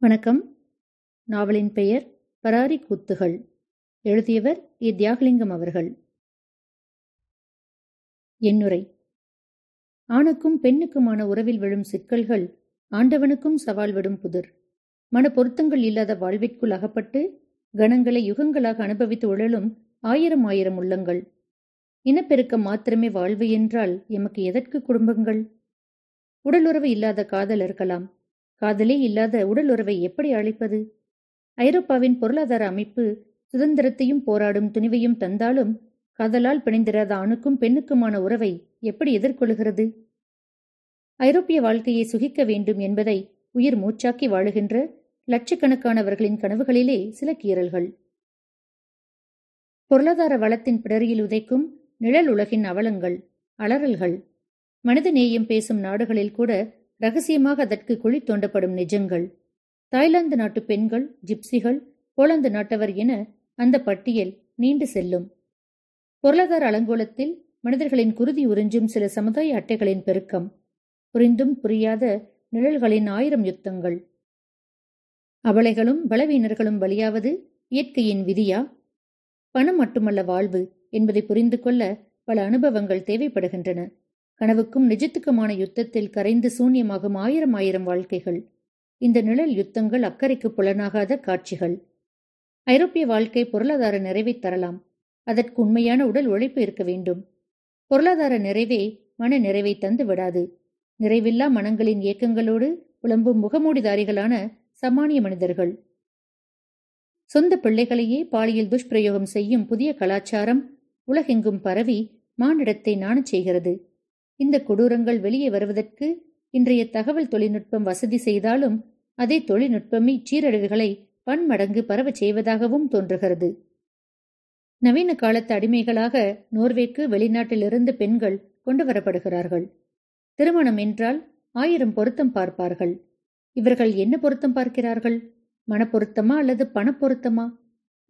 வணக்கம். நாவலின் பெயர் பராரி கூத்துகள். எழுதியவர் ஏ தியாகலிங்கம் அவர்கள். எண்ணுரை. ஆணுக்கும் பெண்ணுக்குமான உறவில் விழும் சிக்கல்கள் ஆண்டவனுக்கும் சவால் விடும் புதிர். மன பொருத்தங்கள் இல்லாத வாழ்விற்குள் அகப்பட்டு கணங்களை யுகங்களாக அனுபவித்து உழலும் ஆயிரம் ஆயிரம் உள்ளங்கள். இனப்பெருக்கம் மாத்திரமே வாழ்வு என்றால் எமக்கு எதற்கு குடும்பங்கள்? உடலுறவு இல்லாத காதல் இருக்கலாம். காதலே இல்லாத உடல் உறவை எப்படி அழைப்பது? ஐரோப்பாவின் பொருளாதார அமைப்பு சுதந்திரத்தையும் போராடும் துணிவையும் தந்தாலும் காதலால் பிணைந்திராத ஆணுக்கும் பெண்ணுக்குமான உறவை எப்படி எதிர்கொள்கிறது? ஐரோப்பிய வாழ்க்கையை சுகிக்க வேண்டும் என்பதை உயிர் மூச்சாக்கி வாழுகின்ற லட்சக்கணக்கானவர்களின் கனவுகளிலே சில கீறல்கள். பொருளாதார வளத்தின் பிடரியில் உதைக்கும் நிழல் உலகின் அவலங்கள் அலறல்கள். மனித நேயம் பேசும் நாடுகளில் கூட ரகசியமாக அதற்கு குழி தோண்டப்படும் நிஜங்கள். தாய்லாந்து நாட்டு பெண்கள் ஜிப்சிகள் போலந்து நாட்டவர் என அந்த பட்டியல் நீண்டு செல்லும். பொருளாதார அலங்கோலத்தில் மனிதர்களின் குருதி உறிஞ்சும் சில சமுதாய அட்டைகளின் பெருக்கம். புரிந்தும் புரியாத நிழல்களின் ஆயிரம் யுத்தங்கள். அவளைகளும் பலவீனர்களும் வழியாவது இயற்கையின் விதியா? பணம் மட்டுமல்ல வாழ்வு என்பதை புரிந்து கொள்ள பல அனுபவங்கள் தேவைப்படுகின்றன. கனவுக்கும் நிஜத்துக்குமான யுத்தத்தில் கரைந்து சூன்யமாகும் ஆயிரம் ஆயிரம் வாழ்க்கைகள். இந்த நிழல் யுத்தங்கள் அக்கறைக்கு புலனாகாத காட்சிகள். ஐரோப்பிய வாழ்க்கை பொருளாதார நிறைவை தரலாம். அதற்கு உண்மையான உடல் உழைப்பு இருக்க வேண்டும். பொருளாதார நிறைவே மன நிறைவை தந்து விடாது. நிறைவில்லா மனங்களின் இயக்கங்களோடு புலம்பும் முகமூடிதாரிகளான சமானிய மனிதர்கள். சொந்த பிள்ளைகளையே பாலியல் துஷ்பிரயோகம் செய்யும் புதிய கலாச்சாரம் உலகெங்கும் பரவி மானிடத்தை நாணச் செய்கிறது. இந்த கொடூரங்கள் வெளியே வருவதற்கு இன்றைய தகவல் தொழில்நுட்பம் வசதி செய்தாலும் அதே தொழில்நுட்பமே சீரழிவுகளை பன்மடங்கு பரவச் செய்வதாகவும் தோன்றுகிறது. நவீன காலத்து அடிமைகளாக நோர்வேக்கு வெளிநாட்டிலிருந்து பெண்கள் கொண்டு வரப்படுகிறார்கள். திருமணம் என்றால் ஆயிரம் பொருத்தம் பார்ப்பார்கள். இவர்கள் என்ன பொருத்தம் பார்க்கிறார்கள்? மனப்பொருத்தமா அல்லது பணப்பொருத்தமா?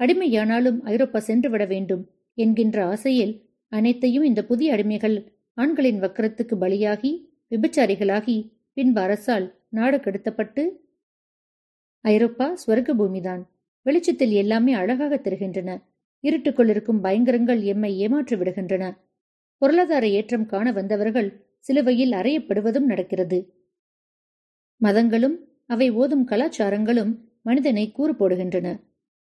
அடிமையானாலும் ஐரோப்பா சென்று விட வேண்டும் என்கின்ற ஆசையில் அனைத்தையும் இந்த புதிய அடிமைகள் ஆண்களின் வக்கரத்துக்கு பலியாகி விபச்சாரிகளாகி பின்பு அரசால் நாடு கெடுத்தப்பட்டு ஐரோப்பா ஸ்வர்க்க பூமிதான் வெளிச்சத்தில் எல்லாமே அழகாக தெரிகின்றன. இருட்டுக்குள் இருக்கும் பயங்கரங்கள் எம்மை ஏமாற்றி விடுகின்றன. பொருளாதார ஏற்றம் காண வந்தவர்கள் சிலுவையில் அறையப்படுவதும் நடக்கிறது. மதங்களும் அவை ஓதும் கலாச்சாரங்களும் மனிதனை கூறு போடுகின்றன.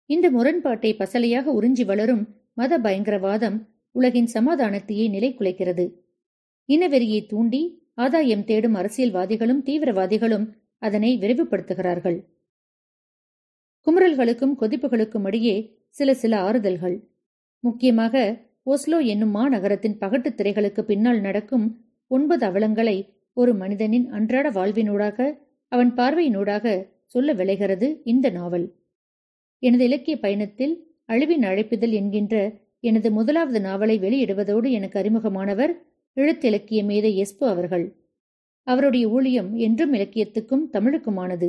இந்த முரண்பாட்டை பசலையாக உறிஞ்சி வளரும் மத பயங்கரவாதம் உலகின் சமாதானத்தையே நிலை குலைக்கிறது இனவெறியை தூண்டி ஆதாயம் தேடும் அரசியல்வாதிகளும் தீவிரவாதிகளும் அதனை விரைவுபடுத்துகிறார்கள். குமுறல்களுக்கும் கொதிப்புகளுக்கும் இடையே சில சில ஆறுதல்கள். முக்கியமாக ஓஸ்லோ என்னும் மாநகரத்தின் பகட்டுத் திரைகளுக்கு பின்னால் நடக்கும் ஒன்பது அவலங்களை ஒரு மனிதனின் அன்றாட வாழ்வினூடாக அவன் பார்வையினூடாக சொல்ல விளைகிறது இந்த நாவல். எனது இலக்கிய பயணத்தில் அழிவின் அழைப்புதல் என்கின்ற எனது முதலாவது நாவலை வெளியிடுவதோடு எனக்கு அறிமுகமானவர் எழுத்திலக்கிய மேதை எஸ்பு அவர்கள். அவருடைய ஊழியம் என்றும் இலக்கியத்துக்கும் தமிழுக்குமானது.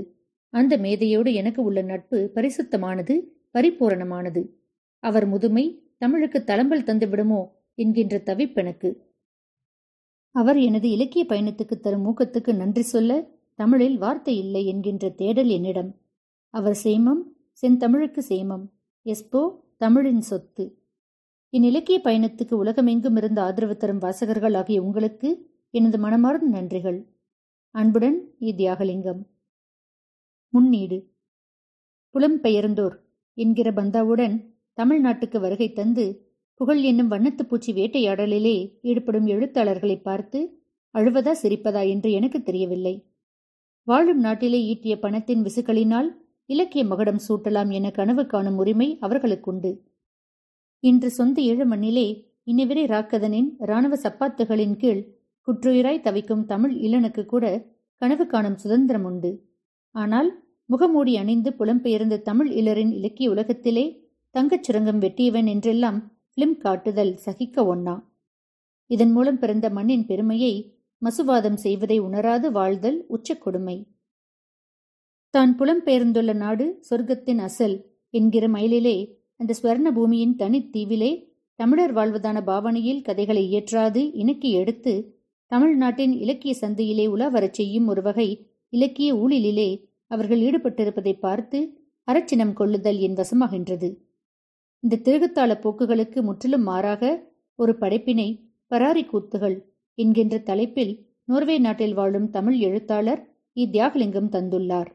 அந்த மேதையோடு எனக்கு உள்ள நட்பு பரிசுத்தமானது பரிபூரணமானது. அவர் முதுமை தமிழுக்கு தளம்பல் தந்துவிடுமோ என்கின்ற தவிப்பெனக்கு அவர் எனது இலக்கிய பயணத்துக்கு தரும் ஊக்கத்துக்கு நன்றி சொல்ல தமிழில் வார்த்தை இல்லை என்கின்ற தேடல் என்னிடம். அவர் சேமம் செந்தமிழுக்கு சேமம். எஸ்போ தமிழின் சொத்து. என் இலக்கிய பயணத்துக்கு உலகமெங்கும் இருந்து ஆதரவு தரும் வாசகர்கள் ஆகிய உங்களுக்கு எனது மனமார்ந்த நன்றிகள். அன்புடன் இ. தியாகலிங்கம். முன்னீடு. புலம்பெயர்ந்தோர் என்கிற பந்தாவுடன் தமிழ்நாட்டுக்கு வருகை தந்து புகழ் என்னும் வண்ணத்துப் பூச்சி வேட்டையாடலிலே ஈடுபடும் எழுத்தாளர்களை பார்த்து அழுவதா சிரிப்பதா என்று எனக்கு தெரியவில்லை. வாழும் நாட்டிலே ஈட்டிய பணத்தின் விசுக்களினால் இலக்கிய மகுடம் சூட்டலாம் என கனவு காணும் உரிமை அவர்களுக்குண்டு. இன்று சொந்த ஏழு மண்ணிலே இனிவரை ராக்கதனின் இராணுவ சப்பாத்துகளின் கீழ் குற்றுயிராய் தவிக்கும் தமிழ் இளனுக்கு கூட கனவு காணும் சுதந்திரம் உண்டு. ஆனால் முகமூடி அணிந்து புலம்பெயர்ந்த தமிழ் இளரின் இலக்கிய உலகத்திலே தங்கச் சுரங்கம் வெட்டியவன் என்றெல்லாம் பிலிம் காட்டுதல் சகிக்க ஒண்ணா. இதன் மூலம் பிறந்த மண்ணின் பெருமையை மசுவாதம் செய்வதை உணராது வாழ்தல் உச்ச கொடுமை. தான் புலம்பெயர்ந்துள்ள நாடு சொர்க்கத்தின் அசல் என்கிற மயிலிலே அந்த ஸ்வர்ண பூமியின் தனித்தீவிலே தமிழர் வாழ்வதான பாவனையில் கதைகளை இயற்றாது இணக்கி எடுத்து தமிழ்நாட்டின் இலக்கிய சந்தையிலே உலாவரச் செய்யும் ஒரு வகை இலக்கிய ஊழலிலே அவர்கள் ஈடுபட்டிருப்பதை பார்த்து அரச்சினம் கொள்ளுதல் என் வசமாகின்றது. இந்த திருகுத்தாள போக்குகளுக்கு முற்றிலும் மாறாக ஒரு படைப்பினை பராரி கூத்துகள் என்கின்ற தலைப்பில் நோர்வே நாட்டில் வாழும் தமிழ் எழுத்தாளர் இத்தியாகலிங்கம் தந்துள்ளார்.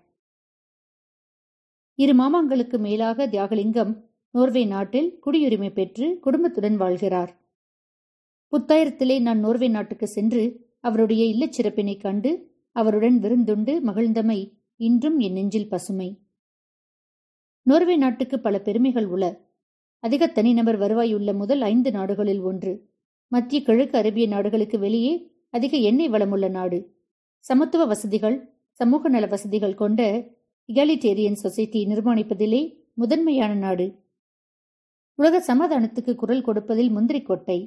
இரு மாமாங்களுக்கு மேலாக தியாகலிங்கம் நோர்வே நாட்டில் குடியுரிமை பெற்று குடும்பத்துடன் வாழ்கிறார். புத்தாயிரத்திலே நான் நோர்வே நாட்டுக்கு சென்று அவருடைய இல்லச்சிறப்பினை கண்டு அவருடன் விருந்துண்டு மகிழ்ந்தமை இன்றும் என் நெஞ்சில் பசுமை. நோர்வே நாட்டுக்கு பல பெருமைகள் உள. அதிக தனிநபர் வருவாயுள்ள முதல் ஐந்து நாடுகளில் ஒன்று. மத்திய கிழக்கு அரேபிய நாடுகளுக்கு வெளியே அதிக எண்ணெய் வளமுள்ள நாடு. சமத்துவ வசதிகள் சமூக நல வசதிகள் கொண்ட இகாலிட்டேரியன் சொசைட்டி நிர்மாணிப்பதிலே முதன்மையான நாடு. உலக சமாதானத்துக்கு குரல் கொடுப்பதில் முந்திரிக்கோட்டை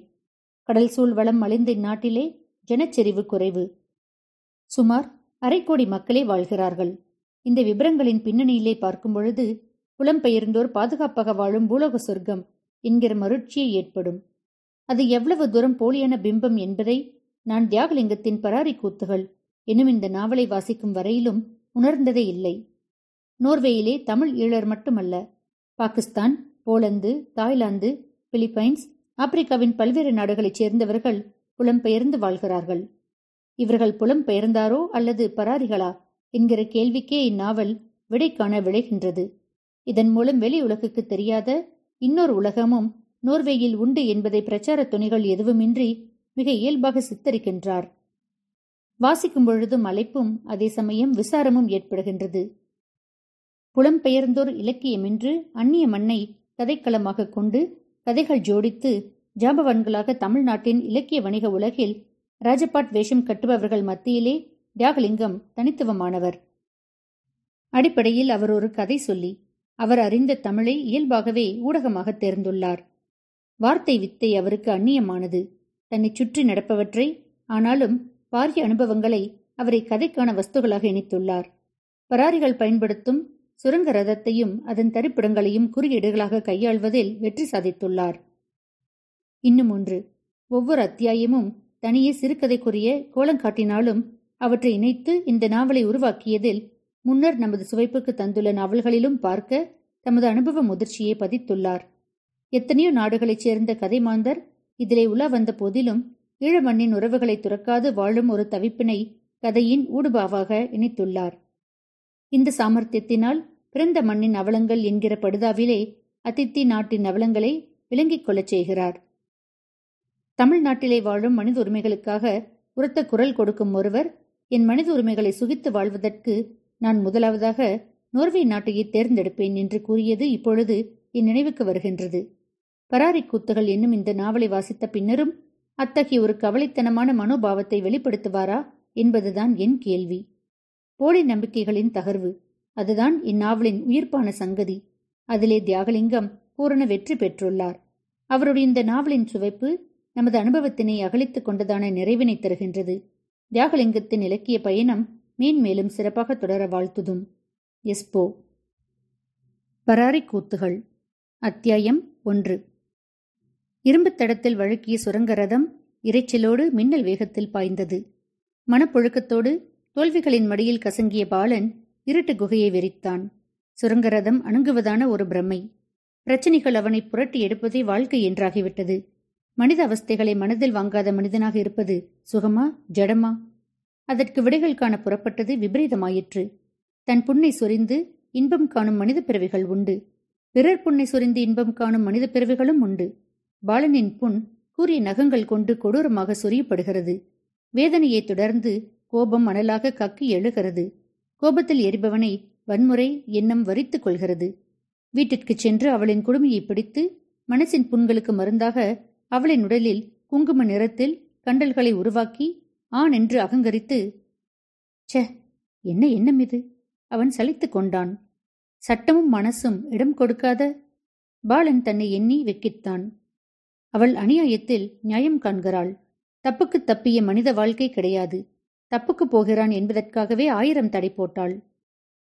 கடல் சூழ் வளம் மலிந்த இந்நாட்டிலே ஜனச்செறிவு குறைவு. சுமார் அரை கோடி மக்களே வாழ்கிறார்கள். இந்த விபரங்களின் பின்னணியிலே பார்க்கும் பொழுது புலம்பெயர்ந்தோர் பாதுகாப்பாக வாழும் பூலோக சொர்க்கம் என்கிற மருட்சியை ஏற்படும். அது எவ்வளவு தூரம் போலியான பிம்பம் என்பதை நான் தியாகலிங்கத்தின் பராரி கூத்துகள் எனும் இந்த நாவலை வாசிக்கும் வரையிலும் உணர்ந்ததே இல்லை. நோர்வேயிலே தமிழ் ஈழர் மட்டுமல்ல பாகிஸ்தான் போலந்து தாய்லாந்து பிலிப்பைன்ஸ் ஆப்பிரிக்காவின் பல்வேறு நாடுகளைச் சேர்ந்தவர்கள் புலம்பெயர்ந்து வாழ்கிறார்கள். இவர்கள் புலம்பெயர்ந்தாரோ அல்லது பராரிகளா என்கிற கேள்விக்கே இந்நாவல் விடை காண விளைகின்றது இதன் மூலம் வெளி உலகுக்கு தெரியாத இன்னொரு உலகமும் நோர்வேயில் உண்டு என்பதை பிரச்சார துணிகள் எதுவுமின்றி மிக இயல்பாக சித்தரிக்கின்றார். வாசிக்கும் பொழுதும் அழைப்பும் அதே சமயம் விசாரமும் ஏற்படுகின்றது. புலம்பெயர்ந்தோர் இலக்கியமென்று அந்நிய மண்ணை கதைக்களமாக கொண்டு கதைகள் ஜோடித்து ஜாம்பவான்களாக தமிழ்நாட்டின் இலக்கிய வணிக உலகில் ராஜபாட் வேஷம் கட்டுபவர்கள் மத்தியிலே தியாகலிங்கம் தனித்துவமானவர். அடிப்படையில் அவர் ஒரு கதை சொல்லி அவர் அறிந்த தமிழை இயல்பாகவே ஊடகமாக தேர்ந்துள்ளார். வார்த்தை வித்தை அவருக்கு அந்நியமானது. தன்னை சுற்றி நடப்பவற்றை ஆனாலும் பாரிய அனுபவங்களை அவரை கதைக்கான வஸ்துகளாக இணைத்துள்ளார். பராரிகள் பயன்படுத்தும் சுரங்க ரதத்தையும் அதன் தரிப்பிடங்களையும் குறியீடுகளாக கையாள்வதில் வெற்றி சாதித்துள்ளார். இன்னும் ஒன்று ஒவ்வொரு அத்தியாயமும் தனியே சிறுகதைக்குரிய கோலங்காட்டினாலும் அவற்றை இணைத்து இந்த நாவலை உருவாக்கியதில் முன்னர் நமது சுவைப்புக்கு தந்துள்ள நாவல்களிலும் பார்க்க தமது அனுபவ முதிர்ச்சியை பதித்துள்ளார். எத்தனையோ நாடுகளைச் சேர்ந்த கதைமாந்தர் இதிலே உலா வந்த போதிலும் ஈழமண்ணின் உறவுகளை துறக்காது வாழும் ஒரு தவிப்பினை கதையின் ஊடுபாவாக இணைத்துள்ளார். இந்த சாமர்த்தியத்தினால் பிறந்த மண்ணின் அவலங்கள் என்கிற படுதாவிலே அதித்தி நாட்டின் அவலங்களை விளங்கிக் கொள்ளச் செய்கிறார். தமிழ்நாட்டிலே வாழும் மனித உரிமைகளுக்காக உரத்த குரல் கொடுக்கும் ஒருவர் என் மனித உரிமைகளை சுகித்து வாழ்வதற்கு நான் முதலாவதாக நோர்வே நாட்டையே தேர்ந்தெடுப்பேன் என்று கூறியது இப்பொழுது என் நினைவுக்கு வருகின்றது. பராரி கூத்துகள் என்னும் இந்த நாவலை வாசித்த பின்னரும் அத்தகைய ஒரு கவலைத்தனமான மனோபாவத்தை வெளிப்படுத்துவாரா என்பதுதான் என் கேள்வி. போலி நம்பிக்கைகளின் தகர்வு. அதுதான் இந்நாவலின் உயிர்ப்பான சங்கதி. அதிலே தியாகலிங்கம் பூரண வெற்றி பெற்றுள்ளார். அவருடைய இந்த நாவலின் சுவைப்பு நமது அனுபவத்தினை அகழித்துக் கொண்டதான நிறைவினை தருகின்றது. தியாகலிங்கத்தின் இலக்கிய பயணம் மேன்மேலும் சிறப்பாக தொடர வாழ்த்துதும். எஸ்போ. பராரி கூத்துகள். அத்தியாயம் ஒன்று. இரும்புத் தடத்தில் வழுக்கிய சுரங்க ரதம் இரைச்சலோடு மின்னல் வேகத்தில் பாய்ந்தது. மனப்புழுக்கத்தோடு தோல்விகளின் மடியில் கசங்கிய பாலன் இருட்டு குகையை வெறித்தான் சுரங்கரதம் அணுகுவதான ஒரு பிரமை பிரச்சனைகள் அவனை புரட்டி எடுப்பதே வாழ்க்கை என்றாகிவிட்டது. மனித அவஸ்தைகளை மனதில் வாங்காத மனிதனாக இருப்பது சுகமா ஜடமா? அதற்கு விடைகள் காண புறப்பட்டது விபரீதமாயிற்று. தன் புண்ணை சொரிந்து இன்பம் காணும் மனித பிறவிகள் உண்டு. பிறர் புண்ணை சொரிந்து இன்பம் காணும் மனித பிறவிகளும் உண்டு. பாலனின் புண் கூறிய நகங்கள் கொண்டு கொடூரமாக சொரியப்படுகிறது. வேதனையை தொடர்ந்து கோபம் மணலாக கக்கி எழுகிறது. கோபத்தில் எரிபவனை வன்முறை எண்ணம் வரித்துக் கொள்கிறது. வீட்டிற்குச் சென்று அவளின் குடுமையை பிடித்து மனசின் புண்களுக்கு மருந்தாக அவளின் உடலில் குங்கும நிறத்தில் கண்டல்களை உருவாக்கி ஆண் என்று அகங்கரித்து ச என்ன எண்ணம் இது? அவன் சலித்துக் கொண்டான். சட்டமும் மனசும் இடம் கொடுக்காத பாலன் தன்னை எண்ணி வெக்கித்தான் அவள் அநியாயத்தில் நியாயம் காண்கிறாள். தப்புக்கு தப்பிய மனித வாழ்க்கை கிடையாது. தப்புக்கு போகிறான் என்பதற்காகவே ஆயிரம் தடை போட்டாள்.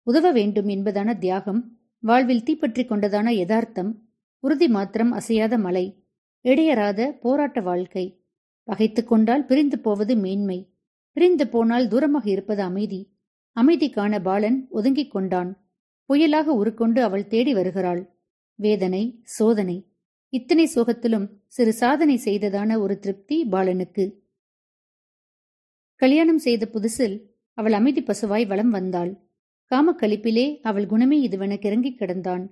உதவ வேண்டும் என்பதான தியாகம் வாழ்வில் தீப்பற்றிக் கொண்டதான யதார்த்தம் உறுதி மாத்திரம் அசையாத மலை இடையறாத போராட்ட வாழ்க்கை. பகைத்து கொண்டால் பிரிந்து போவது மேன்மை. பிரிந்து போனால் தூரமாக இருப்பது அமைதி. அமைதி காண பாலன் ஒதுங்கிக் கொண்டான். புயலாக உருக்கொண்டு அவள் தேடி வருகிறாள். வேதனை சோதனை. இத்தனை சோகத்திலும் சிறு சாதனை செய்ததான ஒரு திருப்தி பாலனுக்கு. கல்யாணம் செய்த புதுசில் அவள் அமைதி பசுவாய் வலம் வந்தாள். காமக்களிப்பிலே அவள் குணமே இதுவென கிறங்கிக் கிடந்தான்.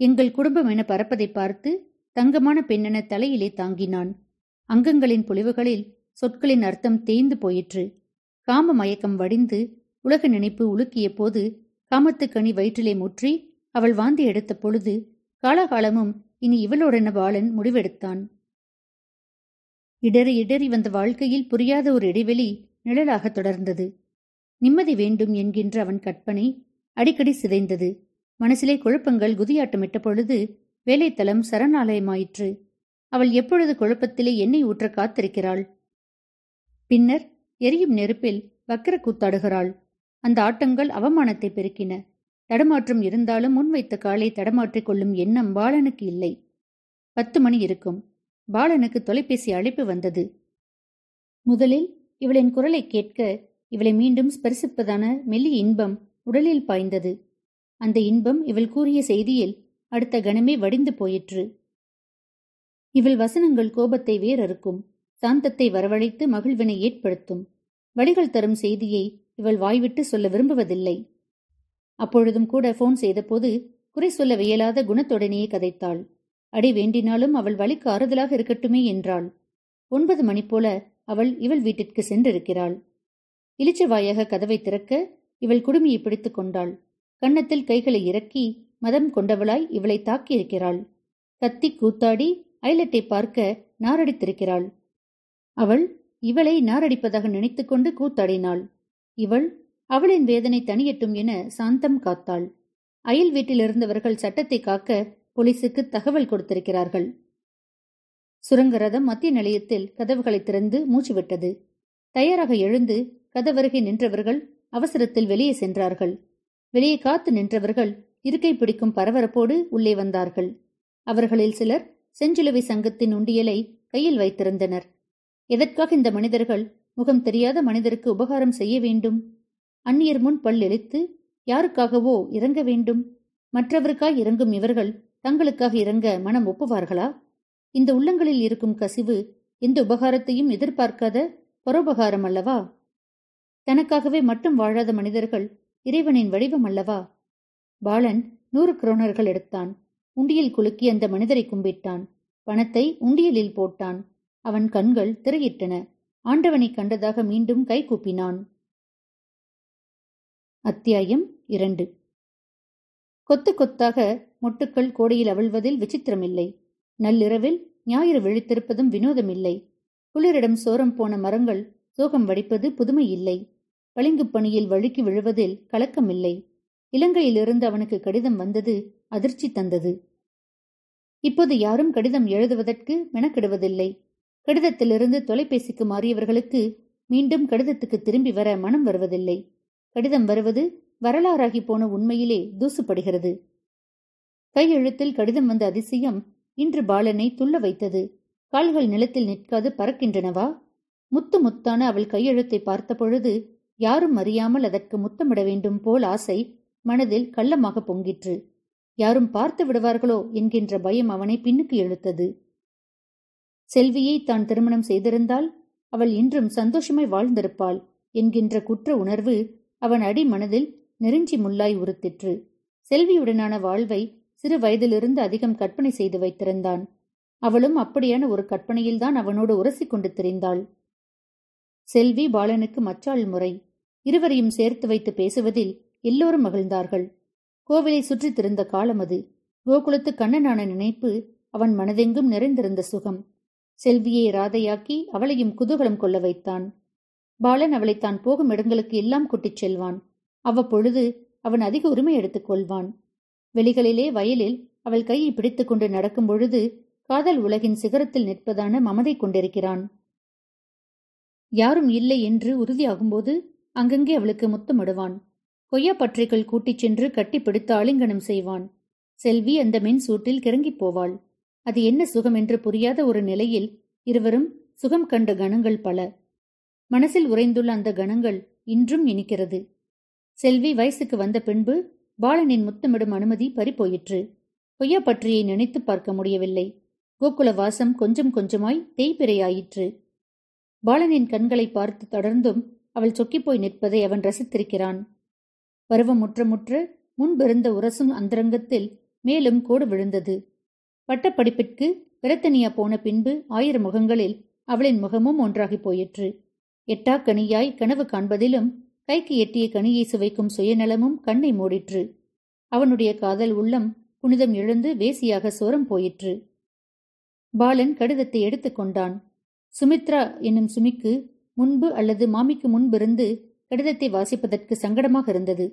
எங்கள் குடும்பம் என பறப்பதை பார்த்து தங்கமான பெண்ணென தலையிலே தாங்கினான். அங்கங்களின் பொலிவுகளில் சொற்களின் அர்த்தம் தேய்ந்து போயிற்று. காம மயக்கம் வடிந்து உலக நினைப்பு உலுக்கிய போது காமத்துக்கணி வயிற்றிலே முற்றி அவள் வாந்தி எடுத்த பொழுது காலகாலமும் இனி இவளுடன பாலன் முடிவெடுத்தான். இடறி இடறி வந்த வாழ்க்கையில் புரியாத ஒரு இடைவெளி நிழலாக தொடர்ந்தது. நிம்மதி வேண்டும் என்கின்ற அவன் கற்பனை அடிக்கடி சிதைந்தது. மனசிலே குழப்பங்கள் குதியாட்டமிட்ட பொழுது வேலைத்தலம் சரணாலயமாயிற்று. அவள் எப்பொழுது குழப்பத்திலே எண்ணெய் ஊற்ற காத்திருக்கிறாள்? பின்னர் எரியும் நெருப்பில் வக்கர கூத்தாடுகிறாள். அந்த ஆட்டங்கள் அவமானத்தை பெருக்கின. தடமாற்றம் இருந்தாலும் முன்வைத்த காலை தடமாற்றிக் கொள்ளும் எண்ணம் பாலனுக்கு இல்லை. பத்து மணி இருக்கும். பாலனுக்கு தொலைபேசி அழைப்பு வந்தது. முதலில் இவளின் குரலை கேட்க இவளை மீண்டும் ஸ்பரிசிப்பதான மெல்லிய இன்பம் உடலில் பாய்ந்தது. அந்த இன்பம் இவள் கூறிய செய்தியில் அடுத்த கணமே வடிந்து போயிற்று. இவள் வசனங்கள் கோபத்தை வேறறுக்கும் சாந்தத்தை வரவழைத்து மகிழ்வினை ஏற்படுத்தும். வழிகள் தரும் செய்தியை இவள் வாய்விட்டு சொல்ல விரும்புவதில்லை. அப்பொழுதும் கூட போன் செய்தபோது குறை சொல்ல வியலாத குணத்துடனேயே கதைத்தாள். அடி வேண்டினாலும் அவள் வழிக்கு ஆறுதலாக இருக்கட்டுமே என்றாள். ஒன்பது மணி போல அவள் இவள் வீட்டிற்கு சென்றிருக்கிறாள். இளிச்சவாயாக கதவை திறக்க இவள் குடுமியை பிடித்துக் கொண்டாள். கன்னத்தில் கைகளை இறக்கி மதம் கொண்டவளாய் இவளை தாக்கியிருக்கிறாள். கத்தி கூத்தாடி ஐலட்டை பார்க்க நாரடித்திருக்கிறாள். அவள் இவளை நாரடிப்பதாக நினைத்துக்கொண்டு கூத்தாடினாள். இவள் அவளின் வேதனை தனியட்டும் என சாந்தம் காத்தாள். அயல் வீட்டிலிருந்தவர்கள் சட்டத்தை காக்க போலீசுக்கு தகவல் கொடுத்திருக்கிறார்கள். சுரங்க ரதம் மத்திய நிலையத்தில் கதவுகளை திறந்து மூச்சுவிட்டது தயாராக எழுந்து கதவருகே நின்றவர்கள் அவசரத்தில் வெளியே சென்றார்கள். வெளியே காத்து நின்றவர்கள் இருக்கை பிடிக்கும் பரபரப்போடு உள்ளே வந்தார்கள். அவர்களில் சிலர் செஞ்சிலுவை சங்கத்தின் உண்டியலை கையில் வைத்திருந்தனர். எதற்காக இந்த மனிதர்கள் முகம் தெரியாத மனிதருக்கு உபகாரம் செய்ய வேண்டும்? அந்நியர் முன் பல் பல்லெழுத்து யாருக்காகவோ இறங்க வேண்டும்? மற்றவருக்காய் இறங்கும் இவர்கள் தங்களுக்காக இறங்க மனம் ஒப்புவார்களா? இந்த உள்ளங்களில் இருக்கும் கசிவு எந்த உபகாரத்தையும் எதிர்பார்க்காத பரோபகாரம் அல்லவா? தனக்காகவே மட்டும் வாழாத மனிதர்கள் இறைவனின் வடிவம் அல்லவா? பாலன் நூறு குரோனர்கள் எடுத்தான். உண்டியில் குலுக்கி அந்த மனிதரை கும்பிட்டான். பணத்தை உண்டியலில் போட்டான். அவன் கண்கள் திரையிட்டன. ஆண்டவனை கண்டதாக மீண்டும் கை கூப்பினான். அத்தியாயம் இரண்டு. கொத்து கொத்தாக மொட்டுக்கள் கோடையில் அவிழ்வதில் விசித்திரமில்லை. நள்ளிரவில் ஞாயிறு விழித்திருப்பதும் வினோதமில்லை. குளிரிடம் சோரம் போன மரங்கள் சோகம் வடிப்பது புதுமை இல்லை பளிங்கு பணியில் வழுக்கி விழுவதில் கலக்கமில்லை. இலங்கையிலிருந்து அவனுக்கு கடிதம் வந்தது அதிர்ச்சி தந்தது. இப்போது யாரும் கடிதம் எழுதுவதற்கு மெனக்கிடுவதில்லை. கடிதத்திலிருந்து தொலைபேசிக்கு மாறியவர்களுக்கு மீண்டும் கடிதத்துக்கு திரும்பி வர மனம் வருவதில்லை. கடிதம் வருவது வரலாறாகி போன உண்மையிலே தூசுப்படுகிறது கையெழுத்தில் கடிதம் வந்த அதிசயம் இன்று பாலனை துள்ள வைத்தது. கால்கள் நிலத்தில் நிற்காது பறக்கின்றனவா? முத்து முத்தான அவள் கையெழுத்தை பார்த்த பொழுது யாரும் அறியாமல் அதற்கு முத்தமிட வேண்டும் போல் ஆசை மனதில் கள்ளமாக பொங்கிற்று. யாரும் பார்த்து விடுவார்களோ என்கின்ற பயம் அவனை பின்னுக்கு இழுத்தது. செல்வியை தான் திருமணம் செய்திருந்தால் அவள் இன்றும் சந்தோஷமாய் வாழ்ந்திருப்பாள் என்கின்ற குற்ற உணர்வு அவன் அடி மனதில் நெருஞ்சி முல்லாய் உறுத்திற்று. செல்வியுடனான வாழ்வை சிறு வயதிலிருந்து அதிகம் கற்பனை செய்து வைத்திருந்தான். அவளும் அப்படியான ஒரு கற்பனையில்தான் அவனோடு உரசி கொண்டு திரிந்தாள். செல்வி பாலனுக்கு மச்சாள் முறை. இருவரையும் சேர்த்து வைத்து பேசுவதில் எல்லோரும் மகிழ்ந்தார்கள். கோவிலை சுற்றித் திருந்த காலம் அது. கோகுலத்து கண்ணனான நினைப்பு அவன் மனதெங்கும் நிறைந்திருந்த சுகம். செல்வியை ராதையாக்கி அவளையும் குதூகலம் கொள்ள வைத்தான். பாலன் அவளை தான் போகும் இடங்களுக்கு எல்லாம் கூட்டிச் செல்வான். அவ்வப்பொழுது அவன் அதிக உரிமை எடுத்துக் கொள்வான். வெளிகளிலே வயலில் அவள் கையை பிடித்துக் கொண்டு நடக்கும் பொழுது காதல் உலகின் சிகரத்தில் நிற்பதான மமதை கொண்டிருக்கிறான். யாரும் இல்லை என்று உறுதியாகும்போது அங்கங்கே அவளுக்கு முத்தமிடுவான். கொய்யாப்பற்றைகள் கூட்டிச் சென்று கட்டிப்பிடித்து ஆலிங்கனம் செய்வான். செல்வி அந்த மென் சூட்டில் கிறங்கிப் போவாள். அது என்ன சுகம் என்று புரியாத ஒரு நிலையில் இருவரும் சுகம் கண்ட கணங்கள் பல. மனசில் உறைந்துள்ள அந்த கணங்கள் இன்றும் இனிக்கிறது. செல்வி வயசுக்கு வந்த பின்பு பாலனின் முத்தமிடும் அனுமதி பறிப்போயிற்று பொய்யா பற்றியை நினைத்து பார்க்க முடியவில்லை. கோகுல வாசம் கொஞ்சம் கொஞ்சமாய் தேய்பிரையாயிற்று. பாலனின் கண்களை பார்த்து தொடர்ந்தும் அவள் சொக்கிப்போய் நிற்பதை அவன் ரசித்திருக்கிறான். பருவம் முற்ற முற்ற முன்பிருந்த உரசும் அந்தரங்கத்தில் மேலும் கோடு விழுந்தது. பட்டப்படிப்பிற்கு பிரத்தனியா போன பின்பு ஆயிரம் முகங்களில் அவளின் முகமும் ஒன்றாகி போயிற்று. எட்டாக்கனியாய் கனவு காண்பதிலும் கைக்கு எட்டிய கனியை சுவைக்கும் சுயநலமும் கண்ணை மூடிற்று. அவனுடைய காதல் உள்ளம் புனிதம் எழுந்து வேசியாக சோரம் போயிற்று. பாலன் கடிதத்தை எடுத்துக்கொண்டான் சுமித்ரா என்னும் சுமிக்கு முன்பு அல்லது மாமிக்கு முன்பிருந்து கடிதத்தை வாசிப்பதற்கு சங்கடமாக இருந்தது.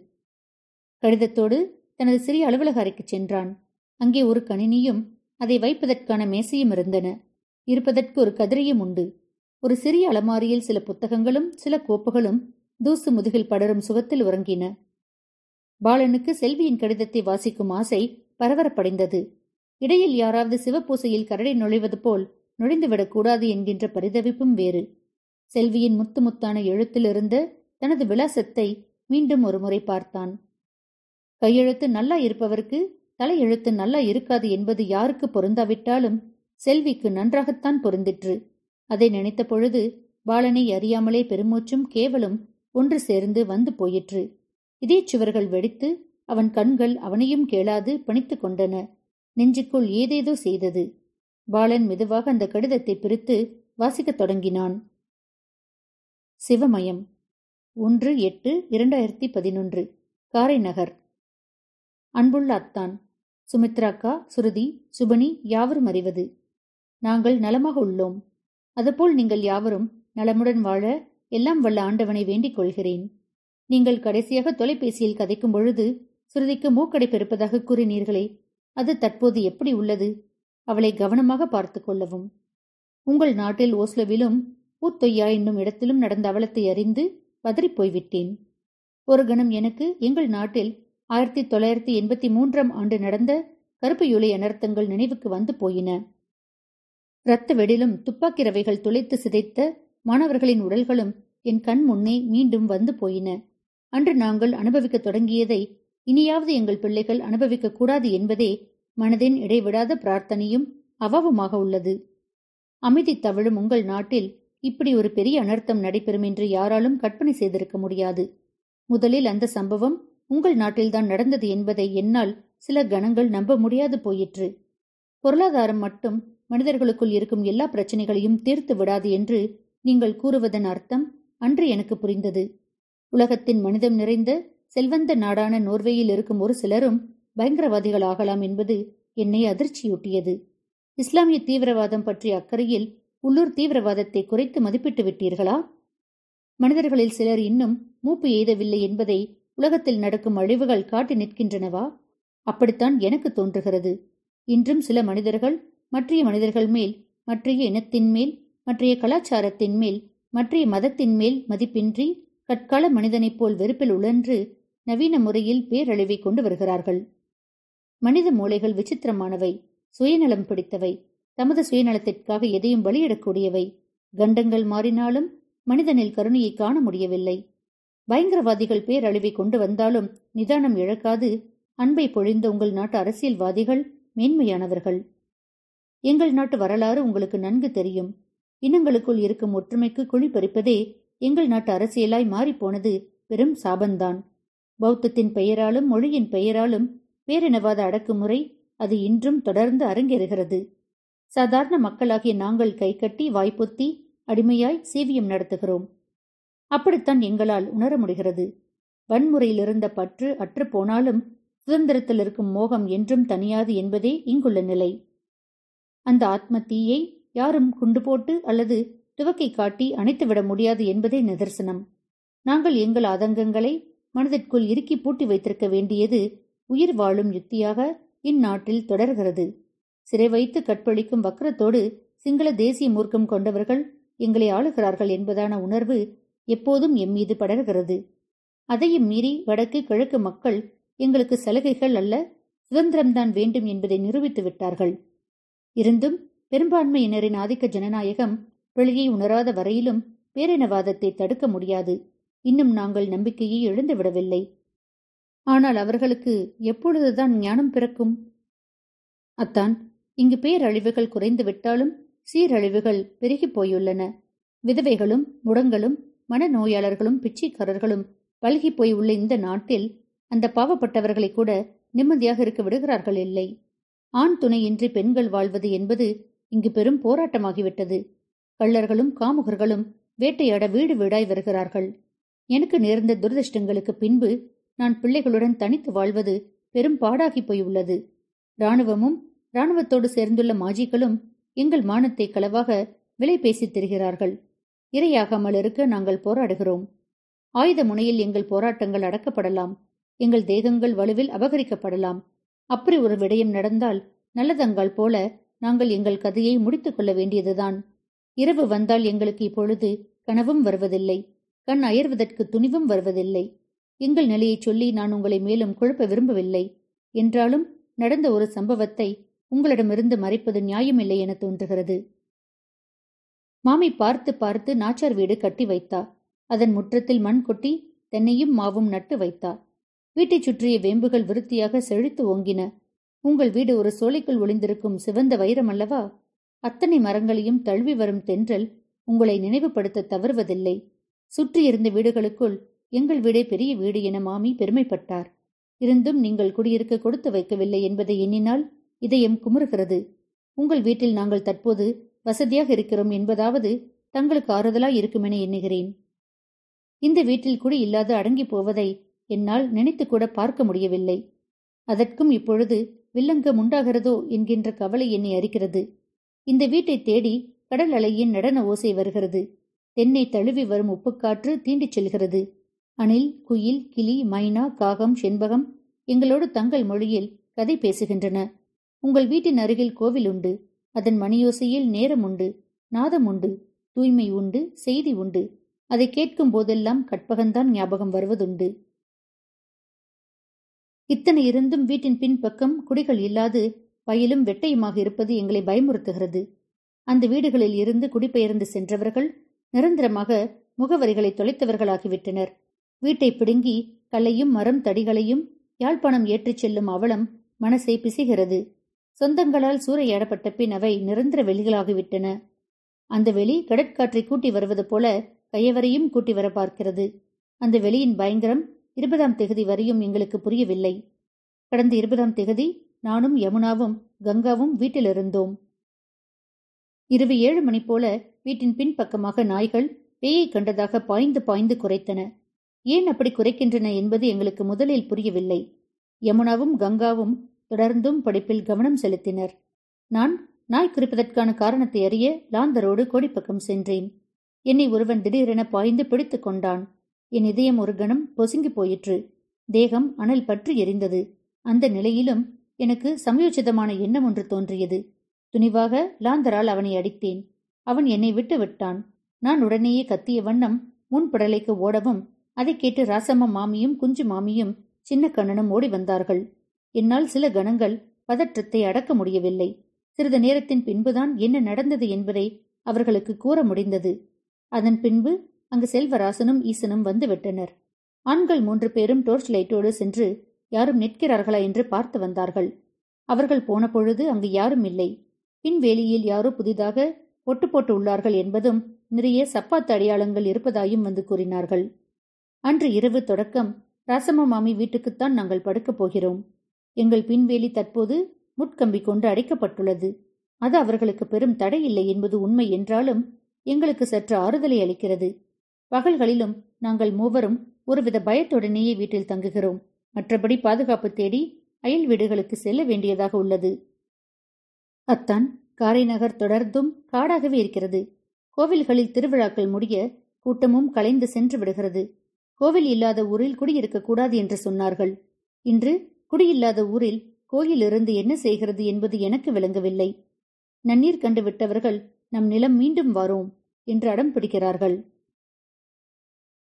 கடிதத்தோடு தனது சிறிய அலுவலக அறைக்கு சென்றான். அங்கே ஒரு கணினியும் அதை வைப்பதற்கான மேசையும் இருந்தன. இருப்பதற்கு ஒரு கதிரையும் உண்டு. ஒரு சிறிய அலமாரியில் சில புத்தகங்களும் சில கோப்புகளும் தூசு முதுகில் படரும் சுகத்தில் உறங்கின. பாலனுக்கு செல்வியின் கடிதத்தை வாசிக்கும் ஆசை பரவரப்படைந்தது இடையில் யாராவது சிவப்பூசையில் கரடை நுழைவது போல் நுழைந்துவிடக்கூடாது என்கின்ற பரிதவிப்பும் வேறு. செல்வியின் முத்து முத்தான எழுத்திலிருந்த தனது விலாசத்தை மீண்டும் ஒருமுறை பார்த்தான். கையெழுத்து நல்லா இருப்பவருக்கு தலையெழுத்து நல்லா இருக்காது என்பது யாருக்கு பொருந்தாவிட்டாலும் செல்விக்கு நன்றாகத்தான் பொருந்திற்று. அதை நினைத்த பொழுது பாலனை அறியாமலே பெருமூச்சும் கேவலும் ஒன்று சேர்ந்து வந்து போயிற்று. இதே சுவர்கள் வெடித்து அவன் கண்கள் அவனையும் கேளாது பணித்துக் கொண்டன. நெஞ்சுக்குள் ஏதேதோ செய்தது. பாலன் மெதுவாக அந்த கடிதத்தை பிரித்து வாசிக்கத் தொடங்கினான். சிவமயம். ஒன்று எட்டு இரண்டாயிரத்தி பதினொன்று. காரை நகர் அன்புள்ள அத்தான் சுமித்ராக்கா சுருதி சுபனி யாவரும் அறிவது. நாங்கள் நலமாக உள்ளோம். அதுபோல் நீங்கள் யாவரும் நலமுடன் வாழ எல்லாம் வல்ல ஆண்டவனை வேண்டிக் கொள்கிறேன். நீங்கள் கடைசியாக தொலைபேசியில் கதைக்கும் பொழுது சுருதிக்கு மூக்கடைப்பு இருப்பதாக கூறினீர்களே அது தற்போது எப்படி உள்ளது? அவளை கவனமாக பார்த்து கொள்ளவும். உங்கள் நாட்டில் ஓஸ்லோவிலும் ஊத்தொய்யா என்னும் இடத்திலும் நடந்த அவலத்தை அறிந்து பதறிப் போய்விட்டேன். ஒரு கணம் எனக்கு எங்கள் நாட்டில் ஆயிரத்தி தொள்ளாயிரத்தி எண்பத்தி மூன்றாம் ஆண்டு நடந்த கருப்பு யூலை அனர்த்தங்கள் நினைவுக்கு வந்து போயின. இரத்த வெடிலும் துப்பாக்கி ரவைகள் துளைத்து சிதைத்த மாணவர்களின் உடல்களும் என் கண் முன்னே மீண்டும் வந்து போயின. அன்று நாங்கள் அனுபவிக்க தொடங்கியதை இனியாவது எங்கள் பிள்ளைகள் அனுபவிக்கக் கூடாது என்பதே மனதின் இடைவிடாத பிரார்த்தனையும் அவாவுமாக உள்ளது. அமைதி தவழும் உங்கள் நாட்டில் இப்படி ஒரு பெரிய அனர்த்தம் நடைபெறும் என்று யாராலும் கற்பனை செய்திருக்க முடியாது. முதலில் அந்த சம்பவம் உங்கள் நாட்டில்தான் நடந்தது என்பதை என்னால் சில கணங்கள் நம்ப முடியாது போயிற்று. பொருளாதாரம் மட்டும் மனிதர்களுக்குள் இருக்கும் எல்லா பிரச்சனைகளையும் தீர்த்து விடாது என்று நீங்கள் கூறுவதன் அர்த்தம் அன்று எனக்கு புரிந்தது. உலகத்தின் மனிதம் நிறைந்த செல்வந்த நாடான நோர்வேயில் இருக்கும் ஒரு சிலரும் பயங்கரவாதிகள் ஆகலாம் என்பது என்னை அதிர்ச்சியூட்டியது. இஸ்லாமிய தீவிரவாதம் பற்றிய அக்கறையில் உள்ளூர் தீவிரவாதத்தை குறைத்து மதிப்பிட்டு விட்டீர்களா? மனிதர்களில் சிலர் இன்னும் மூப்பு எய்தவில்லை என்பதை உலகத்தில் நடக்கும் அழிவுகள் காட்டி நிற்கின்றனவா? அப்படித்தான் எனக்கு தோன்றுகிறது. இன்றும் சில மனிதர்கள் மற்றைய மனிதர்கள் மேல் மற்றைய இனத்தின் மேல் மற்றைய கலாச்சாரத்தின் மேல் மற்றைய மதத்தின் மேல் மதிப்பின்றி கற்கால மனிதனைப் போல் வெறுப்பில் உழன்று நவீன முறையில் பேரழிவை கொண்டு வருகிறார்கள். மனித மூளைகள் விசித்திரமானவை சுயநலம் பிடித்தவை தமது சுயநலத்திற்காக எதையும் பலியிடக்கூடியவை கண்டங்கள் மாறினாலும் மனிதனில் கருணையை காண முடியவில்லை. பயங்கரவாதிகள் பேரழிவை கொண்டு வந்தாலும் நிதானம் இழக்காது. அன்பை பொழிந்த உங்கள் நாட்டு அரசியல்வாதிகள் மேன்மையானவர்கள். எங்கள் நாட்டு வரலாறு உங்களுக்கு நன்கு தெரியும். இனங்களுக்குள் இருக்கும் ஒற்றுமைக்கு குழி பறிப்பதே எங்கள் நாட்டு அரசியலாய் மாறிப்போனது பெரும் சாபந்தான். பௌத்தத்தின் பெயராலும் மொழியின் பெயராலும் பேரினவாத அடக்குமுறை அது இன்றும் தொடர்ந்து அரங்கேறுகிறது. சாதாரண மக்களாகிய நாங்கள் கைகட்டி வாய்ப்புத்தி அடிமையாய் சீவியம் நடத்துகிறோம். அப்படித்தான் எங்களால் உணர முடிகிறது. வன்முறையில் இருந்த பற்று அற்று போனாலும் சுதந்திரத்தில் இருக்கும் மோகம் என்றும் தனியாது என்பதே இங்குள்ள நிலை. அந்த ஆத்ம தீயை யாரும் குண்டு போட்டு அல்லது துவக்கை காட்டி அணைத்துவிட முடியாது என்பதே நிதர்சனம். நாங்கள் எங்கள் ஆதங்கங்களை மனதிற்குள் இறுக்கி பூட்டி வைத்திருக்க வேண்டியது உயிர் வாழும் யுக்தியாக இந்நாட்டில் தொடர்கிறது. சிறை வைத்து கற்பழிக்கும் வக்கரத்தோடு சிங்கள தேசிய மூர்க்கம் கொண்டவர்கள் எங்களை ஆளுகிறார்கள் என்பதான உணர்வு எப்போதும் எம் மீது படர்கிறது. அதையும் மீறி வடக்கு கிழக்கு மக்கள் எங்களுக்கு சலுகைகள் அல்ல சுதந்திரம்தான் வேண்டும் என்பதை நிரூபித்து விட்டார்கள். இருந்தும் பெரும்பான்மையினரின் ஆதிக்க ஜனநாயகம் வெளியை உணராத வரையிலும் பேரினவாதத்தை தடுக்க முடியாது. இன்னும் நாங்கள் நம்பிக்கையை இழந்துவிடவில்லை. ஆனால் அவர்களுக்கு எப்பொழுதுதான் ஞானம் பிறக்கும்? அத்தான் இங்கு பேரழிவுகள் குறைந்து விட்டாலும் சீரழிவுகள் பெருகிப் போயுள்ளன. விதவைகளும் முடங்களும் மனநோயாளர்களும் பிச்சைக்காரர்களும் பல்கி போய் உள்ள இந்த நாட்டில் அந்த பாவப்பட்டவர்களை கூட நிம்மதியாக இருக்க விடுகிறார்கள் இல்லை. ஆண் துணையின்றி பெண்கள் வாழ்வது என்பது இங்கு பெரும் போராட்டமாகிவிட்டது. கள்ளர்களும் காமுகர்களும் வேட்டையாட வீடு வீடாய் வருகிறார்கள். எனக்கு நேர்ந்த துரதிருஷ்டங்களுக்கு பின்பு நான் பிள்ளைகளுடன் தனித்து வாழ்வது பெரும் பாடாகி போயுள்ளது. இராணுவமும் இராணுவத்தோடு சேர்ந்துள்ள மாஜிகளும் எங்கள் மானத்தை களவாக விலை பேசித் திரிகிறார்கள். இரையாகாமல் இருக்க நாங்கள் போராடுகிறோம். ஆயுத முனையில் எங்கள் போராட்டங்கள் அடக்கப்படலாம். எங்கள் தேகங்கள் வலுவில் அபகரிக்கப்படலாம். அப்படி ஒரு விடயம் நடந்தால் நல்லதங்கால் போல நாங்கள் எங்கள் கதையை முடித்துக் கொள்ள வேண்டியதுதான். இரவு வந்தால் எங்களுக்கு இப்பொழுது கனவும் வருவதில்லை. கண் அயர்வதற்கு துணிவும் வருவதில்லை. எங்கள் நிலையை சொல்லி நான் உங்களை மேலும் குழப்ப விரும்பவில்லை. என்றாலும் நடந்த ஒரு சம்பவத்தை உங்களிடமிருந்து மறைப்பது நியாயமில்லை என தோன்றுகிறது. மாமி பார்த்து பார்த்து நாச்சார் வீடு கட்டி வைத்தா. அதன் முற்றத்தில் மண் கொட்டி தென்னையும் மாவும் நட்டு வைத்தா. வீட்டைச் சுற்றிய வேம்புகள் விருத்தியாக செழித்து ஓங்கின. உங்கள் வீடு ஒரு சோலைக்குள் ஒளிந்திருக்கும் சிவந்த வைரம் அல்லவா? அத்தனை மரங்களையும் தழுவி வரும் தென்றல் உங்களை நினைவுபடுத்த தவறுவதில்லை. சுற்றியிருந்த வீடுகளுக்குள் எங்கள் வீடே பெரிய வீடு என மாமி பெருமைப்பட்டார். இருந்தும் நீங்கள் குடியிருக்க கொடுத்து வைக்கவில்லை என்பதை எண்ணினால் இதயம் குமுறுகிறது. உங்கள் வீட்டில் நாங்கள் தற்போது வசதியாக இருக்கிறோம் என்பதாவது தங்களுக்கு ஆறுதலாய் இருக்குமென எண்ணுகிறேன். இந்த வீட்டில் குடி இல்லாது அடங்கி போவதை என்னால் நினைத்து கூட பார்க்க முடியவில்லை. அதற்கும் இப்பொழுது வில்லங்கம் உண்டாகிறதோ என்கின்ற கவலை என்னை அறிக்கிறது இந்த வீட்டை தேடி கடல் அலையின் நடன ஓசை வருகிறது. தென்னை தழுவி வரும் உப்புக்காற்று தீண்டிச் செல்கிறது. அணில் குயில் கிளி மைனா காகம் செண்பகம் எங்களோடு தங்கள் மொழியில் கதை பேசுகின்றன. உங்கள் வீட்டின் அருகில் கோவில் உண்டு. அதன் மணியோசையில் நேரம் உண்டு. நாதம் உண்டு. தூய்மை உண்டு. செய்தி உண்டு. அதை கேட்கும் போதெல்லாம் கற்பகம்தான் ஞாபகம் வருவதுண்டு. இத்தனை இருந்தும் வீட்டின் பின்பக்கம் குடிகள் இல்லாது வயலும் வெட்டையுமாக இருப்பது எங்களை பயமுறுத்துகிறது. அந்த வீடுகளில் இருந்து குடிபெயர்ந்து சென்றவர்கள் நிரந்தரமாக முகவரிகளை தொலைத்தவர்களாகிவிட்டனர். வீட்டை பிடுங்கி கல்லையும் மரம் தடிகளையும் யாழ்ப்பாணம் ஏற்றிச் செல்லும் அவலம் மனசை பிசைகிறது. சொந்தங்களால் சூறையாடப்பட்ட பின் அவை நிரந்தர வெளிகளாகிவிட்டன. அந்த வெளி கடற்காற்றை கூட்டி வருவது போல கையவரையும் கூட்டி வர பார்க்கிறது அந்த வெளியின் பயங்கரம் இருபதாம் திகதி வரையும் எங்களுக்கு புரியவில்லை. கடந்த இருபதாம் திகதி நானும் யமுனாவும் கங்காவும் வீட்டிலிருந்தோம். இரவு ஏழு மணி போல வீட்டின் பின்பக்கமாக நாய்கள் பேயை கண்டதாக பாய்ந்து பாய்ந்து குறைத்தன ஏன் அப்படி குறைக்கின்றன என்பது எங்களுக்கு முதலில் புரியவில்லை. யமுனாவும் கங்காவும் தொடர்ந்தும் படிப்பில் கவனம் செலுத்தினர். நான் நாய் குறிப்பதற்கான காரணத்தை அறிய லாந்தரோடு கோடிப்பக்கம் சென்றேன். என்னை ஒருவன் திடீரென பாய்ந்து பிடித்துக் கொண்டான். என் இதயம் ஒரு கணம் பொசுங்கி போயிற்று. தேகம் அனல் பற்றி எரிந்தது. அந்த நிலையிலும் எனக்கு சமயோச்சிதமான எண்ணம் ஒன்று தோன்றியது. துணிவாக லாந்தரால் அவனை அடித்தேன். அவன் என்னை விட்டு விட்டான். நான் உடனேயே கத்திய வண்ணம் முன்படலைக்கு ஓடவும் அதை கேட்டு ராசம்ம மாமியும் குஞ்சு மாமியும் சின்ன கண்ணனும் ஓடி வந்தார்கள். என்னால் சில கணங்கள் பதற்றத்தை அடக்க முடியவில்லை. சிறிது நேரத்தின் பின்புதான் என்ன நடந்தது என்பதை அவர்களுக்கு கூற முடிந்தது. அதன் பின்பு அங்கு செல்வராசனும் ஈசனும் வந்து விட்டனர் ஆண்கள் மூன்று பேரும் டோர்ச் லைட்டோடு சென்று யாரும் நிற்கிறார்களா என்று பார்த்து வந்தார்கள். அவர்கள் போன பொழுது அங்கு யாரும் இல்லை. பின்வேலியில் யாரோ புதிதாக ஒட்டு போட்டு உள்ளார்கள் என்பதும் நிறைய சப்பாத்து அடையாளங்கள் இருப்பதாயும் வந்து கூறினார்கள். அன்று இரவு தொடக்கம் ராசம்மா மாமி வீட்டுக்குத்தான் நாங்கள் படுக்கப் போகிறோம். எங்கள் பின்வேலி தற்போது முட்கம்பி கொண்டு அடைக்கப்பட்டுள்ளது. அது அவர்களுக்கு பெரும் தடை இல்லை என்பது உண்மை என்றாலும் எங்களுக்கு சற்று ஆறுதலை அளிக்கிறது. பகல்களிலும் நாங்கள் மூவரும் ஒருவித பயத்துடனேயே வீட்டில் தங்குகிறோம். மற்றபடி பாதுகாப்பு தேடி அயல் வீடுகளுக்கு செல்ல வேண்டியதாக உள்ளது. அத்தான் காரைநகர் தொடர்ந்தும் காடாகவே இருக்கிறது. கோவில்களில் திருவிழாக்கள் முடிய கூட்டமும் கலைந்து சென்று விடுகிறது. கோவில் இல்லாத ஊரில் குடியிருக்கக்கூடாது என்று சொன்னார்கள். இன்று குடியில்லாத ஊரில் கோயிலிருந்து என்ன செய்கிறது என்பது எனக்கு விளங்கவில்லை. நன்னீர் கண்டு விட்டவர்கள் நம் நிலம் மீண்டும் வாரோம் என்று அடம் பிடிக்கிறார்கள்.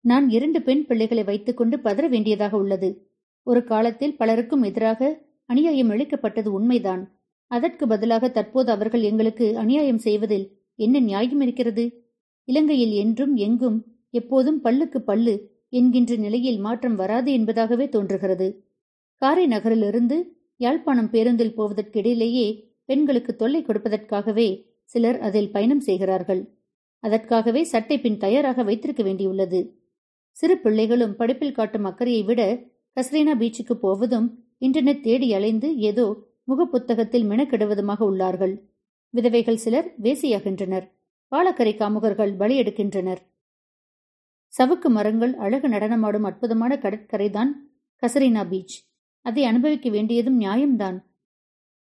நான் இரண்டு பெண் பிள்ளைகளை வைத்துக்கொண்டு பதற வேண்டியதாக உள்ளது. ஒரு காலத்தில் பலருக்கும் எதிராக அநியாயம் இழைக்கப்பட்டது உண்மைதான். அதற்கு பதிலாக தற்போது அவர்கள் எங்களுக்கு அநியாயம் செய்வதில் என்ன நியாயம் இருக்கிறது? இலங்கையில் என்றும் எங்கும் எப்போதும் பல்லுக்கு பல்லு என்கின்ற நிலையில் மாற்றம் வராது என்பதாகவே தோன்றுகிறது. காரை நகரிலிருந்து யாழ்ப்பாணம் பேருந்தில் போவதற்கிடையிலேயே பெண்களுக்கு தொல்லை கொடுப்பதற்காகவே சிலர் அதில் பயணம் செய்கிறார்கள். அதற்காகவே சட்டை பின் தயாராக வைத்திருக்க வேண்டியுள்ளது. சிறு பிள்ளைகளும் படிப்பில் காட்டும் அக்கறையை விட கஸ்ரீனா பீச்சுக்கு போவதும் இன்டர்நெட் தேடி அலைந்து ஏதோ முகப்புத்தகத்தில் மெனக்கெடுவதுமாக உள்ளார்கள். விதவைகள் சிலர் வேசியாகின்றனர். பாலக்கரை காமுகர்கள் பலியெடுக்கின்றனர். சவுக்கு மரங்கள் அழகு நடனமாடும் அற்புதமான கடற்கரைதான் கசரீனா பீச். அதை அனுபவிக்க வேண்டியதும் நியாயம்தான்.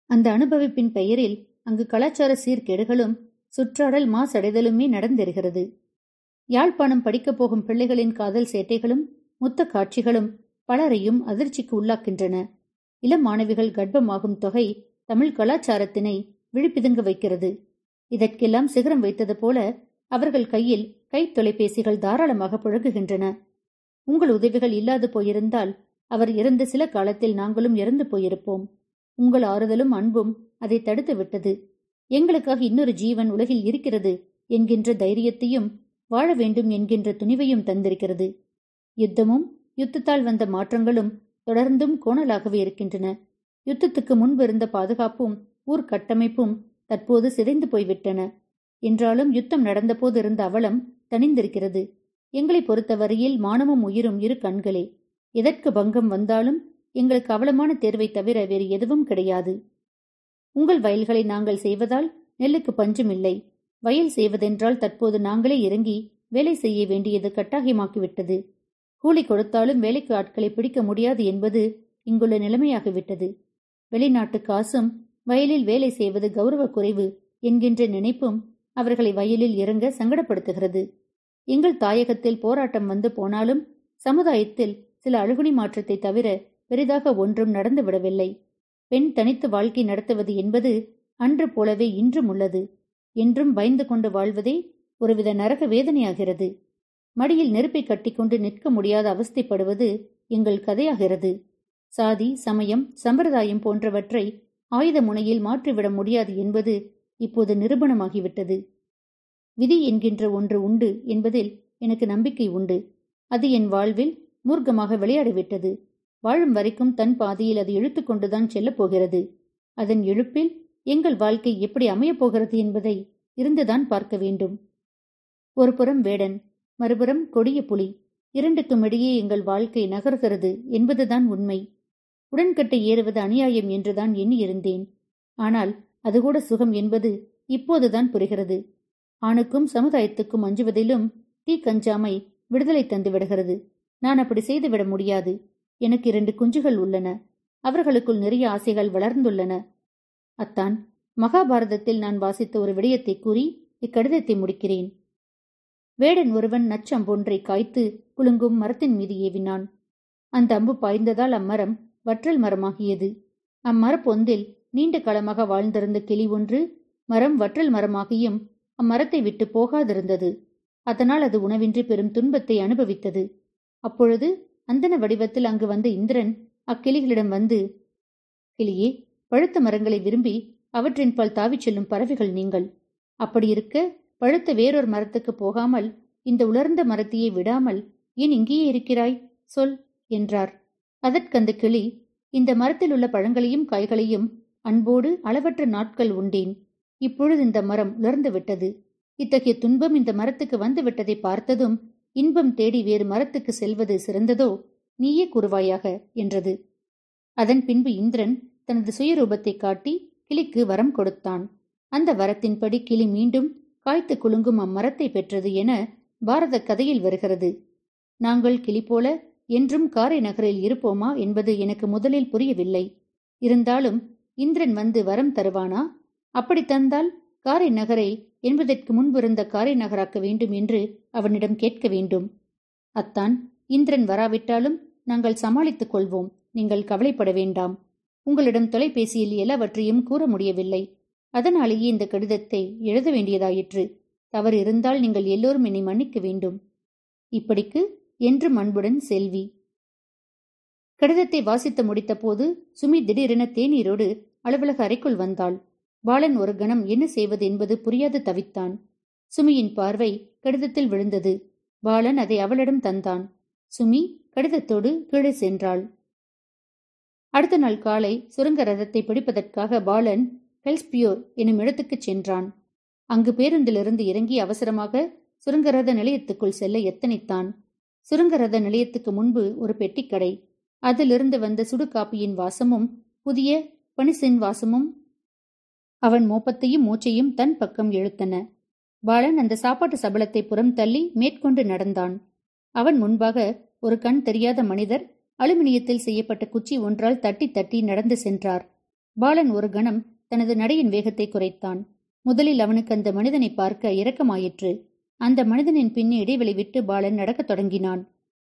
அந்த அனுபவிப்பின் பெயரில் அங்கு கலாச்சார சீர்கேடுகளும் சுற்றாடல் மாசடைதலுமே நடந்தேறுகிறது. யாழ்ப்பாணம் படிக்கப் போகும் பிள்ளைகளின் காதல் சேட்டைகளும் முத்த காட்சிகளும் பலரையும் அதிர்ச்சிக்கு உள்ளாக்கின்றன. இளம் மாணவிகள் கர்ப்பமாகும் தொகை தமிழ் கலாச்சாரத்தினை விழிப்பிதுங்க வைக்கிறது. இதற்கெல்லாம் சிகரம் வைத்தது போல அவர்கள் கையில் கை தொலைபேசிகள் தாராளமாக புழகுகின்றன உங்கள் உதவிகள் இல்லாது போயிருந்தால் அவர் இறந்த சில காலத்தில் நாங்களும் இறந்து போயிருப்போம். உங்கள் ஆறுதலும் அன்பும் அதை தடுத்து விட்டது. எங்களுக்காக இன்னொரு ஜீவன் உலகில் இருக்கிறது என்கின்ற தைரியத்தையும் வாழ வேண்டும் என்கின்ற துணிவையும் தந்திருக்கிறது. யுத்தமும் யுத்தத்தால் வந்த மாற்றங்களும் தொடர்ந்தும் கோணலாகவே இருக்கின்றன. யுத்தத்துக்கு முன்பு இருந்த பாதுகாப்பும் ஊர் கட்டமைப்பும் தற்போது சிதைந்து போய்விட்டன. என்றாலும் யுத்தம் நடந்தபோது இருந்த அவலம் தனிந்திருக்கிறது எங்களை பொறுத்தவரையில் மானமும் உயிரும் இரு கண்களே. எதற்கு பங்கம் வந்தாலும் எங்களுக்கு அவலமான தேர்வை தவிர வேறு எதுவும் கிடையாது. உங்கள் வயல்களை நாங்கள் செய்வதால் நெல்லுக்கு பஞ்சமில்லை வயல் செய்வதென்றால் தற்போது நாங்களே இறங்கி வேலை செய்ய வேண்டியது கட்டாயமாக்கிவிட்டது. கூலி கொடுத்தாலும் வேலைக்கு ஆட்களை பிடிக்க முடியாது என்பது இங்குள்ள நிலைமையாகிவிட்டது. வெளிநாட்டு காசும் வயலில் வேலை செய்வது கௌரவ குறைவு என்கின்ற நினைப்பும் அவர்களை வயலில் இறங்க சங்கடப்படுத்துகிறது. எங்கள் தாயகத்தில் போராட்டம் வந்து போனாலும் சமுதாயத்தில் சில அழுகுணி மாற்றத்தை தவிர பெரிதாக ஒன்றும் நடந்துவிடவில்லை. பெண் தனித்து வாழ்க்கை நடத்துவது என்பது அன்று போலவே இன்றும் உள்ளது. என்றும் பயந்து கொண்டு வாழ்வதே ஒருவித நரக வேதனையாகிறது. மடியில் நெருப்பை கட்டிக்கொண்டு நிற்க முடியாத அவஸ்தைப்படுவது எங்கள் கதையாகிறது. சாதி சமயம் சம்பிரதாயம் போன்றவற்றை ஆயுத முனையில் மாற்றிவிட முடியாது என்பது இப்போது நிரூபணமாகிவிட்டது. விதி என்கின்ற ஒன்று உண்டு என்பதில் எனக்கு நம்பிக்கை உண்டு. அது என் வாழ்வில் மூர்க்கமாக விளையாடிவிட்டது. வாழும் வரைக்கும் தன் பாதையில் அது இழுத்துக்கொண்டுதான் செல்லப் போகிறது. அதன் இழுப்பில் எங்கள் வாழ்க்கை எப்படி அமையப் போகிறது என்பதை இருந்துதான் பார்க்க வேண்டும். ஒரு புறம் வேடன் மறுபுறம் கொடிய புலி. இரண்டுக்கும் இடையே எங்கள் வாழ்க்கை நகர்கிறது என்பதுதான் உண்மை. உடன்கட்டை ஏறுவது அநியாயம் என்றுதான் எண்ணியிருந்தேன். ஆனால் அதுகூட சுகம் என்பது இப்போதுதான் புரிகிறது. ஆணுக்கும் சமுதாயத்துக்கும் அஞ்சுவதிலும் தீ கஞ்சாமை விடுதலை தந்து விடுகிறது. நான் அப்படி செய்துவிட முடியாது. எனக்கு இரண்டு குஞ்சுகள் உள்ளன. அவர்களுக்குள் நிறைய ஆசைகள் வளர்ந்துள்ளன. அத்தான் மகாபாரதத்தில் நான் வாசித்த ஒரு விடயத்தை கூறி இக்கடிதத்தை முடிக்கிறேன். வேடன் ஒருவன் நச்சம்பொன்றை காய்த்து குலுங்கும் மரத்தின் மீது ஏவினான். அந்த அம்பு பாய்ந்ததால் அம்மரம் வற்றல் மரமாகியது. அம்மரப்பொந்தில் நீண்ட காலமாக வாழ்ந்திருந்த கிளி ஒன்று மரம் வற்றல் மரமாகியும் அம்மரத்தை விட்டு போகாதிருந்தது. அதனால் அது உணவின்றி பெரும் துன்பத்தை அனுபவித்தது. அப்பொழுது அந்தன வடிவத்தில் அங்கு வந்த இந்திரன் அக்கிளிகளிடம் வந்து கிளியே பழுத்த மரங்களை விரும்பி அவற்றின் பால் தாவிச் செல்லும் பறவைகள் நீங்கள். அப்படி இருக்க பழுத்த வேறொரு மரத்துக்கு போகாமல் இந்த உலர்ந்த மரத்தையே விடாமல் ஏன் இங்கேயே இருக்கிறாய்? சொல் என்றார். அதற்கந்த கிளி இந்த மரத்தில் உள்ள பழங்களையும் காய்களையும் அன்போடு அளவற்ற நாட்கள் உண்டேன். இப்பொழுது இந்த மரம் உலர்ந்து விட்டது. இத்தகைய துன்பம் இந்த மரத்துக்கு வந்து விட்டதை பார்த்ததும் இன்பம் தேடி வேறு மரத்துக்கு செல்வது சிறந்ததோ நீயே கூறுவாயாக என்றது. அதன் பின்பு இந்திரன் தனது சுயரூபத்தை காட்டி கிளிக்கு வரம் கொடுத்தான். அந்த வரத்தின்படி கிளி மீண்டும் காய்த்து குலுங்கும் அம்மரத்தை பெற்றது என பாரத கதையில் வருகிறது. நாங்கள் கிளி போல என்றும் காரை நகரில் இருப்போமா? என்பது எனக்கு முதலில் புரியவில்லை. இருந்தாலும் இந்திரன் வந்து வரம் தருவானா? அப்படி தந்தால் காரை நகரை என்பதற்கு முன்பிருந்த காரை நகராக்க வேண்டும் என்று அவனிடம் கேட்க வேண்டும். அத்தான் இந்திரன் வராவிட்டாலும் நாங்கள் சமாளித்துக் கொள்வோம். நீங்கள் கவலைப்பட வேண்டாம். உங்களிடம் தொலைபேசியில் எல்லாவற்றையும் கூற முடியவில்லை. அதனாலேயே இந்த கடிதத்தை எழுத வேண்டியதாயிற்று. தவறு இருந்தால் நீங்கள் எல்லோரும் என்னை மன்னிக்க வேண்டும். இப்படிக்கு என்று அன்புடன் செல்வி. கடிதத்தை வாசித்து முடித்த போது சுமி திடீரென தேநீரோடு அலுவலக அறைக்குள் வந்தாள். பாலன் ஒரு கணம் என்ன செய்வது என்பது புரியாது தவித்தான். சுமியின் பார்வை கடிதத்தில் விழுந்தது. பாலன் அதை அவளிடம் தந்தான். சுமி கடிதத்தோடு கீழே சென்றாள். அடுத்த நாள் காலை சுரங்க ரதத்தை பிடிப்பதற்காக பாலன் ஹெல்ஸ்பியோர் எனும் இடத்துக்குச் சென்றான். அங்கு பேருந்திலிருந்து இறங்கி அவசரமாக சுரங்க ரத நிலையத்துக்குள் செல்ல எத்தனைத்தான். சுரங்க ரத நிலையத்துக்கு முன்பு ஒரு பெட்டிக்கடை. அதிலிருந்து வந்த சுடுகாப்பியின் வாசமும் புதிய பனிசின் வாசமும் அவன் மோப்பத்தையும் மூச்சையும் தன் பக்கம் இழுத்தன. பாலன் அந்த சாப்பாட்டு சபலத்தை புறம் தள்ளி மேற்கொண்டு நடந்தான். அவன் முன்பாக ஒரு கண் தெரியாத மனிதர் அலுமினியத்தில் செய்யப்பட்ட குச்சி ஒன்றால் தட்டி தட்டி நடந்து சென்றார். பாலன் ஒரு கணம் தனது நடையின் வேகத்தை குறைத்தான். முதலில் அவனுக்கு அந்த மனிதனை பார்க்க இரக்கமாயிற்று. அந்த மனிதனின் பின்னே இடைவெளி விட்டு பாலன் நடக்கத் தொடங்கினான்.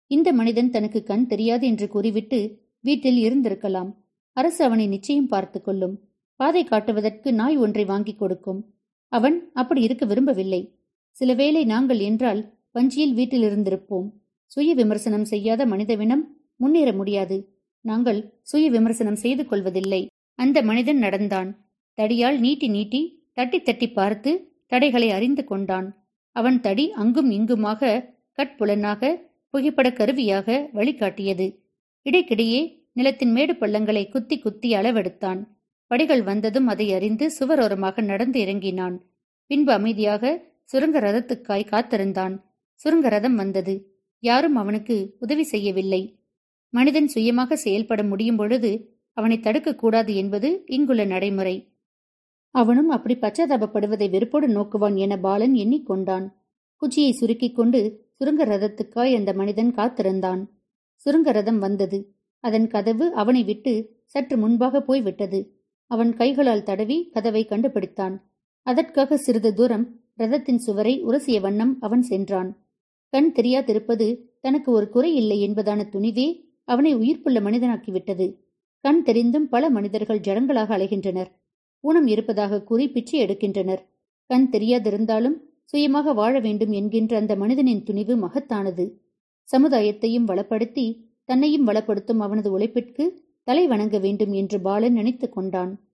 இந்த மனிதன் தனக்கு கண் தெரியாது என்று கூறிவிட்டு வீட்டில் இருந்திருக்கலாம். அரசு அவனை நிச்சயம் பார்த்து கொள்ளும். பாதை காட்டுவதற்கு நாய் ஒன்றை வாங்கிக் கொடுக்கும். அவன் அப்படி இருக்க விரும்பவில்லை. சில வேளை நாங்கள் என்றால் வஞ்சியில் வீட்டில் இருந்திருப்போம். சுய விமர்சனம் செய்யாத மனிதவினம் முன்னேற முடியாது. நாங்கள் சுய விமர்சனம் செய்து கொள்வதில்லை. அந்த மனிதன் நடந்தான். தடியால் நீட்டி நீட்டி தட்டி தட்டி பார்த்து தடைகளை அறிந்து கொண்டான். அவன் தடி அங்கும் இங்குமாக கட்புலனாக புகைப்பட கருவியாக வழிகாட்டியது. இடைக்கிடையே நிலத்தின் மேடு பள்ளங்களை குத்தி குத்தி அளவெடுத்தான். படிகள் வந்ததும் அதை அறிந்து சுவரோரமாக நடந்து இறங்கினான். பின்பு அமைதியாக சுரங்க ரதத்துக்காய் காத்திருந்தான். சுரங்க ரதம் வந்தது. யாரும் அவனுக்கு உதவி செய்யவில்லை. மனிதன் சுயமாக செயல்பட முடியும் பொழுது அவனை தடுக்கக்கூடாது என்பது இங்குள்ள நடைமுறை. அவனும் அப்படி பச்சாதாபப்படுவதை வெறுப்போடு நோக்குவான் என பாலன் எண்ணிக்கொண்டான். குச்சியை சுருக்கிக் கொண்டு சுருங்க ரதத்துக்காய் அந்த மனிதன் காத்திருந்தான். சுருங்க ரதம் வந்தது. அதன் கதவு அவனை விட்டு சற்று முன்பாக போய்விட்டது. அவன் கைகளால் தடவி கதவை கண்டுபிடித்தான். அதற்காக சிறிது தூரம் ரதத்தின் சுவரை உரசிய வண்ணம் அவன் சென்றான். கண் தெரியாதிருப்பது தனக்கு ஒரு குறை இல்லை என்பதான துணிவே அவனை உயிர்ப்புள்ள மனிதனாக்கிவிட்டது கண் தெரிந்தும் பல மனிதர்கள் ஜடங்களாக அலைகின்றனர். ஊனம் இருப்பதாக கூறி பிச்சை எடுக்கின்றனர். கண் தெரியாதிருந்தாலும் சுயமாக வாழ வேண்டும் என்கின்ற அந்த மனிதனின் துணிவு மகத்தானது. சமுதாயத்தையும் வளப்படுத்தி தன்னையும் வளப்படுத்தும் அவனது உழைப்பிற்கு தலை வணங்க வேண்டும் என்று பாலன் நினைத்து கொண்டான்.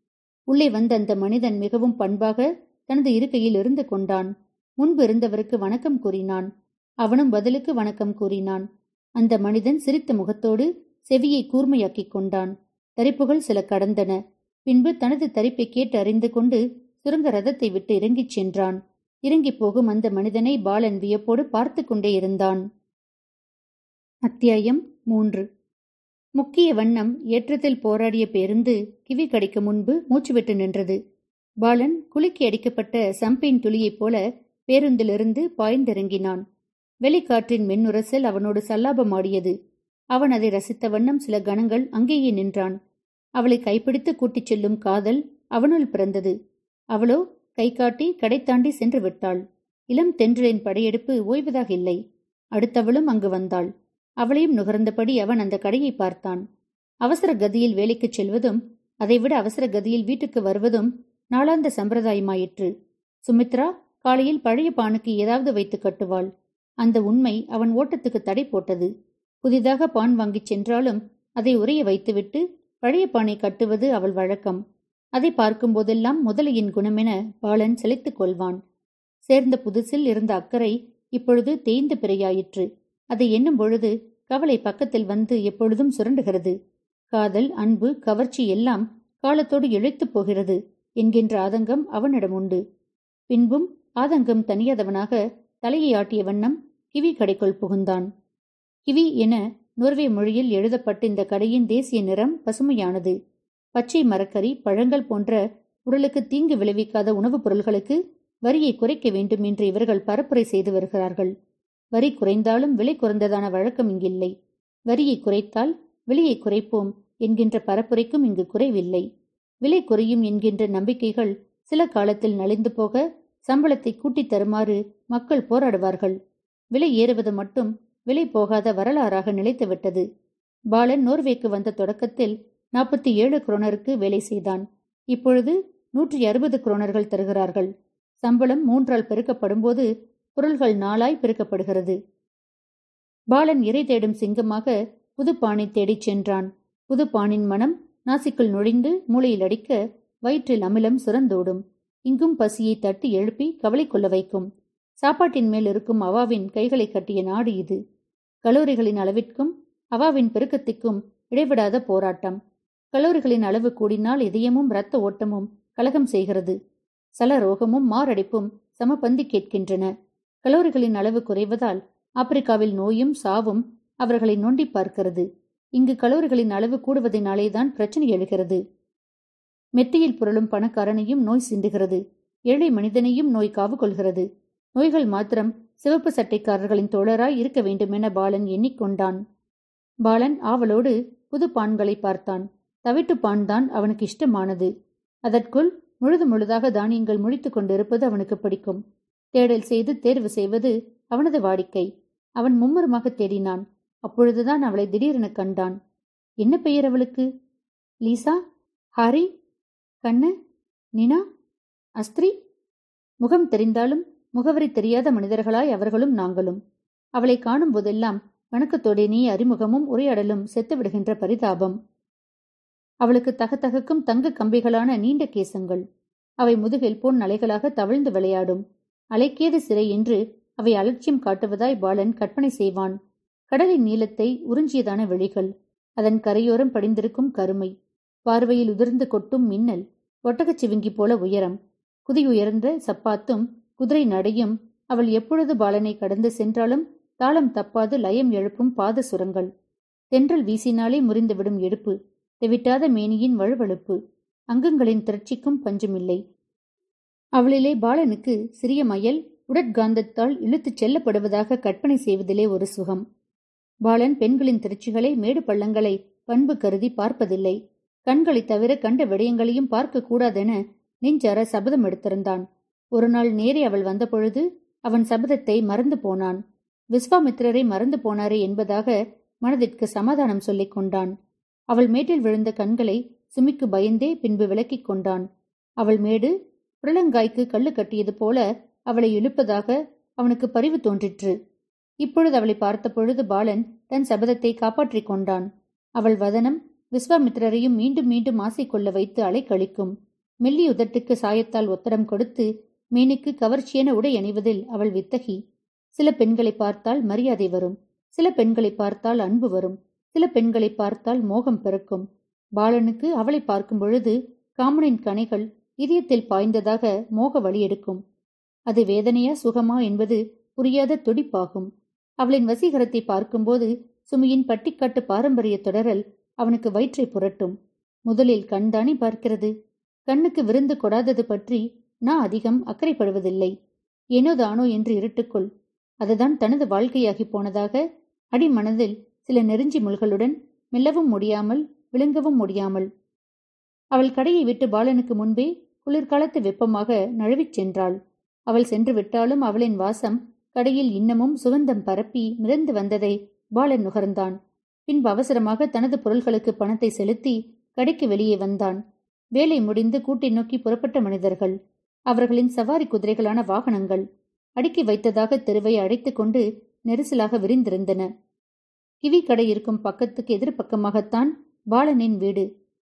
உள்ளே வந்த அந்த மனிதன் மிகவும் பண்பாக தனது இருக்கையில் இருந்து கொண்டான். முன்பு இருந்தவருக்கு வணக்கம் கூறினான். அவனும் பதிலுக்கு வணக்கம் கூறினான். அந்த மனிதன் சிரித்த முகத்தோடு செவியை கூர்மையாக்கிக் கொண்டான். தரிப்புகள் சில கடந்தன. பின்பு தனது தரிப்பை கேட்டு அறிந்து கொண்டு சுரங்க ரதத்தை விட்டு இறங்கிச் சென்றான். இறங்கிப் போகும் அந்த மனிதனை பாலன் வியப்போடு பார்த்து கொண்டே இருந்தான். அத்தியாயம் மூன்று. முக்கிய வண்ணம் ஏற்றத்தில் போராடிய பேருந்து கிவி கடிக்க முன்பு மூச்சுவிட்டு நின்றது. பாலன் குலுக்கி அடிக்கப்பட்ட சம்பின் துளியைப் போல பேருந்திலிருந்து பாய்ந்திறங்கினான். வெளிக்காற்றின் மென்னுரசல் அவனோடு சல்லாபமாடியது. அவன் அதை ரசித்த வண்ணம் சில கணங்கள் அங்கேயே நின்றான். அவளை கைப்பிடித்து கூட்டிச் செல்லும் காதல் அவனுள் பிறந்தது. அவளோ கை காட்டி கடை தாண்டி சென்று விட்டாள். இளம் தென்றலின் படையெடுப்பு ஓய்வதாக இல்லை. அடுத்தவளும் அங்கு வந்தாள். அவளையும் நுகர்ந்தபடி அவன் அந்த கடையை பார்த்தான். அவசர கதியில் வேலைக்குச் செல்வதும் அதைவிட அவசர கதியில் வீட்டுக்கு வருவதும் நாளாந்த சம்பிரதாயமாயிற்று. சுமித்ரா காலையில் பழைய பானுக்கு ஏதாவது வைத்து கட்டுவாள். அந்த உண்மை அவன் ஓட்டத்துக்கு தடை போட்டது. புதிதாக பான் வாங்கிச் சென்றாலும் அதை உரைய வைத்துவிட்டு பழைய பானை கட்டுவது அவள் வழக்கம். அதை பார்க்கும்போதெல்லாம் முதலையின் குணமென பாலன் செலைத்துக் கொள்வான். சேர்ந்த புதுசில் இருந்த அக்கறை இப்பொழுது தேய்ந்த பிறையாயிற்று. அதை எண்ணும் பொழுது கவலை பக்கத்தில் வந்து எப்பொழுதும் சுரண்டுகிறது. காதல் அன்பு கவர்ச்சி எல்லாம் காலத்தோடு இழைத்துப் போகிறது என்கின்ற ஆதங்கம் அவனிடம் உண்டு. பின்பும் ஆதங்கம் தனியாதவனாக தலையை ஆட்டிய வண்ணம் கிவி கடைக்குள் புகுந்தான். கிவி என நோர்வே மொழியில் எழுதப்பட்ட இந்த கடையின் தேசிய நிறம் பசுமையானது. பச்சை மரக்கறி பழங்கள் போன்ற உடலுக்கு தீங்கு விளைவிக்காத உணவுப் பொருள்களுக்கு வரியை குறைக்க வேண்டும் என்று இவர்கள் பரப்புரை செய்து வருகிறார்கள். வரி குறைந்தாலும் விலை குறைந்ததான வழக்கம் இங்கில்லை. வரியை குறைத்தால் விலையை குறைப்போம் என்கின்ற பரப்புரைக்கும் இங்கு குறைவில்லை. விலை குறையும் என்கின்ற நம்பிக்கைகள் சில காலத்தில் நலிந்து போக சம்பளத்தை கூட்டித் தருமாறு மக்கள் போராடுவார்கள். விலை ஏறுவது மட்டும் விலை போகாத வரலாறாக நிலைத்துவிட்டது. பாலன் நோர்வேக்கு வந்த தொடக்கத்தில் நாற்பத்தி ஏழு குரோனருக்கு வேலை செய்தான். இப்பொழுது நூற்றி அறுபது குரோனர்கள் தருகிறார்கள். சம்பளம் மூன்றால் பெருக்கப்படும்போது பொருள்கள் நாளாய் பெருக்கப்படுகிறது. பாலன் இறை தேடும் சிங்கமாக புதுப்பானை தேடிச் சென்றான். புதுப்பானின் மனம் நாசிக்குள் நுழைந்து மூளையில் அடிக்க வயிற்றில் அமிலம் சுரந்தோடும். இங்கும் பசியை தட்டி எழுப்பி கவலை கொள்ள வைக்கும். சாப்பாட்டின் மேல் இருக்கும் அவாவின் கைகளை கட்டிய நாடு இது. கலோரிகளின் அளவிற்கும் அவாவின் பெருக்கத்திற்கும் இடைவிடாத போராட்டம். கலோரிகளின் அளவு கூடினால் இதயமும் இரத்த ஓட்டமும் கலகம் செய்கிறது. சலரோகமும் மாரடைப்பும் சமபந்தி கேட்கின்றன. கலோரிகளின் அளவு குறைவதால் ஆப்பிரிக்காவில் நோயும் சாவும் அவர்களை நொண்டி பார்க்கிறது. இங்கு கலோரிகளின் அளவு கூடுவதனாலேதான் பிரச்சனை எழுகிறது. மெத்தியில் புரளும் பணக்காரனையும் நோய் சிந்துகிறது. ஏழை மனிதனையும் நோய் காவு கொள்கிறது. நோய்கள் மாத்திரம் சிவப்பு சட்டைக்காரர்களின் தோழராய் இருக்க வேண்டுமென பாலன் எண்ணிக்கொண்டான். பாலன் ஆவலோடு புது பான்களை பார்த்தான். தவிட்டு பான்தான் அவனுக்கு இஷ்டமானது. அதற்குள் முழுது முழுதாக தானியங்கள் முழித்துக் கொண்டிருப்பது அவனுக்கு பிடிக்கும். தேடல் செய்து தேர்வு செய்வது அவனது வாடிக்கை. அவன் மும்முரமாக தேடினான். அப்பொழுதுதான் அவளை திடீரென கண்டான். என்ன பெயர் அவளுக்கு? லீசா? ஹாரி? கண்ண? நினா? அஸ்திரி? முகம் தெரிந்தாலும் முகவரி தெரியாத மனிதர்களாய் அவர்களும் நாங்களும். அவளை காணும் போதெல்லாம் வணக்கத்தோடே அறிமுகமும் உரையாடலும் செத்துவிடுகின்ற பரிதாபம். அவளுக்கு தகத்தகக்கும் தங்க கம்பிகளான நீண்ட கேசங்கள். அவை முதுகில் போன் அலைகளாக தவழ்ந்து விளையாடும். அலைக்கேது சிறை என்று அவை அலட்சியம் காட்டுவதாய் பாலன் கற்பனை செய்வான். கடலின் நீளத்தை உறிஞ்சியதான வெளிகள் அதன் கரையோரம் படிந்திருக்கும் கருமை. பார்வையில் உதிர்ந்து கொட்டும் மின்னல். ஒட்டகச் சிவிங்கி போல உயரம். குதியுயர்ந்த சப்பாத்தும் குதிரை நடையும். அவள் எப்பொழுது பாலனை கடந்து சென்றாலும் தாளம் தப்பாது லயம் எழுப்பும் பாத சுரங்கள். தென்றல் வீசினாலே முறிந்துவிடும் எடுப்பு. தெவிட்டாத மேனியின் வழுவழுப்பு. அங்கங்களின் திரட்சிக்கும் பஞ்சமில்லை. அவளிலே பாலனுக்கு சிறிய மயல் உடற்காந்தத்தால் இழுத்துச் செல்லப்படுவதாக கற்பனை செய்வதிலே ஒரு சுகம். பாலன் பெண்களின் திருச்சிகளை மேடு பள்ளங்களை பண்பு கருதி பார்ப்பதில்லை. கண்களைத் தவிர கண்ட விடயங்களையும் பார்க்க கூடாதென நெஞ்சர சபதம் எடுத்திருந்தான். ஒரு நாள் நேரே அவள் வந்தபொழுது அவன் சபதத்தை மறந்து போனான். விஸ்வாமித்திரரை மறந்து போனாரே என்பதாக மனதிற்கு சமாதானம் சொல்லிக் கொண்டான். அவள் மேட்டில் விழுந்த கண்களை சுமிக்கு பயந்தே பின்பு விலக்கிக் கொண்டான். அவள் மேடு புரளங்காய்க்கு கல்லு கட்டியது போல அவளை இழுப்பதாக அவனுக்கு பரிவு தோன்றிற்று. இப்பொழுது அவளை பார்த்த பொழுது பாலன் தன் சபதத்தை காப்பாற்றிக் கொண்டான். அவள் வதனம் விஸ்வாமித்திரரையும் மீண்டும் மீண்டும் ஆசை கொள்ள வைத்து அலை கழிக்கும் மெல்லி உதட்டுக்கு சாயத்தால் ஒத்தடம் கொடுத்து மீனுக்கு கவர்ச்சியான உடை அணிவதில் அவள் வித்தகி. சில பெண்களை பார்த்தால் மரியாதை வரும். சில பெண்களை பார்த்தால் அன்பு வரும். சில பெண்களை பார்த்தால் மோகம் பிறக்கும். பாலனுக்கு அவளை பார்க்கும் பொழுது காமனின் கனைகள் இதயத்தில் பாய்ந்ததாக மோக வழி எடுக்கும். அது வேதனையா சுகமா என்பது புரியாத துடிப்பாகும். அவளின் வசீகரத்தை பார்க்கும்போது சுமியின் பட்டிக்காட்டு பாரம்பரிய தொடரல் அவனுக்கு வயிற்றை புரட்டும். முதலில் கண்தானே பார்க்கிறது. கண்ணுக்கு விருந்து கொடாதது பற்றி நான் அதிகம் அக்கறைப்படுவதில்லை. ஏனோதானோ என்று இருட்டுக்குள். அதுதான் தனது வாழ்க்கையாகி போனதாக அடிமனதில் சில நெருஞ்சி முள்களுடன் மெல்லவும் முடியாமல் விழுங்கவும் முடியாமல். அவள் கடையை விட்டு பாலனுக்கு முன்பே குளிர்காலத்து வெப்பமாக நழுவிச் சென்றாள். அவள் சென்று விட்டாலும் அவளின் வாசம் கடையில் இன்னமும் சுகந்தம் பரப்பி மிதந்து வந்ததை பாலன் நுகர்ந்தான். பின்பு அவசரமாக தனது பொருள்களுக்கு பணத்தை செலுத்தி கடைக்கு வெளியே வந்தான். வேலை முடிந்து கூட்டி நோக்கி புறப்பட்ட மனிதர்கள். அவர்களின் சவாரி குதிரைகளான வாகனங்கள் அடுக்கி வைத்ததாக தெருவை அடைத்துக் கொண்டு நெரிசலாக விரிந்திருந்தன. கிவி கடை இருக்கும் பக்கத்துக்கு எதிர்பக்கமாகத்தான் பாலனின் வீடு.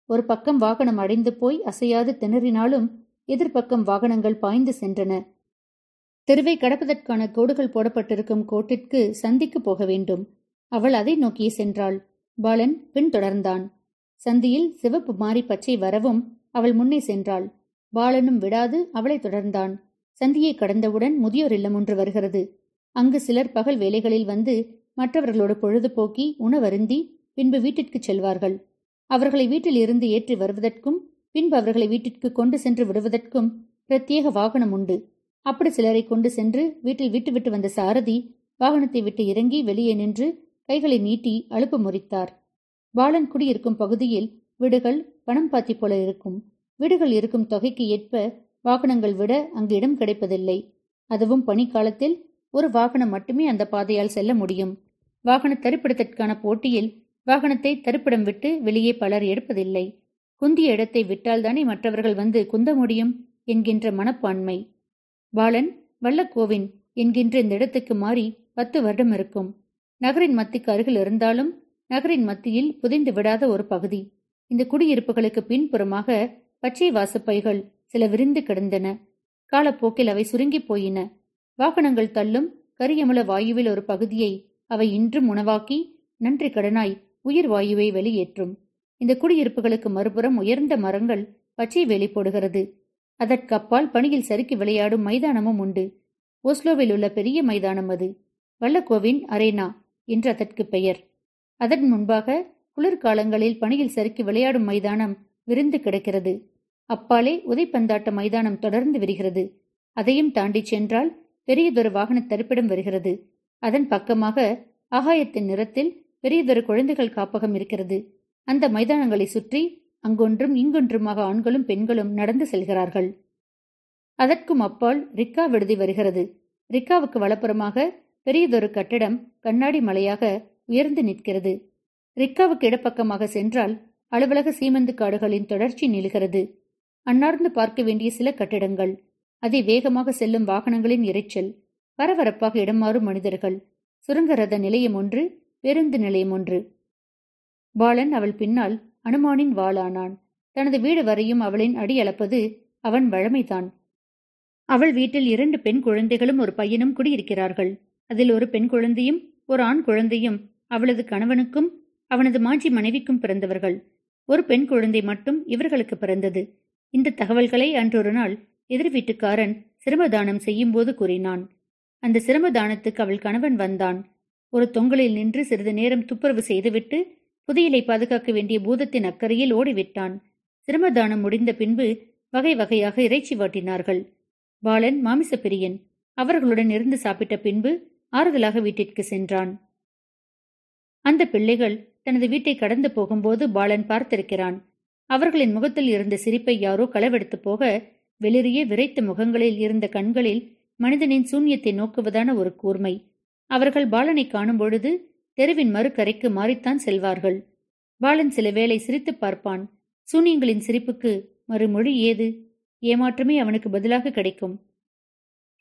ஒரு பக்கம் வாகனம் அடைந்து போய் அசையாது திணறினாலும் எதிர்ப்பக்கம் வாகனங்கள் பாய்ந்து சென்றன. தெருவை கடப்பதற்கான கோடுகள் போடப்பட்டிருக்கும் கோட்டிற்கு சந்திக்கு போக வேண்டும். அவள் அதை நோக்கியே சென்றாள். பாலன் பின்தொடர்ந்தான். சந்தியில் சிவப்பு மாறி பச்சை வரவும் அவள் முன்னே சென்றாள். பாலனும் விடாது அவளை தொடர்ந்தான். சந்தியை கடந்தவுடன் முதியோர் இல்லம் ஒன்று வருகிறது. அங்கு சிலர் பகல் வேலைகளில் வந்து மற்றவர்களோடு பொழுதுபோக்கி உணவருந்தி பின்பு வீட்டிற்குச் செல்வார்கள். அவர்களை வீட்டில் இருந்து ஏற்றி வருவதற்கும் பின்பு அவர்களை வீட்டிற்கு கொண்டு சென்று விடுவதற்கும் பிரத்யேக வாகனம் உண்டு. அப்படி சிலரை கொண்டு சென்று வீட்டில் விட்டுவிட்டு வந்த சாரதி வாகனத்தை விட்டு இறங்கி வெளியே நின்று கைகளை நீட்டி அழுப்பு முறித்தார். பாலன் குடியிருக்கும் பகுதியில் வீடுகள் பணம் பாத்தி போல இருக்கும். வீடுகள் இருக்கும் தொகைக்கு ஏற்ப வாகனங்கள் விட அங்கு இடம் கிடைப்பதில்லை. அதுவும் பனிக்காலத்தில் ஒரு வாகனம் மட்டுமே அந்த பாதையால் செல்ல முடியும். வாகன தரிப்பிடத்திற்கான போட்டியில் வாகனத்தை தரிப்பிடம் விட்டு வெளியே பலர் எடுப்பதில்லை. குந்திய இடத்தை விட்டால்தானே மற்றவர்கள் வந்து குந்த முடியும் என்கின்ற மனப்பான்மை. பாலன் வல்லக்கோவின் என்கின்ற இந்த இடத்துக்கு மாறி பத்து வருடம் இருக்கும். நகரின் மத்திக்கு அருகில் இருந்தாலும் நகரின் மத்தியில் புதைந்து விடாத ஒரு பகுதி. இந்த குடியிருப்புகளுக்கு பின்புறமாக பச்சை வாசப்பைகள் சில விரிந்து கிடந்தன. காலப்போக்கில் அவை சுருங்கிப் போயின. வாகனங்கள் தள்ளும் கரியமல வாயுவில் ஒரு பகுதியை அவை இன்றும் உணவாக்கி நன்றி கடனாய் உயிர் வாயுவை வெளியேற்றும். இந்த குடியிருப்புகளுக்கு மறுபுறம் உயர்ந்த மரங்கள் பச்சை வேலி போடுகிறது. அதற்கப்பால் பணியில் சறுக்கி விளையாடும் மைதானமும் உண்டு. ஓஸ்லோவில் உள்ள பெரிய மைதானம் அது. வல்லக்கோவின் அரேனா என்று அதற்கு பெயர். அதன் முன்பாக குளிர்காலங்களில் பணியில் சறுக்கி விளையாடும் மைதானம் விருந்து கிடக்கிறது. அப்பாலே உதைப்பந்தாட்ட மைதானம் தொடர்ந்து விரிகிறது. அதையும் தாண்டி சென்றால் பெரியதொரு வாகன தரிப்பிடம் வருகிறது. அதன் பக்கமாக ஆகாயத்தின் நிறத்தில் பெரியதொரு குழந்தைகள் காப்பகம் இருக்கிறது. அந்த மைதானங்களை சுற்றி அங்கொன்றும் இங்கொன்றுமாக ஆண்களும் பெண்களும் நடந்து செல்கிறார்கள். அதற்கும் அப்பால் ரிக்கா விடுதி வருகிறது. ரிக்காவுக்கு வலப்புறமாக பெரியதொரு கட்டடம் கண்ணாடி மலையாக உயர்ந்து நிற்கிறது. ரிக்காவுக்கு இடப்பக்கமாக சென்றால் அலுவலக சீமந்து காடுகளின் தொடர்ச்சி நிலுகிறது. அன்னார்ந்து பார்க்க வேண்டிய சில கட்டிடங்கள். அதை வேகமாக செல்லும் வாகனங்களின் இரைச்சல் பரபரப்பாக இடமாறும் மனிதர்கள். சுரங்க ரத நிலையம் ஒன்று பேருந்து நிலையம் ஒன்று. பாலன் அவள் பின்னால் அனுமானின் வாளானான். தனது வீடு வரையும் அவளின் அடி அளப்பது அவன் வழமைதான். அவள் வீட்டில் இரண்டு பெண் குழந்தைகளும் ஒரு பையனும் குடியிருக்கிறார்கள். அதில் ஒரு பெண் குழந்தையும் ஒரு ஆண் குழந்தையும் அவளது கணவனுக்கும் அவனது மாஞ்சி மனைவிக்கும் பிறந்தவர்கள். ஒரு பெண் குழந்தை மட்டும் இவர்களுக்கு பிறந்தது. இந்த தகவல்களை அன்றொரு நாள் எதிர் வீட்டுக்காரன் சிரமதானம் செய்யும்போது கூறினான். அந்த சிரமதானத்துக்கு அவள் கணவன் வந்தான். ஒரு தொங்கலில் நின்று சிறிது நேரம் துப்புரவு செய்துவிட்டு புதையலை பாதுகாக்க வேண்டிய பூதத்தின் அக்கறையில் ஓடிவிட்டான். சிரமதானம் முடிந்த பின்பு வகை வகையாக இறைச்சி வாட்டினார்கள். பாலன் மாமிச பிரியன் அவர்களுடன் இருந்து சாப்பிட்ட பின்பு ஆறுதலாக வீட்டிற்கு சென்றான். அந்த பிள்ளைகள் தனது வீட்டை கடந்து போகும்போது பாலன் பார்த்திருக்கிறான். அவர்களின் முகத்தில் இருந்த சிரிப்பை யாரோ களவெடுத்து போக வெளிரிய விரைத்த முகங்களில் இருந்த கண்களில் மனிதனின் சூன்யத்தை நோக்குவதான ஒரு கூர்மை. அவர்கள் பாலனை காணும் பொழுது தெருவின் மறுக்கரைக்கு மாறித்தான் செல்வார்கள். பாலன் சில வேளை சிரித்து பார்ப்பான். சூன்யங்களின் சிரிப்புக்கு மறுமொழி ஏது? ஏமாற்றமே அவனுக்கு பதிலாக கிடைக்கும்.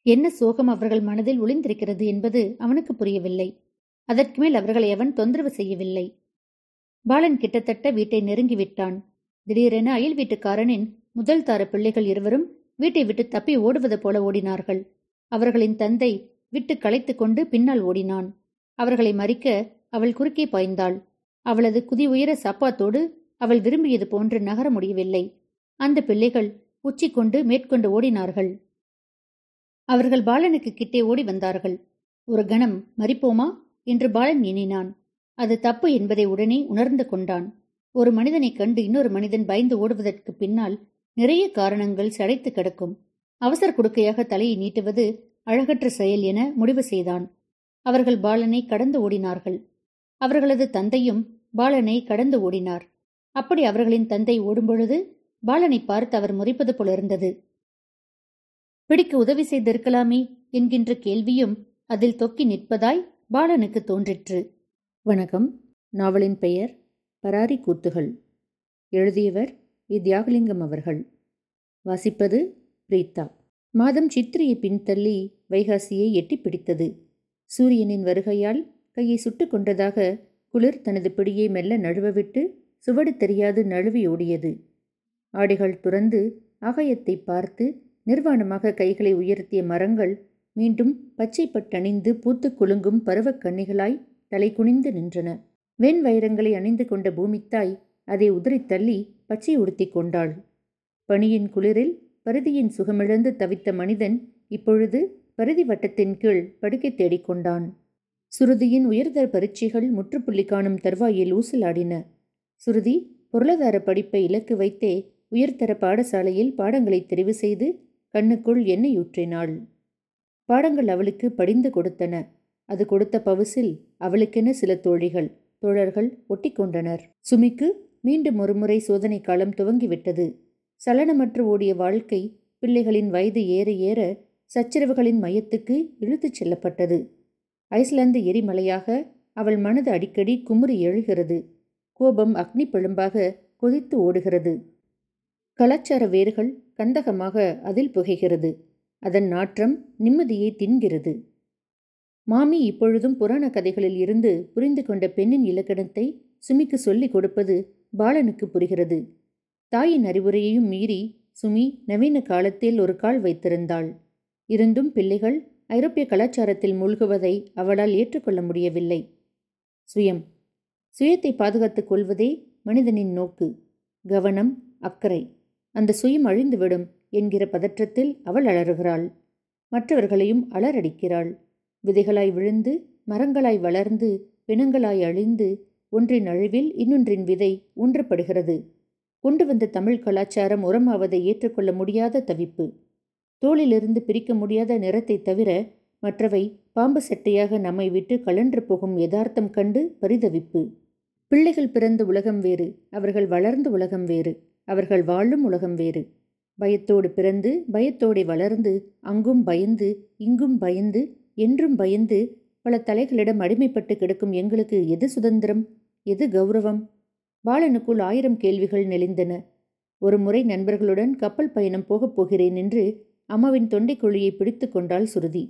என்ன சோகம் அவர்கள் மனதில் ஒளிந்திருக்கிறது என்பது அவனுக்கு புரியவில்லை. அதற்கு மேல் அவர்களை அவன் தொந்தரவு செய்யவில்லை. பாலன் கிட்டத்தட்ட வீட்டை நெருங்கிவிட்டான். திடீரென அயல் வீட்டுக்காரனின் முதல் தார பிள்ளைகள் இருவரும் வீட்டை விட்டு தப்பி ஓடுவது போல ஓடினார்கள். அவர்களின் தந்தை விட்டு களைத்து கொண்டு பின்னால் ஓடினான். அவர்களை மறிக்க அவள் குறுக்கே பாய்ந்தாள். அவளது குதி உயர சப்பாத்தோடு அவள் விரும்பியது போன்று நகர முடியவில்லை. அந்த பிள்ளைகள் உச்சி கொண்டு மேற்கொண்டு ஓடினார்கள். அவர்கள் பாலனுக்கு கிட்டே ஓடி வந்தார்கள். ஒரு கணம் மறிப்போமா? என்று பாலன் எண்ணினான். அது தப்பு என்பதை உடனே உணர்ந்து கொண்டான். ஒரு மனிதனைக் கண்டு இன்னொரு மனிதன் பயந்து ஓடுவதற்கு பின்னால் நிறைய காரணங்கள் சடைத்து கிடக்கும். அவசர குடுக்கையாக தலையை நீட்டுவது அழகற்ற செயல் என முடிவு செய்தான். அவர்கள் பாலனை கடந்து ஓடினார்கள். அவர்களது தந்தையும் பாலனை கடந்து ஓடினார். அப்படி அவர்களின் தந்தை ஓடும்பொழுது பாலனை பார்த்து அவர் முறைப்பது போலிருந்தது. பிடிக்க உதவி செய்திருக்கலாமே என்கின்ற கேள்வியும் அதில் தொக்கி நிற்பதாய் பாலனுக்கு தோன்றிற்று. வணக்கம். நாவலின் பெயர் பராரி கூத்துகள். எழுதியவர் இத்தியாகலிங்கம் அவர்கள். வாசிப்பது பிரீத்தா. மாதம் சித்திரையை பின்தள்ளி வைகாசியை எட்டி பிடித்தது. சூரியனின் வருகையால் கையை சுட்டு கொண்டதாக குளிர் தனது பிடியை மெல்ல நழுவவிட்டு சுவடு தெரியாது நழுவி ஓடியது. ஆடைகள் துறந்து ஆகாயத்தை பார்த்து நிர்வாணமாக கைகளை உயர்த்திய மரங்கள் மீண்டும் பச்சைப்பட்டணிந்து பூத்து குலுங்கும் பருவக் கண்ணிகளாய் தலை குனிந்து நின்றன. வெண் வைரங்களை அணிந்து கொண்ட பூமித்தாய் அதை உதறித் தள்ளி பச்சை உடுத்தி கொண்டாள். பனியின் குளிரில் பருதியின் சுகமிழந்து தவித்த மனிதன் இப்பொழுது பருதி வட்டத்தின் கீழ் படுக்கை தேடிக்கொண்டான் சுருதியின் உயர்தர பரீட்சைகள் முற்றுப்புள்ளி காணும் தருவாயில் ஊசலாடின. சுருதி பொருளாதார படிப்பை இலக்கு வைத்தே உயர்தர பாடசாலையில் பாடங்களை தெரிவு செய்து கண்ணுக்குள் எண்ணெய் ஊற்றினாள். பாடங்கள் அவளுக்கு படிந்து கொடுத்தன. அது கொடுத்த பவுசில் அவளுக்கென சில தோழிகள். தோழர்கள் ஒட்டிக்கொண்டனர். சுமிக்கு மீண்டும் ஒருமுறை சோதனை காலம் துவங்கிவிட்டது. சலனமற்று ஓடிய வாழ்க்கை பிள்ளைகளின் வயது ஏற ஏற சச்சரவுகளின் மையத்துக்கு இழுத்துச் செல்லப்பட்டது. ஐஸ்லாந்து எரிமலையாக அவள் மனது அடிக்கடி குமுறி எழுகிறது. கோபம் அக்னி பெழும்பாக கொதித்து ஓடுகிறது. கலாச்சார வேர்கள் கந்தகமாக அதில் புகைகிறது. அதன் நாற்றம் நிம்மதியை தின்கிறது. மாமி இப்பொழுதும் புராண கதைகளில் இருந்து புரிந்து கொண்ட பெண்ணின் இலக்கணத்தை சுமிக்கு சொல்லிக் கொடுப்பது பாலனுக்கு புரிகிறது. தாயின் அறிவுரையையும் மீறி சுமி நவீன காலத்தில் ஒரு கால் வைத்திருந்தாள். இருந்தும் பிள்ளைகள் ஐரோப்பிய கலாச்சாரத்தில் மூழ்குவதை அவளால் ஏற்றுக்கொள்ள முடியவில்லை. சுயம். சுயத்தை பாதுகாத்துக் கொள்வதே மனிதனின் நோக்கு. கவனம் அக்கறை. அந்த சுயம் அழிந்துவிடும் என்கிற பதற்றத்தில் அவள் அலறுகிறாள். மற்றவர்களையும் அலறடிக்கிறாள். விதைகளாய் விழுந்து மரங்களாய் வளர்ந்து பிணங்களாய் அழிந்து ஒன்றின் அழிவில் இன்னொன்றின் விதை ஊன்றப்படுகிறது. கொண்டு வந்த தமிழ் கலாச்சாரம் உரமாவதை ஏற்றுக்கொள்ள முடியாத தவிப்பு. தோளிலிருந்து பிரிக்க முடியாத நிறத்தை தவிர மற்றவை பாம்பு சட்டையாக நம்மை விட்டு கலன்று போகும் யதார்த்தம் கண்டு பரிதவிப்பு. பிள்ளைகள் பிறந்த உலகம் வேறு அவர்கள் வளர்ந்த உலகம் வேறு அவர்கள் வாழும் உலகம் வேறு. பயத்தோடு பிறந்து பயத்தோடு வளர்ந்து அங்கும் பயந்து இங்கும் பயந்து என்றும் பயந்து பல தலைகளிடம் அடிமைப்பட்டு கிடக்கும் எங்களுக்கு எது சுதந்திரம் எது கௌரவம்? பாலனுக்குள் ஆயிரம் கேள்விகள் நெளிந்தன. ஒரு முறை நண்பர்களுடன் கப்பல் பயணம் போகப் போகிறேன் என்று அம்மாவின் தொண்டை குழியை பிடித்து கொண்டாள் சுருதி.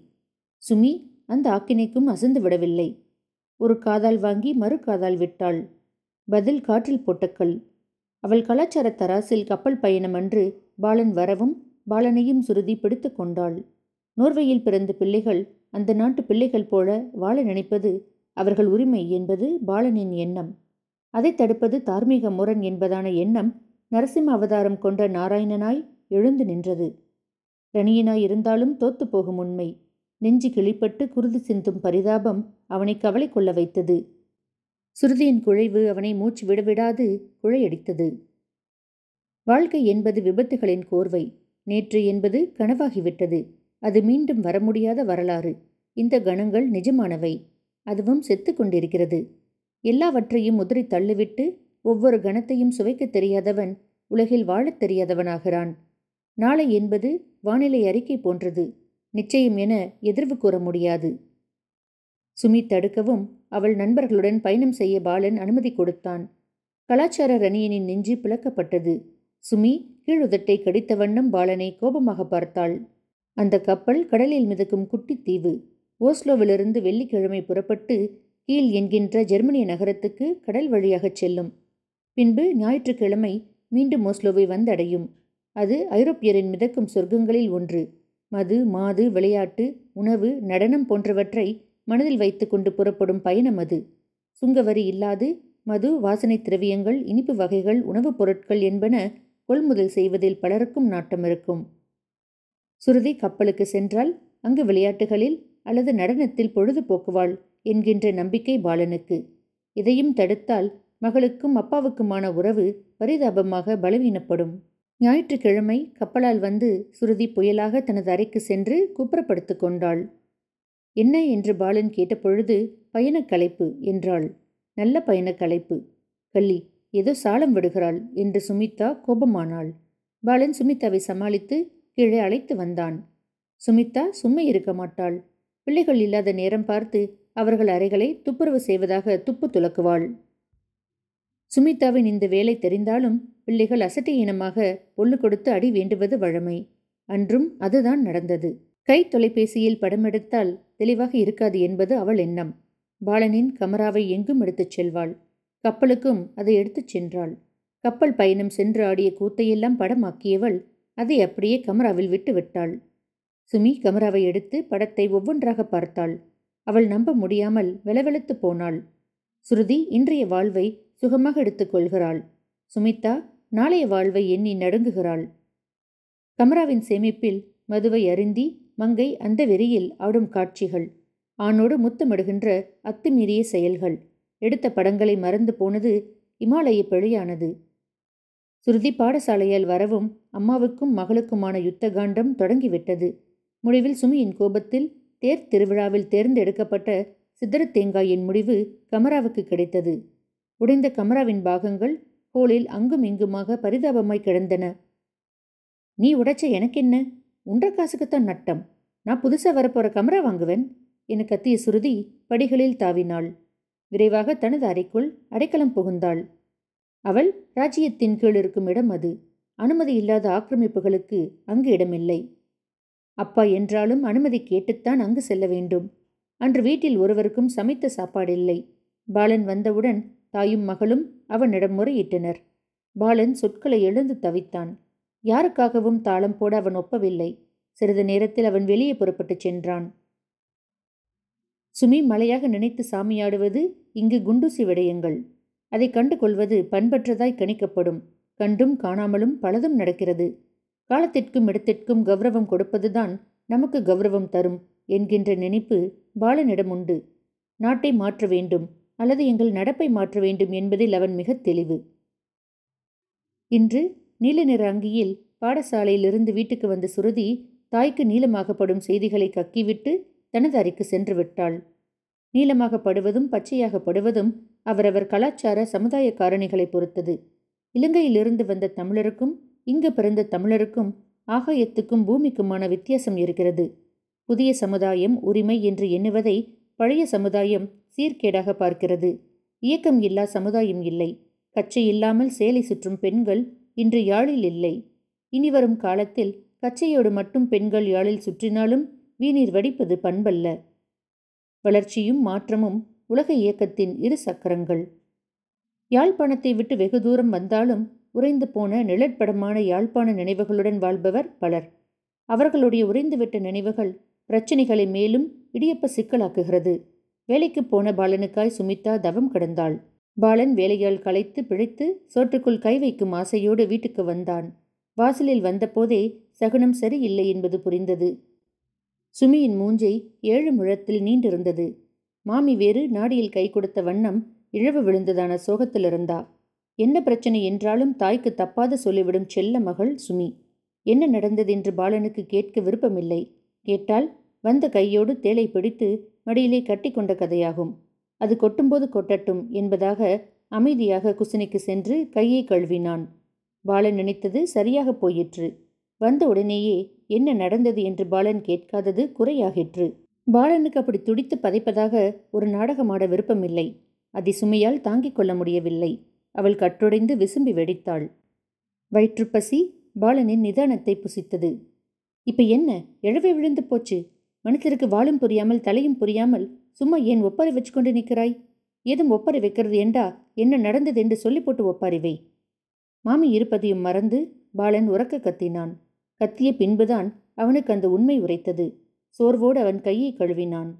சுமி அந்த ஆக்கினைக்கும் அசந்து விடவில்லை. ஒரு காதால் வாங்கி மறு காதால் விட்டாள். பதில் காற்றில் போட்டக்கல் அவள் கலாச்சார தராசில் கப்பல் பயணம் அன்று பாலன் வரவும் பாலனையும் சுருதி பிடித்து கொண்டாள். நோர்வையில் பிறந்த பிள்ளைகள் அந்த நாட்டு பிள்ளைகள் போல வாழ நினைப்பது அவர்கள் உரிமை என்பது பாலனின் எண்ணம். அதை தடுப்பது தார்மீக முரண் என்பதான எண்ணம் நரசிம்ம அவதாரம் கொண்ட நாராயணனாய் எழுந்து நின்றது. ரணியனாய் இருந்தாலும் தோத்து போகும் உண்மை. நெஞ்சு கிளிப்பட்டு குருதி சிந்தும் பரிதாபம் அவனை கவலை கொள்ள வைத்தது. சுருதியின் குழைவு அவனை மூச்சு விடவிடாது குழையடித்தது. வாழ்க்கை என்பது விபத்துகளின் கோர்வை. நேற்று என்பது கனவாகிவிட்டது. அது மீண்டும் வர முடியாத வரலாறு. இந்த கணங்கள் நிஜமானவை. அதுவும் செத்து கொண்டிருக்கிறது. எல்லாவற்றையும் உதறி தள்ளிவிட்டு ஒவ்வொரு கணத்தையும் சுவைக்கத் தெரியாதவன் உலகில் வாழத் தெரியாதவனாகிறான். நாளை என்பது வானிலை அறிக்கை போன்றது. நிச்சயம் என எதிர்வு கூற முடியாது. சுமி தடுக்கவும் அவள் நண்பர்களுடன் பயணம் செய்ய பாலன் அனுமதி கொடுத்தான். கலாச்சார ரணியனின் நெஞ்சு பிளக்கப்பட்டது. சுமி கீழுதட்டை கடித்த வண்ணம் பாலனை கோபமாக பார்த்தாள். அந்த கப்பல் கடலில் மிதக்கும் குட்டி தீவு. ஓஸ்லோவிலிருந்து வெள்ளிக்கிழமை புறப்பட்டு கீழ் என்கின்ற ஜெர்மனிய நகரத்துக்கு கடல் வழியாகச் செல்லும். பின்பு ஞாயிற்றுக்கிழமை மீண்டும் ஓஸ்லோவை வந்தடையும். அது ஐரோப்பியரின் மிதக்கும் சொர்க்கங்களில் ஒன்று. மது மாது விளையாட்டு உணவு நடனம் போன்றவற்றை மனதில் வைத்து கொண்டு புறப்படும் பயணம் அது. சுங்கவரி இல்லாது மது வாசனை திரவியங்கள் இனிப்பு வகைகள் உணவுப் பொருட்கள் என்பன கொள்முதல் செய்வதில் பலருக்கும் நாட்டம் இருக்கும் சுருதி கப்பலுக்கு சென்றால் அங்கு விளையாட்டுகளில் அல்லது நடனத்தில் பொழுது போக்குவாள் என்கின்ற நம்பிக்கை பாலனுக்கு. இதையும் தடுத்தால் மகளுக்கும் அப்பாவுக்குமான உறவு பரிதாபமாக பலவீனப்படும். ஞாயிற்றுக்கிழமை கப்பலால் வந்து சுருதி புயலாக தனது அறைக்கு சென்று குப்புறப்படுத்து கொண்டாள். என்ன? என்று பாலன் கேட்டபொழுது பயணக்கலைப்பு என்றாள். நல்ல பயணக்கலைப்பு கள்ளி ஏதோ சாலம் விடுகிறாள் என்று சுமிதா கோபமானாள். பாலன் சுமிதாவை சமாளித்து கீழே அழைத்து வந்தான். சுமிதா சும்மை இருக்க மாட்டாள். பிள்ளைகள் இல்லாத நேரம் பார்த்து அவர்கள் அறைகளை துப்புரவு செய்வதாக துப்பு துலக்குவாள். சுமிதாவின் இந்த வேலை தெரிந்தாலும் பிள்ளைகள் அசட்டை இனமாக பொல்லு கொடுத்து அடி வேண்டுவது வழமை. அன்றும் அதுதான் நடந்தது. கை தொலைபேசியில் படமெடுத்தால் தெளிவாக இருக்காது என்பது அவள் எண்ணம். பாலனின் கமராவை எங்கும் எடுத்துச் செல்வாள். கப்பலுக்கும் அதை எடுத்துச் சென்றாள். கப்பல் பயணம் சென்று ஆடிய கூத்தையெல்லாம் படமாக்கியவள் அதை அப்படியே கமராவில் விட்டு விட்டாள். சுமி கமராவை எடுத்து படத்தை ஒவ்வொன்றாக பார்த்தாள். அவள் நம்ப முடியாமல் வெளவெளுத்து போனாள். சுருதி இன்றைய வாழ்வை சுகமாக எடுத்துக்கொள்கிறாள் சுமிதா நாளைய வாழ்வை எண்ணி நடுங்குகிறாள். கமராவின் சேமிப்பில் மதுவை அருந்தி மங்கை அந்த வெறியில் ஆடும் காட்சிகள் ஆணோடு முத்தமிடுகின்ற அத்துமீறிய செயல்கள் எடுத்த படங்களை மறந்து போனது இமாலய பிழையானது. சுருதி பாடசாலையால் வரவும் அம்மாவுக்கும் மகளுக்குமான யுத்த காண்டம் தொடங்கிவிட்டது. முடிவில் சுமியின் கோபத்தில் தேர் திருவிழாவில் தேர்ந்தெடுக்கப்பட்ட சித்திர தேங்காயின் முடிவு கமராவுக்கு கிடைத்தது. உடைந்த கமராவின் பாகங்கள் ஹோலில் அங்கும் இங்குமாக பரிதாபமாய் கிடந்தன. நீ உடைச்ச எனக்கென்ன? உன்ற காசுக்குத்தான் நட்டம். நான் புதுசா வரப்போற கமரா வாங்குவேன்? என கத்திய சுருதி படிகளில் தாவினாள். விரைவாக தனது அறைக்குள் அடைக்கலம் புகுந்தாள். அவள் ராஜ்யத்தின் கீழ் இருக்கும் இடம் அது. அனுமதி இல்லாத ஆக்கிரமிப்புகளுக்கு அங்கு இடமில்லை. அப்பா என்றாலும் அனுமதி கேட்டுத்தான் அங்கு செல்ல வேண்டும். அன்று வீட்டில் ஒருவருக்கும் சமைத்த சாப்பாடில்லை. பாலன் வந்தவுடன் தாயும் மகளும் அவனிடம் முறையிட்டனர். பாலன் சொற்களை எழுந்து தவித்தான். யாருக்காகவும் தாளம் போட அவன் ஒப்பவில்லை. சிறிது நேரத்தில் அவன் வெளியே புறப்பட்டுச் சென்றான். சுமி மலையாக நினைத்து சாமியாடுவது இங்கு குண்டூசி விடயங்கள். அதை கண்டு கொள்வது பண்பற்றதாய் கணிக்கப்படும். கண்டும் காணாமலும் பலதும் நடக்கிறது. காலத்திற்கும் இடத்திற்கும் கௌரவம் கொடுப்பதுதான் நமக்கு கௌரவம் தரும் என்கின்ற நினைப்பு பாலனிடம் உண்டு. நாட்டை மாற்ற வேண்டும் அல்லது எங்கள் நடப்பை மாற்ற வேண்டும் என்பதில் அவன் மிக தெளிவு. இன்று நீல நிற அங்கியில் பாடசாலையிலிருந்து வீட்டுக்கு வந்த சுருதி தாய்க்கு நீளமாகப்படும் செய்திகளை கக்கிவிட்டு தனது அறைக்கு சென்று விட்டாள். நீளமாகப்படுவதும் பச்சையாகப்படுவதும் அவரவர் கலாச்சார சமுதாய காரணிகளை பொறுத்தது. இலங்கையிலிருந்து வந்த தமிழருக்கும் இங்கு பிறந்த தமிழருக்கும் ஆகாயத்துக்கும் பூமிக்குமான வித்தியாசம் இருக்கிறது. புதிய சமுதாயம் உரிமை என்று எண்ணுவதை பழைய சமுதாயம் சீர்கேடாக பார்க்கிறது. இயக்கம் இல்லா சமுதாயம் இல்லை. கச்சை இல்லாமல் சேலை சுற்றும் பெண்கள் இன்று யாழில் இல்லை. இனிவரும் காலத்தில் கச்சையோடு மட்டும் பெண்கள் யாழில் சுற்றினாலும் வீணீர் வடிப்பது பண்பல்ல. வளர்ச்சியும் மாற்றமும் உலக இயக்கத்தின் இரு சக்கரங்கள். யாழ்ப்பாணத்தை விட்டு வெகு தூரம் வந்தாலும் உறைந்து போன நிழற்படமான யாழ்ப்பாண நினைவுகளுடன் வாழ்பவர் பலர். அவர்களுடைய உறைந்துவிட்ட நினைவுகள் பிரச்சனைகளை மேலும் இடியப்ப சிக்கலாக்குகிறது. வேலைக்கு போன பாலனுக்காய் சுமித்தா தவம் கிடந்தாள். பாலன் வேலையால் களைத்து பிழைத்து சோற்றுக்குள் கை வைக்கும் ஆசையோடு வீட்டுக்கு வந்தான். வாசலில் வந்தபோதே சகுனம் சரியில்லை என்பது புரிந்தது. சுமியின் மூஞ்சை ஏழு முழத்தில் நீண்டிருந்தது. மாமி வேறு நாடியில் கை கொடுத்த வண்ணம் இழவு விழுந்ததான சோகத்தில் இருந்தா என்ன பிரச்சனை என்றாலும் தாய்க்கு தப்பாத சொல்லிவிடும் செல்ல மகள் சுமி. என்ன நடந்தது என்று பாலனுக்கு கேட்க விருப்பமில்லை. கேட்டால் வந்த கையோடு தேளை பிடித்து மடியிலே கட்டி கொண்ட கதையாகும். அது கொட்டும்போது கொட்டட்டும் என்பதாக அமைதியாக குசினிக்கு சென்று கையை கழுவினான். பாலன் நினைத்தது சரியாக போயிற்று. வந்த உடனேயே என்ன நடந்தது என்று பாலன் கேட்காதது குறையாகிற்று. பாலனுக்கு அப்படி துடித்து பதைப்பதாக ஒரு நாடகமாட விருப்பமில்லை. அதை சுமையால் தாங்கிக் கொள்ள முடியவில்லை. அவள் கட்டுடைந்து விசும்பி வெடித்தாள். வயிற்றுப்பசி பாலனின் நிதானத்தை புசித்தது. இப்ப என்ன? எழவே விழுந்து போச்சு. மனத்திற்கு வாழும் புரியாமல் தலையும் புரியாமல் சும்மா ஏன் ஒப்பாரி வச்சு கொண்டு நிற்கிறாய்? ஏதும் ஒப்பாரி வைக்கிறது என்றா என்ன நடந்தது என்று சொல்லி போட்டு ஒப்பாரிவை? மாமி இருப்பதையும் மறந்து பாலன் உறக்க கத்தினான். கத்திய பின்புதான் அவனுக்கு அந்த உண்மை உரைத்தது. சோர்வோடு அவன் கையை கழுவினான்.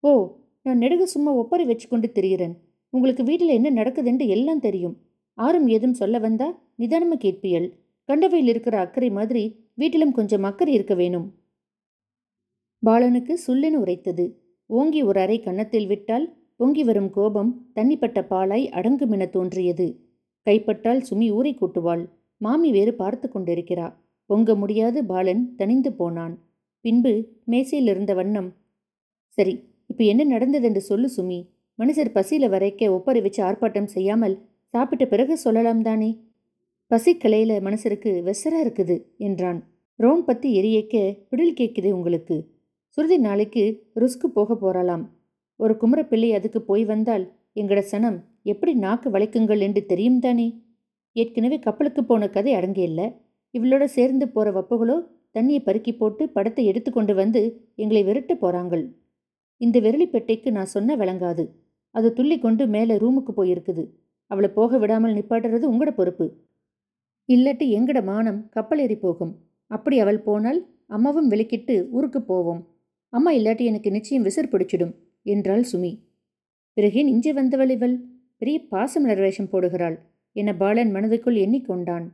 ஓ நான் நெடுக சும்மா ஒப்பரை வச்சுக்கொண்டு திரிகிறேன். உங்களுக்கு வீட்டில் என்ன நடக்குதுன்னு எல்லாம் தெரியும். ஆறும் ஏதும் சொல்ல வந்தா நிதானமாக கேட்பியல். கண்டவையில் இருக்கிற அக்கறை மாதிரி வீட்டிலும் கொஞ்சம் அக்கறை இருக்க வேணும். பாலனுக்கு சுல்லென உரைத்தது. ஓங்கி ஒரு அறை கன்னத்தில் விட்டால் பொங்கி வரும் கோபம் தண்ணிப்பட்ட பாலாய் அடங்குமென தோன்றியது. கைப்பட்டால் சுமி ஊரை கூட்டுவாள். மாமி வேறு பார்த்து கொண்டிருக்கிறா. பொங்க முடியாது பாலன் தனிந்து போனான். பின்பு மேசையில் இருந்த வண்ணம் சரி இப்போ என்ன நடந்தது என்று சொல்லு சுமி. மனுஷர் பசியில வரைக்க ஒப்பறை வச்சு ஆர்ப்பாட்டம் செய்யாமல் சாப்பிட்ட பிறகு சொல்லலாம் தானே? பசி கலையில மனுஷருக்கு வெசரா இருக்குது என்றான். ரோன் பத்தி எரியக்க பிடில் கேட்குது உங்களுக்கு. சுருதி நாளைக்கு ருஸ்க்கு போக போறாளாம். ஒரு குமரப்பிள்ளை அதுக்கு போய் வந்தால் எங்கட சனம் எப்படி நாக்கு வளைக்குங்கள் என்று தெரியும் தானே? ஏற்கனவே கப்பலுக்கு போன கதை அடங்கியில்ல இவளோட சேர்ந்து போற வப்புகளோ தண்ணியை பருக்கி போட்டு படத்தை எடுத்துக்கொண்டு வந்து எங்களை விரட்ட போறாங்கள். இந்த விரலிப்பெட்டைக்கு நான் சொன்ன விளங்காது. அது துள்ளி கொண்டு மேலே ரூமுக்கு போயிருக்குது. அவளை போக விடாமல் நிப்பாட்டுறது உங்களோட பொறுப்பு. இல்லாட்டி எங்கட மானம் கப்பல் ஏறி போகும். அப்படி அவள் போனால் அம்மாவும் விலக்கிட்டு ஊருக்கு போவோம். அம்மா இல்லாட்டி எனக்கு நிச்சயம் விசர் பிடிச்சிடும் என்றாள் சுமி. பிறகே இஞ்சி வந்தவள் இவள். பெரிய பாசமலர் வேஷம் போடுகிறாள். என பாலன் மனதுக்குள் எண்ணிக்கொண்டான்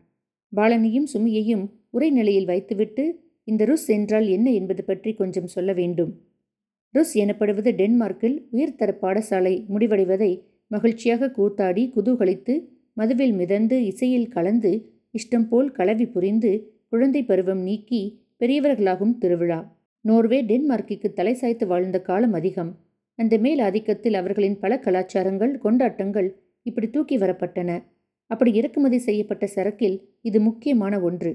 பாலனையும் சுமியையும் உரைநிலையில் வைத்துவிட்டு இந்த ருஸ் என்றால் என்ன என்பது பற்றி கொஞ்சம் சொல்ல வேண்டும். ருஸ் எனப்படுவது டென்மார்க்கில் உயர்தர பாடசாலை முடிவடைவதை மகிழ்ச்சியாக கூத்தாடி குதூகலித்து மதுவில் மிதந்து இசையில் கலந்து இஷ்டம் போல் கலவி புரிந்து குழந்தை பருவம் நீக்கி பெரியவர்களாகும் திருவிழா. நோர்வே டென்மார்க்கிற்கு தலை சாய்த்து வாழ்ந்த காலம் அதிகம். அந்த மேல் ஆதிக்கத்தில் அவர்களின் பல கலாச்சாரங்கள் கொண்டாட்டங்கள் இப்படி தூக்கி வரப்பட்டன. அப்படி இறக்குமதி செய்யப்பட்ட சரக்கில் இது முக்கியமான ஒன்று.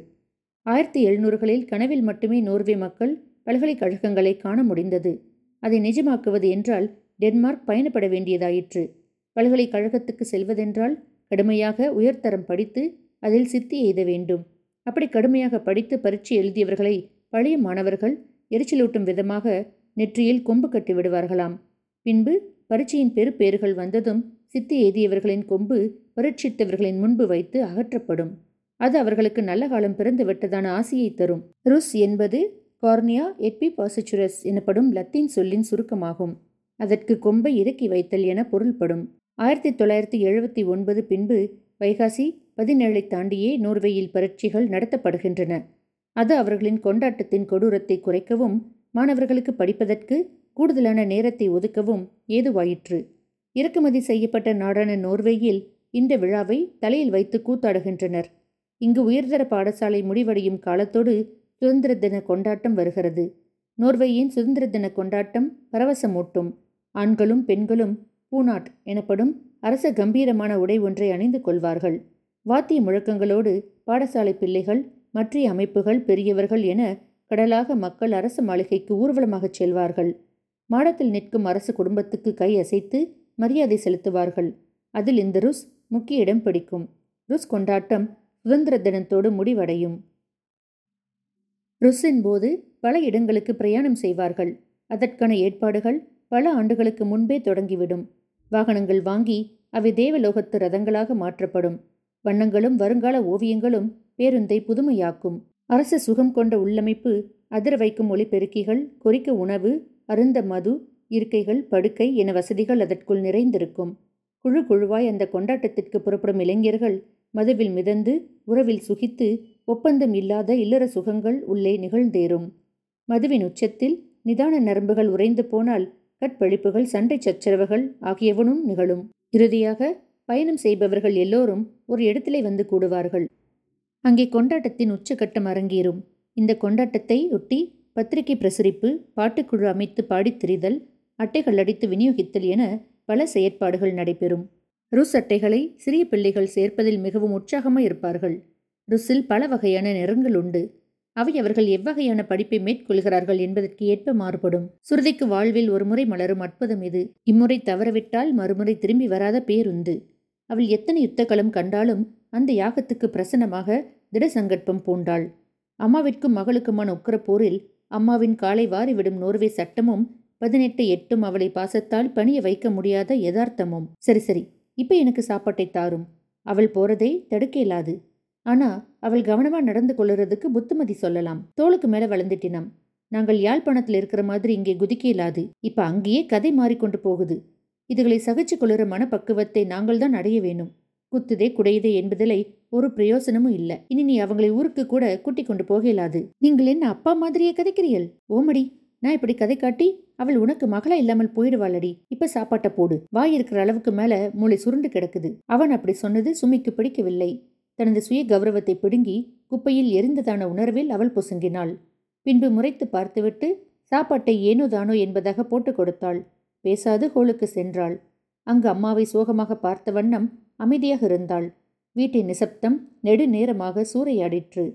ஆயிரத்தி எழுநூறுகளில் கனவில் மட்டுமே நோர்வே மக்கள் பல்கலைக்கழகங்களை காண முடிந்தது. அதை நிஜமாக்குவது என்றால் டென்மார்க் பயணப்பட வேண்டியதாயிற்று. பல்கலைக்கழகத்துக்கு செல்வதென்றால் கடுமையாக உயர்தரம் படித்து அதில் சித்தி எய்த வேண்டும். அப்படி கடுமையாக படித்து பரீட்சை எழுதியவர்களை பழைய மாணவர்கள் எரிச்சலூட்டும் விதமாக நெற்றியில் கொம்பு கட்டி விடுவார்களாம். பின்பு பரீட்சையின் பெருப்பேறுகள் வந்ததும் சித்தி எய்தியவர்களின் கொம்பு பரீட்சித்தவர்களின் முன்பு வைத்து அகற்றப்படும். அது அவர்களுக்கு நல்ல காலம் பிறந்து விட்டதான ஆசையை தரும். ருஸ் என்பது கார்னியா எட்பி பாசிச்சுரஸ் எனப்படும் லத்தீன் சொல்லின் சுருக்கமாகும். அதற்கு கொம்பை இறக்கி வைத்தல் என பொருள்படும். ஆயிரத்தி தொள்ளாயிரத்தி எழுபத்தி ஒன்பது பின்பு வைகாசி பதினேழை தாண்டியே நோர்வேயில் பரீட்சைகள் நடத்தப்படுகின்றன. அது அவர்களின் கொண்டாட்டத்தின் கொடூரத்தை குறைக்கவும் மாணவர்களுக்கு படிப்பதற்கு கூடுதலான நேரத்தை ஒதுக்கவும் ஏதுவாயிற்று. இறக்குமதி செய்யப்பட்ட நாடான நோர்வேயில் இந்த விழாவை தலையில் வைத்து கூத்தாடுகின்றனர். இங்கு உயர்தர பாடசாலை முடிவடையும் காலத்தோடு சுதந்திர தின கொண்டாட்டம் வருகிறது. நோர்வேயின் சுதந்திர தின கொண்டாட்டம் பரவசமூட்டும். ஆண்களும் பெண்களும் பூனாட் எனப்படும் அரச கம்பீரமான உடை ஒன்றை அணிந்து கொள்வார்கள். வாத்திய முழக்கங்களோடு பாடசாலை பிள்ளைகள் மற்ற அமைப்புகள் பெரியவர்கள் என கடலாக மக்கள் அரசு மாளிகைக்கு ஊர்வலமாகச் செல்வார்கள். மாடத்தில் நிற்கும் அரசு குடும்பத்துக்கு கை அசைத்து மரியாதை செலுத்துவார்கள். அதில் இந்த ருஸ் முக்கிய இடம் பிடிக்கும். ருஸ் கொண்டாட்டம் சுதந்திர தினத்தோடு முடிவடையும். ருஸின் போது பல இடங்களுக்கு பிரயாணம் செய்வார்கள். அதற்கான ஏற்பாடுகள் பல ஆண்டுகளுக்கு முன்பே தொடங்கிவிடும். வாகனங்கள் வாங்கி அவை தேவலோகத்து ரதங்களாக மாற்றப்படும். வண்ணங்களும் வருங்கால ஓவியங்களும் பேருந்தை புதுமையாக்கும். அரச சுகம் கொண்ட உள்ளமைப்பு அதிர வைக்கும் ஒளிபெருக்கிகள் கொறிக்க உணவு அருந்த மது இருக்கைகள் படுக்கை என வசதிகள் அதற்குள் நிறைந்திருக்கும். குழு குழுவாய் அந்த கொண்டாட்டத்திற்கு புறப்படும் இளைஞர்கள் மதுவில் மிதந்து உறவில் சுகித்து ஒப்பந்தம் இல்லாத இல்லற சுகங்கள் உள்ளே நிகழ்ந்தேறும். மதுவின் உச்சத்தில் நிதான நரம்புகள் உறைந்து போனால் கற்பழிப்புகள் சண்டை சச்சரவுகள் ஆகியவனும் நிகழும். இறுதியாக பயணம் செய்பவர்கள் எல்லோரும் ஒரு இடத்திலே வந்து கூடுவார்கள். அங்கே கொண்டாட்டத்தின் உச்சகட்டம் அரங்கேறும். இந்த கொண்டாட்டத்தை ஒட்டி பத்திரிகை பிரசுரிப்பு பாட்டுக்குழு அமைத்து பாடித் திரிதல் அட்டைகள் அடித்து விநியோகித்தல் என பல செயற்பாடுகள் நடைபெறும். ருஸ் அட்டைகளை சிறிய பிள்ளைகள் சேர்ப்பதில் மிகவும் உற்சாகமாக இருப்பார்கள். ருஸில் பல வகையான நிறங்கள் உண்டு. அவை அவர்கள் எவ்வகையான படிப்பை மேற்கொள்கிறார்கள் என்பதற்கு ஏற்ப மாறுபடும். சுருதிக்கு வாழ்வில் ஒரு முறை மலரும் அற்புதம் இது. இம்முறை தவறவிட்டால் மறுமுறை திரும்பி வராத பேருந்து அவள் எத்தனை யுத்தகலம் கண்டாலும் அந்த யாகத்துக்கு பிரசன்னமாக திடசங்கற்பம் பூண்டாள். அம்மாவிற்கும் மகளுக்குமான உக்கர போரில் அம்மாவின் காலை வாரிவிடும் நோர்வே சட்டமும் பதினெட்டு எட்டும் அவளை பாசத்தால் பணிய வைக்க முடியாத யதார்த்தமும். சரி சரி. இப்ப எனக்கு சாப்பாட்டை தாரும். அவள் போறதை தடுக்க இயலாது. ஆனா அவள் கவனமா நடந்து கொள்ளுறதுக்கு புத்துமதி சொல்லலாம். தோளுக்கு மேல வளர்ந்துட்டினம். நாங்கள் யாழ்ப்பாணத்தில் இருக்கிற மாதிரி இங்கே குதிக்க இயலாது. இப்ப அங்கேயே கதை மாறிக்கொண்டு போகுது. இதுகளை சகிச்சு கொள்ளுற மனப்பக்குவத்தை நாங்கள் தான் அடைய வேணும் குத்துதே குடையுதே என்பதிலே ஒரு பிரயோசனமும் இல்ல. இனி நீ அவங்களை ஊருக்கு கூட கூட்டிக் கொண்டு போக இயலாது. நீங்கள் என்ன அப்பா மாதிரியே கதைக்கிறீர்கள்? ஓமடி நான் இப்படி கதை காட்டி அவள் உனக்கு மகளா இல்லாமல் போயிடுவாளடி. இப்ப சாப்பாட்டை போடு. வாய் இருக்கிற அளவுக்கு மேல மூளை சுருண்டு கிடக்குது. அவன் அப்படி சொன்னது சுமிக்கு பிடிக்கவில்லை. தனது சுய கௌரவத்தை பிடுங்கி குப்பையில் எரிந்ததான உணர்வில் அவள் பொசுங்கினாள். பின்பு முறைத்து பார்த்துவிட்டு சாப்பாட்டை ஏனோ தானோ என்பதாக போட்டுக் கொடுத்தாள். பேசாது ஹோலுக்கு சென்றாள். அங்கு அம்மாவை சோகமாக பார்த்த வண்ணம் அமைதியாக இருந்தாள். வீட்டின் நிசப்தம் நெடு நேரமாக சூறையாடிற்று.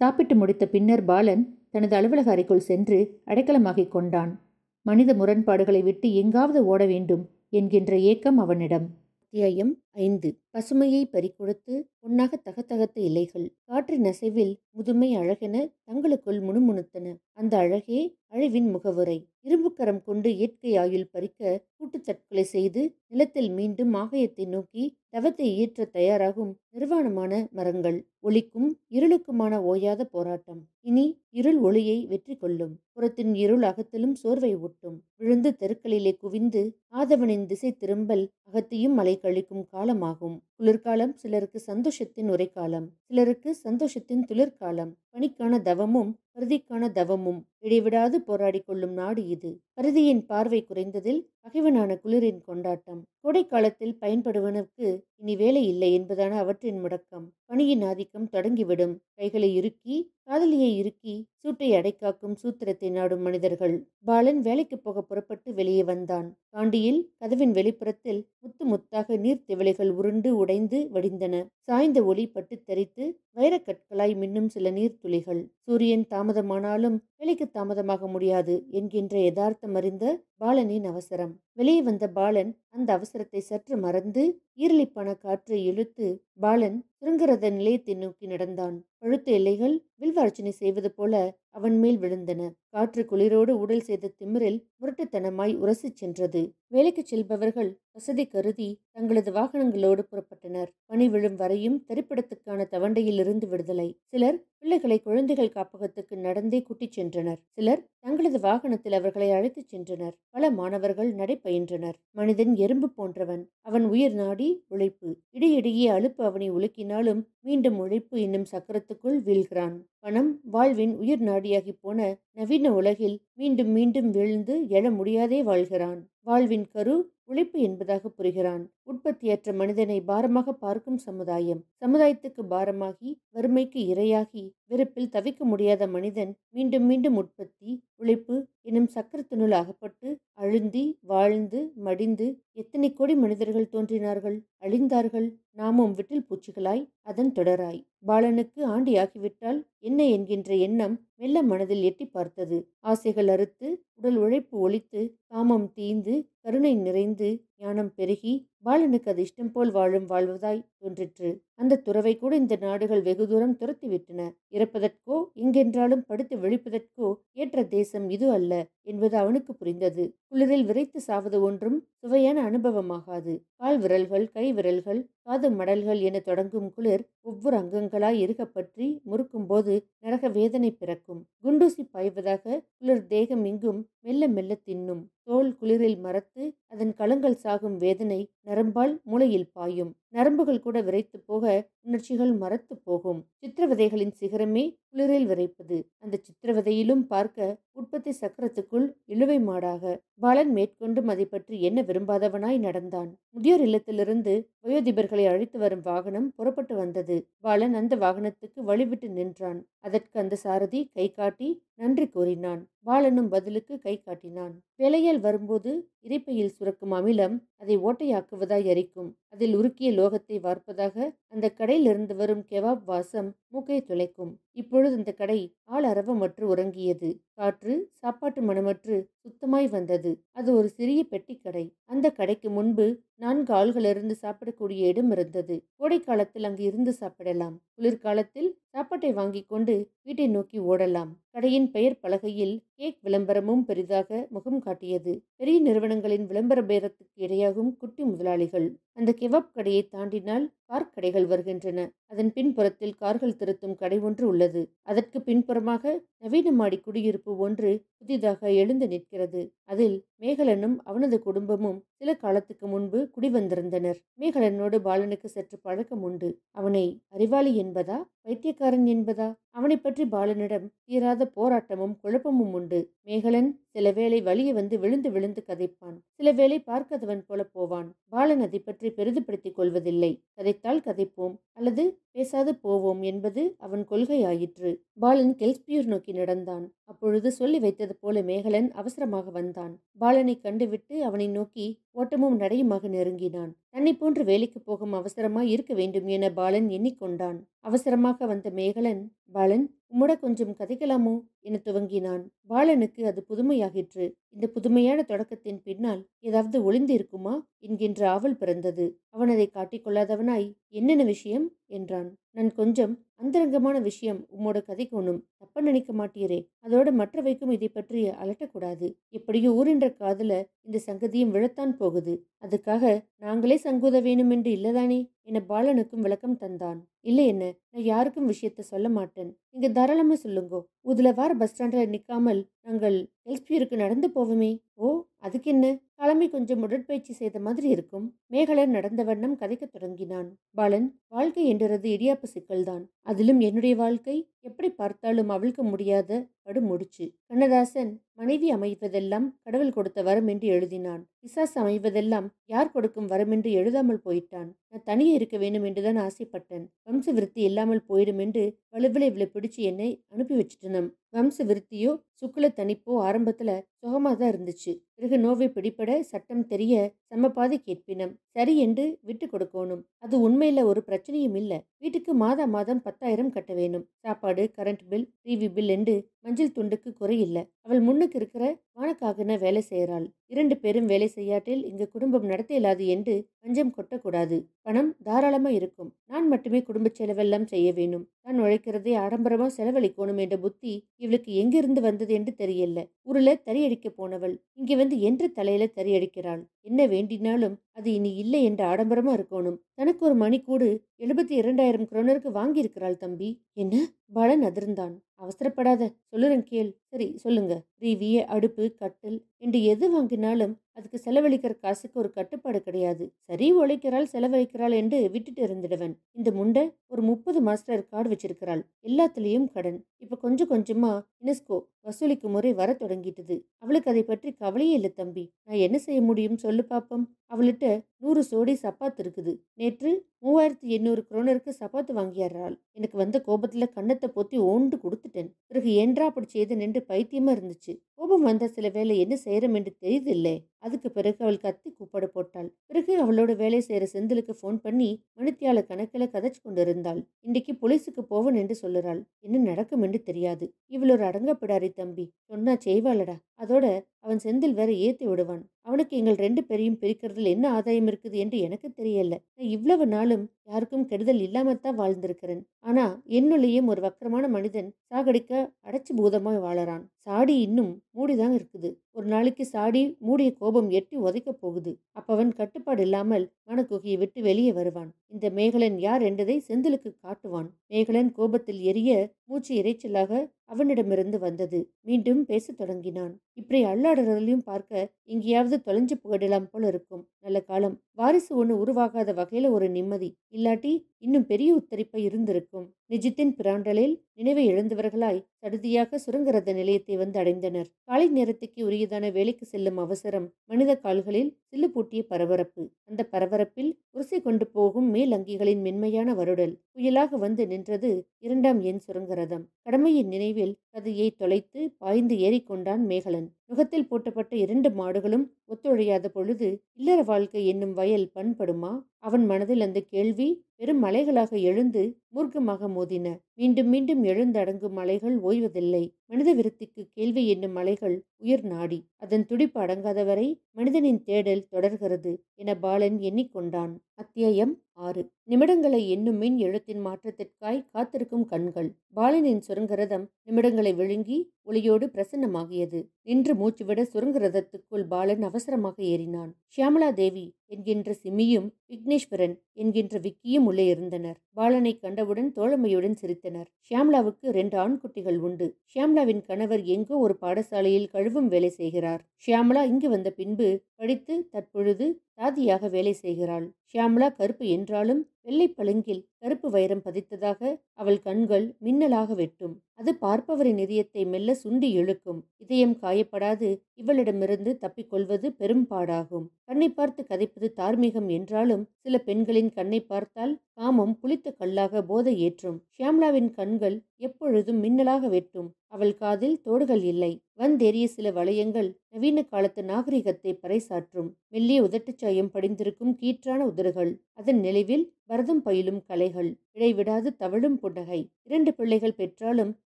சாப்பிட்டு முடித்த பின்னர் பாலன் தனது அலுவலக அறைக்குள் சென்று அடைக்கலமாகிக் கொண்டான். மனித முரண்பாடுகளை விட்டு எங்காவது ஓட வேண்டும் என்கின்ற ஏக்கம் அவனிடம். அத்தியாயம் ஐந்து. பசுமையை பறிக்கொடுத்து பொன்னாக தகத்தகத்த இலைகள் காற்றின் அசைவில் முதுமை அழகென தங்களுக்குள் முணுமுணுத்தன. அந்த அழகே அழிவின் முகவுரை. இரும்புக்கரம் கொண்டு இயற்கை ஆயுள் பறிக்க கூட்டு தற்கொலை செய்து நிலத்தில் மீண்டும் ஆகாயத்தை நோக்கி தவத்தை இயற்ற தயாராகும் நிர்வாணமான மரங்கள் ஒளிக்கும் இருளுக்குமான ஓயாத போராட்டம். இனி இருள் ஒளியை வெற்றி கொள்ளும். புறத்தின் இருள் அகத்திலும் சோர்வை ஒட்டும் விழுந்து தெருக்களிலே குவிந்து ஆதவனின் திசை திரும்பல் அகத்தையும் மலை கழிக்கும் காலமாகும். குளிர்காலம் சிலருக்கு சந்தோஷத்தின் உரைக்காலம் சிலருக்கு சந்தோஷத்தின் துளிர்காலம் பணிக்கான தவமும் பருதிக்கான தவமும் இடைவிடாது போராடி கொள்ளும் நாடு இது. பருதியின் பார்வை குறைந்ததில் பகைவனான குளிரின் கொண்டாட்டம். கோடை காலத்தில் பயன்படுவனுக்கு இனி வேலை இல்லை என்பதான அவற்றின் முடக்கம். பணியின் ஆதிக்கம் தொடங்கிவிடும். கைகளை இறுக்கி காதலியை இறுக்கி சூட்டை அடைக்காக்கும் சூத்திரத்தை நாடும் மனிதர்கள். பாலன் வேலைக்கு போக புறப்பட்டு வெளியே வந்தான். காண்டியில் கதவின் வெளிப்புறத்தில் முத்து முத்தாக நீர்த்திவளைகள் உருண்டு உடைந்து வடிந்தன. சாய்ந்த ஒளி பட்டு தெரித்து வைரக்கற்களாய் மின்னும் சில நீர்த்துளிகள். சூரியன் தாமதமானாலும் வேலைக்கு தாமதமாக முடியாது என்கின்ற யதார்த்தம் அறிந்த பாலனின் அவசரம். வெளியே வந்த பாலன் அந்த அவசரத்தை சற்று மறந்து ஈரலிப்பான காற்றை இழுத்து பாலன் சுருங்கரத நிலையத்தை நோக்கி நடந்தான். பழுத்த எல்லைகள் வில்வார்ச்சனை செய்வது போல அவன் மேல் விழுந்தன. காற்று குளிரோடு உடல் செய்த திமிரில் முரட்டுத்தனமாய் உரசிச் சென்றது. வேலைக்கு செல்பவர்கள் வசதி கருதி தங்களது வாகனங்களோடு புறப்பட்டனர். பனி விழும் வரையும் திரைப்படத்துக்கான தவண்டையில் இருந்து விடுதலை. சிலர் பிள்ளைகளை குழந்தைகள் காப்பகத்துக்கு நடந்தே கூட்டிச் சென்றனர். சிலர் தங்களது வாகனத்தில் அவர்களை அழைத்துச் சென்றனர். பல மாணவர்கள் நடைபயின்றனர். மனிதன் எறும்பு போன்றவன். அவன் உயிர் நாடி உழைப்பு. இடையிடையே அலுப்பு அவனை உலுக்கினாலும் மீண்டும் உழைப்பு என்னும் சக்கரத்துக்குள் வீழ்கிறான். பணம் வாழ்வின் உயிர் நாடியாகி போன நவீன உலகில் மீண்டும் மீண்டும் வீழ்ந்து எழ முடியாதே வாழ்கிறான். வாழ்வின் கரு உழைப்பு என்பதாக புரிகிறான். உற்பத்தியற்ற மனிதனை பாரமாக பார்க்கும் சமுதாயம் சமுதாயத்துக்கு பாரமாகி வறுமைக்கு இரையாகி வெறுப்பில் தவிக்க முடியாத மனிதன் மீண்டும் மீண்டும் உற்பத்தி உழைப்பு எனும் சக்கரத்தினுள் அகப்பட்டு அழுந்தி வாழ்ந்து மடிந்து எத்தனை கோடி மனிதர்கள் தோன்றினார்கள் அழிந்தார்கள்? நாமும் விட்டில் பூச்சிகளாய் அதன் தொடராய். பாலனுக்கு ஆண்டியாகிவிட்டால் என்ன என்கின்ற எண்ணம் மெல்ல மனதில் எட்டி பார்த்தது. ஆசைகள் அறுத்து உடல் உழைப்பு ஒழித்து காமம் தீந்து கருணை நிறைந்து ஞானம் பெருகி பாலனுக்கு அது இஷ்டம் போல் வாழும் வாழ்வதாய் தோன்றிற்று. அந்த துறவை கூட இந்த நாடுகள் வெகு தூரம் துரத்திவிட்டன. இறப்பதற்கோ எங்கென்றாலும் படுத்து விழிப்பதற்கோ ஏற்ற தேசம் இது அல்ல என்பது அவனுக்கு புரிந்தது. குளிரில் விரைத்து சாவது ஒன்றும் சுவையான அனுபவமாகாது. கால் விரல்கள் கை விரல்கள் காது மடல்கள் என தொடங்கும் குளிர் ஒவ்வொரு அங்கங்களாய் இருகப்பற்றி முறுக்கும் போது நரக வேதனை பிறக்கும். குண்டூசி பாய்வதாக குளிர் தேகம் இங்கும் மெல்ல மெல்ல தின்னும். தோல் குளிரில் மறத்து அதன் களங்கள் சாகும் வேதனை நரம்பால் மூளையில் பாயும். நரம்புகள் கூட விரைத்து போக உணர்ச்சிகள் மறத்து போகும். சித்திரவதைகளின் சிகரமே குளிரில் விரைப்பது. அந்த சித்திரவதையிலும் பார்க்க உற்பத்தி சக்கரத்துக்குள் இழுவை மாடாக. பாலன் மேற்கொண்டும் அதை பற்றி என்ன விரும்பாதவனாய் நடந்தான். முதியோர் இல்லத்திலிருந்து வயோதிபர்களை அழைத்து வரும் வாகனம் புறப்பட்டு வந்தது. பாலன் அந்த வாகனத்துக்கு வழிவிட்டு நின்றான். அதற்கு அந்த சாரதி கை காட்டி நன்றி கூறினான். பாலனும் பதிலுக்கு கை காட்டினான். பிழையல் வரும்போது இரைப்பையில் சுரக்கும் அமிலம் அதை ஓட்டையாக்குவதாய் அரிக்கும் அதில் உருக்கிய லோகத்தை வார்ப்பதாக அந்த கடையிலிருந்து வரும் கெவாப் வாசம் மூக்கை துளைக்கும் இப்பொழுது அந்த கடை ஆள் அரவமற்று உறங்கியது. காற்று சாப்பாட்டு மனமற்று சுத்தமாய் வந்தது. அது ஒரு சிறிய பெட்டி கடை. அந்த கடைக்கு முன்பு நான்கு ஆள்களிருந்து சாப்பிடக்கூடிய இடம் இருந்தது. கோடை காலத்தில் அங்கு இருந்து சாப்பிடலாம். குளிர்காலத்தில் சாப்பாட்டை வாங்கி கொண்டு வீட்டை நோக்கி ஓடலாம். கடையின் பெயர் பலகையில் கேக் விளம்பரமும் பெரிதாக முகம் காட்டியது. பெரிய நிறுவனங்களின் விளம்பர பேரத்துக்கு இடையாகும் குட்டி முதலாளிகள். அந்த கெவாப் கடையை தாண்டினால் கார் கடைகள் வருகின்றன. அதன் பின்புறத்தில் கார்கள் திருத்தும் கடை ஒன்று உள்ளது. அதற்கு பின்புறமாக நவீன மாடி குடியிருப்பு ஒன்று புதிதாக எழுந்து நிற்கிறது. அதில் மேகலனும் அவனது குடும்பமும் சில காலத்துக்கு முன்பு குடிவந்திருந்தனர். மேகலனோடு பாலனுக்கு சற்று பழக்கம் உண்டு. அவனை அறிவாளி என்பதா? பைத்தியக்காரன் என்பதா? அவனை பற்றி பாலனிடம் தீராத போராட்டமும் குழப்பமும் உண்டு. மேகலன் சில வேளை வழியே வந்து விழுந்து விழுந்து கதைப்பான். சில வேளை பார்க்காதவன் போல போவான். பாலன் அதை பற்றி பெரிதுபடுத்திக் கொள்வதில்லை. கதைத்தால் கதைப்போம். அல்லது பேசாது போவோம் என்பது அவன் கொள்கையாயிற்று. பாலன் கெல்ஸ்பியூர் நோக்கி நடந்தான். அப்பொழுது சொல்லி வைத்தது போல மேகலன் அவசரமாக வந்தான். பாலனை கண்டுவிட்டு அவனை நோக்கி ஓட்டமும் நடையுமாக நெருங்கினான். தன்னை போன்று வேலைக்கு போகும் அவசரமாய் இருக்க வேண்டும் என பாலன் எண்ணிக்கொண்டான் அவசரமாக வந்த மேகலன் பாலன் உம்முட கொஞ்சம் கதைக்கலாமோ? என துவங்கினான். பாலனுக்கு அது புதுமையாகிற்று. இந்த புதுமையான தொடக்கத்தின் பின்னால் ஏதாவது ஒளிந்து இருக்குமா? என்கின்ற ஆவல் பிறந்தது. அவன் அதை காட்டிக்கொள்ளாதவனாய் என்னென்ன விஷயம்? என்றான். நான் கொஞ்சம் அந்தரங்கமான விஷயம் உம்மோட கதைக்கோணும். தப்ப நினைக்க மாட்டீரே. அதோட மற்றவைக்கும் இதை பற்றி அலட்டக்கூடாது. எப்படியோ ஊரின்ற காதல இந்த சங்கதியும் விழத்தான் போகுது. அதுக்காக நாங்களே சங்கூத வேணுமென்று இல்லதானே? என பாலனுக்கும் விளக்கம் தந்தான். இல்லை என்ன நான் யாருக்கும் விஷயத்த சொல்ல மாட்டேன். நீங்க தாராளமா சொல்லுங்கோ. உதுல வார பஸ் ஸ்டாண்டில் நிற்காமல் நாங்கள் எல்ஸ்பியூருக்கு நடந்து போவோமே? ஓ அதுக்கு என்ன? தலைமை கொஞ்சம் உடற்பயிற்சி செய்த மாதிரி இருக்கும். மேகலன் நடந்த வண்ணம் கதைக்கத் தொடங்கினான். பாலன் வாழ்க்கை என்றது இடியாப்பு சிக்கல்தான். அதிலும் என்னுடைய வாழ்க்கை? எப்படி பார்த்தாலும் அவிழ்க்க முடியாத படு முடிச்சு. கண்ணதாசன் மனைவி அமைவதெல்லாம் கடவுள் கொடுத்த வரம் என்று எழுதினான். பிசாஸ் அமைவதெல்லாம் யார் கொடுக்கும் வரம் என்று எழுதாமல் போயிட்டான். நான் தனியே இருக்க வேண்டும் என்றுதான் ஆசைப்பட்டேன். வம்ச விருத்தி இல்லாமல் போயிடும் என்று வலுவில இவளை பிடிச்சு என்னை அனுப்பி வச்சுட்டனம். வம்ச விருத்தியோ சுக்குல தனிப்போ ஆரம்பத்துல சுகமா தான் இருந்துச்சு. பிறகு நோவை பிடிபட சட்டம் தெரிய சமபாதி கேட்பினம். சரி என்று விட்டு கொடுக்கணும். அது உண்மையில ஒரு பிரச்சனையும் இல்ல. வீட்டுக்கு மாதா மாதம் பத்தாயிரம் கட்ட வேணும். சாப்பாடு கரண்ட் பில் டிவி பில் என்று மஞ்சள் துண்டுக்கு குறையில்ல அவள் முன்னுக்கு இருக்கிற வானக்காகன வேலை செய்யறாள் இரண்டு பேரும் வேலை செய்யாட்டில் இங்கு குடும்பம் நடத்த இயலாது என்று பஞ்சம் கொட்டக்கூடாது. பணம் தாராளமா இருக்கும். நான் மட்டுமே குடும்ப செலவெல்லாம் செய்ய வேணும். தான் உழைக்கிறதே ஆடம்பரமா செலவழிக்கணும் என்ற புத்தி இவளுக்கு எங்கிருந்து வந்தது என்று தெரியல. உருளை தறியடிக்க போனவள். இங்கே வந்து என்று தலையில தறியடிக்கிறாள். என்ன வேண்டினாலும் அது இனி இல்லை என்று ஆடம்பரமா இருக்கணும். தனக்கு ஒரு மணிக்கூடு எழுபத்தி இரண்டாயிரம் குரோனருக்கு வாங்கியிருக்கிறாள் தம்பி. என்ன? பலன் அதிர்ந்தான். அவசரப்படாத. சொல்லுறேன் கேள். சரி சொல்லுங்க. ரீவிய அடுப்பு கட்டில் என்று எது வாங்கினாலும் அதுக்கு செலவழிக்கிற காசுக்கு ஒரு கட்டுப்பாடு கிடையாது. சரி உழைக்கிறாள் செலவழிக்கிறாள் என்று விட்டுட்டு இருந்திடுவன். இந்த முண்டை ஒரு முப்பது மாஸ்டர் கார்டு வச்சிருக்கிறாள். எல்லாத்துலேயும் கடன். இப்ப கொஞ்சம் கொஞ்சமா யுனெஸ்கோ வசூலிக்கும் முறை வர தொடங்கிட்டது. அவளுக்கு அதை பற்றி கவலையே இல்லை தம்பி. நான் என்ன செய்ய முடியும்? சொல்லு பாப்போம். அவள்கிட்ட நூறு சோடி சப்பாத்து இருக்குது. நேற்று மூவாயிரத்தி எண்ணூறு குரோனருக்கு சப்பாத்து வாங்கியாடுறாள் எனக்கு வந்த கோபத்துல கன்னத்தை பொத்தி ஓண்டு கொடுத்துட்டேன். பிறகு என்றா அப்படி செய்த நின்று பைத்தியமா இருந்துச்சு. கோபம் வந்த சில வேலை என்ன செய்யறோம் என்று தெரியுதில்லை அதுக்கு பிறகு அவள் கத்தி கூப்பாடு போட்டாள். பிறகு அவளோட வேலை செய்யற செந்திலுக்கு ஃபோன் பண்ணி மணித்தியால கணக்கில் கதைச்சு கொண்டிருந்தாள். இன்னைக்கு போலீஸுக்கு போவன் என்று சொல்லுறாள். என்ன நடக்கும் என்று தெரியாது. இவள் ஒரு அடங்கப்பிடாரி தம்பி. சொன்னா செய்வாளடா. அதோட அவன் செந்தில் வேற ஏத்தி விடுவான். அவனுக்கு எங்கள் ரெண்டு பேரையும் பிரிக்கிறதுல என்ன ஆதாயம் இருக்குது என்று எனக்கு தெரியல. நான் இவ்வளவு நாளும் யாருக்கும் கெடுதல் இல்லாமத்தான் வாழ்ந்திருக்கிறேன். ஆனா என்னுள்ளேயும் ஒரு வக்கரமான மனிதன் சாகடிக்க அடைச்சு பூதமாய் வாழறான். சாடி இன்னும் மூடிதான் இருக்குது. ஒரு நாளைக்கு சாடி மூடிய கோபம் எட்டி உதைக்க போகுது. அப்பவன் கட்டுப்பாடு இல்லாமல் மனக்குகையை விட்டு வெளியே வருவான். இந்த மேகலன் யார் என்றதை செந்திலுக்கு காட்டுவான். மேகலன் கோபத்தில் எரிய மூச்சு இறைச்சலாக அவனிடமிருந்து வந்தது. மீண்டும் பேசத் தொடங்கினான். இப்படி அல்லாடுறதையும் பார்க்க எங்கேயாவது தொலைஞ்சு போயிடலாம் போல இருக்கும். நல்ல காலம். வாரிசு ஒன்று உருவாகாத வகையில ஒரு நிம்மதி. இல்லாட்டி இன்னும் பெரிய உத்தரிப்பை இருந்திருக்கும். நிஜித்தின் பிராண்டலில் நினைவை இழந்தவர்களாய் சடுதியாக சுரங்கரத நிலையத்தை வந்து அடைந்தனர். காலை நேரத்துக்கு உரியதான வேலைக்கு செல்லும் அவசரம் மனித கால்களில் சில்லு பூட்டிய பரபரப்பு. அந்த பரபரப்பில் உரிசை கொண்டு போகும் மேல் அங்கிகளின் மென்மையான வருடல். புயலாக வந்து நின்றது இரண்டாம் எண் சுரங்கரதம். கடமையின் நினைவில் கதையை தொலைத்து பாய்ந்து ஏறிக்கொண்டான் மேகலன். நுகத்தில் பூட்டப்பட்ட இரண்டு மாடுகளும் ஒத்துழையாத பொழுது இல்லற வாழ்க்கை என்னும் வயல் பண்படுமா? அவன் மனதில் அந்த கேள்வி பெரும் மலைகளாக எழுந்து மூர்க்கமாக மோதின. மீண்டும் மீண்டும் எழுந்தடங்கும் மலைகள் ஓய்வதில்லை. மனித விருத்திக்கு கேள்வி என்னும் மலைகள் உயிர் நாடி. அதன் துடிப்பு அடங்காதவரை மனிதனின் தேடல் தொடர்கிறது என பாலன் எண்ணிக்கொண்டான். அத்தியாயம் ஆறு. நிமிடங்களை எண்ணும் மின் எழுத்தின் மாற்றத்திற்காய் காத்திருக்கும் கண்கள். பாலனின் சுரங்கரதம் நிமிடங்களை விழுங்கி ஒளியோடு பிரசன்னமாகியது. நின்று மூச்சுவிட சுரங்கரதத்துக்குள் பாலன் அவசரமாக ஏறினான். ஷியாமலா தேவி என்கின்ற சிமியும் விக்னேஸ்வரன் என்கின்ற விக்கியும் உள்ளே இருந்தனர். பாலனை கண்டவுடன் தோழமையுடன் சிரித்தனர். ஷியாம்லாவுக்கு ரெண்டு ஆண் குட்டிகள் உண்டு. ஷியாம்லாவின் கணவர் எங்கோ ஒரு பாடசாலையில் கழுவும் வேலை செய்கிறார். ஷியாம்லா இங்கு வந்த பின்பு படித்து தற்பொழுது தாதியாக வேலை செய்கிறாள். ஷியாமலா கருப்பு என்றாலும் வெள்ளை பளிங்கில் கருப்பு வைரம் பதித்ததாக அவள் கண்கள் மின்னலாக வெட்டும். அது பார்ப்பவரின் இதயத்தை மெல்ல சுண்டி இழுக்கும். இதயம் காயப்படாது. இவளிடமிருந்து தப்பிக்கொள்வது கொள்வது பெரும்பாடாகும். கண்ணை பார்த்து கதைப்பது தார்மீகம் என்றாலும் சில பெண்களின் கண்ணை பார்த்தால் காமம் புளித்த கல்லாக போதை ஏற்றும். ஷியாம்லாவின் கண்கள் எப்பொழுதும் மின்னலாக வெட்டும். அவள் காதில் தோடுகள் இல்லை. வந்தேறிய சில வளையங்கள் நவீன காலத்து நாகரிகத்தை பறைசாற்றும் மெல்லிய உதட்டுச்சாயம் படிந்திருக்கும் கீற்றான உதறுகள் அதன் நிலைவில் பரதம் பயிலும் கலைகள் இடைவிடாது தவழும் புன்னகை. இரண்டு பிள்ளைகள் பெற்றாலும்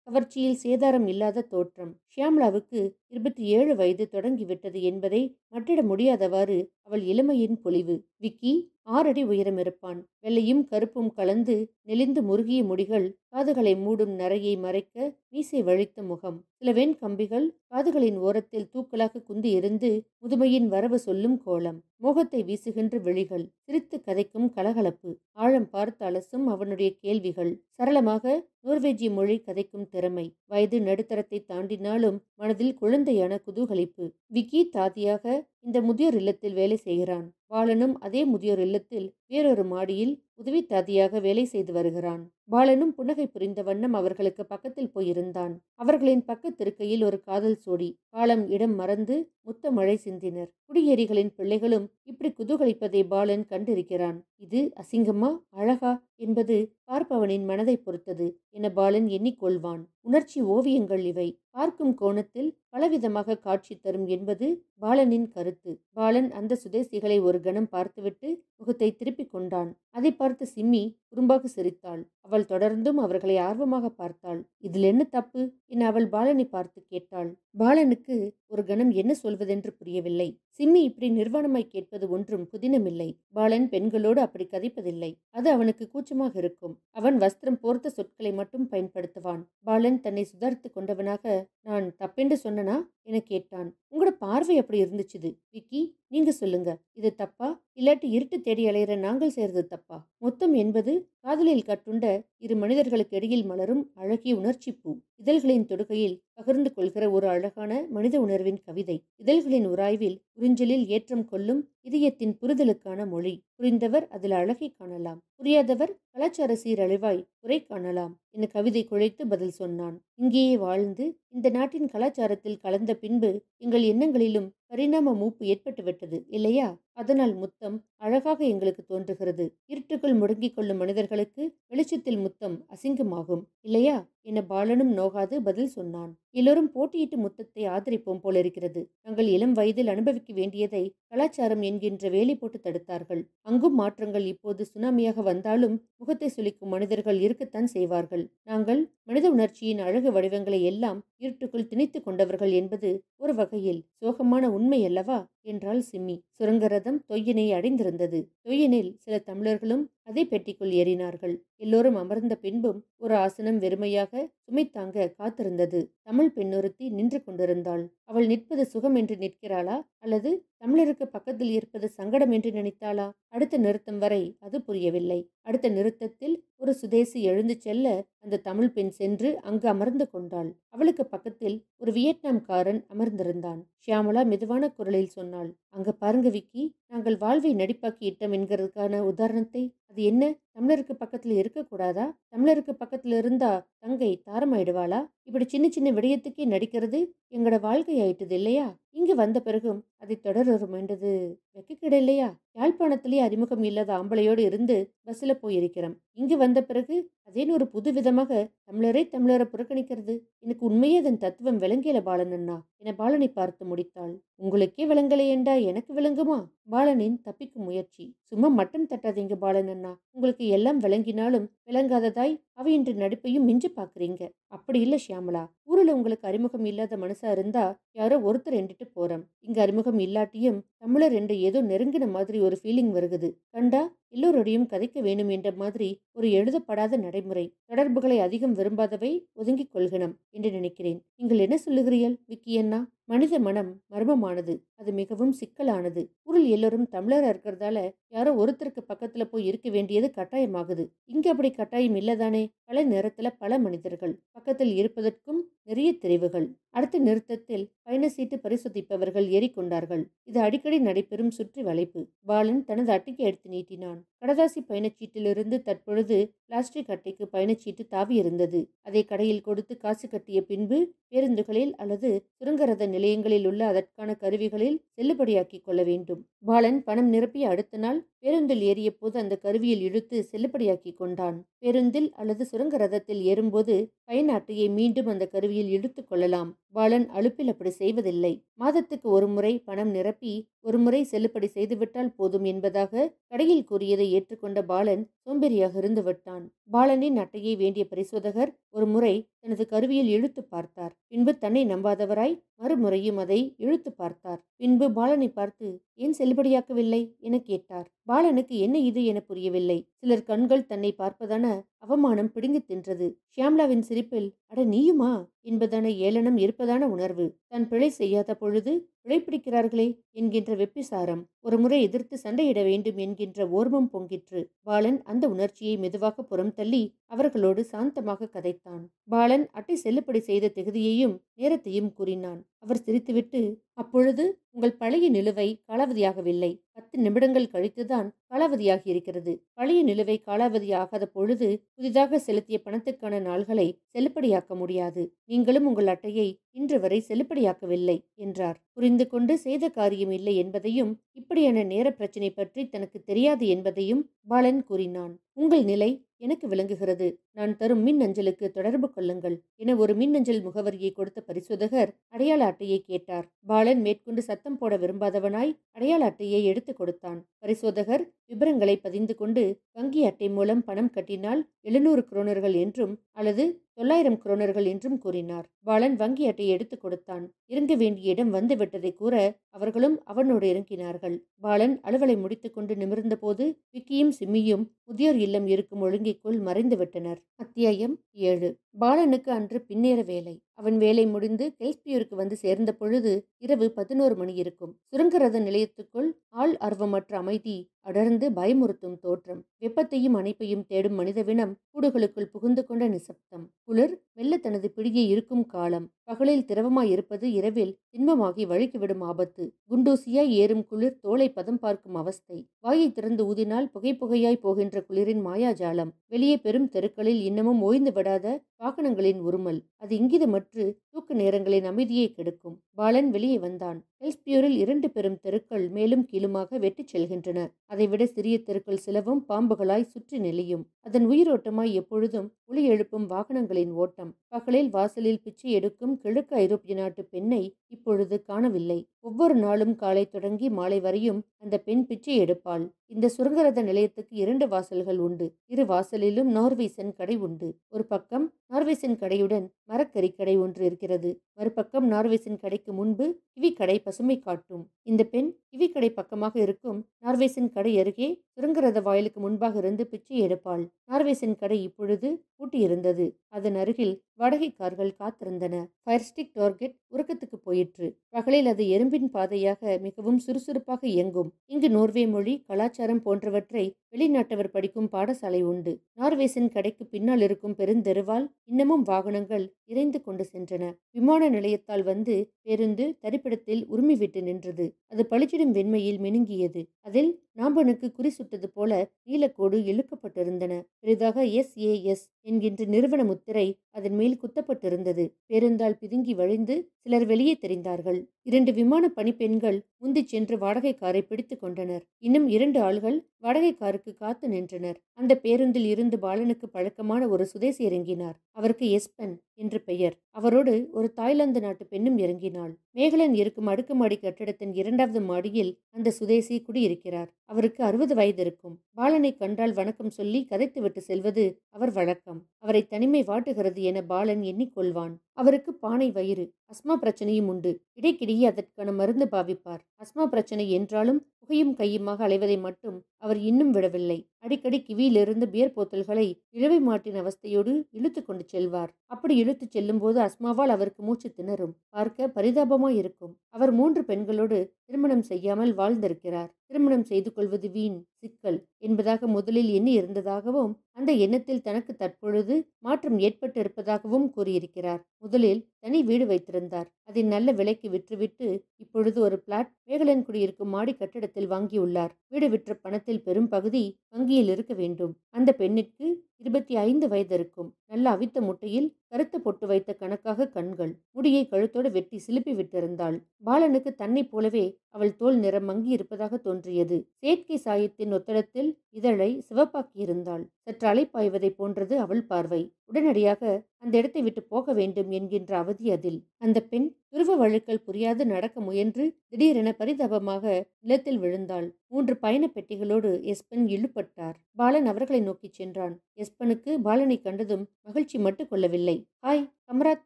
கவர்ச்சியில் சேதாரம் இல்லாத தோற்றம். ஷியாம்லாவுக்கு இருபத்தி ஏழு வயது தொடங்கிவிட்டது என்பதை மட்டிட முடியாதவாறு அவள் இளமையின் பொலிவு. விக்கி ஆறடி உயரம் இருப்பான். வெள்ளையும் கருப்பும் கலந்து நெளிந்து முருகிய முடிகள் காதுகளை மூடும் நரையை மறைக்க மீசை வழித்த முகம். சில வெண் கம்பிகள் காதுகளின் ஓரத்தில் தூக்கலாக குந்தி இருந்து முதுமையின் வரவு சொல்லும் கோலம். மோகத்தை வீசுகின்ற விழிகள் சிரித்து கதைக்கும் கலகலப்பு ஆழம் பார்த்து அலசும் அவனுடைய கேள்விகள். சரளமாக நோர்வேஜிய மொழி கதைக்கும் திறமை. வயது நடுத்தரத்தை தாண்டினாலும் மனதில் குழந்தையான குதூகலிப்பு. விக்கி தாதியாக இந்த முதியோர் இல்லத்தில் வேலை செய்கிறான். பாலனும் அதே முதியோர் இல்லத்தில் வேறொரு மாடியில் உதவி தாதியாக வேலை செய்து வருகிறான். பாலனும் புன்னகை புரிந்த வண்ணம் அவர்களுக்கு பக்கத்தில் போயிருந்தான் அவர்களின் பக்கத்திருக்கையில் ஒரு காதல் சோடி காலம் இடம் மறந்து முத்த மழை சிந்தினர். குடியேறிகளின் பிள்ளைகளும் இப்படி குதூகலிப்பதை பாலன் கண்டிருக்கிறான். இது அசிங்கமா அழகா என்பது பார்ப்பவனின் மனதை பொறுத்தது என பாலன் எண்ணிக்கொள்வான். உணர்ச்சி ஓவியங்கள் இவை. பார்க்கும் கோணத்தில் பலவிதமாக காட்சி தரும் என்பது பாலனின் கருத்து. பாலன் அந்த சுதேசிகளை ஒரு கணம் பார்த்துவிட்டு முகத்தை திருப்பி கொண்டான். அதை பார்த்து சிம்மி குறும்பாக சிரித்தாள். அவள் தொடர்ந்தும் அவர்களை ஆர்வமாக பார்த்தாள். இதில் என்ன தப்பு? என அவள் பாலனை பார்த்து கேட்டாள். பாலனுக்கு ஒரு கணம் என்ன சொல்வதென்று புரியவில்லை. சிம்மி இப்படி நிர்வாணமாய் கேட்பது ஒன்றும் புதினமில்லை. பாலன் பெண்களோடு அப்படி கதைப்பதில்லை. அது அவனுக்கு கூச்சமாக இருக்கும். அவன் வஸ்திரம் போர்த்த சொற்களை மட்டும் பயன்படுத்துவான். பாலன் தன்னை சுதாரித்து கொண்டவனாக நான் தப்பென்று சொன்னனா? என கேட்டான். உங்களோட பார்வை அப்படி இருந்துச்சுது. விக்கி நீங்க சொல்லுங்க. இது தப்பா? இல்லாட்டி இருட்டு தேடி அலையிற நாங்கள் செய்யறது தப்பா? மொத்தம் என்பது காதலில் கட்டுண்ட இரு மனிதர்களுக்கு இடையில் மலரும் அழகிய உணர்ச்சி பூ. இதழ்களின் தொடுகையில் பகிர்ந்து கொள்கிற ஒரு அழகான மனித உணர்வின் கவிதை. இதழ்களின் உராய்வில் உறிஞ்சலில் ஏற்றம் கொள்ளும் இதயத்தின் புரிதலுக்கான மொழி. புரிந்தவர் அதில் அழகை காணலாம். புரியாதவர் கலாச்சார சீரழிவாய் குறை காணலாம் என கவிதை குழைத்து பதில் சொன்னான். இங்கேயே வாழ்ந்து இந்த நாட்டின் கலாச்சாரத்தில் கலந்த பின்பு எங்கள் எண்ணங்களிலும் பரிணாம மூப்பு ஏற்பட்டுவிட்டது இல்லையா? அதனால் முத்தம் அழகாக எங்களுக்கு தோன்றுகிறது. இருட்டுக்குள் முடங்கிக் கொள்ளும் மனிதர்களுக்கு வெளிச்சத்தில் முத்தம் அசிங்கமாகும். இல்லையா? என பாலனும் நோகாது பதில் சொன்னான். எல்லோரும் போட்டியிட்டு முத்தத்தை ஆதரிப்போம் போலிருக்கிறது. நாங்கள் இளம் வயதில் அனுபவிக்க வேண்டியதை கலாச்சாரம் என்கின்ற வேலை போட்டு தடுத்தார்கள். அங்கும் மாற்றங்கள் இப்போது சுனாமியாக வந்தாலும் முகத்தை சுளிக்கும் மனிதர்கள் இருக்கத்தான் செய்வார்கள். நாங்கள் மனித உணர்ச்சியின் அழகு வடிவங்களை எல்லாம் இருட்டுக்குள் திணித்து கொண்டவர்கள் என்பது ஒரு வகையில் சோகமான உண்மை அல்லவா? என்றாள் சிம்மி. சுரங்கரதம் தொய்யினை அடைந்திருந்தது. தொய்யனில் சில தமிழர்களும் அதே பெட்டிக்குள் ஏறினார்கள். எல்லோரும் அமர்ந்த பின்பும் ஒரு ஆசனம் வெறுமையாக சுமை தாங்க காத்திருந்தது. தமிழ் பெண்ணொருத்தி நின்று கொண்டிருந்தாள். அவள் நிற்பது சுகம் என்று நிற்கிறாளா? அல்லது தமிழருக்கு பக்கத்தில் இருப்பது சங்கடம் என்று நினைத்தாளா? அடுத்த நிறுத்தம் வரை அது புரியவில்லை. அடுத்த நிறுத்தத்தில் ஒரு சுதேசி எழுந்து செல்ல அந்த தமிழ் பெண் சென்று அங்கு அமர்ந்து கொண்டாள். அவளுக்கு பக்கத்தில் ஒரு வியட்நாம்காரன் அமர்ந்திருந்தான். ஷியாமலா மெதுவான குரலில் சொன்னாள். அங்க பாருங்க விக்கி நாங்கள் வாழ்வை நடிப்பாக்கி இட்டோம் என்கிறதுக்கான உதாரணத்தை அது என்ன? தமிழருக்கு பக்கத்துல இருக்கக்கூடாதா? தமிழருக்கு பக்கத்துல இருந்தா தங்கை தாரமாயிடுவாளா? இப்படி சின்ன சின்ன விடயத்துக்கே நடிக்கிறது எங்களோட வாழ்க்கை ஆயிட்டது இல்லையா? இங்கு வந்த பிறகும் அதை தொடரும் என்றது வெக்கக்கிட இல்லையா? யாழ்ப்பாணத்திலேயே அறிமுகம் இல்லாத ஆம்பளையோடு இருந்து பஸ்ஸில் போயிருக்கிறோம். இங்கு வந்த பிறகு அதேன்னு ஒரு புது விதமாக தமிழரை தமிழரை புறக்கணிக்கிறது. எனக்கு உண்மையே அதன் தத்துவம் விளங்கியல பாலன் அண்ணா. என பாலனை பார்த்து முடித்தாள். உங்களுக்கே விளங்கலையேண்டா? எனக்கு விளங்குமா? பாலனின் தப்பிக்கும் முயற்சி. சும்மா மட்டம் தட்டாதீங்க பாலன் அண்ணா உங்களுக்கு எல்லாம் விளங்கினாலும் விளங்காததாய் அவ நடிப்பையும் மிஞ்சி பாக்குறீங்க அப்படி இல்ல ஷியாமலா. ஊரில் உங்களுக்கு அறிமுகம் இல்லாத மனசா இருந்தா யாரோ ஒருத்தர் எண்டுட்டு போறோம். இங்க அறிமுகம் இல்லாட்டியும் தமிழர் என்று ஏதோ நெருங்கின மாதிரி ஒரு ஃபீலிங் வருகுது. கண்டா எல்லோரோடையும் கதைக்க வேணும் என்ற மாதிரி ஒரு எழுதப்படாத நடைமுறை. தொடர்புகளை அதிகம் விரும்பாதவை ஒதுங்கிக் கொள்கணும் என்று நினைக்கிறேன். நீங்கள் என்ன சொல்லுகிறீர்கள்? விக்கி அண்ணா மனித மனம் மர்மமானது. அது மிகவும் சிக்கலானது. ஊரில் எல்லோரும் தமிழராக இருக்கிறதால யாரோ ஒருத்தருக்கு பக்கத்துல போய் இருக்க வேண்டியது கட்டாயமாகுது. இங்க அப்படி கட்டாயம் இல்லதானே? பல நேரத்துல பல மனிதர்கள் பக்கத்தில் இருப்பதற்கும் நிறைய தெரிவுகள். அடுத்த நிறுத்தத்தில் பயண சீட்டு பரிசோதிப்பவர்கள் ஏறிக்கொண்டார்கள். இது அடிக்கடி நடைபெறும் சுற்றி வளைப்பு. பாலன் தனது அட்டைக்கு எடுத்து நீட்டினான். கடதாசி பயணச்சீட்டிலிருந்து தற்பொழுது பிளாஸ்டிக் அட்டைக்கு பயணச்சீட்டு தாவி இருந்தது. அதை கடையில் கொடுத்து காசு கட்டிய பின்பு பேருந்துகளில் அல்லது சுரங்கரத நிலையங்களில் உள்ள அதற்கான கருவிகளில் செல்லுபடியாக்கிக் கொள்ள வேண்டும். பாலன் பணம் நிரப்பிய அடுத்த நாள் பேருந்தில் ஏறிய போது அந்த கருவியில் இழுத்து செல்லுபடியாக்கி கொண்டான். பேருந்தில் அல்லது தனது சுரங்க ரதத்தில் ஏறும்போது பயண அட்டையை மீண்டும் அந்த கருவியில் இழுத்து கொள்ளலாம். பாலன் அழுப்பில் அப்படி செய்வதில்லை. மாதத்துக்கு ஒரு முறை பணம் நிரப்பி ஒரு முறை செல்லுபடி செய்துவிட்டால் போதும் என்பதாக கடையில் கூறியதை ஏற்றுக்கொண்ட பாலன் சோம்பேறியாக இருந்து விட்டான். பாலனின் அட்டையை வேண்டிய பரிசோதகர் ஒரு முறை தனது கருவியில் இழுத்து பார்த்தார். பின்பு தன்னை நம்பாதவராய் மறுமுறையும் அதை இழுத்து பார்த்தார். பின்பு பாலனை பார்த்து ஏன் செல்லுபடியாக்கவில்லை? என கேட்டார். பாலனுக்கு என்ன இது என புரியவில்லை. சிலர் கண்கள் தன்னை பார்ப்பதான அவமானம் பிடுங்கி தின்றது. ஷியாம்லாவின் சிரிப்பில் அட நீயுமா? என்பதான ஏளனம் இருப்பதான உணர்வு. தன் பிழை செய்யாத பொழுது பிழைப்பிடிக்கிறார்களே என்கின்ற வெப்பிசாரம் ஒருமுறை எதிர்த்து சண்டையிட வேண்டும் என்கின்ற ஓர்மம் பொங்கிற்று. பாலன் அந்த உணர்ச்சியை மெதுவாக புறம் தள்ளி அவர்களோடு சாந்தமாக கதைத்தான். பாலன் அட்டை செல்லுபடி செய்த தகுதியையும் நேரத்தையும் கூறினான். அவர் சிரித்துவிட்டு அப்பொழுது உங்கள் பழைய நிலுவை காலாவதியாகவில்லை. பத்து நிமிடங்கள் கழித்துதான் காலாவதியாகி இருக்கிறது. பழைய நிலுவை காலாவதியாகாத பொழுது புதிதாக செலுத்திய பணத்துக்கான நாள்களை செல்லுபடியாக்க முடியாது. நீங்களும் உங்கள் அட்டையை இன்று வரை செல்லுபடியாக்கவில்லை என்றார். புரிந்து கொண்டு செய்த காரியம் இல்லை என்பதையும் இப்படியான நேர பிரச்சினை பற்றி தனக்கு தெரியாது என்பதையும் பாலன் கூறினான். உங்கள் நிலை எனக்கு விளங்குகிறது. நான் தரும் மின் அஞ்சலுக்கு தொடர்பு கொள்ளுங்கள் என ஒரு மின்னஞ்சல் முகவரியை கொடுத்த பரிசோதகர் அடையாள அட்டையை கேட்டார். பாலன் மேற்கொண்டு சத்தம் போட விரும்பாதவனாய் அடையாள அட்டையை எடுத்து கொடுத்தான். பரிசோதகர் விபரங்களை பதிந்து கொண்டு வங்கி அட்டை மூலம் பணம் கட்டினால் எழுநூறு குரோனர்கள் என்றும் அல்லது தொள்ளாயிரம் குரோனர்கள் என்றும் கூறினார். பாலன் வங்கி அட்டையை எடுத்து கொடுத்தான். இறங்க வேண்டிய இடம் வந்து விட்டதை கூற அவர்களும் அவனோடு இறங்கினார்கள். பாலன் அலுவலை முடித்துக்கொண்டு நிமிர்ந்தபோது விக்கியும் சிம்மியும் முதியோர் இல்லம் இருக்கும் ஒழுங்கிக்குள் மறைந்துவிட்டனர். அத்தியாயம் ஏழு. பாலனுக்கு அன்று பின்னேற வேலை. அவன் வேலை முடிந்து கெல்ஸ்பியூருக்கு வந்து சேர்ந்த பொழுது இரவு பதினோரு மணி இருக்கும். சுரங்கரத நிலையத்துக்குள் ஆள் ஆர்வமற்ற அமைதி அடர்ந்து பயமுறுத்தும் தோற்றம். வெப்பத்தையும் அணைப்பையும் தேடும் மனிதவினம் கூடுகளுக்குள் புகுந்து கொண்ட நிசப்தம். குளிர் மெல்ல தனது பிடியை இருக்கும் காலம். பகலில் திரவமாய் இருப்பது இரவில் திண்மமாகி வழுக்கிவிடும் ஆபத்து. குண்டூசியாய் ஏறும் குளிர் தோலை பதம் பார்க்கும் அவஸ்தை. வாயை திறந்து ஊதினால் புகை புகையாய் போகின்ற குளிரின் மாயாஜாலம். வெளியே பெரும் தெருக்களில் இன்னமும் ஓய்ந்து விடாத வாகனங்களின் உருமல். அது இங்கிதமற்று தூக்க நேரங்களின் அமைதியை கெடுக்கும். பாலன் வெளியே வந்தான். எல்ஸ்பியூரில் இரண்டு பெரும் தெருக்கள் மேலும் கீழுமாக வெட்டிச் செல்கின்றன. அதைவிட சிறிய தெருக்கள் சிலவும் பாம்புகளாய் சுற்றி நெளியும். அதன் உயிரோட்டமாய் எப்பொழுதும் ஒளி எழுப்பும் வாகனங்களின் ஓட்டம். பகலில் வாசலில் பிச்சை எடுக்கும் கிழக்கு ஐரோப்பிய நாட்டு பெண்ணை இப்பொழுது காணவில்லை. ஒவ்வொரு நாளும் காலை தொடங்கி மாலை வரையும் அந்த பெண் பிச்சை எடுப்பாள். இந்த சுரங்கரத நிலையத்துக்கு இரண்டு வாசல்கள் உண்டு. இரு வாசலிலும் நார்வேசன் கடை உண்டு. ஒரு பக்கம் நார்வேசன் கடையுடன் மரக்கறி கடை ஒன்று இருக்கிறது. மறுபக்கம் நார்வேசன் கடைக்கு முன்பு கிவி கடை பசுமை காட்டும். இந்த பெண் கிவி கடை பக்கமாக இருக்கும் நார்வேசன் கடை அருகே சுரங்கரத வாயிலுக்கு முன்பாக இருந்து பிச்சை எடுப்பாள். நார்வேசன் கடை இப்பொழுது பூட்டியிருந்தது. அதன் அருகில் வாடகை கார்கள் காத்திருந்தன. ஃபயர்ஸ்டிக் டார்கெட் உறக்கத்துக்கு போயிற்று. பகலில் அது எறும்பின் பாதையாக மிகவும் சுறுசுறுப்பாக இயங்கும். இங்கு நோர்வே மொழி கலாச்சாரம் போன்றவற்றை வெளிநாட்டவர் படிக்கும் பாடசாலை உண்டு. நார்வேசன் கடைக்கு பின்னால் இருக்கும் பெருந்தெருவால் இன்னமும் வாகனங்கள் இறைந்து கொண்டு சென்றன. விமான நிலையத்தால் வந்து பேருந்து தரிப்பிடத்தில் உரிமைவிட்டு நின்றது. அது பளிச்சிடும் வெண்மையில் மினுங்கியது. அதில் நாம்பனுக்கு குறி சுட்டது போல நீலக்கோடு இழுக்கப்பட்டிருந்தன. பெரிதாக எஸ் ஏ எஸ் என்கின்ற நிறுவன முத்திரை அதன் மேல் குத்தப்பட்டிருந்தது. பேருந்தால் பிதுங்கி வழிந்து சிலர் வெளியே தெரிந்தார்கள். இரண்டு விமான பணிப்பெண்கள் முந்திச் சென்று வாடகை காரை பிடித்துக் கொண்டனர். இன்னும் இரண்டு ஆள்கள் வாடகை காருக்கு காத்து நின்றனர். அந்த பேருந்தில் இருந்து பாலனுக்கு பழக்கமான ஒரு சுதேசி இறங்கினார். அவருக்கு எஸ்பன் என்று பெயர். அவரோடு ஒரு தாய்லாந்து நாட்டு பெண்ணும் இறங்கினாள். மேகலன் இருக்கும் அடுக்குமாடி கட்டிடத்தின் இரண்டாவது மாடியில் அந்த சுதேசி குடியிருக்கிறார். அவருக்கு அறுபது வயது இருக்கும் பாலனை கண்டால் வணக்கம் சொல்லி கதைத்துவிட்டு செல்வது அவர் வழக்கம். அவரை தனிமை வாட்டுகிறது என பாலன் எண்ணிக்கொள்வான் அவருக்கு பானை வயிறு அஸ்மா பிரச்சனையும் உண்டு. இடைக்கிடையே அதற்கான மருந்து பாவிப்பார். அஸ்மா பிரச்சனை என்றாலும் புகையும் கையுமாக அலைவதை மட்டும் அவர் இன்னும் விடவில்லை. அடிக்கடி கிவியிலிருந்து பியர் போத்தல்களை இழுவை மாட்டின் அவஸ்தையோடு இழுத்து கொண்டு செல்வார். அப்படி இழுத்துச் செல்லும் போது அஸ்மாவால் அவருக்கு மூச்சு திணறும். பார்க்க பரிதாபமாய் இருக்கும். அவர் மூன்று பெண்களோடு திருமணம் செய்யாமல் வாழ்ந்திருக்கிறார். திருமணம் செய்து கொள்வது வீண் சிக்கல் என்பதாக முதலில் எண்ணி இருந்ததாகவும் அந்த எண்ணத்தில் தனக்கு தற்பொழுது மாற்றம் ஏற்பட்டு இருப்பதாகவும் கூறியிருக்கிறார். முதலில் தனி வீடு வைத்திருந்தார். அதை நல்ல விலைக்கு விற்றுவிட்டு இப்பொழுது ஒரு பிளாட் வேகலன் குடியிருக்கும் மாடி கட்டிடத்தில் வாங்கியுள்ளார். வீடு விற்ற பணத்தில் பெரும் பகுதி வங்கியில் இருக்க வேண்டும். அந்த பெண்ணுக்கு இருபத்தி ஐந்து வயது இருக்கும். நல்ல அவித்த முட்டையில் கருத்த பொட்டு வைத்த கணக்காக கண்கள். முடியை கழுத்தோடு வெட்டி சிலுப்பி விட்டிருந்தாள். பாலனுக்கு தன்னைப் போலவே அவள் தோல் நிறம் மங்கி இருப்பதாக தோன்றியது. செயற்கை சாயத்தின் ஒத்தடத்தில் இதழை சிவப்பாக்கியிருந்தாள். சற்று அலைப்பாய்வதை போன்றது அவள் பார்வை. உடனடியாக அந்த இடத்தை விட்டு போக வேண்டும் என்கின்ற அவதி அதில். அந்த பெண் துருவ வழுக்கல் புரியாது நடக்க முயன்று திடீரென பரிதாபமாக நிலத்தில் விழுந்தாள். மூன்று பயண பெட்டிகளோடு எஸ்பன் இழுபட்டார். பாலன் அவர்களை நோக்கிச் சென்றான். எஸ்பனுக்கு பாலனை கண்டதும் மகிழ்ச்சி மட்டு கொள்ளவில்லை. ஹாய் ஹம்ராத்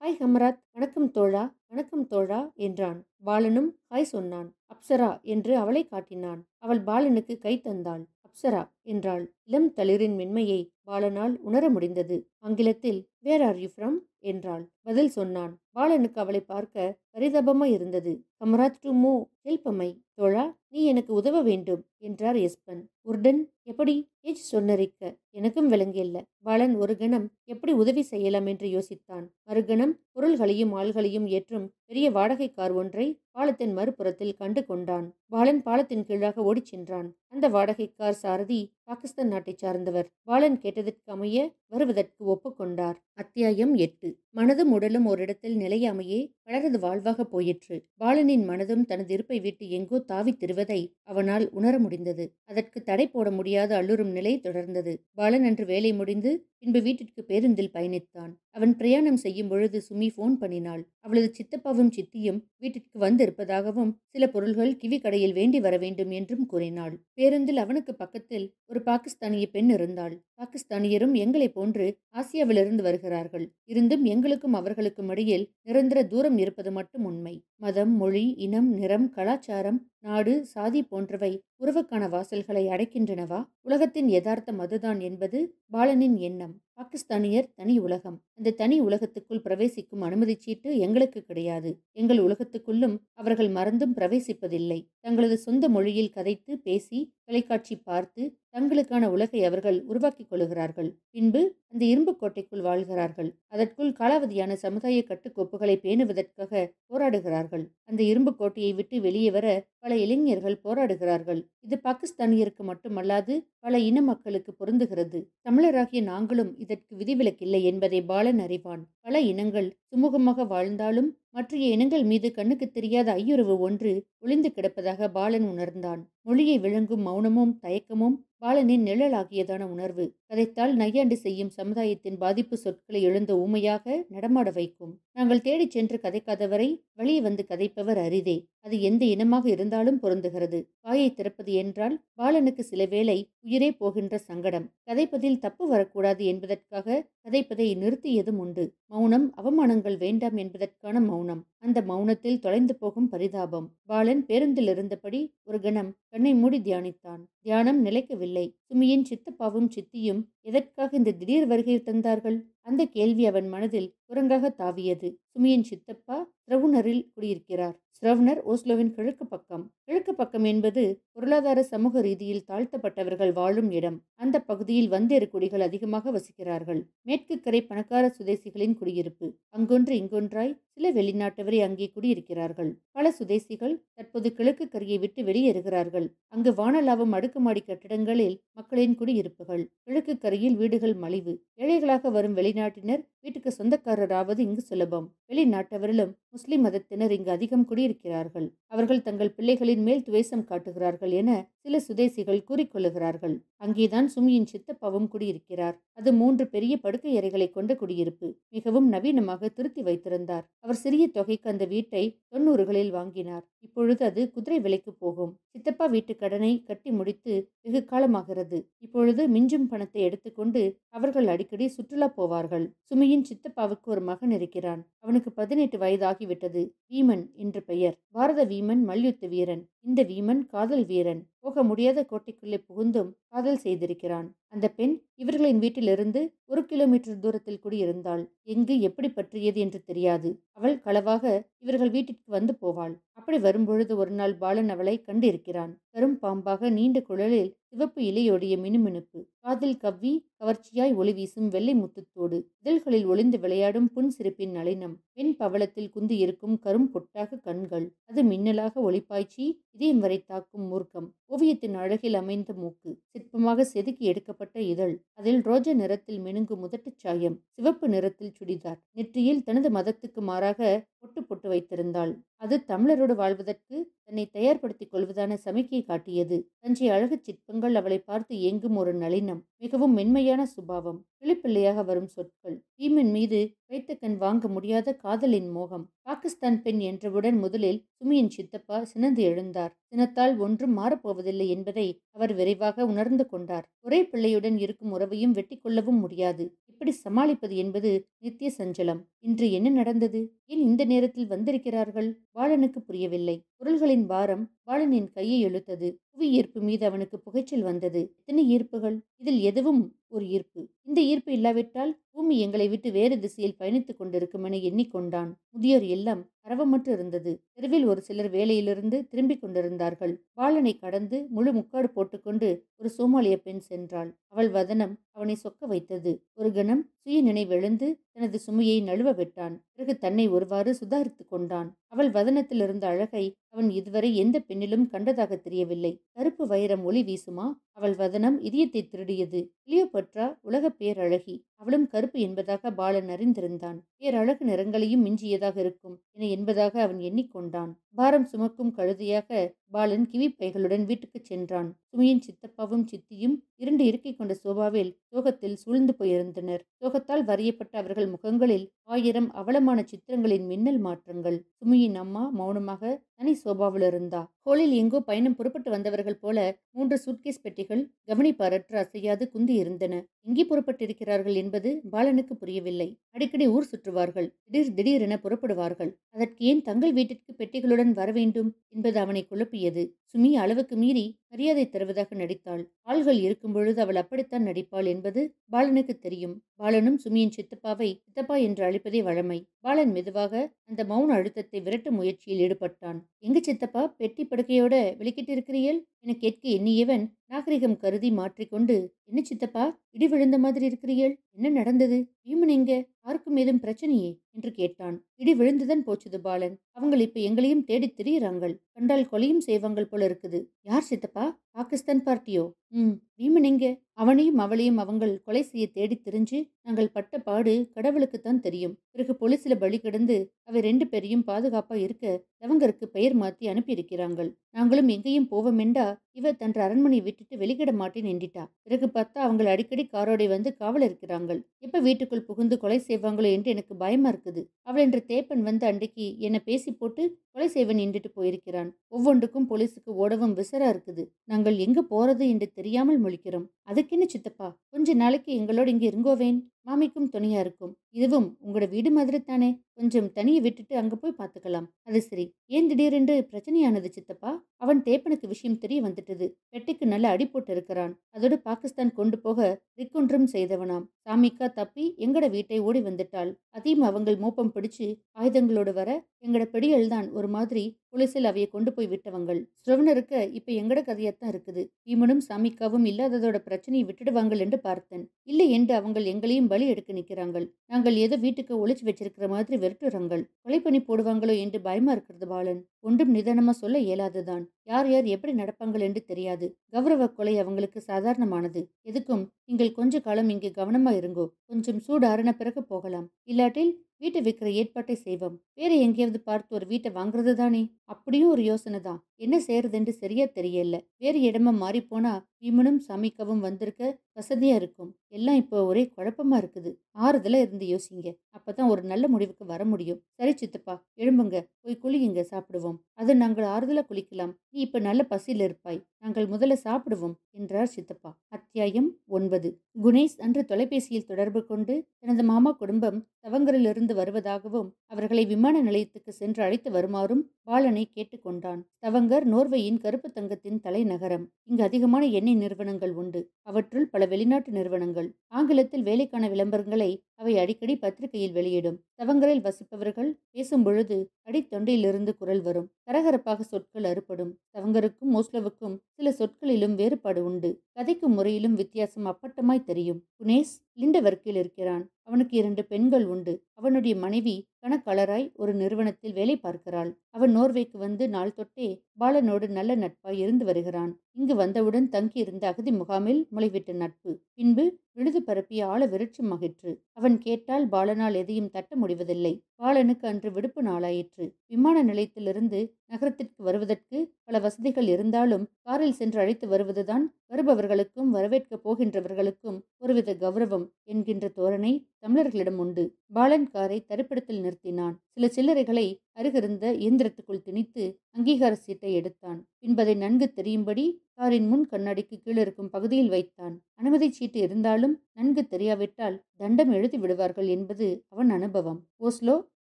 ஹாய் ஹமராத் வணக்கம் தோழா வணக்கம் தோழா என்றான். பாலனும் ஹாய் சொன்னான். அப்சரா என்று அவளை காட்டினான். அவள் பாலனுக்கு கை தந்தாள். அப்சரா என்றாள். இளம் தளிரின் மென்மையை பாலனால் உணர முடிந்தது. ஆங்கிலத்தில் வேர் ஆர் யூ ஃப்ரம் என்றாள். பதில் சொன்னான். பாலனுக்கு அவளை பார்க்க பரிதாபமாய் இருந்தது. கமராஜ் டு மூ. ஹெல்பமை தோழா நீ எனக்கு உதவ வேண்டும் என்றார் எஸ்பன் உர்டன் எப்படி? ஏஜ் சொன்னரிக்க எனக்கும் விளங்கியல்ல பாலன் ஒரு கணம் எப்படி உதவி செய்யலாம் என்று யோசித்தான். மறுகணம் பொருள்களையும் ஆள்களையும் ஏற்றும் பெரிய வாடகை கார் ஒன்றை பாலத்தின் மறுபுறத்தில் கண்டு கொண்டான். பாலன் பாலத்தின் கீழாக ஓடிச் சென்றான். அந்த வாடகை கார் சாரதி பாகிஸ்தான் நாட்டைச் சார்ந்தவர். பாலன் கேட்டதற்கு அமைய வருவதற்கு ஒப்புக்கொண்டார் அத்தியாயம் எட்டு. மனதும் உடலும் ஓரிடத்தில் நிலையாமையே பலரது வாழ்வாக போயிற்று. பாலனின் மனதும் தனது இருப்பை விட்டு எங்கோ தாவித் திருவதை அவனால் உணர முடிந்தது. அதற்கு தடை போட முடியாத அள்ளுறும் நிலை தொடர்ந்தது. பாலன் அன்று வேலை முடிந்து பின்பு வீட்டிற்கு பேருந்தில் பயணித்தான். அவன் பிரயாணம் செய்யும் பொழுது சுமி போன் பண்ணினாள். அவளது சித்தப்பாவும் சித்தியும் வீட்டிற்கு வந்திருப்பதாகவும் சில பொருள்கள் கிவி கடையில் வேண்டி வர வேண்டும் என்றும் கூறினாள். பேருந்தில் அவனுக்கு பக்கத்தில் ஒரு பாகிஸ்தானிய பெண் இருந்தாள். பாகிஸ்தானியரும் எங்களை போன்று ஆசியாவிலிருந்து வருகிறார்கள் இருந்தும் எங்களுக்கும் அவர்களுக்கும் இடையில் நிரந்தர தூரம் இருப்பது மட்டும் உண்மை. மதம் மொழி இனம் நிறம் கலாச்சாரம் நாடு சாதி போன்றவை உறவுக்கான வாசல்களை அடைக்கின்றனவா? உலகத்தின் யதார்த்தம் அதுதான் என்பது பாலனின் எண்ணம். பாகிஸ்தானியர் தனி உலகம். அந்த தனி உலகத்துக்குள் பிரவேசிக்கும் அனுமதி சீட்டு எங்களுக்கு கிடையாது. எங்கள் உலகத்துக்குள்ளும் அவர்கள் மறந்தும் பிரவேசிப்பதில்லை. தங்களது சொந்த மொழியில் கதைத்து பேசி தொலைக்காட்சி பார்த்து தங்களுக்கான உலகை அவர்கள் உருவாக்கிக் கொள்கிறார்கள். பின்பு அந்த இரும்பு கோட்டைக்குள் வாழ்கிறார்கள். அதற்குள் காலாவதியான சமுதாய கட்டுக்கோப்புகளை பேணுவதற்காக போராடுகிறார்கள். அந்த இரும்பு கோட்டையை விட்டு வெளியே வர பல இளைஞர்கள் போராடுகிறார்கள். இது பாகிஸ்தானியருக்கு மட்டுமல்லாது பல இன மக்களுக்கு பொருந்துகிறது. தமிழராகிய நாங்களும் இதற்கு விதிவிலக்கில்லை என்பதை பாலன் அறிவான். பல இனங்கள் சுமூகமாக வாழ்ந்தாலும் மற்ற இனங்கள் மீது கண்ணுக்கு தெரியாத ஐயுறவு ஒன்று ஒளிந்து கிடப்பதாக பாலன் உணர்ந்தான். மொழியை விளங்கும் மௌனமும் தயக்கமும் பாலனின் நிழலாகியதான உணர்வு. கதைத்தால் நையாண்டு செய்யும் சமுதாயத்தின் பாதிப்பு சொற்களை எழுந்த ஊமையாக நடமாட வைக்கும். நாங்கள் தேடிச் சென்று கதைக்காதவரை வெளியே வந்து கதைப்பவர் அரிதே. அது எந்த இனமாக இருந்தாலும் பொருந்துகிறது. வாயை திறப்பது என்றால் பாலனுக்கு சில வேளை உயிரே போகின்ற சங்கடம். கதைப்பதில் தப்பு வரக்கூடாது என்பதற்காக கதைப்பதை நிறுத்தியதும் உண்டு. மௌனம் அவமானங்கள் வேண்டாம் என்பதற்கான மௌனம். அந்த மௌனத்தில் தொலைந்து போகும் பரிதாபம். பாலன் பேருந்தில் இருந்தபடி ஒரு கணம் கண்ணை மூடி தியானித்தான். தியானம் நிலைக்கவில்லை. சுமியின் சித்தப்பாவும் சித்தியும் எதற்காக இந்த திடீர் வருகை தந்தார்கள்? அந்த கேள்வி அவன் மனதில் குரங்காக தாவியது. சுமியின் சித்தப்பா ஸ்ரவுனரில் குடியிருக்கிறார். ஸ்ரவுனர் ஓஸ்லோவின் கிழக்கு பக்கம். கிழக்கு பக்கம் என்பது பொருளாதார சமூக ரீதியில் தாழ்த்தப்பட்டவர்கள் வாழும் இடம். அந்த பகுதியில் வந்தேறு குடிகள் அதிகமாக வசிக்கிறார்கள். மேற்கு கரை பணக்கார சுதேசிகளின் குடியிருப்பு. அங்கொன்று இங்கொன்றாய் சில வெளிநாட்டவரை அங்கே குடியிருக்கிறார்கள். பல சுதேசிகள் தற்போது கிழக்கு கரையை விட்டு வெளியேறுகிறார்கள். அங்கு வானலாவும் அடுக்குமாடி கட்டிடங்களில் மக்களின் குடியிருப்புகள். கிழக்கு கரையில் வீடுகள் மலிவு. ஏழைகளாக வரும் வெளிநாட்டினர் வீட்டுக்கு சொந்தக்காரராவது இங்கு சுலபம். வெளிநாட்டவரிலும் முஸ்லிம் மதத்தினர் இங்கு அதிகம் குடியிருக்கிறார்கள். அவர்கள் தங்கள் பிள்ளைகளின் மேல் துவேசம் காட்டுகிறார்கள் என சில சுதேசிகள் கூறிக்கொள்ளுகிறார்கள். அங்கேதான் சுமியின் சித்தப்பாவும் குடியிருக்கிறார். அது மூன்று பெரிய படுக்கை அறைகளை கொண்ட குடியிருப்பு. மிகவும் நவீனமாக திருத்தி வைத்திருந்தார். அவர் சிறிய தொகைக்கு அந்த வீட்டை தொண்ணூறுகளில் வாங்கினார். இப்பொழுது அது குதிரை விலைக்கு போகும். சித்தப்பா வீட்டு கடனை கட்டி முடித்து வெகு காலமாகிறது. இப்பொழுது மிஞ்சும் பணத்தை எடுத்துக்கொண்டு அவர்கள் அடிக்கடி சுற்றுலா போவார்கள். சுமியின் சித்தப்பாவுக்கு ஒரு மகன் இருக்கிறான். அவனுக்கு பதினெட்டு வயதாகிவிட்டது. வீமன் என்று பெயர். பாரத வீமன் மல்யுத்த வீரன். இந்த வீமன் காதல் வீரன். போக முடியாத கோட்டைக்குள்ளே புகுந்தும் காதல் செய்திருக்கிறான். அந்த பெண் இவர்களின் வீட்டிலிருந்து ஒரு கிலோமீட்டர் தூரத்தில் குடியிருந்தாள் எங்கு எப்படி பற்றியது என்று தெரியாது. அவள் களவாக இவர்கள் வீட்டிற்கு வந்து போவாள். அப்படி வரும்பொழுது ஒரு நாள் பாலன் அவளை கண்டிருக்கிறான். கரும் பாம்பாக நீண்ட குழலில் சிவப்பு இலையோடைய மினுமினுப்பு. காதில் கவ்வி கவர்ச்சியாய் ஒளி வீசும் வெள்ளை முத்துத்தோடு. இதழ்களில் ஒளிந்து விளையாடும் புன் சிரிப்பின் நளினம். பெண் பவளத்தில் குந்தி இருக்கும் கரும் பொட்டாக கண்கள். அது மின்னலாக ஒளிப்பாய்ச்சி இதயம் வரை தாக்கும் மூர்க்கம். ஓவியத்தின் அழகில் அமைந்த மூக்கு. சிற்பமாக செதுக்கி எடுக்கப்பட்ட இதழ். அதில் ரோஜ நிறத்தில் மினுங்கும் முதட்டுச் சாயம். சிவப்பு நிறத்தில் சுடிதார். நெற்றியில் தனது மதத்துக்கு மாறாக பொட்டு பொட்டு வைத்திருந்தாள். அது தமிழர் தமிழரோடு வாழ்வதற்கு தன்னை தயார்படுத்திக் கொள்வதான சமிக்கை காட்டியது. தஞ்சை அழகு சிற்பங்கள் அவளை பார்த்து எங்கும் ஒரு நளினம் மிகவும் மென்மையான சுபாவம். கிளிப்பிள்ளையாக வரும் சொற்கள். பீமன் மீது வைத்த கண் வாங்க முடியாத காதலின் மோகம். பாகிஸ்தான் பெண் என்றவுடன் முதலில் சுமியின் சித்தப்பா சினந்து எழுந்தார். சினத்தால் ஒன்றும் மாறப்போவதில்லை என்பதை அவர் விரைவாக உணர்ந்து கொண்டார். ஒரே பிள்ளையுடன் இருக்கும் உறவையும் வெட்டி கொள்ளவும் முடியாது. இப்படி சமாளிப்பது என்பது நித்திய சஞ்சலம். இன்று என்ன நடந்தது? ஏன் இந்த நேரத்தில் வந்திருக்கிறார்கள்? பாலனுக்கு புரியவில்லை. பொருள்களின் பாரம் பாலனின் கையை இழுத்தது. புவி ஈர்ப்பு மீது அவனுக்கு புகைச்சல் வந்தது. எத்தனை ஈர்ப்புகள்? இதில் எதுவும் ஒரு ஈர்ப்பு. இந்த ஈர்ப்பு இல்லாவிட்டால் பூமி எங்களை விட்டு வேறு திசையில் பயணித்துக் கொண்டிருக்கும் என எண்ணிக்கொண்டான் முதியோர் எல்லாம் அரவமற்று இருந்தது. தெருவில் ஒரு சிலர் வேலையிலிருந்து திரும்பிக் கொண்டிருந்தார்கள். பாலனை கடந்து முழு முக்காடு போட்டுக்கொண்டு ஒரு சோமாலிய பெண் சென்றாள். அவள் வதனம் அவனை சொக்க வைத்தது. ஒரு கணம் சுய நினைவெழுந்து தனது சுமையை நழுவ விட்டான். பிறகு தன்னை ஒருவாறு சுதாரித்துக் கொண்டான். அவள் வதனத்தில் இருந்த அழகை அவன் இதுவரை எந்த பெண்ணிலும் கண்டதாக தெரியவில்லை. கருப்பு வைரம் ஒளி வீசுமா? அவள் வதனம் இதயத்தை திருடியது. கிளியோபட்ரா உலக பேரழகி. அவளும் கருப்பு என்பதாக பாலன் அறிந்திருந்தான். பேரழகு நிறங்களையும் மிஞ்சியதாக இருக்கும் என என்பதாக அவன் எண்ணிக்கொண்டான். பாரம் சுமக்கும் கழுதையாக பாலன் கிவிப்பைகளுடன் வீட்டுக்கு சென்றான். சுமியின் சித்தப்பாவும் சித்தியும் இரண்டு இருக்கை கொண்ட சோபாவில் சோகத்தில் சூழ்ந்து போயிருந்தனர். சோகத்தால் வரையப்பட்ட அவர்கள் முகங்களில் ஆயிரம் அவலமான சித்திரங்களின் மின்னல் மாற்றங்கள். சுமியின் அம்மா மௌனமாக தனி சோபாவில் இருந்தா. ஹோலில் எங்கோ பயணம் புறப்பட்டு வந்தவர்கள் போல மூன்று சூட்கேஸ் பெட்டிகள் கவனிப்பாரற்று அசையாது குந்தி இருந்தன. எங்கே புறப்பட்டிருக்கிறார்கள் என்பது பாலனுக்கு புரியவில்லை. அடிக்கடி ஊர் சுற்றுவார்கள். திடீர் திடீரென புறப்படுவார்கள். அதற்கு ஏன் தங்கள் வீட்டிற்கு பெட்டிகளுடன் வர வேண்டும் என்பது அவனை குழப்பியது. சுமி அளவுக்கு மீறி மரியாதை தருவதாக நடித்தாள். ஆள்கள் இருக்கும் பொழுது அவள் அப்படித்தான் நடிப்பாள் என்பது பாலனுக்கு தெரியும். பாலனும் சுமியின் சித்தப்பாவை சித்தப்பா என்று அழைப்பதே வழமை. பாலன் மெதுவாக அந்த மௌன அழுத்தத்தை விரட்டும் முயற்சியில் ஈடுபட்டான். எங்க சித்தப்பா? பெட்டி படுக்கையோட விளக்கிட்டு இருக்கிறீள் என கேட்க எண்ணியவன் நாகரிகம் கருதி மாற்றிக்கொண்டு என்ன சித்தப்பா? இடி விழுந்த மாதிரி இருக்கிறீள் என்ன நடந்தது? பீமன் எங்க? யாருக்கும் ஏதும் பிரச்சனையே? என்று கேட்டான். இடி விழுந்துதான் போச்சுது பாலன். அவங்க இப்ப எங்களையும் தேடி திரியிறாங்கள். கண்டால் கொலையும் செய்வாங்கள் போல இருக்குது. யார் சித்தப்பா? பாகிஸ்தான் பார்ட்டியோ ம் வீமனிங்க அவனையும் அவளையும் அவங்கள் கொலை செய்ய தேடி திரிஞ்சு நாங்கள் பட்ட பாடு கடவுளுக்குத்தான் தெரியும். பிறகு போலீஸ்ல பலி கிடந்து அவை ரெண்டு பேரையும் பாதுகாப்பா இருக்க லவங்கருக்கு பெயர் மாத்தி அனுப்பியிருக்கிறாங்கள். நாங்களும் எங்கேயும் போவோமெண்டா இவ தன் அரண்மனை விட்டுட்டு வெளிக்கிட மாட்டேன் என்றிட்டா. பிறகு பார்த்தா அவங்க அடிக்கடி காரோடை வந்து காவல் இருக்கிறாங்கள். எப்ப வீட்டுக்குள் புகுந்து கொலை செய்வாங்களோ என்று எனக்கு பயமா இருக்குது. அவள் என்று தேப்பன் வந்து அன்றைக்கு என்னை பேசி போட்டு கொலை செய்வன் நின்றுட்டு போயிருக்கிறான். ஒவ்வொன்றுக்கும் போலீஸுக்கு ஓடவும் விசரா இருக்குது. நாங்கள் எங்க போறது என்று தெரியாமல் முழிக்கிறோம். அதுக்கென்ன சித்தப்பா? கொஞ்ச நாளைக்கு எங்களோட இங்கே இருங்கோவேன். மாமிக்கும் துணையா இருக்கும். இதுவும் உங்களோட வீடு மாதிரி தானே கொஞ்சம் தனியை விட்டுட்டு அங்க போய் பார்த்துக்கலாம் அது சரி. ஏன் திடீரென்று பிரச்சனையானது சித்தப்பா? அவன் தேப்பனுக்கு விஷயம் தெரிய வந்துட்டது. பெட்டிக்கு நல்ல அடி போட்டு இருக்கிறான். அதோடு பாகிஸ்தான் கொண்டு போக ரிக்கொன்றும் செய்தவனாம். சாமிக்கா தப்பி எங்கட வீட்டை ஓடி வந்துட்டாள். அதையும் அவங்கள் மோப்பம் பிடிச்சு ஆயுதங்களோடு வர எங்கட பிடியல் தான் ஒரு மாதிரி போலீஸில் அவைய கொண்டு போய் விட்டவங்கள். ஸ்ரவணருக்கு இப்ப எங்கட கதையத்தான் இருக்குது. பீமனும் சாமிக்காவும் இல்லாததோட பிரச்சனையை விட்டுடுவாங்கள் என்று பார்த்தேன். இல்லை என்று அவங்கள் எங்களையும் பலி எடுக்க நிற்கிறாங்கள் நாங்கள் ஏதோ வீட்டுக்கு ஒளிச்சு வச்சிருக்கிற மாதிரி வெறுட்டுறாங்கள் கொலை பண்ணி போடுவாங்களோ என்று பயமா இருக்கிறது பாலன். ஒன்றும் நிதானமா சொல்ல இயலாதுதான். யார் யார் எப்படி நடப்பாங்கள் என்று தெரியாது. கௌரவ கொலை அவங்களுக்கு சாதாரணமானது. எதுக்கும்? நீங்கள் கொஞ்ச காலம் இங்கு கவனமா இருங்கோ. கொஞ்சம் சூடு பிறகு போகலாம். இல்லாட்டில் வீட்டை விற்கிற ஏற்பாட்டை செய்வோம். வேற எங்கேயாவது பார்த்து ஒரு வீட்டை வாங்குறது தானே? அப்படியும் ஒரு யோசனை தான். என்ன செய்யறதுன்னு சரியா தெரியல. வேறு இடமா மாறி போனா விமனும் சமைக்கவும் வந்திருக்க வசதியா இருக்கும். எல்லாம் இப்போ ஒரே குழப்பமா இருக்குது. ஆறுதலாக இருந்து யோசிங்க. அப்பதான் ஒரு நல்ல முடிவுக்கு வர முடியும். சரி சித்தப்பா எழும்புங்க. போய் குளியுங்க சாப்பிடுவோம். அது நாங்கள் ஆறுதலா குளிக்கலாம். நீ இப்ப நல்ல பசியில் இருப்பாய். நாங்கள் முதல்ல சாப்பிடுவோம் என்றார் சித்தப்பா. அத்தியாயம் ஒன்பது. குணேஷ் அன்று தொலைபேசியில் தொடர்பு கொண்டு தனது மாமா குடும்பம் தவங்கரிலிருந்து வருவதாகவும் அவர்களை விமான நிலையத்துக்கு சென்று அழைத்து வருமாறும் பாலனை கேட்டுக்கொண்டான் தவங்கர் நோர்வேயின் கருப்பு தங்கத்தின் தலைநகரம். இங்கு அதிகமான எண்ணெய் நிறுவனங்கள் உண்டு. அவற்றுள் பல வெளிநாட்டு நிறுவனங்கள். ஆங்கிலத்தில் வேலைக்கான விளம்பரங்களை மக்களை அவை அடிக்கடி பத்திரிகையில் வெளியிடும். தவங்கரில் வசிப்பவர்கள் பேசும் பொழுது அடித்தொண்டையிலிருந்து குரல் வரும். கரகரப்பாக சொற்கள் அறுபடும். தவங்கருக்கும் மோஸ்லோவுக்கும் சில சொற்களிலும் வேறுபாடு உண்டு. கதைக்கும் முறையிலும் வித்தியாசம் அப்பட்டமாய் தெரியும். குனேஷ் லிண்டவர்க்கில் இருக்கிறான். அவனுக்கு இரண்டு பெண்கள் உண்டு. அவனுடைய மனைவி கணக்காளராய் ஒரு நிறுவனத்தில் வேலை பார்க்கிறாள். அவன் நோர்வேக்கு வந்து நாள் தொட்டே பாலனோடு நல்ல நட்பாய் இருந்து வருகிறான். இங்கு வந்தவுடன் தங்கியிருந்த அகதி முகாமில் முளைவிட்ட நட்பு. பின்பு விழுது பரப்பிய ஆழ விருட்சமாகிற்று. அவன் கேட்டால் பாலனால் எதையும் தட்ட முடிவதில்லை. பாலனுக்கு அன்று விடுப்பு நாளாயிற்று. விமான நிலையத்திலிருந்து நகரத்திற்கு வருவதற்கு பல வசதிகள் இருந்தாலும் காரில் சென்று அழைத்து வருவதுதான் வருபவர்களுக்கும் வரவேற்கப் போகின்றவர்களுக்கும் ஒருவித கௌரவம் என்கின்ற தோரணை தமிழர்களிடம் உண்டு. பாலன் காரை தரிப்பிடத்தில் நிறுத்தினான். சில சில்லறைகளை அருகிருந்த இயந்திரத்துக்குள் திணித்து அங்கீகார சீட்டை எடுத்தான். பின்பதை நன்கு தெரியும்படி காரின் முன் கண்ணாடிக்கு கீழிருக்கும் பகுதியில் வைத்தான். அனுமதி சீட்டு இருந்தாலும் நன்கு தெரியாவிட்டால் தண்டம் எழுதி விடுவார்கள் என்பது அவன் அனுபவம். ஓஸ்லோ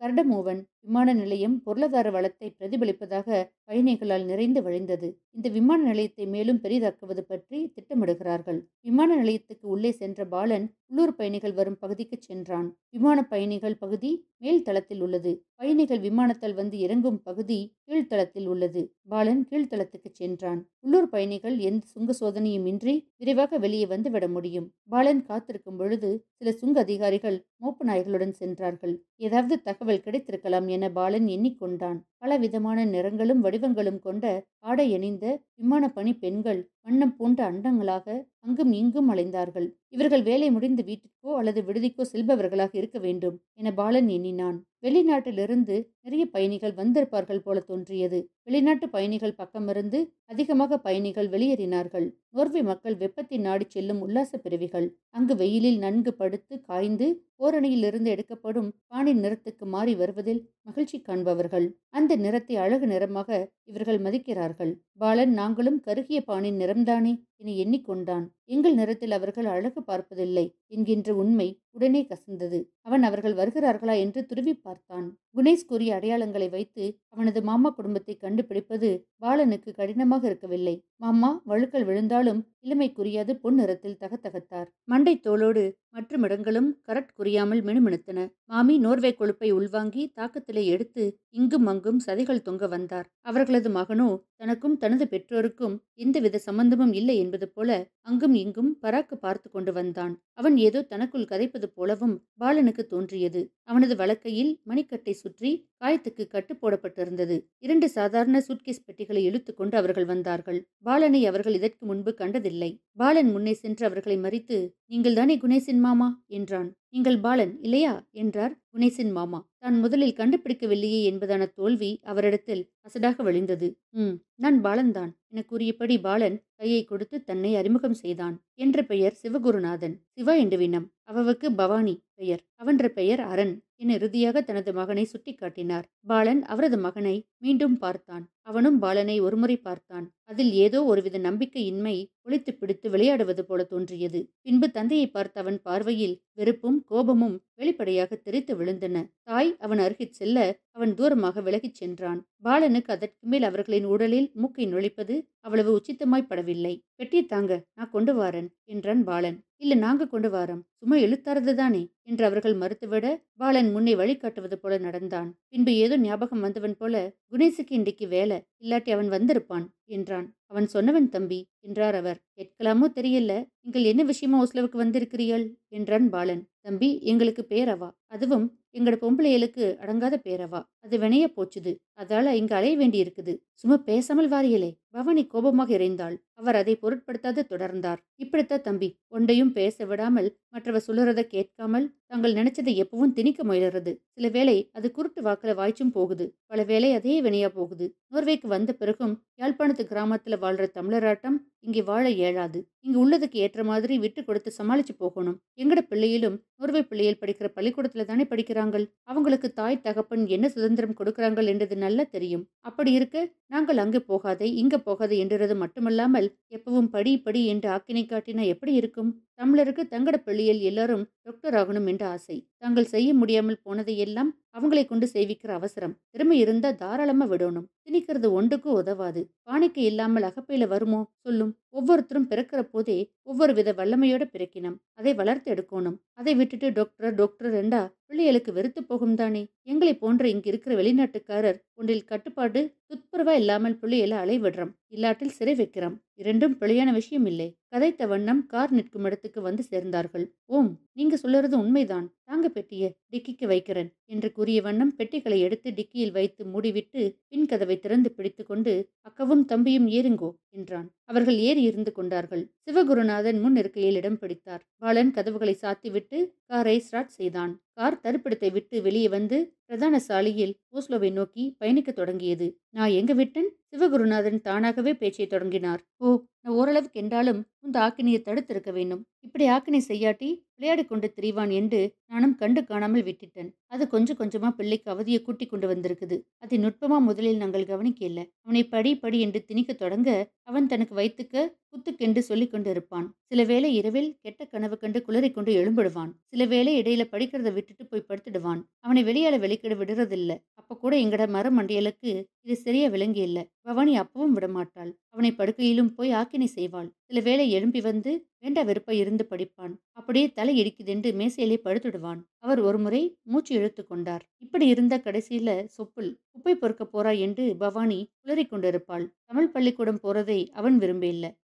கர்டமோவன் விமான நிலையம் பொருளாதார வளத்தை பிரதிபலிப்பதாக பயணிகளால் நிறைந்து வழிந்தது. இந்த விமான நிலையத்தை மேலும் பெரிதாக்குவது பற்றி திட்டமிடுகிறார்கள். விமான நிலையத்துக்கு உள்ளே சென்ற பாலன் உள்ளூர் பயணிகள் வரும் பகுதிக்கு சென்றான். விமான பயணிகள் பகுதி மேல் தளத்தில் உள்ளது. பயணிகள் விமானத்தால் வந்து இறங்கும் பகுதி கீழ்த்தளத்தில் உள்ளது. பாலன் கீழ்த்தளத்துக்கு சென்றான். உள்ளூர் பயணிகள் எந்த சுங்க சோதனையும் இன்றி விரைவாக வெளியே வந்து விட முடியும். பாலன் காத்திருக்கும் பொழுது சில சுங்க அதிகாரிகள் மோப்பு நாய்களுடன் சென்றார்கள். ஏதாவது தகவல் கிடைத்திருக்கலாம் என பாலன் எண்ணிக்கொண்டான். பலவிதமான நிறங்களும் வடிவங்களும் கொண்ட ஆடை அணிந்த விமான பணி பெண்கள் வண்ணம் பூண்ட அண்டங்களாக அங்கும் இங்கும் அலைந்தார்கள். இவர்கள் வேலை முடிந்து வீட்டிற்கோ அல்லது விடுதிக்கோ செல்பவர்களாக இருக்க வேண்டும் என பாலன் எண்ணினான். வெளிநாட்டிலிருந்து நிறைய பயணிகள் வந்திருப்பார்கள் போல தோன்றியது. வெளிநாட்டு பயணிகள் பக்கமிருந்து அதிகமாக பயணிகள் வெளியேறினார்கள். நோர்வே மக்கள் வெப்பத்தை நாடி செல்லும் உல்லாச பிறவிகள். அங்கு வெயிலில் நன்கு படுத்து காய்ந்து ஓரணியிலிருந்து எடுக்கப்படும் பானின் நிறத்துக்கு மாறி வருவதில் மகிழ்ச்சி காண்பவர்கள். அந்த நிறத்தை அழகு நிறமாக இவர்கள் மதிக்கிறார்கள். பாலன் நாங்களும் கருகிய பானின் நிறம்தானே என எண்ணிக்கொண்டான். எங்கள் நிறத்தில் அவர்கள் அழகு பார்ப்பதில்லை என்கின்ற உண்மை உடனே கசந்தது. அவன் அவர்கள் வருகிறார்களா? என்று துருவி பார்த்தான். குணேஷ் கூறிய அடையாளங்களை வைத்து அவனது மாமா குடும்பத்தை கண்டுபிடிப்பது பாலனுக்கு கடினமாக இருக்கவில்லை. மாமா வழுக்கல் விழுந்தாலும் இளமைக்குரியாது பொன் நிறத்தில் தகத்தகத்தார். மண்டை தோளோடு மற்றும் இடங்களும் கரட் குறியாமல் மினுமினுத்தன. மாமி நோர்வே கொழுப்பை உள்வாங்கி தாக்கத்திலே எடுத்து இங்கும் அங்கும் சதைகள் தொங்க வந்தார். அவர்களது மகனோ தனக்கும் தனது பெற்றோருக்கும் எந்தவித சம்பந்தமும் இல்லை என்பது போல அங்கும் இங்கும் பராக்கு பார்த்து கொண்டு வந்தான். அவன் ஏதோ தனக்குள் கதைப்பது போலவும் பாலனுக்கு தோன்றியது. அவனது வழக்கையில் மணிக்கட்டை சுற்றி காயத்துக்கு கட்டு போடப்பட்டிருந்தது. இரண்டு சாதாரண சூட்கேஸ் பெட்டிகளை இழுத்துக்கொண்டு அவர்கள் வந்தார்கள். பாலனை அவர்கள் இதற்கு முன்பு கண்டதில்லை. இல்லை. பாலன் முன்னே சென்று அவர்களை மறித்து நீங்கள் தானே குணேசின் மாமா? என்றான். நீங்கள் பாலன் இல்லையா? என்றார் குணேசின் மாமா. தான் முதலில் கண்டுபிடிக்கவில்லையே என்பதான தோல்வி அவரிடத்தில் அசடாக வழிந்தது. ம் நான் பாலன்தான். என கூறியபடி பாலன் கையை கொடுத்து தன்னை அறிமுகம் செய்தான் என்ற பெயர் சிவகுருநாதன். சிவா என்று வினம். அவவுக்கு பவானி பெயர். அவன்ற பெயர் அரண் என இறுதியாக தனது மகனை சுட்டிக்காட்டினார். பாலன் அவரது மகனை மீண்டும் பார்த்தான். அவனும் பாலனை ஒருமுறை பார்த்தான். அதில் ஏதோ ஒருவித நம்பிக்கையின்மை ஒழித்து பிடித்து விளையாடுவது போல தோன்றியது. பின்பு தந்தையை பார்த்த அவன் பார்வையில் வெறுப்பும் கோபமும் வெளிப்படையாக தெரித்து விழுந்தன. தாய் அவன் அருகில் செல்ல அவன் தூரமாக விலகிச் சென்றான். பாலனுக்கு அதற்கு மேல் அவர்களின் உடலில் மூக்கை நுழைப்பது அவ்வளவு உச்சித்தமாய் படவில்லை பெட்டியை தாங்க நான் கொண்டு வாரன் என்றான் பாலன். இல்ல நாங்க கொண்டு வாரம். சும்மா இழுத்தாரது தானே? என்று அவர்கள் மறுத்துவிட பாலன் முன்னே வழிகாட்டுவது போல நடந்தான். பின்பு ஏதோ ஞாபகம் வந்தவன் போல குணேசுக்கு இன்றைக்கு வேலை இல்லாட்டி அவன் வந்திருப்பான் என்றான். அவன் சொன்னவன் தம்பி என்றார் அவர். கேட்கலாமோ தெரியல. நீங்கள் என்ன விஷயமா ஓஸ்லவுக்கு வந்திருக்கிறீர்கள்? என்றான் பாலன். தம்பி எங்களுக்கு பேரவா. அதுவும் எங்கட பொம்பளைகளுக்கு அடங்காத பேரவா. அது வினைய போச்சுது. அதால இங்க அலைய வேண்டி இருக்குது சும்மா பேசாமல் வாரியலே. பவனி கோபமாக இறைந்தாள். அவர் அதை பொருட்படுத்தாது தொடர்ந்தார். இப்படித்தான் தம்பி ஒன்றையும் பேச விடாமல் மற்றவர் சொல்லுறத கேட்காமல் தாங்கள் நினைச்சதை எப்பவும் திணிக்க முயலுறது. சில வேளை அது குருட்டு வாக்குல வாய்ச்சும் போகுது. பல வேளை அதே வினையா போகுது. நோர்வேக்கு வந்த பிறகும் யாழ்ப்பாணத்து கிராமத்துல வாழ்ற தமிழராட்டம் இங்கே வாழ இயலாது. இங்கு உள்ளதுக்கு ஏற்ற மாதிரி விட்டு கொடுத்து சமாளிச்சு போகணும். எங்கட பிள்ளையிலும் நுர்வை பிள்ளையில் படிக்கிற பள்ளிக்கூடத்துல தானே படிக்கிறாங்கள்? அவங்களுக்கு தாய் தகப்பன் என்ன சுதந்திரம் கொடுக்கிறாங்கள் என்றது நல்லா தெரியும். அப்படி இருக்க நாங்கள் அங்கே போகாதே இங்க போகாதே என்றது மட்டுமல்லாமல் எப்பவும் படி படி என்று ஆக்கினை காட்டினா எப்படி இருக்கும்? தமிழருக்கு தங்கட பிள்ளையில் எல்லாரும் டாக்டர் ஆகணும் என்ற ஆசை. தாங்கள் செய்ய முடியாமல் போனதையெல்லாம் அவங்களை கொண்டு செய்விக்கிற அவசரம். திறமை இருந்தா தாராளமா விடணும். திணிக்கிறது ஒன்றுக்கு உதவாது. பானைக்கு இல்லாமல் அகப்பையில வருமோ? சொல்லும். ஒவ்வொருத்தரும் பிறக்கிற போதே ஒவ்வொரு வித வல்லமையோட பிறக்கினோம். அதை வளர்த்து எடுக்கணும். அதை விட்டுட்டு டாக்டர் டாக்டர் ரெண்டா பிள்ளைகளுக்கு வெறுத்து போகும் தானே? எங்களை போன்ற இங்கு இருக்கிற வெளிநாட்டுக்காரர் ஒன்றில் கட்டுப்பாடு துப்புரவா இல்லாமல் பிள்ளைகளை அலைவிடுறோம் இல்லாட்டில் சிறை வைக்கிறோம் இரண்டும் பிழையான விஷயம் இல்லை. கதைத்த வண்ணம் கார் நிற்கும் இடத்துக்கு வந்து சேர்ந்தார்கள். ஓம் நீங்க சொல்லுறது உண்மைதான். தாங்க பெட்டிய டிக்கிக்கு வைக்கிறேன் என்று கூறிய வண்ணம் பெட்டிகளை எடுத்து டிக்கியில் வைத்து மூடிவிட்டு பின் கதவை திறந்து பிடித்து கொண்டு அக்கவும் தம்பியும் ஏறுங்கோ என்றான். அவர்கள் ஏறி இருந்து கொண்டார்கள். சிவகுருநாதன் முன் இருக்கையில் இடம் பிடித்தார். பாலன் கதவுகளை சாத்திவிட்டு காரை ஸ்டார்ட் செய்தான். கார் தருப்பிடத்தை விட்டு வெளியே வந்து பிரதான சாலையில் ஓஸ்லோவை நோக்கி பயணிக்க தொடங்கியது. நான் எங்க விட்டன்? சிவகுருநாதன் தானாகவே பேச்சை தொடங்கினார். ஓ நான் ஓரளவுக்கு என்றாலும் இந்த ஆக்கினியை தடுத்திருக்க வேண்டும். இப்படி ஆக்கினை செய்யாட்டி விளையாடி கொண்டு திரிவான் என்று நானும் கண்டு காணாமல் விட்டுட்டேன். அது கொஞ்சம் கொஞ்சமா பிள்ளைக்கு அவதியை கூட்டி கொண்டு வந்திருக்குது. அதை நுட்பமா முதலில் நாங்கள் கவனிக்கல அவனை படி படி என்று திணிக்க தொடங்க அவன் தனக்கு வைத்துக்க குத்துக்கென்று சொல்லிக் கொண்டிருப்பான் சில வேளை இரவில் கெட்ட கனவு கண்டு குளறி கொண்டு எழும்பிடுவான். சில வேளை இடையில படிக்கிறத விட்டுட்டு போய் படுத்துடுவான். அவனை வெளியால வெளிக்கிட விடுறதில்ல. அப்போ கூட எங்களோட மரமண்டியலுக்கு இது சரியா விளங்கி இல்ல. பவானி அப்பவும் விடமாட்டாள். அவனை படுக்கையிலும் போய் ஆக்கினை செய்வாள். சில வேளை எழும்பி வந்து வேண்டா வெறுப்பா இருந்து படிப்பான். அப்படியே தலை இடிக்குதென்று மேசையிலே படுத்துடுவான். அவர் ஒருமுறை மூச்சு இழுத்து கொண்டார். இப்படி இருந்த கடைசியில சொப்புள் குப்பை பொறுக்க போறா என்று பவானி குளறி கொண்டிருப்பாள். தமிழ் பள்ளிக்கூடம் போறதை அவன் விரும்ப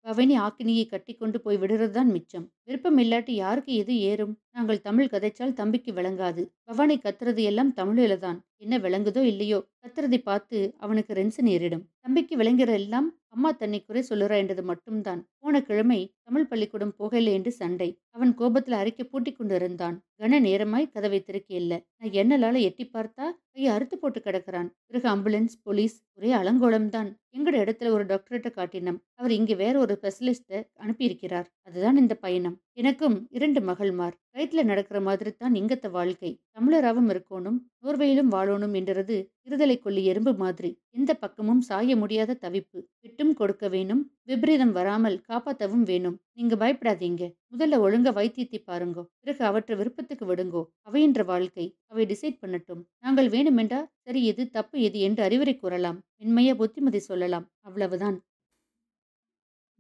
பவானி ஆக்கினியை கட்டி கொண்டு போய் விடுறதுதான் மிச்சம். விருப்பம் இல்லாட்டி யாருக்கு எது ஏறும்? நாங்கள் தமிழ் கதைச்சால் தம்பிக்கு விளங்காது. பவானி கத்துறது எல்லாம் தமிழில தான். என்ன விளங்குதோ இல்லையோ கத்துறதை பார்த்து அவனுக்கு ரென்சன் நேரிடும். தம்பிக்கு விளங்குற எல்லாம் அம்மா தன்னை குறை சொல்லுறா என்றது மட்டும்தான். போன கிழமை தமிழ் பள்ளிக்கூடம் போகல என்று சண்டை. அவன் கோபத்துல அரைக்க பூட்டி கொண்டு இருந்தான். கன நேரமாய் கதவை திறக்கியல்ல நான் என்னலால எட்டி பார்த்தா கையை அறுத்து போட்டு கிடக்கிறான். பிறகு ஆம்புலன்ஸ் போலீஸ் ஒரே அலங்கோலம்தான். எங்கட இடத்துல ஒரு டாக்டர்கிட்ட காட்டினோம். அவர் இங்கே வேற ஒரு ஸ்பெஷலிஸ்ட அனுப்பியிருக்கிறார். அதுதான் இந்த பயணம். எனக்கும் இரண்டு மகள்மார் வயிற்றுல நடக்கிற மாதிரி தான் இங்கத்த வாழ்க்கை. தமிழராவும் இருக்கணும் நோர்வையிலும் வாழணும் என்றது இருதலை கொல்லி எறும்பு மாதிரி. எந்த பக்கமும் சாய முடியாத தவிப்பு. விட்டும் கொடுக்க வேணும். விபரீதம் வராமல் காப்பாத்தவும் வேணும். நீங்க பயப்படாதீங்க. முதல்ல ஒழுங்க வைத்தியத்தை பாருங்கோ. பிறகு அவற்றை விருப்பத்துக்கு விடுங்கோ. அவையின்ற வாழ்க்கை அவை டிசைட் பண்ணட்டும். நாங்கள் வேணுமென்றா சரி எது தப்பு எது என்று அறிவுரை கூறலாம். மென்மையா புத்திமதி சொல்லலாம். அவ்வளவுதான்.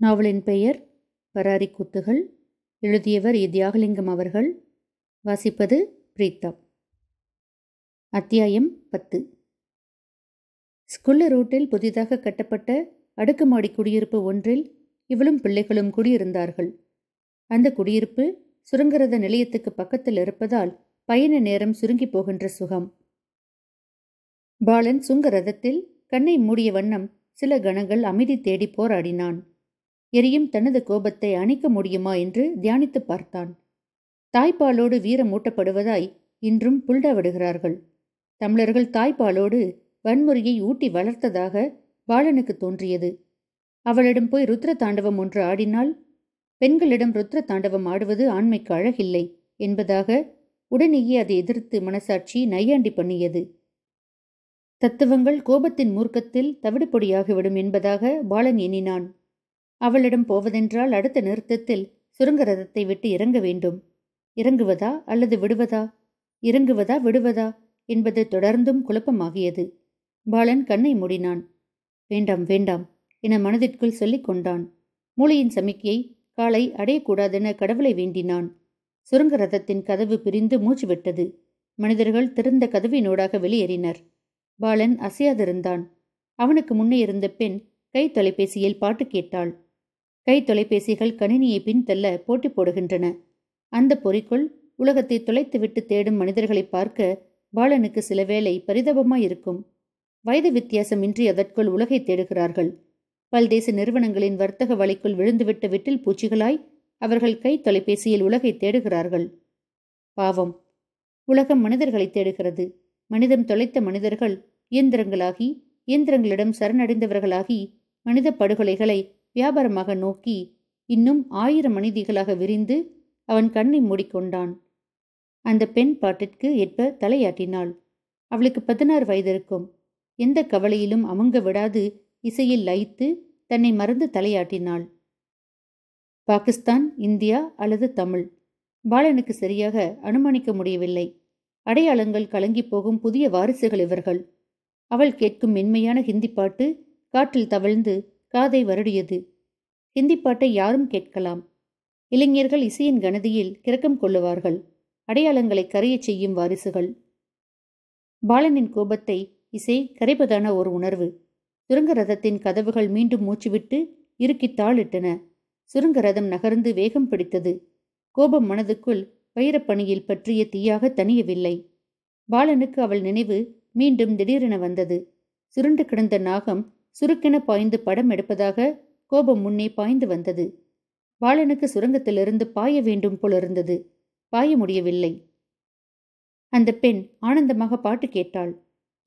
நாவலின் பெயர் பராரி கூத்துகள். எழுதியவர் தியாகலிங்கம் அவர்கள். வாசிப்பது பிரீத்தா. அத்தியாயம் பத்து. ஸ்குல்ல ரூட்டில் புதிதாக கட்டப்பட்ட அடுக்குமாடி குடியிருப்பு ஒன்றில் இவளும் பிள்ளைகளும் குடியிருந்தார்கள். அந்த குடியிருப்பு சுரங்கரத நிலையத்துக்கு பக்கத்தில் இருப்பதால் பயண நேரம் சுருங்கி போகின்ற சுகம். பாலன் சுங்க ரதத்தில் கண்ணை மூடிய வண்ணம் சில கணங்கள் அமைதி தேடி போராடினான். எரியும் தனது கோபத்தை அணைக்க முடியுமா என்று தியானித்து பார்த்தான். தாய்ப்பாலோடு வீரம் ஊட்டப்படுவதாய் இன்றும் புல்டா விடுகிறார்கள் தமிழர்கள் தாய்ப்பாலோடு வன்முறையை ஊட்டி வளர்த்ததாக பாலனுக்கு தோன்றியது. அவளிடம் போய் ருத்ர தாண்டவம் ஒன்று ஆடினால் பெண்களிடம் ருத்ர தாண்டவம் ஆடுவது ஆண்மைக்கு அழகில்லை என்பதாக உடனேயே அதை எதிர்த்து மனசாட்சி நையாண்டி பண்ணியது. தத்துவங்கள் கோபத்தின் மூர்க்கத்தில் தவிடுபொடியாகிவிடும் என்பதாக பாலன் எண்ணினான். அவளிடம் போவதென்றால் அடுத்த நிறுத்தத்தில் சுரங்க ரதத்தை விட்டு இறங்க வேண்டும். இறங்குவதா அல்லது விடுவதா? இறங்குவதா விடுவதா என்பது தொடர்ந்தும் குழப்பமாகியது. பாலன் கண்ணை மூடினான். வேண்டாம் வேண்டாம் என மனதிற்குள் சொல்லிக் கொண்டான். மூளையின் சமிக்கையை காலை அடையக்கூடாதென கடவுளை வேண்டினான். சுரங்க ரதத்தின் கதவு பிரிந்து மூச்சு விட்டது. மனிதர்கள் திறந்த கதவினோடாக வெளியேறினர். பாலன் அசையாதிருந்தான். அவனுக்கு முன்னே இருந்த பெண் கை தொலைபேசியில் பாட்டு கேட்டாள். கை தொலைபேசிகள் கணினியை பின்தள்ள போட்டி போடுகின்றன. அந்த பொறிக்குள் உலகத்தை தொலைத்துவிட்டு தேடும் மனிதர்களை பார்க்க பாலனுக்கு சில வேளை பரிதாபமாயிருக்கும். வயது வித்தியாசமின்றி அதற்குள் உலகை தேடுகிறார்கள். பல்தேச நிறுவனங்களின் வர்த்தக வலைக்குள் விழுந்துவிட்ட விட்டில் பூச்சிகளாய் அவர்கள் கை தொலைபேசியில் உலகை தேடுகிறார்கள். பாவம். உலகம் மனிதர்களை தேடுகிறது. மனிதம் தொலைத்த மனிதர்கள் இயந்திரங்களாகி இயந்திரங்களிடம் சரணடைந்தவர்களாகி மனித படுகொலைகளை வியாபாரமாக நோக்கி இன்னும் ஆயிரம் மனிதிகளாக விரிந்து அவன் கண்ணை மூடிக்கொண்டான். அந்த பெண் பாட்டிற்கு ஏற்ப தலையாட்டினாள். அவளுக்கு பதினாறு வயது இருக்கும். எந்த கவலையிலும் அமங்க விடாது இசையில் லயித்து தன்னை மறந்து தலையாட்டினாள். பாகிஸ்தான் இந்தியா அல்லது தமிழ்? பாலனுக்கு சரியாக அனுமானிக்க முடியவில்லை. அடையாளங்கள் கலங்கி போகும் புதிய வாரிசுகள் இவர்கள். அவள் கேட்கும் மென்மையான ஹிந்தி பாட்டு காற்றில் தவழ்ந்து காதை வருடியது. ஹிந்தி பாட்டை யாரும் கேட்கலாம். இளைஞர்கள் இசையின் கனதியில் கிறக்கம் கொள்ளுவார்கள். அடையாளங்களை கரையச் செய்யும் வாரிசுகள். பாலனின் கோபத்தை இசை கரைப்பதான ஒரு உணர்வு. சுரங்க ரதத்தின் கதவுகள் மீண்டும் மூச்சுவிட்டு இறுக்கி தாளிட்டன சுரங்க ரதம் நகர்ந்து வேகம் பிடித்தது. கோபம் மனதுக்குள் வைரப்பணியில் பற்றிய தீயாக தனியவில்லை பாலனுக்கு அவள் நினைவு மீண்டும் திடீரென வந்தது. சுருண்டு கிடந்த நாகம் சுருக்கென பாய்ந்து படம் எடுப்பதாக கோபம் முன்னே பாய்ந்து வந்தது. பாலனுக்கு சுரங்கத்திலிருந்து பாய வேண்டும் போலிருந்தது பாய முடியவில்லை. அந்த பெண் ஆனந்தமாக பாட்டு கேட்டாள்.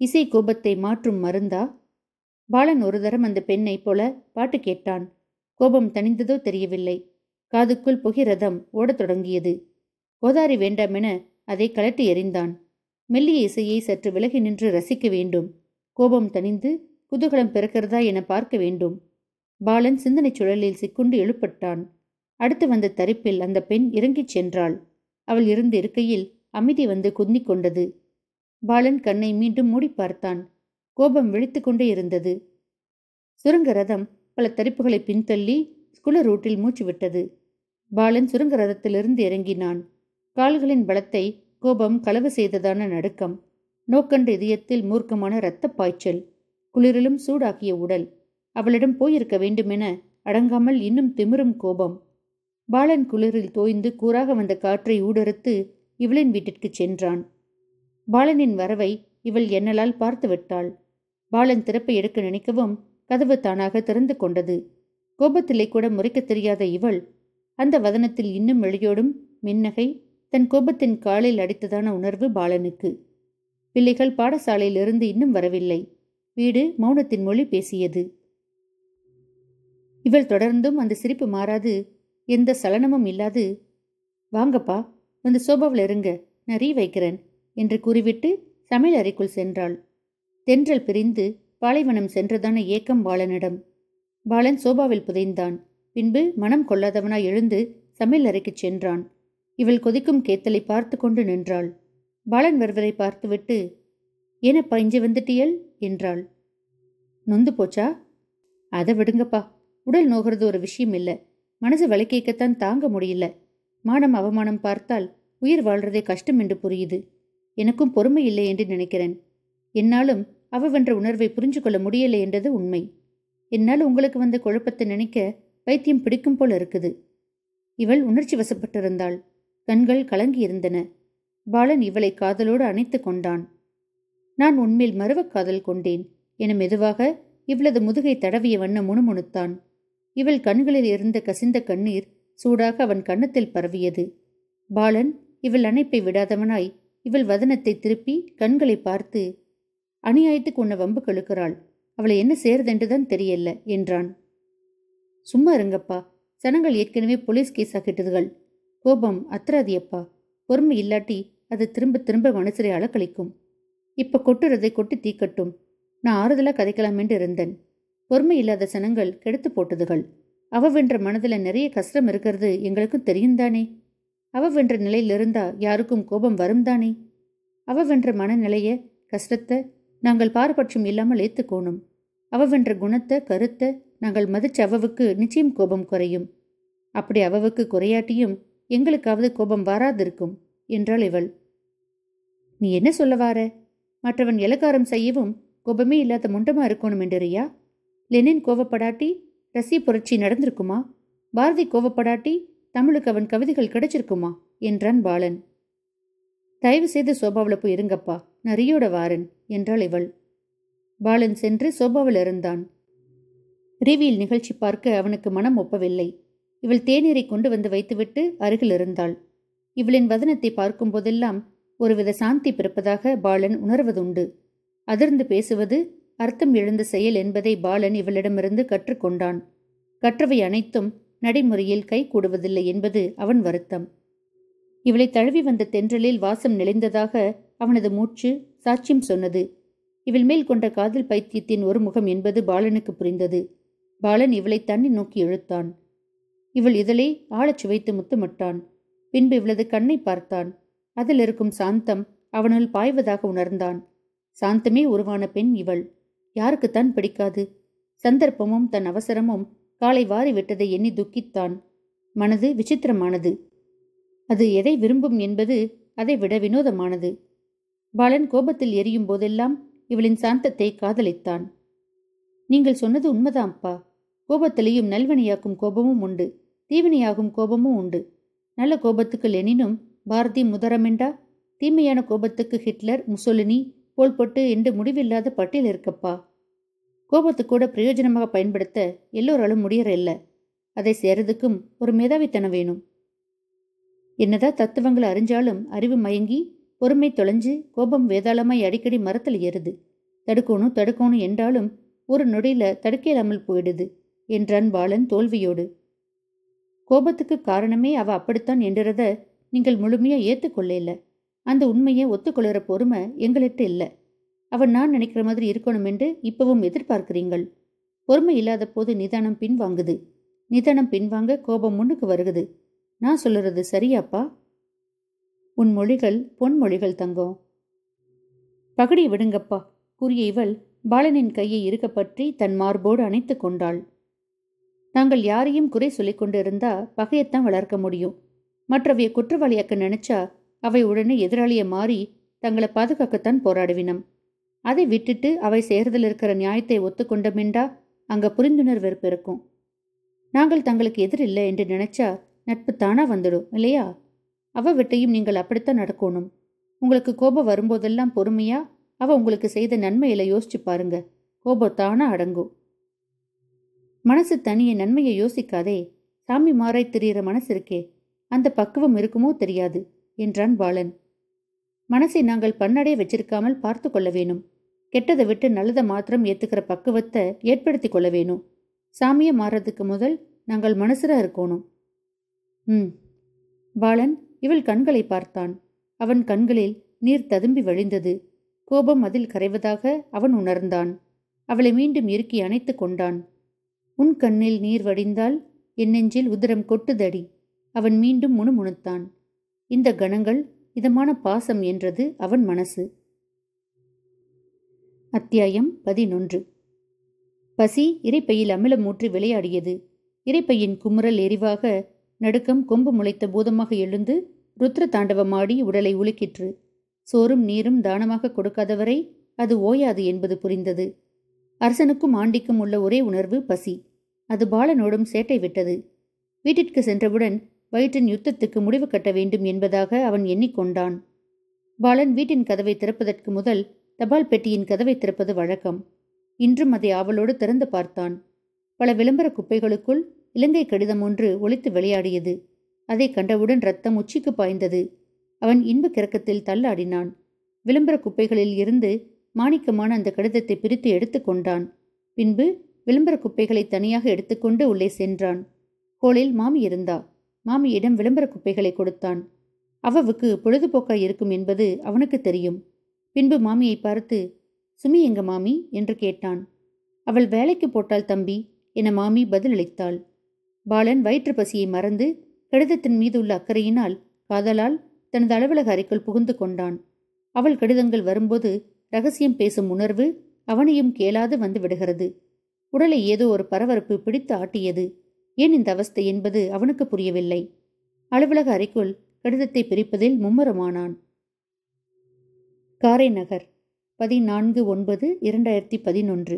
இசை கோபத்தை மாற்றும் மருந்தா? பாலன் ஒரு தரம் அந்த பெண்ணைப் போல பாட்டு கேட்டான். கோபம் தணிந்ததோ தெரியவில்லை. காதுக்குள் புகிரதம் ஓடத் தொடங்கியது. கோதாரி வேண்டாமென அதை கலட்டி எறிந்தான். மெல்லிய இசையை சற்று விலகி நின்று ரசிக்க வேண்டும். கோபம் தணிந்து குதூகலம் பிறக்கிறதா என பார்க்க வேண்டும். பாலன் சிந்தனைச் சுழலில் சிக்குண்டு எழுப்பட்டான். அடுத்து வந்த தரிப்பில் அந்த பெண் இறங்கிச் சென்றாள். அவள் இருந்து இருக்கையில் அமைதி வந்து குந்திக் கொண்டது. பாலன் கண்ணை மீண்டும் மூடி பார்த்தான். கோபம் விழித்துக் கொண்டே இருந்தது. சுரங்க ரதம் பல தரிப்புகளை பின்தள்ளி குல ரூட்டில் மூச்சு விட்டது. பாலன் சுரங்க ரதத்திலிருந்து இறங்கினான். கால்களின் பலத்தை கோபம் களவு செய்ததான நடுக்கம். நோக்கண்ட இதயத்தில் மூர்க்கமான இரத்தப் பாய்ச்சல். குளிரிலும் சூடாக்கிய உடல். அவளிடம் போயிருக்க வேண்டுமென அடங்காமல் இன்னும் திமிரும் கோபம். பாலன் குளிரில் தோய்ந்து கூறாக வந்த காற்றை ஊடறுத்து இவளின் வீட்டிற்கு சென்றான். பாலனின் வரவை இவள் எண்ணலால் பார்த்து விட்டாள் பாலன் திறப்பை எடுக்க நினைக்கவும் கதவு தானாக திறந்து கொண்டது. கோபத்திலே கூட முறைக்கத் தெரியாத இவள் அந்த வதனத்தில் இன்னும் வெளியோடும் மின்னகை தன் கோபத்தின் காலில் அடித்ததான உணர்வு பாலனுக்கு. பிள்ளைகள் பாடசாலையிலிருந்து இன்னும் வரவில்லை. வீடு மௌனத்தின் மொழி பேசியது. இவள் தொடர்ந்தும் அந்த சிரிப்பு மாறாது எந்த சலனமும் இல்லாது வாங்கப்பா வந்து சோபாவில் இருங்க நான் ரீ வைக்கிறேன். என்று கூறிவிட்டு சமையல் அறைக்குள் சென்றாள். தென்றல் பிரிந்து பாலைவனம் சென்றதான ஏக்கம் பாலனிடம். பாலன் சோபாவில் புதைந்தான். பின்பு மனம் கொள்ளாதவனாய் எழுந்து சமையல் அறைக்குச் சென்றான். இவள் கொதிக்கும் கேத்தலை பார்த்து கொண்டு நின்றாள். பாலன் வருவதை பார்த்துவிட்டு ஏனப்பா இஞ்சி வந்துட்டியல்? என்றாள். நொந்து போச்சா? அதை விடுங்கப்பா. உடல் நோகிறது ஒரு விஷயம் இல்லை. மனசு வலிக்கேக்கத்தான் தாங்க முடியல. மானம் அவமானம் பார்த்தால் உயிர் வாழ்றதே கஷ்டம் என்று புரியுது. எனக்கும் பொறுமை இல்லை என்று நினைக்கிறேன். என்னாலும் அவவென்ற உணர்வை புரிஞ்சு கொள்ள முடியலை என்றது உண்மை. என்னால் உங்களுக்கு வந்த குழப்பத்தை நினைக்க பைத்தியம் பிடிக்கும் போல இருக்குது. இவள் உணர்ச்சி வசப்பட்டிருந்தாள். கண்கள் கலங்கியிருந்தன பாலன் இவளை காதலோடு அணைத்து கொண்டான். நான் உண்மையில் மருவக் காதல் கொண்டேன். என மெதுவாக இவளது முதுகை தடவிய வண்ண முணுமுணுத்தான். இவள் கண்களில் இருந்த கசிந்த கண்ணீர் சூடாக அவன் கன்னத்தில் பரவியது. பாலன் இவள் அணைப்பை விடாதவனாய் இவள் வதனத்தை திருப்பி கண்களை பார்த்து அநியாயத்துக்கு கொண்ட வம்பு கழுக்கிறாள். அவளை என்ன செய்யறதென்றுதான் தெரியல என்றான். சும்மா இருங்கப்பா. சனங்கள் ஏற்கனவே போலீஸ் கேஸ் ஆக்கிட்டதுகள் கோபம் அத்திராதியப்பா. பொறுமை இல்லாட்டி அது திரும்ப திரும்ப மனசரை அலக்களிக்கும் இப்ப கொட்டுறதை கொட்டி தீக்கட்டும். நான் ஆறுதலா கதைக்கலாமென்று இருந்தேன். பொறுமை இல்லாத சனங்கள் கெடுத்து போட்டதுகள். அவவென்ற மனதில் நிறைய கஷ்டம் இருக்கிறது எங்களுக்கும் தெரியும் தானே அவவென்ற நிலையில் இருந்தா யாருக்கும் கோபம் வரும் தானே அவவென்ற மனநிலைய கஷ்டத்தை நாங்கள் பாரபட்சம் இல்லாமல் ஏத்துக்கோணும். அவவென்ற குணத்தை கருத்தை நாங்கள் மதிச்ச அவவுக்கு நிச்சயம் கோபம் குறையும். அப்படி அவவுக்கு குறையாட்டியும் எங்களுக்காவது கோபம் வராதிருக்கும் என்றாள் இவள். நீ என்ன சொல்ல வார? மற்றவன் இலக்காரம் செய்யவும் கோபமே இல்லாத முண்டமா இருக்கணும் என்றியா லெனின் கோவப்படாட்டி ரசி புரட்சி நடந்திருக்குமா? பாரதி கோவப்படாட்டி தமிழுக்கு அவன் கவிதைகள் கிடைச்சிருக்குமா? என்றான் பாலன். தயவு செய்து சோபாவில் போய் இருங்கப்பா நரியோட வாரன் என்றாள் இவள். பாலன் சென்று சோபாவில் இருந்தான். ரிவியில் நிகழ்ச்சி பார்க்க அவனுக்கு மனம் ஒப்பவில்லை. இவள் தேநீரை கொண்டு வந்து வைத்துவிட்டு அருகில் இருந்தாள். இவளின் வதனத்தை பார்க்கும் போதெல்லாம் ஒருவித சாந்தி பிறப்பதாக பாலன் உணர்வதுண்டு. அதிர்ந்து பேசுவது அர்த்தம் எழுந்த செயல் என்பதை பாலன் இவளிடமிருந்து கற்றுக்கொண்டான். கற்றவை அனைத்தும் நடைமுறையில் கை கூடுவதில்லை என்பது அவன் வருத்தம். இவளை தழுவி வந்த தென்றலில் வாசம் நிலைந்ததாக அவனது மூச்சு சாட்சியம் சொன்னது. இவள் மேல் கொண்ட காதல் பைத்தியத்தின் ஒரு முகம் என்பது பாலனுக்கு புரிந்தது. பாலன் இவளை தண்ணி நோக்கி இழுத்தான். இவள் இதழை ஆழச் சுவைத்து முத்துமிட்டான். பின்பு இவளது கண்ணை பார்த்தான். அதில் இருக்கும் சாந்தம் அவனுள் பாய்வதாக உணர்ந்தான். சாந்தமே உருவான பெண் இவள். யாருக்குத்தான் பிடிக்காது? சந்தர்ப்பமும் தன் அவசரமும் காலை வாரி விட்டதை எண்ணி துக்கித்தான். மனது விசித்திரமானது. அது எதை விரும்பும் என்பது அதை விட வினோதமானது. பாலன் கோபத்தில் எரியும் போதெல்லாம் இவளின் சாந்தத்தை காதலித்தான். நீங்கள் சொன்னது உண்மைதான்ப்பா கோபத்திலேயும் நல்வனியாக்கும் கோபமும் உண்டு. தீவினையாகும் கோபமும் உண்டு. நல்ல கோபத்துக்கு லெனினும் பாரதி முதரமெண்டா தீமையான கோபத்துக்கு ஹிட்லர் முசோலினி போல்பொட்டு என்று முடிவில்லாத பட்டியல் இருக்கப்பா? கோபத்து கூட பிரயோஜனமாக பயன்படுத்த எல்லோராலும் முடியற அதை சேரதுக்கும் ஒரு மேதாவித்தனம் வேணும். என்னதான் தத்துவங்களை அறிஞ்சாலும் அறிவு மயங்கி பொறுமை தொலைஞ்சு கோபம் வேதாளமாய் அடிக்கடி மரத்தில் ஏறுது. தடுக்கணும் தடுக்கணும் என்றாலும் ஒரு நொடியில தடுக்கலாமல் போயிடுது என்றான் பாலன் தோல்வியோடு. கோபத்துக்கு காரணமே அவ அப்படித்தான் என்றத நீங்கள் முழுமையா ஏத்துக்கொள்ள அந்த உண்மையை ஒத்துக்கொள்ளுற பொறுமை எங்களிட்ட இல்லை. அவன் நான் நினைக்கிற மாதிரி இருக்கணும் என்று இப்பவும் எதிர்பார்க்கிறீங்கள் பொறுமை இல்லாத போது நிதானம் பின்வாங்குது. நிதானம் பின்வாங்க கோபம் முன்னுக்கு வருகுது. நான் சொல்லுறது சரியாப்பா? உன் மொழிகள் பொன்மொழிகள் தங்கம் பகடி விடுங்கப்பா கூறிய இவள் பாலனின் கையை இருக்க பற்றி தன் மார்போடு அணைத்து கொண்டாள். நாங்கள் யாரையும் குறை சொல்லிக் கொண்டு இருந்தா பகையத்தான் வளர்க்க முடியும். மற்றவைய குற்றவாளியாக்க நினைச்சா அவை உடனே எதிராளிய மாறி தங்களை பாதுகாக்கத்தான் போராடுவினம். அதை விட்டுட்டு அவை சேர்தல் இருக்கிற நியாயத்தை ஒத்துக்கொண்ட மின்டா அங்க புரிந்துணர்வு இருக்கும் நாங்கள் தங்களுக்கு எதிரில்லை என்று நினைச்சா நட்பு தானா வந்துடும் இல்லையா? அவ விட்டையும் நீங்கள் அப்படித்தான் நடக்கணும். உங்களுக்கு கோபம் வரும்போதெல்லாம் பொறுமையா அவ உங்களுக்கு செய்த நன்மையில யோசிச்சு பாருங்க. கோபம் தானா அடங்கும். மனசு தனிய நன்மையை யோசிக்காதே. சாமி மாறாய் திரியிற மனசு இருக்கே. அந்த பக்குவம் இருக்குமோ தெரியாது என்றான் பாலன். மனசை நாங்கள் பன்னடை வச்சிருக்காமல் பார்த்து கொள்ள வேணும். கெட்டதை விட்டு நல்லதை மாத்திரம் ஏத்துக்கிற பக்குவத்தை ஏற்படுத்தி கொள்ள வேணும். சாமியை மாறுறதுக்கு முதல் நாங்கள் மனசுரா இருக்கணும். ம். பாலன் இவள் கண்களை பார்த்தான். அவன் கண்களில் நீர் ததும்பி வழிந்தது. கோபம் அதில் கரைவதாக அவன் உணர்ந்தான். அவளை மீண்டும் இறுக்கி அணைத்து கொண்டான். உன் கண்ணில் நீர் வடிந்தால் என் நெஞ்சில் உதிரம் கொட்டுதடி. அவன் மீண்டும் முணுமுணுத்தான். இந்த கணங்கள் இதமான பாசம் என்றது அவன் மனசு. அத்தியாயம் பதினொன்று. பசி இறைப்பையில் அமிலம் ஊற்றி விளையாடியது. இறைப்பையின் குமுறல் எரிவாக நடுக்கம் கொம்பு முளைத்த பூதமாக எழுந்து ருத்ர தாண்டவமாடி உடலை உலுக்கிற்று. சோறும் நீரும் தானமாக கொடுக்காதவரை அது ஓயாது என்பது புரிந்தது. அரசனுக்கும் ஆண்டிக்கும் உள்ள ஒரே உணர்வு பசி. அது பாலனோடும் சேட்டை விட்டது. வீட்டிற்கு சென்றவுடன் வயிற்றின் யுத்தத்துக்கு முடிவு கட்ட வேண்டும் என்பதாக அவன் எண்ணிக்கொண்டான். பாலன் வீட்டின் கதவை திறப்பதற்கு முதல் தபால் பெட்டியின் கதவை திறப்பது வழக்கம். இன்றும் அதை ஆவலோடு திறந்து பார்த்தான். பல விளம்பர குப்பைகளுக்குள் இலங்கை கடிதம் ஒன்று ஒழித்து விளையாடியது. அதை கண்டவுடன் ரத்தம் உச்சிக்கு பாய்ந்தது. அவன் இன்ப கிறக்கத்தில் தள்ளாடினான். விளம்பர குப்பைகளில் இருந்து மாணிக்கமான அந்த கடிதத்தை பிரித்து எடுத்துக்கொண்டான் பின்பு விளம்பர குப்பைகளை தனியாக எடுத்துக்கொண்டு உள்ளே சென்றான். கோளில் மாமி இருந்தா. மாமியிடம் விளம்பர குப்பைகளை கொடுத்தான். அவவுக்கு பொழுதுபோக்காய் இருக்கும் என்பது அவனுக்கு தெரியும். பின்பு மாமியை பார்த்து சுமி எங்க மாமி? என்று கேட்டான். அவள் வேலைக்கு போட்டாள் தம்பி என மாமி பதிலளித்தாள். பாலன் வயிற்று பசியை மறந்து கடிதத்தின் மீது உள்ள அக்கறையினால் காதலால் தனது அலுவலக அறைக்குள் புகுந்து கொண்டான். அவள் கடிதங்கள் வரும்போது ரகசியம் பேசும் உணர்வு அவனையும் கேளாது வந்து விடுகிறது. உடலை ஏதோ ஒரு பரபரப்பு பிடித்து ஆட்டியது. ஏன் இந்த அவஸ்தை என்பது அவனுக்கு புரியவில்லை. அலுவலக அறைக்குள் கடிதத்தை பிரிப்பதில் மும்முரமானான். காரை நகர் பதினான்கு ஒன்பது இரண்டாயிரத்தி பதினொன்று.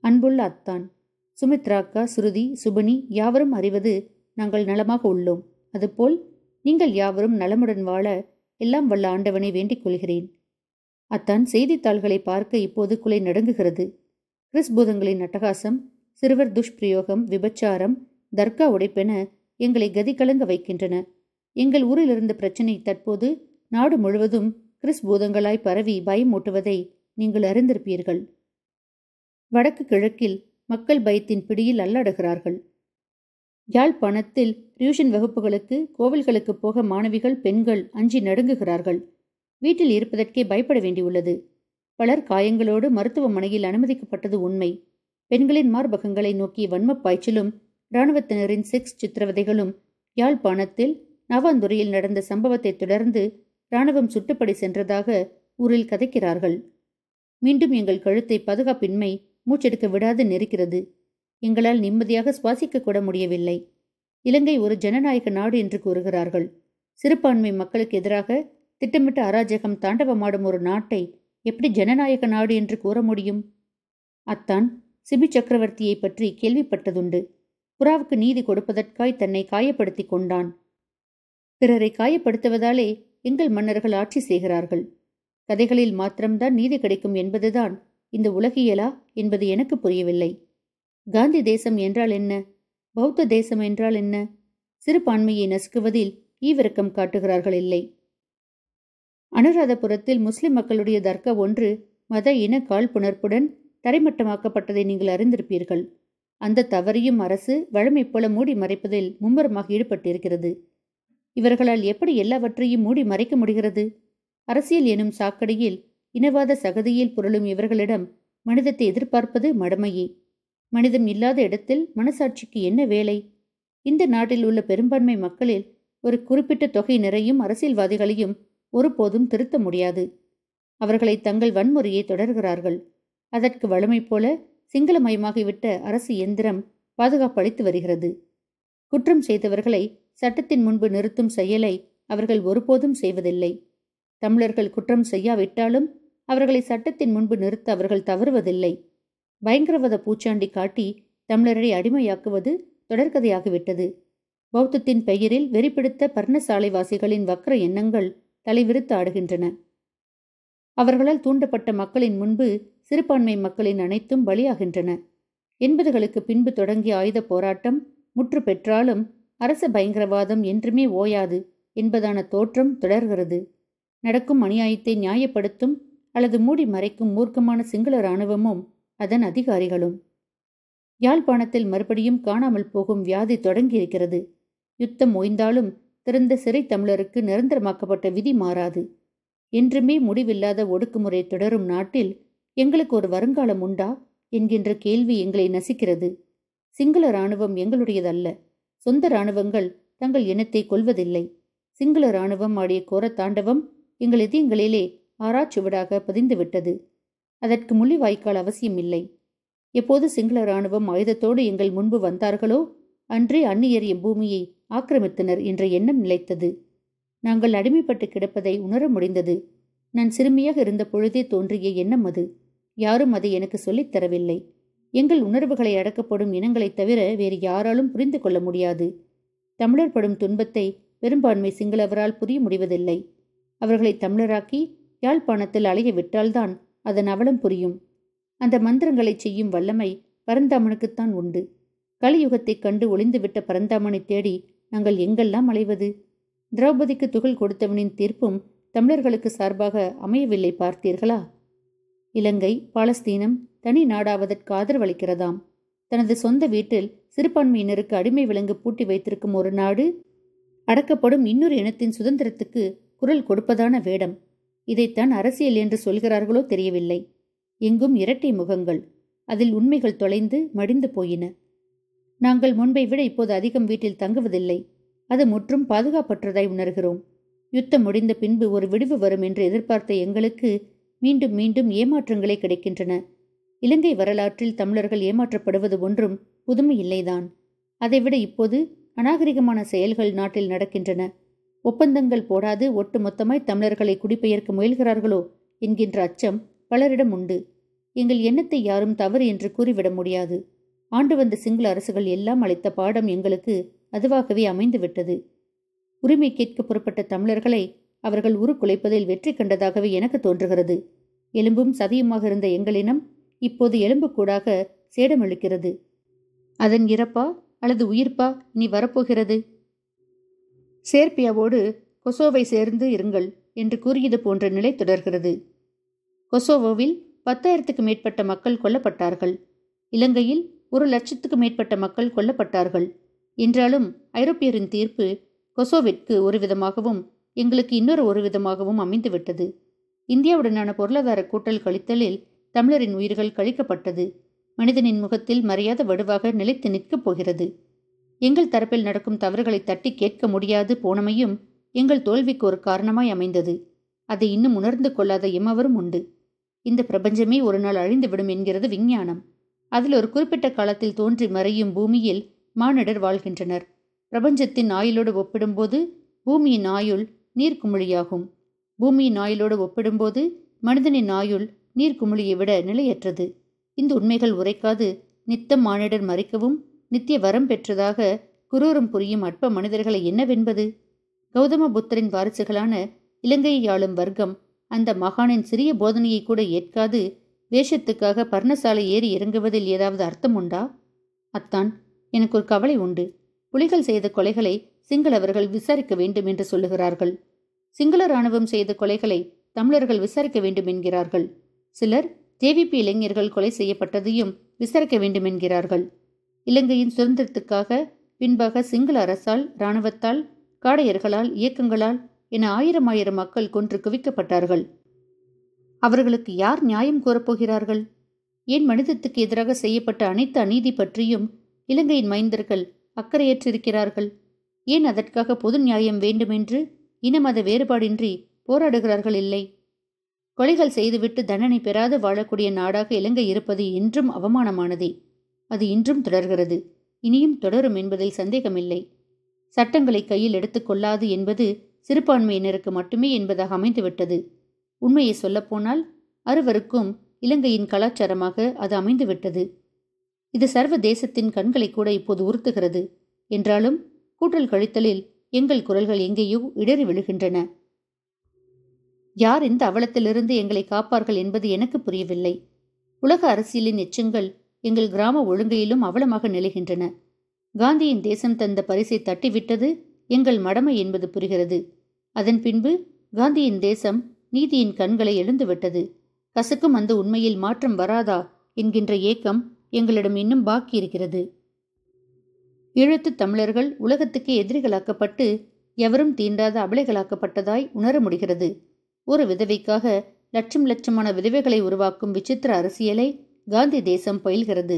அன்புள்ள அத்தான் சுமித்ராக்கா சுருதி சுபனி யாவரும் அறிவது நாங்கள் நலமாக உள்ளோம். அதுபோல் நீங்கள் யாவரும் நலமுடன் வாழ எல்லாம் வல்ல ஆண்டவனை வேண்டிக் கொள்கிறேன். அத்தான் செய்தித்தாள்களை பார்க்க இப்போது குலை நடுங்குகிறது. கிறிஸ் பூதங்களின் அட்டகாசம் சிறுவர் துஷ்பிரயோகம் விபச்சாரம் தர்கா உடைப்பென எங்களை கதி கலங்க வைக்கின்றன. எங்கள் ஊரிலிருந்த பிரச்சினை தற்போது நாடு முழுவதும் கிறிஸ் பூதங்களாய் பரவி பயமூட்டுவதை நீங்கள் அறிந்திருப்பீர்கள். வடக்கு கிழக்கில் மக்கள் பயத்தின் பிடியில் அல்லாடுகிறார்கள். யாழ்ப்பாணத்தில் டியூஷன் வகுப்புகளுக்கு கோவில்களுக்கு போக மாணவிகள் பெண்கள் அஞ்சி நடுங்குகிறார்கள். வீட்டில் இருப்பதற்கே பயப்பட வேண்டியுள்ளது. பலர் காயங்களோடு மருத்துவமனையில் அனுமதிக்கப்பட்டது உண்மை. பெண்களின் மார்பகங்களை நோக்கிய வன்மப் பாய்ச்சலும் இராணுவத்தினரின் செக்ஸ் சித்திரவதைகளும் யாழ்ப்பாணத்தில் நவாந்துறையில் நடந்த சம்பவத்தை தொடர்ந்து இராணுவம் சுட்டுப்படி சென்றதாக ஊரில் கதைக்கிறார்கள். மீண்டும் எங்கள் கழுத்தை பாதுகாப்பின்மை மூச்செடுக்க விடாது நெருக்கிறது. எங்களால் நிம்மதியாக சுவாசிக்க கூட முடியவில்லை. இலங்கை ஒரு ஜனநாயக நாடு என்று கூறுகிறார்கள். சிறுபான்மை மக்களுக்கு எதிராக திட்டமிட்ட அராஜகம் தாண்டவமாடும் ஒரு நாட்டை எப்படி ஜனநாயக நாடு என்று கூற முடியும்? அத்தான் சிபி சக்கரவர்த்தியை பற்றி கேள்விப்பட்டதுண்டு. புறாவுக்கு நீதி கொடுப்பதற்காய் தன்னை காயப்படுத்தி கொண்டான். பிறரை காயப்படுத்துவதாலே எங்கள் மன்னர்கள் ஆட்சி செய்கிறார்கள். கதைகளில் மாத்திரம்தான் நீதி கிடைக்கும் என்பதுதான் இந்த உலகியலா என்பது எனக்கு புரியவில்லை. காந்தி தேசம் என்றால் என்ன? பௌத்த தேசம் என்றால் என்ன? சிறுபான்மையை நசுக்குவதில் ஈவிரக்கம் காட்டுகிறார்கள் இல்லை. அனுராதபுரத்தில் முஸ்லிம் மக்களுடைய தர்க்க ஒன்று மத இன காழ்ப்புணர்ப்புடன் தரைமட்டமாக்கப்பட்டதை நீங்கள் அறிந்திருப்பீர்கள். அந்த தவறையும் அரசு வழமை போல மூடி மறைப்பதில் மும்முரமாக ஈடுபட்டிருக்கிறது. இவர்களால் எப்படி எல்லாவற்றையும் மூடி மறைக்க முடிகிறது? அரசியல் எனும் சாக்கடையில் இனவாத சகதியில் புரளும் இவர்களிடம் மனிதத்தை எதிர்பார்ப்பது மடமையே. மனிதம் இல்லாத இடத்தில் மனசாட்சிக்கு என்ன வேலை? இந்த நாட்டில் உள்ள பெரும்பான்மை மக்களில் ஒரு குறிப்பிட்ட தொகை நிறையும் அரசியல்வாதிகளையும் ஒருபோதும் திருத்த முடியாது. அவர்களை தங்கள் வன்முறையை தொடர்கிறார்கள். அதற்கு வளமை போல சிங்களமயமாகிவிட்ட அரசு எந்திரம் பாதுகாப்பளித்து வருகிறது. குற்றம் செய்தவர்களை சட்டத்தின் முன்பு நிறுத்தும் செயலை அவர்கள் ஒருபோதும் செய்வதில்லை. தமிழர்கள் குற்றம் செய்யாவிட்டாலும் அவர்களை சட்டத்தின் முன்பு நிறுத்த அவர்கள் தவறுவதில்லை. பயங்கரவாத பூச்சாண்டி காட்டி தமிழரை அடிமையாக்குவது தொடர்கதையாகிவிட்டது. பௌத்தத்தின் பெயரில் வெறிப்பிடித்த பர்ணசாலைவாசிகளின் வக்ர எண்ணங்கள் தலைவிரித்து ஆடுகின்றன. அவர்களால் தூண்டப்பட்ட மக்களின் முன்பு சிறுபான்மை மக்களின் அனைத்தும் பலியாகின்றன. எண்பதுகளுக்கு பின்பு தொடங்கிய ஆயுத போராட்டம் முற்று பெற்றாலும் அரச பயங்கரவாதம் என்றுமே ஓயாது என்பதான தோற்றம் தொடர்கிறது. நடக்கும் அநியாயத்தை நியாயப்படுத்தும் அல்லது மூடி மறைக்கும் மூர்க்கமான சிங்கள இராணுவமும் அதன் அதிகாரிகளும். யாழ்ப்பாணத்தில் மறுபடியும் காணாமல் போகும் வியாதி தொடங்கியிருக்கிறது. யுத்தம் ஓய்ந்தாலும் திறந்த சிறை தமிழருக்கு நிரந்தரமாக்கப்பட்ட விதி மாறாது. என்றுமே முடிவில்லாத ஒடுக்குமுறை தொடரும் நாட்டில் எங்களுக்கு ஒரு வருங்காலம் உண்டா? என்கின்ற கேள்வி எங்களை நசிக்கிறது. சிங்கள இராணுவம் எங்களுடையதல்ல. சொந்த இராணுவங்கள் தங்கள் இனத்தை கொல்வதில்லை. சிங்கள இராணுவம் ஆடிய கோர தாண்டவம் எங்கள் இதயங்களிலே ஆராய்ச்சுவடாக பதிந்துவிட்டது. அதற்கு முள்ளிவாய்க்கால் அவசியமில்லை. எப்போது சிங்கள இராணுவம் ஆயுதத்தோடு எங்கள் முன்பு வந்தார்களோ அன்றே அந்நியர் பூமியை ஆக்கிரமித்தனர் என்ற எண்ணம் நிலைத்தது. நாங்கள் அடிமைப்பட்டு கிடப்பதை உணர முடிந்தது. நான் சிறுமியாக இருந்த பொழுதே தோன்றிய எண்ணம் அது. யாரும் அதை எனக்கு சொல்லித் தரவில்லை. எங்கள் உணர்வுகளை அடக்கப்படும் இனங்களைத் தவிர வேறு யாராலும் புரிந்து கொள்ள முடியாது. தமிழர் படும் துன்பத்தை பெரும்பான்மை சிங்களவரால் புரிய முடிவதில்லை. அவர்களை தமிழராக்கி யாழ்ப்பாணத்தில் அலைய விட்டால்தான் அதன் அவலம் புரியும். அந்த மந்திரங்களை செய்யும் வல்லமை பரந்தாமனுக்குத்தான் உண்டு. கலியுகத்தைக் கண்டு ஒளிந்துவிட்ட பரந்தாமனை தேடி நாங்கள் எங்கெல்லாம் அலைவது? திரௌபதிக்கு துகள் கொடுத்தவனின் தீர்ப்பும் தமிழர்களுக்கு சார்பாக அமையவில்லை பார்த்தீர்களா? இலங்கை பாலஸ்தீனம் தனி நாடாவதற்கு ஆதரவளிக்கிறதாம். தனது சொந்த வீட்டில் சிறுபான்மையினருக்கு அடிமை விலங்கு பூட்டி வைத்திருக்கும் ஒரு நாடு அடக்கப்படும் இன்னொரு இனத்தின் சுதந்திரத்துக்கு குரல் கொடுப்பதான வேடம். இதைத்தான் அரசியல் என்று சொல்கிறார்களோ தெரியவில்லை. எங்கும் இரட்டை முகங்கள் அதில் உண்மைகள் தொலைந்து மடிந்து போயின. நாங்கள் முன்பை விட இப்போது அதிகம் வீட்டில் தங்குவதில்லை. அது முற்றும் பாதுகாப்பற்றதாய் உணர்கிறோம். யுத்தம் முடிந்த பின்பு ஒரு விடுவு வரும் என்று எதிர்பார்த்த எங்களுக்கு மீண்டும் மீண்டும் ஏமாற்றங்களே கிடைக்கின்றன. இலங்கை வரலாற்றில் தமிழர்கள் ஏமாற்றப்படுவது ஒன்றும் புதுமை இல்லைதான் அதைவிட இப்போது அநாகரிகமான செயல்கள் நாட்டில் நடக்கின்றன. ஒப்பந்தங்கள் போடாது ஒட்டுமொத்தமாய் தமிழர்களை குடிபெயர்க்க முயல்கிறார்களோ என்கின்ற அச்சம் பலரிடம் உண்டு. எங்கள் எண்ணத்தை யாரும் தவறு என்று கூறிவிட முடியாது. ஆண்டு வந்த சிங்கள அரசுகள் எல்லாம் அளித்த பாடம் எங்களுக்கு அதுவாகவே அமைந்துவிட்டது. உரிமை கேட்க புறப்பட்ட தமிழர்களை அவர்கள் உருக்குலைப்பதில் வெற்றி கண்டதாகவே எனக்கு தோன்றுகிறது. எலும்பும் சதியுமாக இருந்த எங்களினம் இப்போது எலும்புக்கூடாக சேடமளிக்கிறது அதன் இறப்பா அல்லது உயிர்ப்பா இனி வரப்போகிறது? சேர்பியாவோடு கொசோவை சேர்ந்து இருங்கள் என்று கூறியது போன்ற நிலை தொடர்கிறது. கொசோவோவில் பத்தாயிரத்துக்கு மேற்பட்ட மக்கள் கொல்லப்பட்டார்கள். இலங்கையில் ஒரு லட்சத்துக்கு மேற்பட்ட மக்கள் கொல்லப்பட்டார்கள். என்றாலும் ஐரோப்பியரின் தீர்ப்பு கொசோவிற்கு ஒரு விதமாகவும் எங்களுக்கு இன்னொரு ஒரு விதமாகவும் அமைந்துவிட்டது. இந்தியாவுடனான பொருளாதார கூட்டல் கழித்தலில் தமிழரின் உயிர்கள் கழிக்கப்பட்டது. மனிதனின் முகத்தில் மறையாத வடுவாக நிலைத்து நிற்கப் போகிறது. எங்கள் தரப்பில் நடக்கும் தவறுகளை தட்டி கேட்க முடியாது போனமையும் எங்கள் தோல்விக்கு ஒரு காரணமாய் அமைந்தது. அதை இன்னும் உணர்ந்து கொள்ளாத எம்மவரும் உண்டு. இந்த பிரபஞ்சமே ஒரு நாள் அழிந்துவிடும் என்கிறது விஞ்ஞானம். அதில் ஒரு குறிப்பிட்ட காலத்தில் தோன்றி மறையும் பூமியில் மானிடர் வாழ்கின்றனர். பிரபஞ்சத்தின் ஆயுளோடு ஒப்பிடும்போது பூமியின் ஆயுள் நீர்க்குமிழியாகும். பூமியின் ஆயுளோடு ஒப்பிடும்போது மனிதனின் ஆயுள் நீர்க்குமிழியை விட நிலையற்றது. இந்த உண்மைகள் உரைக்காது. நித்தம் மானிடர் மறைக்கவும் நித்திய வரம் பெற்றதாக குரூரம் புரியும் அற்ப மனிதர்களை என்னவென்பது? கௌதம புத்தரின் வாரிசுகளான இலங்கையை ஆளும் வர்க்கம் அந்த மகானின் சிறிய போதனையை கூட ஏற்காது. வேஷத்துக்காக பர்ணசாலை ஏறி இறங்குவதில் ஏதாவது அர்த்தம் உண்டா? அத்தான் எனக்கு ஒரு கவலை உண்டு. புலிகள் செய்த கொலைகளை சிங்களவர்கள் விசாரிக்க வேண்டும் என்று சொல்லுகிறார்கள். சிங்கள ராணுவம் செய்த கொலைகளை தமிழர்கள் விசாரிக்க வேண்டும் என்கிறார்கள். சிலர் ஜேவிபி இளைஞர்கள் கொலை செய்யப்பட்டதையும் விசாரிக்க வேண்டும் என்கிறார்கள். இலங்கையின் சுதந்திரத்துக்காக பின்பாக சிங்கள அரசால் இராணுவத்தால் காடையர்களால் இயக்கங்களால் என ஆயிரம் ஆயிரம் மக்கள் கொன்று குவிக்கப்பட்டார்கள். அவர்களுக்கு யார் நியாயம் கூறப்போகிறார்கள் ஏன் மனிதத்துக்கு எதிராக செய்யப்பட்ட அனைத்து அநீதி பற்றியும் இலங்கையின் மைந்தர்கள் அக்கறையற்றிருக்கிறார்கள்? ஏன் அதற்காக பொது நியாயம் வேண்டுமென்று இனமத வேறுபாடின்றி போராடுகிறார்கள் இல்லை? கொலைகள் செய்துவிட்டு தண்டனை பெறாது வாழக்கூடிய நாடாக இலங்கை இருப்பது இன்றும் அவமானமானதே. அது இன்றும் தொடர்கிறது. இனியும் தொடரும் என்பதில் சந்தேகமில்லை. சட்டங்களை கையில் எடுத்துக்கொள்ளாது என்பது சிறுபான்மையினருக்கு மட்டுமே என்பதாக அமைந்துவிட்டது. உண்மையை சொல்லப்போனால் அறுவருக்கும் இலங்கையின் கலாச்சாரமாக அது அமைந்துவிட்டது. இது சர்வ தேசத்தின் கண்களை கூட இப்போது உறுத்துகிறது. என்றாலும் கூட்டல் கழித்தலில் எங்கள் குரல்கள் எங்கேயோ இடறி விழுகின்றன. யார் இந்த அவலத்திலிருந்து எங்களை காப்பார்கள் என்பது எனக்கு புரியவில்லை. உலக அரசியலின் எச்சங்கள் எங்கள் கிராம ஒழுங்கையிலும் அவலமாக நிலைகின்றன. காந்தியின் தேசம் தந்த பரிசை தட்டிவிட்டது எங்கள் மடமை என்பது புரிகிறது. அதன் பின்பு காந்தியின் தேசம் நீதியின் கண்களை எழுந்துவிட்டது. கசக்கும் அந்த உண்மையில் மாற்றம் வராதா என்கின்ற ஏக்கம் எங்களிடம் இன்னும் பாக்கி இருக்கிறது. தமிழர்கள் உலகத்துக்கு எதிரிகளாக்கப்பட்டு எவரும் தீண்டாத அபலைகளாக்கப்பட்டதாய் உணர முடிகிறது. ஒரு விதவைக்காக லட்சம் லட்சமான விதவைகளை உருவாக்கும் விசித்திர அரசியலை காந்தி தேசம் பயில்கிறது.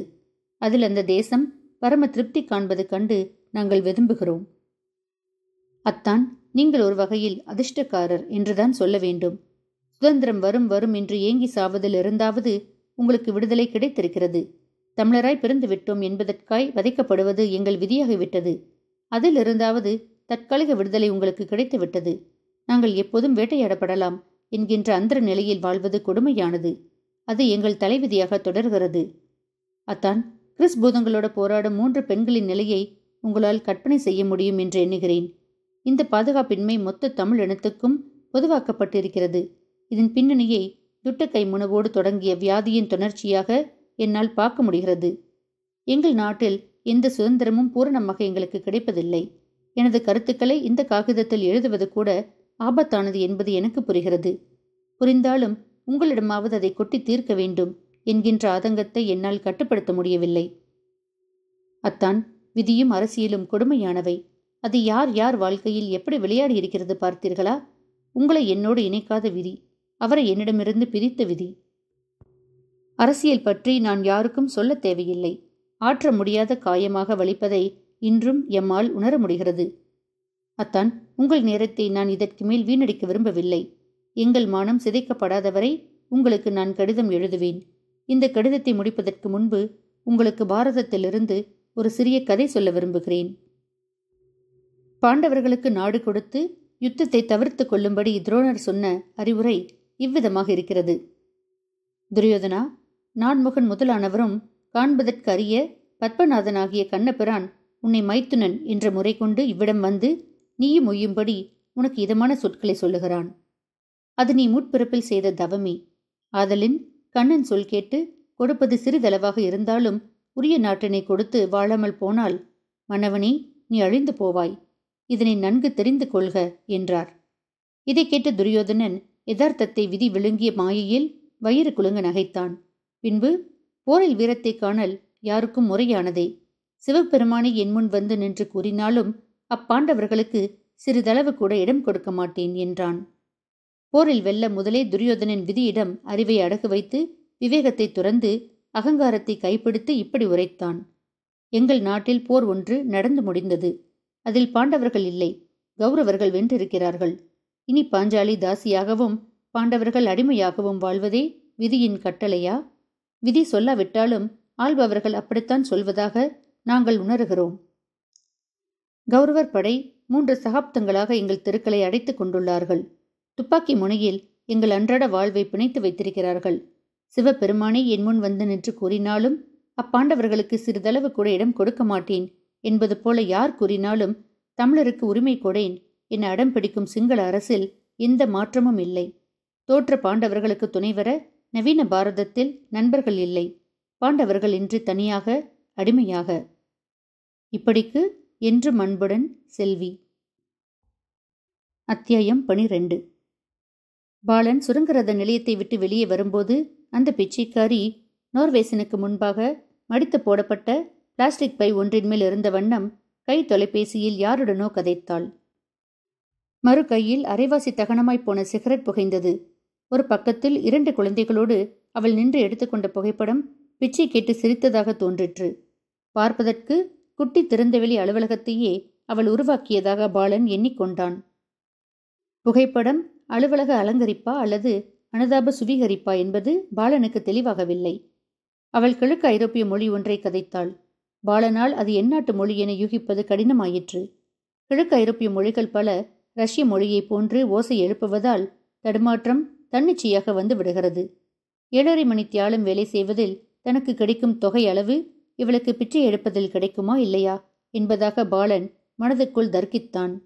அதில் அந்த தேசம் பரம திருப்தி காண்பது கண்டு நாங்கள் விரும்புகிறோம் அத்தான் நீங்கள் ஒரு வகையில் அதிர்ஷ்டக்காரர் என்றுதான் சொல்ல வேண்டும். சுதந்திரம் வரும் வரும் என்று ஏங்கி சாவதில் இருந்தாவது உங்களுக்கு விடுதலை கிடைத்திருக்கிறது. தமிழராய் பிறந்து விட்டோம் என்பதற்காய் வதைக்கப்படுவது எங்கள் விதியாகிவிட்டது. அதிலிருந்தாவது தற்காலிக விடுதலை உங்களுக்கு கிடைத்துவிட்டது. நாங்கள் எப்போதும் வேட்டையாடப்படலாம் என்கின்ற அந்தர நிலையில் வாழ்வது கொடுமையானது. அது எங்கள் தலைவிதியாக தொடர்கிறது. அத்தான் கிறிஸ் பூதங்களோட போராடும் மூன்று பெண்களின் நிலையை உங்களால் கற்பனை செய்ய முடியும் என்று எண்ணுகிறேன். இந்த பாதுகாப்பின்மை மொத்த தமிழ் இனத்துக்கும் பொதுவாக்கப்பட்டிருக்கிறது. இதன் பின்னணியை துட்டக்கை முனவோடு தொடங்கிய வியாதியின் தொடர்ச்சியாக என்னால் பார்க்க முடிகிறது. எங்கள் நாட்டில் எந்த சுதந்திரமும் பூரணமாக எங்களுக்கு கிடைப்பதில்லை. எனது கருத்துக்களை இந்த காகிதத்தில் எழுதுவது கூட ஆபத்தானது என்பது எனக்கு புரிகிறது. புரிந்தாலும் உங்களிடமாவது அதை கொட்டி தீர்க்க வேண்டும் என்கின்ற ஆதங்கத்தை என்னால் கட்டுப்படுத்த முடியவில்லை. அத்தான் விதியும் அரசியலும் கொடுமையானவை. அது யார் யார் வாழ்க்கையில் எப்படி விளையாடி இருக்கிறது பார்த்தீர்களா? உங்களை என்னோடு இணைக்காத விதி அவரை என்னிடமிருந்து பிரித்த விதி. அரசியல் பற்றி நான் யாருக்கும் சொல்ல தேவையில்லை. ஆற்ற முடியாத காயமாக வலிப்பதை இன்றும் எம்மால் உணர முடிகிறது. அத்தான் உங்கள் நேரத்தை நான் இதற்கு மேல் வீணடிக்க விரும்பவில்லை. எங்கள் மானம் சிதைக்கப்படாதவரை உங்களுக்கு நான் கடிதம் எழுதுவேன். இந்த கடிதத்தை முடிப்பதற்கு முன்பு உங்களுக்கு பாரதத்திலிருந்து ஒரு சிறிய கதை சொல்ல விரும்புகிறேன். பாண்டவர்களுக்கு நாடு கொடுத்து யுத்தத்தை தவிர்த்து கொள்ளும்படி துரோணர் சொன்ன அறிவுரை இவ்விதமாக இருக்கிறது. துரியோதனா நான்முகன் முதலானவரும் காண்பதற்கு அறிய பத்மநாதனாகிய கண்ணபிரான் உன்னை மைத்துனன் என்ற முறை கொண்டு இவ்விடம் வந்து நீயும் ஒய்யும்படி உனக்கு இதமான சொற்களை சொல்லுகிறான். அது நீ முற்பிறப்பில் செய்த தவமே. ஆதலின் கண்ணன் சொல் கேட்டு கொடுப்பது சிறிதளவாக இருந்தாலும் உரிய நாட்டினை கொடுத்து வாழாமல் போனால் மன்னவனே நீ அழிந்து போவாய். இதனை நன்கு தெரிந்து கொள்க என்றார். இதை கேட்ட துரியோதனன் யதார்த்தத்தை விதி விழுங்கிய மாயையில் வயிறு குலுங்க நகைத்தான். பின்பு போரில் வீரத்தை காணல் யாருக்கும் முறையானதே. சிவபெருமானை என் முன் வந்து நின்று கூறினாலும் அப்பாண்டவர்களுக்கு சிறிதளவு கூட இடம் கொடுக்க மாட்டேன் என்றான். போரில் வெல்ல முதலே துரியோதனின் விதியிடம் அறிவை அடகு வைத்து விவேகத்தை துறந்து அகங்காரத்தை கைப்பிடித்து இப்படி உரைத்தான். எங்கள் நாட்டில் போர் ஒன்று நடந்து முடிந்தது. அதில் பாண்டவர்கள் இல்லை. கௌரவர்கள் வென்றிருக்கிறார்கள். இனி பாஞ்சாலி தாசியாகவும் பாண்டவர்கள் அடிமையாகவும் வாழ்வதே விதியின் கட்டளையா? விதி சொல்லாவிட்டாலும் ஆள்பவர்கள் அப்படித்தான் சொல்வதாக நாங்கள் உணர்கிறோம். கௌரவர் படை மூன்று சகாப்தங்களாக எங்கள் தெருக்களை அடைத்துக் கொண்டுள்ளார்கள். துப்பாக்கி முனையில் எங்கள் அன்றாட வாழ்வை பிணைத்து வைத்திருக்கிறார்கள். சிவபெருமானே என் முன் வந்து நின்று கூறினாலும் அப்பாண்டவர்களுக்கு சிறிதளவு கூட இடம் கொடுக்க மாட்டேன் என்பது போல யார் கூறினாலும் தமிழருக்கு உரிமை கொடேன் என அடம் பிடிக்கும் சிங்கள அரசில் எந்த மாற்றமும் இல்லை. தோற்ற பாண்டவர்களுக்கு துணைவர நவீன பாரதத்தில் நண்பர்கள் இல்லை. பாண்டவர்கள் இன்று தனியாக அடிமையாக. இப்படிக்கு என்று மண்புடன் செல்வி. அத்தியாயம் பனிரெண்டு. பாலன் சுரங்கரத நிலையத்தை விட்டு வெளியே வரும்போது அந்த பிச்சைக்காரி நோர்வேசனுக்கு முன்பாக மடித்து போடப்பட்ட பிளாஸ்டிக் பை ஒன்றின் மேல் இருந்த வண்ணம் கை தொலைபேசியில் யாருடனோ கதைத்தாள். மறு கையில் அரைவாசி தகனமாய் போன சிகரெட் புகைந்தது. ஒரு பக்கத்தில் இரண்டு குழந்தைகளோடு அவள் நின்று எடுத்துக்கொண்ட புகைப்படம் பிச்சை கேட்டு சிரித்ததாக தோன்றிற்று. பார்ப்பதற்கு குட்டி திறந்தவெளி அலுவலகத்தையே அவள் உருவாக்கியதாக பாலன் எண்ணிக்கொண்டான். புகைப்படம் அலுவலக அலங்கரிப்பா அல்லது அனுதாப சுவீகரிப்பா என்பது பாலனுக்கு தெளிவாகவில்லை. அவள் கிழக்கு ஐரோப்பிய மொழி ஒன்றை கதைத்தாள். பாலனால் அது எந்நாட்டு மொழி என யூகிப்பது கடினமாயிற்று. கிழக்கு ஐரோப்பிய மொழிகள் பல ரஷ்ய மொழியைப் போன்று ஓசை எழுப்புவதால் தடுமாற்றம் தன்னிச்சையாக வந்து விடுகிறது. ஏழரை மணி தியாலம் வேலை செய்வதில் தனக்கு கிடைக்கும் தொகை அளவு இவளுக்கு பிச்சை எடுப்பதில் கிடைக்குமா இல்லையா? என்பதாக பாலன் மனதுக்குள் தர்க்கித்தான்.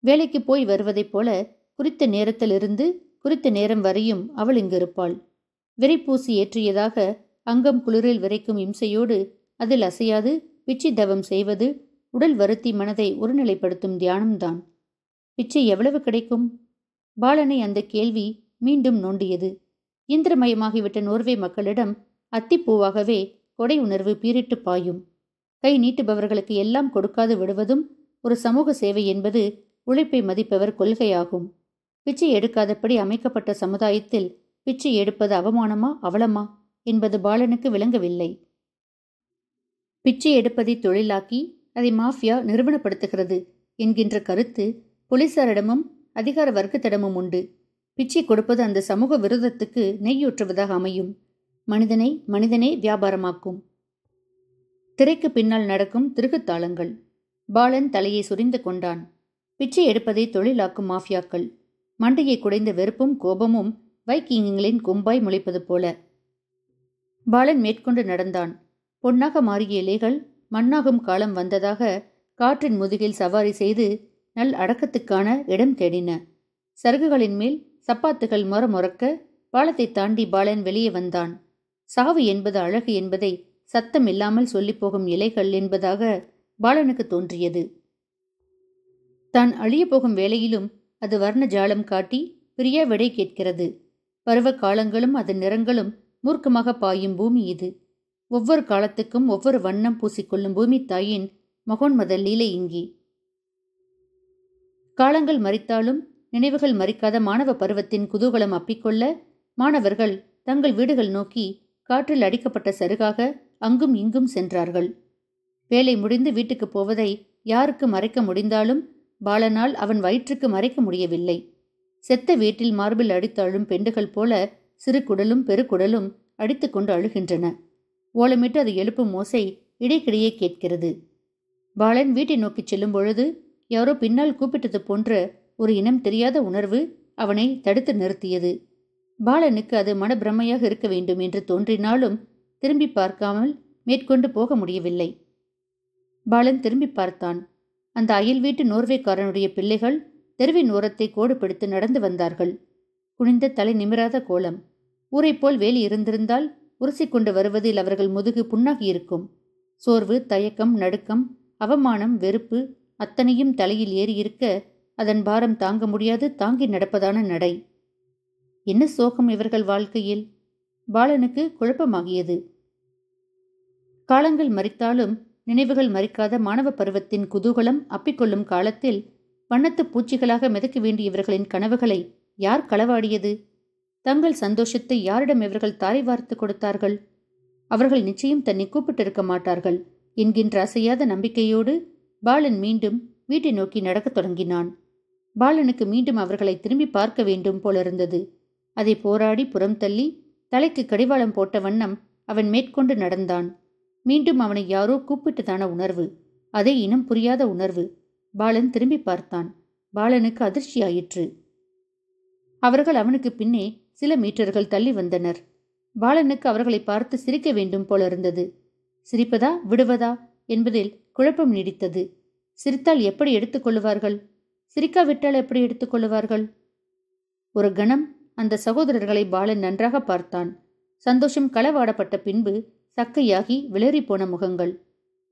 வேலைக்கு போய் வருவதைப் போல குறித்த நேரத்திலிருந்து குறித்த நேரம் வரையும் அவள் இங்கிருப்பாள். விரைப்பூசி ஏற்றியதாக அங்கம் குளிரில் விரைக்கும் இம்சையோடு அதில் அசையாது பிச்சை தவம் செய்வது உடல் வருத்தி மனதை ஒருநிலைப்படுத்தும் தியானம்தான். பிச்சை எவ்வளவு கிடைக்கும்? பாலனை அந்த கேள்வி மீண்டும் நோண்டியது. இந்திரமயமாகிவிட்ட நோர்வே மக்களிடம் அத்திப்பூவாகவே கொடை உணர்வு பீரிட்டு பாயும். கை நீட்டுபவர்களுக்கு எல்லாம் கொடுக்காது விடுவதும் ஒரு சமூக சேவை என்பது உழைப்பை மதிப்பவர் கொள்கையாகும். பிச்சை எடுக்காதபடி அமைக்கப்பட்ட சமுதாயத்தில் பிச்சை எடுப்பது அவமானமா அவலமா என்பது பாலனுக்கு விளங்கவில்லை. பிச்சை எடுப்பதை தொழிலாக்கி அதை மாஃபியா நிறுவனப்படுத்துகிறது என்கின்ற கருத்து போலீசாரிடமும் அதிகார வர்க்கத்திடமும் உண்டு. பிச்சை கொடுப்பது அந்த சமூக விரோதத்துக்கு நெய்யூற்றுவதாக அமையும். மனிதனை மனிதனே வியாபாரமாக்கும். திரைக்கு பின்னால் நடக்கும் திருகுத்தாளங்கள். பாலன் தலையை சுரிந்து கொண்டான். பிச்சை எடுப்பதை தொழிலாக்கும் மாஃபியாக்கள். மண்டையை குடைந்த வெறுப்பும் கோபமும் வைக்கிங்களின் கொம்பாய் முளைப்பது போல. பாலன் மேற்கொண்டு நடந்தான். பொன்னாக மாறிய இலைகள் மண்ணாகும் காலம் வந்ததாக காற்றின் முதுகில் சவாரி செய்து நல் அடக்கத்துக்கான இடம் தேடின. சருகுகளின் மேல் சப்பாத்துகள் மொரமொரக்க பாலத்தை தாண்டி பாலன் வெளியே வந்தான். சாவு என்பது அழகு என்பதை சத்தம் இல்லாமல் சொல்லிப்போகும் இலைகள் என்பதாக பாலனுக்கு தோன்றியது. தான் அழியப்போகும் வேளையிலும் அது வர்ண ஜாலம் காட்டி பிரியா விடை கேட்கிறது. பருவ காலங்களும் அதன் நிறங்களும் மூர்க்கமாக பாயும் பூமி இது. ஒவ்வொரு காலத்துக்கும் ஒவ்வொரு வண்ணம் பூசிக்கொள்ளும் பூமி தாயின் மகோன்மத லீலை இங்கி. காலங்கள் மறித்தாலும் நினைவுகள் மறிக்காத மாணவ பருவத்தின் குதூகலம் அப்பிக்கொள்ள மாணவர்கள் தங்கள் வீடுகள் நோக்கி காற்றில் அடிக்கப்பட்ட சருகாக அங்கும் இங்கும் சென்றார்கள். வேலை முடிந்து வீட்டுக்கு போவதை யாருக்கு மறைக்க முடிந்தாலும் பாலனால் அவன் வயிற்றுக்கு மறைக்க முடியவில்லை. செத்த வீட்டில் மார்பில் அடித்து அழும் பெண்டுகள் போல சிறு குடலும் பெருக்குடலும் அடித்துக்கொண்டு அழுகின்றன. ஓலமிட்டு அது எழுப்பும் மோசை இடைக்கிடையே கேட்கிறது. பாலன் வீட்டை நோக்கிச் செல்லும் பொழுது யாரோ பின்னால் கூப்பிட்டது போன்ற ஒரு இனம் தெரியாத உணர்வு அவனை தடுத்து நிறுத்தியது. பாலனுக்கு அது மனப்பிரமையாக இருக்க வேண்டும் என்று தோன்றினாலும் திரும்பி பார்க்காமல் மேற்கொண்டு போக முடியவில்லை. பாலன் திரும்பி பார்த்தான். அந்த அயல் வீட்டு நோர்வேக்காரனுடைய பிள்ளைகள் தெருவின் ஓரத்தை கோடு பிடித்து நடந்து வந்தார்கள். குனிந்த தலை நிமிராத கோலம். ஊரைப்போல் வேலி இருந்திருந்தால் உரசிக்கொண்டு வருவதில் அவர்கள் முதுகு புண்ணாகியிருக்கும். சோர்வு தயக்கம் நடுக்கம் அவமானம் வெறுப்பு அத்தனையும் தலையில் ஏறியிருக்க அதன் பாரம் தாங்க முடியாது தாங்கி நடப்பதான நடை. என்ன சோகம் இவர்கள் வாழ்க்கையில்? பாலனுக்கு குழப்பமாகியது. காலங்கள் மறித்தாலும் நினைவுகள் மறிக்காத மாணவ பருவத்தின் குதூகலம் அப்பிக்கொள்ளும் காலத்தில் வண்ணத்து பூச்சிகளாக மிதக்க வேண்டிய இவர்களின் கனவுகளை யார் களவாடியது? தங்கள் சந்தோஷத்தை யாரிடம் இவர்கள் தாரை வார்த்து கொடுத்தார்கள்? அவர்கள் நிச்சயம் தன்னை கூப்பிட்டிருக்க மாட்டார்கள் என்கின்ற அசையாத நம்பிக்கையோடு பாலன் மீண்டும் வீட்டை நோக்கி நடக்கத் தொடங்கினான். பாலனுக்கு மீண்டும் அவர்களை திரும்பி பார்க்க வேண்டும் போலிருந்தது. அதை போராடி புறம் தள்ளி தலைக்கு கடிவாளம் போட்ட வண்ணம் அவன் மேற்கொண்டு நடந்தான். மீண்டும் அவனை யாரோ கூப்பிட்டுதான உணர்வு. அதே இனம் புரியாத உணர்வு. பாலன் திரும்பி பார்த்தான். பாலனுக்கு அதிர்ச்சியாயிற்று. அவர்கள் அவனுக்கு பின்னே சில மீட்டர்கள் தள்ளி வந்தனர். பாலனுக்கு அவர்களை பார்த்து சிரிக்க வேண்டும் போல இருந்தது சிரிப்பதா விடுவதா என்பதில் குழப்பம் நீடித்தது. சிரித்தால் எப்படி எடுத்துக்கொள்ளுவார்கள் சிரிக்காவிட்டால் எப்படி எடுத்துக்கொள்ளுவார்கள் ஒரு கணம் அந்த சகோதரர்களை பாலன் நன்றாக பார்த்தான். சந்தோஷம் களவாடப்பட்ட பின்பு சக்கையாகி விளறிப்போன முகங்கள்.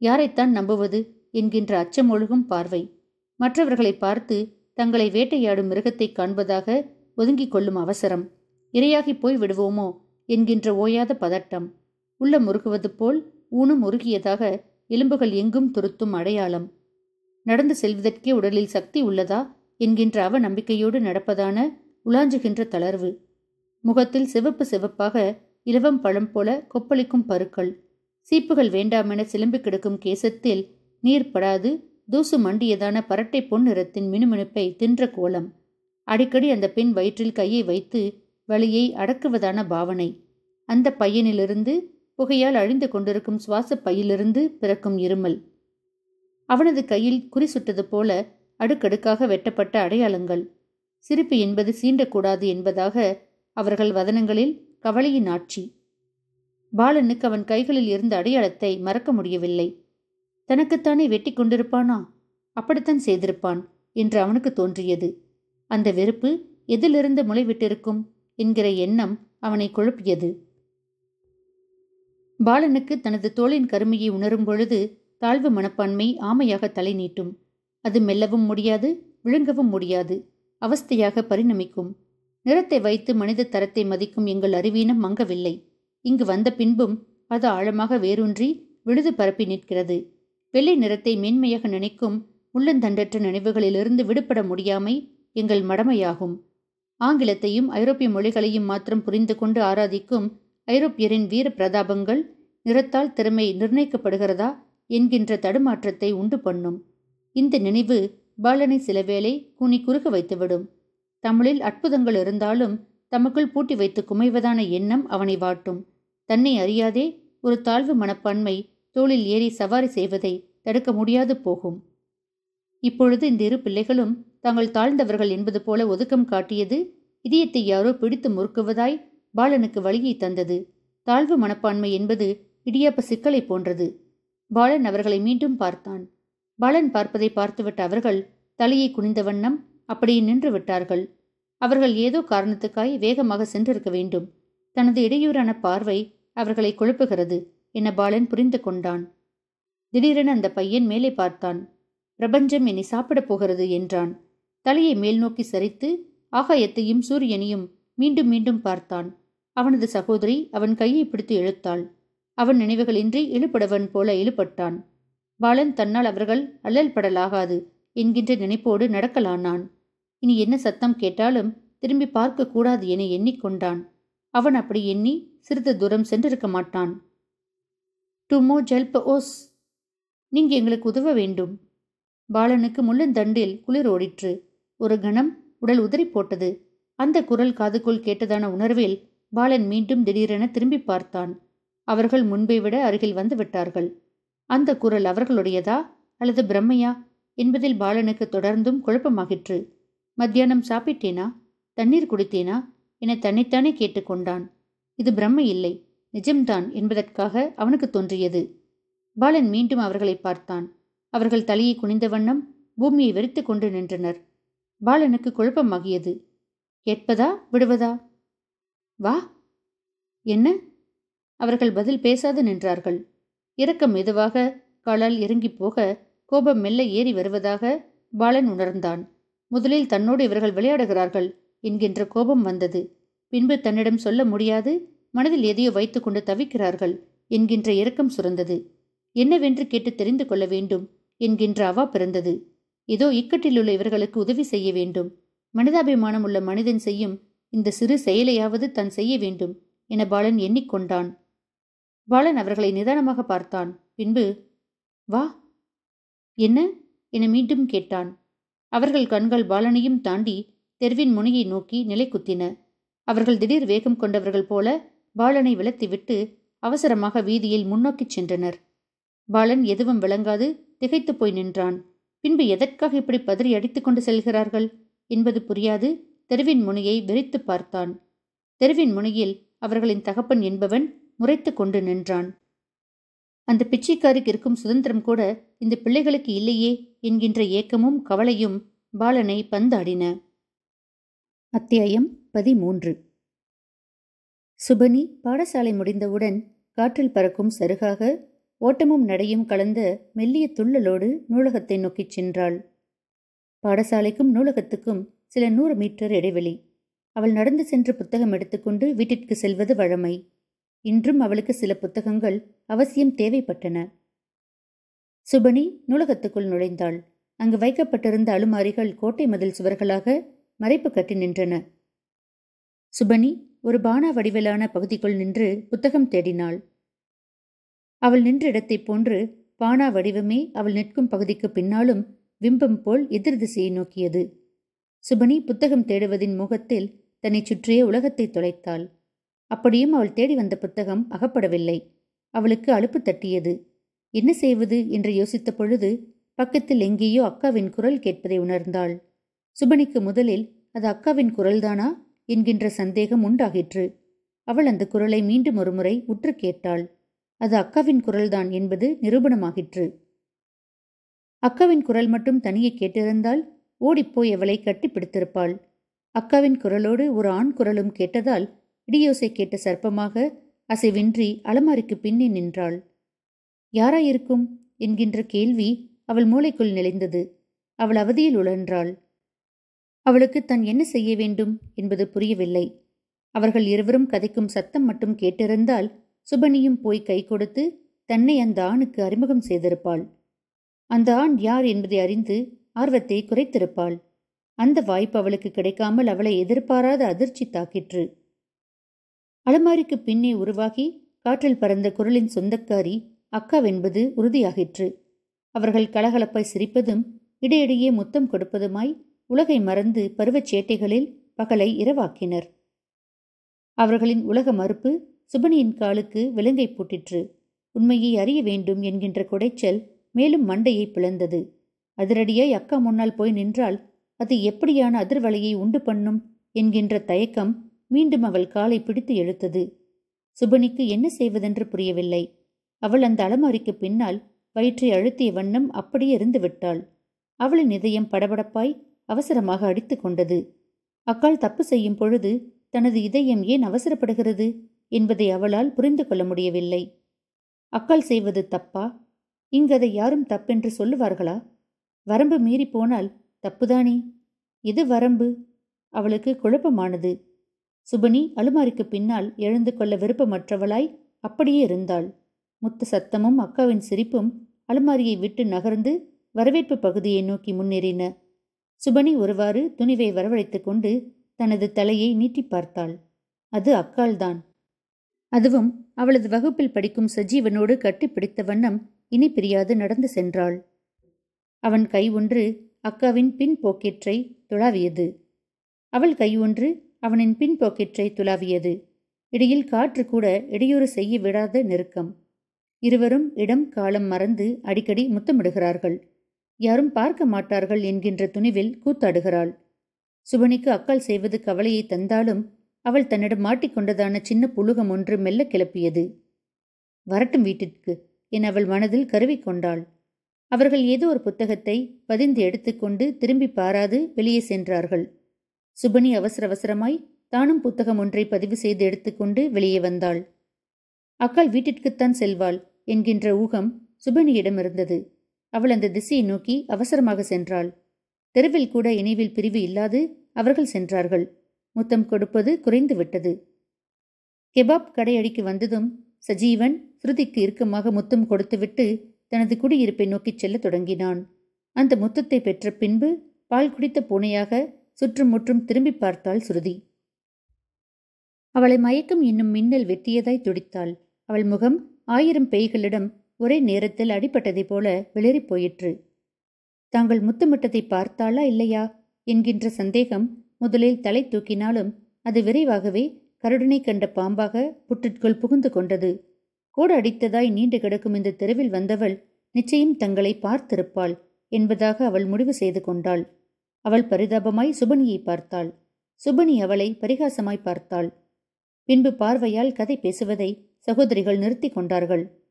யாரைத்தான் நம்புவது என்கின்ற அச்சம் ஒழுகும் பார்வை. மற்றவர்களை பார்த்து தங்களை வேட்டையாடும் மிருகத்தை காண்பதாக ஒதுங்கிக் கொள்ளும் அவசரம். இரையாகி போய் விடுவோமோ என்கின்ற ஓயாத பதட்டம். உள்ள முருகுவது போல் ஊனும் உருகியதாக எலும்புகள் எங்கும் துருத்தும் அடையாளம். நடந்து செல்வதற்கே உடலில் சக்தி உள்ளதா என்கின்ற அவ நம்பிக்கையோடு நடப்பதான உலாஞ்சுகின்ற தளர்வு. முகத்தில் சிவப்பு சிவப்பாக இலவம் பழம் போல கொப்பளிக்கும் பருக்கள். சீப்புகள் வேண்டாமென சிலம்பி கிடக்கும் கேசத்தில் நீர் படாது. தூசு மண்டியதான பரட்டை பொன் நிறத்தின் மினுமினுப்பை தின்ற கோலம். அடிக்கடி அந்த பெண் வயிற்றில் கையை வைத்து வழியை அடக்குவதான பாவனை. அந்த பையனிலிருந்து புகையால் அழிந்து கொண்டிருக்கும் சுவாச பையிலிருந்து பிறக்கும் இருமல். அவனது கையில் குறி சுட்டது போல அடுக்கடுக்காக வெட்டப்பட்ட அடையாளங்கள். சிரிப்பு என்பது சீண்டக்கூடாது என்பதாக அவர்கள் வதனங்களில் கவலையின் ஆட்சி. பாலனுக்கு அவன் கைகளில் இருந்த அடையாளத்தை மறக்க முடியவில்லை. தனக்குத்தானே வெட்டி கொண்டிருப்பானா? அப்படித்தான் செய்திருப்பான் என்று அவனுக்கு தோன்றியது. அந்த வெறுப்பு எதிலிருந்து முளைவிட்டிருக்கும் என்கிற எண்ணம் அவனை குழப்பியது. பாலனுக்கு தனது தோளின் கருமையை உணரும் பொழுது தாழ்வு மனப்பான்மை ஆமையாக தலை நீட்டும். அது மெல்லவும் முடியாது விழுங்கவும் முடியாது. அவஸ்தையாக பரிணமிக்கும். நிறத்தை வைத்து மனித தரத்தை மதிக்கும் எங்கள் அறிவீனம் மங்கவில்லை. இங்கு வந்த பின்பும் அது ஆழமாக வேரூன்றி விழுது பரப்பி நிற்கிறது. வெள்ளை நிறத்தை மேன்மையாக நினைக்கும் உள்ளந்தண்டற்ற நினைவுகளிலிருந்து விடுபட முடியாமை எங்கள் மடமையாகும். ஆங்கிலத்தையும் ஐரோப்பிய மொழிகளையும் மாத்திரம் புரிந்து கொண்டு ஆராதிக்கும் ஐரோப்பியரின் வீர பிரதாபங்கள் நிறத்தால் திறமை நிர்ணயிக்கப்படுகிறதா என்கின்ற தடுமாற்றத்தை உண்டு பண்ணும். இந்த நினைவு பாலனை சிலவேளை கூனி குறுக வைத்துவிடும். தமிழில் அற்புதங்கள் இருந்தாலும் தமக்குள் பூட்டி வைத்து குமைவதான எண்ணம் அவனை வாட்டும். தன்னை அறியாதே ஒரு தாழ்வு மனப்பான்மை தோளில் ஏறி சவாரி செய்வதை தடுக்க முடியாது போகும். இப்பொழுது இந்த இரு பிள்ளைகளும் தாங்கள் தாழ்ந்தவர்கள் என்பது போல ஒதுக்கம் காட்டியது இதயத்தை யாரோ பிடித்து முறுக்குவதாய் பாலனுக்கு வழியை தந்தது. தாழ்வு மனப்பான்மை என்பது இடியாப்ப சிக்கலை போன்றது. பாலன் அவர்களை மீண்டும் பார்த்தான். பாலன் பார்ப்பதை பார்த்துவிட்ட அவர்கள் தலையை குனிந்த வண்ணம் அப்படியே நின்று விட்டார்கள். அவர்கள் ஏதோ காரணத்துக்காய் வேகமாக சென்றிருக்க வேண்டும். தனது இடையூறான பார்வை அவர்களை குழப்புகிறது என பாலன் புரிந்து கொண்டான். திடீரென அந்த பையன் மேலே பார்த்தான். பிரபஞ்சம் என்னை சாப்பிடப் போகிறது என்றான். தலையை மேல் நோக்கி சரித்து ஆகாயத்தையும் சூரியனையும் மீண்டும் மீண்டும் பார்த்தான். அவனது சகோதரி அவன் கையை பிடித்து இழுத்தாள். அவன் நினைவுகளின்றி இழுபடவன் போல இழுபட்டான். பாலன் தன்னால் அவர்கள் அல்லல் படலாகாது என்கின்ற நினைப்போடு நடக்கலானான் இனி என்ன சத்தம் கேட்டாலும் திரும்பி பார்க்க கூடாது என எண்ணிக்கொண்டான். அவன் அப்படி எண்ணி சிறிது தூரம் சென்றிருக்க மாட்டான். டுமோ ஜெல்ப் ஓஸ் நீங்க எங்களுக்கு உதவ வேண்டும். பாலனுக்கு முள்ளந்தண்டில் குளிர் ஓடிற்று. ஒரு கணம் உடல் உதறி போட்டது. அந்த குரல் காதுக்குள் கேட்டதான உணர்வில் பாலன் மீண்டும் திடீரென திரும்பி பார்த்தான். அவர்கள் முன்பை விட அருகில் வந்து விட்டார்கள். அந்த குரல் அவர்களுடையதா அல்லது பிரம்மையா என்பதில் பாலனுக்கு தொடர்ந்தும் குழப்பமாகிற்று. மத்தியானம் சாப்பிட்டேனா? தண்ணீர் குடித்தேனா? என தன்னைத்தானே கேட்டுக்கொண்டான். இது பிரம்மை இல்லை நிஜம்தான் என்பதற்காக அவனுக்கு தோன்றியது. பாலன் மீண்டும் அவர்களை பார்த்தான். அவர்கள் தலையை குனிந்த வண்ணம் பூமியை வெறித்து கொண்டு நின்றனர். பாலனுக்கு குழப்பமாகியது. கேட்பதா விடுவதா? வா. என்ன? அவர்கள் பதில் பேசாது நின்றார்கள். இறக்கம் மெதுவாக காலால் இறங்கி போக கோபம் மெல்ல ஏறி வருவதாக பாலன் உணர்ந்தான். முதலில் தன்னோடு இவர்கள் விளையாடுகிறார்கள் என்கின்ற கோபம் வந்தது. பின்பு தன்னிடம் சொல்ல முடியாது மனதில் எதையோ வைத்துக்கொண்டு தவிக்கிறார்கள் என்கின்ற இரக்கம் சுரந்தது. என்னவென்று கேட்டு தெரிந்து கொள்ள வேண்டும் என்கின்ற அவா பிறந்தது. ஏதோ இக்கட்டிலுள்ள இவர்களுக்கு உதவி செய்ய வேண்டும். மனிதாபிமானம் உள்ள மனிதன் செய்யும் இந்த சிறு செயலையாவது தன் செய்ய வேண்டும் என பாலன் எண்ணிக்கொண்டான். பாலன் அவர்களை நிதானமாக பார்த்தான். பின்பு வா. என்ன? என மீண்டும் கேட்டான். அவர்கள் கண்கள் பாலனையும் தாண்டி தெருவின் முனையை நோக்கி நிலை குத்தின. அவர்கள் திடீர் வேகம் கொண்டவர்கள் போல பாலனை விலத்திவிட்டு அவசரமாக வீதியில் முன்னோக்கிச் சென்றனர். பாலன் எதுவும் விளங்காது திகைத்து போய் நின்றான். பின்பு எதற்காக இப்படி பதறி அடித்துக் கொண்டு செல்கிறார்கள் என்பது புரியாது. தெருவின் முனையை வெறித்து பார்த்தான். தெருவின் முனையில் அவர்களின் தகப்பன் என்பவன் முறைத்து கொண்டு நின்றான். அந்த பிச்சைக்காரிக்கு இருக்கும் சுதந்திரம் கூட இந்த பிள்ளைகளுக்கு இல்லையே என்கின்ற ஏக்கமும் கவலையும் பாலனை பந்தாடின. அத்தியாயம் பதிமூன்று. சுபனி பாடசாலை முடிந்தவுடன் காற்றில் பறக்கும் சருகாக ஓட்டமும் நடையும் கலந்த மெல்லிய துள்ளலோடு நூலகத்தை நோக்கிச் சென்றாள். பாடசாலைக்கும் நூலகத்துக்கும் சில நூறு மீட்டர் இடைவெளி. அவள் நடந்து சென்று புத்தகம் எடுத்துக்கொண்டு வீட்டிற்கு செல்வது வழமை. இன்றும் அவளுக்கு சில புத்தகங்கள் அவசியம் தேவைப்பட்டன. சுபனி நூலகத்துக்குள் நுழைந்தாள். அங்கு வைக்கப்பட்டிருந்த அலுமாரிகள் கோட்டை மதில் சுவர்களாக மறைப்பு கட்டி நின்றன. சுபனி ஒரு பானா வடிவிலான பகுதிக்குள் நின்று புத்தகம் தேடினாள். அவள் நின்ற இடத்தைப் போன்று பானா வடிவமே அவள் நிற்கும் பகுதிக்கு பின்னாலும் விம்பம் போல் எதிர் திசையை நோக்கியது. சுபனி புத்தகம் தேடுவதின் முகத்தில் தன்னை சுற்றிய உலகத்தை தொலைத்தாள். அப்படியும் அவள் தேடி வந்த புத்தகம் அகப்படவில்லை. அவளுக்கு அலுப்பு தட்டியது. என்ன செய்வது? என்று யோசித்த பொழுது பக்கத்தில் எங்கேயோ அக்காவின் குரல் கேட்பதை உணர்ந்தாள். சுபனிக்கு முதலில் அது அக்காவின் குரல்தானா? என்கின்ற சந்தேகம் உண்டாகிற்று. அவள் அந்த குரலை மீண்டும் ஒருமுறை உற்று கேட்டாள். அது அக்காவின் குரல்தான் என்பது நிரூபணமாகிற்று. அக்காவின் குரல் மட்டும் தனியே கேட்டிருந்தால் ஓடிப்போய் அவளை கட்டிப்பிடித்திருப்பாள். அக்காவின் குரலோடு ஒரு ஆண் குரலும் கேட்டதால் இடியோசை கேட்ட சர்ப்பமாக அசைவின்றி அலமாரிக்கு பின்னே நின்றாள். யாராயிருக்கும்? என்கின்ற கேள்வி அவள் மூளைக்குள் நிலைந்தது. அவள் அவதியில் உழன்றாள். அவளுக்கு தான் என்ன செய்ய வேண்டும்? என்பது புரியவில்லை. அவர்கள் இருவரும் கதைக்கும் சத்தம் மட்டும் கேட்டிருந்தால் சுபனியும் போய் கை கொடுத்து தன்னை அந்த ஆணுக்கு அறிமுகம் செய்திருப்பாள். அந்த ஆண் யார் என்பதை அறிந்து ஆர்வத்தை குறைத்திருப்பாள். அந்த வாய்ப்பு அவளுக்கு கிடைக்காமல் அவளை எதிர்பாராத அதிர்ச்சி தாக்கிற்று. அலமாரிக்கு பின்னே உருவாகி காற்றில் பறந்த குரலின் சொந்தக்காரி அக்காவென்பது உறுதியாகிற்று. அவர்கள் கலகலப்பாய் சிரிப்பதும் இடையிடையே முத்தம் கொடுப்பதுமாய் உலகை மறந்து பருவச் சேட்டைகளில் பகலை இரவாக்கினர். அவர்களின் உலக மறுப்பு சுபனியின் காலுக்கு விலங்கை பூட்டிற்று. உண்மையை அறிய வேண்டும் என்கின்ற குடைச்சல் மேலும் மண்டையை பிளந்தது. அதிரடியாய் அக்கா முன்னால் போய் நின்றால் அது எப்படியான அதிர்வலையை உண்டு பண்ணும் என்கின்ற தயக்கம் மீண்டும் அவள் காலை பிடித்து எழுத்தது சுபனிக்கு என்ன செய்வதென்று புரியவில்லை. அவள் அந்த அலமாரிக்கு பின்னால் வயிற்றை அழுத்திய வண்ணம் அப்படியே இருந்து விட்டாள். அவளின் இதயம் படபடப்பாய் அவசரமாக அடித்து கொண்டது. அக்காள் தப்பு செய்யும் பொழுது தனது இதயம் ஏன் அவசரப்படுகிறது என்பதை அவளால் புரிந்து கொள்ள முடியவில்லை. அக்காள் செய்வது தப்பா? இங்கதை யாரும் தப்பென்று சொல்லுவார்களா? வரம்பு மீறி போனால் தப்புதானே? இது வரம்பு. அவளுக்கு குழப்பமானது. சுபனி அலுமாரிக்கு பின்னால் எழுந்து கொள்ள விருப்பமற்றவளாய் அப்படியே இருந்தாள். முத்த சத்தமும் அக்காவின் சிரிப்பும் அலுமாரியை விட்டு நகர்ந்து வரவேற்பு பகுதியை நோக்கி முன்னேறின. சுபனி ஒருவாறு துணிவை வரவழைத்துக் கொண்டு தனது தலையை நீட்டி பார்த்தாள். அது அக்காள்தான். அதுவும் அவளது வகுப்பில் படிக்கும் சஜீவனோடு கட்டிப்பிடித்த வண்ணம் இனி பிரியாது நடந்து சென்றாள். அவன் கை ஒன்று அக்காவின் பின் போக்கெற்றை துளாவியது அவள் கை ஒன்று அவனின் பின் துலாவியது துளாவியது. இடையில் காற்று கூட இடையூறு செய்ய விடாத நெருக்கம். இருவரும் இடம் காலம் மறந்து அடிக்கடி முத்தமிடுகிறார்கள். யாரும் பார்க்க மாட்டார்கள் என்கின்ற துணிவில் கூத்தாடுகிறாள். சுபனிக்கு அக்கால் செய்வது கவலையை தந்தாலும் அவள் தன்னிடம் மாட்டிக்கொண்டதான சின்ன புழுகம் ஒன்று மெல்ல கிளப்பியது. வரட்டும் வீட்டிற்கு என் அவள் மனதில் கருவிக்கொண்டாள் அவர்கள் ஏதோ ஒரு புத்தகத்தை பதிந்து எடுத்துக்கொண்டு திரும்பி பாராது வெளியே சென்றார்கள். சுபனி அவசர அவசரமாய் தானும் புத்தகம் ஒன்றை பதிவு செய்து எடுத்துக்கொண்டு வெளியே வந்தாள். அக்காள் வீட்டிற்குத்தான் செல்வாள் என்கின்ற ஊகம் சுபனியிடம் இருந்தது. அவள் அந்த திசையை நோக்கி அவசரமாக சென்றாள். தெருவில் கூட இணைவில் பிரிவு இல்லாது அவர்கள் சென்றார்கள். முத்தம் கொடுப்பது குறைந்து விட்டது. கெபாப் கடையடிக்கு வந்ததும் சஜீவன் ஸ்ருதிக்கு இறுக்கமாக முத்தம் கொடுத்துவிட்டு தனது குடியிருப்பை நோக்கிச் செல்லத் தொடங்கினான். அந்த முத்தத்தை பெற்ற பின்பு பால் குடித்த பூனையாக சுற்றும் முற்றும் திரும்பி பார்த்தாள் சுருதி. அவளை மயக்கம் இன்னும் மின்னல் வெட்டியதாய் துடித்தாள். அவள் முகம் ஆயிரம் பேய்களிடம் ஒரே நேரத்தில் அடிபட்டதைப் போல வெளிறிப் போயிற்று. தாங்கள் முத்தமிட்டதை பார்த்தாளா இல்லையா? என்கின்ற சந்தேகம் முதலில் தலை தூக்கினாலும் அது விரைவாகவே கருடனை கண்ட பாம்பாக புற்றிற்குள் புகுந்து கொண்டது. கூட அடித்ததாய் நீண்டு கிடக்கும் இந்த தெருவில் வந்தவள் நிச்சயம் தங்களை பார்த்திருப்பாள் என்பதாக அவள் முடிவு செய்து கொண்டாள். அவள் பரிதாபமாய் சுபனியை பார்த்தாள். சுபனி அவளை பரிகாசமாய் பார்த்தாள். பின்பு பார்வையால் கதை பேசுவதை சகோதரிகள் நிறுத்தி கொண்டார்கள்.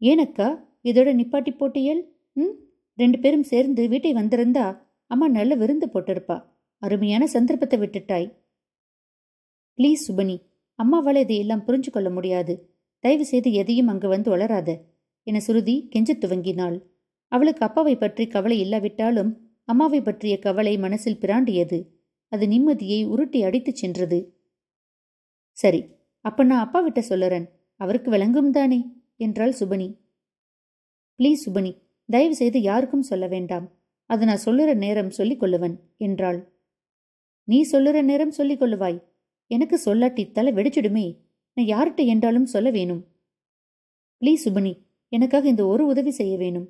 ஏனக்கா இதோட நிப்பாட்டி போட்டியல்? ம்? ரெண்டு பேரும் சேர்ந்து வீட்டை வந்திருந்தா அம்மா நல்ல விருந்து போட்டிருப்பா. அருமையான சந்தர்ப்பத்தை விட்டுட்டாய். ப்ளீஸ் சுபனி அம்மாவால் இதையெல்லாம் புரிஞ்சு கொள்ள முடியாது. தயவு செய்து எதையும் அங்கு வந்து வளராத. என சுருதி கெஞ்சத் துவங்கினாள். அவளுக்கு அப்பாவை பற்றி கவலை இல்லாவிட்டாலும் அம்மாவை பற்றிய கவலை மனசில் பிராண்டியது. அது நிம்மதியை உருட்டி அடித்துச் சென்றது. சரி அப்ப நான் அப்பா விட்ட அவருக்கு விளங்கும் தானே? என்றாள் சுபனி. ப்ளீஸ் சுபனி தயவு செய்து யாருக்கும் சொல்ல வேண்டாம். அது நான் சொல்லுற நேரம் சொல்லிக் கொள்ளுவன் என்றாள். நீ சொல்லுற நேரம் சொல்லிக் கொள்ளுவாய். எனக்கு சொல்லாட்டி தலை வெடிச்சிடுமே. நான் யார்கிட்ட என்றாலும் சொல்ல வேணும். ப்ளீஸ் சுபனி எனக்காக இந்த ஒரு உதவி செய்ய வேணும்.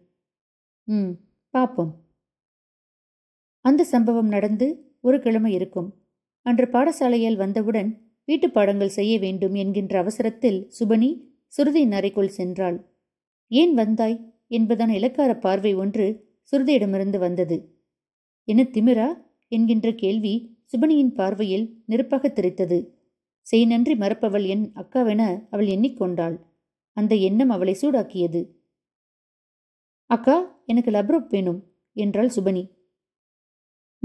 ம் பாப்போம். அந்த சம்பவம் நடந்து ஒரு கிழமை இருக்கும். அன்று பாடசாலையால் வந்தவுடன் வீட்டுப் பாடங்கள் செய்ய வேண்டும் என்கின்ற அவசரத்தில் சுபனி சுருதியின் அறைக்குள் சென்றாள். ஏன் வந்தாய்? என்பதான இலக்கார பார்வை ஒன்று சுருதியிடமிருந்து வந்தது. என்ன திமிரா? என்கின்ற கேள்வி சுபனியின் பார்வையில் நெருப்பாக தெரித்தது. செய் நன்றி மறப்பவள் என் அக்காவென அவள் எண்ணிக்கொண்டாள். அந்த எண்ணம் அவளை சூடாக்கியது. அக்கா எனக்கு லப்ரோப் வேணும் என்றாள் சுபனி.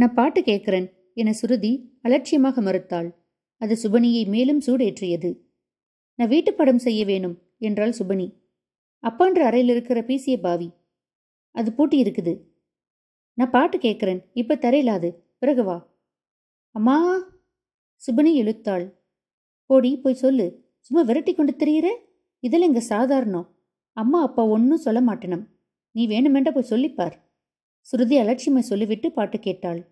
நான் பாட்டு கேட்கிறேன் என சுருதி அலட்சியமாக மறுத்தாள். அது சுபனியை மேலும் சூடேற்றியது. நான் வீட்டு படம் செய்ய வேணும் என்றாள் சுபனி. அப்பான்ற அறையில் இருக்கிற பீசிய பாவி. அது பூட்டி இருக்குது நான் பாட்டு கேட்கிறேன் இப்ப தரையிலாது பிறகு வா. அம்மா! சுபனி இழுத்தாள். போடி போய் சொல்லு. சும்மா விரட்டி கொண்டு தெரியுற? இதில் எங்க சாதாரணம். அம்மா அப்பா ஒன்றும் சொல்ல மாட்டேனம். நீ வேணுமென்ற போய் சொல்லிப்பார் சுருதி அலட்சியமாய் சொல்லிவிட்டு பாட்டு கேட்டாள்.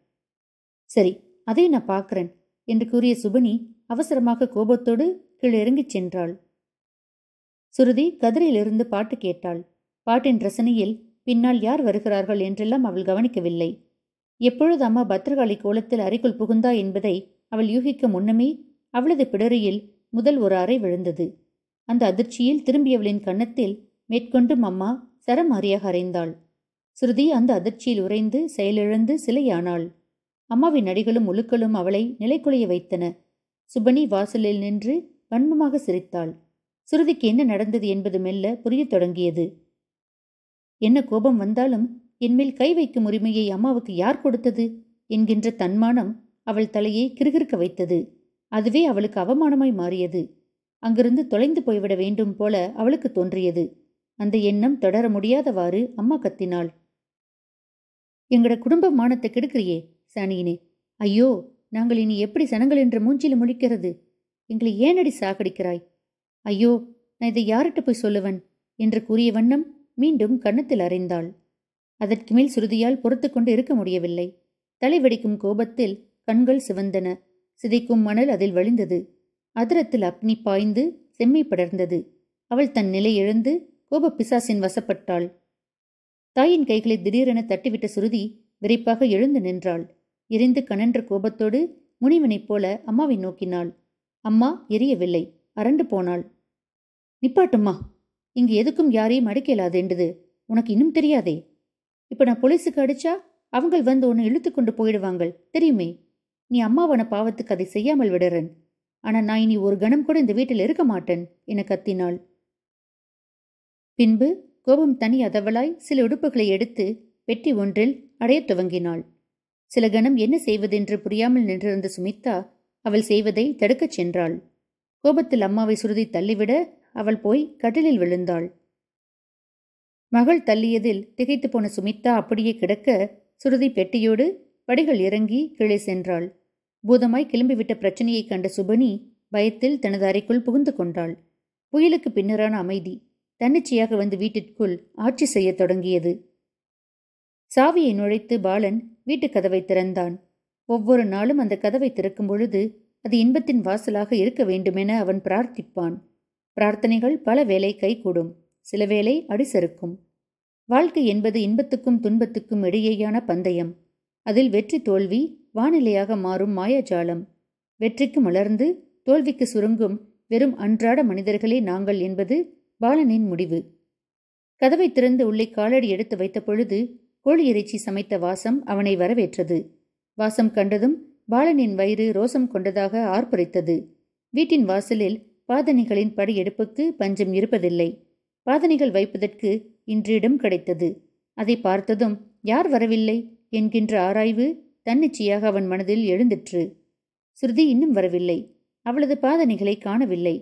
சரி அதை நான் பார்க்கிறேன் என்று கூறிய சுபனி அவசரமாக கோபத்தோடு கீழிறங்கிச் சென்றாள். சுருதி கதிரையிலிருந்து பாட்டு கேட்டாள். பாட்டின் ரசனையில் பின்னால் யார் வருகிறார்கள் என்றெல்லாம் அவள் கவனிக்கவில்லை. எப்பொழுது அம்மா பத்ரகாளி கோலத்தில் அறைக்குள் புகுந்தா என்பதை அவள் யூகிக்க முன்னமே அவளது பிடரியில் முதல் ஒரு அறை விழுந்தது. அந்த அதிர்ச்சியில் திரும்பியவளின் கன்னத்தில் மேற்கொண்டும் அம்மா சரமாரியாக அறைந்தாள். சுருதி அந்த அதிர்ச்சியில் உறைந்து செயலிழந்து சிலையானாள். அம்மாவின் அடிகளும் உழுக்களும் அவளை நிலைக்குலைய வைத்தன. சுபனி வாசலில் நின்று வன்மமாக சிரித்தாள். சுருதிக்கு என்ன நடந்தது என்பது மெல்ல புரியத் தொடங்கியது. என்ன கோபம் வந்தாலும் என்மேல் கை வைக்கும் உரிமையை அம்மாவுக்கு யார் கொடுத்தது? என்கின்ற தன்மானம் அவள் தலையை கிறுகிறுக்க வைத்தது. அதுவே அவளுக்கு அவமானமாய் மாறியது. அங்கிருந்து தொலைந்து போய்விட வேண்டும் போல அவளுக்கு தோன்றியது. அந்த எண்ணம் தொடர முடியாதவாறு அம்மா கத்தினாள். எங்கட குடும்ப மானத்தை கெடுக்கிறியே? சாணியினே. ஐயோ நாங்கள் இனி எப்படி சனங்கள் என்ற மூஞ்சில் முழிக்கிறது? எங்களை ஏனடி சாகடிக்கிறாய்? ஐயோ நான் இதை யார்கிட்ட போய் சொல்லுவன்? என்று கூறிய வண்ணம் மீண்டும் கன்னத்தில் அறைந்தாள் அதற்கு மேல் சுருதியால் பொறுத்து கொண்டு இருக்க முடியவில்லை. தலைவெடிக்கும் கோபத்தில் கண்கள் சிவந்தன. சிதைக்கும் மணல் அதில் வழிந்தது. அதிரத்தில் அக்னி பாய்ந்து செம்மை படர்ந்தது. அவள் தன் நிலை எழுந்து கோப பிசாசின் வசப்பட்டாள். தாயின் கைகளை திடீரென தட்டிவிட்ட சுருதி விரைப்பாக எழுந்து நின்றாள். எரிந்து கனன்ற கோபத்தோடு முனிவனைப் போல அம்மாவை நோக்கினாள். அம்மா எரியவில்லை. அரண்டு போனாள். நிப்பாட்டும்மா. இங்கு எதுக்கும் யாரையும் அடிக்கலாது என்றது உனக்கு இன்னும் தெரியாதே. இப்ப நான் போலீஸுக்கு அடிச்சா அவங்கள் வந்து உன்னை இழுத்து கொண்டு போயிடுவாங்கள். தெரியுமே. நீ அம்மாவன பாவத்துக்கு அதை செய்யாமல் விடுறன். ஆனா நான் இனி ஒரு கணம் கூட இந்த வீட்டில் இருக்க மாட்டேன் என கத்தினாள். பின்பு கோபம் தனி அதவளாய் சில உடுப்புகளை எடுத்து பெட்டி ஒன்றில் அடையத் துவங்கினாள். சில கணம் என்ன செய்வதென்று புரியாமல் நின்றிருந்த சுமித்தா அவள் செய்வதை தடுக்கச் சென்றாள். கோபத்தில் அம்மாவை சுருதி தள்ளிவிட அவள் போய் கட்டிலில் விழுந்தாள். மகள் தள்ளியதில் திகைத்து போன சுமித்தா அப்படியே கிடக்க சுருதி பெட்டியோடு படிகள் இறங்கி கீழே சென்றாள். பூதமாய் கிளம்பிவிட்ட பிரச்சனையைக் கண்ட சுபனி பயத்தில் தனது அறைக்குள் புகுந்து கொண்டாள். புயலுக்கு பின்னரான அமைதி தன்னிச்சையாக வந்து வீட்டிற்குள் ஆட்சி செய்யத் தொடங்கியது. சாவியை நுழைத்து பாலன் வீட்டுக் கதவை திறந்தான். ஒவ்வொரு நாளும் அந்த கதவை திறக்கும் பொழுது அது இன்பத்தின் வாசலாக இருக்க வேண்டுமென அவன் பிரார்த்திப்பான். பிரார்த்தனைகள் பல வேலை கைகூடும். சில வேளை அடிசறுக்கும் வாழ்க்கை என்பது இன்பத்துக்கும் துன்பத்துக்கும் இடையேயான பந்தயம். அதில் வெற்றி தோல்வி வானிலையாக மாறும் மாயாஜாலம். வெற்றிக்கு மலர்ந்து தோல்விக்கு சுருங்கும் வெறும் அன்றாட மனிதர்களே நாங்கள் என்பது பாலனின் முடிவு. கதவை திறந்து உள்ளே காலடி எடுத்து வைத்த பொழுது கோழி இறைச்சி சமைத்த வாசம் அவனை வரவேற்றது. வாசம் கண்டதும் பாலனின் வயிறு ரோசம் கொண்டதாக ஆர்ப்பரித்தது. வீட்டின் வாசலில் பாதணிகளின் படையெடுப்புக்கு பஞ்சம் இருப்பதில்லை. பாதணிகள் வைப்பதற்கு இன்று இடம் கிடைத்தது. அதை பார்த்ததும் யார் வரவில்லை? என்கின்ற ஆராய்வு தன்னிச்சையாக அவன் மனதில் எழுந்திற்று. ஸ்ருதி இன்னும் வரவில்லை. அவளது பாதணிகளை காணவில்லை.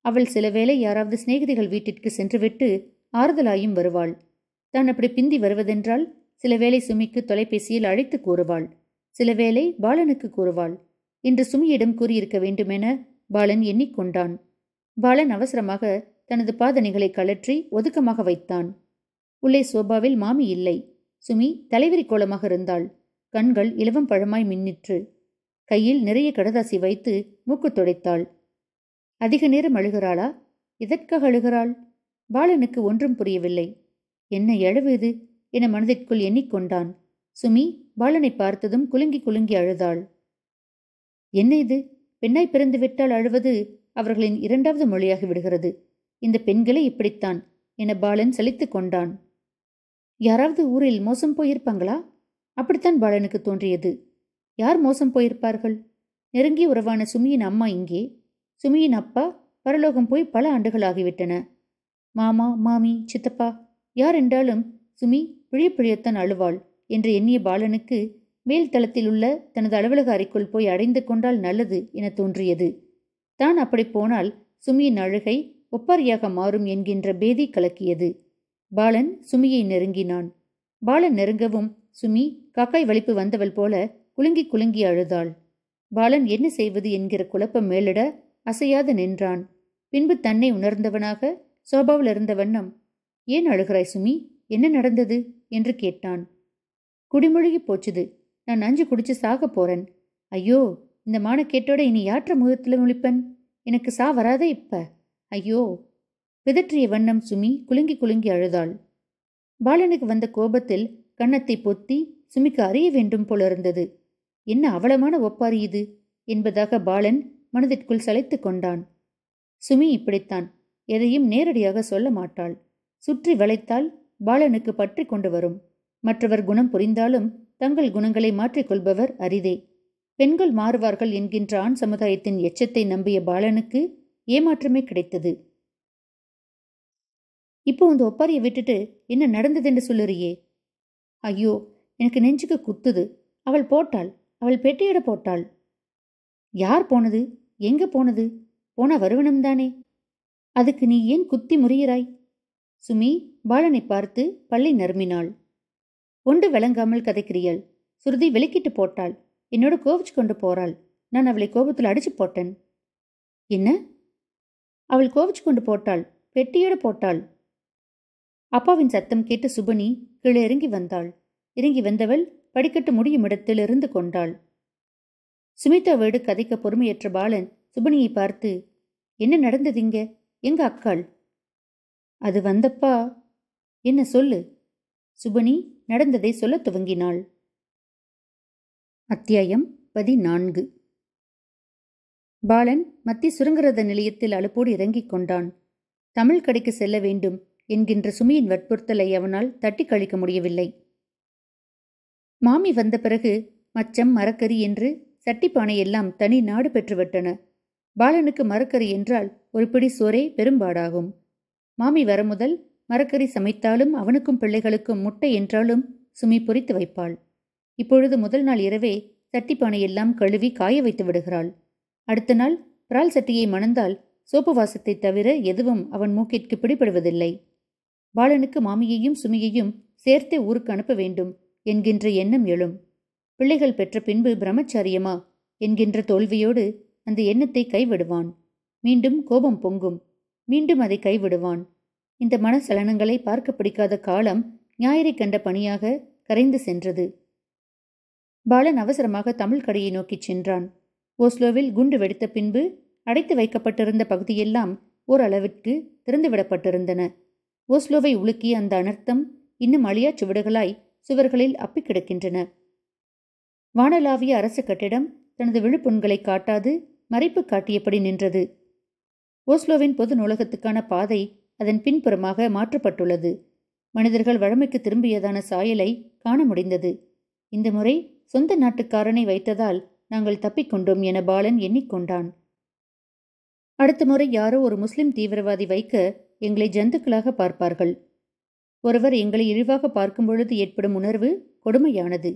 அவள் சில வேளை யாராவது சிநேகிதிகள் வீட்டிற்கு சென்றுவிட்டு ஆறுதலாயும் வருவாள். தான் அப்படி பிந்தி வருவதென்றால் சில வேளை சுமிக்கு தொலைபேசியில் அழைத்து கூறுவாள். சில வேளை பாலனுக்கு கூறுவாள். இன்று சுமியிடம் கூறியிருக்க வேண்டுமென பாலன் எண்ணிக்கொண்டான். பாலன் அவசரமாக தனது பாதணிகளை கழற்றி ஒதுக்கமாக வைத்தான். உள்ளே சோபாவில் மாமி இல்லை. சுமி தலைவிரி கோலமாக இருந்தாள். கண்கள் இலவம் பழமாய் மின்னிற்று. கையில் நிறைய கடதாசி வைத்து மூக்கு துடைத்தாள். அதிக நேரம் அழுகிறாளா? எதற்காக அழுகிறாள்? பாலனுக்கு ஒன்றும் புரியவில்லை. என்ன எழவு இது என மனதிற்குள் எண்ணிக்கொண்டான். சுமி பாலனை பார்த்ததும் குலுங்கி குலுங்கி அழுதாள். என்ன இது? பெண்ணாய் பிறந்து விட்டால் அழுவது அவர்களின் இரண்டாவது மொழியாகி விடுகிறது. இந்த பெண்களை இப்படித்தான் என பாலன் சலித்துக் கொண்டான். யாராவது ஊரில் மோசம் போயிருப்பாங்களா? அப்படித்தான் பாலனுக்கு தோன்றியது. யார் மோசம் போயிருப்பார்கள்? நெருங்கிய உறவான சுமியின் அம்மா இங்கே. சுமியின் அப்பா பரலோகம் போய் பல ஆண்டுகள் ஆகிவிட்டன. மாமா மாமி சித்தப்பா யார் என்றாலும் சுமி பிழிய பிழியத்தான் அழுவாள் என்று எண்ணிய பாலனுக்கு மேல் தளத்தில் உள்ள தனது அலுவலக அறைக்குள் போய் அடைந்து கொண்டால் நல்லது என தோன்றியது. தான் அப்படி போனால் சுமியின் அழுகை ஒப்பாரியாக மாறும் என்கின்ற பேதி கலக்கியது. பாலன் சுமியை நெருங்கினான். பாலன் நெருங்கவும் சுமி காக்காய் வலிப்பு வந்தவள் போல குலுங்கி குலுங்கி அழுதாள். பாலன் என்ன செய்வது என்கிற குழப்பம் மேலிட அசையாது நின்றான். பின்பு தன்னை உணர்ந்தவனாக சோபாவில் இருந்த வண்ணம் ஏன் அழுகிறாய் சுமி? என்ன நடந்தது? என்று கேட்டான். குடிமொழிகி போச்சுது. நான் நஞ்சு குடிச்சு சாக போறேன். ஐயோ இந்த மானக்கேட்டோட இனி யாற்ற முகத்தில் முழிப்பன் எனக்கு சா வராத இப்ப. ஐயோ. பிதற்றிய வண்ணம் சுமி குலுங்கி குலுங்கி அழுதாள். பாலனுக்கு வந்த கோபத்தில் கன்னத்தை பொத்தி சுமிக்கு அறிய வேண்டும் போல இருந்தது. என்ன அவலமான ஒப்பாரி இது? என்பதாக பாலன் மனதிற்குள் சளைத்து கொண்டான். சுமி இப்படித்தான். எதையும் நேரடியாக சொல்ல மாட்டாள். சுற்றி வளைத்தால் பாலனுக்கு பற்றி கொண்டு வரும். மற்றவர் குணம் புரிந்தாலும் தங்கள் குணங்களை மாற்றிக்கொள்பவர் அரிதே. பெண்கள் மாறுவார்கள் என்கின்ற ஆண் சமுதாயத்தின் எச்சத்தை நம்பிய பாலனுக்கு ஏமாற்றமே கிடைத்தது. இப்போ இந்த ஒப்பாரியை விட்டுட்டு என்ன நடந்ததுன்னு சொல்லுறியே? ஐயோ எனக்கு நெஞ்சுக்கு குத்துது. அவள் போட்டாள். அவள் பெட்டியிட போட்டாள். யார் போனது? எங்க போனது? போன வருவனம்தானே? அதுக்கு நீ ஏன் குத்தி முறியிறாய்? சுமி பாலனை பார்த்து பள்ளி நறுமினாள் ஒன்று விளங்காமல் கதைக்கிறீள் சுருதி விலக்கிட்டு போட்டாள். என்னோட கோவிச்சு கொண்டு போறாள். நான் அவளை கோபத்தில் அடிச்சு போட்டேன். என்ன? அவள் கோவிச்சு கொண்டு போட்டாள். பெட்டியோட போட்டாள். அப்பாவின் சத்தம் கேட்டு சுபனி கீழே இறங்கி வந்தாள். இறங்கி வந்தவள் படிக்கட்டு முடியும் இடத்தில் இருந்து கொண்டாள். சுமிதா வீடு கதைக்க பொறுமையற்ற பாலன் சுபனியை பார்த்து என்ன நடந்தது இங்க? எங்க அக்காள்? அது வந்தப்பா. என்ன சொல்லு? சுபனி நடந்ததை சொல்ல துவங்கினாள். அத்தியாயம் பதினான்கு. பாலன் மத்தி சுரங்கரத நிலையத்தில் அலுப்போடு இறங்கிக் கொண்டான். தமிழ் கடைக்கு செல்ல வேண்டும் என்கின்ற சுமியின் வற்புறுத்தலை அவனால் தட்டி கழிக்க முடியவில்லை. மாமி வந்த பிறகு மச்சம் மரக்கறி என்று சட்டிப்பானை எல்லாம் தனி நாடு பெற்றுவிட்டன பாலனுக்கு மரக்கறி என்றால் ஒரு பிடி சோரே பெரும்பாடாகும். மாமி வர முதல் மரக்கறி சமைத்தாலும் அவனுக்கும் பிள்ளைகளுக்கும் முட்டை என்றாலும் சுமி பொறித்து வைப்பாள். இப்பொழுது முதல் நாள் இரவே சட்டிப்பானையெல்லாம் கழுவி காய வைத்து விடுகிறாள். அடுத்த நாள் பிரால் சட்டியை மணந்தால் சோப்பு வாசத்தை தவிர எதுவும் அவன் மூக்கிற்கு பிடிபடுவதில்லை. பாலனுக்கு மாமியையும் சுமியையும் சேர்த்தே ஊருக்கு அனுப்ப வேண்டும் என்கின்ற எண்ணம் எழும். பிள்ளைகள் பெற்ற பின்பு பிரம்மச்சாரியமா என்கின்ற தோல்வியோடு அந்த எண்ணத்தை கைவிடுவான். மீண்டும் கோபம் பொங்கும். மீண்டும் அதை கைவிடுவான். இந்த மனசலனங்களை பார்க்க பிடிக்காத காலம் ஞாயிறை கண்ட பணியாக கரைந்து சென்றது. பாலன் அவசரமாக தமிழ் கடையை நோக்கிச் சென்றான். ஓஸ்லோவில் குண்டு வெடித்த பின்பு அடைத்து வைக்கப்பட்டிருந்த பகுதியெல்லாம் ஓரளவிற்கு திறந்துவிடப்பட்டிருந்தன. ஓஸ்லோவை உலுக்கிய அந்த அனர்த்தம் இன்னும் அழியா சுவடுகளாய் சுவர்களில் அப்பிக் கிடக்கின்றன. வானலாவிய அரசு கட்டிடம் தனது விழுப்புண்களை காட்டாது மறைப்பு காட்டியபடி நின்றது. ஓஸ்லோவின் பொது நூலகத்துக்கான பாதை அதன் பின்புறமாக மாற்றப்பட்டுள்ளது. மனிதர்கள் வழமைக்கு திரும்பியதான சாயலை காண முடிந்தது. இந்த முறை சொந்த நாட்டுக்காரனை வைத்ததால் நாங்கள் தப்பிக்கொண்டோம் என பாலன் எண்ணிக்கொண்டான். அடுத்த முறை யாரோ ஒரு முஸ்லிம் தீவிரவாதி வைக்க எங்களை ஜந்துக்களாக பார்ப்பார்கள். ஒருவர் எங்களை இழிவாக பார்க்கும் பொழுது ஏற்படும் உணர்வு கொடுமையானது.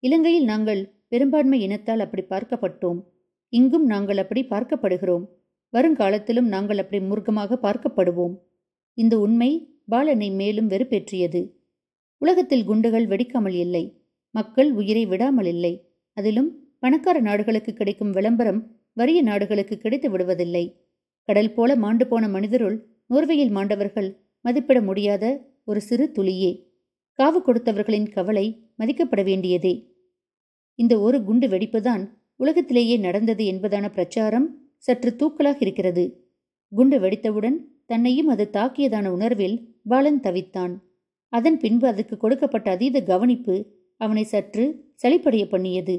இலங்கையில் நாங்கள் பெரும்பான்மை இனத்தால் அப்படி பார்க்கப்பட்டோம். இங்கும் நாங்கள் அப்படி பார்க்கப்படுகிறோம். வருங்காலத்திலும் நாங்கள் அப்படி மூர்க்கமாக பார்க்கப்படுவோம். இந்த உண்மை பாலனை மேலும் வெறுப்பேற்றியது. உலகத்தில் குண்டுகள் வெடிக்காமல் இல்லை. மக்கள் உயிரை விடாமல் இல்லை. அதிலும் பணக்கார நாடுகளுக்கு கிடைக்கும் விளம்பரம் வறிய நாடுகளுக்கு கிடைத்து விடுவதில்லை. கடல் போல மாண்டு போன மனிதருள் நோர்வையில் மாண்டவர்கள் மதிப்பிட முடியாத ஒரு சிறு துளியே. காவு கொடுத்தவர்களின் கவலை மதிக்கப்பட வேண்டியதே. இந்த ஒரு குண்டு வெடிப்புதான் உலகத்திலேயே நடந்தது என்பதான பிரச்சாரம் சற்று தூக்கலாக இருக்கிறது. குண்டு வெடித்தவுடன் தன்னையும் அது தாக்கியதான உணர்வில் பாலன் தவித்தான். அதன் பின்பு அதற்கு கொடுக்கப்பட்ட அதீத கவனிப்பு அவனை சற்று சளிப்படைய பண்ணியது.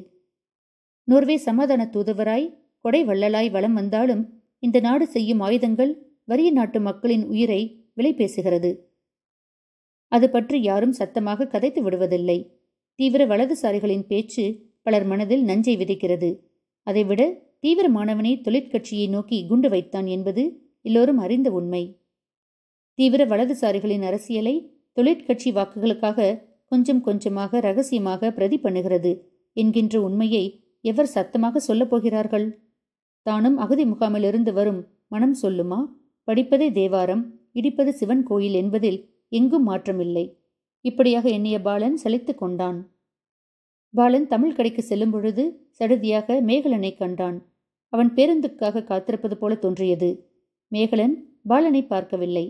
நோர்வே சமாதான தூதுவராய் கொடை வள்ளலாய் வலம் வந்தாலும் இந்த நாடு செய்யும் ஆயுதங்கள் வறிய நாட்டு மக்களின் உயிரை விலை பேசுகிறது. அது பற்றி யாரும் சத்தமாக கதைத்து விடுவதில்லை. தீவிர வலதுசாரிகளின் பேச்சு பலர் மனதில் நஞ்சை விதைக்கிறது. அதைவிட தீவிரமானவனே தொழிற்கட்சியை நோக்கி குண்டு வைத்தான் என்பது எல்லோரும் அறிந்த உண்மை. தீவிர வலதுசாரிகளின் அரசியலை தொழிற்கட்சி வாக்குகளுக்காக கொஞ்சம் கொஞ்சமாக ரகசியமாக பிரதி பண்ணுகிறது என்கின்ற உண்மையை எவர் சத்தமாக சொல்லப் போகிறார்கள்? தானும் அகதி முகாமிலிருந்து வரும் மனம் சொல்லுமா? படிப்பதே தேவாரம் இடிப்பது சிவன் கோயில் என்பதில் எங்கும் மாற்றமில்லை. இப்படியாக எண்ணிய பாலன் செழித்துக் கொண்டான். பாலன் தமிழ் கடைக்கு செல்லும் பொழுது சடுதியாக மேகலனை கண்டான். அவன் பேருந்துக்காக காத்திருப்பது போல தோன்றியது. மேகலன் பாலனை பார்க்கவில்லை.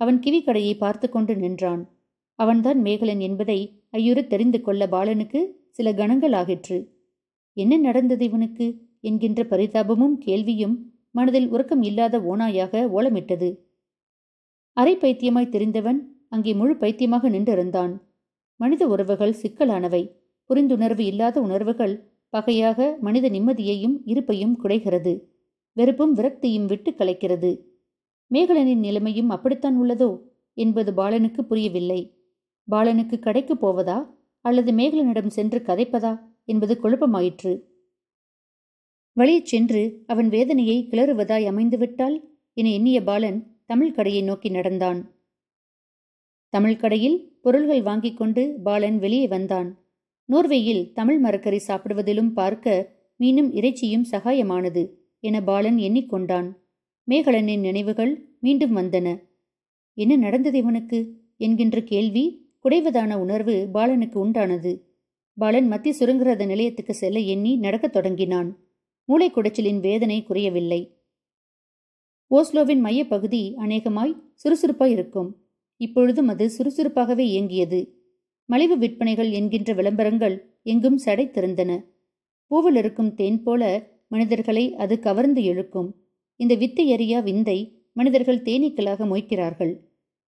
அவன் கிவிக்கடையை பார்த்து கொண்டு நின்றான். அவன்தான் மேகலன் என்பதை ஐயுறு தெரிந்து கொள்ள பாலனுக்கு சில கணங்கள் ஆகிற்று. என்ன நடந்தது இவனுக்கு? என்கின்ற பரிதாபமும் கேள்வியும் மனதில் உறக்கம் இல்லாத ஓனாயாக ஓலமிட்டது. அரை பைத்தியமாய் தெரிந்தவன் அங்கே முழு பைத்தியமாக நின்றிருந்தான். மனித உறவுகள் சிக்கலானவை. புரிந்துணர்வு இல்லாத உணர்வுகள் பகையாக மனித நிம்மதியையும் இருப்பையும் குடைகிறது. வெறுப்பும் விரக்தியும் விட்டு கலைக்கிறது. மேகலனின் நிலைமையும் அப்படித்தான் உள்ளதோ என்பது பாலனுக்கு புரியவில்லை. பாலனுக்கு கடைக்கு போவதா அல்லது மேகலனிடம் சென்று கதைப்பதா என்பது குழப்பமாயிற்று. வழியச் சென்று அவன் வேதனையை கிளறுவதாய் அமைந்துவிட்டால் என எண்ணிய பாலன் தமிழ் கடையை நோக்கி நடந்தான். தமிழ்கடையில் பொருள்கள் வாங்கிக் கொண்டு பாலன் வெளியே வந்தான். நோர்வேயில் தமிழ் மரக்கறி சாப்பிடுவதிலும் பார்க்க மீனும் இறைச்சியும் சகாயமானது என பாலன் எண்ணிக்கொண்டான். மேகலனின் நினைவுகள் மீண்டும் வந்தன. என்ன நடந்தது இவனுக்கு? என்கின்ற கேள்வி குடைவதான உணர்வு பாலனுக்கு உண்டானது. பாலன் மத்தி சுருங்குறத நிலையத்துக்கு செல்ல எண்ணி நடக்கத் தொடங்கினான். மூளை குடைச்சலின் வேதனை குறையவில்லை. ஓஸ்லோவின் மையப்பகுதி அநேகமாய் சுறுசுறுப்பாய் இருக்கும். இப்பொழுதும் அது சுறுசுறுப்பாகவே இயங்கியது. மலிவு விற்பனைகள் என்கின்ற விளம்பரங்கள் எங்கும் சடைத்திருந்தன பூவில் இருக்கும் தேன் போல மனிதர்களை அது கவர்ந்து இழுக்கும். இந்த வித்தை எறியா விந்தை மனிதர்கள் தேனீக்களாக மொய்க்கிறார்கள்.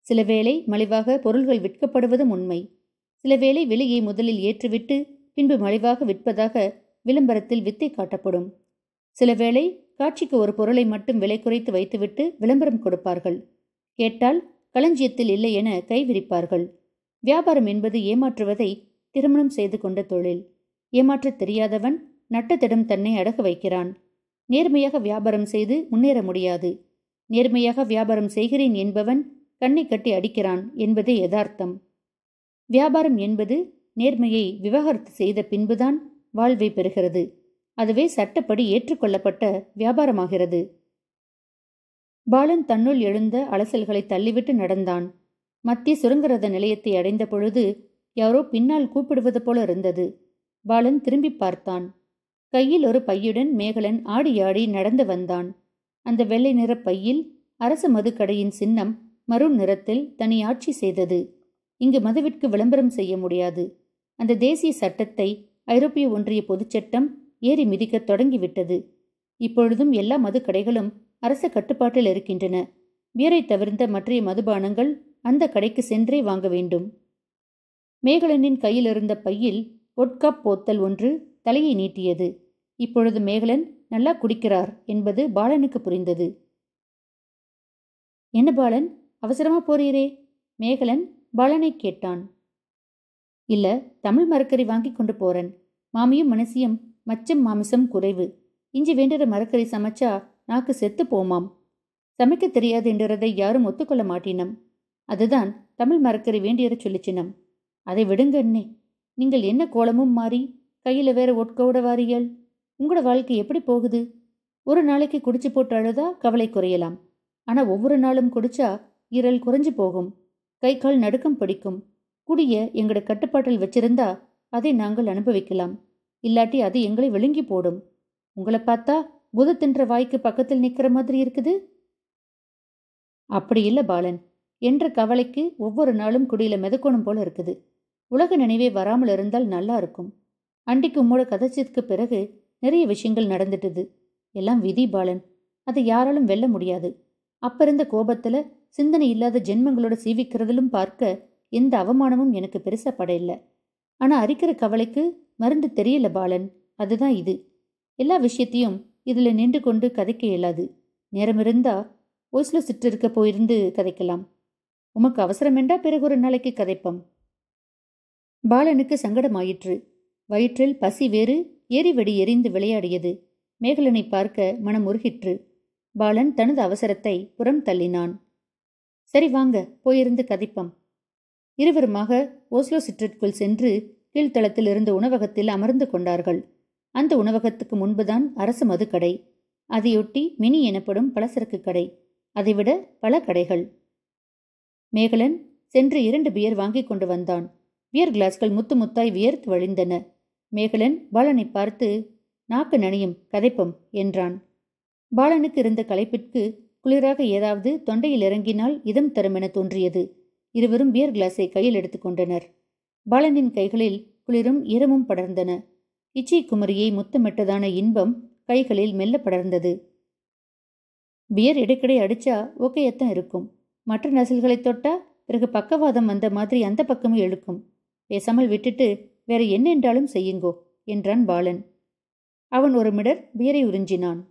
சில வேளை மலிவாக பொருள்கள் விற்கப்படுவதும் உண்மை. சில வேளை விலையை முதலில் ஏற்றுவிட்டு பின்பு மலிவாக விற்பதாக விளம்பரத்தில் வித்தை காட்டப்படும். சில வேளை காட்சிக்கு ஒரு பொருளை மட்டும் விலை குறைத்து வைத்துவிட்டு விளம்பரம் கொடுப்பார்கள். கேட்டால் களஞ்சியத்தில் இல்லை என கைவிரிப்பார்கள். வியாபாரம் என்பது ஏமாற்றுவதை திருமணம் செய்து கொண்ட தொழில். ஏமாற்றத் தெரியாதவன் நட்டத்திடம் தன்னை அடக வைக்கிறான். நேர்மையாக வியாபாரம் செய்து முன்னேற முடியாது. நேர்மையாக வியாபாரம் செய்கிறேன் என்பவன் கண்ணை கட்டி அடிக்கிறான் என்பதே யதார்த்தம். வியாபாரம் என்பது நேர்மையை விவகாரத்து செய்த பின்புதான் வாழ்வை பெறுகிறது. அதுவே சட்டப்படி ஏற்றுக்கொள்ளப்பட்ட வியாபாரமாகிறது. பாலன் தன்னுள் எழுந்த அலசல்களை தள்ளிவிட்டு நடந்தான். மத்திய சுரங்கரத நிலையத்தை அடைந்த பொழுது யாரோ பின்னால் கூப்பிடுவது போல இருந்தது. பாலன் திரும்பி பார்த்தான். கையில் ஒரு பையுடன் மேகலன் ஆடி ஆடி நடந்து வந்தான். அந்த வெள்ளை நிற பையில் அரச மதுக்கடையின் சின்னம் மருண் நிறத்தில் தனி ஆட்சி செய்தது. இங்கு மதுவிற்கு விளம்பரம் செய்ய முடியாது. அந்த தேசிய சட்டத்தை ஐரோப்பிய ஒன்றிய பொதுச்சட்டம் ஏறி மிதிக்க தொடங்கிவிட்டது. இப்பொழுதும் எல்லா மதுக்கடைகளும் அரச கட்டுப்பாட்டில் இருக்கின்றன. பியரை தவிர்ந்த மற்றைய மதுபானங்கள் அந்த கடைக்கு சென்றே வாங்க வேண்டும். மேகலனின் கையில் இருந்த பையில் ஒட்காப் போத்தல் ஒன்று தலையை நீட்டியது. இப்பொழுது மேகலன் நல்லா குடிக்கிறார் என்பது பாலனுக்கு புரிந்தது. என்ன பாலன் அவசரமா போறீரே? மேகலன் பாலனை கேட்டான். இல்ல தமிழ் மரக்கறி வாங்கி கொண்டு போறேன். மாமியும் மனசியும் மச்சம் மாமிசம் குறைவு. இஞ்சி வேண்டுற மரக்கறி சமைச்சா நாக்கு செத்து போமாம். சமைக்க தெரியாது என்றதை யாரும் ஒத்துக்கொள்ள மாட்டினம். அதுதான் தமிழ் மரக்கறி வேண்டியற சொல்லிச்சினம் அதை விடுங்க அண்ணே நீங்கள் என்ன கோலமும் மாறி கையில வேற ஒட்கோட வாரியல் உங்களோட வாழ்க்கை எப்படி போகுது? ஒரு நாளைக்கு குடிச்சு போட்டு அழுதா கவலை குறையலாம் ஆனா ஒவ்வொரு நாளும் குடிச்சா ஈரல் குறைஞ்சு போகும் கை கால் நடுக்கம் பிடிக்கும் குடிய எங்களோட கட்டுப்பாட்டில் வச்சிருந்தா அதை நாங்கள் அனுபவிக்கலாம் இல்லாட்டி அது எங்களை விழுங்கி போடும். உங்களை பார்த்தா புத தின்ற வாய்க்கு பக்கத்தில் நிற்கிற மாதிரி இருக்குது? அப்படி இல்லை பாலன் என்ற கவலைக்கு ஒவ்வொரு நாளும் குடியில மிதக்கணும் போல இருக்குது. உலக நினைவே வராமல் இருந்தால் நல்லா இருக்கும். அண்டிக்கு உம்மோட கதைச்சதுக்கு பிறகு நிறைய விஷயங்கள் நடந்துட்டுது. எல்லாம் விதி பாலன். அதை யாராலும் வெல்ல முடியாது. அப்ப இருந்த கோபத்துல சிந்தனை இல்லாத ஜென்மங்களோட சீவிக்கிறதிலும் பார்க்க எந்த அவமானமும் எனக்கு பெருசா படையில்ல. ஆனா அரிக்கிற கவலைக்கு மருந்து தெரியல பாலன். அதுதான் இது. எல்லா விஷயத்தையும் இதுல நின்று கொண்டு கதைக்க இயலாது. நேரம் இருந்தா ஓஸ்லோ சிற்றிருக்க போயிருந்து கதைக்கலாம். உமக்கு அவசரமெண்டா பிறகு ஒரு நாளைக்கு கதைப்பம். பாலனுக்கு சங்கடமாயிற்று. வயிற்றில் பசி வேறு ஏறிவெடி எரிந்து விளையாடியது. மேகலனை பார்க்க மனம் உருகிற்று. பாலன் தனது அவசரத்தை புறம் தள்ளினான். சரி வாங்க போயிருந்து கதைப்பம். இருவருமாக ஓஸ்லோ சிற்றிற்குள் சென்று கீழ்த்தளத்தில் இருந்த உணவகத்தில் அமர்ந்து கொண்டார்கள். அந்த உணவகத்துக்கு முன்புதான் அரசு மதுக்கடை. அதையொட்டி மினி எனப்படும் பலசரக்கு கடை. அதைவிட பல கடைகள். மேகலன் சென்று இரண்டு பியர் வாங்கிக் கொண்டு வந்தான். பியர் கிளாஸ்கள் முத்து முத்தாய் வியர்த்து வழிந்தன. மேகலன் பாலனை பார்த்து நாக்கு நனியும் கதைப்பம் என்றான். பாலனுக்கு இருந்த களைப்பிற்கு குளிராக ஏதாவது தொண்டையில் இறங்கினால் இதம் தரும் என தோன்றியது. இருவரும் பியர் கிளாஸை கையில் எடுத்துக்கொண்டனர் பாலனின் கைகளில் குளிரும் ஈரமும் படர்ந்தன. இச்சை குமரியை முத்தமிட்டதான இன்பம் கைகளில் மெல்ல படர்ந்தது. பியர் இடைக்கிடை அடிச்சா ஓகேயத்தான் இருக்கும். மற்ற நசல்களை தொட்டா பிறகு பக்கவாதம் வந்த மாதிரி அந்த பக்கமும் எழுக்கும். பேசாமல் விட்டுட்டு வேற என்ன என்றாலும் செய்யுங்கோ என்றான் பாலன். அவன் ஒரு மிடர் பியரை உறிஞ்சினான்.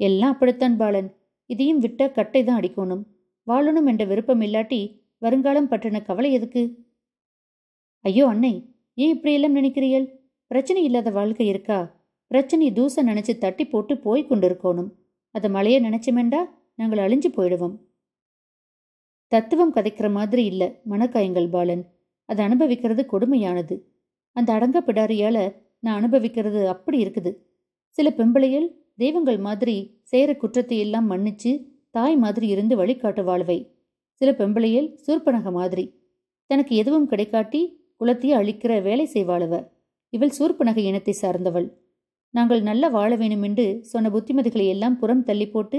எல்லாம் அப்படித்தான் பாலன். இதையும் விட்டா கட்டை தான் அடிக்கணும். வாழணும் என்ற விருப்பம் இல்லாட்டி வருங்காலம் பற்றின கவலை எதுக்கு? ஐயோ அன்னை ஏன் இப்படியெல்லாம் நினைக்கிறீள் பிரச்சனை இல்லாத வாழ்க்கை இருக்கா? பிரச்சனை தூசை நினைச்சு தட்டி போட்டு போய் கொண்டிருக்கணும். அதை மழையை நினைச்சமெண்டா நாங்கள் அழிஞ்சு போயிடுவோம். தத்துவம் கதைக்கிற மாதிரி இல்ல மனக்காயங்கள் பாலன். அதை அனுபவிக்கிறது கொடுமையானது. அந்த அடங்க பிடாரியால நான் அனுபவிக்கிறது அப்படி இருக்குது. சில பெம்பளையல் தெய்வங்கள் மாதிரி செய்கிற குற்றத்தை எல்லாம் மன்னிச்சு தாய் மாதிரி இருந்து வழிகாட்டு வாழ்வை சில பெம்பளையல் சூர்பனக மாதிரி. தனக்கு எதுவும் கிடைக்காட்டி குலத்தையே அழிக்கிற வேலை செய்வாளவ. இவள் சூர்பனக இனத்தை சார்ந்தவள். நாங்கள் நல்ல வாழ வேணுமென்று சொன்ன புத்திமதிகளை எல்லாம் புறம் தள்ளி போட்டு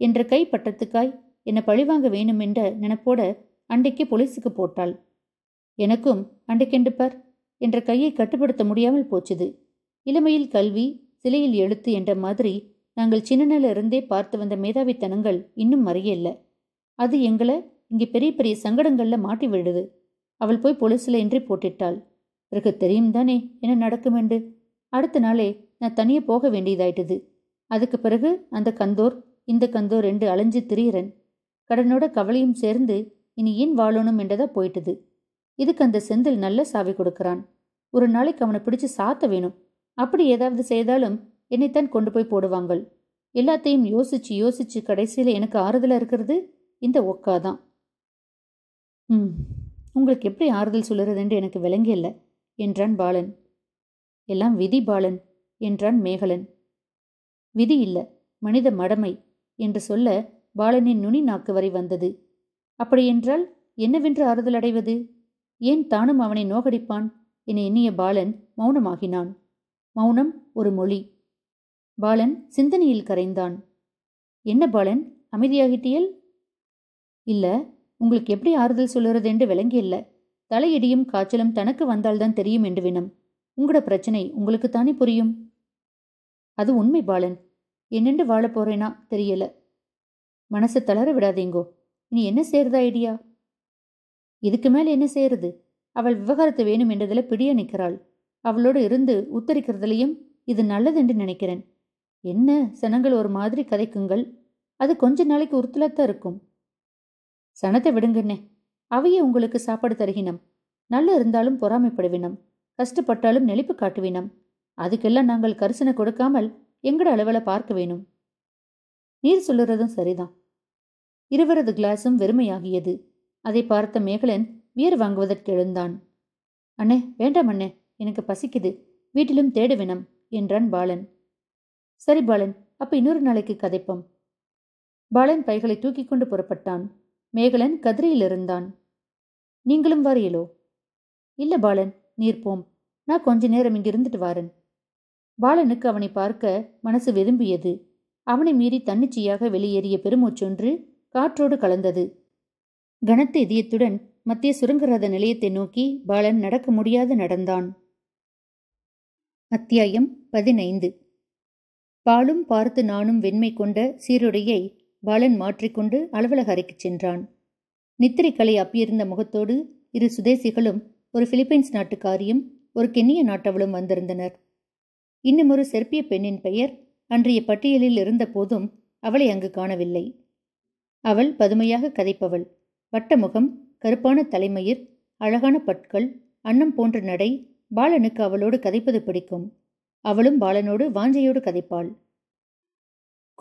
என்ற கை பட்டத்துக்காய் என்னை பழிவாங்க வேணுமென்ற நினப்போட அண்டைக்கு போலீஸுக்கு போட்டாள். எனக்கும் அண்டைக்கெண்டு பார் என்ற கையை கட்டுப்படுத்த முடியாமல் போச்சுது. இளமையில் கல்வி சிலையில் எழுத்து என்ற மாதிரி நாங்கள் சின்னனில இருந்தே பார்த்து வந்த மேதாவித்தனங்கள் இன்னும் மறையல்ல. அது எங்களை இங்கே பெரிய பெரிய சங்கடங்கள்ல மாட்டி விடுது. அவள் போய் பொலிசில் இன்றி போட்டிட்டாள். பிறகு தெரியும் தானே என்ன நடக்கும் என்று. அடுத்த நாளே நான் தனியே போக வேண்டியதாயிட்டது. அதுக்கு பிறகு அந்த கந்தோர் இந்த கந்தோர் என்று அலைஞ்சு திரியிறன். கடனோட கவலையும் சேர்ந்து இனி ஏன் வாழணும் என்றதா போயிட்டுது. இதுக்கு அந்த செந்தில் நல்ல சாவி கொடுக்கறான். ஒரு நாளைக்கு அவனை பிடிச்சு சாத்த வேணும். அப்படி ஏதாவது செய்தாலும் என்னைத்தான் கொண்டு போய் போடுவாங்கள். எல்லாத்தையும் யோசிச்சு யோசிச்சு கடைசியில் எனக்கு ஆறுதலாக இருக்கிறது இந்த ஒக்காதான். ம் உங்களுக்கு எப்படி ஆறுதல் சொல்லுறது என்று எனக்கு விளங்கியல்ல என்றான் பாலன். எல்லாம் விதி பாலன் என்றான் மேகலன். விதி இல்ல மனித மடமை என்று சொல்ல பாலனின் நுனி நாக்கு வரை வந்தது. அப்படியென்றால் என்னவென்று ஆறுதல் அடைவது? ஏன் தானும் அவனை நோகடிப்பான்? என எண்ணிய பாலன் மௌனமாகினான். மௌனம் ஒரு மொழி. பாலன் சிந்தனையில் கரைந்தான். என்ன பாலன் அமைதியாகிட்டியல்? இல்ல உங்களுக்கு எப்படி ஆறுதல் சொல்லுறது என்று விளங்கியில்ல. தலையிடியும் காய்ச்சலும் தனக்கு வந்தால்தான் தெரியும் என்று வினம். உங்களோட பிரச்சனை உங்களுக்குத்தானே புரியும்? அது உண்மை பாலன். என்னென்று வாழ போறேனா தெரியல. மனசு தளர விடாதீங்கோ. இனி என்ன செய்யறதா ஐடியா? இதுக்கு மேல என்ன செய்யறது அவள் விவகாரத்தை வேணும் என்றதுல பிடிய நிற்கிறாள். அவளோடு இருந்து உத்தரிக்கிறதுலையும் இது நல்லதென்று நினைக்கிறேன். என்ன? சனங்கள் ஒரு மாதிரி கதைக்குங்கள். அது கொஞ்ச நாளைக்கு உறுத்தலத்தான் இருக்கும். சனத்தை விடுங்கண்ணே. அவையே உங்களுக்கு சாப்பாடு தருகினம். நல்ல இருந்தாலும் பொறாமைப்படுவினம். கஷ்டப்பட்டாலும் நெளிப்பு காட்டுவினம். அதுக்கெல்லாம் நாங்கள் கரிசனை கொடுக்காமல் எங்கட அளவில் பார்க்க வேணும். நீர் சொல்லுறதும் சரிதான். இருவரது கிளாஸும் வெறுமையாகியது. அதை பார்த்த மேகலன் வியர் வாங்குவதற்கு எழுந்தான். அண்ணே வேண்டாம் அண்ணே எனக்கு பசிக்குது. வீட்டிலும் தேடுவினம் என்றான் பாலன். சரி பாலன் அப்ப இன்னொரு நாளைக்கு கதைப்போம். பாலன் பைகளை தூக்கி கொண்டு புறப்பட்டான். மேகலன் கதிரையில் இருந்தான். நீங்களும் வாரியலோ? இல்ல பாலன் நீர் போம். நான் கொஞ்ச நேரம் இங்க இருந்துட்டு வாரன். பாலனுக்கு அவனை பார்க்க மனசு விரும்பியது அவனை மீறி தன்னிச்சையாக வெளியேறிய பெருமூச்சொன்று காற்றோடு கலந்தது. கனத்த இதயத்துடன் மத்திய சுரங்கரத நிலையத்தை நோக்கி பாலன் நடக்க முடியாது நடந்தான். அத்தியாயம் பதினைந்து. பாலும் பார்த்து நானும் வெண்மை கொண்ட சீருடையை பாலன் மாற்றிக்கொண்டு அலுவலக அறைக்குச் சென்றான். நித்திரை அப்பியிருந்த முகத்தோடு இரு சுதேசிகளும் ஒரு பிலிப்பைன்ஸ் நாட்டுக்காரியும் ஒரு கென்னிய நாட்டவளும் வந்திருந்தனர். இன்னும் ஒரு செர்பிய பெண்ணின் பெயர் அன்றைய பட்டியலில் இருந்த போதும் அவளை அங்கு காணவில்லை. அவள் பதுமையாக கதைப்பவள். வட்டமுகம் கருப்பான தலைமயிர் அழகான பற்கள் அன்னம் போன்ற நடை பாலனுக்கு அவளோடு கதைப்பது பிடிக்கும். அவளும் பாலனோடு வாஞ்சையோடு கதைப்பாள்.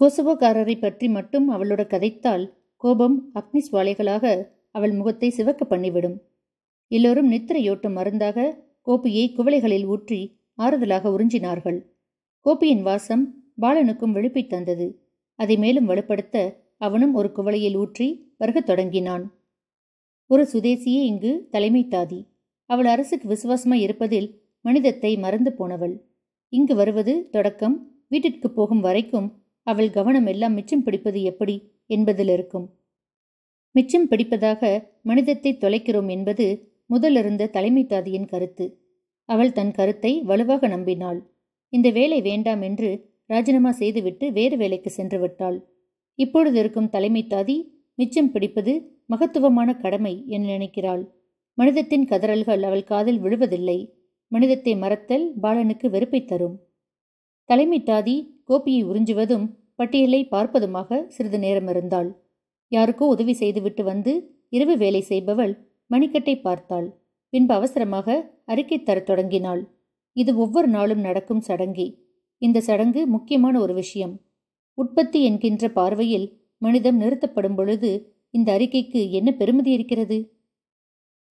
கோசவோக்காரரை பற்றி மட்டும் அவளோட கதைத்தால் கோபம் அக்னி சுவாலைகளாக அவள் முகத்தை சிவக்க பண்ணிவிடும். எல்லோரும் நித்திரையோட்டும் மருந்தாக கோபியை குவளைகளில் ஊற்றி ஆறுதலாக உறிஞ்சினார்கள். கோபியின் வாசம் பாலனுக்கும் விழுப்பை தந்தது. அதை மேலும் வலுப்படுத்த அவனும் ஒரு குவளையில் ஊற்றி வருகத் தொடங்கினான். ஒரு சுதேசியே இங்கு தலைமை தாதி. அவள் அரசுக்கு விசுவாசமாய் இருப்பதில் மனிதத்தை மறந்து போனவள். இங்கு வருவது தொடக்கம் வீட்டிற்கு போகும் வரைக்கும் அவள் கவனம் எல்லாம் மிச்சம் பிடிப்பது எப்படி என்பதில் இருக்கும். மிச்சம் பிடிப்பதாக மனிதத்தை தொலைக்கிறோம் என்பது முதலிருந்த தலைமை தாதியின் கருத்து. அவள் தன் கருத்தை வலுவாக நம்பினாள். இந்த வேலை வேண்டாம் என்று ராஜினாமா செய்துவிட்டு வேறு வேலைக்கு சென்று விட்டாள். இப்பொழுது இருக்கும் தலைமை தாதி மிச்சம் பிடிப்பது மகத்துவமான கடமை என நினைக்கிறாள். மனிதத்தின் கதறல்கள் அவள் காதில் விழுவதில்லை. மனிதத்தை மறத்தல் பாலனுக்கு வெறுப்பை தரும். தலைமை தாதி கோப்பியை உறிஞ்சுவதும் பட்டியலை பார்ப்பதுமாக சிறிது நேரம் இருந்தாள். யாருக்கோ உதவி செய்துவிட்டு வந்து இரவு வேலை செய்பவள் மணிக்கட்டை பார்த்தாள். பின்பு அவசரமாக அறிக்கை தரத் தொடங்கினாள். இது ஒவ்வொரு நாளும் நடக்கும் சடங்கே. இந்த சடங்கு முக்கியமான ஒரு விஷயம். உற்பத்தி என்கின்ற பார்வையில் மனிதம் நிறுத்தப்படும் பொழுது இந்த அறிக்கைக்கு என்ன பெருமதி இருக்கிறது?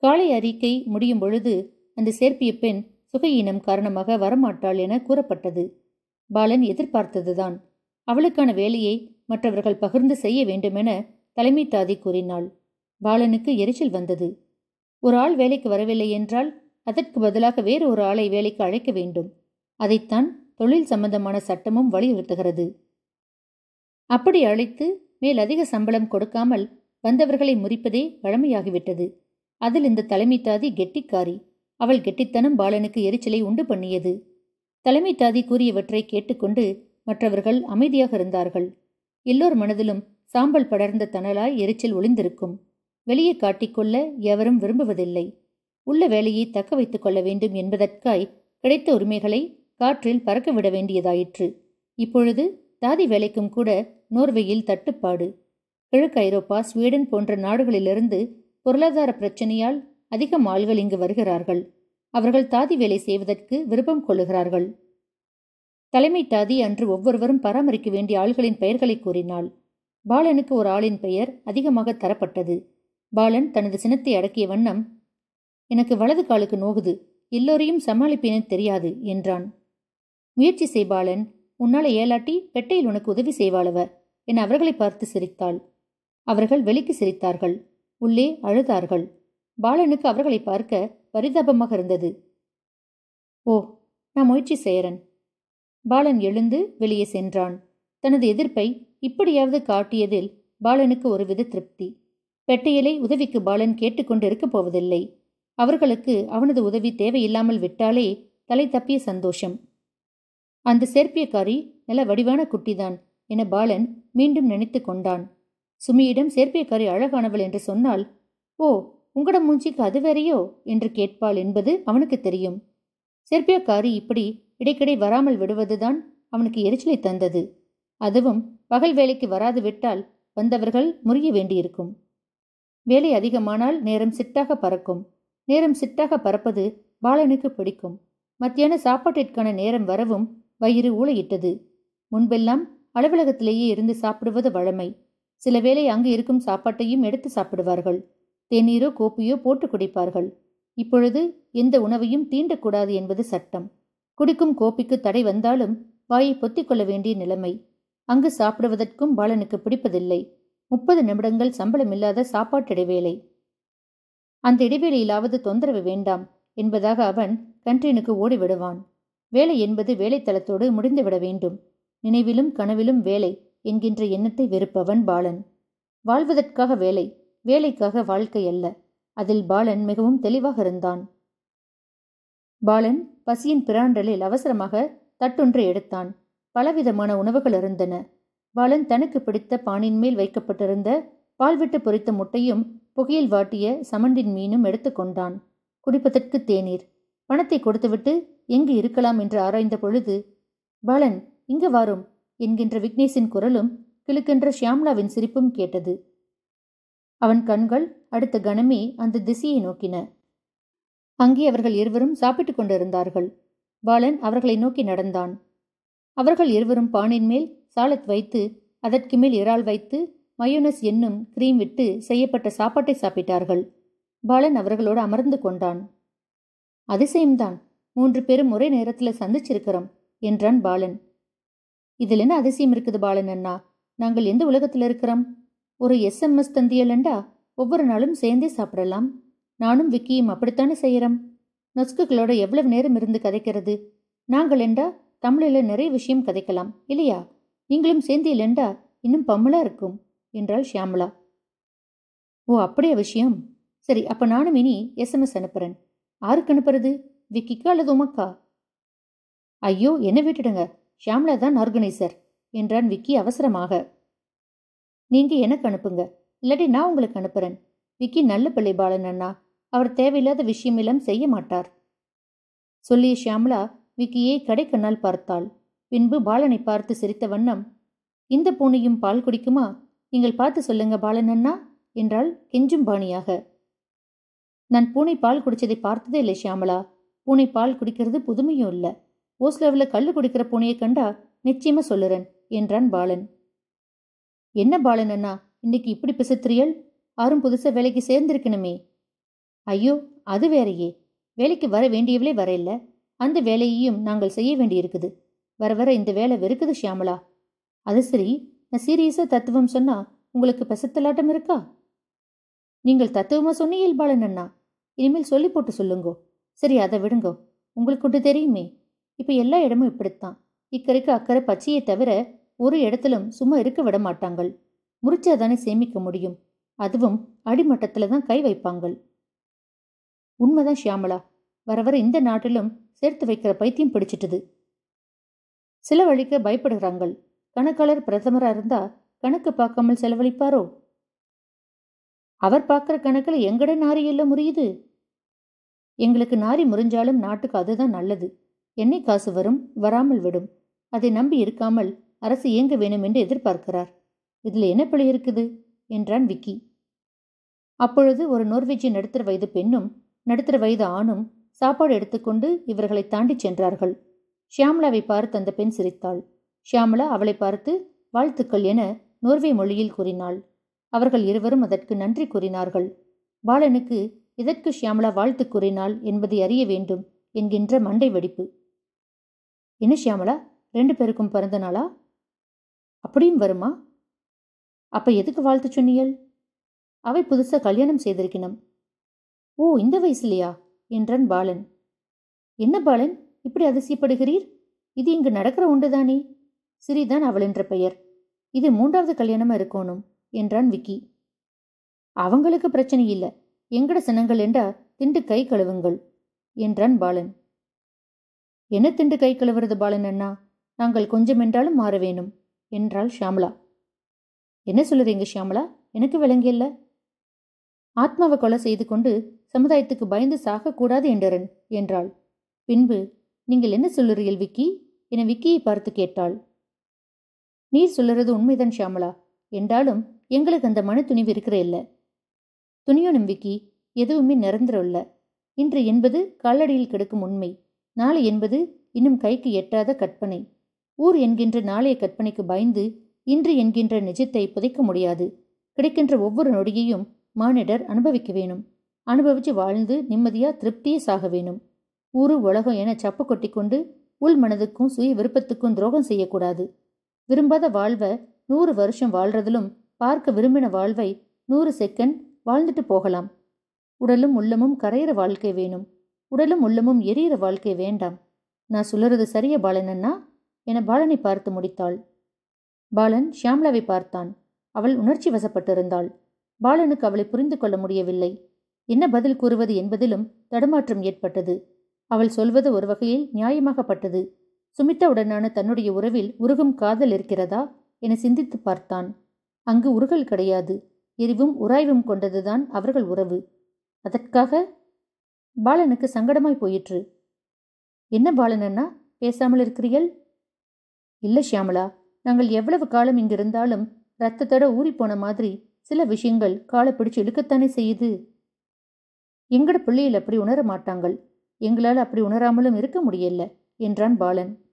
காலை அறிக்கை முடியும் பொழுது அந்த சேர்ப்பிய பெண் சுகையினம் காரணமாக வரமாட்டாள் என கூறப்பட்டது. பாலன் எதிர்பார்த்ததுதான். அவளுக்கான வேலையை மற்றவர்கள் பகிர்ந்து செய்ய வேண்டுமென தலைமை தாதி கூறினாள். பாலனுக்கு எரிச்சல் வந்தது. ஒரு ஆள் வேலைக்கு வரவில்லை என்றால் அதற்கு பதிலாக வேறு ஒரு ஆளை வேலைக்கு அழைக்க வேண்டும். அதைத்தான் தொழில் சம்பந்தமான சட்டமும் வலியுறுத்துகிறது. அப்படி அழைத்து மேல் அதிக சம்பளம் கொடுக்காமல் வந்தவர்களை முறிப்பதே வழமையாகிவிட்டது. அதில் இந்த தலைமை தாதி கெட்டிக்காரி அவள் கெட்டித்தனம் பாலனுக்கு எரிச்சலை உண்டு பண்ணியது. தலைமை தாதி கூறியவற்றை கேட்டுக்கொண்டு மற்றவர்கள் அமைதியாக இருந்தார்கள். எல்லோர் மனதிலும் சாம்பல் படர்ந்த தணலாய் எரிச்சல் ஒளிந்திருக்கும். வெளியே காட்டிக்கொள்ள எவரும் விரும்புவதில்லை. உள்ள வேலையை தக்க வைத்துக் கொள்ள வேண்டும் என்பதற்காய் கிடைத்த உரிமைகளை காற்றில் பறக்க விட வேண்டியதாயிற்று. இப்பொழுது தாதி வேலைக்கும் கூட நோர்வேயில் தட்டுப்பாடு. கிழக்கு ஐரோப்பா ஸ்வீடன் போன்ற நாடுகளிலிருந்து பொருளாதார பிரச்சனையால் அதிகம் ஆள்கள் இங்கு வருகிறார்கள். அவர்கள் தாதி வேலை செய்வதற்கு விருப்பம் கொள்ளுகிறார்கள். தலைமை தாதி அன்று ஒவ்வொருவரும் பராமரிக்க வேண்டிய ஆள்களின் பெயர்களை கூறினாள். பாலனுக்கு ஒரு ஆளின் பெயர் அதிகமாக தரப்பட்டது. பாலன் தனது சினத்தை அடக்கிய வண்ணம் எனக்கு வலது காலுக்கு நோகுது எல்லோரையும் சமாளிப்பேனே தெரியாது என்றான். முயற்சி செய்பாலன் உன்னால ஏலாட்டி பெட்டையில் உனக்கு உதவி செய்வாளவ என அவர்களை பார்த்து சிரித்தாள். அவர்கள் வெளிக்கு சிரித்தார்கள். உள்ளே அழுதார்கள். பாலனுக்கு அவர்களை பார்க்க பரிதாபமாக இருந்தது. ஓ நான் முயற்சி செய்யறன். பாலன் எழுந்து வெளியே சென்றான். தனது எதிர்ப்பை இப்படியாவது காட்டியதில் பாலனுக்கு ஒருவித திருப்தி. பெட்டையலை உதவிக்கு பாலன் கேட்டுக்கொண்டு இருக்கப் போவதில்லை. அவர்களுக்கு அவனது உதவி தேவையில்லாமல் விட்டாலே தலை தப்பிய சந்தோஷம். அந்த சேர்ப்பியக்காரி நல்ல வடிவான குட்டிதான் என பாலன் மீண்டும் நினைத்து கொண்டான். சுமியிடம் சேர்ப்பியக்காரி அழகானவள் என்று சொன்னால் ஓ உங்கட மூஞ்சிக்கு அது வேறையோ? என்று கேட்பாள் என்பது அவனுக்கு தெரியும். சேர்ப்பியக்காரி இப்படி இடைக்கிடை வராமல் விடுவதுதான் அவனுக்கு எரிச்சலை தந்தது. அதுவும் பகல் வேலைக்கு வராது விட்டால் வந்தவர்கள் முறிய வேண்டியிருக்கும். வேலை அதிகமானால் நேரம் சிட்டாக பறக்கும். நேரம் சிட்டாக பறப்பது பாலனுக்கு பிடிக்கும். மத்தியான சாப்பாட்டிற்கான நேரம் வரவும் வயிறு ஊழையிட்டது முன்பெல்லாம் அலுவலகத்திலேயே இருந்து சாப்பிடுவது வழமை. சில வேளை அங்கு இருக்கும் சாப்பாட்டையும் எடுத்து சாப்பிடுவார்கள். தேநீரோ கோப்பியோ போட்டு குடிப்பார்கள். இப்பொழுது எந்த உணவையும் தீண்டக்கூடாது என்பது சட்டம். குடிக்கும் கோப்பிக்கு தடை வந்தாலும் வாயை பொத்திக்கொள்ள வேண்டிய நிலைமை. அங்கு சாப்பிடுவதற்கும் பாலனுக்கு பிடிப்பதில்லை. முப்பது நிமிடங்கள் சம்பளமில்லாத சாப்பாட்டு இடைவேளை. அந்த இடைவேளையிலாவது தொந்தரவு வேண்டாம் என்பதாக அவன் கண்டீனுக்கு ஓடிவிடுவான். வேலை என்பது வேலைத்தளத்தோடு முடிந்துவிட வேண்டும். நினைவிலும் கனவிலும் வேலை என்கின்ற எண்ணத்தை வெறுப்பவன் பாலன். வாழ்வதற்காக வேலை வேலைக்காக வாழ்க்கை அல்ல. அதில் பாலன் மிகவும் தெளிவாக இருந்தான். பாலன் பசியின் பிராண்டலில் அவசரமாக தட்டொன்று எடுத்தான். பலவிதமான உணவுகள் இருந்தன. பாலன் தனக்கு பிடித்த பானின் மேல் வைக்கப்பட்டிருந்த பால்விட்டு பொரித்த முட்டையும் புகையில் வாட்டிய சமண்டின் மீனும் எடுத்துக்கொண்டான் குடிப்பதற்கு தேநீர். பணத்தை கொடுத்துவிட்டு எங்கு இருக்கலாம் என்று ஆராய்ந்த பொழுது பாலன் இங்கு வாரும் என்கின்ற விக்னேஷின் குரலும் கிழக்கென்ற ஷியாம்லாவின் சிரிப்பும் கேட்டது. அவன் கண்கள் அடுத்த கணமே அந்த திசையை நோக்கின. அங்கே அவர்கள் இருவரும் சாப்பிட்டுக் கொண்டிருந்தார்கள். பாலன் அவர்களை நோக்கி நடந்தான். அவர்கள் இருவரும் பானின் மேல் சாலத் வைத்து அதற்கு மேல் இறால் வைத்து மயோனஸ் என்னும் கிரீம் விட்டு செய்யப்பட்ட சாப்பாட்டை சாப்பிட்டார்கள். பாலன் அவர்களோடு அமர்ந்து கொண்டான். அதிசயம்தான். மூன்று பேரும் ஒரே நேரத்தில் சந்திச்சிருக்கிறோம் என்றான் பாலன். இதில் என்ன அதிசயம் இருக்குது பாலன் அண்ணா? நாங்கள் எந்த உலகத்தில் இருக்கிறோம்? ஒரு எஸ்எம்எஸ் தந்தியலண்டா ஒவ்வொரு நாளும் சேர்ந்தே சாப்பிடலாம். நானும் விக்கியும் அப்படித்தானே செய்கிறோம் நொஸ்குகளோட எவ்வளவு நேரம் இருந்து கதைக்கிறது? நாங்கள் என்றா தமிழில் நிறைய விஷயம் கதைக்கலாம் இல்லையா? நீங்களும் சேர்ந்து இல்லைண்டா? இன்னும் பம்மலா இருக்கும் என்றாள் ஷியாமலா. ஓ அப்படியா விஷயம்? சரி அப்ப நானும் இனி எஸ்எம்எஸ் அனுப்புறேன். ஆருக்கு அனுப்புறது? விக்கிக்கா அல்லது உமக்கா? ஐயோ என்ன விட்டுடுங்க. ஷியாம்லா தான் ஆர்கனைசர் என்றான் விக்கி அவசரமாக. நீங்க எனக்கு அனுப்புங்க. இல்லாட்டி நான் உங்களுக்கு அனுப்புறேன். விக்கி நல்ல பிள்ளை பாலன் அண்ணா. அவர் தேவையில்லாத விஷயமெல்லாம் செய்ய மாட்டார். சொல்லிய ஷியாம்லா விக்கியை கடைக்கண்ணால் பார்த்தாள். பின்பு பாலனை பார்த்து சிரித்த வண்ணம் இந்த பூனையும் பால் குடிக்குமா? நீங்கள் பார்த்து சொல்லுங்க பாலன் அண்ணா என்றாள் கெஞ்சும் பாணியாக. நான் பூனை பால் குடிச்சதை பார்த்ததே இல்லை ஷியாமலா. பூனை பால் குடிக்கிறது புதுமையும் இல்லை. ஓஸ்லோவில் கல்லு குடிக்கிற பூனையை கண்டா நிச்சயமா சொல்லுறேன் என்றான் பாலன். என்ன பாலன் அண்ணா இன்னைக்கு இப்படி பிசுத்திரியல்? ஆரும் புதுசா வேலைக்கு சேர்ந்திருக்கணுமே. ஐயோ அது வேறையே. வேலைக்கு வர வேண்டியவளே வர அந்த வேலையையும் நாங்கள் செய்ய வேண்டியிருக்குது. வர வர இந்த வேலை வெறுக்குது ஷியாமலா. அது சரி நான் சீரியஸா தத்துவம் சொன்னா உங்களுக்கு பெசத்தலாட்டம் இருக்கா? நீங்கள் தத்துவமா சொன்னீங்க பாலன் அண்ணா. இனிமேல் சொல்லி போட்டு சொல்லுங்கோ. சரி அதை விடுங்கோ. உங்களுக்கு ஒன்று தெரியுமே. இப்போ எல்லா இடமும் இப்படித்தான். இக்கரைக்கு அக்கறை பச்சையை தவிர ஒரு இடத்திலும் சும்மா இருக்க விட மாட்டாங்கள். முறிச்சாதானே சேமிக்க முடியும். அதுவும் அடிமட்டத்தில் தான் கை வைப்பாங்கள். உண்மைதான் ஷியாமலா. வர வர இந்த நாட்டிலும் சேர்த்து வைக்கிற பைத்தியம் பிடிச்சிட்டுது. செலவழிக்க பயப்படுகிறாங்கள். கணக்காளர் பிரதமரா இருந்தா கணக்கு பார்க்காமல் செலவழிப்பாரோ? அவர் பார்க்குற கணக்கில் எங்கட நாரியெல்லாம் முறியுது? எங்களுக்கு நாரி முறிஞ்சாலும் நாட்டுக்கு அதுதான் நல்லது. என்னை காசு வரும் வராமல் விடும். அதை நம்பி இருக்காமல் அரசு இயங்க வேணும் என்று எதிர்பார்க்கிறார். இதில் என்ன பிழை இருக்குது? என்றான் விக்கி. அப்பொழுது ஒரு நோர்வேஜிய நடுத்தர வயது பெண்ணும் நடுத்தர வயது ஆணும் சாப்பாடு எடுத்துக்கொண்டு இவர்களை தாண்டி சென்றார்கள். ஷியாமலாவை பார்த்து அந்த பெண் சிரித்தாள். ஷியாமலா அவளை பார்த்து வாழ்த்துக்கள் என நோர்வே மொழியில் கூறினாள். அவர்கள் இருவரும் அதற்கு நன்றி கூறினார்கள். பாலனுக்கு எதற்கு ஷியாமலா வாழ்த்து கூறினாள் என்பதை அறிய வேண்டும் என்கின்ற மண்டை வெடிப்பு. என்ன ஷியாமளா? ரெண்டு பேருக்கும் பிறந்த நாளா? அப்படியும் வருமா? அப்ப எதுக்கு வாழ்த்து சொன்னியல் அவை புதுசா கல்யாணம் செய்திருக்கணும் ஓ இந்த வயசுலையா? என்றான் பாலன். என்ன பாலன்? இப்படி அதிசயப்படுகிறீர்? இது இங்கு நடக்கிற உண்டுதானே சிறிதான் அவள் என்ற பெயர். இது மூன்றாவது கல்யாணமா இருக்கணும்? என்றான் விக்கி. அவங்களுக்கு பிரச்சனை இல்லை. எங்கட சினங்கள் என்றா திண்டு கை கழுவுங்கள் என்றான் பாலன். என்ன திண்டு கை கழுவுறது பாலன் அண்ணா? நாங்கள் கொஞ்சமென்றாலும் மாற வேணும் என்றாள் ஷியாமலா என்ன சொல்லுறீங்க ஷியாமலா எனக்கு விளங்கியல்ல ஆத்மாவை கொலை செய்து கொண்டு சமுதாயத்துக்கு பயந்து சாகக்கூடாது என்றரன் என்றாள். பின்பு நீங்கள் என்ன சொல்லுறீர்கள் விக்கி? என விக்கியை பார்த்து கேட்டாள். நீர் சொல்லுறது உண்மைதான் ஷியாமலா என்றாலும் எங்களுக்கு அந்த மன துணிவு இருக்கிற இல்லை. துணியோ நம்பிக்கை எதுவுமே நிரந்தரம் இல்ல. இன்று என்பது காலடியில் கிடக்கும் உண்மை. நாளை என்பது இன்னும் கைக்கு எட்டாத கற்பனை. ஊர் என்கின்ற நாளைய கற்பனைக்கு பயந்து இன்று என்கின்ற நிஜத்தை புதைக்க முடியாது. கிடைக்கின்ற ஒவ்வொரு நொடியையும் மானிடர் அனுபவிக்க வேணும். அனுபவிச்சு வாழ்ந்து நிம்மதியா திருப்தியே சாக வேணும். ஊரு உலகம் என சப்பு கொட்டி கொண்டு உள் மனதுக்கும் சுய விருப்பத்துக்கும் துரோகம் செய்யக்கூடாது. விரும்பாத வாழ்வை நூறு வருஷம் வாழ்றதிலும் பார்க்க விரும்பின வாழ்வை நூறு செகண்ட் வாழ்ந்துட்டு போகலாம். உடலும் உள்ளமும் கரையிற வாழ்க்கை வேணும். உடலும் உள்ளமும் எரியிற வாழ்க்கை வேண்டாம். நான் சொல்லுறது சரிய பாலனன்னா? என பாலனை பார்த்து முடித்தாள். பாலன் ஷியாம்லாவை பார்த்தான். அவள் உணர்ச்சி வசப்பட்டிருந்தாள். பாலனுக்கு அவளை புரிந்து கொள்ள முடியவில்லை. என்ன பதில் கூறுவது என்பதிலும் தடுமாற்றம் ஏற்பட்டது. அவள் சொல்வது ஒரு வகையில் நியாயமாகப்பட்டது. சுமித்தாவுடனான தன்னுடைய உறவில் உருகும் காதல் இருக்கிறதா? என சிந்தித்து பார்த்தான். அங்கு உருகல் கிடையாது. எரிவும் உராய்வும் கொண்டதுதான் அவர்கள் உறவு. அதற்காக பாலனுக்கு சங்கடமாய் போயிற்று. என்ன பாலனன்னா பேசாமல் இருக்கிறீர்கள்? இல்ல ஷியாமலா நாங்கள் எவ்வளவு காலம் இங்கிருந்தாலும் ரத்தத்தோட ஊறிப்போன மாதிரி சில விஷயங்கள் காலை பிடிச்சு இழுக்கத்தானே செய்யுது? எங்கட பிள்ளையில் அப்படி உணர மாட்டாங்கள். எங்களால் அப்படி உணராமலும் இருக்க முடியல என்றான் பாலன்.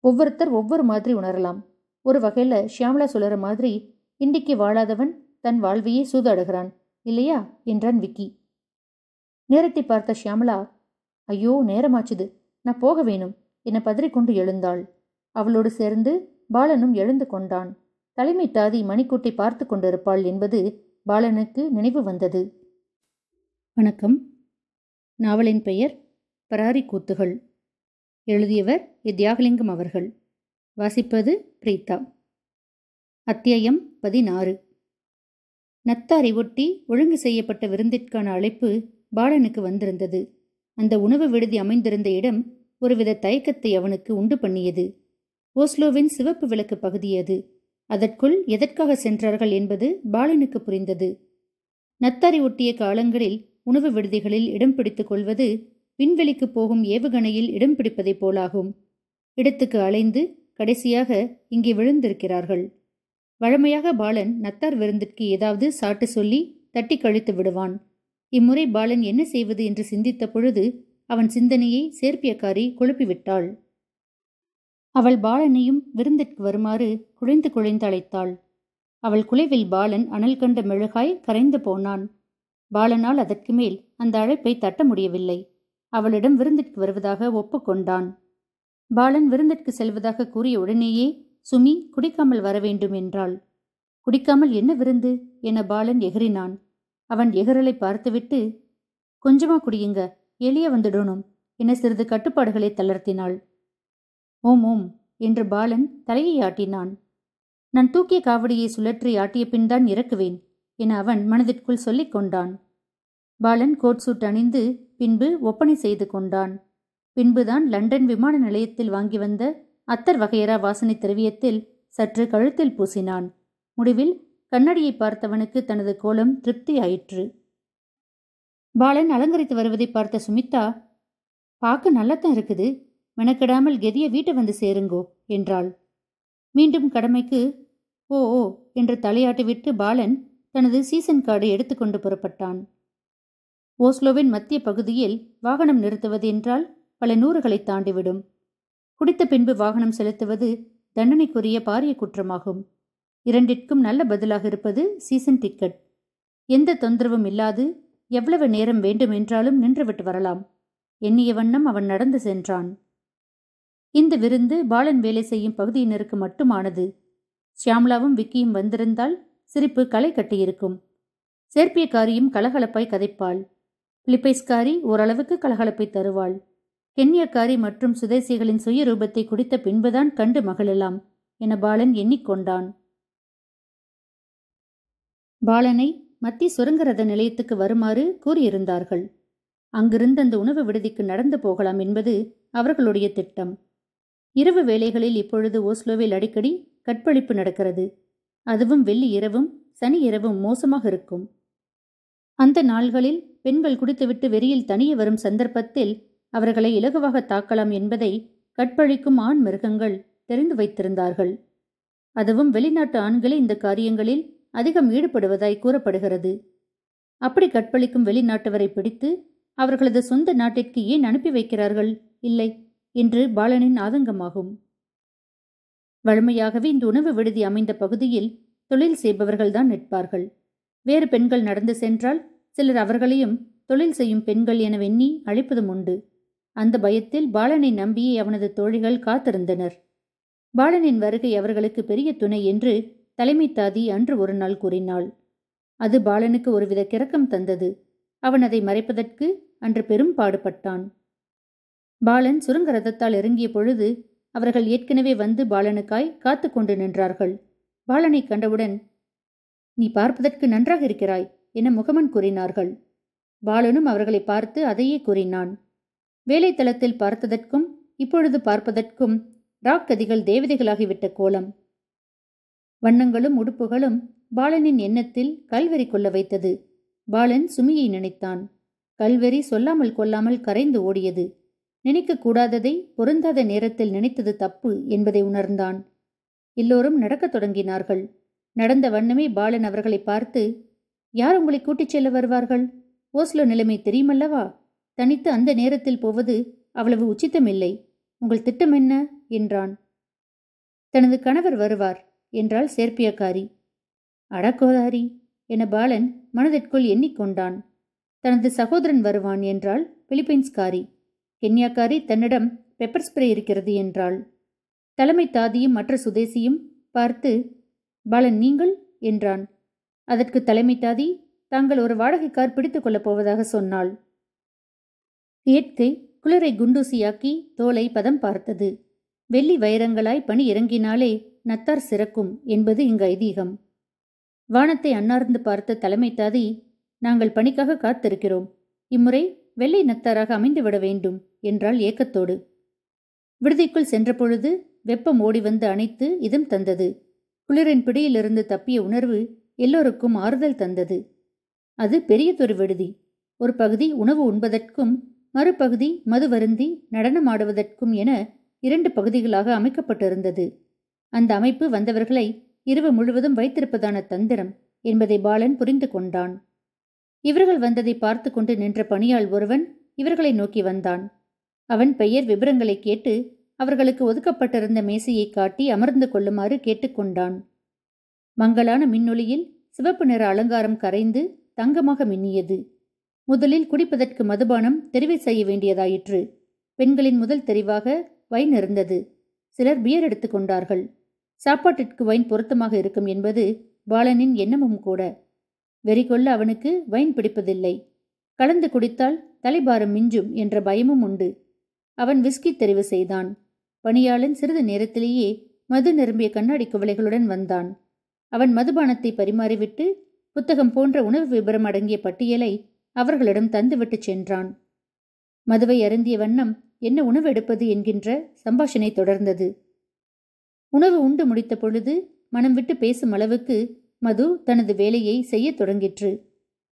ஒவ்வொருத்தர் ஒவ்வொரு மாதிரி உணரலாம். ஒரு வகையில் ஷியாமலா சொல்லுற மாதிரி இன்றைக்கு வாழாதவன் தன் வாழ்வையே சூதாடுகிறான் இல்லையா? என்றான் விக்கி. நேரத்தை பார்த்த ஷியாமலா ஐயோ நேரமாச்சுது. நான் போக வேணும். என பதறிக்கொண்டு எழுந்தாள். அவளோடு சேர்ந்து பாலனும் எழுந்து கொண்டான். தலைமை தாதி மணிக்கூட்டை பார்த்து கொண்டிருப்பாள் என்பது பாலனுக்கு நினைவு வந்தது. வணக்கம். நாவலின் பெயர் பராரி கூத்துகள். எழுதியவர் தியாகலிங்கம் அவர்கள். வாசிப்பது பிரீதா அத்தியாயம் பதினாறு. நத்தாரை ஒட்டி ஒழுங்கு செய்யப்பட்ட விருந்திற்கான அழைப்பு பாலனுக்கு வந்திருந்தது. அந்த உணவு விடுதி அமைந்திருந்த இடம் ஒருவித தயக்கத்தை அவனுக்கு உண்டு பண்ணியது. ஓஸ்லோவின் சிவப்பு விளக்கு பகுதி அது. அதற்குள் எதற்காக சென்றார்கள் என்பது பாலனுக்கு புரிந்தது. நத்தாரி ஒட்டிய காலங்களில் உணவு விடுதிகளில் இடம் பிடித்துக் கொள்வது விண்வெளிக்கு போகும் ஏவுகணையில் இடம் பிடிப்பதைப் போலாகும். இடத்துக்கு அலைந்து கடைசியாக இங்கே விழுந்திருக்கிறார்கள். வழமையாக பாலன் நத்தார் விருந்திற்கு ஏதாவது சாட்டு சொல்லி தட்டி கழித்து விடுவான். இம்முறை பாலன் என்ன செய்வது என்று சிந்தித்த பொழுது அவன் சிந்தனையை சேர்ப்பியக்காரி குழப்பிவிட்டாள். அவள் பாலனையும் விருந்திற்கு வருமாறு குழைந்து குழைந்து அழைத்தாள். அவள் குலைவில் பாலன் அனல் கண்ட மெழுகாய் கரைந்து போனான். பாலனால் அதற்கு மேல் அந்த அழைப்பை தட்ட முடியவில்லை. அவளிடம் விருந்திற்கு வருவதாக ஒப்புக்கொண்டான் பாலன் விருந்திற்கு செல்வதாக கூறிய உடனேயே சுமி குடிக்காமல் வர வேண்டும் என்றாள். குடிக்காமல் என்ன விருந்து? என பாலன் எகறினான். அவன் எகரலை பார்த்துவிட்டு கொஞ்சமா குடியுங்க எளிய வந்துடணும் என சிறிது கட்டுப்பாடுகளை தளர்த்தினாள். ஓம் ஓம் என்று பாலன் தலையை ஆட்டினான். நான் தூக்கிய காவடியை சுழற்றி ஆட்டிய பின்தான் இறக்குவேன் என அவன் மனதிற்குள் சொல்லிக் கொண்டான். பாலன் கோட் சூட் அணிந்து பின்பு ஒப்பனை செய்து கொண்டான். பின்புதான் லண்டன் விமான நிலையத்தில் வாங்கி வந்த அத்தர் வகையரா வாசனை திரவியத்தில் சற்று கழுத்தில் பூசினான். முடிவில் கண்ணடியை பார்த்தவனுக்கு தனது கோலம் திருப்தியாயிற்று பாலன் அலங்கரித்து வருவதை பார்த்த சுமித்தா பார்க்க நல்லத்தான் இருக்குது. மெனக்கெடாமல் கெதிய வீட்டை வந்து சேருங்கோ என்றாள். மீண்டும் கடமைக்கு ஓ ஓ என்று தலையாட்டிவிட்டு பாலன் தனது சீசன் கார்டை எடுத்துக்கொண்டு புறப்பட்டான். ஓஸ்லோவின் மத்திய பகுதியில் வாகனம் நிறுத்துவது என்றால் பல நூறுகளை தாண்டிவிடும். குடித்த பின்பு வாகனம் செலுத்துவது தண்டனைக்குரிய பாரிய குற்றமாகும். இரண்டிற்கும் நல்ல பதிலாக இருப்பது சீசன் டிக்கெட் எந்த தொந்தரவும் இல்லாது எவ்வளவு நேரம் வேண்டுமென்றாலும் நின்றுவிட்டு வரலாம். எண்ணிய வண்ணம் அவன் நடந்து சென்றான். இந்த விருந்து பாலன் வேலை செய்யும் பகுதியினருக்கு மட்டுமானது. ஷியாம்லாவும் விக்கியும் வந்திருந்தால் சிரிப்பு களை கட்டியிருக்கும். சேர்ப்பியக்காரியும் கலகலப்பாய் கதைப்பாள். பிலிப்பைஸ்காரி ஓரளவுக்கு கலகலப்பை தருவாள். கென்யக்காரி மற்றும் சுதேசிகளின் சுயரூபத்தை குடித்த பின்புதான் கண்டு மகளலாம் என பாலன் எண்ணிக்கொண்டான். பாலனை மத்தி சுரங்கரத நிலையத்துக்கு வருமாறு கூறியிருந்தார்கள். அங்கிருந்து அந்த உணவு விடுதிக்கு நடந்து போகலாம் என்பது அவர்களுடைய திட்டம். இரவு வேளைகளில் இப்பொழுது ஓஸ்லோவில் அடிக்கடி கற்பழிப்பு நடக்கிறது. அதுவும் வெள்ளி இரவும் சனி இரவும் மோசமாக இருக்கும். அந்த நாள்களில் பெண்கள் குடித்துவிட்டு வெறியில் தனியே வரும் சந்தர்ப்பத்தில் அவர்களை இலகுவாக தாக்கலாம் என்பதை கற்பழிக்கும் ஆண் மிருகங்கள் தெரிந்து வைத்திருந்தார்கள். அதுவும் வெளிநாட்டு ஆண்களே இந்த காரியங்களில் அதிகம் ஈடுபடுவதாய் கூறப்படுகிறது. அப்படி கற்பழிக்கும் வெளிநாட்டவரை பிடித்து அவர்களது சொந்த நாட்டிற்கு ஏன் அனுப்பி வைக்கிறார்கள்? இல்லை என்று பாலனின் ஆதங்கமாகும். வழமையாகவே இந்த உணவு விடுதி அமைந்த பகுதியில் தொழில் செய்பவர்கள்தான் நிற்பார்கள். வேறு பெண்கள் நடந்து சென்றால் சிலர் அவர்களையும் தொழில் செய்யும் பெண்கள் என வெண்ணி அழைப்பதும் உண்டு. அந்த பயத்தில் பாலனை நம்பியே அவனது தோழிகள் காத்திருந்தனர். பாலனின் வருகை அவர்களுக்கு பெரிய துணை என்று தலைமை தாதி அன்று ஒரு நாள் கூறினாள். அது பாலனுக்கு ஒருவித கிறக்கம் தந்தது. அவன் அதை மறைப்பதற்கு அன்று பெரும் பாடுபட்டான். பாலன் சுரங்க ரதத்தால் இறங்கிய பொழுது அவர்கள் ஏற்கனவே வந்து பாலனுக்காய் காத்து கொண்டு நின்றார்கள். பாலனை கண்டவுடன் நீ பார்ப்பதற்கு நன்றாக இருக்கிறாய் என முகமன் கூறினார்கள். பாலனும் அவர்களை பார்த்து அதையே கூறினான். வேலைத்தளத்தில் பார்த்ததற்கும் இப்பொழுது பார்ப்பதற்கும் ராக்கதிகள் தேவதைகளாகிவிட்ட கோலம். வண்ணங்களும் உடுப்புகளும் பாலனின் எண்ணத்தில் கல்வெறி கொள்ள வைத்தது. பாலன் சுமியை நினைத்தான். கல்வெறி சொல்லாமல் கொள்ளாமல் கரைந்து ஓடியது. நினைக்கக்கூடாததை பொருந்தாத நேரத்தில் நினைத்தது தப்பு என்பதை உணர்ந்தான். எல்லோரும் நடக்கத் தொடங்கினார்கள். நடந்த வண்ணமே பாலன் அவர்களை பார்த்து யார் உங்களை கூட்டிச் செல்ல வருவார்கள்? ஓஸ்லோ நிலைமை தெரியுமல்லவா? தனித்து அந்த நேரத்தில் போவது அவ்வளவு உச்சித்தமில்லை. உங்கள் திட்டம் என்ன? என்றான். தனது கணவர் வருவார் என்றாள் சேர்ப்பியக்காரி. அடக்கோதாரி என பாலன் மனதிற்குள் எண்ணிக்கொண்டான். தனது சகோதரன் வருவான் என்றாள் பிலிப்பைன்ஸ்காரி. கென்யாக்காரி தன்னிடம் பெப்பர் ஸ்ப்ரே இருக்கிறது என்றாள். தலைமை தாதியும் மற்ற சுதேசியும் பார்த்து பாலன் நீங்கள் என்றான். அதற்கு தலைமை தாதி தாங்கள் ஒரு வாடகை கார் பிடித்துக் கொள்ளப் போவதாக சொன்னாள். இயற்கை குளிரை குண்டூசியாக்கி தோலை பதம் பார்த்தது. வெள்ளி வைரங்களாய் பணி இறங்கினாலே நத்தார் சிறக்கும் என்பது இங்கு ஐதீகம். வானத்தை அன்னார்ந்து பார்த்த தலைமை தாதி நாங்கள் பணிக்காக காத்திருக்கிறோம். இம்முறை வெள்ளை நத்தாராக அமைந்துவிட வேண்டும் என்றாள் ஏக்கத்தோடு. விடுதிக்குள் சென்றபொழுது வெப்பம் ஓடி வந்து அணைத்து இதம் தந்தது. குளிரின் பிடியிலிருந்து தப்பிய உணர்வு எல்லோருக்கும் ஆறுதல் தந்தது. அது பெரியதொரு விடுதி. ஒரு பகுதி உணவு உண்பதற்கும் மறுபகுதி மது வருந்தி நடனமாடுவதற்கும் என இரண்டு பகுதிகளாக அமைக்கப்பட்டிருந்தது. அந்த அமைப்பு வந்தவர்களை இரவு முழுவதும் வைத்திருப்பதான தந்திரம் என்பதை பாலன் புரிந்து கொண்டான். இவர்கள் வந்ததை பார்த்து கொண்டு நின்ற பணியாள் ஒருவன் இவர்களை நோக்கி வந்தான். அவன் பெயர் விவரங்களை கேட்டு அவர்களுக்கு ஒதுக்கப்பட்டிருந்த மேசையை காட்டி அமர்ந்து கொள்ளுமாறு கேட்டுக்கொண்டான். மங்களான மின்னொளியில் சிவப்பு நிற அலங்காரம் கரைந்து தங்கமாக மின்னியது. முதலில் குடிப்பதற்கு மதுபானம் தெரிவு செய்ய வேண்டியதாயிற்று. பெண்களின் முதல் தெரிவாக வைன் இருந்தது. சிலர் பியர் எடுத்துக்கொண்டார்கள் சாப்பாட்டிற்கு வைன் பொருத்தமாக இருக்கும் என்பது பாலனின் எண்ணமும் கூட. வெறி கொள்ள அவனுக்கு வைன் பிடிப்பதில்லை. கலந்து குடித்தால் தலைபாரம் மிஞ்சும் என்ற பயமும் உண்டு. அவன் விஸ்கி தெரிவு செய்தான். பணியாளன் சிறிது நேரத்திலேயே மது நிரம்பிய கண்ணாடி குவளைகளுடன் வந்தான். அவன் மதுபானத்தை பரிமாறிவிட்டு புத்தகம் போன்ற உணவு விபரம் அடங்கிய பட்டியலை அவர்களிடம் தந்துவிட்டு சென்றான். மதுவை அருந்திய வண்ணம் என்ன உணவு எடுப்பது என்கின்ற சம்பாஷணை தொடர்ந்தது. உணவு உண்டு முடித்த பொழுது மனம் விட்டு பேசும் அளவுக்கு மது தனது வேலையை செய்யத் தொடங்கிற்று.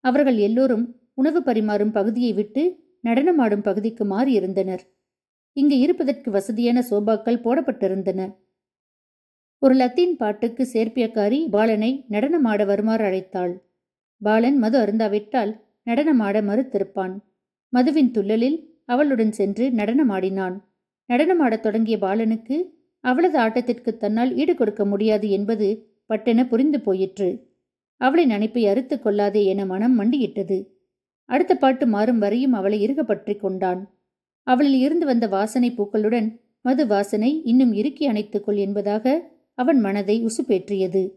அவர்கள் எல்லோரும் உணவு பரிமாறும் பகுதியை விட்டு நடனமாடும் பகுதிக்கு மாறியிருந்தனர். இங்கு இருப்பதற்கு வசதியான சோபாக்கள் போடப்பட்டிருந்தன. ஒரு லத்தீன் பாட்டுக்கு சேர்ப்பியக்காரி பாலனை நடனமாட வருமாறு அழைத்தாள். பாலன் மது அருந்தாவிட்டால் நடனமாட மறுத்திருப்பான். மதுவின் துள்ளலில் அவளுடன் சென்று நடனமாடினான். நடனமாடத் தொடங்கிய பாலனுக்கு அவளது ஆட்டத்திற்கு தன்னால் ஈடு கொடுக்க முடியாது என்பது பட்டென புரிந்து போயிற்று. அவளின் நினைப்பை அறுத்து கொள்ளாதே என மனம் மண்டியிட்டது. அடுத்த பாட்டு மாறும் வரையும் அவளை இறுக பற்றி கொண்டான். அவளில் இருந்து வந்த வாசனை பூக்களுடன் மது வாசனை இன்னும் இறுக்கி அணைத்துக்கொள் என்பதாக அவன் மனதை உசுப்பேற்றியது.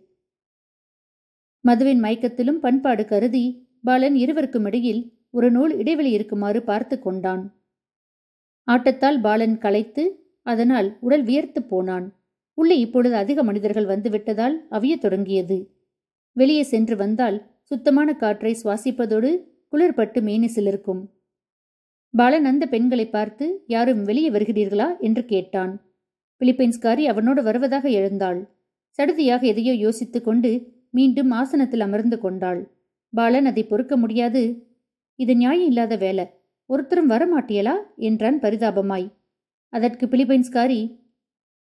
மதுவின் மயக்கத்திலும் பண்பாடு கருதி பாலன் இருவருக்கும் இடையில் ஒரு நூல் இடைவெளி இருக்குமாறு பார்த்து கொண்டான். ஆட்டத்தால் பாலன் களைத்து அதனால் உடல் வியர்த்து போனான். உள்ளே இப்பொழுது அதிக மனிதர்கள் வந்துவிட்டதால் அவியத் தொடங்கியது. வெளியே சென்று வந்தால் சுத்தமான காற்றை சுவாசிப்பதோடு குளிர்பட்டு மேனி சிலிருக்கும் பாலன் அந்த பெண்களை பார்த்து யாரும் வெளியே வருகிறீர்களா? என்று கேட்டான். பிலிப்பைன்ஸ்காரி அவனோடு வருவதாக எழுந்தாள். சடுதியாக எதையோ யோசித்துக் கொண்டு மீண்டும் ஆசனத்தில் அமர்ந்து கொண்டாள். பாலன் அதை பொறுக்க முடியாது. இது நியாயம் இல்லாத வேலை. ஒருத்தரும் வரமாட்டியலா? என்றான் பரிதாபமாய். அதற்கு பிலிப்பைன்ஸ்காரி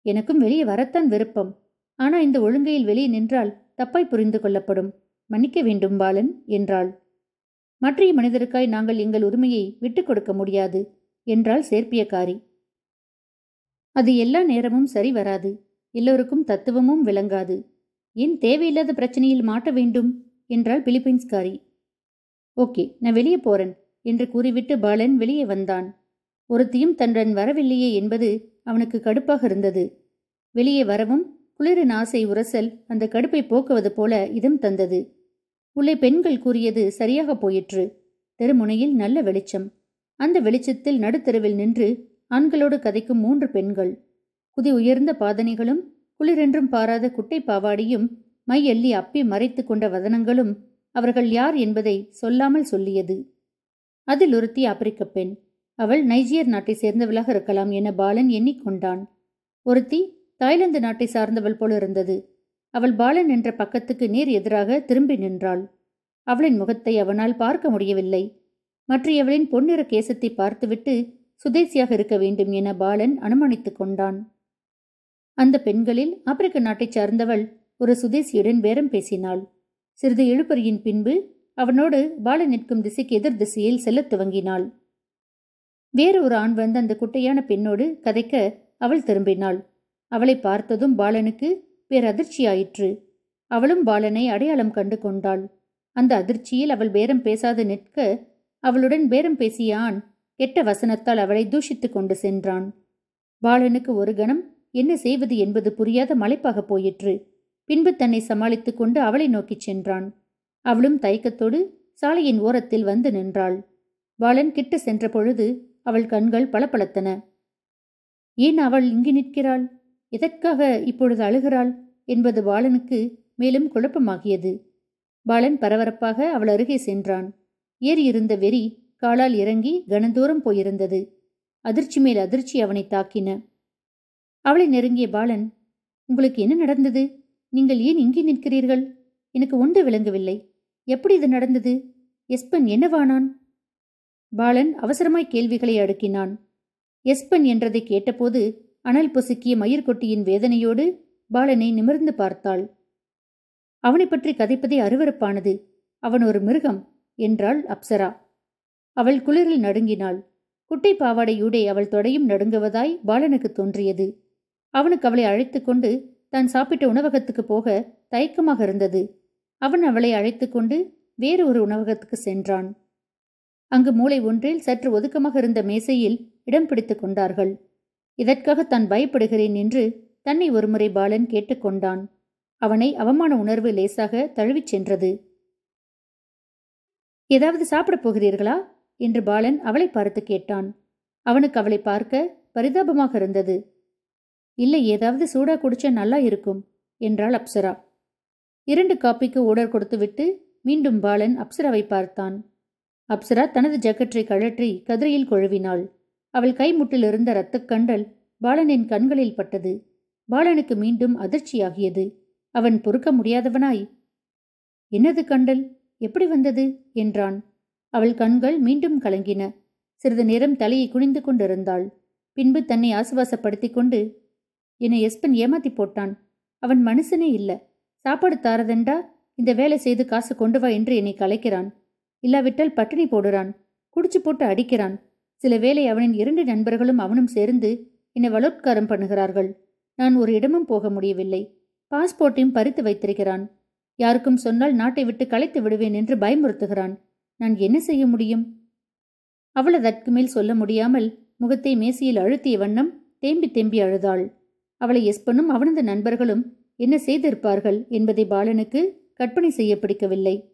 எனக்கும் வெளியே வரத்தான் விருப்பம். ஆனா இந்த ஒழுங்கையில் வெளியே நின்றால் தப்பாய் புரிந்து கொள்ளப்படும். மன்னிக்க வேண்டும் பாலன் என்றாள். மற்றைய மனிதருக்காய் நாங்கள் எங்கள் உரிமையை விட்டுக் கொடுக்க முடியாது என்றாள் சேர்ப்பியக்காரி. அது எல்லா நேரமும் சரி வராது. எல்லோருக்கும் தத்துவமும் விளங்காது. ஏன் தேவையில்லாத பிரச்சனையில் மாட்ட வேண்டும்? என்றாள் பிலிப்பைன்ஸ்காரி. ஓகே நான் வெளியே போறேன் என்று கூறிவிட்டு பாலன் வெளியே வந்தான். ஒருத்தியும் தன்னுடன் வரவில்லையே என்பது அவனுக்கு கடுப்பாக இருந்தது. வெளியே வரவும் குளிரின் ஆசை உரசல் அந்த கடுப்பை போக்குவது போல இதம் தந்தது. உள்ளே பெண்கள் கூறியது சரியாக போயிற்று. தெருமுனையில் நல்ல வெளிச்சம். அந்த வெளிச்சத்தில் நடுத்தெருவில் நின்று ஆண்களோடு கதைக்கும் மூன்று பெண்கள். குதி உயர்ந்த பாதனைகளும் குளிரென்றும் பாராத குட்டை பாவாடியும் மையல்லி அப்பி மறைத்து கொண்ட வதனங்களும் அவர்கள் யார் என்பதை சொல்லாமல் சொல்லியது. அதில் ஒருத்தி ஆப்பிரிக்க பெண். அவள் நைஜியர் நாட்டை சேர்ந்தவளாக இருக்கலாம் என பாலன் எண்ணிக்கொண்டான். ஒருத்தி தாய்லாந்து நாட்டை சார்ந்தவள் போல இருந்தது. அவள் பாலன் என்ற பக்கத்துக்கு நேர் எதிராக திரும்பி நின்றாள். அவளின் முகத்தை அவனால் பார்க்க முடியவில்லை. மற்றையவளின் பொன்னிற கேசத்தை பார்த்துவிட்டு சுதேசியாக இருக்க வேண்டும் என பாலன் அனுமானித்துக் கொண்டான். அந்த பெண்களில் ஆப்பிரிக்க நாட்டைச் சார்ந்தவள் ஒரு சுதேசியுடன் பேரம் பேசினாள். சிறிது இழுபறியின் பின்பு அவனோடு பாலன் நிற்கும் திசைக்கு எதிர் திசையில் செல்லத் துவங்கினாள். வேறு ஒரு ஆண் வந்து அந்த குட்டையான பெண்ணோடு கதைக்க அவள் திரும்பினாள். அவளை பார்த்ததும் பாலனுக்கு பேரதிர்ச்சியாயிற்று அவளும் பாலனை அடையாளம் கண்டு கொண்டாள். அந்த அதிர்ச்சியில் அவள் பேரம் பேசாது நிற்க அவளுடன் பேரம் பேசிய ஆண் கெட்ட வசனத்தால் அவளை தூஷித்துக் கொண்டு சென்றான். பாலனுக்கு ஒரு கணம் என்ன செய்வது என்பது புரியாத மலைப்பாக போயிற்று. பின்பு தன்னை சமாளித்துக் கொண்டு அவளை நோக்கிச் சென்றான். அவளும் தயக்கத்தோடு சாலையின் ஓரத்தில் வந்து நின்றாள். பாலன் கிட்ட சென்ற பொழுது அவள் கண்கள் பளபளத்தன. ஏன் அவள் இங்கு நிற்கிறாள்? எதற்காக இப்பொழுது அழுகிறாள்? என்பது பாலனுக்கு மேலும் குழப்பமாகியது. பாலன் பரபரப்பாக அவள் அருகே சென்றான். ஏறியிருந்த வெறி காலால் இறங்கி கனந்தூரம் போயிருந்தது. அதிர்ச்சி மேல் அதிர்ச்சி அவனை தாக்கின. அவளை நெருங்கிய பாலன் உங்களுக்கு என்ன நடந்தது? நீங்கள் ஏன் இங்கே நிற்கிறீர்கள்? எனக்கு ஒன்று விளங்கவில்லை. எப்படி இது நடந்தது? எஸ்பன் என்னவானான்? பாலன் அவசரமாய் கேள்விகளை அடுக்கினான். எஸ்பன் என்றதை கேட்டபோது அனல் பொசுக்கிய மயிர்கொட்டியின் வேதனையோடு பாலனை நிமிர்ந்து பார்த்தாள். அவனை பற்றி கதைப்பதே அருவறுப்பானது அவன் ஒரு மிருகம் என்றாள் அப்சரா. அவள் குளிரில் நடுங்கினாள். குட்டை பாவாடையூடே அவள் தொடையும் நடுங்குவதாய் பாலனுக்கு தோன்றியது. அவனுக்கு அவளை அழைத்து கொண்டு தான் சாப்பிட்ட உணவகத்துக்கு போக தயக்கமாக இருந்தது. அவன் அவளை அழைத்து கொண்டு வேறு ஒரு உணவகத்துக்கு சென்றான். அங்கு மூளை ஒன்றில் சற்று ஒதுக்கமாக இருந்த மேசையில் இடம் பிடித்துக் கொண்டார்கள். இதற்காக தான் பயப்படுகிறேன் என்று தன்னை ஒருமுறை பாலன் கேட்டுக்கொண்டான் அவனை அவமான உணர்வு லேசாக தழுவிச் சென்றது. ஏதாவது சாப்பிடப் போகிறீர்களா? என்று பாலன் அவளை பார்த்து கேட்டான். அவனுக்கு அவளை பார்க்க பரிதாபமாக இருந்தது. இல்லை ஏதாவது சூடா குடிச்சா நல்லா இருக்கும் என்றாள் அப்சரா. இரண்டு காப்பிக்கு ஓடர் கொடுத்துவிட்டு மீண்டும் பாலன் அப்சராவை பார்த்தான். அப்சரா தனது ஜக்கற்றை கழற்றி கதிரையில் கொழுவினாள். அவள் கைமுட்டிலிருந்த இரத்தக் கண்டல் பாலனின் கண்களில் பட்டது. பாலனுக்கு மீண்டும் அதிர்ச்சியாகியது. அவன் பொறுக்க முடியாதவனாய் என்னது கண்டல்? எப்படி வந்தது? என்றான். அவள் கண்கள் மீண்டும் கலங்கின. சிறிது நேரம் தலையை குனிந்து கொண்டிருந்தாள். பின்பு தன்னை ஆசுவாசப்படுத்திக் கொண்டு என்னை எஸ்பன் ஏமாத்தி போட்டான். அவன் மனுஷனே இல்ல. சாப்பாடு தாரதண்டா? இந்த வேலை செய்து காசு கொண்டு வா என்று என்னை கலைக்கிறான். இல்லாவிட்டால் பட்டினி போடுறான். குடிச்சு போட்டு அடிக்கிறான். சில வேளை அவனின் இரண்டு நண்பர்களும் அவனும் சேர்ந்து என்னை வலோத்காரம் பண்ணுகிறார்கள். நான் ஒரு இடமும் போக முடியவில்லை. பாஸ்போர்ட்டையும் பறித்து வைத்திருக்கிறான். யாருக்கும் சொன்னால் நாட்டை விட்டு கலைத்து விடுவேன் என்று பயமுறுத்துகிறான். நான் என்ன செய்ய முடியும்? அவள் அதற்கு மேல் சொல்ல முடியாமல் முகத்தை மேசையில் அழுத்திய வண்ணம் தேம்பி தேம்பி அழுதாள். அவளை எஸ்பனும் அவனது நண்பர்களும் என்ன செய்திருப்பார்கள் என்பதை பாலனுக்கு கற்பனை செய்ய பிடிக்கவில்லை.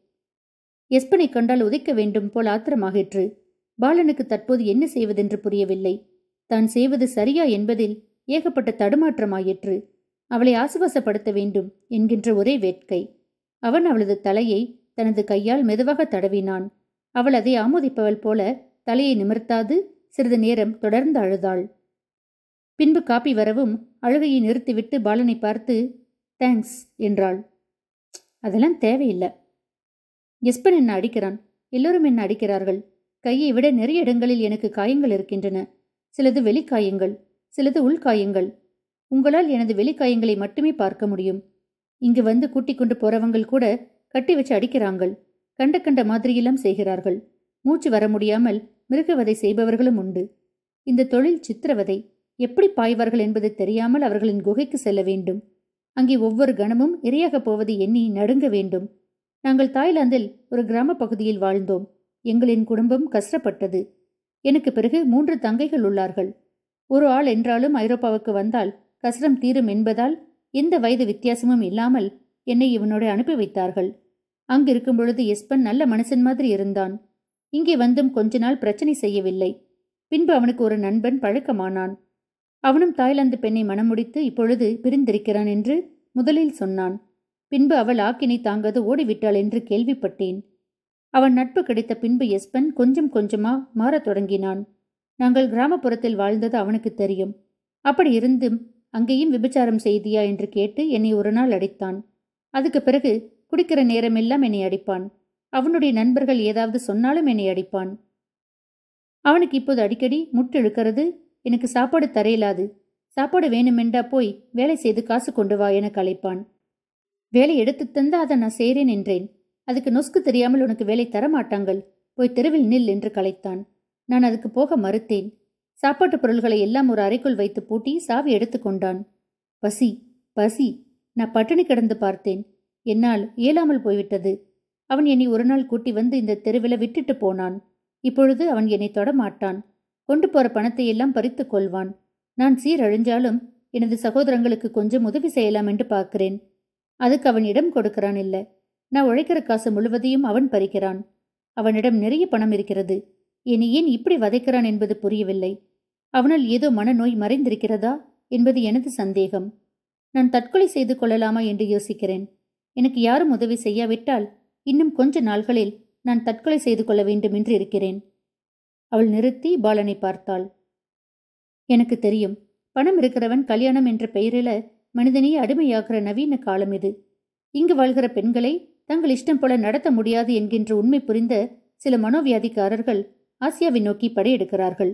எஸ்பனை கண்டால் உதைக்க வேண்டும் போல் ஆத்திரமாகிற்று. பாலனுக்கு தற்போது என்ன செய்வதென்று புரியவில்லை. தான் செய்வது சரியா என்பதில் ஏகப்பட்ட தடுமாற்றமாயிற்று. அவளை ஆசுவாசப்படுத்த வேண்டும் என்கின்ற ஒரே வேட்கை. அவன் அவளது தலையை தனது கையால் மெதுவாக தடவினான். அவள் அதை ஆமோதிப்பவள் போல தலையை நிமிர்த்தாது சிறிது நேரம் தொடர்ந்து அழுதாள். பின்பு காப்பி வரவும் அழுகையை நிறுத்திவிட்டு பாலனை பார்த்து தேங்க்ஸ் என்றாள். அதெல்லாம் தேவையில்லை. எஸ்பன் என்ன அடிக்கிறான்? எல்லோரும் என்ன அடிக்கிறார்கள்? கையை விட நிறைய இடங்களில் எனக்கு காயங்கள் இருக்கின்றன. சிலது வெளிக்காயங்கள் சிலது உள்காயங்கள். உங்களால் எனது வெளிக்காயங்களை மட்டுமே பார்க்க முடியும். இங்கு வந்து கூட்டிக் கொண்டு போறவங்கள் கூட கட்டி வச்சு அடிக்கிறாங்கள். கண்ட கண்ட மாதிரியெல்லாம் செய்கிறார்கள். மூச்சு வர முடியாமல் மிருகவதை செய்பவர்களும் உண்டு. இந்த தொழில் சித்திரவதை. எப்படி பாய்வார்கள் என்பது தெரியாமல் அவர்களின் குகைக்கு செல்ல வேண்டும். அங்கே ஒவ்வொரு கணமும் இரையாகப் போவது எண்ணி நடுங்க வேண்டும். நாங்கள் தாய்லாந்தில் ஒரு கிராம பகுதியில் வாழ்ந்தோம். எங்களின் குடும்பம் கஷ்டப்பட்டது. எனக்கு பிறகு மூன்று தங்கைகள் உள்ளார்கள். ஒரு ஆள் என்றாலும் ஐரோப்பாவுக்கு வந்தால் கஷ்டம் தீரும் என்பதால் எந்த வயது வித்தியாசமும் இல்லாமல் என்னை இவனோட அனுப்பி வைத்தார்கள். அங்கிருக்கும் பொழுது எஸ்பன் நல்ல மனுஷன் மாதிரி இருந்தான். இங்கே வந்தும் கொஞ்ச நாள் பிரச்சனை செய்யவில்லை. பின்பு அவனுக்கு ஒரு நண்பன் பழக்கமானான். அவனும் தாய்லாந்து பெண்ணை மணமுடித்து இப்பொழுது பிரிந்திருக்கிறான் என்று முதலில் சொன்னான். பின்பு அவள் ஆக்கினை தாங்காது ஓடிவிட்டாள் என்று கேள்விப்பட்டேன். அவன் நட்பு கிடைத்த பின்பு எஸ்பன் கொஞ்சம் கொஞ்சமா மாறத் தொடங்கினான். நாங்கள் கிராமப்புறத்தில் வாழ்ந்தது அவனுக்கு தெரியும். அப்படி இருந்தும் அங்கேயும் விபச்சாரம் செய்தியா என்று கேட்டு என்னை ஒரு நாள் அடித்தான். அதுக்கு பிறகு குடிக்கிற நேரமெல்லாம் என்னை அடிப்பான். அவனுடைய நண்பர்கள் ஏதாவது சொன்னாலும் என்னை அடிப்பான். அவனுக்கு இப்போது அடிக்கடி முட்டு இழுக்கிறது எனக்கு சாப்பாடு தரையிலாது. சாப்பாடு வேணுமெண்டா போய் வேலை செய்து காசு கொண்டு வா என கலைப்பான் வேலை எடுத்து தந்தா அதை நான் செய்கிறேன் என்றேன். அதுக்கு நொஸ்கு தெரியாமல் உனக்கு வேலை தர மாட்டாங்கள் போய் தெருவில் நில் என்று கலைத்தான் நான் அதுக்கு போக மறுத்தேன். சாப்பாட்டு பொருள்களை எல்லாம் ஒரு அறைக்குள் வைத்து பூட்டி சாவி எடுத்துக்கொண்டான் பசி பசி. நான் பட்டினி கிடந்து பார்த்தேன். என்னால் இயலாமல் போய்விட்டது. அவன் என்னை ஒரு நாள் கூட்டி வந்து இந்த தெருவில் விட்டுட்டு போனான். இப்பொழுது அவன் என்னை தொடமாட்டான் கொண்டு போற பணத்தை எல்லாம் பறித்து கொள்வான். நான் சீரழிஞ்சாலும் எனது சகோதரங்களுக்கு கொஞ்சம் உதவி செய்யலாம் என்று பார்க்கிறேன். அதுக்கு அவன் இடம் கொடுக்கிறான் இல்ல. நான் உழைக்கிற காசு முழுவதையும் அவன் பறிக்கிறான். அவனிடம் நிறைய பணம் இருக்கிறது. என்னை ஏன் இப்படி வதைக்கிறான் என்பது புரியவில்லை. அவனால் ஏதோ மனநோய் மறைந்திருக்கிறதா என்பது எனது சந்தேகம். நான் தற்கொலை செய்து கொள்ளலாமா என்று யோசிக்கிறேன். எனக்கு யாரும் உதவி செய்யாவிட்டால் இன்னும் கொஞ்ச நாள்களில் நான் தற்கொலை செய்து கொள்ள வேண்டும் என்று இருக்கிறேன். அவள் நிறுத்தி பாலனை பார்த்தாள். எனக்கு தெரியும். பணம் இருக்கிறவன் கல்யாணம் என்ற பெயரில மனிதனையே அடிமையாகிற நவீன காலம் இது. இங்கு வாழ்கிற பெண்களை தங்கள் இஷ்டம் போல நடத்த முடியாது என்கின்ற உண்மை புரிந்த சில மனோவியாதிக்காரர்கள் ஆசியாவை நோக்கி படையெடுக்கிறார்கள்.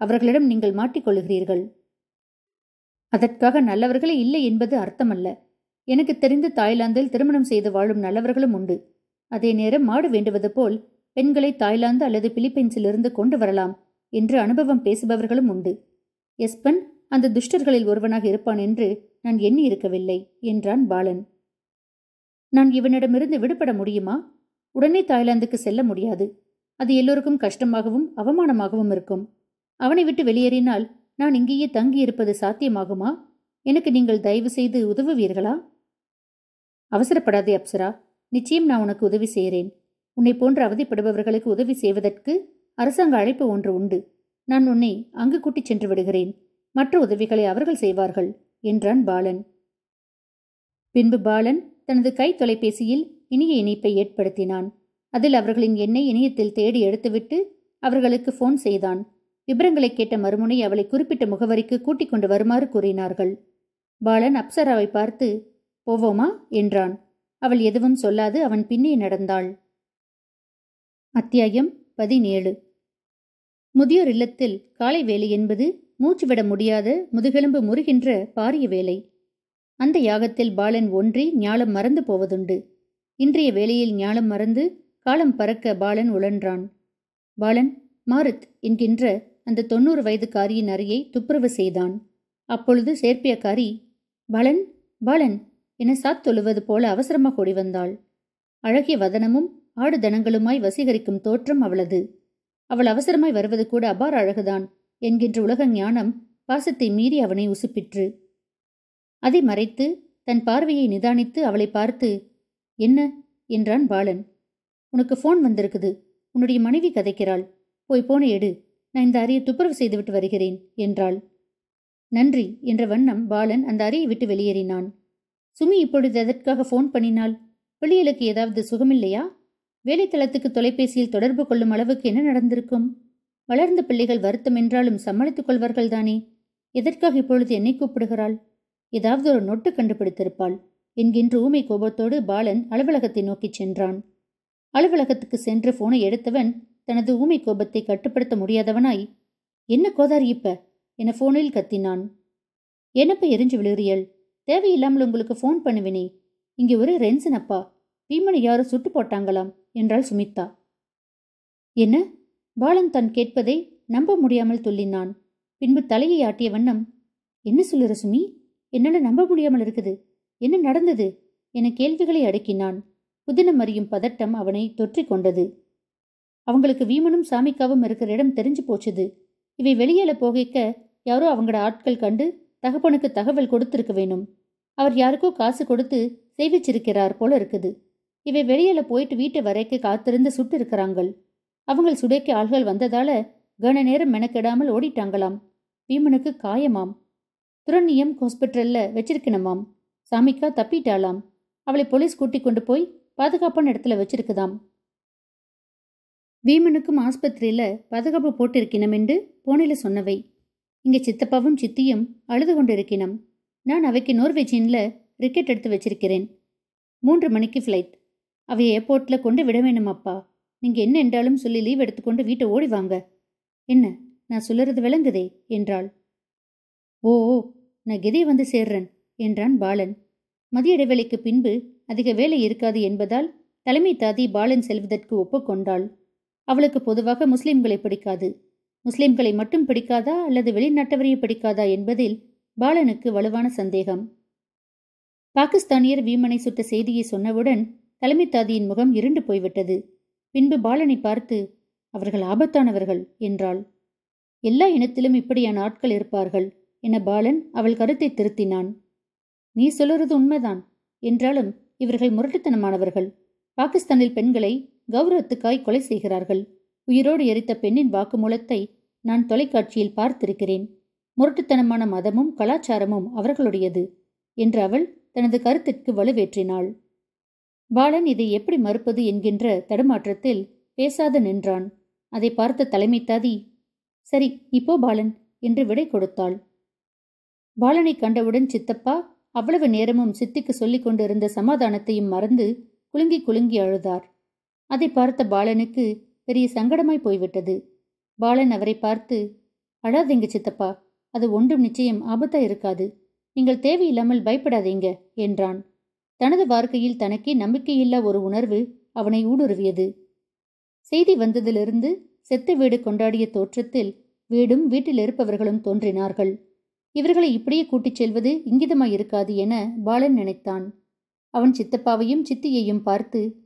அவர்களிடம் நீங்கள் மாட்டிக்கொள்கிறீர்கள் அதற்காக நல்லவர்களே இல்லை என்பது அர்த்தமல்ல. எனக்கு தெரிந்து தாய்லாந்தில் திருமணம் செய்து வாழும் நல்லவர்களும் உண்டு. அதே நேரம் மாடு வேண்டுவது போல் பெண்களை தாய்லாந்து அல்லது பிலிப்பைன்ஸிலிருந்து கொண்டு வரலாம் என்று அனுபவம் பேசுபவர்களும் உண்டு. எஸ்பன் அந்த துஷ்டர்களில் ஒருவனாக இருப்பான் என்று நான் எண்ணி இருக்கவில்லை என்றான் பாலன். நான் இவனிடமிருந்து விடுபட முடியுமா? உடனே தாய்லாந்துக்கு செல்ல முடியாது. அது எல்லோருக்கும் கஷ்டமாகவும் அவமானமாகவும் இருக்கும். அவனை விட்டு வெளியேறினால் நான் இங்கேயே தங்கியிருப்பது சாத்தியமாகுமா? எனக்கு நீங்கள் தயவு செய்து உதவுவீர்களா? அவசரப்படாதே அப்சரா. நிச்சயம் நான் உனக்கு உதவி செய்கிறேன். உன்னை போன்ற அவதிப்படுபவர்களுக்கு உதவி செய்வதற்கு அரசாங்க அழைப்பு ஒன்று உண்டு. நான் உன்னை அங்கு கூட்டிச் சென்று விடுகிறேன். மற்ற உதவிகளை அவர்கள் செய்வார்கள் என்றான் பாலன். பின்பு பாலன் தனது கை தொலைபேசியில் இனிய இணைப்பை ஏற்படுத்தினான். அதில் அவர்களின் எண்ணை இணையத்தில் தேடி எடுத்துவிட்டு அவர்களுக்கு போன் செய்தான். விபரங்களை கேட்ட மறுமுனை அவளை குறிப்பிட்ட முகவரிக்கு கூட்டிக் கொண்டு வருமாறு கூறினார்கள். பாலன் அப்சராவை பார்த்து போவோமா? என்றான். அவள் எதுவும் சொல்லாது அவன் பின்னே நடந்தாள். அத்தியாயம் பதினேழு. முதியோர் இல்லத்தில் காலை வேலை என்பது மூச்சுவிட முடியாத முதுகெலும்பு முறுகின்ற பாரிய வேலை. அந்த யாகத்தில் பாலன் ஒன்றி ஞாலம் மறந்து போவதுண்டு. இன்றைய வேலையில் ஞாலம் மறந்து காலம் பறக்க பாலன் உழன்றான். பாலன் மாருத் என்கின்ற அந்த தொண்ணூறு வயதுக்காரியின் அறையை துப்புரவு செய்தான். அப்பொழுது சேர்ப்பியக்காரி பாலன் பாலன் என சாத்தொழுவது போல அவசரமாக ஓடி வந்தாள். அழகிய வதனமும் ஆடுதனங்களுமாய் வசீகரிக்கும் தோற்றம் அவளது. அவள் அவசரமாய் வருவது கூட அபார அழகுதான் என்கின்ற உலக ஞானம் பாசத்தை மீறி அவனை உசுப்பிற்று. அதை மறைத்து தன் பார்வையை நிதானித்து அவளை பார்த்து என்ன என்றான் பாலன். உனக்கு ஃபோன் வந்திருக்குது. உன்னுடைய மனைவி கதைக்கிறாள். போய் போன எடு. நான் இந்த அறையை துப்புரவு செய்துவிட்டு வருகிறேன் என்றாள். நன்றி என்ற வண்ணம் பாலன் அந்த அறையை விட்டு வெளியேறினான். சுமி இப்பொழுது எதற்காக ஃபோன் பண்ணினாள் பிள்ளைகளுக்கு ஏதாவது சுகமில்லையா? வேலைத்தளத்துக்கு தொலைபேசியில் தொடர்பு கொள்ளும் அளவுக்கு என்ன நடந்திருக்கும்? வளர்ந்த பிள்ளைகள் வருத்தம் என்றாலும் சமாளித்துக் கொள்வார்கள்தானே? எதற்காக இப்பொழுது என்னை கூப்பிடுகிறாள்? ஏதாவது ஒரு நொட்டு கண்டுபிடித்திருப்பாள் என்கின்ற ஊமை கோபத்தோடு பாலன் அலுவலகத்தை நோக்கிச் சென்றான். அலுவலகத்துக்கு சென்று போனை எடுத்தவன் தனது ஊமை கோபத்தை கட்டுப்படுத்த முடியாதவனாய் என்ன கோதாரி இப்ப? என போனில் கத்தினான். என்னப்ப எரிஞ்சு விழுறியல் தேவையில்லாமல் உங்களுக்கு ஃபோன் பண்ணுவினே. இங்கே ஒரு ரென்சன் அப்பா. பீமனை யாரும் சுட்டு போட்டாங்களாம். என்றாள் சுமித்தா. என்ன? பாலன் தான் கேட்பதை நம்ப முடியாமல் துள்ளினான். பின்பு தலையை ஆட்டிய வண்ணம் என்ன சொல்லுற சுமி? என்னால நம்ப முடியாமல் இருக்குது. என்ன நடந்தது? என கேள்விகளை அடக்கினான். புதினம் அறியும் பதட்டம் அவனை தொற்றிக் கொண்டது. அவங்களுக்கு வீமனும் சாமிக்காவும் இருக்கிற இடம் தெரிஞ்சு போச்சுது. இவை வெளியேல போகைக்க யாரோ அவங்களோட ஆட்கள் கண்டு தகப்பனுக்கு தகவல் கொடுத்திருக்க வேணும். அவர் யாருக்கோ காசு கொடுத்து செய்விச்சிருக்கிறார் போல இருக்குது. இவை வெளியில போயிட்டு வீட்டு வரைக்கு காத்திருந்து சுட்டு இருக்கிறாங்கள். அவங்கள் சுடைக்கு ஆள்கள் வந்ததால கன நேரம் மெனக்கெடாமல் ஓடிட்டாங்களாம். பீமனுக்கு காயமாம். துரண்ணியம் ஹாஸ்பிட்டல்ல வச்சிருக்கணுமாம். சாமிக்கா தப்பிட்டாளாம். அவளை போலீஸ் கூட்டிக் கொண்டு போய் பாதுகாப்பான இடத்துல வச்சிருக்குதாம். வீமனுக்கும் ஆஸ்பத்திரியில பாதுகாப்பு போட்டிருக்கணும் என்று போனில சொன்னவை. இங்க சித்தப்பாவும் சித்தியும் அழுது கொண்டிருக்கினம். நான் அவைக்கு நோர்வெஜின்ல ரிக்கெட் எடுத்து வச்சிருக்கிறேன். மூன்று மணிக்கு ஃப்ளைட் அவை ஏர்போர்ட்ல கொண்டு விட வேணும் அப்பா நீங்க என்ன என்றாலும் சொல்லி லீவ் எடுத்துக்கொண்டு வீட்டை ஓடி வாங்க. என்ன நான் சொல்லுறது விளங்குதே என்றாள். ஓ நான் கெதே வந்து சேர்றேன் என்றான் பாலன். மதிய இடைவேளைக்கு பின்பு அதிக வேலை இருக்காது என்பதால் தலைமை தாதி பாலன் செல்வதற்கு ஒப்புக்கொண்டாள் அவளுக்கு பொதுவாக முஸ்லிம்களை பிடிக்காது. முஸ்லிம்களை மட்டும் பிடிக்காதா அல்லது வெளிநாட்டவரையே பிடிக்காதா என்பதில் பாலனுக்கு வலுவான சந்தேகம். பாகிஸ்தானியர் வீமனை சுட்ட செய்தியை சொன்னவுடன் தலைமை தாதியின் முகம் இருண்டு போய்விட்டது. பின்பு பாலனை பார்த்து அவர்கள் ஆபத்தானவர்கள் என்றாள். எல்லா இனத்திலும் இப்படியான ஆட்கள் இருப்பார்கள் என பாலன் அவள் கருத்தை திருத்தினான். நீ சொல்லுறது உண்மைதான் என்றாலும் இவர்கள் முரட்டுத்தனமானவர்கள். பாகிஸ்தானில் பெண்களை கௌரவத்துக்காய் கொலை செய்கிறார்கள். உயிரோடு எரித்த பெண்ணின் வாக்குமூலத்தை நான் தொலைக்காட்சியில் பார்த்திருக்கிறேன். முரட்டுத்தனமான மதமும் கலாச்சாரமும் அவர்களுடையது என்று அவள் தனது கருத்திற்கு வலுவேற்றினாள். பாலன் இதை எப்படி மறுப்பது என்கின்ற தடுமாற்றத்தில் பேசாத நின்றான். அதை பார்த்த தலைமை தாதி சரி இப்போ பாலன் என்று விடை கொடுத்தாள். பாலனை கண்டவுடன் சித்தப்பா அவ்வளவு நேரமும் சித்திக்கு சொல்லிக் கொண்டிருந்த சமாதானத்தையும் மறந்து குலுங்கி குலுங்கி அழுதார். அதை பார்த்த பாலனுக்கு பெரிய சங்கடமாய் போய்விட்டது. பாலன் அவரை பார்த்து அழாதீங்க சித்தப்பா அது ஒன்றும் நிச்சயம் ஆபத்தா இருக்காது. நீங்கள் தேவையில்லாமல் பயப்படாதீங்க என்றான். தனது வாழ்க்கையில் தனக்கே நம்பிக்கையில்லா ஒரு உணர்வு அவனை ஊடுருவியது. செய்தி வந்ததிலிருந்து செத்த வீடு கொண்டாடிய தோற்றத்தில் வீடும் வீட்டில் இருப்பவர்களும் தோன்றினார்கள். இவர்களை இப்படியே கூட்டிச் செல்வது இங்கிதமாயிருக்காது என பாலன் நினைத்தான். அவன் சித்தப்பாவையும் சித்தியையும் பார்த்து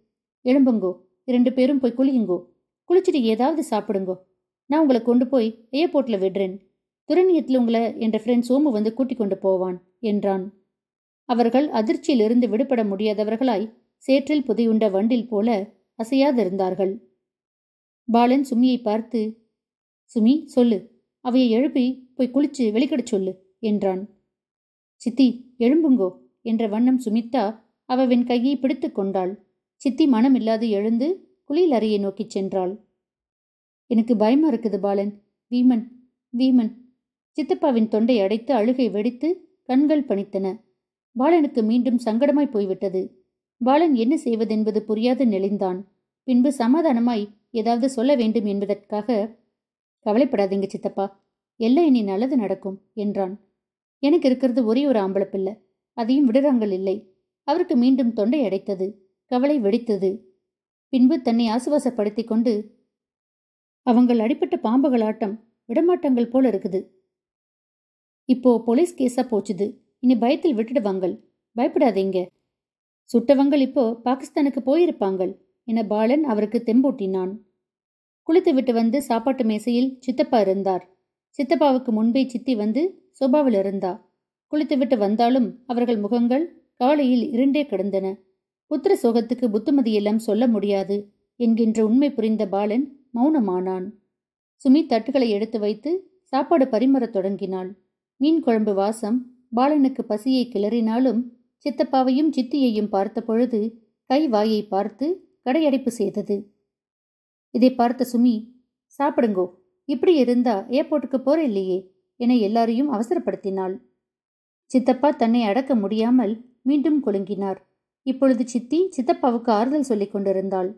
எழும்புங்கோ இரண்டு பேரும் போய் குளியுங்கோ. குளிச்சுட்டு ஏதாவது சாப்பிடுங்கோ. நான் உங்களை கொண்டு போய் ஏர்போர்ட்ல விடுறேன். துரணியத்தில் உங்களை என்ற ஃப்ரெண்ட் சோமு வந்து கூட்டிக் கொண்டு போவான் என்றான். அவர்கள் அதிர்ச்சியிலிருந்து விடுபட முடியாதவர்களாய் சேற்றில் புதையுண்ட வண்டில் போல அசையாதிருந்தார்கள். பாலன் சுமியை பார்த்து சுமி சொல்லு. அவையை எழுப்பி போய் குளிச்சு வெளிக்கடச் சொல்லு என்றான். சித்தி எழும்புங்கோ என்ற வண்ணம் சுமித்தா அவவின் கையை பிடித்து கொண்டாள். சித்தி மனமில்லாது எழுந்து குளியல் அறையை நோக்கிச் சென்றாள். எனக்கு பயமா இருக்குது பாலன். வீமன் வீமன். சித்தப்பாவின் தொண்டை அடைத்து அழுகை வெடித்து கண்கள் பணித்தன. பாலனுக்கு மீண்டும் சங்கடமாய் போய்விட்டது. பாலன் என்ன செய்வதென்பது புரியாது நெளிந்தான். பின்பு சமாதானமாய் ஏதாவது சொல்ல வேண்டும் என்பதற்காக கவலைப்படாதீங்க சித்தப்பா எல்லாம் இனி நல்லது நடக்கும் என்றான். எனக்கு இருக்கிறது ஒரே ஒரு ஆம்பளை அதையும் விடுறாங்கள் இல்லை. அவருக்கு மீண்டும் தொண்டை அடைத்தது கவலை வெடித்தது. பின்பு தன்னை ஆசுவாசப்படுத்திக் கொண்டு அவங்கள் அடிப்பட்ட பாம்புகளாட்டம் விடமாட்டங்கள் போல இருக்குது. இப்போ போலீஸ் கேஸா போச்சுது. இனி பயத்தில் விட்டுடுவாங்கள். பயப்படாதீங்க. சுட்டவங்கள் இப்போ பாகிஸ்தானுக்கு போயிருப்பாங்கள் என பாலன் அவருக்கு தெம்பூட்டினான். குளித்து விட்டு வந்து சாப்பாட்டு மேசையில் சித்தப்பா இருந்தார். சித்தப்பாவுக்கு முன்பே சித்தி வந்து சோபாவில் இருந்தா. குளித்து விட்டு வந்தாலும் அவர்கள் முகங்கள் காலையில் இருண்டே கிடந்தன. புத்திர சோகத்துக்கு புத்துமதியெல்லாம் சொல்ல முடியாது என்கின்ற உண்மை புரிந்த பாலன் மௌனமானான். சுமி தட்டுகளை எடுத்து வைத்து சாப்பாடு பரிமறத் தொடங்கினாள். மீன் குழம்பு வாசம் பாலனுக்கு பசியை கிளறினாலும் சித்தப்பாவையும் சித்தியையும் பார்த்த பொழுது கை வாயை பார்த்து கடையடைப்பு செய்தது. இதை பார்த்த சுமி சாப்பிடுங்கோ இப்படி இருந்தா ஏர்போர்ட்டுக்கு போற இல்லையே என எல்லாரையும் அவசரப்படுத்தினாள். சித்தப்பா தன்னை அடக்க முடியாமல் மீண்டும் குலுங்கினார். இப்பொழுது சித்தி சித்தப்பாவுக்கு ஆறுதல் சொல்லிக் கொண்டிருந்தாள்.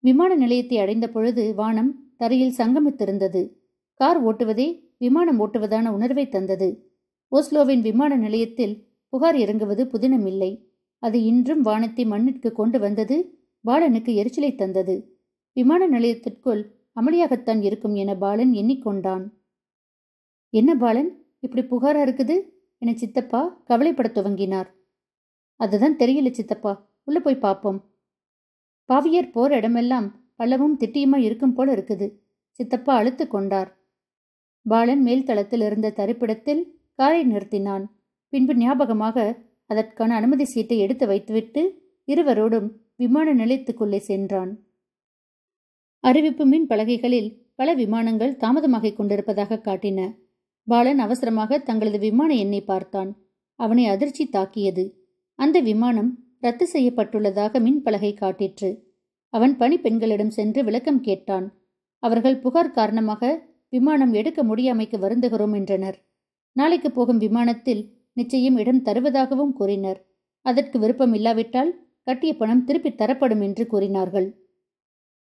விமான நிலையத்தை அடைந்த பொழுது வானம் தரையில் சங்கமித்திருந்தது. கார் ஓட்டுவதே விமானம் ஓட்டுவதான உணர்வை தந்தது. ஓஸ்லோவின் விமான நிலையத்தில் புகார் இறங்குவது புதினமில்லை. அது இன்றும் வானத்தை மண்ணிற்கு கொண்டு வந்தது பாலனுக்கு எரிச்சலை தந்தது. விமான நிலையத்திற்குள் அமளியாகத்தான் இருக்கும் என பாலன் எண்ணிக்கொண்டான். என்ன பாலன்? இப்படி புகாரா இருக்குது? என சித்தப்பா கவலைப்படத் துவங்கினார். அதுதான் தெரியல சித்தப்பா. உள்ள போய் பார்ப்போம் பாவியர் போற இடமெல்லாம் பள்ளமும் திட்டியுமா இருக்கும் போல இருக்குது. சித்தப்பா அழுத்து கொண்டார். பாலன் மேல் தளத்தில் இருந்த தரிப்பிடத்தில் காரை நிறுத்தினான். பின்பு ஞாபகமாக அதற்கான அனுமதி சீட்டை எடுத்து வைத்துவிட்டு இருவரோடும் விமான நிலையத்துக்குள்ளே சென்றான். அறிவிப்பு மின் பலகைகளில் பல விமானங்கள் தாமதமாகிக் கொண்டிருப்பதாக காட்டின. பாலன் அவசரமாக தங்களது விமான எண்ணை பார்த்தான். அவனை அதிர்ச்சி தாக்கியது. அந்த விமானம் ரத்து செய்யப்பட்டுள்ளதாக மின் பலகை காட்டிற்று. அவன் பணிப்பெண்களிடம் சென்று விளக்கம் கேட்டான். அவர்கள் புகார் காரணமாக விமானம் எடுக்க முடியாமைக்கு வருந்துகிறோம் என்றனர். நாளைக்கு போகும் விமானத்தில் நிச்சயம் இடம் தருவதாகவும் கூறினர். அதற்கு விருப்பம் இல்லாவிட்டால் கட்டிய பணம் திருப்பித் தரப்படும் என்று கூறினார்கள்.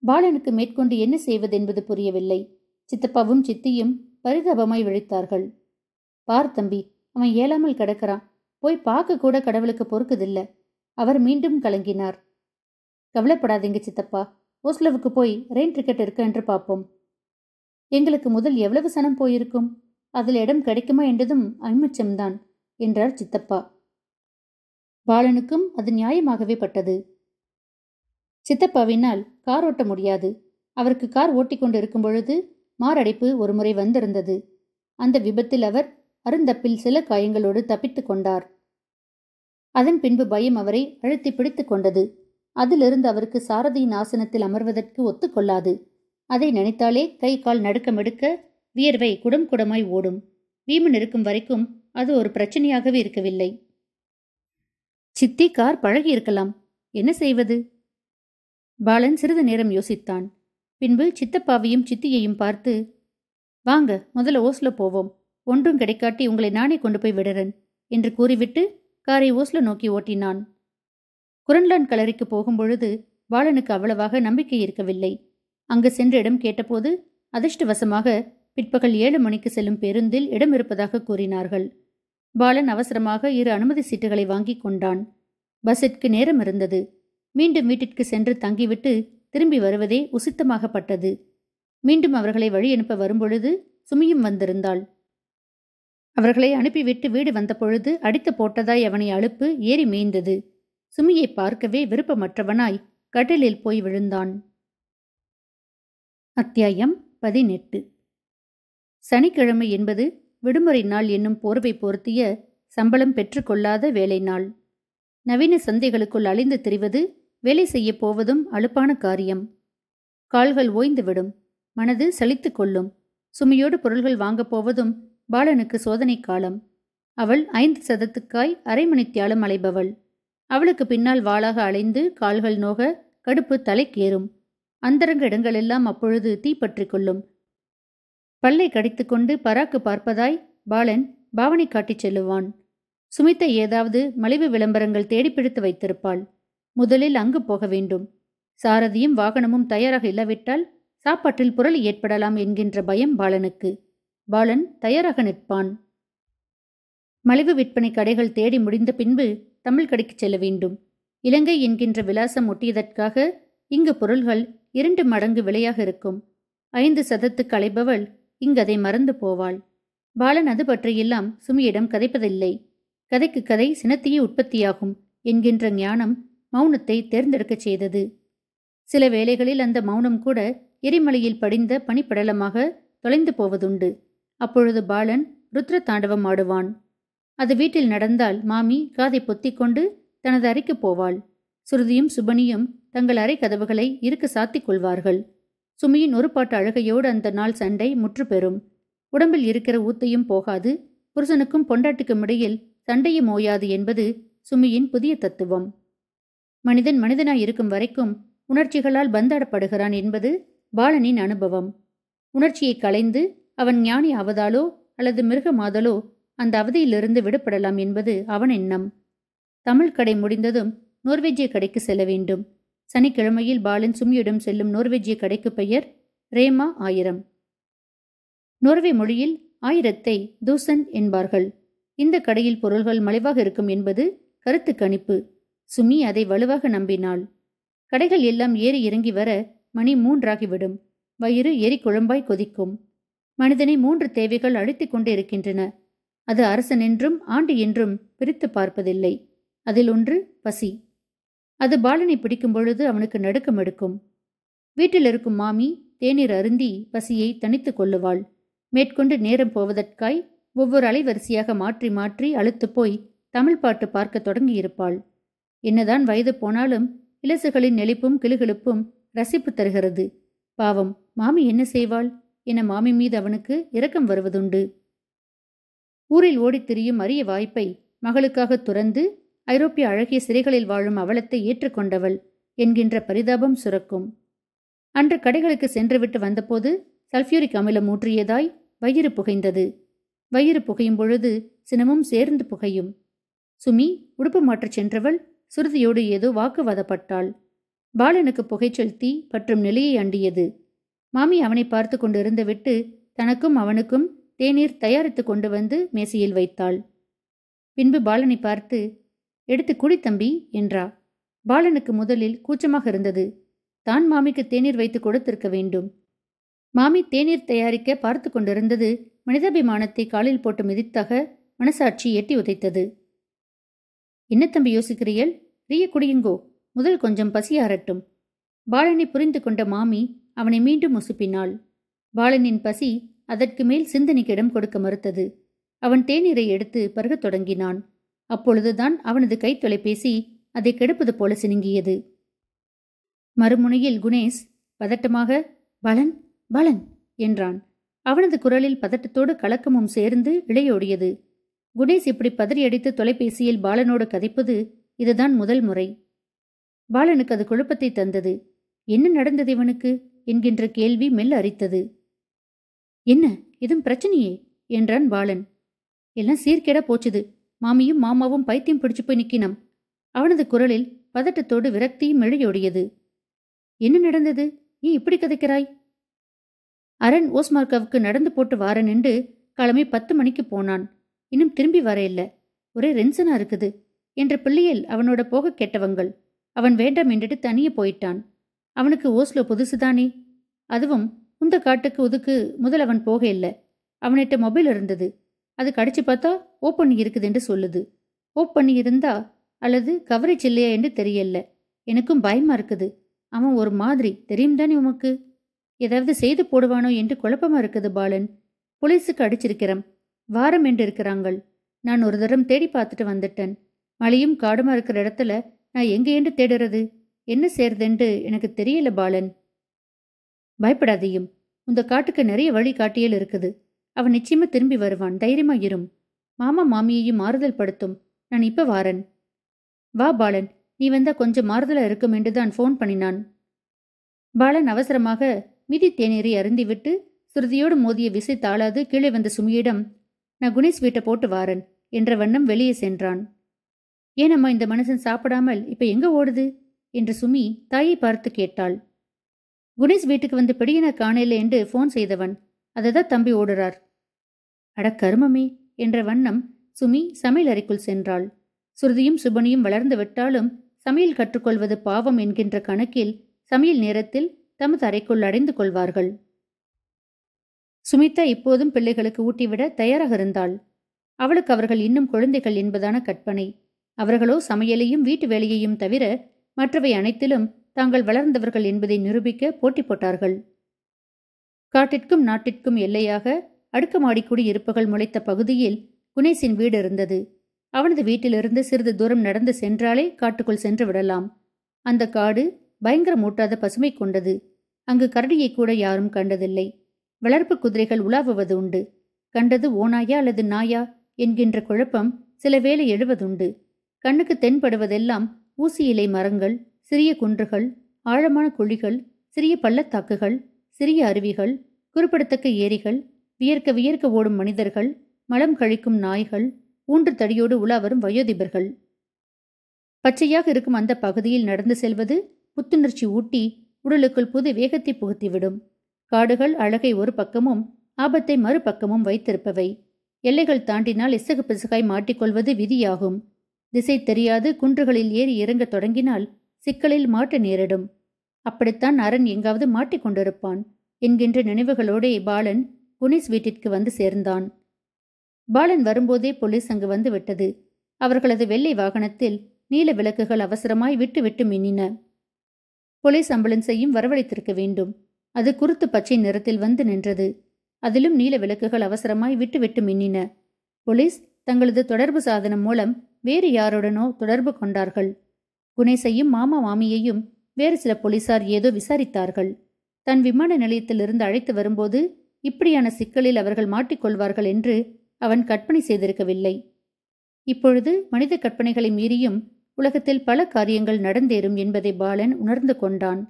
பாலனுக்கு மேற்கொண்டு என்ன செய்வதென்பது புரியவில்லை. சித்தப்பாவும் சித்தியும் பரிதாபமாய் விழித்தார்கள். பார் தம்பி அவன் ஏலாமல் கிடக்கிறான். போய் பார்க்க கூட கடவுளுக்கு பொறுக்குதில்ல. அவர் மீண்டும் கலங்கினார். கவலைப்படாதீங்க சித்தப்பா. ஓஸ்லோவுக்கு போய் ரெயின் டிக்கெட் இருக்கு என்று பார்ப்போம். எங்களுக்கு முதல் எவ்வளவு சனம் போயிருக்கும்? அதில் இடம் கிடைக்குமா என்றதும் ஐமச்சம்தான் என்றார் சித்தப்பா. பாலனுக்கும் அது நியாயமாகவே பட்டது. சித்தப்பாவினால் கார் ஓட்ட முடியாது. அவருக்கு கார் ஓட்டிக்கொண்டு இருக்கும் பொழுது மாரடைப்பு ஒருமுறை வந்திருந்தது. அந்த விபத்தில் அவர் அருந்தப்பில் சில காயங்களோடு தப்பித்துக் கொண்டார். அதன் பின்பு பயம் அவரை அழுத்தி பிடித்துக் கொண்டது. அதிலிருந்து அவருக்கு சாரதியின் ஆசனத்தில் அமர்வதற்கு ஒத்துக்கொள்ளாது. அதை நினைத்தாலே கை கால் நடுக்கமெடுக்க வியர்வை குடம் குடமாய் ஓடும். வீமன் இருக்கும் வரைக்கும் அது ஒரு பிரச்சனையாகவே இருக்கவில்லை. சித்தி கார் பழகி இருக்கலாம் என்ன செய்வது? பாலன் சிறிது நேரம் யோசித்தான். பின்பு சித்தப்பாவையும் சித்தியையும் பார்த்து வாங்க முதல்ல ஓஸ்ல போவோம். ஒன்றும் கிடைக்காட்டி உங்களை நானே கொண்டு போய் விடுறேன் என்று கூறிவிட்டு காரை ஓஸ்ல நோக்கி ஓட்டினான். குரன்லான் கலரிக்கு போகும்பொழுது பாலனுக்கு அவ்வளவாக நம்பிக்கை இருக்கவில்லை. அங்கு சென்ற இடம் கேட்டபோது அதிர்ஷ்டவசமாக பிற்பகல் ஏழு மணிக்கு செல்லும் பேருந்தில் இடம் இருப்பதாக கூறினார்கள். பாலன் அவசரமாக இரு அனுமதி சீட்டுகளை வாங்கிக் கொண்டான். பஸ்ஸிற்கு நேரம் இருந்தது. மீண்டும் வீட்டிற்கு சென்று தங்கிவிட்டு திரும்பி வருவதே உசித்தமாகப்பட்டது. மீண்டும் அவர்களை வழி அனுப்ப வரும்பொழுது சுமியும் வந்திருந்தாள். அவர்களை அனுப்பிவிட்டு வீடு வந்தபொழுது அடித்து போட்டதாய் அவனை அழுப்பு ஏறி மேய்ந்தது. சுமியை பார்க்கவே விருப்பமற்றவனாய் கடலில் போய் விழுந்தான். அத்தியாயம் பதினெட்டு. சனிக்கிழமை என்பது விடுமுறை நாள் என்னும் போர்வை பொருத்திய சம்பளம் பெற்றுக்கொள்ளாத வேலை நாள். நவீன சந்தைகளுக்குள் அழிந்து திரிவது வேலை செய்யப் போவதும் அலுப்பான காரியம். கால்கள் ஓய்ந்துவிடும் மனது சலித்து கொள்ளும் சுமையோடு பொருள்கள் வாங்கப் போவதும் பாலனுக்கு சோதனை காலம். அவள் ஐந்து சதத்துக்காய் அரை மணித்தியாலம் அலைபவள். அவளுக்கு பின்னால் வாளாக அலைந்து கால்கள் நோக கடுப்பு தலைக்கேறும். அந்தரங்க இடங்களெல்லாம் அப்பொழுது தீப்பற்றி கொள்ளும். பல்லை கடித்துக்கொண்டு பராக்கு பார்ப்பதாய் பாலன் பாவனை காட்டிச் செல்லுவான். சுமித்தை ஏதாவது மலிவு விளம்பரங்கள் தேடிப்பிடித்து வைத்திருப்பாள். முதலில் அங்கு போக வேண்டும். சாரதியும் வாகனமும் தயாராக இல்லாவிட்டால் சாப்பாட்டில் புரளி ஏற்படலாம் என்கின்ற பயம் பாலனுக்கு. பாலன் தயாராக நிற்பான். மலிவு விற்பனை கடைகள் தேடி முடிந்த பின்பு தமிழ் கடைக்கு செல்ல வேண்டும். இலங்கை என்கின்ற விலாசம் ஒட்டியதற்காக இங்கு பொருள்கள் இரண்டு மடங்கு விலையாக இருக்கும். ஐந்து சதத்துக்கு அலைபவள் இங்கதை மறந்து போவாள். பாலன் அது பற்றியெல்லாம் சுமியிடம் கதைப்பதில்லை. கதைக்கு கதை சினத்தையே உற்பத்தியாகும் என்கின்ற ஞானம் மௌனத்தை தேர்ந்தெடுக்கச் செய்தது. சில வேளைகளில் அந்த மௌனம் கூட எரிமலையில் படிந்த பனிப்படலமாக தொலைந்து போவதுண்டு. அப்பொழுது பாலன் ருத்ர தாண்டவம் ஆடுவான். அது வீட்டில் நடந்தால் மாமி காதை பொத்திக்கொண்டு தனது அறைக்கு போவாள். சுருதியும் சுபனியும் தங்கள் அறை கதவுகளை இருக்க சாத்திக் கொள்வார்கள். சுமியின் ஒரு பாட்டு அழகையோடு அந்த நாள் சண்டை முற்று பெறும் உடம்பில் இருக்கிற ஊத்தையும் போகாது. புருஷனுக்கும் பொண்டாட்டுக்கும் இடையில் சண்டையும் ஓயாது என்பது சுமியின் புதிய தத்துவம். மனிதன் மனிதனாய் இருக்கும் வரைக்கும் உணர்ச்சிகளால் பந்தாடப்படுகிறான் என்பது பாலனின் அனுபவம். உணர்ச்சியை களைந்து அவன் ஞானி ஆவதாலோ அல்லது மிருகமாதலோ அந்த அவதியிலிருந்து விடுபடலாம் என்பது அவன் எண்ணம். தமிழ் கடை முடிந்ததும் நோர்வெஜ்ய கடைக்கு செல்ல வேண்டும். சனிக்கிழமையில் பாலன் சுமியிடம் செல்லும் நோர்வெஜ்ஜிய கடைக்கு பெயர் ரேமா ஆயிரம். நோர்வே மொழியில் ஆயிரத்தை தூசன் என்பார்கள். இந்த கடையில் பொருள்கள் மலிவாக இருக்கும் என்பது கருத்து கணிப்பு. சுமி அதை வலுவாக நம்பினாள். கடைகள் எல்லாம் ஏறி இறங்கி வர மணி மூன்றாகிவிடும். வயிறு எரி குழம்பாய் கொதிக்கும். மனிதனை மூன்று தேவைகள் அழித்துக் கொண்டு இருக்கின்றன. அது அரசன் என்றும் ஆண்டு என்றும் பிரித்து பார்ப்பதில்லை. அதில் ஒன்று பசி. அது பாலனை பிடிக்கும் பொழுது அவனுக்கு நடுக்கம் எடுக்கும். வீட்டில் இருக்கும் மாமி தேநீர் அருந்தி பசியை தனித்துக் கொள்ளுவாள். மேற்கொண்டு நேரம் போவதற்காய் ஒவ்வொரு அலைவரிசையாக மாற்றி மாற்றி அழுத்து போய் தமிழ் பாட்டு பார்க்க தொடங்கியிருப்பாள். என்னதான் வயது போனாலும் இலசுகளின் நெளிப்பும் கிளுகிழுப்பும் ரசிப்பு தருகிறது. பாவம் மாமி என்ன செய்வாள்? என மாமி மீது அவனுக்கு இரக்கம் வருவதுண்டு. ஊரில் ஓடித் திரியும் அரிய வாய்ப்பை மகளுக்காக துறந்து ஐரோப்பிய அழகிய சிறைகளில் வாழும் அவலத்தை ஏற்றுக்கொண்டவள் என்கின்ற பரிதாபம் சுரக்கும். அன்று கடைகளுக்கு சென்றுவிட்டு வந்தபோது சல்ஃபியூரிக் அமிலம் ஊற்றியதாய் வயிறு புகைந்தது. வயிறு புகையும் பொழுது சினமும் சேர்ந்து புகையும். சுமி உடுப்பு மாற்றச் சென்றவள் சுருதியோடு ஏதோ வாக்குவாதப்பட்டாள். பாலனுக்கு புகைச்சல் தீ பற்றும் நிலையை அண்டியது. மாமி அவனை பார்த்து கொண்டிருந்துவிட்டு தனக்கும் அவனுக்கும் தேநீர் தயாரித்து கொண்டு வந்து மேசையில் வைத்தாள். பின்பு பாலனை பார்த்து எடுத்து குடி தம்பி என்றா பாலனுக்கு முதலில் கூச்சமாக இருந்தது. தான் மாமிக்கு தேநீர் வைத்து கொடுத்திருக்க வேண்டும். மாமி தேநீர் தயாரிக்க பார்த்து கொண்டிருந்தது மனிதாபிமானத்தை காலில் போட்டு மிதித்தாக மனசாட்சி எட்டி உதைத்தது. என்ன தம்பி யோசிக்கிறீர்கள்? ரிய குடியுங்கோ. முதல் கொஞ்சம் பசியாரட்டும் பாலனை புரிந்து கொண்ட மாமி அவனை மீண்டும் உசுப்பினாள். பாலனின் பசி அதற்கு மேல் சிந்தனைக்கு இடம் கொடுக்க மறுத்தது. அவன் தேநீரை எடுத்து பருகத் தொடங்கினான். அப்பொழுதுதான் அவனது கை தொலைபேசி அதை கெடுப்பது போல சினுங்கியது. மறுமுனையில் குணேஷ் பதட்டமாக பலன் பலன் என்றான். அவனது குரலில் பதட்டத்தோடு கலக்கமும் சேர்ந்து இளையோடியது குணேஷ் இப்படி பதறியடித்து தொலைபேசியில் பாலனோடு கதைப்பது இதுதான் முதல் முறை. பாலனுக்கு அது குழப்பத்தை தந்தது. என்ன நடந்தது இவனுக்கு? என்கின்ற கேள்வி மெல்ல அரித்தது. என்ன? இதும் பிரச்சனையே? என்றான் பாலன். எல்லாம் சீர்கேட போச்சுது. மாமியும் மாமாவும் பைத்தியம் பிடிச்சு போய் நிக்கினம். அவனது குரலில் பதட்டத்தோடு விரக்தியும் எழுதியோடியது. என்ன நடந்தது? நீ இப்படி கதைக்கிறாய்? அரண் ஓஸ்மார்க்காவுக்கு நடந்து போட்டு வார நின்று கிழமை பத்து மணிக்கு போனான். இன்னும் திரும்பி வர ஒரே ரென்சனா இருக்குது என்ற பிள்ளையில் அவனோட போக கெட்டவங்கள். அவன் வேண்டாம் என்றுட்டு தனியே போயிட்டான். அவனுக்கு ஓஸ்லோ புதுசுதானே அதுவும் உந்த காட்டுக்கு உதுக்கு முதல் அவன் போக இல்லை. அவனிட்ட மொபைல் இருந்தது. அது கடிச்சு பார்த்தா ஓப்பன் இருக்குதுன்னு இருக்குது என்று சொல்லுது. ஓப் பண்ணி இருந்தா அல்லது கவரேஜ் இல்லையா என்று தெரியல எனக்கும் பயமா இருக்குது. அவன் ஒரு மாதிரி. தெரியும் தானே உமக்கு? ஏதாவது செய்து போடுவானோ என்று குழப்பமா இருக்குது பாலன். போலீஸுக்கு அடிச்சிருக்கிறான். வாரம் என்று இருக்கிறாங்கள். நான் ஒரு தரம் தேடி பார்த்துட்டு வந்துட்டேன். மழையும் காடுமா இருக்கிற இடத்துல நான் எங்கே என்று தேடுறது? என்ன செய்யறதுஎன்று எனக்கு தெரியல பாலன். பயப்படாதையும். உந்த காட்டுக்கு நிறைய வழி காட்டியல் இருக்குது. அவன் நிச்சயமா திரும்பி வருவான். தைரியமா இரும். மாமா மாமியையும் மாறுதல் படுத்தும். நான் இப்ப வாரன். வா பாலன். நீ வந்தா கொஞ்சம் மாறுதலா இருக்கும் என்றுதான் ஃபோன் பண்ணினான். பாலன் அவசரமாக மிதி தேநீரை அருந்திவிட்டு சுருதியோடு மோதிய விசை தாளாது கீழே வந்த சுமியிடம் நான் குணேஷ் வீட்டை போட்டு வாரன் என்ற வண்ணம் வெளியே சென்றான். ஏனம்மா இந்த மனுஷன் சாப்பிடாமல் இப்ப எங்க ஓடுது? என்று சுமி தாயை பார்த்து கேட்டாள். குணேஷ் வீட்டுக்கு வந்து பிடியின காணல என்று ஃபோன் செய்தவன். அதை தம்பி ஓடுறார். அட கருமமே! என்ற வண்ணம் சுமி சமையல் அறைக்குள் சென்றாள். சுருதியும் சுபனியும் வளர்ந்து விட்டாலும் சமையல் கற்றுக்கொள்வது பாவம் என்கின்ற கணக்கில் சமையல் நேரத்தில் தமது அறைக்குள் அடைந்து கொள்வார்கள். சுமிதா இப்போதும் பிள்ளைகளுக்கு ஊட்டிவிட தயாராக இருந்தாள். அவளுக்கு அவர்கள் இன்னும் குழந்தைகள் என்பதான கற்பனை. அவர்களோ சமையலையும் வீட்டு வேலையையும் தவிர மற்றவை அனைத்திலும் தாங்கள் வளர்ந்தவர்கள் என்பதை நிரூபிக்க போட்டி போட்டார்கள். காட்டிற்கும் நாட்டிற்கும் எல்லையாக அடுக்குமாடி குடியிருப்புகள் முளைத்த பகுதியில் குணேசின் வீடு இருந்தது. அவனது வீட்டிலிருந்து சிறிது தூரம் நடந்து சென்றாலே காட்டுக்குள் சென்று விடலாம். அந்த காடு பயங்கர மூட்டாத பசுமை கொண்டது. அங்கு கரடியை கூட யாரும் கண்டதில்லை. வளர்ப்பு குதிரைகள் உலாவுவது உண்டு. கண்டது ஓனாயா அல்லது நாயா என்கின்ற குழப்பம் சில வேளை எழுவதுண்டு. கண்ணுக்கு தென்படுவதெல்லாம் ஊசி இலை மரங்கள் சிறிய குன்றுகள் ஆழமான குழிகள் சிறிய பள்ளத்தாக்குகள் சிறிய அருவிகள் குறிப்பிடத்தக்க ஏரிகள் வியர்க்க வியர்க்க ஓடும் மனிதர்கள் மலம் கழிக்கும் நாய்கள் ஊன்று தடியோடு உலா வரும் வயோதிபர்கள். பச்சையாக இருக்கும் அந்த பகுதியில் நடந்து செல்வது புத்துணர்ச்சி ஊட்டி உடலுக்குள் புது வேகத்தை புகுத்திவிடும். காடுகள் அழகை ஒரு பக்கமும் ஆபத்தை மறுபக்கமும் வைத்திருப்பவை. எல்லைகள் தாண்டினால் இசகு பிசகாய் மாட்டிக்கொள்வது விதியாகும். திசை தெரியாது குன்றுகளில் ஏறி இறங்க தொடங்கினால் சிக்கலில் மாட்ட நேரிடும். அப்படித்தான் அரண் எங்காவது மாட்டிக்கொண்டிருப்பான் என்கின்ற நினைவுகளோடே பாலன் குனிஸ் வீட்டிற்கு வந்து சேர்ந்தான். பாலன் வரும்போதே போலீஸ் அங்கு வந்து விட்டது. அவர்களது வெள்ளை வாகனத்தில் நீல விளக்குகள் அவசரமாய் விட்டு விட்டு மின்னின. போலீஸ் அம்புலன்ஸையும் வரவழைத்திருக்க வேண்டும். அது குருத்து பச்சை நிறத்தில் வந்து நின்றது. அதிலும் நீல விளக்குகள் அவசரமாய் விட்டு விட்டு மின்னின. போலீஸ் தங்களது தொடர்பு சாதனம் மூலம் வேறு யாருடனோ தொடர்பு கொண்டார்கள். குணேசையும் மாமா மாமியையும் வேறு சில போலீசார் ஏதோ விசாரித்தார்கள். தன் விமான நிலையத்திலிருந்து அழைத்து வரும்போது இப்படியான சிக்கலில் அவர்கள் மாட்டிக்கொள்வார்கள் என்று அவன் கற்பனை செய்திருக்கவில்லை. இப்பொழுது மனித கற்பனைகளை மீறியும் உலகத்தில் பல காரியங்கள் நடந்தேறும் என்பதை பாலன் உணர்ந்து கொண்டான்.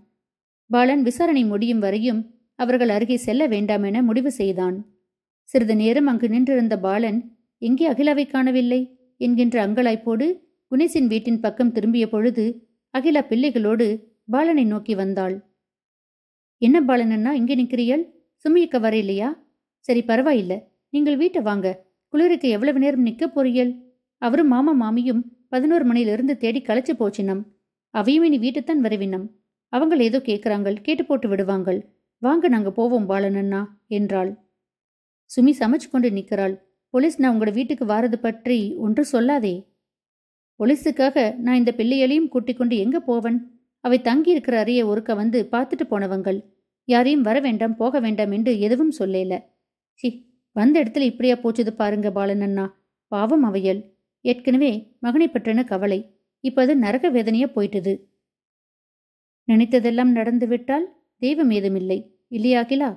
பாலன் விசாரணை முடியும் வரையும் அவர்கள் அருகே செல்ல வேண்டாம் என முடிவு செய்தான். சிறிது நேரம் அங்கு நின்றிருந்த பாலன் எங்கே அகிலாவை காணவில்லை? என்கின்ற அங்கலாய்ப்போடு குணேசின் வீட்டின் பக்கம் திரும்பிய பொழுது அகிலா பிள்ளைகளோடு பாலனை நோக்கி வந்தாள். என்ன பாலனன்னா இங்கே நிற்கிறீள் சுமியக்க வர இல்லையா? சரி பரவாயில்ல. நீங்கள் வீட்டை வாங்க. குளிருக்கு எவ்வளவு நேரம் நிற்க போறீள் அவரும் மாமா மாமியும் பதினோரு மணியிலிருந்து தேடி களைச்சு போச்சினம் அவையும் இனி வீட்டுத்தான் வரவினம் அவங்கள் ஏதோ கேட்குறாங்கள் கேட்டு போட்டு விடுவாங்கள். வாங்க நாங்க போவோம் பாலனண்ணா என்றாள். சுமி சமைச்சு கொண்டு நிற்கிறாள். போலீஸ் நான் உங்களோட வீட்டுக்கு வாரது பற்றி ஒன்று சொல்லாதே. போலீஸுக்காக நான் இந்த பிள்ளைகளையும் கூட்டிக் கொண்டு எங்க போவன்? அவை தங்கி இருக்கிற அறைய ஒருக்க வந்து பார்த்துட்டு போனவங்கள். யாரையும் வர வேண்டாம் போக வேண்டாம் என்று எதுவும் சொல்லல. சி வந்த இடத்துல இப்படியா போச்சுது பாருங்க பாலனண்ணா. பாவம் அவையல். ஏற்கனவே மகனை பற்றின கவலை. இப்போ அது நரக வேதனையா போயிட்டது. நினைத்ததெல்லாம் நடந்துவிட்டால் தெய்வம் ஏதுமில்லை இல்லையாகிலா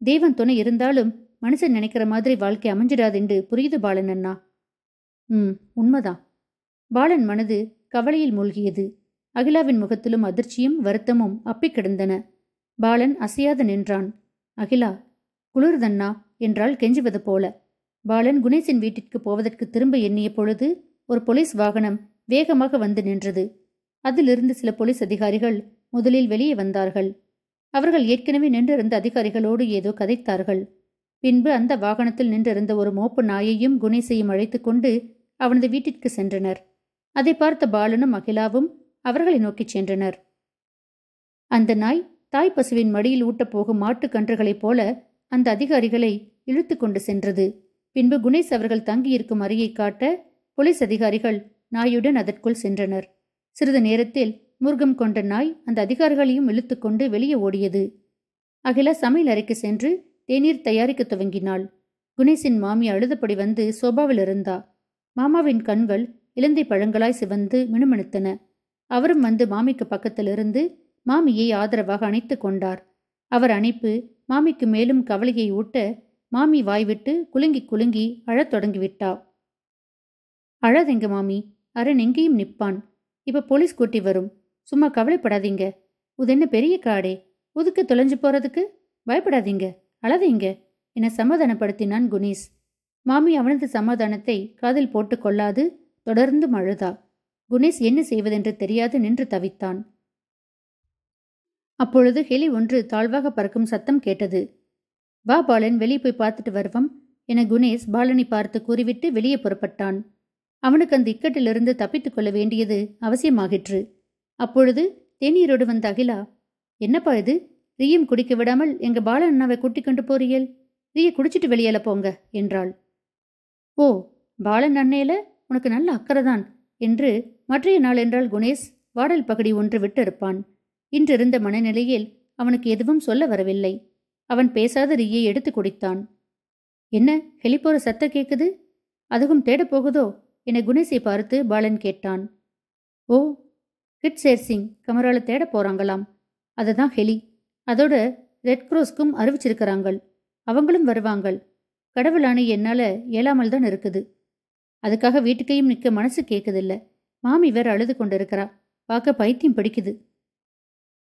தெய்வம் துணை இருந்தாலும் மனுஷன் நினைக்கிற மாதிரி வாழ்க்கை அமைஞ்சிடாது என்று புரியுது பாலன் அண்ணா ம் உண்மைதான். பாலன் மனது கவலையில் மூழ்கியது. அகிலாவின் முகத்திலும் அதிர்ச்சியும் வருத்தமும் அப்பிக் கிடந்தன. பாலன் அசையாது நின்றான். அகிலா குளிர்தண்ணா என்றால் கெஞ்சுவது போல. பாலன் குணேசின் வீட்டிற்கு போவதற்கு திரும்ப எண்ணிய பொழுது ஒரு போலீஸ் வாகனம் வேகமாக வந்து நின்றது. அதிலிருந்து சில போலீஸ் அதிகாரிகள் முதலில் வெளியே வந்தார்கள். அவர்கள் ஏற்கனவே நின்றிருந்த அதிகாரிகளோடு ஏதோ கதைத்தார்கள். பின்பு அந்த வாகனத்தில் நின்றிருந்த ஒரு மோப்பு நாயையும் குணேசையும் அழைத்துக் கொண்டு அவனது வீட்டிற்கு சென்றனர். அதை பார்த்த பாலனும் அகிலாவும் அவர்களை நோக்கிச் சென்றனர். அந்த நாய் தாய் பசுவின் மடியில் ஊட்டப் போகும் மாட்டுக் கன்றுகளைப் போல அந்த அதிகாரிகளை இழுத்து கொண்டு சென்றது. பின்பு குணேஷ் அவர்கள் தங்கியிருக்கும் அறையை காட்ட போலீஸ் அதிகாரிகள் நாயுடன் அதற்குள் சென்றனர். சிறிது நேரத்தில் முருகம் கொண்ட நாய் அந்த அதிகாரிகளையும் இழுத்துக்கொண்டு வெளியே ஓடியது. அகிலா சமையல் அறைக்கு சென்று தேநீர் தயாரிக்க துவங்கினாள். குணேஷின் மாமி அழுதபடி வந்து சோபாவில் இருந்தா. மாமாவின் கண்கள் இலந்தை பழங்களாய் சிவந்து மினுமினுத்தன. அவரும் வந்து மாமிக்கு பக்கத்திலிருந்து மாமியை ஆதரவாக அணைத்து கொண்டார். அவர் அணைப்பு மாமிக்கு மேலும் கவலையை ஊட்ட மாமி வாய்விட்டு குலுங்கி குலுங்கி அழத் தொடங்கிவிட்டா. அழாதெங்க மாமி அரண் எங்கேயும் நிப்பான் இப்ப போலீஸ் கூட்டி வரும். சும்மா கவலைப்படாதீங்க. உதென்ன பெரிய காடே? உதுக்கு தொலைஞ்சு போறதுக்கு? பயப்படாதீங்க. அழாதீங்க. என சமாதானப்படுத்தினான் குணேஷ் மாமி அவனது சமாதானத்தை காதில் போட்டுக் கொள்ளாது தொடர்ந்து அழுதா. குணேஷ் என்ன செய்வதென்று தெரியாது நின்று தவித்தான். அப்பொழுது ஹெலி ஒன்று தாழ்வாக பறக்கும் சத்தம் கேட்டது. வா பாலன் வெளியே போய் பார்த்துட்டு வருவோம் என குணேஷ் பாலனை பார்த்து கூறிவிட்டு வெளியே புறப்பட்டான். அவனுக்கு அந்த இக்கட்டிலிருந்து தப்பித்துக் கொள்ள வேண்டியது அவசியமாகிற்று. அப்பொழுது தேநீரோடு வந்த அகிலா என்னப்பா இது? ரீயும் குடிக்க விடாமல் எங்க பாலன் அண்ணாவை கூட்டிக் கொண்டு போறியல்? ரீய குடிச்சிட்டு வெளியேல போங்க என்றாள். ஓ பாலன் அண்ணையில உனக்கு நல்ல அக்கறைதான் என்று மற்றைய நாள் என்றால் குணேஷ் வாடல் பகடி ஒன்று விட்டிருப்பான் இன்றிருந்த மனநிலையில் அவனுக்கு எதுவும் சொல்ல வரவில்லை. அவன் பேசாத ரீயை எடுத்து குடித்தான். என்ன ஹெலிப்போற சத்த கேக்குது? அதுவும் தேடப் போகுதோ? என குணேசை பார்த்து பாலன் கேட்டான். ஓ கிட் சேர்சிங் கமரால தேட போறாங்களாம். அதுதான் ஹெலி. அதோட ரெட் க்ரோஸ்க்கும் அறிவிச்சிருக்கிறாங்கள். அவங்களும் வருவாங்கள். கடவுளானு என்னால இயலாமல் தான் இருக்குது. அதுக்காக வீட்டுக்கையும் நிற்க மனசு கேட்குதில்ல மாமி வேற அழுது கொண்டிருக்கிறா. பார்க்க பைத்தியம் பிடிக்குது.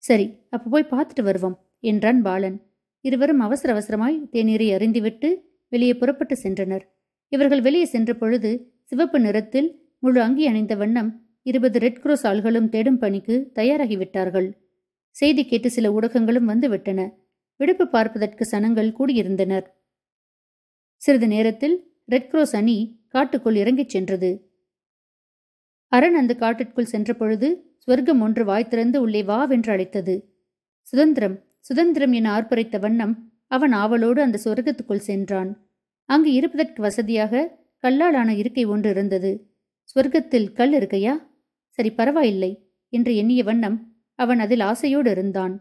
சரி அப்போ போய் பார்த்துட்டு வருவோம் என்றான் பாலன். இருவரும் அவசர அவசரமாய் தேநீரை அறிந்துவிட்டு வெளியே புறப்பட்டு சென்றனர். இவர்கள் வெளியே சென்ற பொழுது சிவப்பு நிறத்தில் முழு அங்கி அணிந்த வண்ணம் இருபது ரெட் கிராஸ் ஆள்களும் தேடும் பணிக்கு தயாராகிவிட்டார்கள் செய்தி கேட்டு சில ஊடகங்களும் வந்துவிட்டன விடுப்பு பார்ப்பதற்கு சனங்கள் கூடியிருந்தனர். சிறிது நேரத்தில் ரெட் கிராஸ் அணி காட்டுக்குள் இறங்கிச் சென்றது. அரண் அந்த காட்டிற்குள் சென்ற பொழுது ஸ்வர்க்கம் ஒன்று வாய் திறந்து உள்ளே வாவென்று அழைத்தது. சுதந்திரம் சுதந்திரம் என ஆர்ப்பரித்த வண்ணம் அவன் ஆவலோடு அந்த சொர்க்கத்துக்குள் சென்றான். அங்கு இருப்பதற்கு வசதியாக கல்லாலான இருக்கை ஒன்று இருந்தது. ஸ்வர்க்கத்தில் கல் இருக்கையா? சரி பரவாயில்லை என்று எண்ணிய வண்ணம் அவன் அதில் ஆசையோடு இருந்தான்.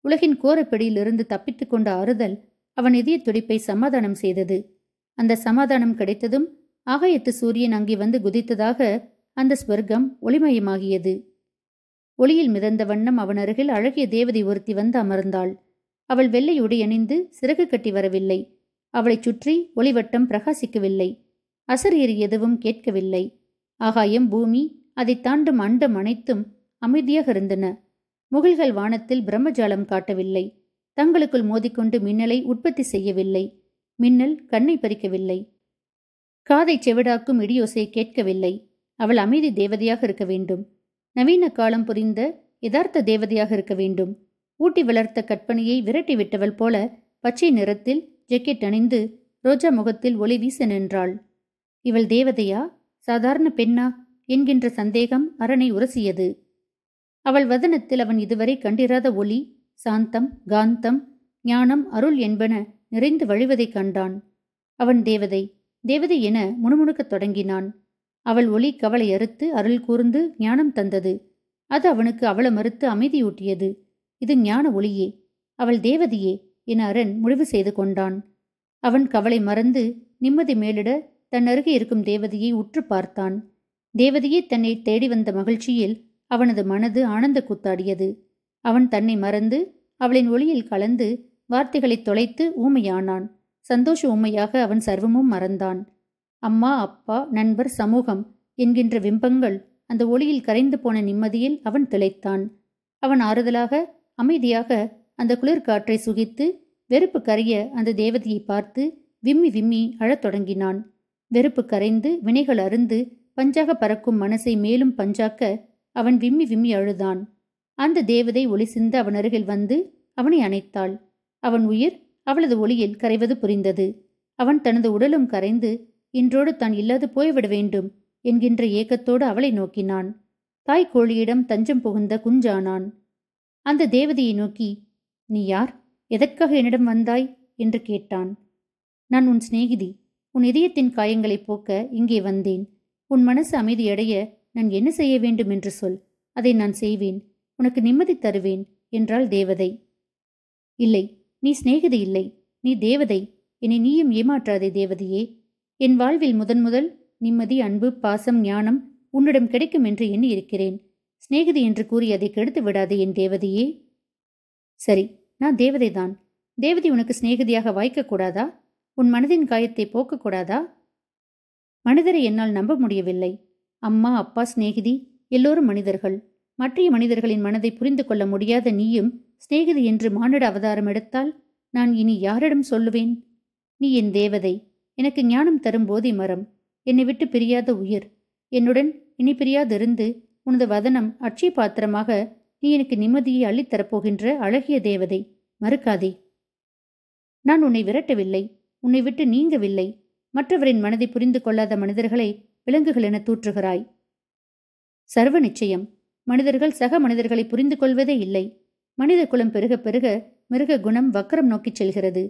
உலகின் கோரப்பிடியிலிருந்து தப்பித்துக் கொண்ட ஆறுதல் அவன் இதய துடிப்பை சமாதானம் செய்தது. அந்த சமாதானம் கிடைத்ததும் ஆகாயத்து சூரியன் அங்கே வந்து குதித்ததாக அந்த ஸ்வர்க்கம் ஒளிமயமாகியது. ஒளியில் மிதந்த வண்ணம் அவன் அருகில் அழகிய தேவதை ஒருத்தி வந்து அமர்ந்தாள். அவள் வெள்ளை உடை அணிந்து சிறகு கட்டி வரவில்லை. அவளைச் சுற்றி ஒளிவட்டம் பிரகாசிக்கவில்லை. அசரீர் எதுவும் கேட்கவில்லை. ஆகாயம் பூமி அதை தாண்டும் அண்டம் அனைத்தும் அமைதியாக இருந்தன. முகில்கள் வானத்தில் பிரம்மஜாலம் காட்டவில்லை. தங்களுக்குள் மோதிக்கொண்டு மின்னலை உற்பத்தி செய்யவில்லை. மின்னல் கண்ணை பறிக்கவில்லை. காதை செவிடாக்கும் இடியோசை கேட்கவில்லை. அவள் அமைதி தேவதையாக இருக்க வேண்டும். நவீன காலம் புரிந்த யதார்த்த தேவதையாக இருக்க வேண்டும். ஊட்டி வளர்த்த கற்பனையை விரட்டி விட்டவள் போல பச்சை நிறத்தில் ஜெக்கெட் அணிந்து ரோஜா முகத்தில் ஒளி வீச நின்றாள். இவள் தேவதையா? சாதாரண பெண்ணா? என்கின்ற சந்தேகம் அரணை உரசியது. அவள் வதனத்தில் அவன் இதுவரை கண்டிராத ஒளி சாந்தம் காந்தம் ஞானம் அருள் என்பன நிறைந்து வழிவதைக் கண்டான். அவன் தேவதை தேவதை என முணுமுணுக்கத் தொடங்கினான். அவள் ஒளி கவலை அறுத்து அருள் கூர்ந்து ஞானம் தந்தது. அது அவனுக்கு அவள மறுத்து அமைதியூட்டியது. இது ஞான ஒளியே. அவள் தேவதையே என அரண் முடிவு செய்து கொண்டான். அவன் கவலை மறந்து நிம்மதி மேலிட தன் அருகே இருக்கும் தேவதையை உற்று பார்த்தான். தேவதையே தன்னை தேடி வந்த மகிழ்ச்சியில் அவனது மனது ஆனந்த கூத்தாடியது. அவன் தன்னை மறந்து அவளின் ஒளியில் கலந்து வார்த்தைகளை தொலைத்து ஊமையானான். சந்தோஷ ஊமையாக அவன் சர்வமும் மறந்தான். அம்மா அப்பா நண்பர் சமூகம் என்கின்ற விம்பங்கள் அந்த ஒளியில் கரைந்து போன நிம்மதியில் அவன் திளைத்தான். அவன் ஆறுதலாக அமைதியாக அந்த குளிர்காற்றை சுகித்து வெறுப்பு கரைய அந்த தேவதையை பார்த்து விம்மி விம்மி அழத் தொடங்கினான். வெறுப்பு கரைந்து வினைகள் அருந்து பஞ்சாக பறக்கும் மனசை மேலும் பஞ்சாக்க அவன் விம்மி விம்மி அழுதான். அந்த தேவதை ஒளி சிந்த அவன் அருகில் வந்து அவனை அணைத்தாள். அவன் உயிர் அவளது ஒளியில் கரைவது புரிந்தது. அவன் தனது உடலும் கரைந்து இன்றோடு தான் இல்லாது போய்விட வேண்டும் என்கின்ற ஏக்கத்தோடு அவளை நோக்கினான். தாய் கோழியிடம் தஞ்சம் புகுந்த குஞ்சானான். அந்த தேவதையை நோக்கி நீ யார்? எதற்காக என்னிடம் வந்தாய்? என்று கேட்டான். நான் உன் சிநேகிதி. உன் இதயத்தின் காயங்களை போக்க இங்கே வந்தேன். உன் மனசு அமைதியடைய நான் என்ன செய்ய வேண்டும் என்று சொல். அதை நான் செய்வேன். உனக்கு நிம்மதி தருவேன் என்றாள் தேவதை. இல்லை. நீ சிநேகிதி இல்லை. நீ தேவதை. என்னை நீயும் ஏமாற்றாதே தேவதையே. என் வாழ்வில் முதன் முதல் நிம்மதி அன்பு பாசம் ஞானம் உன்னிடம் கிடைக்கும் என்று எண்ணி இருக்கிறேன் சிநேகிதி என்று கூறி அதை கெடுத்து விடாதே என் தேவதையே. சரி நான் தேவதைதான் தேவதை உனக்கு சிநேகிதியாக வாய்க்கக்கூடாதா உன் மனதின் காயத்தை போக்கக்கூடாதா மனிதரை என்னால் நம்ப முடியவில்லை. அம்மா அப்பா சிநேகிதி எல்லோரும் மனிதர்கள். மற்றைய மனிதர்களின் மனதை புரிந்து கொள்ள முடியாத நீயும் சிநேகிதி என்று மானிட அவதாரம் எடுத்தால் நான் இனி யாரிடம் சொல்லுவேன்? நீ என் தேவதை. எனக்கு ஞானம் தரும் போதி மரம் என்னை விட்டு பிரியாத உயிர். என்னுடன் இனி பிரியாதிருந்து உனது வதனம் அட்சய பாத்திரமாக நீ எனக்கு நிம்மதியை அள்ளித்தரப்போகின்ற அழகிய தேவதை மறுக்காதே. நான் உன்னை விரட்டவில்லை உன்னை விட்டு நீங்கவில்லை. மற்றவரின் மனதை புரிந்து கொள்ளாத மனிதர்களை விலங்குகள் என தூற்றுகிறாய். சர்வ நிச்சயம். மனிதர்கள் சக மனிதர்களை புரிந்து கொள்வதே இல்லை. மனித குலம் பெருக பெருக மிருக குணம் வக்கரம் நோக்கிச் செல்கிறது.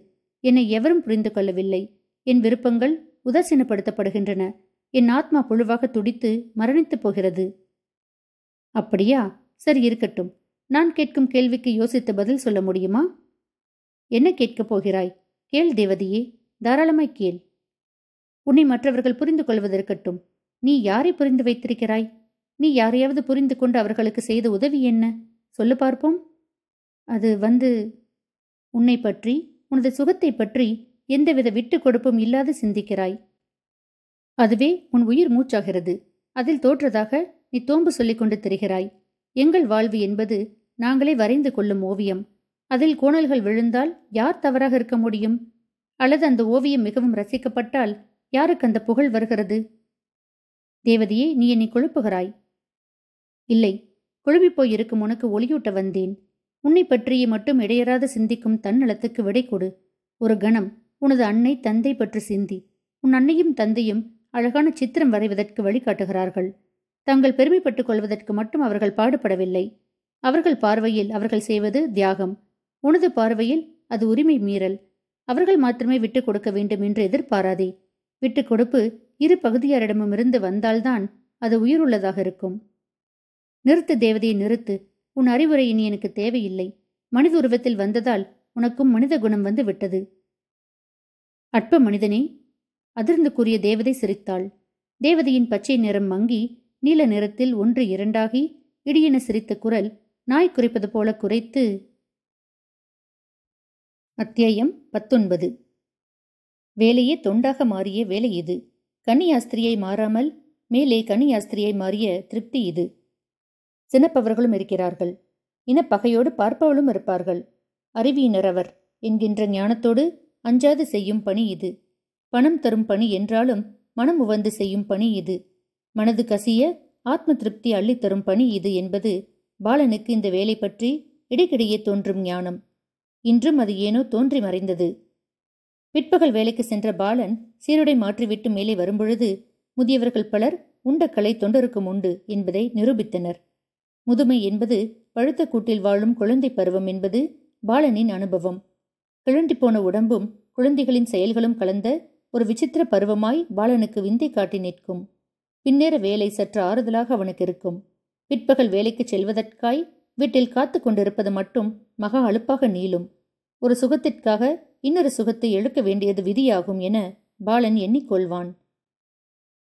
என்னை எவரும் புரிந்து கொள்ளவில்லை. என் விருப்பங்கள் உதாசீனப்படுத்தப்படுகின்றன. என் ஆத்மா புழுவாக துடித்து மரணித்துப் போகிறது. அப்படியா? சரி இருக்கட்டும். நான் கேட்கும் கேள்விக்கு யோசித்து பதில் சொல்ல முடியுமா? என்ன கேட்கப் போகிறாய்? கேள் தேவதியே தாராளமாய் கேள். உன்னை மற்றவர்கள் புரிந்து கொள்வதற்கட்டும். நீ யாரை புரிந்து வைத்திருக்கிறாய்? நீ யாரையாவது புரிந்து கொண்டு அவர்களுக்கு செய்த உதவி என்ன? சொல்லு பார்ப்போம். அது வந்து உன்னை பற்றி உனது சுகத்தை பற்றி எந்தவித விட்டு கொடுப்பும் இல்லாது சிந்திக்கிறாய். அதுவே உன் உயிர் மூச்சாகிறது. அதில் தோற்றதாக நீ தோம்பு சொல்லிக் கொண்டு திரிகிறாய். எங்கள் வாழ்வு என்பது நாங்களே வரைந்து கொள்ளும் ஓவியம். அதில் கோணல்கள் விழுந்தால் யார் தவறாக இருக்க முடியும்? அல்லது அந்த ஓவியம் மிகவும் ரசிக்கப்பட்டால் யாருக்கு அந்த புகழ் வருகிறது? தேவதையே நீ என்னை கொழுப்புகிறாய். இல்லை குழுமிப்போய் இருக்கும் உனக்கு ஒளியூட்ட வந்தேன். உன்னை பற்றியே மட்டும் இடையறாத சிந்திக்கும் தன்னலத்துக்கு விடை கொடு. ஒரு கணம் உனது அன்னை தந்தை பற்றி சிந்தி. உன் அன்னையும் தந்தையும் அழகான சித்திரம் வரைவதற்கு வழிகாட்டுகிறார்கள் தங்கள் பெருமைப்பட்டுக் கொள்வதற்கு மட்டும் அவர்கள் பாடுபடவில்லை. அவர்கள் பார்வையில் அவர்கள் செய்வது தியாகம். உனது பார்வையில் அது உரிமை மீறல். அவர்கள் மாத்திரமே விட்டுக் கொடுக்க வேண்டும் என்று எதிர்பாராதே. விட்டுக் கொடுப்பு இரு பகுதியாரிடமிருந்து வந்தால்தான் அது உயிருள்ளதாக இருக்கும். நிறுத்து தேவதையை நிறுத்து. உன் அறிவுரை இனி எனக்கு தேவையில்லை. மனித உருவத்தில் வந்ததால் உனக்கும் மனித குணம் வந்து விட்டது. அற்ப மனிதனே. அதிர்ந்து கூறிய தேவதை சிரித்தாள். தேவதையின் பச்சை நிறம் மங்கி நீல நிறத்தில் ஒன்று இரண்டாகி இடியென சிரித்த குரல் நாய் குறைப்பது போல குறைத்து அத்தியாயம் பத்தொன்பது. வேலையே தொண்டாக மாறிய வேலை இது. கன்னியாஸ்திரியை மாறாமல் மேலே கன்னியாஸ்திரியை மாறிய திருப்தி இது. சினப்பவர்களும் இருக்கிறார்கள். இனப்பகையோடு பார்ப்பவளும் இருப்பார்கள். அறிவியினர் அவர் என்கின்ற ஞானத்தோடு அஞ்சாது செய்யும் பணி இது. பணம் தரும் பணி என்றாலும் மனம் உவந்து செய்யும் பணி இது. மனது கசிய ஆத்ம திருப்தி அள்ளித்தரும் பணி இது என்பது பாலனுக்கு இந்த வேலை பற்றி இடைக்கிடையே தோன்றும் ஞானம். இன்றும் அது ஏனோ தோன்றி மறைந்தது. பிற்பகல் வேலைக்கு சென்ற பாலன் சீருடை மாற்றிவிட்டு மேலே வரும்பொழுது முதியவர்கள் பலர் உண்டக்கலை தொண்டருக்கும் உண்டு என்பதை நிரூபித்தனர். முதுமை என்பது பழுத்த கூட்டில் வாழும் குழந்தை பருவம் என்பது பாலனின் அனுபவம். கிழண்டி போன உடம்பும் குழந்தைகளின் செயல்களும் கலந்த ஒரு விசித்திர பருவமாய் பாலனுக்கு விந்தை காட்டி நிற்கும். பின்னேற வேலை சற்று ஆறுதலாக அவனுக்கு இருக்கும். பிற்பகல் வேலைக்கு செல்வதற்காய் வீட்டில் காத்து கொண்டிருப்பது மட்டும் மகா அழுப்பாக நீளும். ஒரு சுகத்திற்காக இன்னொரு சுகத்தை எழுக்க வேண்டியது விதியாகும் என பாலன் எண்ணிக்கொள்வான்.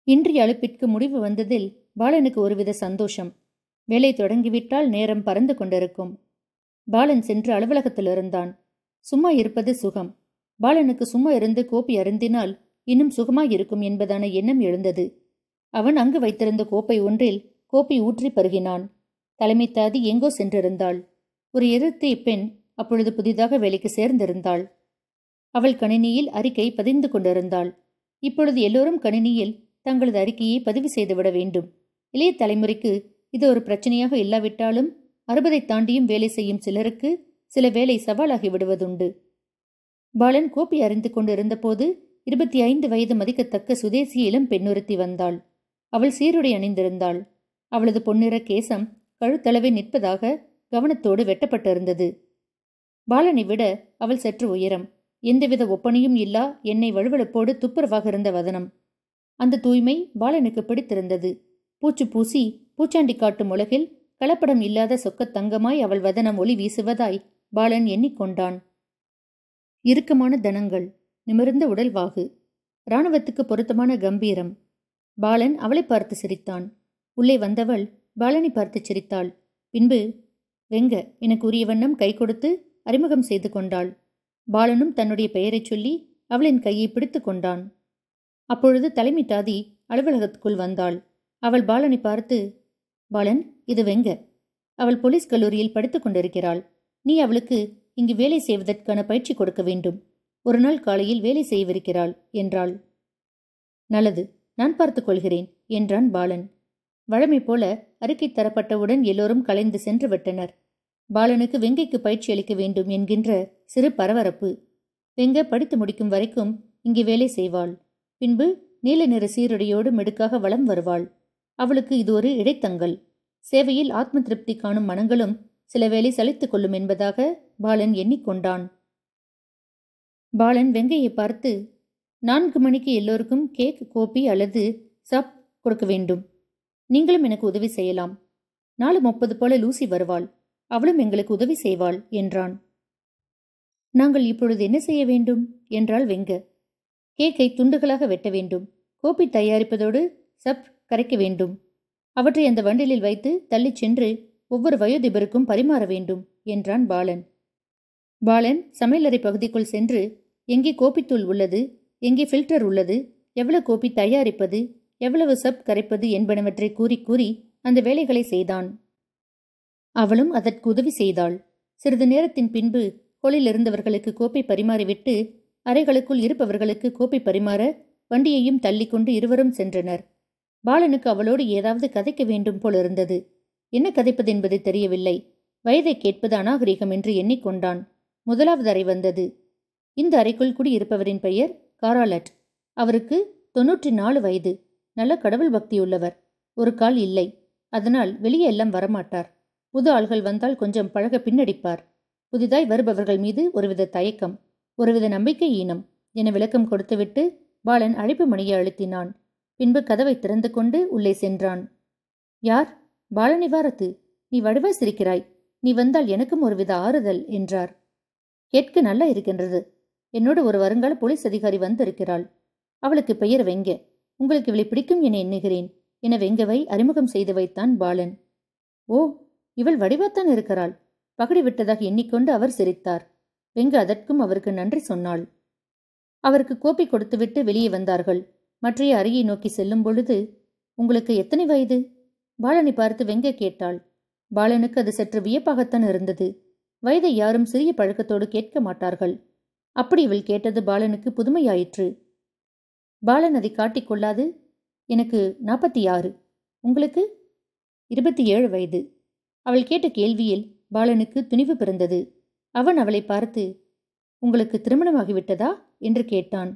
இன்றைய அழுப்பிற்கு முடிவு வந்ததில் பாலனுக்கு ஒருவித சந்தோஷம். வேலை தொடங்கிவிட்டால் நேரம் பறந்து கொண்டிருக்கும். பாலன் சென்று அலுவலகத்தில் இருந்தான். சும்மா இருப்பது சுகம். பாலனுக்கு சும்மா இருந்து கோப்பை அருந்தினால் இன்னும் சுகமாயிருக்கும் என்பதான எண்ணம் எழுந்தது. அவன் அங்கு வைத்திருந்த கோப்பை ஒன்றில் கோப்பை ஊற்றி பருகினான். தலைமை தாதி எங்கோ சென்றிருந்தாள். ஒரு எதிர்த்து பெண் அப்பொழுது புதிதாக வேலைக்கு சேர்ந்திருந்தாள். அவள் கணினியில் அறிக்கை பதிந்து கொண்டிருந்தாள். இப்பொழுது எல்லோரும் கணினியில் தங்களது அறிக்கையை பதிவு செய்துவிட வேண்டும். இளைய தலைமுறைக்கு இது ஒரு பிரச்சனையாக இல்லாவிட்டாலும் அறுபதை தாண்டியும் வேலை செய்யும் சிலருக்கு சில வேலை சவாலாகி விடுவதுண்டு. பாலன் கோப்பி அறிந்து கொண்டிருந்த போது இருபத்தி ஐந்து வயது மதிக்கத்தக்க சுதேசி இளம் பெண்ணொருத்தி வந்தாள். அவள் சீருடை அணிந்திருந்தாள். அவளது பொன்னிற கேசம் கழுத்தளவே நிற்பதாக கவனத்தோடு வெட்டப்பட்டிருந்தது. பாலனை விட அவள் சற்று உயரம். எந்தவித ஒப்பனையும் இல்லா என்னை வழுவழுப்போடு துப்புரவாக இருந்த வதனம். அந்த தூய்மை பாலனுக்கு பிடித்திருந்தது. பூச்சு பூசி பூச்சாண்டி காட்டும் உலகில் கலப்படம் இல்லாத சொக்கத் தங்கமாய் அவள் வதனம் ஒளி வீசுவதாய் பாலன் எண்ணிக்கொண்டான். இறுக்கமான தனங்கள். நிமிர்ந்த உடல்வாகு இராணுவத்துக்கு பொருத்தமான கம்பீரம். பாலன் அவளை பார்த்து சிரித்தான். உள்ளே வந்தவள் பாலனை பார்த்து சிரித்தாள். பின்பு வெங்க எனக்கு உரிய வண்ணம் கை கொடுத்து அறிமுகம் செய்து கொண்டாள். பாலனும் தன்னுடைய பெயரைச் சொல்லி அவளின் கையை பிடித்து கொண்டான். அப்பொழுது தலைமை தாதி அலுவலகத்துக்குள் வந்தாள். அவள் பாலனை பார்த்து பாலன் இது வெங்க. அவள் போலீஸ் கல்லூரியில் படித்துக் கொண்டிருக்கிறாள். நீ அவளுக்கு இங்கு வேலை செய்வதற்கான பயிற்சி கொடுக்க வேண்டும். ஒரு நாள் காலையில் வேலை செய்யவிருக்கிறாள் என்றாள். நல்லது நான் பார்த்துக் கொள்கிறேன் என்றான் பாலன். வழமை போல அறிக்கை தரப்பட்டவுடன் எல்லோரும் கலைந்து சென்று விட்டனர். பாலனுக்கு வெங்கைக்கு பயிற்சி அளிக்க வேண்டும் என்கின்ற சிறு பரபரப்பு. வெங்க படித்து முடிக்கும் வரைக்கும் இங்கே வேலை செய்வாள். பின்பு நீல நிற சீருடையோடு மெடுக்காக வளம் வருவாள். அவளுக்கு இது ஒரு இடைத்தங்கல். சேவையில் ஆத்ம திருப்தி காணும் மனங்களும் சில வேலை சலித்துக் கொள்ளும் என்பதாக பாலன் எண்ணிக்கொண்டான். பாலன் வெங்கையை பார்த்து நான்கு மணிக்கு எல்லோருக்கும் கேக் கோப்பி அல்லது சப் கொடுக்க வேண்டும். நீங்களும் எனக்கு உதவி செய்யலாம். நாலு முப்பது போல லூசி வருவாள். அவளும் எங்களுக்கு உதவி செய்வாள் என்றான். நாங்கள் இப்பொழுது என்ன செய்ய வேண்டும்? என்றாள் வெங்க. கேக்கை துண்டுகளாக வெட்ட வேண்டும். கோப்பி தயாரிப்பதோடு சப் கரைக்க வேண்டும். அவற்றை அந்த வண்டிலில் வைத்து தள்ளிச் சென்று ஒவ்வொரு வயோதிபருக்கும் பரிமாற வேண்டும் என்றான் பாலன். பாலன் சமையலறை பகுதிக்குள் சென்று எங்கே கோப்பித்தூள் உள்ளது எங்கே ஃபில்டர் உள்ளது எவ்வளவு கோப்பி தயாரிப்பது எவ்வளவு சப் கரைப்பது என்பனவற்றை கூறி கூறி அந்த வேலைகளை செய்தான். அவளும் அதற்கு உதவி செய்தாள். சிறிது நேரத்தின் பின்பு ஹோலில் இருந்தவர்களுக்கு கோப்பை பரிமாறிவிட்டு அறைகளுக்குள் இருப்பவர்களுக்கு கோப்பை பரிமாற வண்டியையும் தள்ளிக்கொண்டு இருவரும் சென்றனர். பாலனுக்கு அவளோடு ஏதாவது கதைக்க வேண்டும் போலிருந்தது. என்ன கதைப்பதென்பது தெரியவில்லை. வயதை கேட்பது அநாகரிகம் என்று எண்ணிக்கொண்டான். முதலாவது அறை வந்தது. இந்த அறைக்குள் குடியிருப்பவரின் பெயர் காராலட். அவருக்கு தொன்னூற்றி நாலு வயது. நல்ல கடவுள் பக்தியுள்ளவர். ஒரு கால் இல்லை. அதனால் வெளியே எல்லாம் வரமாட்டார். புது ஆள்கள் வந்தால் கொஞ்சம் பழக பின்னடிப்பார். புதிதாய் வருபவர்கள் மீது ஒருவித தயக்கம் ஒருவித நம்பிக்கை ஈனம் என விளக்கம் கொடுத்துவிட்டு பாலன் அழைப்பு மணியை அழுத்தினான். பின்பு கதவை திறந்து கொண்டு உள்ளே சென்றான். யார்? பாலனிவாரத்து நீ வடுவாய் சிரிக்கிறாய். நீ வந்தால் எனக்கும் ஒருவித ஆறுதல் என்றார். கேட்க நல்லா இருக்கின்றது. என்னோடு ஒரு வருங்கால போலீஸ் அதிகாரி வந்திருக்கிறாள். அவளுக்கு பெயர் வெங்க. உங்களுக்கு இவளை பிடிக்கும் என எண்ணுகிறேன். என வெங்கவை அறிமுகம் செய்து வைத்தான் பாலன். ஓ இவள் வடிவாத்தான் இருக்கிறாள். பகடி விட்டதாக எண்ணிக்கொண்டு அவர் சிரித்தார். வெங்க அதற்கும் அவருக்கு நன்றி சொன்னாள். அவருக்கு கோப்பை கொடுத்துவிட்டு வெளியே வந்தார்கள். மற்றைய அறையை நோக்கி செல்லும் பொழுது உங்களுக்கு எத்தனை வயது? பாலனை பார்த்து வெங்க கேட்டாள். பாலனுக்கு அது சற்று வியப்பாகத்தான் இருந்தது. வயதை யாரும் சிறிய பழக்கத்தோடு கேட்க மாட்டார்கள். அப்படி இவள் கேட்டது பாலனுக்கு புதுமையாயிற்று. பாலன் அதை காட்டிக்கொள்ளாது எனக்கு நாற்பத்தி ஆறு உங்களுக்கு இருபத்தி ஏழு வயது. அவள் கேட்ட கேள்வியில் பாலனுக்கு துணிவு பிறந்தது. அவன் அவளை பார்த்து உங்களுக்கு திருமணமாகிவிட்டதா? என்று கேட்டான்.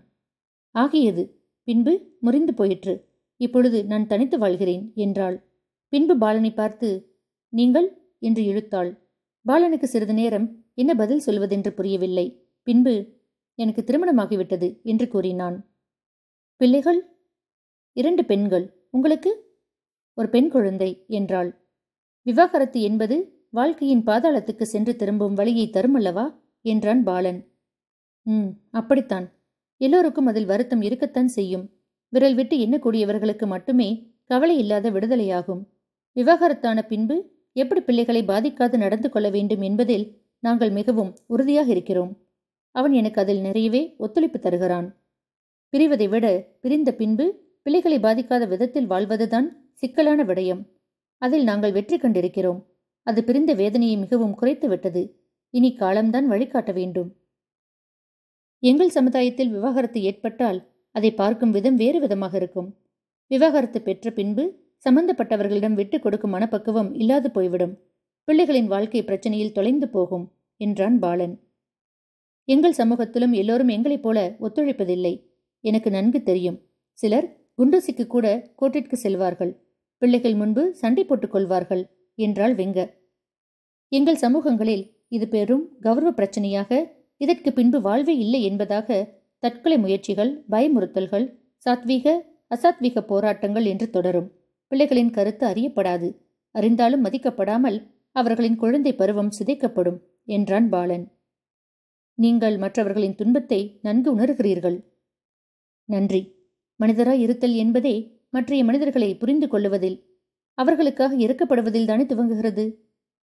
ஆகியது. பின்பு முறிந்து போயிற்று. இப்பொழுது நான் தனித்து வாழ்கிறேன் என்றாள். பின்பு பாலனை பார்த்து நீங்கள்? என்று இழுத்தாள். பாலனுக்கு சிறிது நேரம் என்ன பதில் சொல்வதென்று புரியவில்லை. பின்பு எனக்கு திருமணமாகிவிட்டது என்று கூறினான். பிள்ளைகள்? இரண்டு பெண்கள். உங்களுக்கு? ஒரு பெண் குழந்தை என்றாள். விவாகரத்து என்பது வாழ்க்கையின் பாதாளத்துக்கு சென்று திரும்பும் வழியை தருமல்லவா? என்றான் பாலன். ம் அப்படித்தான். எல்லோருக்கும் அதில் வருத்தம் இருக்கத்தான் செய்யும். விரல் விட்டு எண்ணக்கூடியவர்களுக்கு மட்டுமே கவலை இல்லாத விடுதலையாகும். விவாகரத்தான பின்பு எப்படி பிள்ளைகளை பாதிக்காது நடந்து கொள்ள வேண்டும் என்பதில் நாங்கள் மிகவும் உறுதியாக இருக்கிறோம். அவன் எனக்கு அதில் நிறையவே ஒத்துழைப்பு தருகிறான். பிரிவதை விட பிரிந்த பின்பு பிள்ளைகளை பாதிக்காத விதத்தில் வாழ்வதுதான் சிக்கலான விடயம். அதில் நாங்கள் வெற்றி கண்டிருக்கிறோம். அது பிரிந்த வேதனையை மிகவும் குறைத்து விட்டது. இனி காலம்தான் வழிகாட்ட வேண்டும். எங்கள் சமுதாயத்தில் விவாகரத்து ஏற்பட்டால் அதை பார்க்கும் விதம் வேறு விதமாக இருக்கும். விவாகரத்து பெற்ற பின்பு சம்பந்தப்பட்டவர்களிடம் விட்டுக் கொடுக்கும் மனப்பக்குவம் இல்லாது போய்விடும். பிள்ளைகளின் வாழ்க்கை பிரச்சனையில் தொலைந்து போகும் என்றான் பாலன். எங்கள் சமூகத்திலும் எல்லோரும் எங்களைப் போல ஒத்துழைப்பதில்லை. எனக்கு நன்கு தெரியும். சிலர் குண்டூசிக்கு கூட கோட்டிற்கு செல்வார்கள். பிள்ளைகள் முன்பு சண்டை போட்டுக் கொள்வார்கள் என்றாள் வெங்க எங்கள் சமூகங்களில் இது பெரும் கௌரவ பிரச்சனையாக இதற்கு பின்பு வாழ்வே இல்லை என்பதாக தற்கொலை முயற்சிகள் பயமுறுத்தல்கள் சாத்வீக அசாத்வீக போராட்டங்கள் என்று தொடரும். பிள்ளைகளின் கருத்து அறியப்படாது. அறிந்தாலும் மதிக்கப்படாமல் அவர்களின் குழந்தை பருவம் சிதைக்கப்படும் என்றான் பாலன். நீங்கள் மற்றவர்களின் துன்பத்தை நன்கு உணர்கிறீர்கள். நன்றி. மனிதராய் இருத்தல் என்பதே மற்றைய மனிதர்களை புரிந்து கொள்ளுவதில் அவர்களுக்காக இறக்கப்படுவதில் தானே துவங்குகிறது.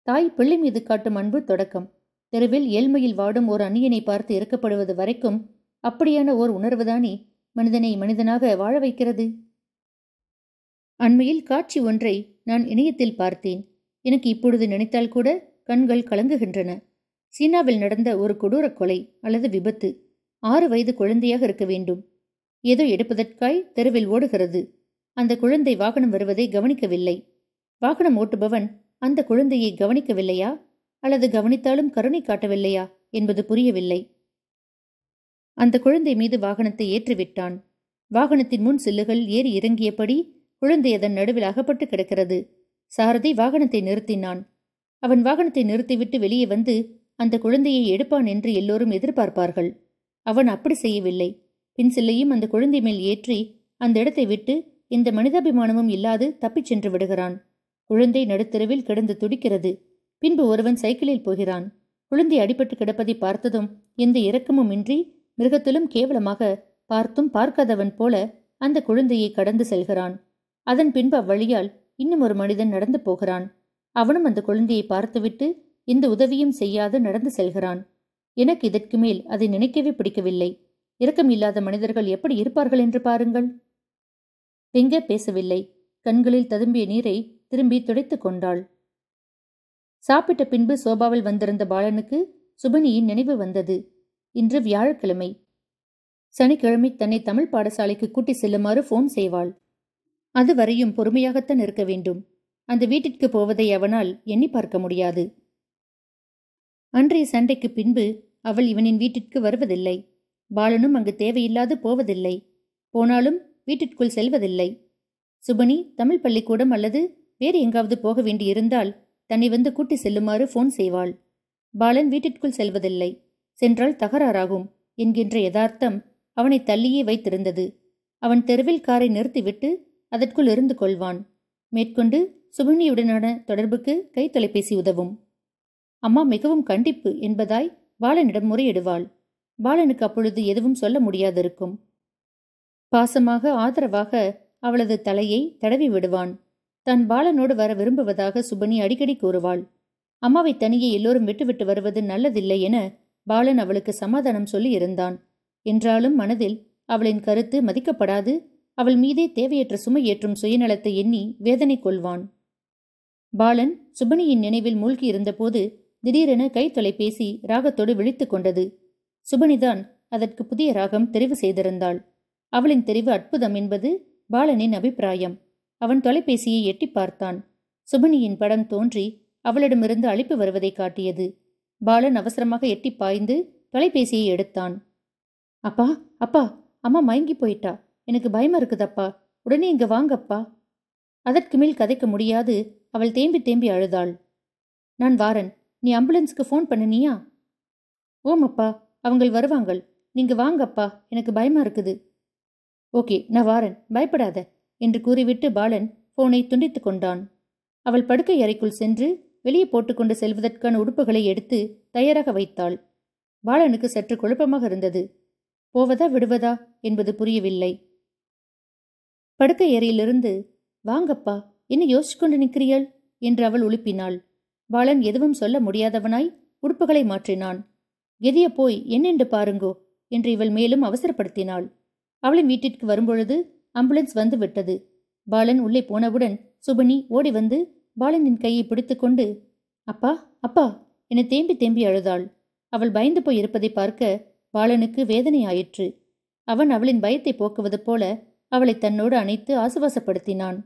தாய் பிள்ளை மீது காட்டும் அன்பு தொடக்கம். தெருவில் ஏழ்மையில் வாடும் ஓர் அந்நியனை பார்த்து இறக்கப்படுவது வரைக்கும் அப்படியான ஓர் உணர்வுதானே மனிதனை மனிதனாக வாழ வைக்கிறது? அண்மையில் காட்சி ஒன்றை நான் இணையத்தில் பார்த்தேன். எனக்கு இப்பொழுது நினைத்தால் கூட கண்கள் கலங்குகின்றன. சீனாவில் நடந்த ஒரு கொடூர கொலை அல்லது விபத்து ஆறு வயது குழந்தையாக இருக்க வேண்டும். ஏதோ எடுப்பதற்காய் தெருவில் ஓடுகிறது. அந்த குழந்தை வாகனம் வருவதை கவனிக்கவில்லை. வாகனம் ஓட்டுபவன் அந்த குழந்தையை கவனிக்கவில்லையா? அல்லது கவனித்தாலும் கருணை காட்டவில்லையா என்பது புரியவில்லை. அந்த குழந்தை மீது வாகனத்தை ஏற்றிவிட்டான். வாகனத்தின் முன் சில்லுகள் ஏறி இறங்கியபடி குழந்தை அதன் நடுவில் அகப்பட்டு கிடக்கிறது. சாரதி வாகனத்தை நிறுத்தினான். அவன் வாகனத்தை நிறுத்திவிட்டு வெளியே வந்து அந்த குழந்தையை எடுப்பான் என்று எல்லோரும் எதிர்பார்ப்பார்கள். அவன் அப்படி செய்யவில்லை. பின்சில்லையும் அந்த குழந்தை மேல் ஏற்றி அந்த இடத்தை விட்டு இந்த மனிதாபிமானமும் இல்லாது தப்பிச் சென்று விடுகிறான். குழந்தை நடுத்தருவில் கிடந்து துடிக்கிறது. பின்பு ஒருவன் சைக்கிளில் போகிறான். குழந்தை அடிபட்டு கிடப்பதை பார்த்ததும் எந்த இரக்கமும் இன்றி மிருகத்திலும் கேவலமாக பார்த்தும் பார்க்காதவன் போல அந்த குழந்தையை கடந்து செல்கிறான். அதன் பின்பு அவ்வழியால் இன்னும் ஒரு மனிதன் நடந்து போகிறான். அவனும் அந்த குழந்தையை பார்த்துவிட்டு எந்த உதவியும் செய்யாது நடந்து செல்கிறான். எனக்கு இதற்கு மேல் அதை நினைக்கவே பிடிக்கவில்லை. இரக்கம் இல்லாத மனிதர்கள் எப்படி இருப்பார்கள் என்று பாருங்கள். பெங்க பேசவில்லை. கண்களில் ததும்பிய நீரை திரும்பி துடைத்துக் கொண்டாள். சாப்பிட்ட பின்பு சோபாவில் வந்திருந்த பாலனுக்கு சுபனியின் நினைவு வந்தது. இன்று வியாழக்கிழமை. சனிக்கிழமை தன்னை தமிழ் பாடசாலைக்கு கூட்டி செல்லுமாறு போன் செய்வாள். அது வரையும் பொறுமையாகத்தான் இருக்க வேண்டும். அந்த வீட்டிற்கு போவதை அவனால் எண்ணி பார்க்க முடியாது. அன்றைய சண்டைக்கு பின்பு அவள் இவனின் வீட்டிற்கு வருவதில்லை. பாலனும் அங்கு தேவையில்லாது போவதில்லை. போனாலும் வீட்டிற்குள் செல்வதில்லை. சுபனி தமிழ் பள்ளிக்கூடம் அல்லது வேறு எங்காவது போக வேண்டியிருந்தால் தன்னை வந்து கூட்டி செல்லுமாறு போன் செய்வாள். பாலன் வீட்டிற்குள் செல்வதில்லை. சென்றால் தகராறாகும் என்கின்ற யதார்த்தம் அவனை தள்ளியே வைத்திருந்தது. அவன் தெருவில் காரை நிறுத்திவிட்டு அதற்குள் இருந்து கொள்வான். மேற்கொண்டு சுபனியுடனான தொடர்புக்கு கை தொலைபேசி உதவும். அம்மா மிகவும் கண்டிப்பு என்பதாய் பாலனிடம் முறையிடுவாள். பாலனுக்கு அப்பொழுது எதுவும் சொல்ல முடியாதிருக்கும். பாசமாக ஆதரவாக அவளது தலையை தடவி விடுவான். தான் பாலனோடு வர விரும்புவதாக சுபனி அடிக்கடி கூறுவாள். அம்மாவை தனியே எல்லோரும் விட்டுவிட்டு வருவது நல்லதில்லை என பாலன் அவளுக்கு சமாதானம் சொல்லி இருந்தான் என்றாலும் மனதில் அவளின் கருத்து மதிக்கப்படாது அவள் மீதே தேவையற்ற சுமை ஏற்றும் சுயநலத்தை எண்ணி வேதனை கொள்வான். பாலன் சுபனியின் நினைவில் மூழ்கி இருந்தபோது திடீரென கை தொலைபேசி ராகத்தோடு விழித்துக் கொண்டது. சுபனிதான் அதற்கு புதிய ராகம் தெரிவு செய்திருந்தாள். அவளின் தெரிவு அற்புதம் என்பது பாலனின் அபிப்பிராயம். அவன் தொலைபேசியை எட்டி பார்த்தான். சுபனியின் படம் தோன்றி அவளிடமிருந்து அழைப்பு வருவதை காட்டியது. பாலன் அவசரமாக எட்டி பாய்ந்து தொலைபேசியை எடுத்தான். அப்பா அப்பா அம்மா மயங்கி போயிட்டா? எனக்கு பயமா இருக்குதப்பா. உடனே இங்க வாங்கப்பா. அதற்கு மேல் கதைக்க முடியாது. அவள் தேம்பி தேம்பி அழுதாள். நான் வாரன் நீ ஆம்புலன்ஸ்க்கு ஃபோன் பண்ணினியா ஓம் அப்பா அவங்கள் வருவாங்கள். நீங்க வாங்கப்பா. எனக்கு பயமா இருக்குது. ஓகே நான் வாரன். பயப்படாத என்று கூறிவிட்டு பாலன் போனை துண்டித்துக் கொண்டான். அவள் படுக்கை அறைக்குள் சென்று வெளியே போட்டுக்கொண்டு செல்வதற்கான உடுப்புகளை எடுத்து தயாராக வைத்தாள். பாலனுக்கு சற்று குழப்பமாக இருந்தது. போவதா விடுவதா என்பது புரியவில்லை. படுக்கை அறையிலிருந்து வாங்கப்பா என்ன யோசிச்சு கொண்டு நிற்கிறீள் என்று அவள் உழுப்பினாள் பாலன் எதுவும் சொல்ல முடியாதவனாய் உடுப்புகளை மாற்றினான். எதிய போய் என்னென்று பாருங்கோ? என்று இவள் மேலும் அவசரப்படுத்தினாள். அவளின் வீட்டிற்கு வரும்பொழுது ஆம்புலன்ஸ் வந்து விட்டது. பாலன் உள்ளே போனவுடன் சுபனி ஓடி வந்து பாலனின் கையை பிடித்துக்கொண்டு அப்பா அப்பா என தேம்பி தேம்பி அழுதாள். அவள் பயந்து போய் இருப்பதை பார்க்க பாலனுக்கு வேதனை ஆயிற்று அவன் அவளின் பயத்தை போக்குவது போல அவளை தன்னோடு அணைத்து ஆசுவாசப்படுத்தினான்.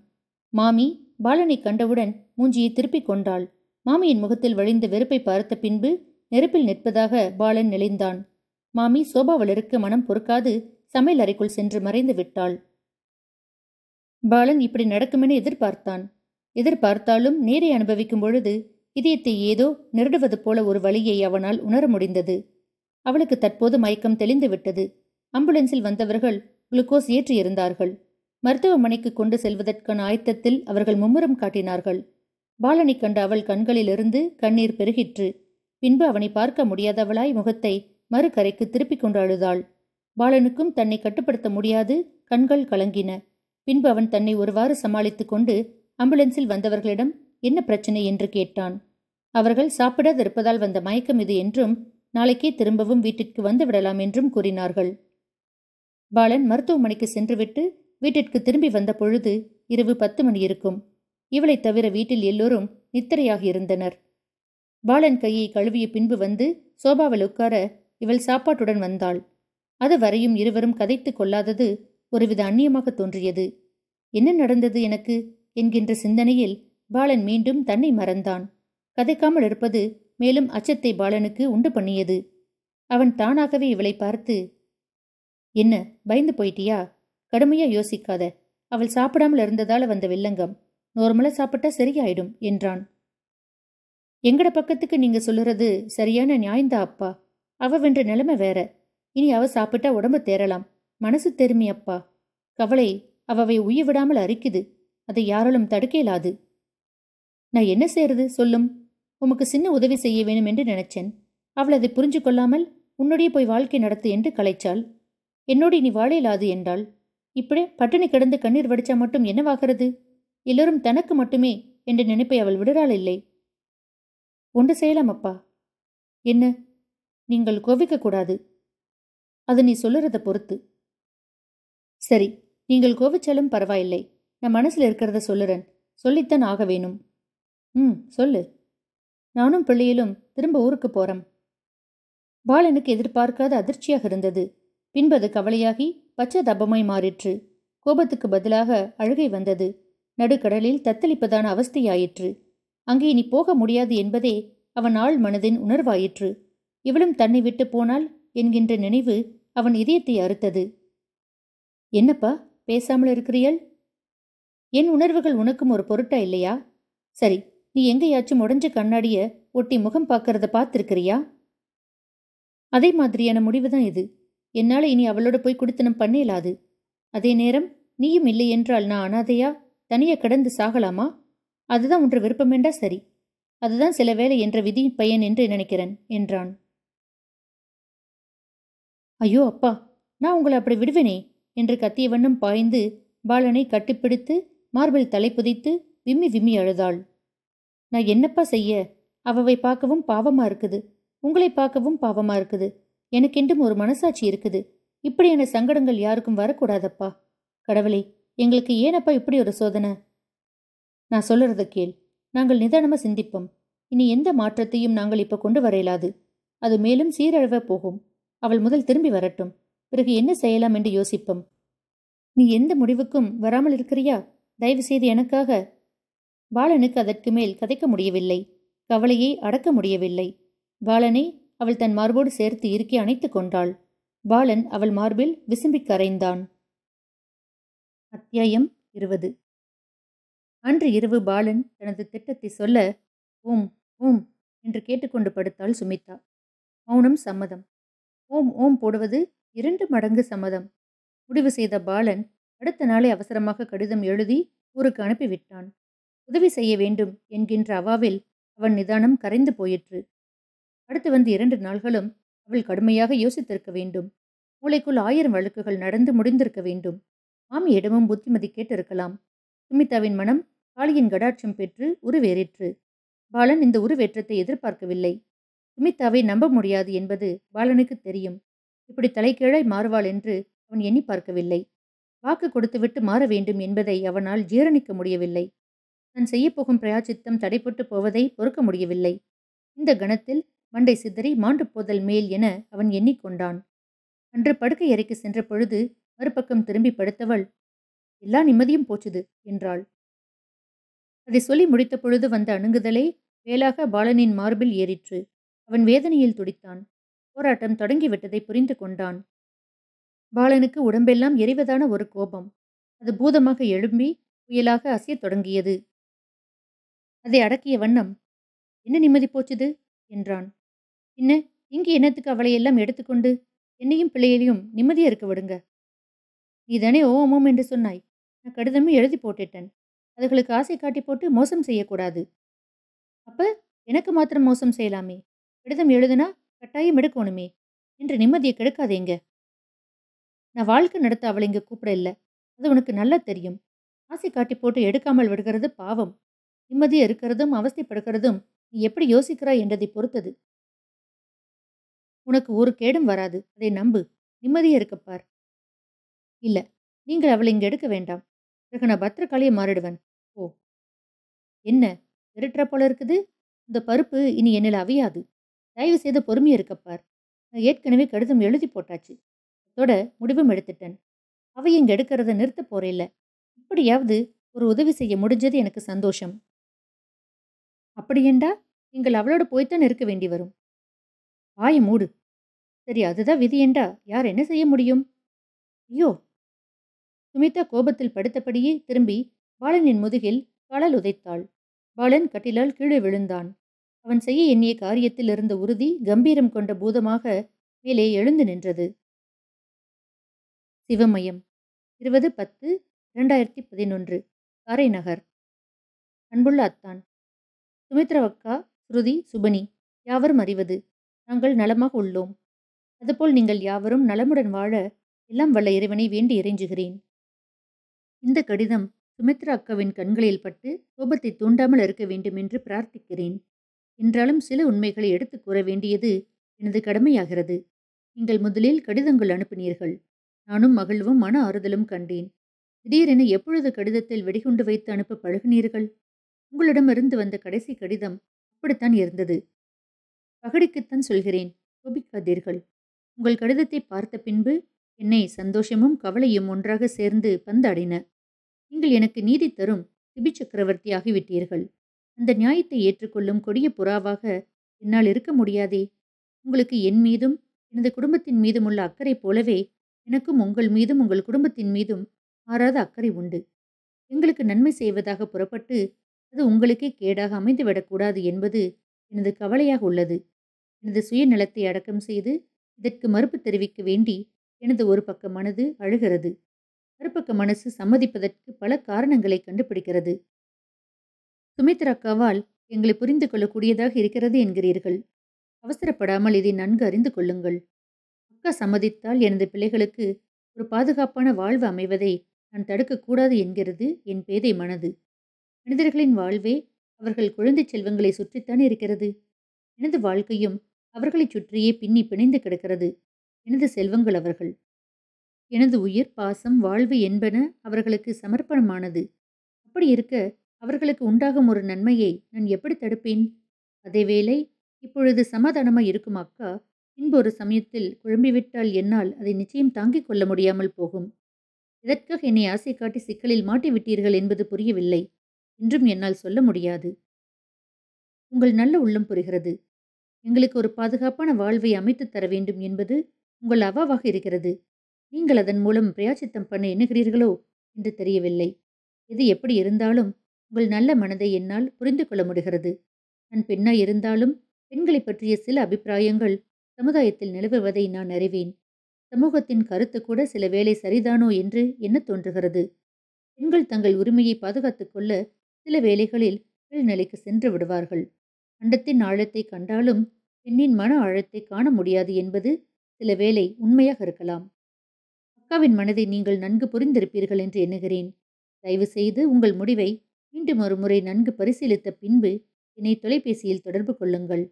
மாமி பாலனை கண்டவுடன் மூஞ்சியை திருப்பிக் கொண்டாள். மாமியின் முகத்தில் வழிந்த வெறுப்பை பார்த்த பின்பு நெருப்பில் நிற்பதாக பாலன் நெளிந்தான் மாமி சோபாவளருக்கு மனம் பொறுக்காது சமையல் அறைக்குள் சென்று மறைந்து விட்டாள். பாலன் இப்படி நடக்குமென எதிர்பார்த்தான். எதிர்பார்த்தாலும் நேரை அனுபவிக்கும் பொழுது இதயத்தை ஏதோ நெருடுவது போல ஒரு வழியை அவனால் உணர முடிந்தது. அவளுக்கு தற்போது மயக்கம் தெளிந்து விட்டது. ஆம்புலன்ஸில் வந்தவர்கள் குளுக்கோஸ் ஏற்றி இருந்தார்கள். மருத்துவமனைக்கு கொண்டு செல்வதற்கான ஆயத்தத்தில் அவர்கள் மும்முரம் காட்டினார்கள். பாலனை கண்ட அவள் கண்களிலிருந்து கண்ணீர் பெருகிற்று. பின்பு அவனை பார்க்க முடியாதவளாய் முகத்தை மறுகரைக்கு திருப்பிக் கொண்டு அழுதாள். பாலனுக்கும் தன்னை கட்டுப்படுத்த முடியாது கண்கள் கலங்கின. பின்பு அவன் தன்னை ஒருவாறு சமாளித்துக் கொண்டு ஆம்புலன்ஸில் வந்தவர்களிடம் என்ன பிரச்சனை? என்று கேட்டான். அவர்கள் சாப்பிடாதிருப்பதால் வந்த மயக்கம் இது என்றும் நாளைக்கே திரும்பவும் வீட்டிற்கு வந்து விடலாம் என்றும் கூறினார்கள். பாலன் மருத்துவமனைக்கு சென்றுவிட்டு வீட்டிற்கு திரும்பி வந்த பொழுது இரவு பத்து மணி இருக்கும். இவளைத் தவிர வீட்டில் எல்லோரும் நித்திரையாக இருந்தனர். பாலன் கையை கழுவிய பின்பு வந்து சோபாவில் உட்கார இவள் சாப்பாட்டுடன் வந்தாள். அது வரையும் இருவரும் கதைத்துக் கொள்ளாதது ஒருவித அந்நியமாக தோன்றியது. என்ன நடந்தது எனக்கு? என்கின்ற சிந்தனையில் பாலன் மீண்டும் தன்னை மறந்தான். கதைக்காமல் இருப்பது மேலும் அச்சத்தை பாலனுக்கு உண்டு பண்ணியது. அவன் தானாகவே இவளை பார்த்து என்ன பயந்து போயிட்டியா? கடுமையா யோசிக்காத. அவள் சாப்பிடாமல் இருந்ததால வந்த வில்லங்கம். நோர்மலா சாப்பிட்டா சரியாயிடும் என்றான். எங்கட பக்கத்துக்கு நீங்க சொல்லுறது சரியான நியாயந்தா அப்பா. அவ வென்ற நிலைமை வேற. இனி அவ சாப்பிட்டா உடம்பு தேரலாம் மனசு தெருமி அப்பா. கவலை அவவை உய விடாமல் அரிக்குது. அதை யாராலும் தடுக்க இயலாது. நான் என்ன செய்யறது சொல்லும். உமக்கு சின்ன உதவி செய்ய வேணும் என்று நினைச்சேன். அவள் அதை புரிஞ்சு கொள்ளாமல் உன்னுடைய போய் வாழ்க்கை நடத்து என்று கலைச்சாள் என்னோடு இனி வாழ இயலாது என்றாள். இப்படி பட்டினி கிடந்து கண்ணீர் வடிச்சா மட்டும் என்னவாகிறது? எல்லோரும் தனக்கு மட்டுமே என்ற நினைப்பை அவள் விடுறாள் இல்லை. ஒன்று செய்யலாம் அப்பா. என்ன? நீங்கள் கோவிக்க கூடாது. அது நீ சொல்லுறத பொறுத்து. சரி நீங்கள் கோவிச்சாலும் பரவாயில்லை. நான் மனசில் இருக்கிறத சொல்லுறேன். சொல்லித்தான் ஆக வேணும். ம் சொல்லு. நானும் பிள்ளையிலும் திரும்ப ஊருக்கு போறோம். பாலனுக்கு எதிர்பார்க்காத அதிர்ச்சியாக இருந்தது. பின்பது கவலையாகி பச்சை தபமாய் மாறிற்று. கோபத்துக்கு பதிலாக அழுகை வந்தது. நடுக்கடலில் தத்தளிப்பதான அவஸ்தையாயிற்று. அங்கே இனி போக முடியாது என்பதே அவன் ஆள் மனதின் உணர்வாயிற்று. இவளும் தன்னை விட்டு போனால் என்கின்ற நினைவு அவன் இதயத்தை அறுத்தது. என்னப்பா பேசாமல் இருக்கிறீள் என் உணர்வுகள் உனக்கும் ஒரு பொருட்டா இல்லையா? சரி நீ எங்கேயாச்சும் உடஞ்ச கண்ணாடிய ஒட்டி முகம் பார்க்கறத பார்த்திருக்கிறியா? அதே மாதிரியான முடிவுதான் இது. என்னால் இனி அவளோட போய் குடித்தனம் பண்ணேலாது அதே நேரம் நீயும் இல்லை என்றால் நான் அனாதையா? தனியாக கடந்து சாகலாமா? அதுதான் உன்ற விருப்பமேண்டா சரி. அதுதான் சில வேலை என்ற விதி பையன் என்று நினைக்கிறேன் என்றான். ஐயோ அப்பா நான் உங்களை அப்படி விடுவேனே என்று கத்திய வண்ணம் பாய்ந்து பாலனை கட்டிப்பிடித்து மார்பில் தலை புதைத்து விம்மி விம்மி அழுதாள். நான் என்னப்பா செய்ய? அவவை பார்க்கவும் பாவமா இருக்குது. உங்களை பார்க்கவும் பாவமா இருக்குது. எனக்கென்றும் ஒரு மனசாட்சி இருக்குது. இப்படியான சங்கடங்கள் யாருக்கும் வரக்கூடாதப்பா. கடவுளே எங்களுக்கு ஏனப்பா இப்படி ஒரு சோதனை? நான் சொல்லுறத கேள். நாங்கள் நிதானமா சிந்திப்போம். இனி எந்த மாற்றத்தையும் நாங்கள் இப்ப கொண்டு வர இயலாது அது மேலும் சீரழவ போகும். அவள் முதல் திரும்பி வரட்டும். பிறகு என்ன செய்யலாம் என்று யோசிப்போம். நீ எந்த முடிவுக்கும் வராமல் இருக்கிறியா? தயவு செய்து எனக்காக. பாலனுக்கு அதற்கு மேல் கதைக்க முடியவில்லை. கவலையை அடக்க முடியவில்லை. பாலனை அவள் தன் மார்போடு சேர்த்து இறுக்கி அணைத்துக் கொண்டாள். பாலன் அவள் மார்பில் விசும்பிக் கரைந்தான். அத்தியாயம் இருபது. அன்று இரவு பாலன் தனது திட்டத்தை சொல்ல ஓம் ஓம் என்று கேட்டுக்கொண்டு படுத்தாள் சுமிதா மௌனம் சம்மதம். ஓம் ஓம் போடுவது இரண்டு மடங்கு சம்மதம். முடிவு செய்த பாலன் அடுத்த நாளை அவசரமாக கடிதம் எழுதி ஊருக்கு அனுப்பிவிட்டான். உதவி செய்ய வேண்டும் என்கின்ற அவாவில் அவன் நிதானம் கரைந்து போயிற்று. அடுத்து வந்து இரண்டு நாள்களும் அவள் கடுமையாக யோசித்திருக்க வேண்டும். மூளைக்குள் ஆயிரம் வழக்குகள் நடந்து முடிந்திருக்க வேண்டும். மாமியிடமும் புத்திமதி கேட்டிருக்கலாம். சுமிதாவின் மனம் காளியின் கடாட்சம் பெற்று உருவேறிற்று. பாலன் இந்த உருவேற்றத்தை எதிர்பார்க்கவில்லை. சுமிதாவை நம்ப முடியாது என்பது பாலனுக்கு தெரியும். இப்படி தலைக்கீழாய் மாறுவாள் என்று அவன் எண்ணி பார்க்கவில்லை. வாக்கு கொடுத்துவிட்டு மாற வேண்டும் என்பதை அவனால் ஜீரணிக்க முடியவில்லை. தன் செய்யப்போகும் பிரயாச்சித்தம் தடைப்பட்டு போவதை பொறுக்க முடியவில்லை. இந்த கணத்தில் மண்டை சிதறி மாண்டு போதல் மேல் என அவன் எண்ணிக்கொண்டான். அன்று படுக்கை அறைக்கு சென்ற பொழுது மறுபக்கம் திரும்பி படுத்தவள் எல்லா நிம்மதியும் போச்சுது என்றாள். அதை சொல்லி முடித்த பொழுது வந்த அணுகுதலை வேலாக பாலனின் மார்பில் ஏறிற்று. அவன் வேதனையில் துடித்தான். போராட்டம் தொடங்கிவிட்டதை புரிந்து கொண்டான். பாலனுக்கு உடம்பெல்லாம் எரிவதான ஒரு கோபம். அது பூதமாக எழும்பி புயலாக அசையத் தொடங்கியது. அதை அடக்கிய வண்ணம் என்ன நிம்மதி போச்சுது? என்றான். என்ன இங்கு என்னத்துக்கு அவளையெல்லாம் எடுத்துக்கொண்டு என்னையும் பிள்ளைகளையும் நிம்மதியா இருக்க விடுங்க? நீதானே ஓம் என்று சொன்னாய். நான் கடிதமும் எழுதி போட்டுட்டேன். அதுகளுக்கு ஆசை காட்டி போட்டு மோசம் செய்யக்கூடாது. அப்ப எனக்கு மாத்திரம் மோசம் செய்யலாமே. கடிதம் எழுதுனா கட்டாயம் எடுக்கணுமே. என்று நிம்மதியை கெடுக்காதேங்க. நான் வாழ்க்கை நடத்த அவளை இங்க கூப்பிட இல்லை. அது உனக்கு நல்லா தெரியும். ஆசை காட்டி போட்டு எடுக்காமல் விடுகிறது பாவம். நிம்மதியாக இருக்கிறதும் அவஸ்தைப்படுகிறதும் நீ எப்படி யோசிக்கிறாய் என்றதை பொறுத்தது. உனக்கு ஒரு கேடும் வராது. அதை நம்பு. நிம்மதியா இருக்கப்பார் இல்ல நீங்கள் அவளை இங்கே எடுக்க வேண்டாம். பிறகு நான் பத்திரக்காளியை மாறிடுவேன். ஓ என்ன? திருட்டுற போல இருக்குது. இந்த பருப்பு இனி என்னில் அவியாது. தயவு செய்து பொறுமையா இருக்கப்பார் நான் ஏற்கனவே கடிதம் எழுதி போட்டாச்சு. அதோட முடிவும் எடுத்துட்டேன். அவை இங்கே எடுக்கிறத நிறுத்த போறேல்ல. இப்படியாவது ஒரு உதவி செய்ய முடிஞ்சது எனக்கு சந்தோஷம். அப்படியேண்டா? நீங்கள் அவளோட போய்த்தான் இருக்க வேண்டி வரும். வாய மூடு. சரி அதுதான் விதி என்றா யார் என்ன செய்ய முடியும்? ஐயோ! சுமிதா கோபத்தில் படுத்தபடியே திரும்பி பாலனின் முதுகில் காலால் உதைத்தாள். பாலன் கட்டிலால் கீழே விழுந்தான். அவன் செய்ய எண்ணிய காரியத்தில் இருந்த உறுதி கம்பீரம் கொண்ட பூதமாக மேலே எழுந்து நின்றது. சிவமயம். இருபது பத்து இரண்டாயிரத்தி பதினொன்று. காரைநகர் அன்புள்ள அத்தான். சுமித்ரவக்கா ஸ்ருதி சுபனி யாவரும் அறிவது நாங்கள் நலமாக உள்ளோம். அதுபோல் நீங்கள் யாவரும் நலமுடன் வாழ எல்லாம் வல்ல இறைவனை வேண்டி இறைஞ்சுகிறேன். இந்த கடிதம் சுமித்ரா அக்காவின் கண்களில் பட்டு கோபத்தை தூண்டாமல் இருக்க வேண்டும் என்று பிரார்த்திக்கிறேன். என்றாலும் சில உண்மைகளை எடுத்துக் கூற வேண்டியது எனது கடமையாகிறது. நீங்கள் முதலில் கடிதங்கள் அனுப்பினீர்கள். நானும் மகிழ்வும் மன ஆறுதலும் கண்டேன். திடீரென எப்பொழுது கடிதத்தில் வெடிகுண்டு வைத்து அனுப்ப பழகினீர்கள்? உங்களிடமிருந்து வந்த கடைசி கடிதம் அப்படித்தான் இருந்தது. பகடிக்குத்தான் சொல்கிறேன் கோபிக்காதீர்கள். உங்கள் கடிதத்தை பார்த்த பின்பு என்னை சந்தோஷமும் கவலையும் ஒன்றாக சேர்ந்து பந்தாடின. நீங்கள் எனக்கு நீதி தரும் திபி சக்கரவர்த்தி ஆகிவிட்டீர்கள். அந்த நியாயத்தை ஏற்றுக்கொள்ளும் கொடிய புறாவாக என்னால் இருக்க முடியாதே. உங்களுக்கு என் மீதும் எனது குடும்பத்தின் மீதும் உள்ள அக்கறை போலவே எனக்கும் உங்கள் மீதும் உங்கள் குடும்பத்தின் மீதும் மாறாத அக்கறை உண்டு. எங்களுக்கு நன்மை செய்வதாக புறப்பட்டு அது உங்களுக்கே கேடாக அமைந்துவிடக்கூடாது என்பது எனது கவலையாக உள்ளது. எனது சுயநலத்தை அடக்கம் செய்து இதற்கு மறுப்பு தெரிவிக்க வேண்டி எனது ஒரு பக்க மனது அழுகிறது. மறுபக்க மனசு சம்மதிப்பதற்கு பல காரணங்களை கண்டுபிடிக்கிறது. சுமித்ராக்காவால் எங்களை புரிந்து கொள்ளக்கூடியதாக இருக்கிறது என்கிறீர்கள். அவசரப்படாமல் இதை நன்கு அறிந்து கொள்ளுங்கள். அக்கா சம்மதித்தால் எனது பிள்ளைகளுக்கு ஒரு பாதுகாப்பான வாழ்வு அமைவதை நான் தடுக்கக்கூடாது என்கிறது என் பேதை மனது. மனிதர்களின் வாழ்வே அவர்கள் குழந்தை செல்வங்களை சுற்றித்தான் இருக்கிறது. எனது வாழ்க்கையும் அவர்களைச் சுற்றியே பின்னி பிணைந்து கிடக்கிறது. எனது செல்வங்கள் அவர்கள். எனது உயிர் பாசம் வாழ்வு என்பன அவர்களுக்கு சமர்ப்பணமானது. அப்படி இருக்க அவர்களுக்கு உண்டாகும் ஒரு நன்மையை நான் எப்படி தடுப்பேன்? அதேவேளை இப்பொழுது சமாதானமாய் இருக்கும் அக்கா பின்பு ஒரு சமயத்தில் குழம்பிவிட்டால் என்னால் அதை நிச்சயம் தாங்கிக் கொள்ள முடியாமல் போகும். இதற்காக என்னை ஆசை காட்டி சிக்கலில் மாட்டிவிட்டீர்கள் என்பது புரியவில்லை. என்றும் என்னால் சொல்ல முடியாது. உங்கள் நல்ல உள்ளம் புரிகிறது. எங்களுக்கு ஒரு பாதுகாப்பான வாழ்வை அமைத்துத் தர வேண்டும் என்பது உங்கள் அவாவாக இருக்கிறது. நீங்கள் அதன் மூலம் பிரயாச்சித்தம் பண்ண எண்ணுகிறீர்களோ என்று தெரியவில்லை. எது எப்படி இருந்தாலும் உங்கள் நல்ல மனதை என்னால் புரிந்து கொள்ள முடிகிறது. நான் பெண்ணாய் இருந்தாலும் பெண்களை பற்றிய சில அபிப்பிராயங்கள் சமுதாயத்தில் நிலவுவதை நான் அறிவேன். சமூகத்தின் கருத்து கூட சில வேளை சரிதானோ என்று என்ன தோன்றுகிறது. பெண்கள் தங்கள் உரிமையை பாதுகாத்துக் கொள்ள சில வேளைகளில் கீழ்நிலைக்கு சென்று விடுவார்கள். அண்டத்தின் ஆழத்தை கண்டாலும் பெண்ணின் மன ஆழத்தை காண முடியாது என்பது சில வேளை உண்மையாக இருக்கலாம். அக்காவின் மனதை நீங்கள் நன்கு புரிந்திருப்பீர்கள் என்று எண்ணுகிறேன். தயவு செய்து உங்கள் முடிவை மீண்டும் ஒரு முறை நன்கு பரிசீலித்த பின்பு என்னை தொலைபேசியில் தொடர்பு கொள்ளுங்கள்.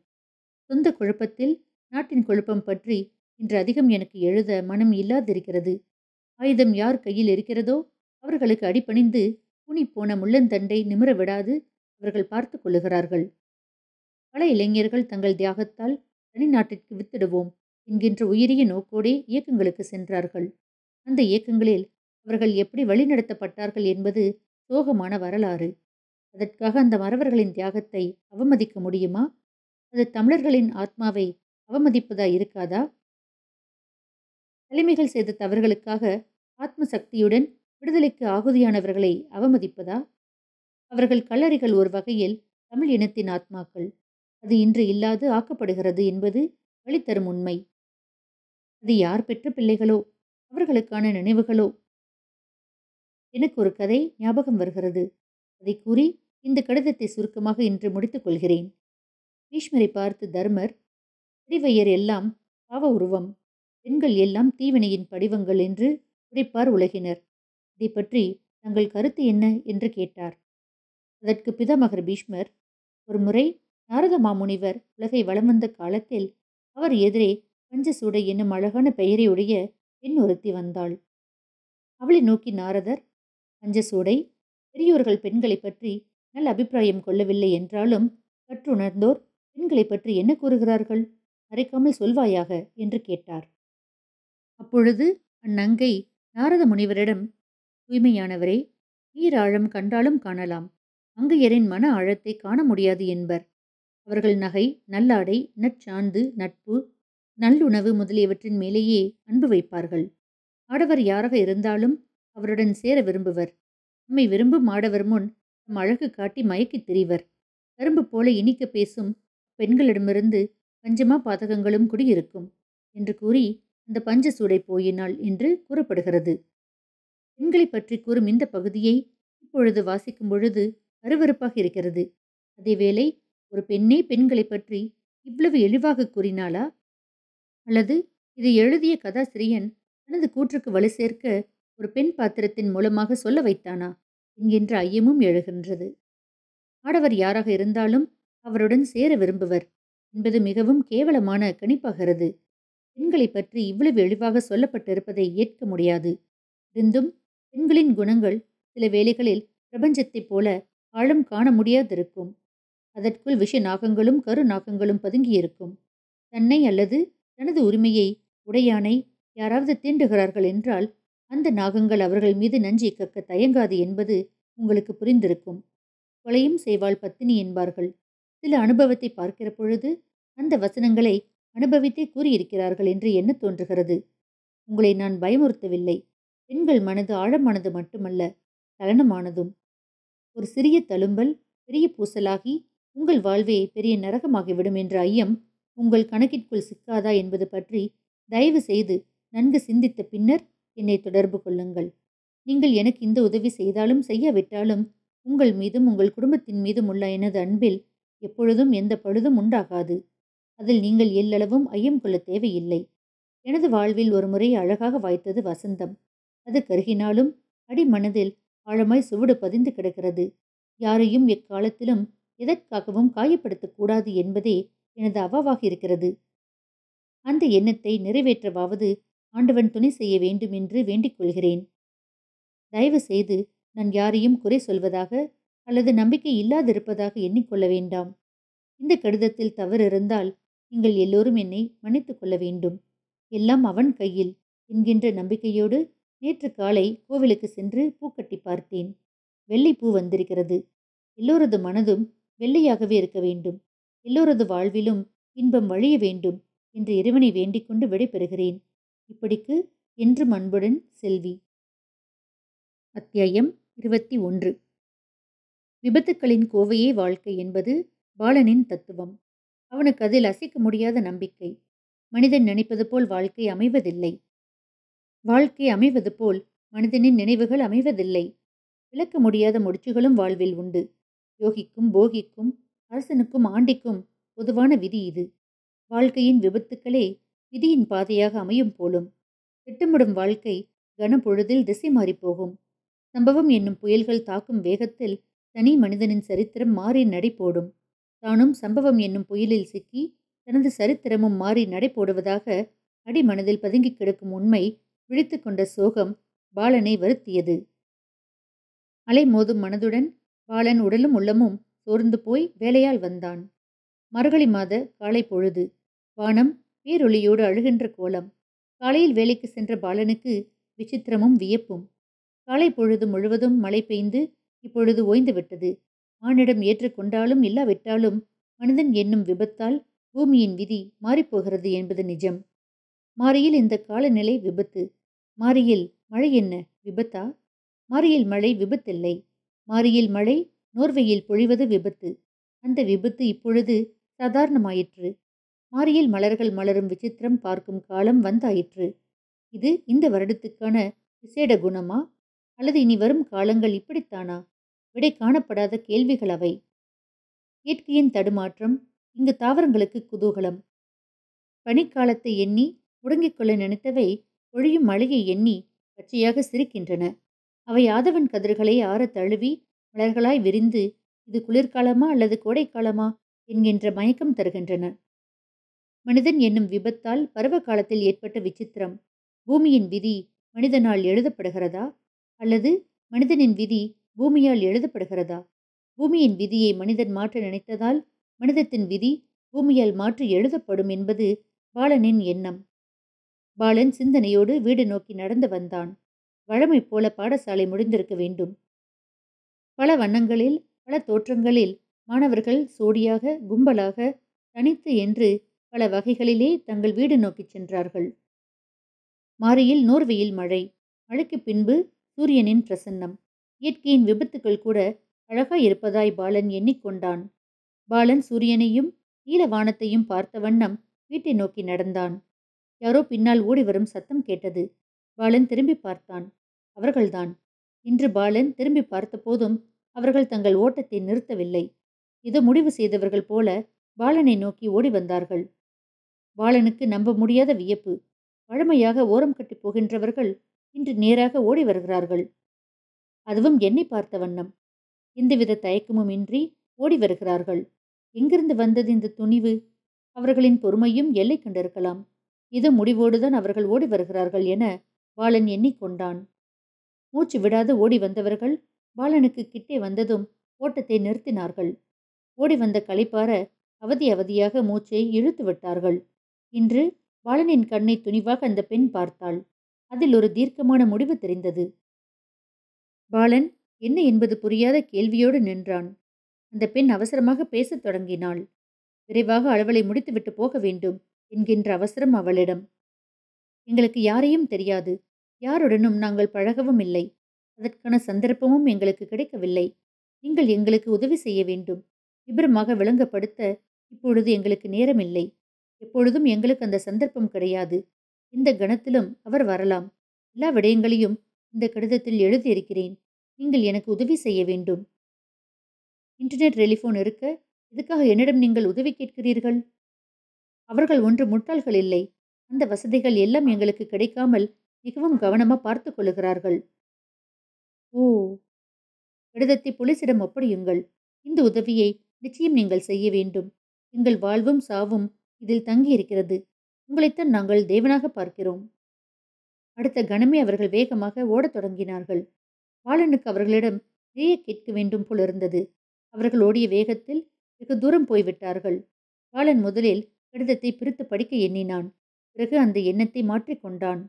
சொந்த குழப்பத்தில் நாட்டின் குழப்பம் பற்றி இன்று அதிகம் எனக்கு எழுத மனம் இல்லாதிருக்கிறது. ஆயுதம் யார் கையில் இருக்கிறதோ அவர்களுக்கு அடிபணிந்து போன முள்ளந்தண்டை நிமிர விடாது அவர்கள் பார்த்து கொள்ளுகிறார்கள். பல இளைஞர்கள் தங்கள் தியாகத்தால் தனிநாட்டிற்கு வித்திடுவோம் என்கின்ற உயரிய நோக்கோடே இயக்கங்களுக்கு சென்றார்கள். அந்த இயக்கங்களில் அவர்கள் எப்படி வழிநடத்தப்பட்டார்கள் என்பது சோகமான வரலாறு. அதற்காக அந்த மறவர்களின் தியாகத்தை அவமதிக்க முடியுமா? அது தமிழர்களின் ஆத்மாவை அவமதிப்பதா இருக்காதா? தலைமைகள் செய்த தவறுகளுக்காக ஆத்ம சக்தியுடன் விடுதலைக்கு ஆகுதியானவர்களை அவமதிப்பதா? அவர்கள் கல்லறிகள் ஒரு வகையில் தமிழ் இனத்தின் ஆத்மாக்கள். அது இன்று இல்லாது ஆக்கப்படுகிறது என்பது வழித்தரும் உண்மை. அது யார் பெற்ற பிள்ளைகளோ? அவர்களுக்கான நினைவுகளோ? எனக்கு ஒரு கதை ஞாபகம் வருகிறது. அதை கூறி இந்த கடிதத்தை சுருக்கமாக இன்று முடித்துக் கொள்கிறேன். பீஷ்மரை பார்த்து தர்மர் பெரிவையர் எல்லாம் பாவ உருவம் பெண்கள் எல்லாம் தீவினையின் படிவங்கள் என்று உரைப்பார் உலகினர். இதை பற்றி தங்கள் கருத்து என்ன? என்று கேட்டார். அதற்கு பிதாமகர் பீஷ்மர் ஒரு முறை நாரத மாமுனிவர் உலகை வளம் வந்த காலத்தில் அவர் எதிரே பஞ்சசூடை என்னும் அழகான பெயரையுடைய பெண் ஒருத்தி வந்தாள். அவளை நோக்கி நாரதர் பஞ்சசூடை பெரியோர்கள் பெண்களை பற்றி நல்ல அபிப்பிராயம் கொள்ளவில்லை என்றாலும் கற்றுணர்ந்தோர் பெண்களை பற்றி என்ன கூறுகிறார்கள்? மறைக்காமல் சொல்வாயாக என்று கேட்டார். அப்பொழுது அந்நங்கை நாரத முனிவரிடம் தூய்மையானவரே நீராழம் கண்டாலும் காணலாம். அங்கையரின் மன ஆழத்தை காண முடியாது என்பர். அவர்கள் நகை நல்லாடை நற்சாந்து நட்பு நல்லுணவு முதலியவற்றின் மேலேயே அன்பு வைப்பார்கள். ஆடவர் யாராக இருந்தாலும் அவருடன் சேர விரும்புவர். நம்மை விரும்பும் ஆடவர் முன் நம் அழகு காட்டி மயக்கித் திரிவர். கரும்பு போல இனிக்க பேசும் பெண்களிடமிருந்து பஞ்சமா பாதகங்களும் குடியிருக்கும் என்று கூறி அந்த பஞ்ச சூடை போயினாள் என்று கூறப்படுகிறது. பெண்களை பற்றி கூறும் இந்த பகுதியை இப்பொழுது வாசிக்கும் பொழுது அருவறுப்பாக இருக்கிறது. அதேவேளை ஒரு பெண்ணே பெண்களை பற்றி இவ்வளவு எளிவாக கூறினாளா? அல்லது இதை எழுதிய கதாசிரியன் தனது கூற்றுக்கு வலு சேர்க்க ஒரு பெண் பாத்திரத்தின் மூலமாக சொல்ல வைத்தானா? என்கின்ற ஐயமும் எழுகின்றது. ஆடவர் யாராக இருந்தாலும் அவருடன் சேர விரும்புவர் என்பது மிகவும் கேவலமான கணிப்பாகிறது. பெண்களை பற்றி இவ்வளவு எளிவாக சொல்லப்பட்டிருப்பதை ஏற்க முடியாது. இருந்தும் பெண்களின் குணங்கள் சில வேளைகளில் பிரபஞ்சத்தைப் போல ஆழம் காண முடியாதிருக்கும். அதற்குள் விஷ நாகங்களும் கரு நாகங்களும் பதுங்கியிருக்கும். தன்னை அல்லது தனது உரிமையை உடையானை யாராவது தீண்டுகிறார்கள் என்றால் அந்த நாகங்கள் அவர்கள் மீது நஞ்சி கக்க தயங்காது என்பது உங்களுக்கு புரிந்திருக்கும். கொலையும் செய்வாள் பத்தினி என்பார்கள். சில அனுபவத்தை பார்க்கிற பொழுது அந்த வசனங்களை அனுபவித்தே கூறியிருக்கிறார்கள் என்று என்ன தோன்றுகிறது. உங்களை நான் பயமுறுத்தவில்லை. பெண்கள் மனது ஆழமானது மட்டுமல்ல தலனமானதும். ஒரு சிறிய தழும்பல் பெரிய பூசலாகி உங்கள் வாழ்வே பெரிய நரகமாகிவிடும் என்ற ஐயம் உங்கள் கணக்கிற்குள் சிக்காதா என்பது பற்றி தயவு செய்து நன்கு சிந்தித்த பின்னர் என்னை தொடர்பு கொள்ளுங்கள். நீங்கள் எனக்கு இந்த உதவி செய்தாலும் செய்யாவிட்டாலும் உங்கள் மீதும் உங்கள் குடும்பத்தின் மீதும் உள்ள எனது அன்பில் எப்பொழுதும் எந்த பழுதும் உண்டாகாது. அதில் நீங்கள் எல்லளவும் ஐயம் கொள்ள தேவையில்லை. எனது வாழ்வில் ஒரு முறை அழகாக வாய்த்தது வசந்தம். அது கருகினாலும் அடிமனதில் ஆழமாய் சுவடு பதிந்து கிடக்கிறது. யாரையும் எக்காலத்திலும் எதற்காகவும் காயப்படுத்தக்கூடாது என்பதே எனது அவாவாக இருக்கிறது. அந்த எண்ணத்தை நிறைவேற்றவாவது ஆண்டவன் துணை செய்ய வேண்டும் என்று வேண்டிக் கொள்கிறேன். தயவு செய்து நான் யாரையும் குறை சொல்வதாக அல்லது நம்பிக்கை இல்லாதிருப்பதாக எண்ணிக்கொள்ள வேண்டாம். இந்த கடிதத்தில் தவறு இருந்தால் நீங்கள் எல்லோரும் என்னை மன்னித்துக் கொள்ள வேண்டும். எல்லாம் அவன் கையில் என்கின்ற நம்பிக்கையோடு நேற்று காலை கோவிலுக்கு சென்று பூக்கட்டி பார்த்தேன். வெள்ளை பூ வந்திருக்கிறது. எல்லோரது மனதும் வெள்ளையாகவே இருக்க வேண்டும். எல்லோரது வாழ்விலும் இன்பம் வழிய வேண்டும் என்று இறைவனை வேண்டிக் கொண்டு விடைபெறுகிறேன். இப்படிக்கு என்றும் அன்புடன் செல்வி. அத்தியாயம் இருபத்தி ஒன்று. விபத்துக்களின் கோவையே வாழ்க்கை என்பது பாலனின் தத்துவம். அவனுக்கு அதில் அசைக்க முடியாத நம்பிக்கை. மனிதன் நினைப்பது போல் வாழ்க்கை அமைவதில்லை. வாழ்க்கை அமைவது போல் மனிதனின் நினைவுகள் அமைவதில்லை. விளக்க முடியாத முடிச்சுகளும் வாழ்வில் உண்டு. யோகிக்கும் போகிக்கும் அரசனுக்கும் ஆண்டிக்கும் பொதுவான விதி இது. வாழ்க்கையின் விபத்துக்களே விதியின் பாதையாக அமையும் போலும் திட்டமிடும் வாழ்க்கை கனப்பொழுதில் திசை மாறிப்போகும். சம்பவம் என்னும் புயல்கள் தாக்கும் வேகத்தில் தனி மனிதனின் சரித்திரம் மாறி நடை போடும் தானும் சம்பவம் என்னும் புயலில் சிக்கி தனது சரித்திரமும் மாறி நடை போடுவதாக அடிமனதில் பதுங்கிக் கிடக்கும் உண்மை விழித்து கொண்ட சோகம் பாலனை வருத்தியது. அலை மோதும் மனதுடன் பாலன் உடலும் உள்ளமும் சோர்ந்து போய் வேலையால் வந்தான். மறுகளி மாத காலை பொழுது. வானம் பேரொளியோடு அழுகின்ற கோலம். காலையில் வேலைக்கு சென்ற பாலனுக்கு விசித்திரமும் வியப்பும். காலை பொழுது முழுவதும் மழை பெய்ந்து இப்பொழுது ஓய்ந்து விட்டது. மானிடம் ஏற்றுக்கொண்டாலும் இல்லாவிட்டாலும் மனிதன் என்னும் விபத்தால் பூமியின் விதி மாறிப்போகிறது என்பது நிஜம். மாரியில் இந்த காலநிலை விபத்து. மாரியில் மழை என்ன விபத்தா? மாரியில் மழை விபத்தில்லை மாரியில் மழை நோர்வையில் பொழிவது விபத்து. அந்த விபத்து இப்பொழுது சாதாரணமாயிற்று. மாரியில் மலர்கள் மலரும் விசித்திரம் பார்க்கும் காலம் வந்தாயிற்று. இது இந்த வருடத்துக்கான விசேட குணமா? அல்லது இனி வரும் காலங்கள் இப்படித்தானா? விடை காணப்படாத கேள்விகள் அவை. இயற்கையின் தடுமாற்றம் இங்கு தாவரங்களுக்கு குதூகலம். பனிக்காலத்தை எண்ணி முடங்கிக் கொள்ள நினைத்தவை பொழியும் மழையை எண்ணி பச்சையாக சிரிக்கின்றன. அவை ஆதவன் கதிர்களை ஆற தழுவி மலர்களாய் விரிந்து இது குளிர்காலமா அல்லது கோடைக்காலமா என்கின்ற மயக்கம் தருகின்றன. மனிதன் என்னும் விபத்தால் பருவ காலத்தில் ஏற்பட்ட விசித்திரம் பூமியின் விதி மனிதனால் எழுதப்படுகிறதா? அல்லது மனிதனின் விதி பூமியால் எழுதப்படுகிறதா? பூமியின் விதியை மனிதன் மாற்ற நினைத்ததால் மனிதத்தின் விதி பூமியால் மாற்றி எழுதப்படும் என்பது பாலனின் எண்ணம். பாலன் சிந்தனையோடு வீடு நோக்கி நடந்து வந்தான். வழமை போல பாடசாலை முடிந்திருக்க வேண்டும். பல வண்ணங்களில் பல தோற்றங்களில் மாணவர்கள் சோடியாக கும்பலாக தனித்து என்று பல வகைகளிலே தங்கள் வீடு நோக்கிச் சென்றார்கள். மாரியில் நோர்வையில் மழை மழைக்கு பின்பு சூரியனின் பிரசன்னம். இயற்கையின் விபத்துக்கள் கூட அழகாய் இருப்பதாய் பாலன் எண்ணிக்கொண்டான். பாலன் சூரியனையும் நீல வானத்தையும் பார்த்த வண்ணம் வீட்டை நோக்கி நடந்தான். யாரோ பின்னால் ஓடி வரும் சத்தம் கேட்டது. பாலன் திரும்பி பார்த்தான். அவர்கள்தான். இன்று பாலன் திரும்பி பார்த்தபோதும் அவர்கள் தங்கள் ஓட்டத்தை நிறுத்தவில்லை. இது முடிவு செய்தவர்கள் போல பாலனை நோக்கி ஓடி வந்தார்கள். பாலனுக்கு நம்ப முடியாத வியப்பு. வழமையாக ஓரம் கட்டி போகின்றவர்கள் இன்று நேராக ஓடி வருகிறார்கள். அதுவும் என்னை பார்த்த வண்ணம். எந்தவித தயக்கமும் இன்றி ஓடி வருகிறார்கள். எங்கிருந்து வந்தது இந்த துணிவு? அவர்களின் பொறுமையும் எல்லை கண்டிருக்கலாம். இது முடிவோடுதான் அவர்கள் ஓடி வருகிறார்கள் என பாலன் எண்ணிக்கொண்டான் மூச்சு விடாது ஓடி வந்தவர்கள். பாலனுக்கு கிட்டே வந்ததும் ஓட்டத்தை நிறுத்தினார்கள். ஓடி வந்த களைப்பார அவதி அவதியாக மூச்சை இழுத்து விட்டார்கள். இன்று பாலனின் கண்ணை துணிவாக அந்த பெண் பார்த்தாள். அதில் ஒரு தீர்க்கமான முடிவு தெரிந்தது. பாலன் என்ன என்பது புரியாத கேள்வியோடு நின்றான். அந்த பெண் அவசரமாக பேசத் தொடங்கினாள். விரைவாக அலுவலை முடித்துவிட்டு போக வேண்டும் என்கின்ற அவசரம் அவளிடம். எங்களுக்கு யாரையும் தெரியாது. யாருடனும் நாங்கள் பழகவும் இல்லை. அதற்கான சந்தர்ப்பமும் எங்களுக்கு கிடைக்கவில்லை. நீங்கள் எங்களுக்கு உதவி செய்ய வேண்டும். விபரமாக விளங்கப்படுத்த இப்பொழுது எங்களுக்கு நேரமில்லை. எப்பொழுதும் எங்களுக்கு அந்த சந்தர்ப்பம் கிடையாது. இந்த கணத்திலும் அவர் வரலாம். எல்லா விடயங்களையும் இந்த கடிதத்தில் எழுதியிருக்கிறேன். நீங்கள் எனக்கு உதவி செய்ய வேண்டும். இன்டர்நெட் டெலிஃபோன் இருக்க இதுக்காக என்னிடம் நீங்கள் உதவி கேட்கிறீர்கள்? அவர்கள் ஒன்று முட்டாள்கள் இல்லை. அந்த வசதிகள் எல்லாம் எங்களுக்கு கிடைக்காமல் மிகவும் கவனமா பார்த்து கொள்கிறார்கள் ஓ! கடிதத்தை போலீசிடம் ஒப்படையுங்கள். இந்த உதவியை நிச்சயம் நீங்கள் செய்ய வேண்டும். எங்கள் வாழ்வும் சாவும் இதில் தங்கியிருக்கிறது. உங்களைத்தான் நாங்கள் தேவனாக பார்க்கிறோம். அடுத்த கணமே அவர்கள் வேகமாக ஓடத் தொடங்கினார்கள். பாலனுக்கு அவர்களிடம் நிறைய கேட்க வேண்டும் போலிருந்தது அவர்கள் ஓடிய வேகத்தில் வெகு தூரம் போய்விட்டார்கள். பாலன் முதலில் கடிதத்தை பிரித்து படிக்க எண்ணினான். பிறகு அந்த எண்ணத்தை மாற்றிக்கொண்டான்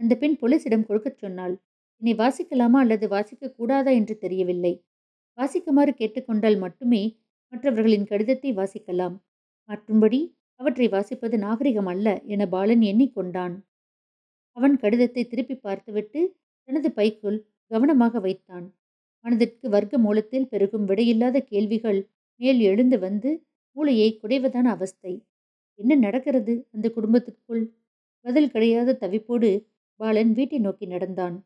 அந்த பெண் போலீசிடம் கொடுக்கச் சொன்னாள் என்னை வாசிக்கலாமா அல்லது வாசிக்க கூடாதா என்று தெரியவில்லை. வாசிக்குமாறு கேட்டுக்கொண்டால் மட்டுமே மற்றவர்களின் கடிதத்தை வாசிக்கலாம். மற்றும்படி அவற்றை வாசிப்பது நாகரிகம் அல்ல என பாலன் எண்ணிக்கொண்டான் அவன் கடிதத்தை திருப்பி பார்த்துவிட்டு தனது பைக்குள் கவனமாக வைத்தான். மனதிற்கு வர்க்க மூலத்தில் பெருகும் விடையில்லாத கேள்விகள் மேல் எழுந்து வந்து மூளையை குடைவதான அவஸ்தை. என்ன நடக்கிறது? அந்த குடும்பத்துக்குள் பதில் கிடையாத தவிப்போடு பாலன் வீட்டை நோக்கி நடந்தான்.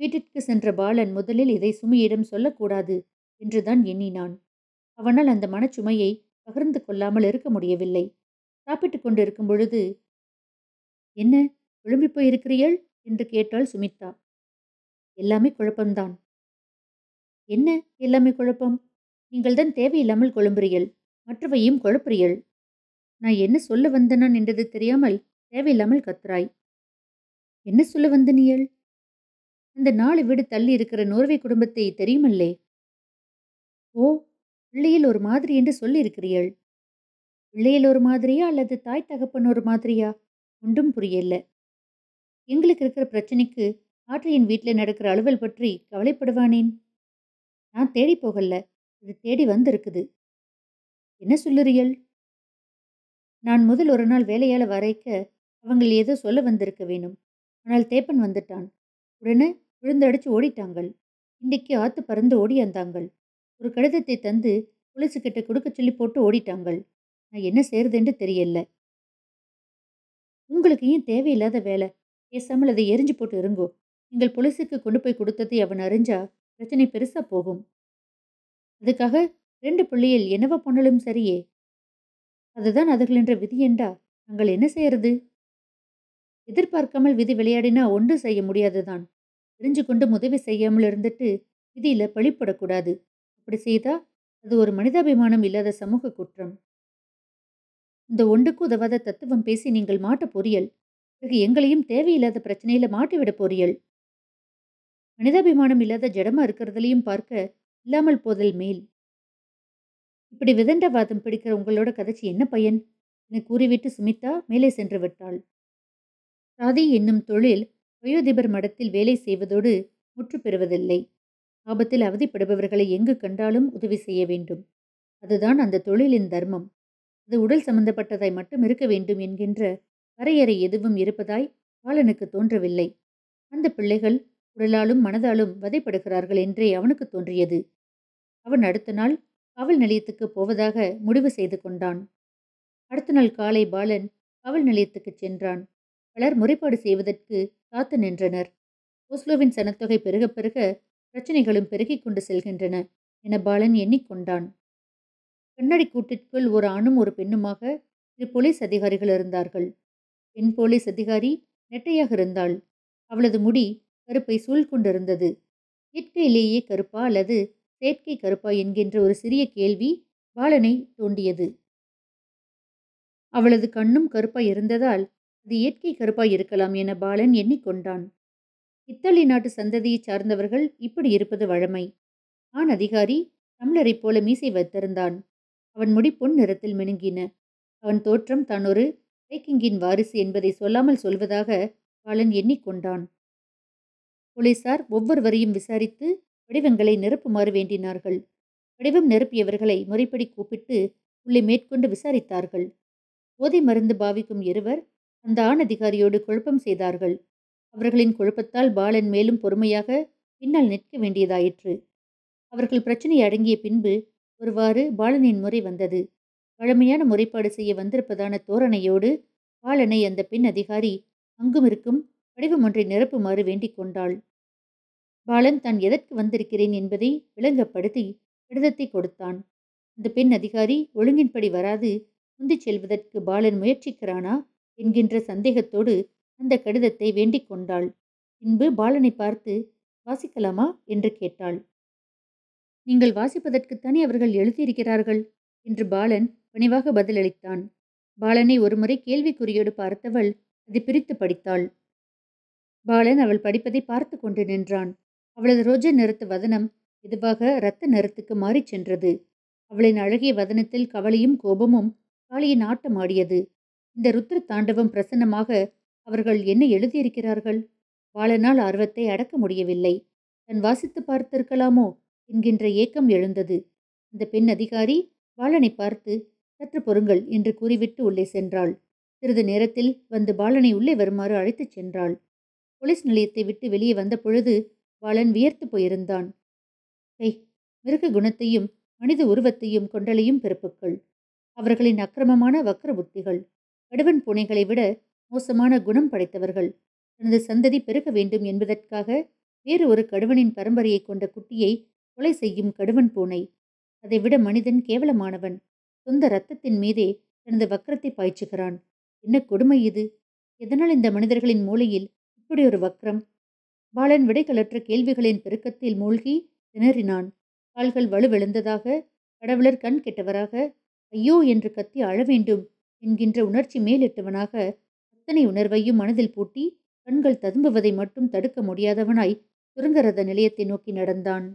வீட்டிற்கு சென்ற பாலன் முதலில் இதை சுமியிடம் சொல்லக்கூடாது என்றுதான் எண்ணினான். அவனால் அந்த மனச்சுமையை பகிர்ந்து கொள்ளாமல் இருக்க முடியவில்லை. சாப்பிட்டு கொண்டிருக்கும் பொழுது என்ன குழம்பி போயிருக்கிறீள் என்று கேட்டாள் சுமித்தா. எல்லாமே குழப்பம்தான். என்ன எல்லாமே குழப்பம்? நீங்கள் தான் தேவையில்லாமல் குழம்புறீள் மற்றவையும் குழப்புறியல் நான் என்ன சொல்ல வந்தனான் என்றது தெரியாமல் தேவையில்லாமல் கத்துறாய். என்ன சொல்ல வந்தனியல் அந்த நாலு வீடு தள்ளி இருக்கிற நோர்வே குடும்பத்தை தெரியுமல்லே? ஓ பிள்ளையில் ஒரு மாதிரி என்று சொல்லியிருக்கிறீள் பிள்ளையில் ஒரு மாதிரியா அல்லது தாய் தகப்பன் ஒரு மாதிரியா? ஒன்றும் புரியல. எங்களுக்கு இருக்கிற பிரச்சனைக்கு ஆற்றையின் வீட்டில் நடக்கிற அலுவல் பற்றி கவலைப்படுவானேன்? நான் தேடி போகல. இது தேடி வந்திருக்குது. என்ன சொல்லுறியல் நான் முதல் ஒரு நாள் வேலையால வரைக்க அவங்கள் ஏதோ சொல்ல வந்திருக்க வேணும். ஆனால் தேப்பன் வந்துட்டான். உடனே விழுந்தடிச்சு ஓடிட்டாங்கள். இன்னைக்கு ஆத்து பறந்து ஓடியாந்தாங்கள். ஒரு கடிதத்தை தந்து போலீஸுக்கிட்ட கொடுக்க சொல்லி போட்டு ஓடிட்டாங்கள். நான் என்ன செய்யறதுன்னு தெரியல. உங்களுக்கு ஏன் தேவையில்லாத வேலை? பேசாமல் அதை எரிஞ்சு போட்டு இருங்கோ நீங்கள் புலிசுக்கு கொண்டு போய் கொடுத்ததை அவன் அறிஞ்சா பிரச்சனை பெருசா போகும். அதுக்காக ரெண்டு பிள்ளைகள் என்னவா பண்ணலும் சரியே. அதுதான் அதுகளென்ற விதி என்றா நாங்கள் என்ன செய்யறது? எதிர்பார்க்காமல் விதி விளையாடினா ஒன்றும் செய்ய முடியாதுதான் தெரிஞ்சு கொண்டு உதவி செய்யாமல் இருந்துட்டு விதியில பழிப்படக்கூடாது. அப்படி செய்தா அது ஒரு மனிதாபிமானம் இல்லாத சமூக குற்றம். இந்த ஒன்றுக்கு உதவாத தத்துவம் பேசி நீங்கள் மாட்ட பொறியல். பிறகு எங்களையும் தேவையில்லாத பிரச்சனையில மாட்டிவிட பொறியல். மனிதாபிமானம் இல்லாத ஜடமா இருக்கிறதுலையும் பார்க்க இல்லாமல் போதல் மேல். இப்படி விதண்டவாதம் பிடிக்கிற உங்களோட கதைச்சி என்ன பையன்? என கூறிவிட்டு சுமிதா மேலே சென்று விட்டாள். சாதி என்னும் தொழில் வயோதிபர் மடத்தில் வேலை செய்வதோடு முற்று பெறுவதில்லை. ஆபத்தில் அவதிப்படுபவர்களை எங்கு கண்டாலும் உதவி செய்ய வேண்டும். அதுதான் அந்த தொழிலின் தர்மம். அது உடல் சம்பந்தப்பட்டதாய் மட்டும் இருக்க வேண்டும் என்கின்ற வரையறை எதுவும் இருப்பதாய் பாலனுக்கு தோன்றவில்லை. அந்த பிள்ளைகள் உடலாலும் மனதாலும் வதைப்படுகிறார்கள் என்றே அவனுக்கு தோன்றியது. அவன் அடுத்த நாள் காவல் நிலையத்துக்கு போவதாக முடிவு செய்து கொண்டான். அடுத்த நாள் காலை பாலன் காவல் நிலையத்துக்கு சென்றான். பலர் முறைப்பாடு செய்வதற்கு காத்து நின்றனர். ஓஸ்லோவின் சனத்தொகை பெருக பெருக பிரச்சனைகளும் பெருகிக் கொண்டு செல்கின்றன என பாலன் எண்ணிக்கொண்டான். கண்ணாடி கூட்டிற்குள் ஒரு ஆணும் ஒரு பெண்ணுமாக இரு போலீஸ் அதிகாரிகள் இருந்தார்கள். பெண் போலீஸ் அதிகாரி நெட்டையாக இருந்தாள். அவளது முடி கருப்பை சூழ் கொண்டிருந்தது இயற்கையிலேயே கருப்பா அல்லது செயற்கை கருப்பா என்கின்ற ஒரு சிறிய கேள்வி பாலனை தோண்டியது. அவளது கண்ணும் கருப்பாய் இருந்ததால் அது இயற்கை கருப்பாய் இருக்கலாம் என பாலன் எண்ணிக்கொண்டான். இத்தாலி நாட்டு சந்ததியைச் சார்ந்தவர்கள் இப்படி இருப்பது வழமை. ஆண் அதிகாரி தமிழரைப் போல மீசை வைத்திருந்தான். அவன் முடி பொன் நிறத்தில் மினுங்கின. அவன் தோற்றம் தான் ஒரு வைக்கிங்கின் வாரிசு என்பதை சொல்லாமல் சொல்வதாக பாலன் எண்ணிக்கொண்டான். போலீசார் ஒவ்வொருவரையும் விசாரித்து வடிவங்களை நிரப்புமாறு வேண்டினார்கள். வடிவம் நிரப்பியவர்களை முறைப்படி கூப்பிட்டு உள்ளே மேற்கொண்டு விசாரித்தார்கள். போதை மருந்து பாவிக்கும் இருவர் அந்த ஆண் அதிகாரியோடு குழப்பம் செய்தார்கள். அவர்களின் குழப்பத்தால் பாலன் மேலும் பொறுமையாக பின்னால் நிற்க வேண்டியதாயிற்று. அவர்கள் பிரச்சனை அடங்கிய பின்பு ஒருவாறு பாலனின் முறை வந்தது. பழமையான முறைப்பாடு செய்ய வந்திருப்பதான தோரணையோடு பாலனை அந்த பெண் அதிகாரி அங்குமிருக்கும் வடிவம் ஒன்றை நிரப்புமாறு வேண்டிக் கொண்டாள். பாலன் தான் எதற்கு வந்திருக்கிறேன் என்பதை விளங்கப்படுத்தி கடிதத்தை கொடுத்தான். அந்த பெண் அதிகாரி ஒழுங்கின்படி வராது முந்திச் செல்வதற்கு பாலன் முயற்சிக்கிறானா என்கின்ற சந்தேகத்தோடு அந்த கடிதத்தை வேண்டிக் கொண்டாள். பின்பு பாலனை பார்த்து வாசிக்கலாமா? என்று கேட்டாள். நீங்கள் வாசிப்பதற்குத்தானே அவர்கள் எழுதியிருக்கிறார்கள்? என்று பாலன் பணிவாக பதிலளித்தான். பாலனை ஒருமுறை கேள்விக்குறியோடு பார்த்தவள் அதை பிரித்து படித்தாள். பாலன் அவள் படிப்பதை பார்த்து கொண்டு நின்றான். அவளது ரோஜ நிறத்து வதனம் இதுவாக இரத்த நிறத்துக்கு மாறிச் சென்றது. அவளின் அழகிய வதனத்தில் கவலையும் கோபமும் காளியின் ஆட்டமாடியது இந்த ருத்ர தாண்டவம் பிரசன்னமாக அவர்கள் என்ன எழுதியிருக்கிறார்கள்? வாழநாள் ஆர்வத்தை அடக்க முடியவில்லை. தன் வாசித்து பார்த்திருக்கலாமோ? என்கின்ற ஏக்கம் எழுந்தது. இந்த பெண் அதிகாரி பாலனை பார்த்து சற்று பொறுங்கள் என்று கூறிவிட்டு உள்ளே சென்றாள். சிறிது நேரத்தில் வந்து பாலனை உள்ளே வருமாறு அழைத்துச் சென்றாள். போலீஸ் நிலையத்தை விட்டு வெளியே வந்த பொழுது பாலன் வியர்த்து போயிருந்தான். கை மிருக குணத்தையும் மனித உருவத்தையும் கொண்டலையும் பிறப்புக்கள். அவர்களின் அக்கிரமமான வக்கர புத்திகள் கடுவன் பூனைகளை விட மோசமான குணம் படைத்தவர்கள். தனது சந்ததி பெருக வேண்டும் என்பதற்காக வேறு ஒரு கடுவனின் பரம்பரையை கொண்ட குட்டியை கொலை செய்யும் கடுவன் பூனை. அதைவிட மனிதன் கேவலமானவன். சொந்த ரத்தத்தின் மீதே தனது வக்கரத்தை பாய்ச்சுகிறான். என்ன கொடுமை இது? எதனால் இந்த மனிதர்களின் மூளையில் இப்படி ஒரு வக்ரம்? பாலன் விடைகளற்ற கேள்விகளின் பெருக்கத்தில் மூழ்கி திணறினான். கால்கள் வலுவெழுந்ததாக கடவுளர் கண் கெட்டவராக ஐயோ என்று கத்தி அழ வேண்டும் என்கின்ற உணர்ச்சி மேலிட்டவனாக அத்தனை உணர்வையும் மனதில் பூட்டி கண்கள் ததும்புவதை மட்டும் தடுக்க முடியாதவனாய் சுரங்கரத நிலையத்தை நோக்கி நடந்தான்.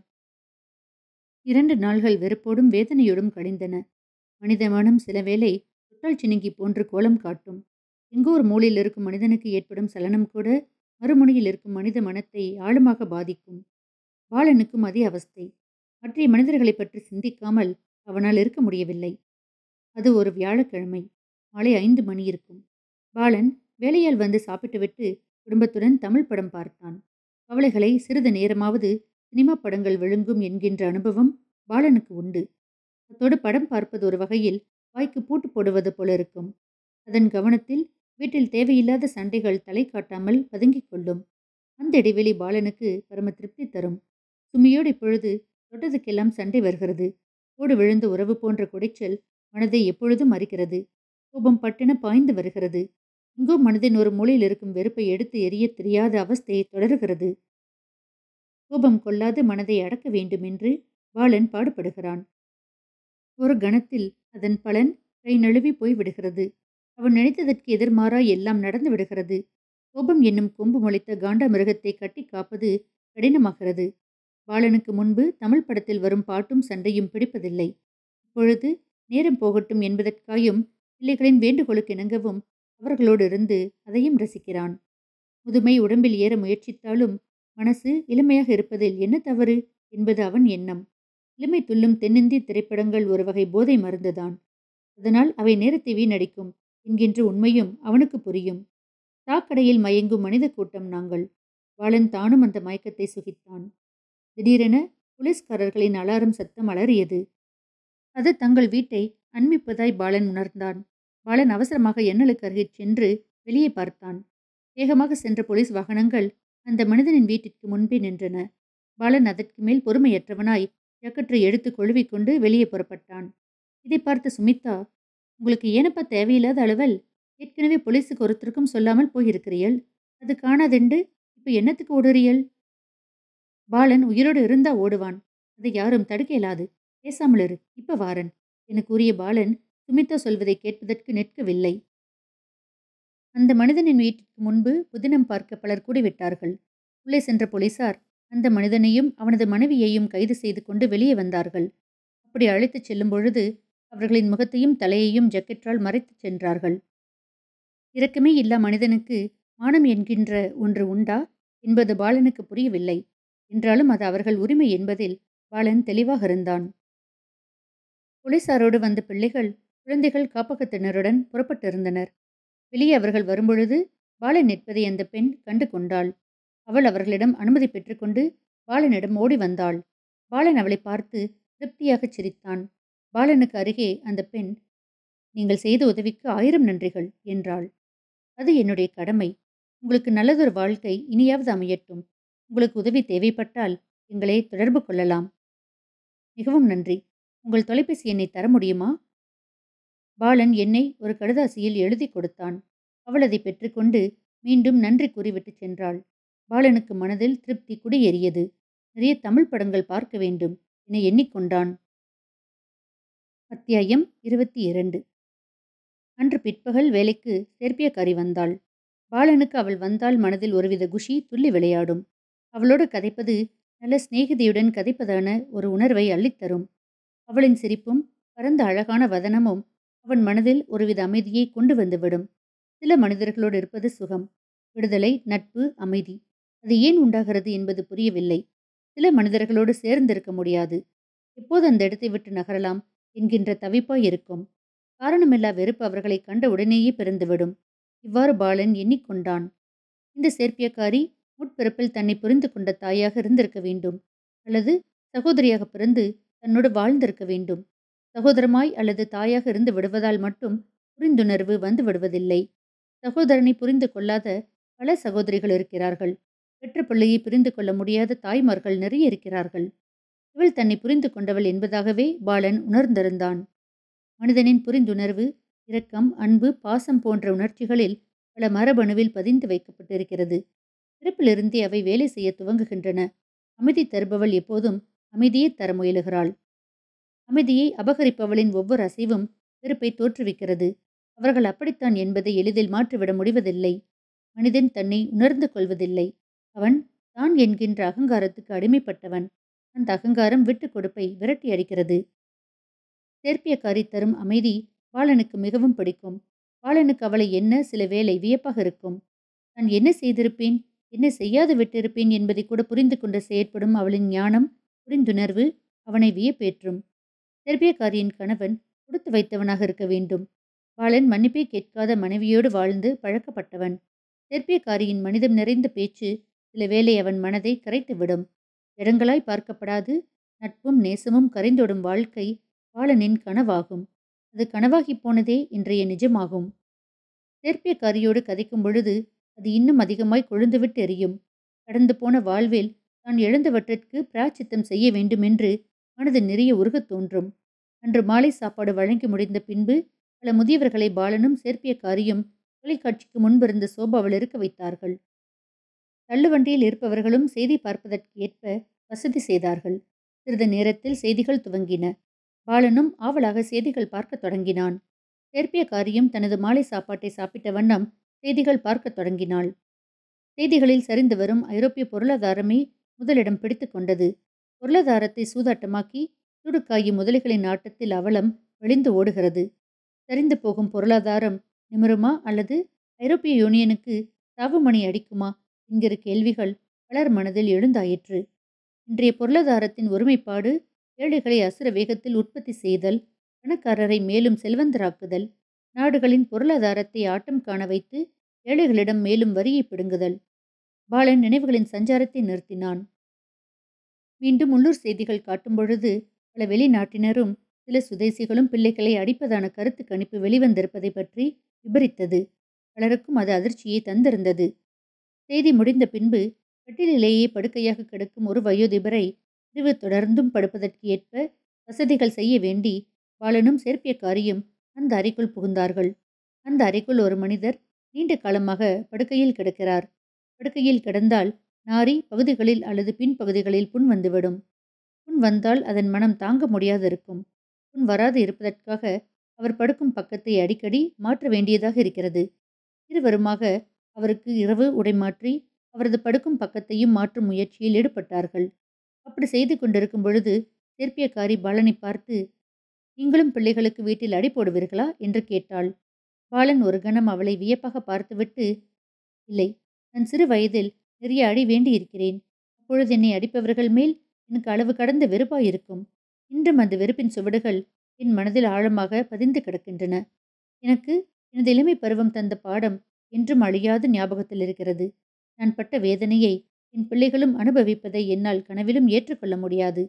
இரண்டு நாள்கள் வெறுப்போடும் வேதனையோடும் கழிந்தன. மனித மனம் சில வேளை சினுங்கி போன்று கோலம் காட்டும். எங்கோ ஒரு மூலையில் இருக்கும் மனிதனுக்கு ஏற்படும் சலனம் கூட மறுமுனையில் இருக்கும் மனித மனத்தை ஆழமாக பாதிக்கும் பாலனுக்கும் அதே அவஸ்தை. மற்ற மனிதர்களை பற்றி சிந்திக்காமல் அவனால் இருக்க முடியவில்லை. அது ஒரு வியாழக்கிழமை. மாலை ஐந்து மணி இருக்கும். பாலன் வேலையால் வந்து சாப்பிட்டுவிட்டு குடும்பத்துடன் தமிழ் படம் பார்த்தான். கவலைகளை சிறிது நேரமாவது சினிமா படங்கள் விழுங்கும் என்கின்ற அனுபவம் பாலனுக்கு உண்டு. அத்தோடு படம் பார்ப்பது ஒரு வகையில் வாய்க்கு பூட்டு போடுவது போல இருக்கும். அதன் கவனத்தில் வீட்டில் தேவையில்லாத சண்டைகள் தலை காட்டாமல் பதுங்கிக் கொள்ளும். அந்த இடைவெளி பாலனுக்கு பரம திருப்தி தரும். சுமியோடு இப்பொழுது தொட்டதுக்கெல்லாம் சண்டை வருகிறது. ஓடு விழுந்த உறவு போன்ற குடைச்சல் மனதை எப்பொழுதும் மறிக்கிறது. கோபம் பட்டென பாய்ந்து வருகிறது. இங்கோ மனதின் ஒரு மூலையில் இருக்கும் வெறுப்பை எடுத்து எரிய தெரியாத அவஸ்தையை தொடர்கிறது. கோபம் கொள்ளாது மனதை அடக்க வேண்டும் என்று பாலன் பாடுபடுகிறான். ஒரு கணத்தில் அதன் பலன் கை நழுவி போய்விடுகிறது. அவன் நினைத்ததற்கு எதிர்மாறாய் எல்லாம் நடந்து விடுகிறது. கோபம் என்னும் கொம்பு முளைத்த காண்ட மிருகத்தை கட்டி காப்பது கடினமாகிறது. பாலனுக்கு முன்பு தமிழ் படத்தில் வரும் பாட்டும் சண்டையும் பிடிப்பதில்லை. இப்பொழுது நேரம் போகட்டும் என்பதற்காயும் பிள்ளைகளின் வேண்டுகோளுக்கு இணங்கவும் அவர்களோடு இருந்து அதையும் ரசிக்கிறான். முதுமை உடம்பில் ஏற முயற்சித்தாலும் மனசு இளமையாக இருப்பதில் என்ன தவறு என்பது அவன் எண்ணம். இளமை துள்ளும் தென்னிந்திய திரைப்படங்கள் ஒரு வகை போதை மருந்துதான். அதனால் அவை நேரத்தை வீணடிக்கும். என்கின்ற உண்மையும் அவனுக்கு புரியும். சாக்கடையில் மயங்கும் மனித கூட்டம் நாங்கள். வாளன் தானும் அந்த மயக்கத்தை சுகித்தான். திடீரென போலீஸ்காரர்களின் அலாரம் சத்தம் அலறியது. அது தங்கள் வீட்டை அண்மிப்பதாய் பாலன் உணர்ந்தான். பாலன் அவசரமாக எண்ணலுக்கு அருகே சென்று வெளியே பார்த்தான். வேகமாக சென்ற போலீஸ் வாகனங்கள் அந்த மனிதனின் வீட்டிற்கு முன்பே நின்றன. பாலன் அதற்கு மேல் பொறுமையற்றவனாய் ஜக்கற்றை எடுத்து கொழுவிக்கொண்டு வெளியே புறப்பட்டான். இதை பார்த்த சுமிதா உங்களுக்கு ஏனப்பா தேவையில்லாத அளவல் ஏற்கனவே போலீஸுக்கு ஒருத்தருக்கும் சொல்லாமல் போயிருக்கிறீள் அது காணாதெண்டு இப்போ என்னத்துக்கு ஓடுறியல் பாலன் உயிரோடு இருந்தா ஓடுவான். அதை யாரும் தடுக்க இயலாது. பேசாமல் இரு. இப்ப வாரன். என கூறிய பாலன் சுமிதா சொல்வதை கேட்பதற்கு நிற்கவில்லை. அந்த மனிதனின் வீட்டிற்கு முன்பு புதினம் பார்க்க பலர் கூடிவிட்டார்கள். உள்ளே சென்ற போலீசார் அந்த மனிதனையும் அவனது மனைவியையும் கைது செய்து கொண்டு வெளியே வந்தார்கள். அப்படி அழைத்துச் செல்லும் பொழுது அவர்களின் முகத்தையும் தலையையும் ஜக்கெட்டால் மறைத்துச் சென்றார்கள். இரக்கமே இல்லா மனிதனுக்கு மானம் என்கின்ற ஒன்று உண்டா? என்பது பாலனுக்கு புரியவில்லை. என்றாலும் அது அவர்கள் உரிமை என்பதில் பாலன் தெளிவாக இருந்தான். போலீசாரோடு வந்த பிள்ளைகள் குழந்தைகள் காப்பகத்தினருடன் புறப்பட்டிருந்தனர். வெளியே அவர்கள் வரும்பொழுது பாலன் நிற்பதை அந்த பெண் கண்டு கொண்டாள். அவள் அவர்களிடம் அனுமதி பெற்றுக்கொண்டு பாலனிடம் ஓடி வந்தாள். பாலன் அவளை பார்த்து திருப்தியாகச் சிரித்தான். பாலனுக்கு அருகே அந்த பெண் நீங்கள் செய்த உதவிக்கு ஆயிரம் நன்றிகள் என்றாள். அது என்னுடைய கடமை. உங்களுக்கு நல்லதொரு வாழ்க்கை இனியாவது அமையட்டும். உங்களுக்கு உதவி தேவைப்பட்டால் எங்களை தொடர்பு கொள்ளலாம். மிகவும் நன்றி. உங்கள் தொலைபேசி எண்ணை தர முடியுமா? பாலன் என்னை ஒரு கடுதாசியில் எழுதி கொடுத்தான். அவள் அதை பெற்றுக்கொண்டு மீண்டும் நன்றி கூறிவிட்டு சென்றாள். பாலனுக்கு மனதில் திருப்தி குடியேறியது. நிறைய தமிழ் படங்கள் பார்க்க வேண்டும் என எண்ணிக்கொண்டான் அத்தியாயம் இருபத்தி இரண்டு. அன்று பிற்பகல் வேலைக்கு சேர்ப்பியக்காரி வந்தாள். பாலனுக்கு அவள் வந்தால் மனதில் ஒருவித குஷி துள்ளி விளையாடும். அவளோடு கதைப்பது நல்ல சிநேகிதியுடன் கதைப்பதான ஒரு உணர்வை அள்ளித்தரும். அவளின் சிரிப்பும் பரந்த அழகான வதனமும் அவன் மனதில் ஒருவித அமைதியை கொண்டு வந்துவிடும். சில மனிதர்களோடு இருப்பது சுகம் விடுதலை நட்பு அமைதி. அது ஏன் உண்டாகிறது என்பது புரியவில்லை. சில மனிதர்களோடு சேர்ந்திருக்க முடியாது. எப்போது அந்த இடத்தை விட்டு நகரலாம்? என்கின்ற தவிப்பாய் இருக்கும். காரணமில்லா வெறுப்பு அவர்களை கண்ட உடனேயே பிறந்துவிடும். இவ்வாறு பாலன் எண்ணிக்கொண்டான். இந்த சேர்ப்பியக்காரி முற்பிறப்பில் தன்னை புரிந்து கொண்ட தாயாக இருந்திருக்க வேண்டும். அல்லது சகோதரியாக பிறந்து தன்னோடு வாழ்ந்திருக்க வேண்டும். சகோதரமாய் அல்லது தாயாக இருந்து விடுவதால் மட்டும் புரிந்துணர்வு வந்து விடுவதில்லை. சகோதரனை புரிந்து கொள்ளாத பல சகோதரிகள் இருக்கிறார்கள். பெற்ற பிள்ளையை புரிந்து கொள்ள முடியாத தாய்மார்கள் நிறைய இருக்கிறார்கள். இவள் தன்னை புரிந்து கொண்டவள் என்பதாகவே பாலன் உணர்ந்திருந்தான். மனிதனின் புரிந்துணர்வு இரக்கம் அன்பு பாசம் போன்ற உணர்ச்சிகளில் பல மரபணுவில் பதிந்து வைக்கப்பட்டிருக்கிறது. பிறப்பிலிருந்தே அவை வேலை செய்ய துவங்குகின்றன. அமைதி தருபவள் எப்போதும் அமைதியை தர முயலுகிறாள். அமைதியை அபகரிப்பவளின் ஒவ்வொரு அசைவும் வெறுப்பை தோற்றுவிக்கிறது. அவர்கள் அப்படித்தான் என்பதை எளிதில் மாற்றிவிட முடிவதில்லை. மனிதன் தன்னை உணர்ந்து கொள்வதில்லை. அவன் தான் என்கின்ற அகங்காரத்துக்கு அடிமைப்பட்டவன். அந்த அகங்காரம் விட்டு கொடுப்பை விரட்டி அடிக்கிறது. சேர்ப்பியக்காரி தரும் அமைதி பாலனுக்கு மிகவும் பிடிக்கும். பாலனுக்கு அவளை என்ன சில வேளை வியப்பாக இருக்கும். நான் என்ன செய்திருப்பேன்? என்ன செய்யாது விட்டிருப்பேன்? என்பதை கூட புரிந்து கொண்டு செயற்படும் அவளின் ஞானம் புரிந்துணர்வு அவனை வியப்பேற்றும். செர்பியக்காரியின் கணவன் கொடுத்து வைத்தவனாக இருக்க வேண்டும். பாலன் மன்னிப்பே கேட்காத மனைவியோடு வாழ்ந்து பழக்கப்பட்டவன். செர்பியக்காரியின் மனிதம் நிறைந்த பேச்சு சில வேளை அவன் மனதை கரைத்துவிடும். இடங்களாய் பார்க்கப்படாது. நட்பும் நேசமும் கரைந்தோடும் வாழ்க்கை பாலனின் கனவாகும். அது கனவாகி போனதே இன்றைய நிஜமாகும். சேர்ப்பியக்காரியோடு கதைக்கும் பொழுது அது இன்னும் அதிகமாய் கொழுந்துவிட்டு எரியும். கடந்து போன வாழ்வில் தான் இழந்தவற்றிற்கு பிராச்சித்தம் செய்ய வேண்டுமென்று மனது நிறைய உருகத் தோன்றும். அன்று மாலை சாப்பாடு வழங்கி முடிந்த பின்பு பல முதியவர்களை பாலனும் சேர்ப்பியக்காரியும் தொலைக்காட்சிக்கு முன்பிருந்த சோபாவில் இருக்க வைத்தார்கள். தள்ளுவண்டியில் இருப்பவர்களும் செய்தி பார்ப்பதற்கு ஏற்ப வசதி செய்தார்கள். சிறிது நேரத்தில் செய்திகள் துவங்கின. பாலனும் ஆவலாக செய்திகள் பார்க்கத் தொடங்கினான். சேர்ப்பியக்காரியும் தனது மாலை சாப்பாட்டை சாப்பிட்ட வண்ணம் செய்திகள் பார்க்கத் தொடங்கினாள். செய்திகளில் சரிந்து வரும் ஐரோப்பிய பொருளாதாரமே முதலிடம் பிடித்து கொண்டது. பொருளாதாரத்தை சூதாட்டமாக்கி சுடுக்காயி முதலிகளின் ஆட்டத்தில் அவலம் வெளிந்து ஓடுகிறது. சரிந்து போகும் பொருளாதாரம் நிமிருமா அல்லது ஐரோப்பிய யூனியனுக்கு சாவுமணி அடிக்குமா என்கிற கேள்விகள் பலர் மனதில் எழுந்தாயிற்று. இன்றைய பொருளாதாரத்தின் ஒருமைப்பாடு ஏழைகளை அசுர வேகத்தில் உற்பத்தி செய்தல் பணக்காரரை மேலும் செல்வந்தராக்குதல் நாடுகளின் பொருளாதாரத்தை ஆட்டம் காண வைத்து ஏழைகளிடம் மேலும் வரியை பிடுங்குதல். பாலன் நினைவுகளின் சஞ்சாரத்தை நிறுத்தினான். மீண்டும் உள்ளூர் செய்திகள் காட்டும் பொழுது பல வெளிநாட்டினரும் சில சுதேசிகளும் பிள்ளைகளை அடிப்பதான கருத்து கணிப்பு வெளிவந்திருப்பதை பற்றி விபரித்தது. பலருக்கும் அது அதிர்ச்சியை தந்திருந்தது. செய்தி முடிந்த பின்பு கட்டிலேயே படுக்கையாக கிடக்கும் ஒரு வயோதிபரை பிரிவு தொடர்ந்தும் படுப்பதற்கு ஏற்ப வசதிகள் செய்ய வேண்டி பாலனும் சேர்ப்பியக்காரியும் அந்த அறைக்குள் புகுந்தார்கள். அந்த அறைக்குள் ஒரு மனிதர் நீண்ட காலமாக படுக்கையில் கிடக்கிறார். படுக்கையில் கிடந்தால் நாரி பகுதிகளில் அல்லது பின்பகுதிகளில் புண் வந்துவிடும். புண் வந்தால் அதன் மனம் தாங்க முடியாது இருக்கும் புண் வராது இருப்பதற்காக அவர் படுக்கும் பக்கத்தை அடிக்கடி மாற்ற வேண்டியதாக இருக்கிறது. இருவருமாக அவருக்கு இரவு உடை மாற்றி அவரது படுக்கும் பக்கத்தையும் மாற்றும் முயற்சியில் ஈடுபட்டார்கள். அப்படி செய்து கொண்டிருக்கும் பொழுது சேர்ப்பியக்காரி பாலனை பார்த்து நீங்களும் பிள்ளைகளுக்கு வீட்டில் அடி போடுவீர்களா? என்று கேட்டாள். பாலன் ஒரு கணம் அவளை வியப்பாக பார்த்துவிட்டு இல்லை நான் சிறு வயதில் நிறைய அடி வேண்டியிருக்கிறேன். அப்பொழுது என்னை அடிப்பவர்கள் மேல் எனக்கு அளவு கடந்த வெறுப்பாயிருக்கும் இன்றும் அந்த வெறுப்பின் சுவடுகள் என் மனதில் ஆழமாக பதிந்து கிடக்கின்றன. எனக்கு எனது இளமை பருவம் தந்த பாடம் என்றும் அழியாத ஞாபகத்தில் இருக்கிறது. நான் பட்ட வேதனையை என் பிள்ளைகளும் அனுபவிப்பதை என்னால் கனவிலும் ஏற்றுக்கொள்ள முடியாது.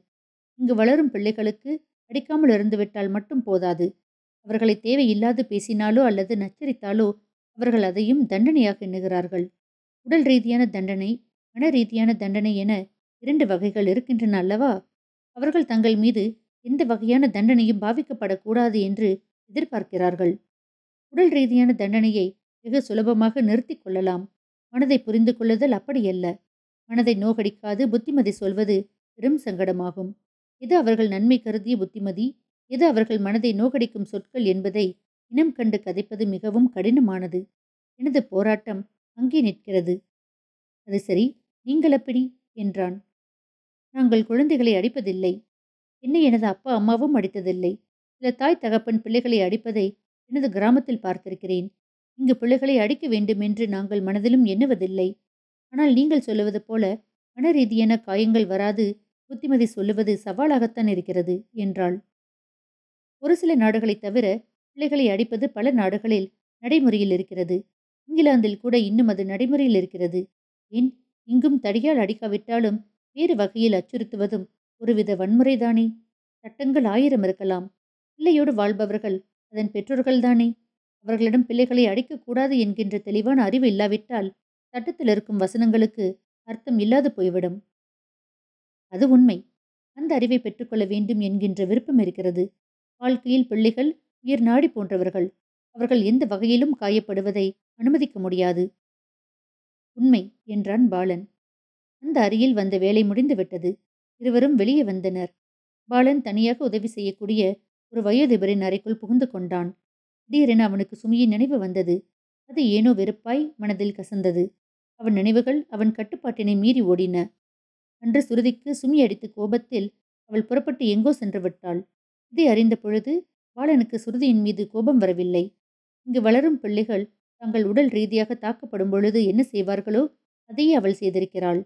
இங்கு வளரும் பிள்ளைகளுக்கு அடிக்காமல் இருந்துவிட்டால் மட்டும் போதாது. அவர்களை தேவையில்லாது பேசினாலோ அல்லது நச்சரித்தாலோ அவர்கள் அதையும் தண்டனையாக எண்ணுகிறார்கள். உடல் ரீதியான தண்டனை மன ரீதியான தண்டனை என இரண்டு வகைகள் இருக்கின்றன அல்லவா? அவர்கள் தங்கள் மீது எந்த வகையான தண்டனையும் பாவிக்கப்படக்கூடாது என்று எதிர்பார்க்கிறார்கள். உடல் ரீதியான தண்டனையை வெகு சுலபமாக நிறுத்தி கொள்ளலாம். மனதை புரிந்து கொள்ளுதல் அப்படியல்ல மனதை நோகடிக்காது புத்திமதி சொல்வது பெரும் சங்கடமாகும். எது அவர்கள் நன்மை கருதிய புத்திமதி? எது அவர்கள் மனதை நோகடிக்கும் சொற்கள் என்பதை இனம் கண்டு கதைப்பது மிகவும் கடினமானது. எனது போராட்டம் அங்கே நிற்கிறது. அது சரி நீங்கள் அப்படி? என்றான். நாங்கள் குழந்தைகளை அடிப்பதில்லை. என்னை எனது அப்பா அம்மாவும் அடித்ததில்லை. சில தாய் தகப்பன் பிள்ளைகளை அடிப்பதை எனது கிராமத்தில் பார்த்திருக்கிறேன். இங்கு பிள்ளைகளை அடிக்க வேண்டும் என்று நாங்கள் மனதிலும் எண்ணுவதில்லை. ஆனால் நீங்கள் சொல்லுவது போல மனரீதியான காயங்கள் வராது புத்திமதி சொல்லுவது சவாலாகத்தான் இருக்கிறது என்றாள். ஒரு சில நாடுகளைத் தவிர பிள்ளைகளை அடிப்பது பல நாடுகளில் நடைமுறையில் இருக்கிறது. இங்கிலாந்தில் கூட இன்னும் அது நடைமுறையில் இருக்கிறது. ஏன்? இங்கும் தடியால் அடிக்காவிட்டாலும் வேறு வகையில் அச்சுறுத்துவதும் ஒருவித வன்முறைதானே? சட்டங்கள் ஆயிரம் இருக்கலாம். பிள்ளையோடு வாழ்பவர்கள் அதன் பெற்றோர்கள்தானே? அவர்களிடம் பிள்ளைகளை அடிக்கக்கூடாது என்கின்ற தெளிவான அறிவு இல்லாவிட்டால் சட்டத்தில் இருக்கும் வசனங்களுக்கு அர்த்தம் இல்லாது போய்விடும். அது உண்மை. அந்த அறிவை பெற்றுக்கொள்ள வேண்டும் என்கின்ற விருப்பம் இருக்கிறது. வாழ்க்கையில் பிள்ளைகள் உயிர் நாடி போன்றவர்கள். அவர்கள் எந்த வகையிலும் காயப்படுவதை அனுமதிக்க முடியாது. உண்மை என்றான் பாலன். அந்த அறையில் வந்த வேலை முடிந்துவிட்டது இருவரும் வெளியே வந்தனர். பாலன் தனியாக உதவி செய்யக்கூடிய ஒரு வயோதிபரின் அறைக்குள் புகுந்து கொண்டான். திடீரென அவனுக்கு சுமியின் நினைவு வந்தது. அது ஏனோ வெறுப்பாய் மனதில் கசந்தது. அவன் நினைவுகள் அவன் கட்டுப்பாட்டினை மீறி ஓடின. அன்று சுருதிக்கு சுமி அடித்த கோபத்தில் அவள் புறப்பட்டு எங்கோ சென்று விட்டாள். இதை அறிந்த பொழுது பாலனுக்கு சுருதியின் மீது கோபம் வரவில்லை. இங்கு வளரும் பிள்ளைகள் தங்கள் உடல் ரீதியாக தாக்கப்படும் பொழுது என்ன செய்வார்களோ அதையே அவள் செய்திருக்கிறாள்.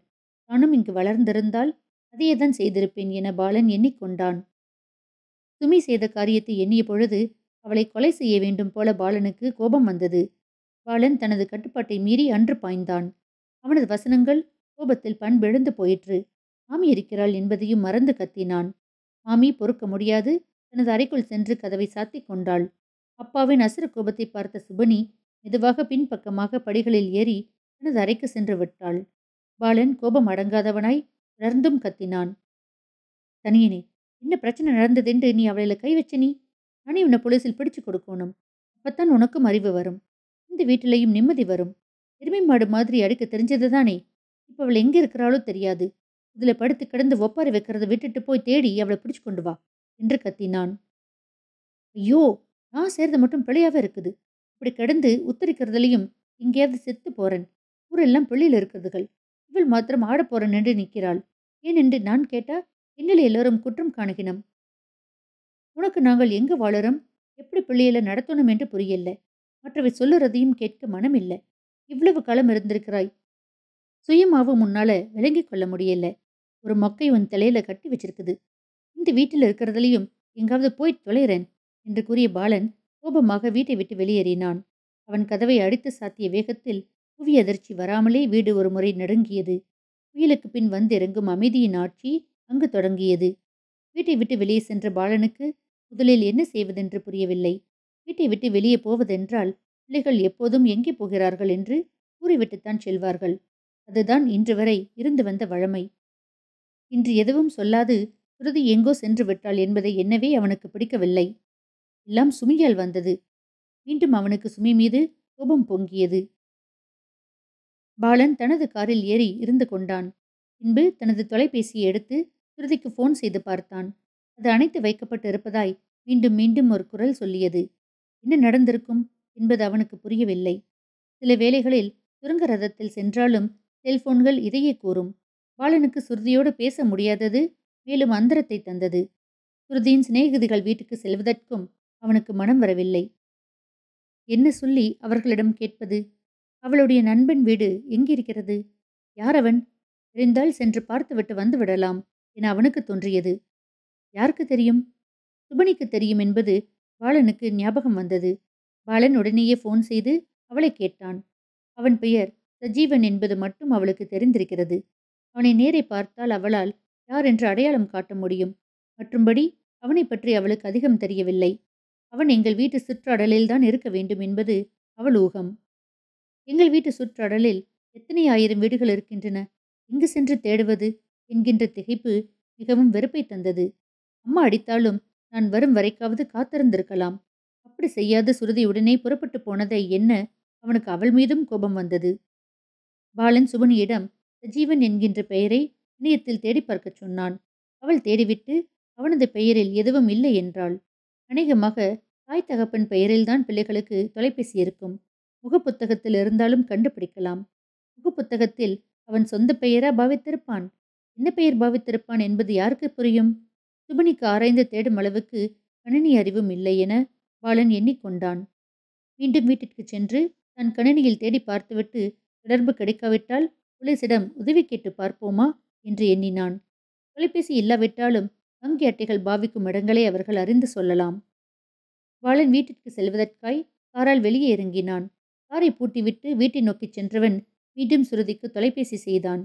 தானும் இங்கு வளர்ந்திருந்தால் அதையே தான் செய்திருப்பேன் என பாலன் எண்ணிக்கொண்டான். சுமி செய்த காரியத்தை எண்ணிய பொழுது அவளை கொலை செய்ய வேண்டும் போல பாலனுக்கு கோபம் வந்தது. பாலன் தனது கட்டுப்பாட்டை மீறி அன்று பாய்ந்தான். அவனது வசனங்கள் கோபத்தில் பண்பெழுந்து போயிற்று. மாமி இருக்கிறாள் என்பதையும் மறந்து கத்தினான். மாமி பொறுக்க முடியாது. தனது அறைக்குள் சென்று கதவை சாத்திக் கொண்டாள். அப்பாவின் அசுர கோபத்தை பார்த்த சுபனி மெதுவாக பின்பக்கமாக படிகளில் ஏறி தனது அறைக்கு சென்று விட்டாள். பாலன் கோபம் அடங்காதவனாய் தொடர்ந்தும் கத்தினான். தனியனே என்ன பிரச்சனை நடந்ததென்று நீ அவளை கை வச்ச நீ? நானே உன்னை போலீஸில் பிடிச்சு கொடுக்கணும். அப்பத்தான் உனக்கும் அறிவு வரும். இந்த வீட்டிலையும் நிம்மதி வரும். எருமை மாடு மாதிரி அடிக்க தெரிஞ்சது தானே? இப்போ அவள் எங்கே இருக்கிறாளோ தெரியாது. இதில் படுத்து கிடந்து ஒப்பாரி வைக்கிறத விட்டுட்டு போய் தேடி அவளை பிடிச்சு கொண்டு வா என்று கத்தினான். ஐயோ! நான் சேர்றது மட்டும் பிழையாவே இருக்குது. இப்படி கிடந்து உத்தரிக்கிறதுலையும் எங்கேயாவது செத்து போறேன். ஊரெல்லாம் பிள்ளையில் இருக்கிறதுகள். இவள் மாத்திரம் ஆடப் போறேன் என்று நிற்கிறாள். ஏன் என்று நான் கேட்டா என்னில் எல்லோரும் குற்றம் காணுகினம். உனக்கு நாங்கள் எங்கு வாழறோம்? எப்படி பிள்ளைகளை நடத்தணும் என்று புரியல. மற்றவை சொல்லுறதையும் கேட்க மனமில்ல. இவ்வளவு காலம் இருந்திருக்கிறாய். சுயமாவும் முன்னால விளங்கிக் கொள்ள முடியல. ஒரு மொக்கை உன் தலையில கட்டி வச்சிருக்குது. இந்த வீட்டில் இருக்கிறதுலையும் எங்காவது போய் தொலைறேன் என்று கூறிய பாலன் கோபமாக வீட்டை விட்டு வெளியேறினான். அவன் கதவை அடித்து சாத்திய வேகத்தில் புவி அதிர்ச்சி வராமலே வீடு ஒரு முறை நடுங்கியது புயலுக்கு பின் வந்திறங்கும் அமைதியின் ஆட்சி அங்கு தொடங்கியது. வீட்டை விட்டு வெளியே சென்ற பாலனுக்கு முதலில் என்ன செய்வதென்று புரியவில்லை. வீட்டை விட்டு வெளியே போவதென்றால் பிள்ளைகள் எப்போதும் எங்கே போகிறார்கள் என்று கூறிவிட்டுத்தான் செல்வார்கள். அதுதான் இன்று வரை இருந்து வந்த வழமை. இன்று எதுவும் சொல்லாது சுருதி எங்கோ சென்று விட்டாள் என்பதை என்னவே அவனுக்கு பிடிக்கவில்லை. எல்லாம் சுமியால் வந்தது. மீண்டும் அவனுக்கு சுமி மீது கோபம் பொங்கியது. பாலன் தனது காரில் ஏறி இருந்து கொண்டான். பின்பு தனது தொலைபேசியை எடுத்து சுருதிக்கு ஃபோன் செய்து பார்த்தான். அது அணைத்து வைக்கப்பட்டு இருப்பதாய் மீண்டும் மீண்டும் ஒரு குரல் சொல்லியது. என்ன நடந்திருக்கும்? என்பது அவனுக்கு புரியவில்லை. சில வேளைகளில் சுரங்க ரதத்தில் சென்றாலும் செல்போன்கள் இதையே கூறும். பாலனுக்கு சுருதியோடு பேச முடியாதது மேலும் அந்தரத்தை தந்தது. சுருதியின் சிநேகிதிகள் வீட்டுக்கு செல்வதற்கும் அவனுக்கு மனம் வரவில்லை. என்ன சொல்லி அவர்களிடம் கேட்பது? அவளுடைய நண்பன் வீடு எங்கிருக்கிறது? யார் அவன்? தெரிந்தால் சென்று பார்த்துவிட்டு வந்து விடலாம் என அவனுக்கு தோன்றியது. யாருக்கு தெரியும்? சுபனிக்கு தெரியும் என்பது பாலனுக்கு ஞாபகம் வந்தது. பாலன் உடனேயே ஃபோன் செய்து அவளை கேட்டான். அவன் பெயர் சஜீவன் என்பது மட்டும் அவளுக்கு தெரிந்திருக்கிறது. அவனை நேரே பார்த்தால் அவளால் யார் என்று அடையாளம் காட்ட முடியும். மற்றும்படி அவனை பற்றி அவளுக்கு அதிகம் தெரியவில்லை. அவன் எங்கள் வீட்டு சுற்றாடலில்தான் இருக்க வேண்டும் என்பது அவள் ஊகம். எங்கள் வீட்டு சுற்றாடலில் எத்தனை ஆயிரம் வீடுகள் இருக்கின்றன? எங்கு சென்று தேடுவது? என்கின்ற திகைப்பு மிகவும் வெறுப்பை தந்தது. அம்மா அடித்தாலும் நான் வரும் வரைக்காவது காத்திருந்திருக்கலாம். அப்படி செய்யாத சுருதி உடனே புறப்பட்டு போனதை என்ன அவனுக்கு அவள் மீதும் கோபம் வந்தது. பாலன் சுபனியிடம் சஜீவன் என்கின்ற பெயரை இணையத்தில் தேடி பார்க்கச் சொன்னான். அவள் தேடிவிட்டு அவனது பெயரில் எதுவும் இல்லை என்றாள். அநேகமாக தாய் தகப்பன் பெயரில்தான் பிள்ளைகளுக்கு தொலைபேசி இருக்கும். முகப்புத்தகத்தில் இருந்தாலும் கண்டுபிடிக்கலாம். முகப்புத்தகத்தில் அவன் சொந்த பெயரா பாவித்திருப்பான். என்ன பெயர் பாவித்திருப்பான் என்பது யாருக்கு புரியும்? சுபனிக்கு ஆராய்ந்து தேடும் அளவுக்கு கணினி அறிவும் இல்லை என பாலன் எண்ணிக்கொண்டான். மீண்டும் வீட்டிற்கு சென்று தன் கணினியில் தேடி பார்த்துவிட்டு தொடர்பு கிடைக்காவிட்டால் போலீசிடம் உதவி கேட்டு பார்ப்போமா? என்று எண்ணினான். தொலைபேசி இல்லாவிட்டாலும் வங்கி அட்டைகள் பாவிக்கும் இடங்களை அவர்கள் அறிந்து சொல்லலாம். பாலன் வீட்டிற்கு செல்வதற்காய் காரால் வெளியே இறங்கினான். காரை பூட்டிவிட்டு வீட்டை நோக்கிச் சென்றவன் மீண்டும் சுருதிக்கு தொலைபேசி செய்தான்.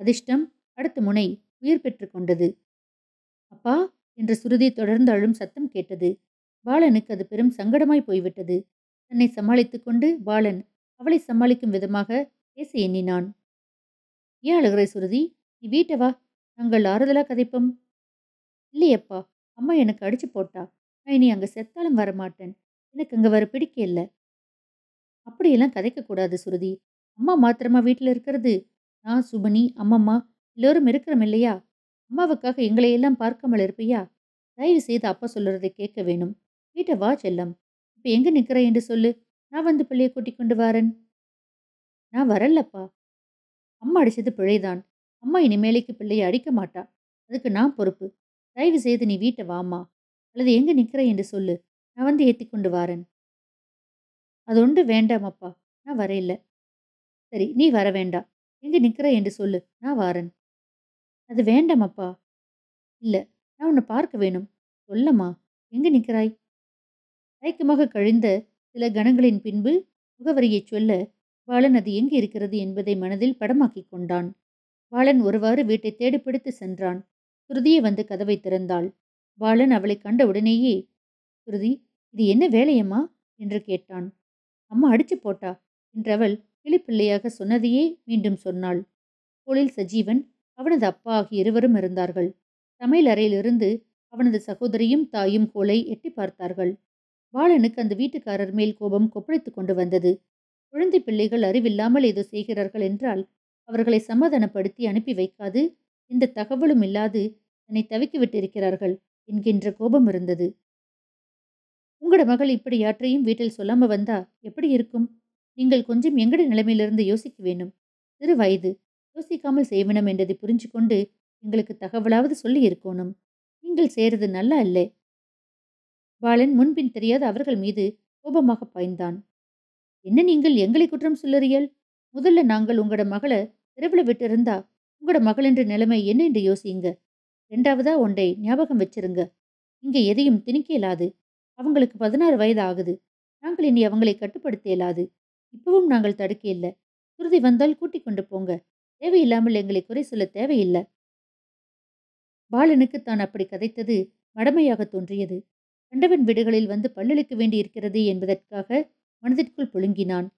அதிர்ஷ்டம் அடுத்த முனை உயிர் பெற்று கொண்டது. அப்பா என்ற சுருதி தொடர்ந்து அழும் சத்தம் கேட்டது. பாலனுக்கு அது பெரும் சங்கடமாய் போய்விட்டது. தன்னை சமாளித்துக் கொண்டு பாலன் அவளை சமாளிக்கும் விதமாக பேச எண்ணினான். ஏன் அழுகிற சுருதி? நீ வீட்டை வா. நாங்கள் ஆறுதலா கதைப்போம். இல்லையப்பா. அம்மா எனக்கு அடிச்சு போட்டா. நான் இனி அங்கே செத்தாலும் வரமாட்டேன். எனக்கு அங்கே வர பிடிக்க இல்லை. அப்படியெல்லாம் கதைக்கக்கூடாது சுருதி. அம்மா மாத்திரமா வீட்டில் இருக்கிறது. நான் சுபனி அம்மம்மா எல்லோரும் இருக்கிறோம் இல்லையா? அம்மாவுக்காக எங்களையெல்லாம் பார்க்காமல் இருப்பியா? தயவு செய்து அப்பா சொல்லுறதை கேட்க வேணும். வீட்டை வா செல்லம். இப்போ எங்கே நிற்கிற என்று சொல்லு. நான் வந்து பிள்ளையை கூட்டிக் கொண்டு வரேன். நான் வரலப்பா. அம்மா அடிச்சது பிழைதான். அம்மா இனிமேலைக்கு பிள்ளையை அடிக்க மாட்டா. அதுக்கு நான் பொறுப்பு. தயவு செய்து நீ வீட்டை வாமா. அல்லது எங்கே நிற்கிற என்று சொல்லு. நான் வந்து ஏற்றி கொண்டு வாரேன். அது ஒன்று வேண்டாம் அப்பா. நான் வரையில்லை. சரி நீ வர வேண்டாம் எங்கே நிற்கிற என்று சொல்லு. நான் வாரேன். அது வேண்டாம் அப்பா இல்லை நான் உன்னை பார்க்க வேணும். சொல்லம்மா எங்கே நிற்கிறாய் தயக்கமாக கழிந்த சில கணங்களின் பின்பு முகவரியைச் சொல்ல பாலன் அது எங்கு இருக்கிறது? என்பதை மனதில் படமாக்கிக் கொண்டான். பாலன் ஒருவாறு வீட்டை தேடிப்பிடித்து சென்றான். சுருதியை வந்து கதவை திறந்தாள். பாலன் அவளை கண்ட உடனேயே சுருதி இது என்ன வேலையம்மா? என்று கேட்டான். அம்மா அடிச்சு போட்டா? என்றவள் கிளிப்பிள்ளையாக சொன்னதையே மீண்டும் சொன்னாள். போலில் சஜீவன் அவனது அப்பா ஆகிய இருவரும் இருந்தார்கள். சமையல் அறையிலிருந்து அவனது சகோதரியும் தாயும் கோலை எட்டி பார்த்தார்கள். பாலனுக்கு அந்த வீட்டுக்காரர் மேல் கோபம் கொப்பளித்துக் கொண்டு வந்தது. குழந்தை பிள்ளைகள் அறிவில்லாமல் ஏதோ செய்கிறார்கள் என்றால் அவர்களை சமாதானப்படுத்தி அனுப்பி வைக்காது. எந்த தகவலும் இல்லாது தன்னை தவிக்கிவிட்டிருக்கிறார்கள் என்கின்ற கோபம் இருந்தது. உங்களோட மகள் இப்படி யாற்றையும் வீட்டில் சொல்லாம வந்தா எப்படி இருக்கும்? நீங்கள் கொஞ்சம் எங்கட நிலைமையிலிருந்து யோசிக்க வேணும் சிறு வயது. யோசிக்காமல் செய்வனம் என்றதை புரிஞ்சு கொண்டு எங்களுக்கு தகவலாவது சொல்லி இருக்கணும். நீங்கள் செய்கிறது நல்லா இல்லை. பாலன் முன்பின் தெரியாத அவர்கள் மீது கோபமாக பாய்ந்தான். என்ன நீங்கள் எங்களை குற்றம் சொல்லுறீர்கள்? முதல்ல நாங்கள் உங்களோட மகளை தெருவில் விட்டிருந்தா உங்களோட மகள் என்ற நிலைமை என்ன என்று யோசியுங்க. ரெண்டாவதா ஒன்றை ஞாபகம் வச்சிருங்க. இங்கே எதையும் திணிக்க இயலாது. அவங்களுக்கு பதினாறு வயது ஆகுது. நாங்கள் இனி அவங்களை கட்டுப்படுத்த இயலாது. இப்பவும் நாங்கள் தடுக்க இல்லை. சுருதி வந்தால் கூட்டிக் கொண்டு போங்க. தேவையில்லாமல் எங்களை குறை சொல்ல தேவையில்லை. பாலனுக்கு தான் அப்படி கதைத்தது மடமையாக தோன்றியது. கண்டவன் வீடுகளில் வந்து பல்லளிக்க வேண்டியிருக்கிறது என்பதற்காக மனதிற்குள் புழுங்கினான்.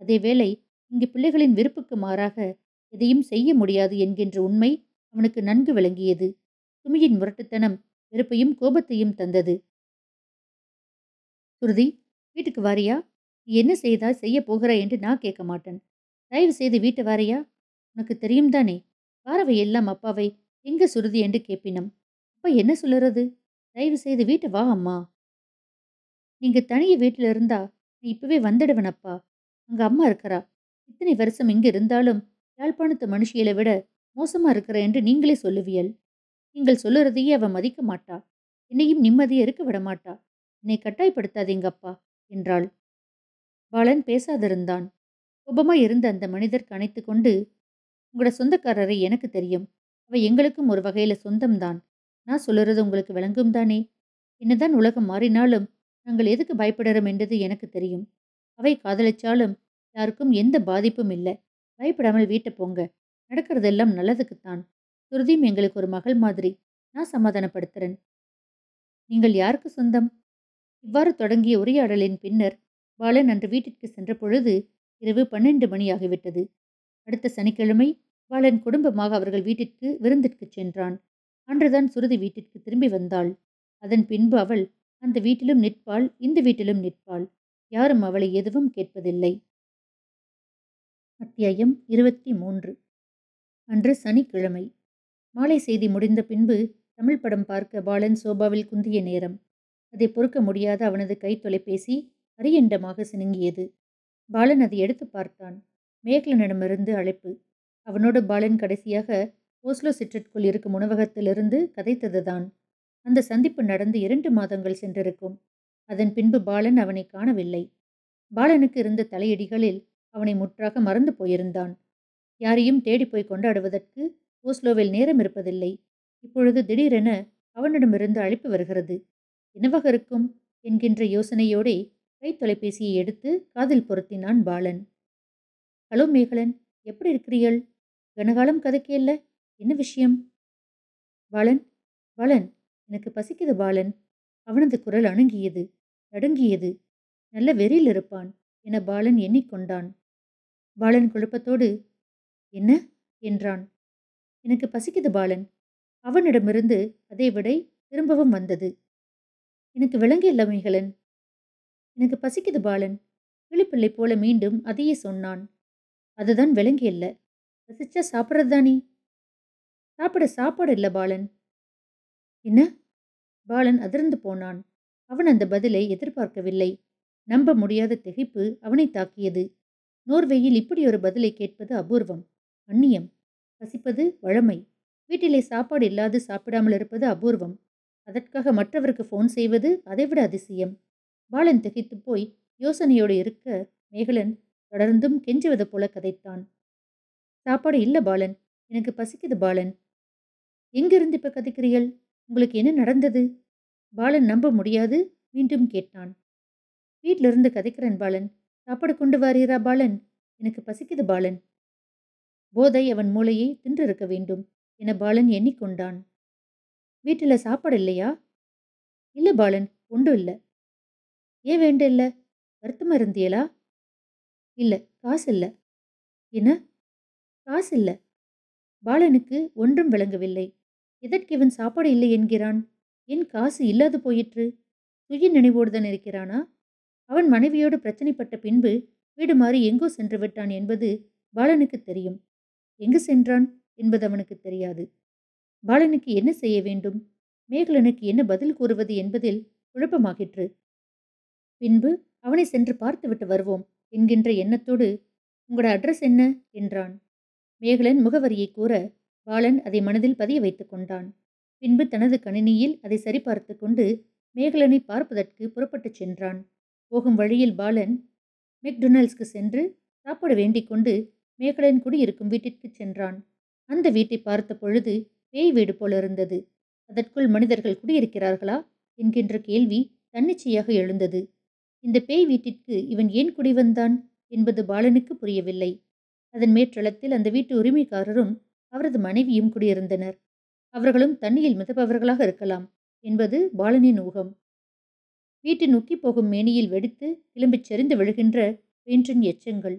அதேவேளை இங்கு பிள்ளைகளின் விருப்புக்கு மாறாக எதையும் செய்ய முடியாது என்கின்ற உண்மை அவனுக்கு நன்கு விளங்கியது. சுமியின் முரட்டுத்தனம் வெறுப்பையும் கோபத்தையும் தந்தது. சுருதி வீட்டுக்கு வாரியா? நீ என்ன செய்தா செய்ய போகிறாய்? என்று நான் கேட்க மாட்டேன். தயவு செய்து வீட்டு வாரியா? உனக்கு தெரியும் தானே? வாரவை எல்லாம் அப்பாவை எங்க சுருதி என்று கேப்பினம். அப்பா என்ன சொல்லுறது? தயவு செய்து வீட்டை வா அம்மா. நீங்க தனிய வீட்டில் இருந்தா நீ இப்பவே வந்துடுவன் அப்பா. அங்க அம்மா இருக்கிறா. இத்தனை வருஷம் இங்க இருந்தாலும் யாழ்ப்பாணத்து மனுஷியலை விட மோசமா இருக்கிற என்று நீங்களே சொல்லுவியல். நீங்கள் சொல்லுறதையே அவ மதிக்க மாட்டா. என்னையும் நிம்மதியை இருக்க விட மாட்டா. என்னை கட்டாயப்படுத்தாதீங்க அப்பா என்றாள். பாலன் பேசாதிருந்தான். கோபமாய் இருந்த அந்த மனிதர் கனைத்து கொண்டு உங்களோட சொந்தக்காரரை எனக்கு தெரியும். அவ எங்களுக்கும் ஒரு வகையில சொந்தம்தான். நான் சொல்லுறது உங்களுக்கு விளங்கும் தானே? என்னதான் உலகம் மாறினாலும் நாங்கள் எதுக்கு பயப்படுறோம் என்றது எனக்கு தெரியும். அவை காதலிச்சாலும் யாருக்கும் எந்த பாதிப்பும் இல்லை. பயப்படாமல் வீட்டை போங்க. நடக்கிறதெல்லாம் நல்லதுக்குத்தான். சுருதியும் எங்களுக்கு ஒரு மகள் மாதிரி. நான் சமாதானப்படுத்துறேன். நீங்கள் யாருக்கு சொந்தம்? இவ்வாறு தொடங்கிய உரையாடலின் பின்னர் பாலன் அன்று வீட்டிற்கு சென்ற பொழுது இரவு பன்னெண்டு மணி ஆகிவிட்டது. அடுத்த சனிக்கிழமை பாலன் குடும்பமாக அவர்கள் வீட்டிற்கு விருந்திற்கு சென்றான். அன்றுதான் சுருதி வீட்டிற்கு திரும்பி வந்தாள். அதன் பின்பு அவள் அந்த வீட்டிலும் நிற்பாள் இந்த வீட்டிலும் நிற்பாள். யாரும் அவளை எதுவும் கேட்பதில்லை. அத்தியாயம் இருபத்தி மூன்று அன்று சனிக்கிழமை. மாலை செய்தி முடிந்த பின்பு தமிழ் படம் பார்க்க பாலன் சோபாவில் குந்திய நேரம். அதை பொறுக்க முடியாத அவனது கை தொலைபேசி அரியண்டமாக சினுங்கியது. பாலன் அதை எடுத்து பார்த்தான். மேக்லனிடமிருந்து அழைப்பு. அவனோடு பாலன் கடைசியாக ஓஸ்லோ சிற்றற்குள் இருக்கும் உணவகத்திலிருந்து கதைத்ததுதான் அந்த சந்திப்பு நடந்து இரண்டு மாதங்கள் சென்றிருக்கும். அதன் பின்பு பாலன் அவனை காணவில்லை. பாலனுக்கு இருந்த தலையடிகளில் அவனை முற்றாக மறந்து போயிருந்தான். யாரையும் தேடிப்போய் கொண்டாடுவதற்கு ஓஸ்லோவில் நேரம் இருப்பதில்லை. இப்பொழுது திடீரென அவனிடமிருந்து அழைப்பு வருகிறது. என்னவாக இருக்கும்? என்கின்ற யோசனையோடே கை தொலைபேசியை எடுத்து காதில் பொருத்தினான் பாலன். ஹலோ மேகலன் எப்படி இருக்கிறீள் கனகாலம் கதைக்கேல்ல என்ன விஷயம்? பாலன் பாலன் எனக்கு பசிக்குது பாலன். அவனது குரல் அணுங்கியது நடுங்கியது. நல்ல வெறியில் இருப்பான் என பாலன் எண்ணிக்கொண்டான். பாலன் குழப்பத்தோடு என்ன? என்றான். எனக்கு பசிக்குது பாலன். அவனிடமிருந்து அதே விடை திரும்பவும் வந்தது. எனக்கு விளங்கில்ல மேகலன். எனக்கு பசிக்குது பாலன். கிளிப்பிள்ளை போல மீண்டும் அதையே சொன்னான். அதுதான் விலங்கு இல்லை. ரசிச்சா சாப்பிட்றது தானே? சாப்பிட சாப்பாடு இல்லை பாலன். என்ன? பாலன் அதிர்ந்து போனான். அவன் அந்த பதிலை எதிர்பார்க்கவில்லை. நம்ப முடியாத திகைப்பு அவனை தாக்கியது. நோர்வேயில் இப்படி ஒரு பதிலை கேட்பது அபூர்வம். அந்நியம். பசிப்பது வழமை. வீட்டிலே சாப்பாடு இல்லாது சாப்பிடாமல் இருப்பது அபூர்வம். அதற்காக மற்றவருக்கு ஃபோன் செய்வது அதைவிட அதிசயம். பாலன் திகைத்து போய் யோசனையோடு இருக்க மேகலன் தொடர்ந்தும் கெஞ்சுவது போல கதைத்தான். சாப்பாடு இல்லை பாலன். எனக்கு பசிக்குது பாலன். எங்கிருந்து இப்ப கதைக்கிறீர்கள்? உங்களுக்கு என்ன நடந்தது? பாலன் நம்ப முடியாது மீண்டும் கேட்டான். வீட்டிலிருந்து கதைக்கிறேன் பாலன். சாப்பாடு கொண்டு வாரீரா பாலன்? எனக்கு பசிக்குது பாலன். போதை அவன் மூளையை தின்றிருக்க வேண்டும் என பாலன் எண்ணிக்கொண்டான். வீட்டில் சாப்பாடு இல்லையா? இல்லை பாலன் ஒன்றும் இல்லை. ஏன் வேண்ட இல்லை வருத்தமாக இருந்தியலா? இல்லை காசு இல்லை. என்ன? காசு இல்லை. பாலனுக்கு ஒன்றும் விளங்கவில்லை. எதற்கு இவன் சாப்பாடு இல்லை என்கிறான்? என் காசு இல்லாது போயிற்று. சுய நினைவோடுதான் இருக்கிறானா? அவன் மனைவியோடு பிரச்சனைப்பட்ட பின்பு வீடு மாறி எங்கோ சென்று விட்டான் என்பது பாலனுக்கு தெரியும். எங்கு சென்றான் என்பது அவனுக்கு தெரியாது. பாலனுக்கு என்ன செய்ய வேண்டும்? மேகலனுக்கு என்ன பதில் கூறுவது என்பதில் குழப்பமாகிற்று. பின்பு அவனை சென்று பார்த்துவிட்டு வருவோம். என்கின்ற எண்ணத்தோடு உங்களோட அட்ரஸ் என்ன? என்றான். மேகலன் முகவரியை கூற பாலன் அதை மனதில் பதிய வைத்துக் கொண்டான். பின்பு தனது கணினியில் அதை சரிபார்த்து கொண்டு மேகலனை பார்ப்பதற்கு புறப்பட்டுச் சென்றான். போகும் வழியில் பாலன் மெக்டொனால்ட்ஸ்க்கு சென்று சாப்பிட வேண்டிக் கொண்டு மேகலன் குடியிருக்கும் வீட்டிற்கு சென்றான். அந்த வீட்டை பார்த்த பொழுது பேய் வீடு போல இருந்தது. அதற்குள் மனிதர்கள் குடியிருக்கிறார்களா? என்கின்ற கேள்வி தன்னிச்சையாக எழுந்தது. இந்த பேய் வீட்டிற்கு இவன் ஏன் குடிவந்தான் என்பது பாலனுக்கு புரியவில்லை. அதன் மேற்றளத்தில் அந்த வீட்டு உரிமைக்காரரும் அவரது மனைவியும் குடியிருந்தனர். அவர்களும் தண்ணியில் மிதப்பவர்களாக இருக்கலாம் என்பது பாலனின் ஊகம். வீட்டின் உக்கி போகும் மேனியில் வெடித்து கிளம்பிச் செறிந்து விழுகின்ற பெயின்றின் எச்சங்கள்.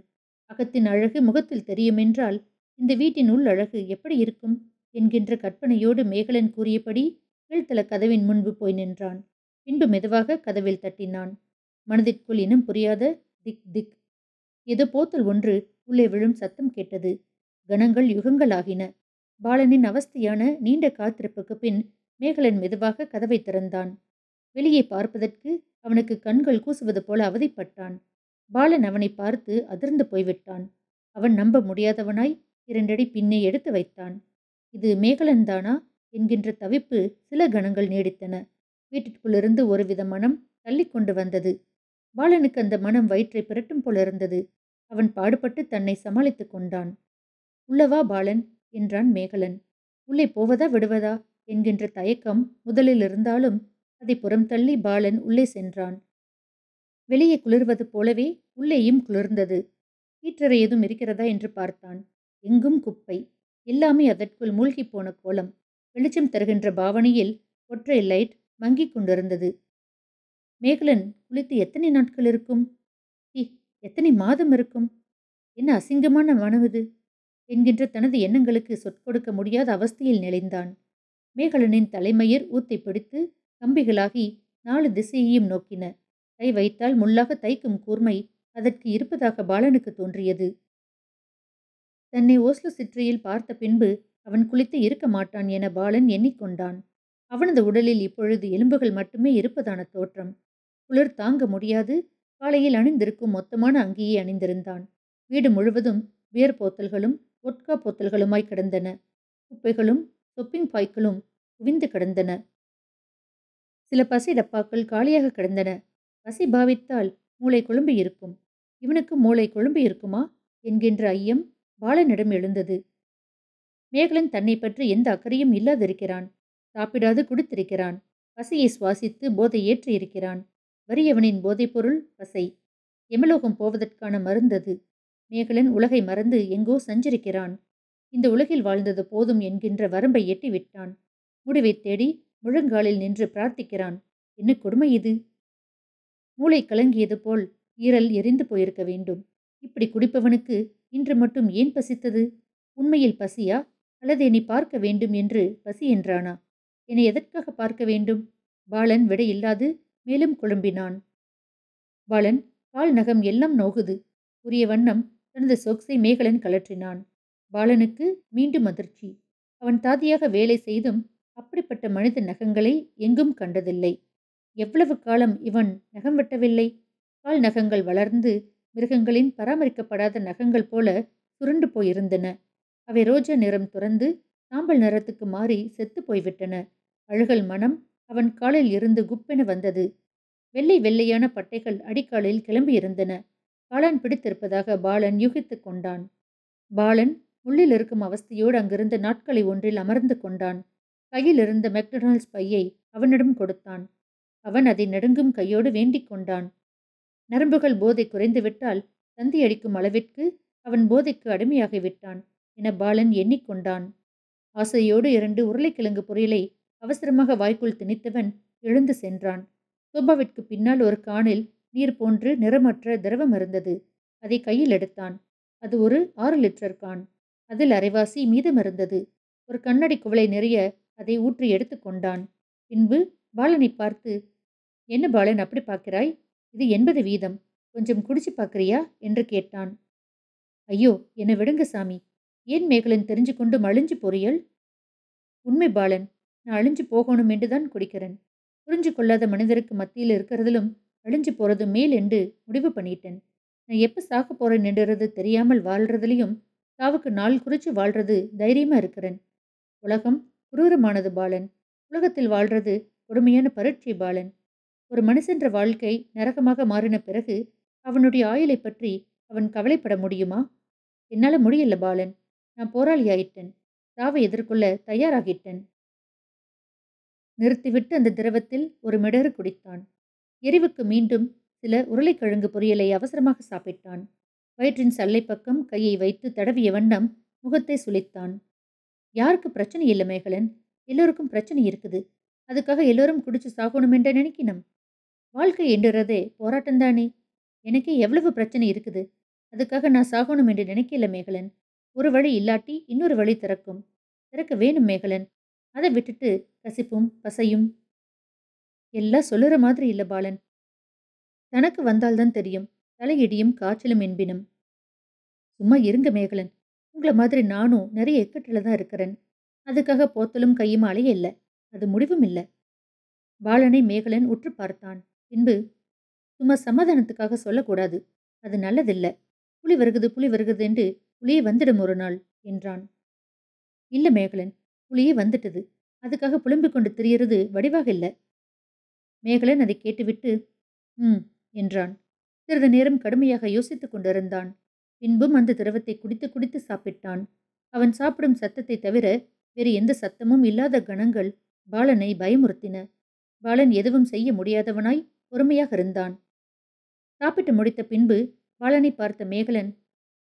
அகத்தின் அழகு முகத்தில் தெரியுமென்றால் இந்த வீட்டின் உள் அழகு எப்படி இருக்கும் என்கின்ற கற்பனையோடு மேகலன் கூறியபடி கீழ்த்தல கதவின் முன்பு போய் நின்றான். பின்பு மெதுவாக கதவில் தட்டினான். மனதிற்குள் இனம் புரியாத திக் திக். ஏதோ போத்தல் ஒன்று உள்ளே விழும் சத்தம் கேட்டது. கணங்கள் யுகங்களாகின பாலனின் அவஸ்தையான நீண்ட காத்திருப்புக்கு பின் மேகலன் மெதுவாக கதவை திறந்தான். வெளியே பார்ப்பதற்கு அவனுக்கு கண்கள் கூசுவது போல அவதிப்பட்டான். பாலன் அவனை பார்த்து அதிர்ந்து போய்விட்டான். அவன் நம்ப முடியாதவனாய் இரண்டடி பின்னே எடுத்து வைத்தான். இது மேகலன்தானா என்கின்ற தவிப்பு சில கணங்கள் நீடித்தன. வீட்டிற்குள்ளிருந்து ஒருவித மனம் தள்ளிக்கொண்டு வந்தது. பாலனுக்கு அந்த மனம் வயிற்றை பிரட்டும் போல இருந்தது. அவன் பாடுபட்டு தன்னை சமாளித்துக் கொண்டான். உள்ளவா பாலன் என்றான் மேகலன். உள்ளே போவதா விடுவதா? என்கின்ற தயக்கம் முதலில் இருந்தாலும் அதை புறம் தள்ளி பாலன் உள்ளே சென்றான். வெளியே குளிர்வது போலவே உள்ளேயும் குளிர்ந்தது. ஹீட்டர் ஏதும் இருக்கிறதா என்று பார்த்தான். எங்கும் குப்பை. எல்லாமே அதற்குள் மூழ்கி போன கோலம். வெளிச்சம் தருகின்ற பாவனையில் ஒற்றை லைட் மங்கிக் கொண்டிருந்தது. மேகலன் குளித்து எத்தனை நாட்கள் இருக்கும்? இ எத்தனை மாதம் இருக்கும்? என்ன அசிங்கமான மனம் இது? என்கின்ற தனது எண்ணங்களுக்கு சொற்கொடுக்க முடியாத அவஸ்தையில் நிலைந்தான். மேகலனின் தலைமயிர் ஊத்தை பிடித்து கம்பிகளாகி நாலு திசையையும் நோக்கின. கை வைத்தால் முள்ளாக தைக்கும் கூர்மை அதற்கு இருப்பதாக பாலனுக்கு தோன்றியது. தன்னை ஓஸ்லோ சிற்றியில் பார்த்த பின்பு அவன் குளித்து இருக்க மாட்டான் என பாலன் எண்ணிக்கொண்டான். அவனது உடலில் இப்பொழுது எலும்புகள் மட்டுமே இருப்பதான தோற்றம். குளிர் தாங்க முடியாது. காலையில் அணிந்திருக்கும் மொத்தமான அங்கியை அணிந்திருந்தான். வீடு முழுவதும் வேர் போத்தல்களும் ஒட்கா போத்தல்களுமாய் கிடந்தன. குப்பைகளும் சொப்பிங் பாய்களும் குவிந்து கிடந்தன. சில பசி டப்பாக்கள் காலியாக கிடந்தன. பசி பாவித்தால் மூளை குழம்பு இருக்கும். இவனுக்கு மூளை குழம்பு இருக்குமா? என்கின்ற ஐயம் பாலனிடம் எழுந்தது. மேகலன் தன்னை பற்றி எந்த அக்கறையும் இல்லாதிருக்கிறான். சாப்பிடாது குடித்திருக்கிறான். பசியை சுவாசித்து போதை ஏற்றி இருக்கிறான் வறியவனின் போதைப்பொருள் பசை. எமலோகம் போவதற்கான மருந்தது. மேகலன் உலகை மறந்து எங்கோ சஞ்சரிக்கிறான். இந்த உலகில் வாழ்ந்தது போதும் என்கின்ற வரம்பை எட்டி விட்டான் முடிவை தேடி முழங்காலில் நின்று பிரார்த்திக்கிறான். என்ன கொடுமை இது? மூளை கலங்கியது போல் ஈரல் எரிந்து போயிருக்க வேண்டும். இப்படி குடிப்பவனுக்கு இன்று மட்டும் ஏன் பசித்தது? உண்மையில் பசியா? அல்லது என்னை பார்க்க வேண்டும் என்று பசி என்றானா? என்னை எதற்காக பார்க்க வேண்டும்? பாலன் விடையில்லாது மேலும் குழம்பினான். பாலன் கால் நகம் எல்லாம் நோகுது. உரிய வண்ணம் தனது சொக்ஸை மேகலன் கலற்றினான் பாலனுக்கு மீண்டும் அதிர்ச்சி. அவன் தாதியாக வேலை செய்தும் அப்படிப்பட்ட மனித நகங்களை எங்கும் கண்டதில்லை. எவ்வளவு காலம் இவன் நகம் வெட்டவில்லை? கால் நகங்கள் வளர்ந்து மிருகங்களின் பராமரிக்கப்படாத நகங்கள் போல சுருண்டு போயிருந்தன. அவை ரோஜா நிறம் துறந்து சாம்பல் நிறத்துக்கு மாறி செத்து போய்விட்டன. அழுகல் மனம் அவன் காலில் இருந்து குப்பென வந்தது. வெள்ளை வெள்ளையான பட்டைகள் அடிக்காலில் கிளம்பியிருந்தன. காலன் பிடித்திருப்பதாக பாலன் யூகித்து கொண்டான். பாலன் முள்ளில் இருக்கும் அவஸ்தையோடு அங்கிருந்த நாட்களை ஒன்றில் அமர்ந்து கொண்டான். கையில் இருந்த மெக்டொனால்ட்ஸ் பையை அவனிடம் கொடுத்தான். அவன் அதை நடுங்கும் கையோடு வேண்டிக் கொண்டான். நரம்புகள் போதை குறைந்துவிட்டால் தந்தி அடிக்கும் அளவிற்கு அவன் போதைக்கு அடிமையாகிவிட்டான் என பாலன் எண்ணிக்கொண்டான் ஆசையோடு இரண்டு உருளைக்கிழங்கு பொரியலை அவசரமாக வாய்க்குள் திணித்தவன் எழுந்து சென்றான். சோபாவிற்கு பின்னால் ஒரு காணில் நீர் போன்று நிறமற்ற திரவம் இருந்தது. அதை கையில் எடுத்தான். அது ஒரு ஆறு லிட்டர் கான். அதில் அரைவாசி மீதம் இருந்தது. ஒரு கண்ணாடி குவளை நிறைய அதை ஊற்றி எடுத்துக்கொண்டான் பின்பு பாலனை பார்த்து என்ன பாலன் அப்படி பார்க்கிறாய்? இது எண்பது வீதம். கொஞ்சம் குடிச்சு பார்க்குறியா? என்று கேட்டான். ஐயோ என்னை விடுங்க சாமி. ஏன் மேகலன் தெரிஞ்சு கொண்டு மழிஞ்சு பொறியல்? உண்மை பாலன் நான் அழிஞ்சு போகணும் என்றுதான் குடிக்கிறேன். புரிஞ்சு கொள்ளாத மனிதருக்கு மத்தியில் இருக்கிறதிலும் அழிஞ்சு போறது மேல் என்று முடிவு பண்ணிட்டேன். நான் எப்போ சாக்க போறேன் என்றது தெரியாமல் வாழ்றதுலையும் சாவுக்கு நாள் குறிச்சு வாழ்றது தைரியமா இருக்கிறேன். உலகம் குரூரமானது பாலன். உலகத்தில் வாழ்றது கொடுமையான பரட்சி பாலன். ஒரு மனுஷன்ற வாழ்க்கை நரகமாக மாறின பிறகு அவனுடைய ஆயுளை பற்றி அவன் கவலைப்பட முடியுமா? என்னால முடியல பாலன். நான் போராளியாயிட்டேன். சாவை எதிர்கொள்ள தயாராகிட்டேன். நிறுத்திவிட்டு அந்த திரவத்தில் ஒரு மிடறு குடித்தான். எரிவுக்கு மீண்டும் சில உருளைக்கிழங்கு பொரியலை அவசரமாக சாப்பிட்டான். வயிற்றின் சல்லை பக்கம் கையை வைத்து தடவிய வண்ணம் முகத்தை சுளித்தான். யாருக்கு பிரச்சனை இல்லை மேகலன். எல்லோருக்கும் பிரச்சனை இருக்குது. அதுக்காக எல்லோரும் குடிச்சு சாகணும் என்று நினைக்கணும் வாழ்க்கை என்றுறதே போராட்டம்தானே எனக்கே எவ்வளவு பிரச்சனை இருக்குது. அதுக்காக நான் சாகணும் என்று நினைக்கல மேகலன். ஒரு வழி இல்லாட்டி இன்னொரு வழி திறக்கும். திறக்க வேணும் மேகலன். அதை விட்டுட்டு கசிப்பும் பசையும் எல்லாம் சொல்லுற மாதிரி இல்லை பாலன். தனக்கு வந்தால்தான் தெரியும். தலையிடியும் காய்ச்சலும் என்பினும். சும்மா இருங்க மேகலன். உங்களை மாதிரி நானும் நிறைய இக்கட்டில் தான் இருக்கிறேன். அதுக்காக போத்தலும் கையும் அலைய இல்லை. அது முடிவும் இல்லை. பாலனை மேகலன் உற்று பார்த்தான். பின்பு சும்மா சமாதானத்துக்காக சொல்லக்கூடாது. அது நல்லதில்லை. புலி வருகுது புலி வருகுது என்று புலியே வந்துடும் ஒரு நாள் என்றான். இல்ல மேகலன். புலியே வந்துட்டது. அதுக்காக புலம்பிக் கொண்டு திரியறது வடிவாக இல்லை. மேகலன் அதை கேட்டுவிட்டு ம் என்றான். சிறிது நேரம் கடுமையாக யோசித்துக் கொண்டிருந்தான். பின்பும் அந்த திரவத்தை குடித்து குடித்து சாப்பிட்டான். அவன் சாப்பிடும் சத்தத்தை தவிர வேறு எந்த சத்தமும் இல்லாத கணங்கள் பாலனை பயமுறுத்தின. பாலன் எதுவும் செய்ய முடியாதவனாய் பொறுமையாக இருந்தான். சாப்பிட்டு முடித்த பின்பு பாலனை பார்த்த மேகலன்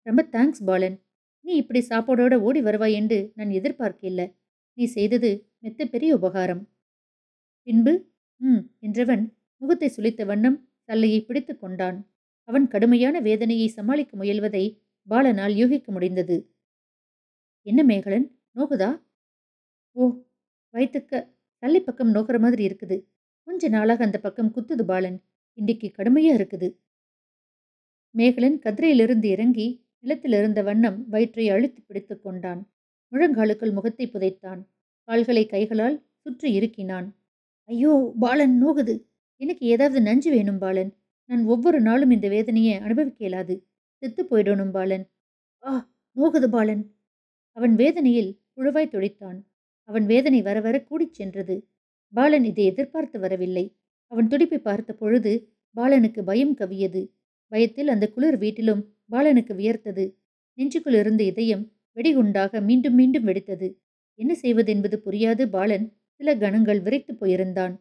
ரொம்ப தேங்க்ஸ் பாலன். நீ இப்படி சாப்பாடோட ஓடி வருவாய் என்று நான் எதிர்பார்க்கல நீ செய்தது மெத்த பெரிய உபகாரம். பின்பு ம் என்றவன் முகத்தை சுளித்த வண்ணம் தல்லையை பிடித்து கொண்டான். அவன் கடுமையான வேதனையை சமாளிக்க முயல்வதை பாலனால் யூகிக்க முடிந்தது. என்ன மேகலன் நோகுதா? ஓ வயிற்றுக்க தள்ளி பக்கம் நோக்கிற மாதிரி இருக்குது. கொஞ்ச நாளாக அந்த பக்கம் குத்துது பாலன். இன்றைக்கு கடுமையா இருக்குது. மேகலன் கதிரையிலிருந்து இறங்கி நிலத்தில் இருந்த வண்ணம் வயிற்றை அழுத்தி பிடித்து கொண்டான். முழங்காலுக்குள் முகத்தை புதைத்தான். கால்களை கைகளால் சுற்றி இருக்கினான் ஐயோ பாலன் நோகுது. எனக்கு ஏதாவது நஞ்சு வேணும் பாலன். நான் ஒவ்வொரு நாளும் இந்த வேதனையை அனுபவிக்க இயலாது செத்து போயிடணும் பாலன். ஆ நோகுது பாலன். அவன் வேதனையில் புழுவாய் துடித்தான். அவன் வேதனை வர வர கூடிச் சென்றது. பாலன் இதை எதிர்பார்த்து வரவில்லை. அவன் துடிப்பை பார்த்த பொழுது பாலனுக்கு பயம் கவியது. பயத்தில் அந்த குளிர் வீட்டிலும் பாலனுக்கு வியர்த்தது. நெஞ்சுக்குள் இருந்த இதயம் வெடிகுண்டாக மீண்டும் மீண்டும் வெடித்தது. என்ன செய்வதென்பது புரியாது பாலன். சில கணங்கள் விரைத்து போயிருந்தான்.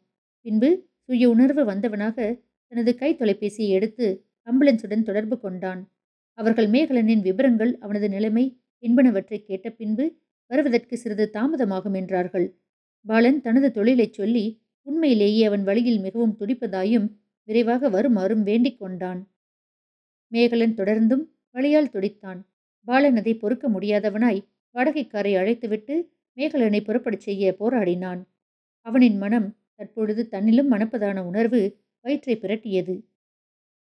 பின்பு சுய உணர்வு வந்தவனாக தனது கை தொலைபேசியை எடுத்து ஆம்புலன்ஸுடன் தொடர்பு கொண்டான். அவர்கள் மேகலனின் விவரங்கள் அவனது நிலைமை என்பனவற்றை கேட்ட பின்பு வருவதற்கு சிறிது தாமதமாகும் என்றார்கள். பாலன் தனது தொழிலைச் சொல்லி உண்மையிலேயே அவன் வழியில் மிகவும் துடிப்பதாயும் விரைவாக வருமாறும் வேண்டிக் கொண்டான். மேகலன் தொடர்ந்தும் வழியால் துடித்தான். பாலன் அதை பொறுக்க முடியாதவனாய் வாடகைக்காரை அழைத்துவிட்டு மேகலனை புறப்படச் செய்ய போராடினான். அவனின் மனம் தற்பொழுது தன்னிலும் மணப்பதான உணர்வு வயிற்றை பிரட்டியது.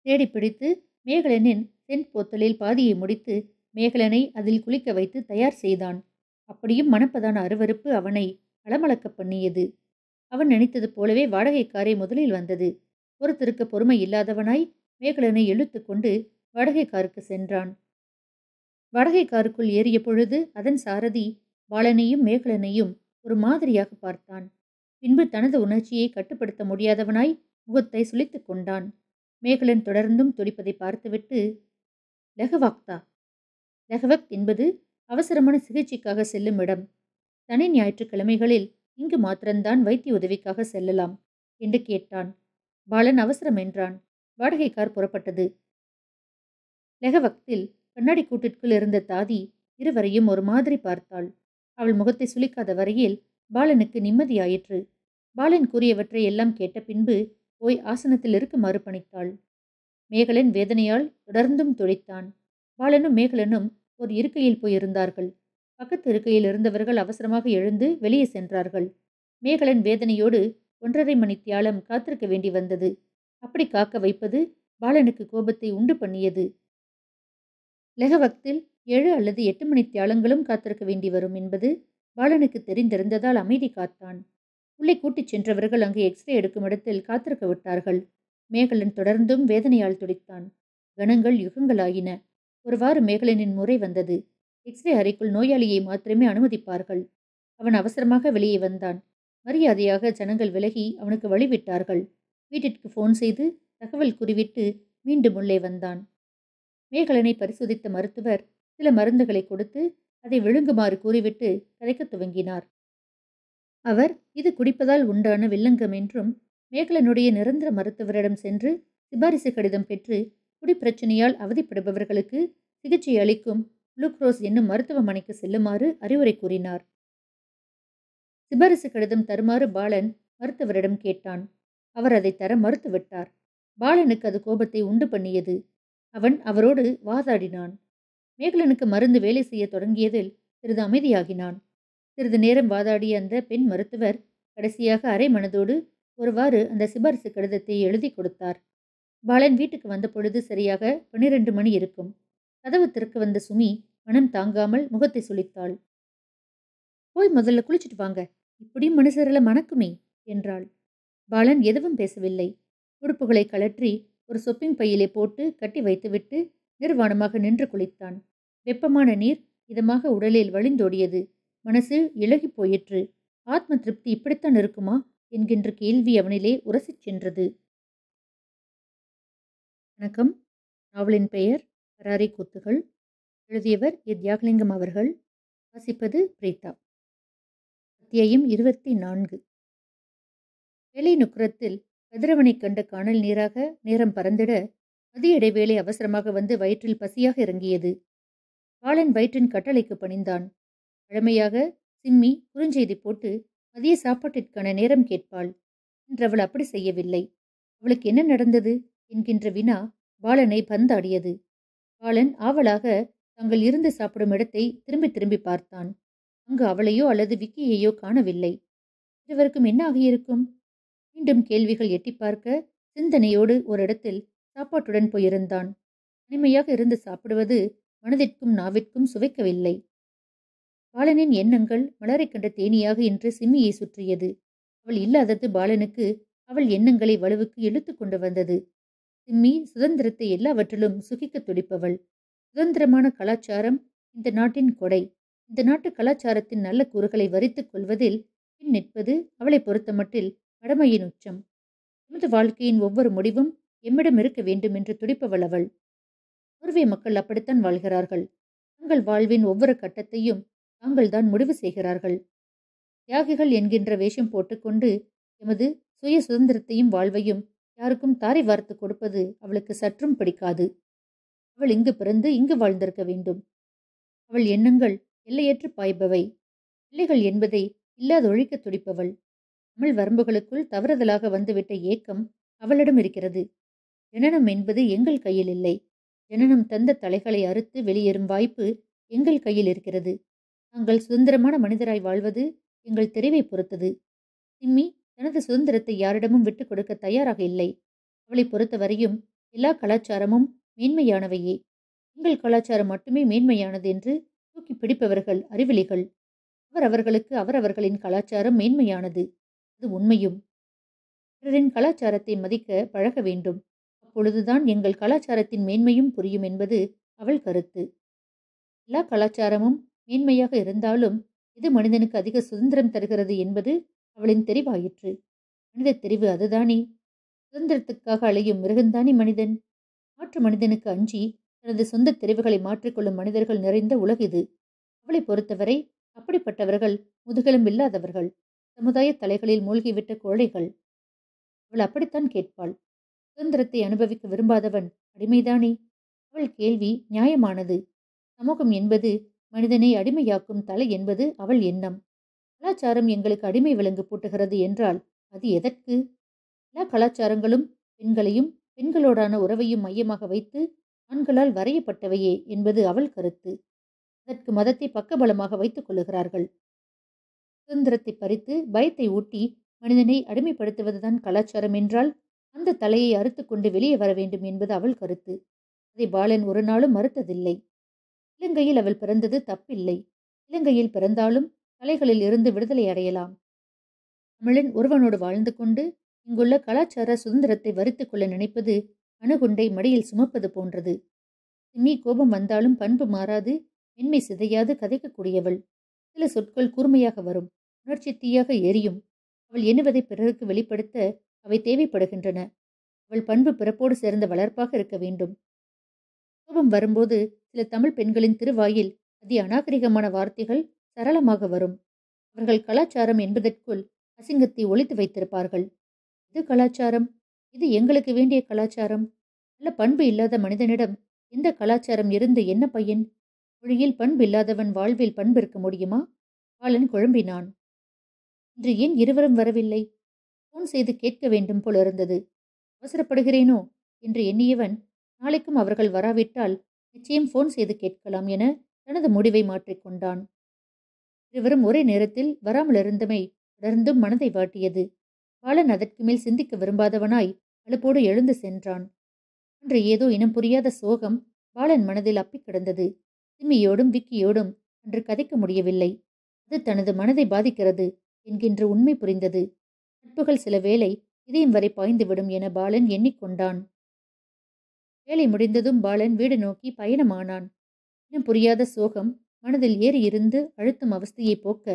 தேடி பிடித்து மேகலனின் தென் போத்தலில் பாதியை முடித்து மேகலனை அதில் குளிக்க வைத்து தயார் செய்தான். அப்படியும் மணப்பதான அருவருப்பு அவனை அளமளக்க பண்ணியது. அவன் நினைத்தது போலவே வாடகைக்காரை முதலில் வந்தது. ஒருத்தருக்கு பொறுமை இல்லாதவனாய் மேகலனை இழுத்து கொண்டு வாடகைக்காருக்கு சென்றான். வாடகைக்காருக்குள் ஏறிய பொழுது அதன் சாரதி பாலனையும் மேகலனையும் ஒரு மாதிரியாக பார்த்தான். பின்பு தனது உணர்ச்சியை கட்டுப்படுத்த முடியாதவனாய் முகத்தை சுழித்துக் கொண்டான். மேகலன் தொடர்ந்தும் துடிப்பதை பார்த்துவிட்டு லெஹவாக்தா லெஹவக்த் என்பது அவசரமான சிகிச்சைக்காக செல்லும் இடம். சனி ஞாயிற்றுக்கிழமைகளில் இங்கு மாத்திரம்தான் வைத்திய உதவிக்காக செல்லலாம் என்று கேட்டான். பாலன் அவசரம் என்றான். வாடகைக்கார் புறப்பட்டது. லெஹவக்தில் கண்ணாடி கூட்டிற்குள் இருந்த தாதி இருவரையும் ஒரு மாதிரி பார்த்தாள். அவள் முகத்தை சுளிக்காத வரையில் பாலனுக்கு நிம்மதியாயிற்று. பாலன் கூறியவற்றை எல்லாம் கேட்ட பின்பு போய் ஆசனத்தில் இருக்குமாறு பணித்தாள். மேகலன் வேதனையால் தொடர்ந்தும் துடித்தான். பாலனும் மேகலனும் ஒரு இருக்கையில் போயிருந்தார்கள். பக்கத்து இருக்கையில் இருந்தவர்கள் அவசரமாக எழுந்து வெளியே சென்றார்கள். மேகலன் வேதனையோடு ஒன்றரை மணி தியாலம் காத்திருக்க வேண்டி வந்தது. அப்படி காக்க வைப்பது பாலனுக்கு கோபத்தை உண்டு பண்ணியது. லெகவக்தில் ஏழு அல்லது எட்டு மணி தியாலங்களும் காத்திருக்க வேண்டி வரும் என்பது பாலனுக்கு தெரிந்திருந்ததால் அமைதி காத்தான். உள்ளே கூட்டிச் சென்றவர்கள் அங்கு எக்ஸ்ரே எடுக்கும் இடத்தில் காத்திருக்க விட்டார்கள். மேகலன் தொடர்ந்தும் வேதனையால் துடித்தான். கணங்கள் யுகங்களாயின. ஒருவாறு மேகலனின் முறை வந்தது. எக்ஸ்ரே அறைக்குள் நோயாளியை மாத்திரமே அனுமதிப்பார்கள். அவன் அவசரமாக வெளியே வந்தான். மரியாதையாக ஜனங்கள் விலகி அவனுக்கு வழிவிட்டார்கள். வீட்டிற்கு ஃபோன் செய்து தகவல் குறிவிட்டு மீண்டும் உள்ளே வந்தான். மேகலனை பரிசோதித்த மருத்துவர் சில மருந்துகளை கொடுத்து அதை விழுங்குமாறு கூறிவிட்டு கதைக்க துவங்கினார். அவர் இது குடிப்பதால் உண்டான வில்லங்கம் என்றும் மேகலனுடைய நிரந்தர மருத்துவரிடம் சென்று சிபாரிசு கடிதம் பெற்று குடிப்பிரச்சனையால் அவதிப்படுபவர்களுக்கு சிகிச்சை அளிக்கும் குளுக்ரோஸ் என்னும் மருத்துவமனைக்கு செல்லுமாறு அறிவுரை கூறினார். சிபாரிசு கடிதம் தருமாறு பாலன் மருத்துவரிடம் கேட்டான். அவர் அதை தர மறுத்துவிட்டார். பாலனுக்கு அது கோபத்தை உண்டு பண்ணியது. அவன் அவரோடு வாதாடினான். மேகலனுக்கு மருந்து வேலை செய்ய தொடங்கியதில் சிறிது அமைதியாகினான். சிறிது நேரம் வாதாடிய அந்த பெண் மருத்துவர் கடைசியாக அரை மனதோடு ஒருவாறு அந்த சிபாரிசு கடிதத்தை எழுதி கொடுத்தார். பாலன் வீட்டுக்கு வந்த பொழுது சரியாக பன்னிரண்டு மணி இருக்கும். கதவு திறக்க வந்த சுமி மனம் தாங்காமல் முகத்தை சுளித்தாள். போய் முதல்ல குளிச்சுட்டு வாங்க. இப்படியும் மனுஷரில் மணக்குமே என்றாள். பாலன் எதுவும் பேசவில்லை. உடுப்புகளை கழற்றி ஒரு சொப்பிங் பையிலே போட்டு கட்டி வைத்துவிட்டு நிர்வாணமாக நின்று குளித்தான். வெப்பமான நீர் இதமாக உடலில் வழிந்தோடியது. மனசு இழகி போயிற்று. ஆத்ம திருப்தி இப்படித்தான் இருக்குமா? என்கின்ற கேள்வி அவனிலே உரசிச் சென்றது. வணக்கம். நாவலின் பெயர் பராரி கூத்துகள். எழுதியவர் எ. தியாகலிங்கம் அவர்கள். வாசிப்பது பிரீதா அத்தியாயம் இருபத்தி நான்கு. வேலை நுக்கரத்தில் கதிரவனை கண்ட காணல் நீராக நேரம் பறந்திட மதிய இடைவேளை அவசரமாக வந்து வயிற்றில் பசியாக இறங்கியது. பாலன் வயிற்றின் கட்டளைக்கு பணிந்தான். பழமையாக சிம்மி குறுஞ்செய்தி போட்டு மதிய சாப்பாட்டிற்கான நேரம் கேட்பாள். இன்று அவள் அப்படி செய்யவில்லை. அவளுக்கு என்ன நடந்தது? என்கின்ற வினா பாலனை பந்தாடியது. பாலன் ஆவலாக தங்கள் இருந்து சாப்பிடும் இடத்தை திரும்பி திரும்பி பார்த்தான். அங்கு அவளையோ அல்லது விக்கியையோ காணவில்லை. இருவருக்கும் என்ன ஆகியிருக்கும் மீண்டும் கேள்விகள் எட்டி பார்க்க சிந்தனையோடு ஒரு இடத்தில் சாப்பாட்டுடன் போயிருந்தான். தனிமையாக இருந்து சாப்பிடுவது மனதிற்கும் நாவிற்கும் சுவைக்கவில்லை. பாலனின் எண்ணங்கள் மலரை கண்ட தேனியாக இன்று சிம்மியை சுற்றியது. அவள் இல்லாதது பாலனுக்கு அவள் எண்ணங்களை வலுவுக்கு இழுத்து கொண்டு வந்தது. சிம்மி சுதந்திரத்தை எல்லாவற்றிலும் சுகிக்கத் துடிப்பவள். சுதந்திரமான கலாச்சாரம் இந்த நாட்டின் கொடை. இந்த நாட்டு கலாச்சாரத்தின் நல்ல கூறுகளை வரித்துக் கொள்வதில் பின் நிற்பது அவளை பொறுத்தமட்டில் கடமையின் உச்சம். எமது வாழ்க்கையின் ஒவ்வொரு முடிவும் எம்மிடம் இருக்க வேண்டும் என்று துடிப்பவள் அவள். நோர்வே மக்கள் அப்படித்தான் வாழ்கிறார்கள். தங்கள் வாழ்வின் ஒவ்வொரு கட்டத்தையும் தாங்கள்தான் முடிவு செய்கிறார்கள். தியாகிகள் என்கின்ற வேஷம் போட்டுக்கொண்டு எமது சுய சுதந்திரத்தையும் வாழ்வையும் யாருக்கும் தாரை வார்த்து கொடுப்பது அவளுக்கு சற்றும் பிடிக்காது. அவள் இங்கு பிறந்து இங்கு வாழ்ந்திருக்க வேண்டும். அவள் எண்ணங்கள் எல்லையற்று பாய்பவை. பிள்ளைகள் என்பதை இல்லாதொழிக்க துடிப்பவள். தமிழ் வரம்புகளுக்குள் தவறுதலாக வந்துவிட்ட ஏக்கம் அவளிடம் இருக்கிறது. ஜனனம் என்பது எங்கள் கையில் இல்லை. ஜனனம் தந்த தலைகளை அறுத்து வெளியேறும் வாய்ப்பு எங்கள் கையில் இருக்கிறது. நாங்கள் சுதந்திரமான மனிதராய் வாழ்வது எங்கள் தெரிவை பொறுத்தது. சிம்மி தனது சுதந்திரத்தை யாரிடமும் விட்டுக் கொடுக்க தயாராக இல்லை. அவளை பொறுத்தவரையும் எல்லா கலாச்சாரமும் மேன்மையானவையே. எங்கள் கலாச்சாரம் மட்டுமே மேன்மையானது என்று தூக்கி பிடிப்பவர்கள் அறிவிலிகள். அவர் அவர்களுக்கு அவரவர்களின் கலாச்சாரம் மேன்மையானது. அது உண்மையும். பிறரின் கலாச்சாரத்தை மதிக்க பழக வேண்டும். அப்பொழுதுதான் எங்கள் கலாச்சாரத்தின் மேன்மையும் புரியும் என்பது அவள் கருத்து. எல்லா கலாச்சாரமும் மேன்மையாக இருந்தாலும் இது மனிதனுக்கு அதிக சுதந்திரம் தருகிறது என்பது அவளின் தெரிவாயிற்று. மனித தெரிவு அதுதானே. சுதந்திரத்துக்காக அலையும் மிருகந்தானே மனிதன். மாற்று மனிதனுக்கு அஞ்சி தனது சொந்த தெரிவுகளை மாற்றிக்கொள்ளும் மனிதர்கள் நிறைந்த உலகிது அவளை பொறுத்தவரை அப்படிப்பட்டவர்கள் முதுகெலும்பில்லாதவர்கள் சமுதாய தலைகளில் மூழ்கிவிட்ட கோழைகள். அவள் அப்படித்தான் கேட்பாள். சுதந்திரத்தை அனுபவிக்க விரும்பாதவன் அடிமைதானே? அவள் கேள்வி நியாயமானது. சமூகம் என்பது மனிதனை அடிமையாக்கும் தலை என்பது அவள் எண்ணம். கலாச்சாரம் எங்களுக்கு அடிமை விலங்கு பூட்டுகிறது என்றால் அது எதற்கு? எல்லா கலாச்சாரங்களும் பெண்களையும் பெண்களோடான உறவையும் மையமாக வைத்து ஆண்களால் வரையப்பட்டவையே என்பது அவள் கருத்து. அதற்கு மதத்தை பக்கபலமாக வைத்துக் கொள்ளுகிறார்கள். சுதந்திரத்தை பறித்து பயத்தை ஊட்டி மனிதனை அடிமைப்படுத்துவதுதான் கலாச்சாரம் என்றால் அந்த தலையை அறுத்துக்கொண்டு வெளியே வர வேண்டும் என்பது அவள் கருத்து. அதை பாலன் ஒரு நாளும் மறுத்ததில்லை. இலங்கையில் அவள் பிறந்தது தப்பில்லை. இலங்கையில் பிறந்தாலும் தலைகளில் இருந்து விடுதலை அடையலாம். தமிழன் ஒருவனோடு வாழ்ந்து கொண்டு இங்குள்ள கலாச்சார சுதந்திரத்தை வரித்துக் கொள்ள நினைப்பது அணுகுண்டை மடியில் சுமப்பது போன்றது. சிம்மி கோபம் வந்தாலும் பண்பு மாறாது மென்மை சிதையாது கதைக்கக்கூடியவள். சில சொற்கள் கூர்மையாக வரும். உணர்ச்சி தீயாக எரியும். அவள் எண்ணுவதை பிறருக்கு வெளிப்படுத்த அவை தேவைப்படுகின்றன. அவள் பண்பு பிறப்போடு சேர்ந்த வளர்ப்பாக இருக்க வேண்டும். கோபம் வரும்போது சில தமிழ் பெண்களின் திருவாயில் அதி அநாகரிகமான வார்த்தைகள் சரளமாக வரும். அவர்கள் கலாச்சாரம் என்பதற்குள் அசிங்கத்தை ஒழித்து வைத்திருப்பார்கள். இது கலாச்சாரம்? இது எங்களுக்கு வேண்டிய கலாச்சாரம்? நல்ல பண்பு இல்லாத மனிதனிடம் எந்த கலாச்சாரம் இருந்து என்ன பையன்? மொழியில் பண்பில்லாதவன் வாழ்வில் பண்பு இருக்க முடியுமா? பாலன் குழம்பினான். இன்று ஏன் இருவரும் வரவில்லை? போன் செய்து கேட்க வேண்டும் போலிருந்தது அவசரப்படுகிறேனோ? என்று எண்ணியவன் நாளைக்கும் அவர்கள் வராவிட்டால் நிச்சயம் போன் செய்து கேட்கலாம் என தனது முடிவை மாற்றிக்கொண்டான் இருவரும் ஒரே நேரத்தில் வராமல் இருந்தமை தொடர்ந்தும் மனதை வாட்டியது. பாலன் அதற்கு மேல் சிந்திக்க விரும்பாதவனாய் அழுப்போடு எழுந்து சென்றான். அன்று ஏதோ இனம் புரியாத சோகம் பாலன் மனதில் அப்பிக் கிடந்தது. சிம்மியோடும் விக்கியோடும் அன்று கதைக்க முடியவில்லை. அது தனது மனதை பாதிக்கிறது என்கின்ற உண்மை புரிந்தது. நட்புகள் சில வேளை இதயம் வரை பாய்ந்துவிடும் என பாலன் எண்ணிக்கொண்டான். வேலை முடிந்ததும் பாலன் வீடு நோக்கி பயணமானான். இன்னும் புரியாத சோகம் மனதில் ஏறி இருந்து அழுத்தும் அவஸ்தையை போக்க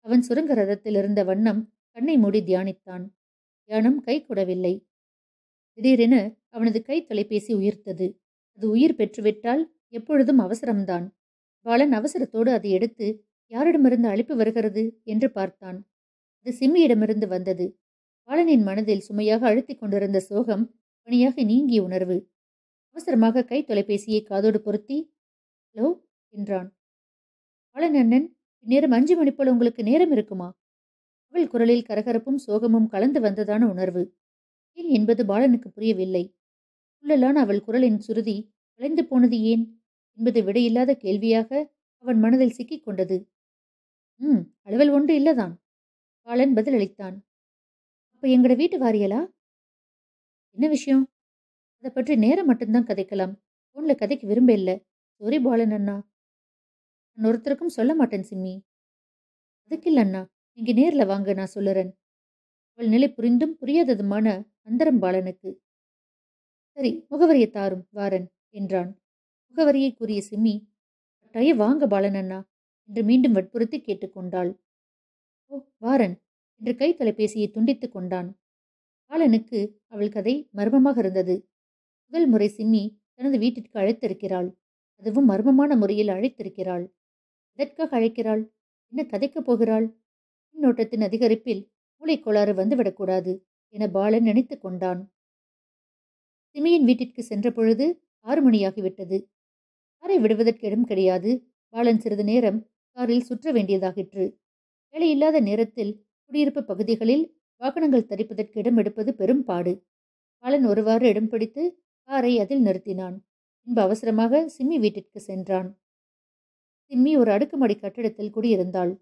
அவன் சுரங்க ரதத்தில் இருந்த வண்ணம் கண்ணை மூடி தியானித்தான். தியானம் கை கொடவில்லை. திடீரென அவனது கை தொலைபேசி உயிர்த்தது. அது உயிர் பெற்றுவிட்டால் எப்பொழுதும் அவசரம்தான். பாலன் அவசரத்தோடு அதை எடுத்து யாரிடமிருந்து அழைப்பு வருகிறது? என்று பார்த்தான். அது சிம்மியிடமிருந்து வந்தது. பாலனின் மனதில் சுமையாக அழுத்திக் கொண்டிருந்த சோகம் பணியாக நீங்கிய உணர்வு. அவசரமாக கை தொலைபேசியை காதோடு பொருத்தி ஹலோ என்றான். பாலன் அண்ணன் இந்நேரம் அஞ்சு மணி போல உங்களுக்கு நேரம் இருக்குமா? அவள் குரலில் கரகரப்பும் சோகமும் கலந்து வந்ததான உணர்வு. ஏன்? என்பது பாலனுக்கு புரியவில்லை. உள்ளலான அவள் குரலின் சுருதி வளைந்து போனது ஏன்? என்பது விடையில்லாத கேள்வியாக அவன் மனதில் சிக்கிக் கொண்டது ம் அளவில் ஒன்று இல்லதான். பாலன் பதிலளித்தான். அப்ப எங்கட வீட்டு வாரியலா? என்ன விஷயம்? அதை பற்றி நேரம் மட்டும்தான் கதைக்கலாம். போன்ல கதைக்கு விரும்ப இல்லை. சாரி பாலன் அண்ணா. நான் ஒருத்தருக்கும் சொல்ல மாட்டேன் சிம்மி. அதுக்கில்ல அண்ணா. நீங்க நேர்ல வாங்க நான் சொல்லுறேன். அவள் நிலை புரிந்தும் புரியாததுமான அந்தரம் பாலனுக்கு. சரி முகவரியை தாரும் வாரன் என்றான். முகவரியை கூறிய சிம்மி கட்டாய வாங்க பாலன் அண்ணா என்று மீண்டும் வற்புறுத்தி கேட்டுக்கொண்டாள். ஓ வாரன் என்று கை தொலைபேசியை துண்டித்துக் கொண்டான். பாலனுக்கு அவள் கதை மர்மமாக இருந்தது. முதல் முறை சிம்மி தனது வீட்டிற்கு அழைத்திருக்கிறாள். அதுவும் மர்மமான முறையில் அழைத்திருக்கிறாள். எதற்காக அழைக்கிறாள்? என்ன கதைக்கப் போகிறாள்? மின்னோட்டத்தின் அதிகரிப்பில் மூளைக்கோளாறு வந்துவிடக்கூடாது என பாலன் நினைத்து கொண்டான். சிமியின் வீட்டிற்கு சென்ற பொழுது ஆறு மணியாகிவிட்டது. காரை விடுவதற்கு இடம் கிடையாது. பாலன் சிறிது நேரம் காரில் சுற்ற வேண்டியதாகிற்று. வேலையில்லாத நேரத்தில் குடியிருப்பு பகுதிகளில் வாகனங்கள் தரிப்பதற்கு இடம் எடுப்பது பெரும் பாடு. பாலன் ஒருவாறு இடம் பிடித்து காரை அதில் நிறுத்தினான். பின்பு அவசரமாக சிம்மி வீட்டிற்கு சென்றான். சிம்மி ஒரு அடுக்குமாடி கட்டிடத்தில் குடியிருந்தாள்.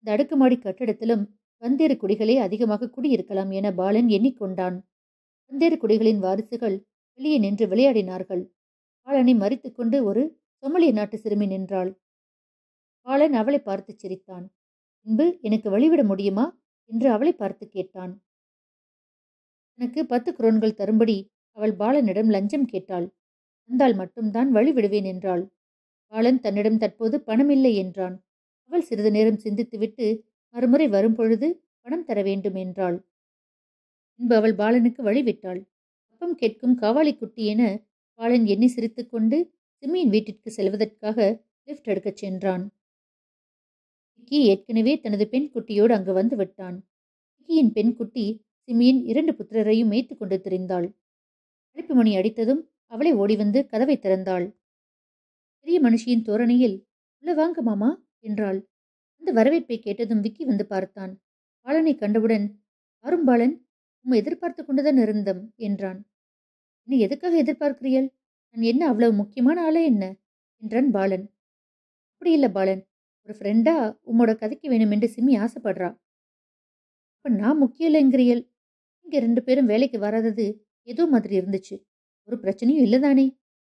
இந்த அடுக்குமாடி கட்டிடத்திலும் வந்தேறு குடிகளே அதிகமாக குடியிருக்கலாம் என பாலன் எண்ணிக்கொண்டான். வந்தேறு குடிகளின் வாரிசுகள் வெளியே நின்று விளையாடினார்கள். பாலனை மறித்துக்கொண்டு ஒரு சொமலிய நாட்டு சிறுமி நின்றாள். பாலன் அவளை பார்த்து சிரித்தான். பின்பு எனக்கு வழிவிட முடியுமா? என்று அவளை பார்த்து கேட்டான். எனக்கு பத்து குரோன்கள் தரும்படி அவள் பாலனிடம் லஞ்சம் கேட்டாள். வந்தால் மட்டும்தான் வழி விடுவேன் என்றாள். பாலன் தன்னிடம் தற்போது பணமில்லை என்றான். அவள் சிறிது நேரம் சிந்தித்துவிட்டு மறுமுறை வரும்பொழுது பணம் தர வேண்டும் என்றாள். பின்பு அவள் பாலனுக்கு வழிவிட்டாள். அப்பம் கேட்கும் காவாலி குட்டி என பாலன் எண்ணி சிரித்துக்கொண்டு சிம்மியின் வீட்டிற்கு செல்வதற்காக லிஃப்ட் எடுக்கச் சென்றான். விக்கி ஏற்கனவே தனது பெண் குட்டியோடு அங்கு வந்து விட்டான். விக்கியின் பெண் குட்டி சிம்மியின் இரண்டு புத்திரரையும் மேய்த்து கொண்டு திரிந்தாள். அழைப்பு மணி அடித்ததும் அவளை ஓடி வந்து கதவை திறந்தாள். பெரிய மனுஷியின் தோரணையில் உள்ள வாங்க மாமா என்றாள். அந்த வரவேற்பை கேட்டதும் விக்கி வந்து பார்த்தான். பாலனை கண்டவுடன் அரும்பாலன் உம்மை எதிர்பார்த்து கொண்டுதான் இருந்தம் என்றான். நீ எதுக்காக எதிர்பார்க்கிறீள் நான் என்ன அவ்வளவு முக்கியமான ஆளே என்ன? என்றான் பாலன். அப்படி இல்லை பாலன். ஒரு ஃப்ரெண்டா உம்மோட கதைக்கு வேணும் என்று சிம்மி ஆசைப்படுறா. அப்ப நான் முக்கியம் இல்லைங்கிறியல். இங்க ரெண்டு பேரும் வேலைக்கு வராதது ஏதோ மாதிரி இருந்துச்சு. ஒரு பிரச்சனையும் இல்லைதானே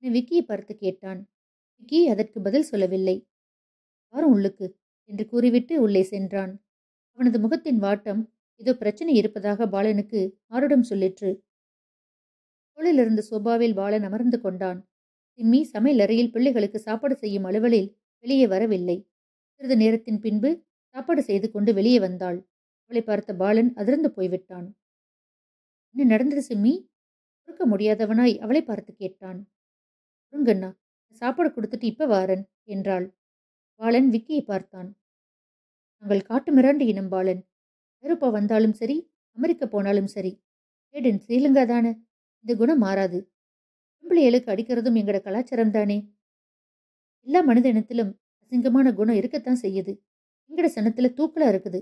என விக்கியை பார்த்து கேட்டான். விக்கி அதற்கு பதில் சொல்லவில்லை. வாரும் உள்ளுக்கு? என்று கூறிவிட்டு உள்ளே சென்றான். அவனது முகத்தின் வாட்டம் ஏதோ பிரச்சனை இருப்பதாக பாலனுக்கு ஆருடம் சொல்லிற்று. தோளிலிருந்து சோபாவில் பாலன் அமர்ந்து கொண்டான். சிம்மி சமையலறையில் பிள்ளைகளுக்கு சாப்பாடு செய்யும் அலுவலில் வெளியே வரவில்லை. சிறிது நேரத்தின் பின்பு சாப்பாடு செய்து கொண்டு வெளியே வந்தாள். அவளை பார்த்த பாலன் அதிர்ந்து போய்விட்டான். என்ன நடந்தது சிம்மி? பொறுக்க முடியாதவனாய் அவளை பார்த்து கேட்டான். பொறுங்கண்ணா சாப்பாடு கொடுத்துட்டு இப்ப வாரன் என்றாள். பாலன் விக்கியை பார்த்தான். நாங்கள் காட்டு மிராண்டு இனம் பாலன். ஐரோப்பா வந்தாலும் சரி அமெரிக்கா போனாலும் சரி. ஏடன் ஸ்ரீலங்கா தானே? இந்த குணம் மாறாது. பொம்பளைகளுக்கு அடிக்கிறதும் எங்கட கலாச்சாரம் தானே? எல்லா மனித இனத்திலும் அசிங்கமான குணம் இருக்கத்தான் செய்யுது. எங்கட சனத்துல தூக்கலா இருக்குது.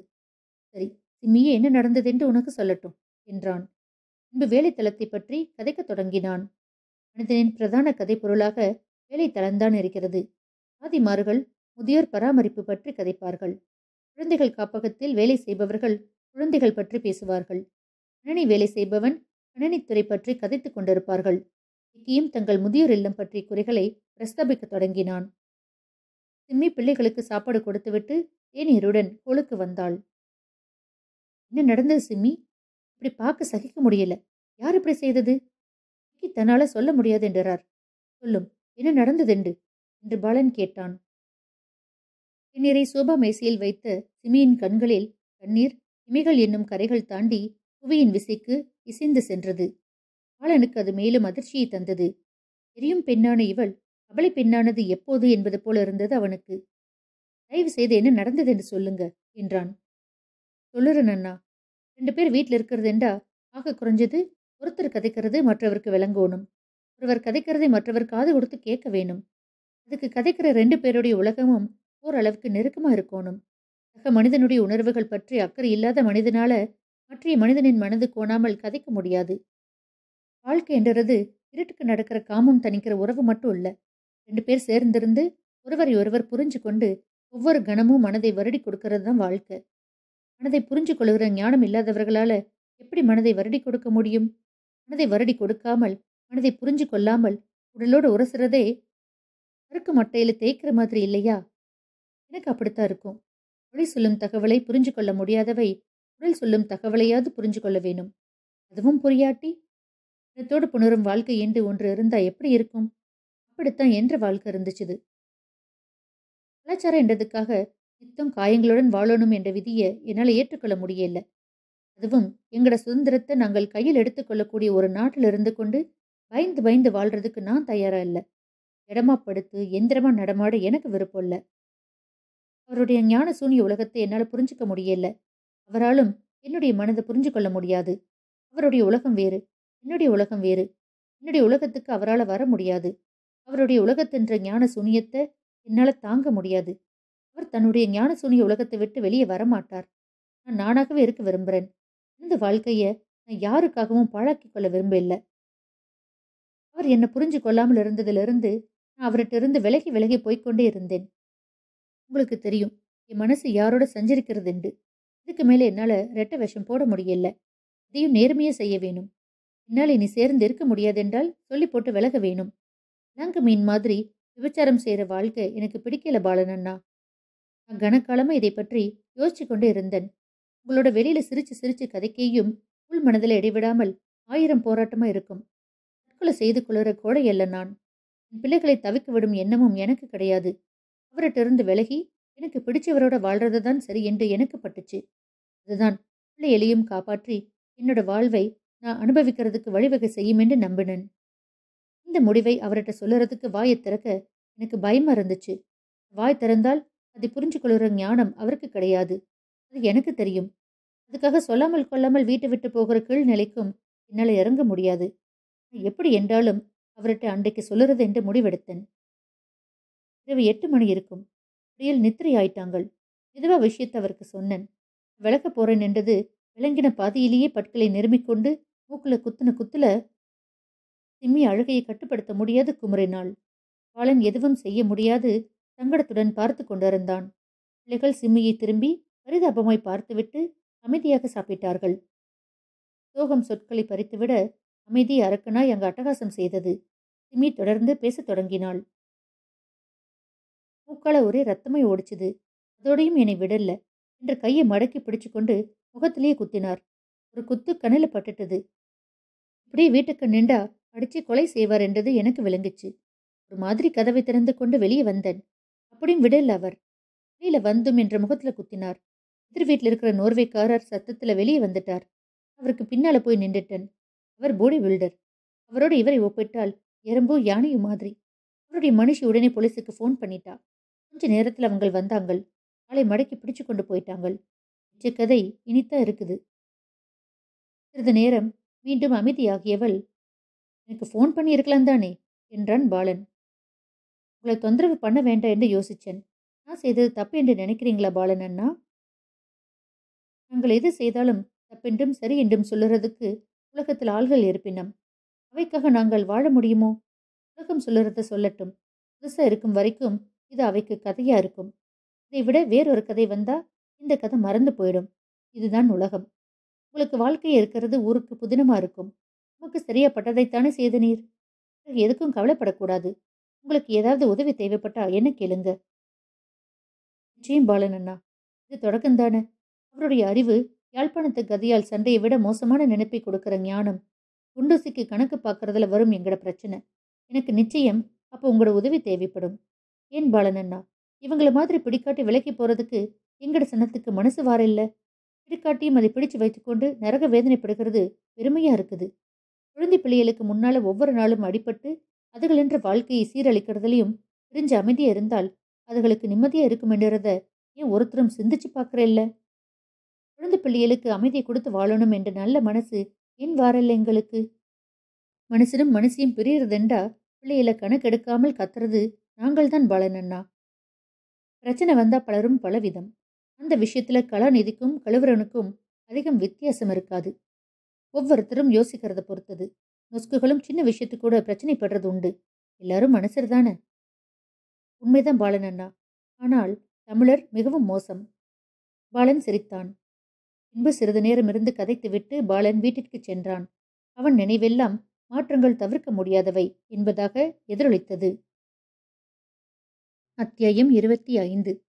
சரி சிம்மியே என்ன நடந்தது என்று உனக்கு சொல்லட்டும் என்றான். முன்பு வேலைத்தளத்தை பற்றி கதைக்கத் தொடங்கினான். மனிதனின் பிரதான கதை பொருளாக வேலைத்தளம்தான் இருக்கிறது. ஆதிமார்கள் முதியோர் பராமரிப்பு பற்றி கதைப்பார்கள். குழந்தைகள் காப்பகத்தில் வேலை செய்பவர்கள் குழந்தைகள் பற்றி பேசுவார்கள். கணனி வேலை செய்பவன் கணனித்துறை பற்றி கதைத்துக் கொண்டிருப்பார்கள். விக்கியும் தங்கள் முதியோர் இல்லம் பற்றிய குறைகளை பிரஸ்தாபிக்கத் தொடங்கினான். சிம்மி பிள்ளைகளுக்கு சாப்பாடு கொடுத்துவிட்டு தேநீருடன் கோளுக்கு வந்தாள். என்ன நடந்தது சிம்மி? இப்படி பார்க்க சகிக்க முடியல. யார் இப்படி செய்தது? விக்கி தன்னால சொல்ல முடியாது என்றார். சொல்லும். என்ன நடந்ததென்று? என்று பாலன் கேட்டான். பின்னரை சோபா மேசையில் வைத்த சிமியின் கண்களில் கண்ணீர் இமைகள் என்னும் கரைகள் தாண்டி புவியின் விசைக்கு இசைந்து சென்றது. பாலனுக்கு அது மேலும் அதிர்ச்சியை தந்தது. தெரியும் பெண்ணான இவள் கபலை பெண்ணானது எப்போது என்பது போல இருந்தது அவனுக்கு. தயவு செய்து என்ன நடந்தது என்று சொல்லுங்க என்றான். சொல்லுறேன் அண்ணா ரெண்டு பேர் வீட்டில் இருக்கிறதுண்டா ஆக குறைஞ்சது ஒருத்தர் கதைக்கிறது மற்றவருக்கு விளங்கணும். ஒருவர் கதைக்கிறதை மற்றவர் காது கொடுத்து கேட்க வேணும். அதுக்கு கதைக்கிற ரெண்டு பேருடைய உலகமும் ஓரளவுக்கு நெருக்கமா இருக்கணும். சக மனிதனுடைய உணர்வுகள் பற்றி அக்கறை இல்லாத மனிதனால மற்றைய மனிதனின் மனது கோணாமல் கதைக்க முடியாது. வாழ்க்கை என்றது இருட்டுக்கு நடக்கிற காமம் தணிக்கிற உறவு மட்டும் இல்ல. ரெண்டு பேர் சேர்ந்திருந்து ஒருவரை ஒருவர் புரிஞ்சு கொண்டு ஒவ்வொரு கணமும் மனதை வருடி கொடுக்கறது தான் வாழ்க்கை. மனதை புரிஞ்சு கொள்கிற ஞானம் இல்லாதவர்களால எப்படி மனதை வருடி கொடுக்க முடியும்? மனதை வருடி கொடுக்காமல் மனதை புரிஞ்சு கொள்ளாமல் உடலோடு உரசுறதே அறுக்கு மட்டையில தேய்க்கிற மாதிரி இல்லையா? எனக்கு அப்படித்தான் இருக்கும். மொழி சொல்லும் தகவலை புரிஞ்சு கொள்ள முடியாதவை உடல் சொல்லும் தகவலையாவது புரிஞ்சு கொள்ள வேணும். அதுவும் புரியாட்டி இனத்தோடு புணரும் வாழ்க்கை என்று ஒன்று இருந்தா எப்படி இருக்கும்? அப்படித்தான் என்ற வாழ்க்கை இருந்துச்சுது. கலாச்சாரம் என்றதுக்காக நித்தம் காயங்களுடன் வாழணும் என்ற விதியை என்னால் ஏற்றுக்கொள்ள முடியல. அதுவும் எங்களோட சுதந்திரத்தை நாங்கள் கையில் எடுத்துக்கொள்ளக்கூடிய ஒரு நாட்டில் இருந்து கொண்டு பயந்து பயந்து வாழ்றதுக்கு நான் தயாரா இல்லை. இடமா படுத்து எந்திரமா நடமாட எனக்கு விருப்பம் இல்லை. அவருடைய ஞான சூனிய உலகத்தை என்னால் புரிஞ்சுக்க முடியல. அவராலும் என்னுடைய மனதை புரிஞ்சு கொள்ள முடியாது. அவருடைய உலகம் வேறு என்னுடைய உலகம் வேறு. என்னுடைய உலகத்துக்கு அவரால் வர முடியாது. அவருடைய உலகத்தின்ற ஞான சூனியத்தை என்னால் தாங்க முடியாது. அவர் தன்னுடைய ஞான சூனிய உலகத்தை விட்டு வெளியே வரமாட்டார். நான் நானாகவே இருக்க விரும்புகிறேன் இந்த வாழ்க்கையை நான் யாருக்காகவும் பாழாக்கி கொள்ள விரும்பல அவர் என்னை புரிஞ்சு கொள்ளாமல் இருந்ததிலிருந்து நான் அவர்கிட்ட இருந்து விலகி விலகி போய்க்கொண்டே இருந்தேன். உங்களுக்கு தெரியும் என் மனசு யாரோட சஞ்சரிக்கிறதுண்டு? இதுக்கு மேலே என்னால் ரெட்டை விஷம் போட முடியல. இதையும் நேர்மையே செய்ய வேணும். என்னால் இனி சேர்ந்து இருக்க முடியாதென்றால் சொல்லி போட்டு விலக வேணும். நாங்கு மீன் மாதிரி விபச்சாரம் செய்கிற வாழ்க்கை எனக்கு பிடிக்கல பாலன் அண்ணா நான் கனக்காலமாக இதை பற்றி யோசிச்சு கொண்டு இருந்தேன். உங்களோட வெளியில சிரிச்சு சிரிச்சு கதைக்கையும் உள் மனதில் இடைவிடாமல் ஆயிரம் போராட்டமா இருக்கும். தற்கொலை செய்து கொள்ளுற கோடை அல்ல நான். என் பிள்ளைகளை தவிக்க விடும் எண்ணமும் எனக்கு கிடையாது. அவர்கிட்ட இருந்து விலகி எனக்கு பிடிச்சவரோட வாழ்றது தான் சரி என்று எனக்கு பட்டுச்சு அதுதான் பிள்ளைகளையும் காப்பாற்றி என்னோட வாழ்வை நான் அனுபவிக்கிறதுக்கு வழிவகை செய்யும் என்று நம்பினேன். இந்த முடிவை அவர்கிட்ட சொல்லுறதுக்கு வாயை திறக்க எனக்கு பயமா இருந்துச்சு. வாய் திறந்தால் அதை புரிஞ்சு கொள்கிற ஞானம் அவருக்கு கிடையாது. அது எனக்கு தெரியும். அதுக்காக சொல்லாமல் கொள்ளாமல் வீட்டை விட்டு போகிற கீழ்நிலைக்கும் என்னால் இறங்க முடியாது. எப்படி என்றாலும் அவர்கிட்ட அன்றைக்கு சொல்லுறது என்று முடிவெடுத்தேன். இரவு எட்டு மணி இருக்கும். புயல் நித்திரை ஆயிட்டாங்கள் இதுவா விஷயத்தை அவருக்கு சொன்னேன். விளக்க போறேன் என்றது விளங்கின பாதியிலேயே பட்களை நெருமிக்கொண்டு மூக்குல குத்துன குத்துல சிம்மி அழுகையை கட்டுப்படுத்த முடியாது குமரினாள் பாலன் எதுவும் செய்ய முடியாது சங்கடத்துடன் பார்த்து கொண்டிருந்தான். பிள்ளைகள் சிம்மியை திரும்பி பரிதாபமாய் பார்த்துவிட்டு அமைதியாக சாப்பிட்டார்கள். சோகம் சொற்களை பறித்துவிட அமைதி அரக்கனாய் அங்கு அட்டகாசம் செய்தது. சிம்மி தொடர்ந்து பேசத் தொடங்கினாள். மூக்கால ஒரே ரத்தமே ஓடிச்சுது. அதோடையும் என்னை விடல. என்று கையை மடக்கி பிடிச்சுக்கொண்டு முகத்திலேயே குத்தினார். ஒரு குத்து கண்ணில பட்டுட்டது. இப்படியே வீட்டுக்கு நின்றா அடிச்சு கொலை செய்வார் என்றது எனக்கு விளங்குச்சு. ஒரு மாதிரி கதவை திறந்து கொண்டு வெளியே வந்தேன். அப்படியும் விடல அவர். வெளியில வந்தும் என்ற முகத்துல குத்தினார். எதிர் வீட்டில் இருக்கிற நோர்வேக்காரர் சத்தத்துல வெளியே வந்துட்டார். அவருக்கு பின்னால போய் நின்றுட்டேன். அவர் போடி பில்டர். அவரோட இவரை ஒப்பிட்டால் எறும்போ யானையும் மாதிரி. அவருடைய மனுஷி உடனே போலீஸுக்கு ஃபோன் பண்ணிட்டா. கொஞ்ச நேரத்தில் அவங்க வந்தாங்கள் ஆளை மடக்கி பிடிச்சு கொண்டு போயிட்டாங்கள் மிச்ச கதை இனித்தான் இருக்குது. சிறிது நேரம் மீண்டும் அமைதியாகியவள் எனக்கு ஃபோன் பண்ணி இருக்கலாம் தானே? என்றான் பாலன். உங்களை தொந்தரவு பண்ண வேண்டாம் என்று யோசிச்சேன். நான் செய்தது தப்பு என்று நினைக்கிறீங்களா பாலன் அண்ணா? நாங்கள் எது செய்தாலும் தப்பென்றும் சரி என்றும் சொல்லுறதுக்கு உலகத்தில் ஆள்கள் இருப்பினம். அவைக்காக நாங்கள் வாழ முடியுமோ? உலகம் சொல்லுறத சொல்லட்டும். புதுசா இருக்கும் வரைக்கும் இது அவைக்கு கதையா இருக்கும். இதை விட வேறொரு கதை வந்தா இந்த கதை மறந்து போயிடும். இதுதான் உலகம். உங்களுக்கு வாழ்க்கை இருக்கிறது ஊருக்கு புதினமா இருக்கும். உமக்கு சரியா பட்டதைத்தானே செய்த நீர் எதுக்கும் கவலைப்படக்கூடாது. உங்களுக்கு ஏதாவது உதவி தேவைப்பட்டா என்ன கேளுங்க. நிச்சயம் பாலன் அண்ணா இது தொடக்கம்தானே அவருடைய அறிவு யாழ்ப்பாணத்து கதியால் சண்டையை விட மோசமான நினைப்பை கொடுக்கிற ஞானம். குண்டூசிக்கு கணக்கு பார்க்கறதுல வரும் எங்கட பிரச்சனை. எனக்கு நிச்சயம் அப்போ உங்களோட உதவி தேவைப்படும். ஏன் பாலனண்ணா? இவங்களை இவங்கள மாதிரி பிடிக்காட்டி விலக்கி போறதுக்கு எங்கட சனத்துக்கு மனசு வார இல்ல. பிடிக்காட்டியும் அதை பிடிச்சு வைத்துக்கொண்டு நரக வேதனைப்படுகிறது பெருமையா இருக்குது. குழந்தை பிள்ளைகளுக்கு முன்னால ஒவ்வொரு நாளும் அடிபட்டு அதுகளென்ற வாழ்க்கையை சீரழிக்கிறதுலையும் பிரிஞ்சு அமைதியா இருந்தால் அதுகளுக்கு நிம்மதியா இருக்குமென்றத ஏன் ஒருத்தரும் சிந்திச்சு பார்க்கறேன்ல குழந்தை பிள்ளைகளுக்கு அமைதியை கொடுத்து வாழணும் என்ற நல்ல மனசு ஏன் வாரல்ல எங்களுக்கு? மனுஷனும் மனுஷியும் பிரியறதெண்டா பிள்ளைகளை கணக்கெடுக்காமல் கத்துறது நாங்கள் தான் பாலனண்ணா பிரச்சனை வந்தா பலரும் பலவிதம். அந்த விஷயத்துல கலாநிதிக்கும் கழுவரனுக்கும் அதிகம் வித்தியாசம் இருக்காது. ஒவ்வொருத்தரும் யோசிக்கிறத பொறுத்தது. நொஸ்குகளும் சின்ன விஷயத்து கூட பிரச்சனைப்படுறது உண்டு. எல்லாரும் மனுஷர் தானே உண்மைதான் பாலன் அண்ணா. ஆனால் தமிழர் மிகவும் மோசம். பாலன் சிரித்தான். பின்பு சிறிது நேரம் இருந்து கதைத்துவிட்டு பாலன் வீட்டிற்கு சென்றான். அவன் நினைவெல்லாம் மாற்றங்கள் தவிர்க்க முடியாதவை என்பதாக எதிரொலித்தது. அத்தியாயம் இருபத்தி ஐந்து.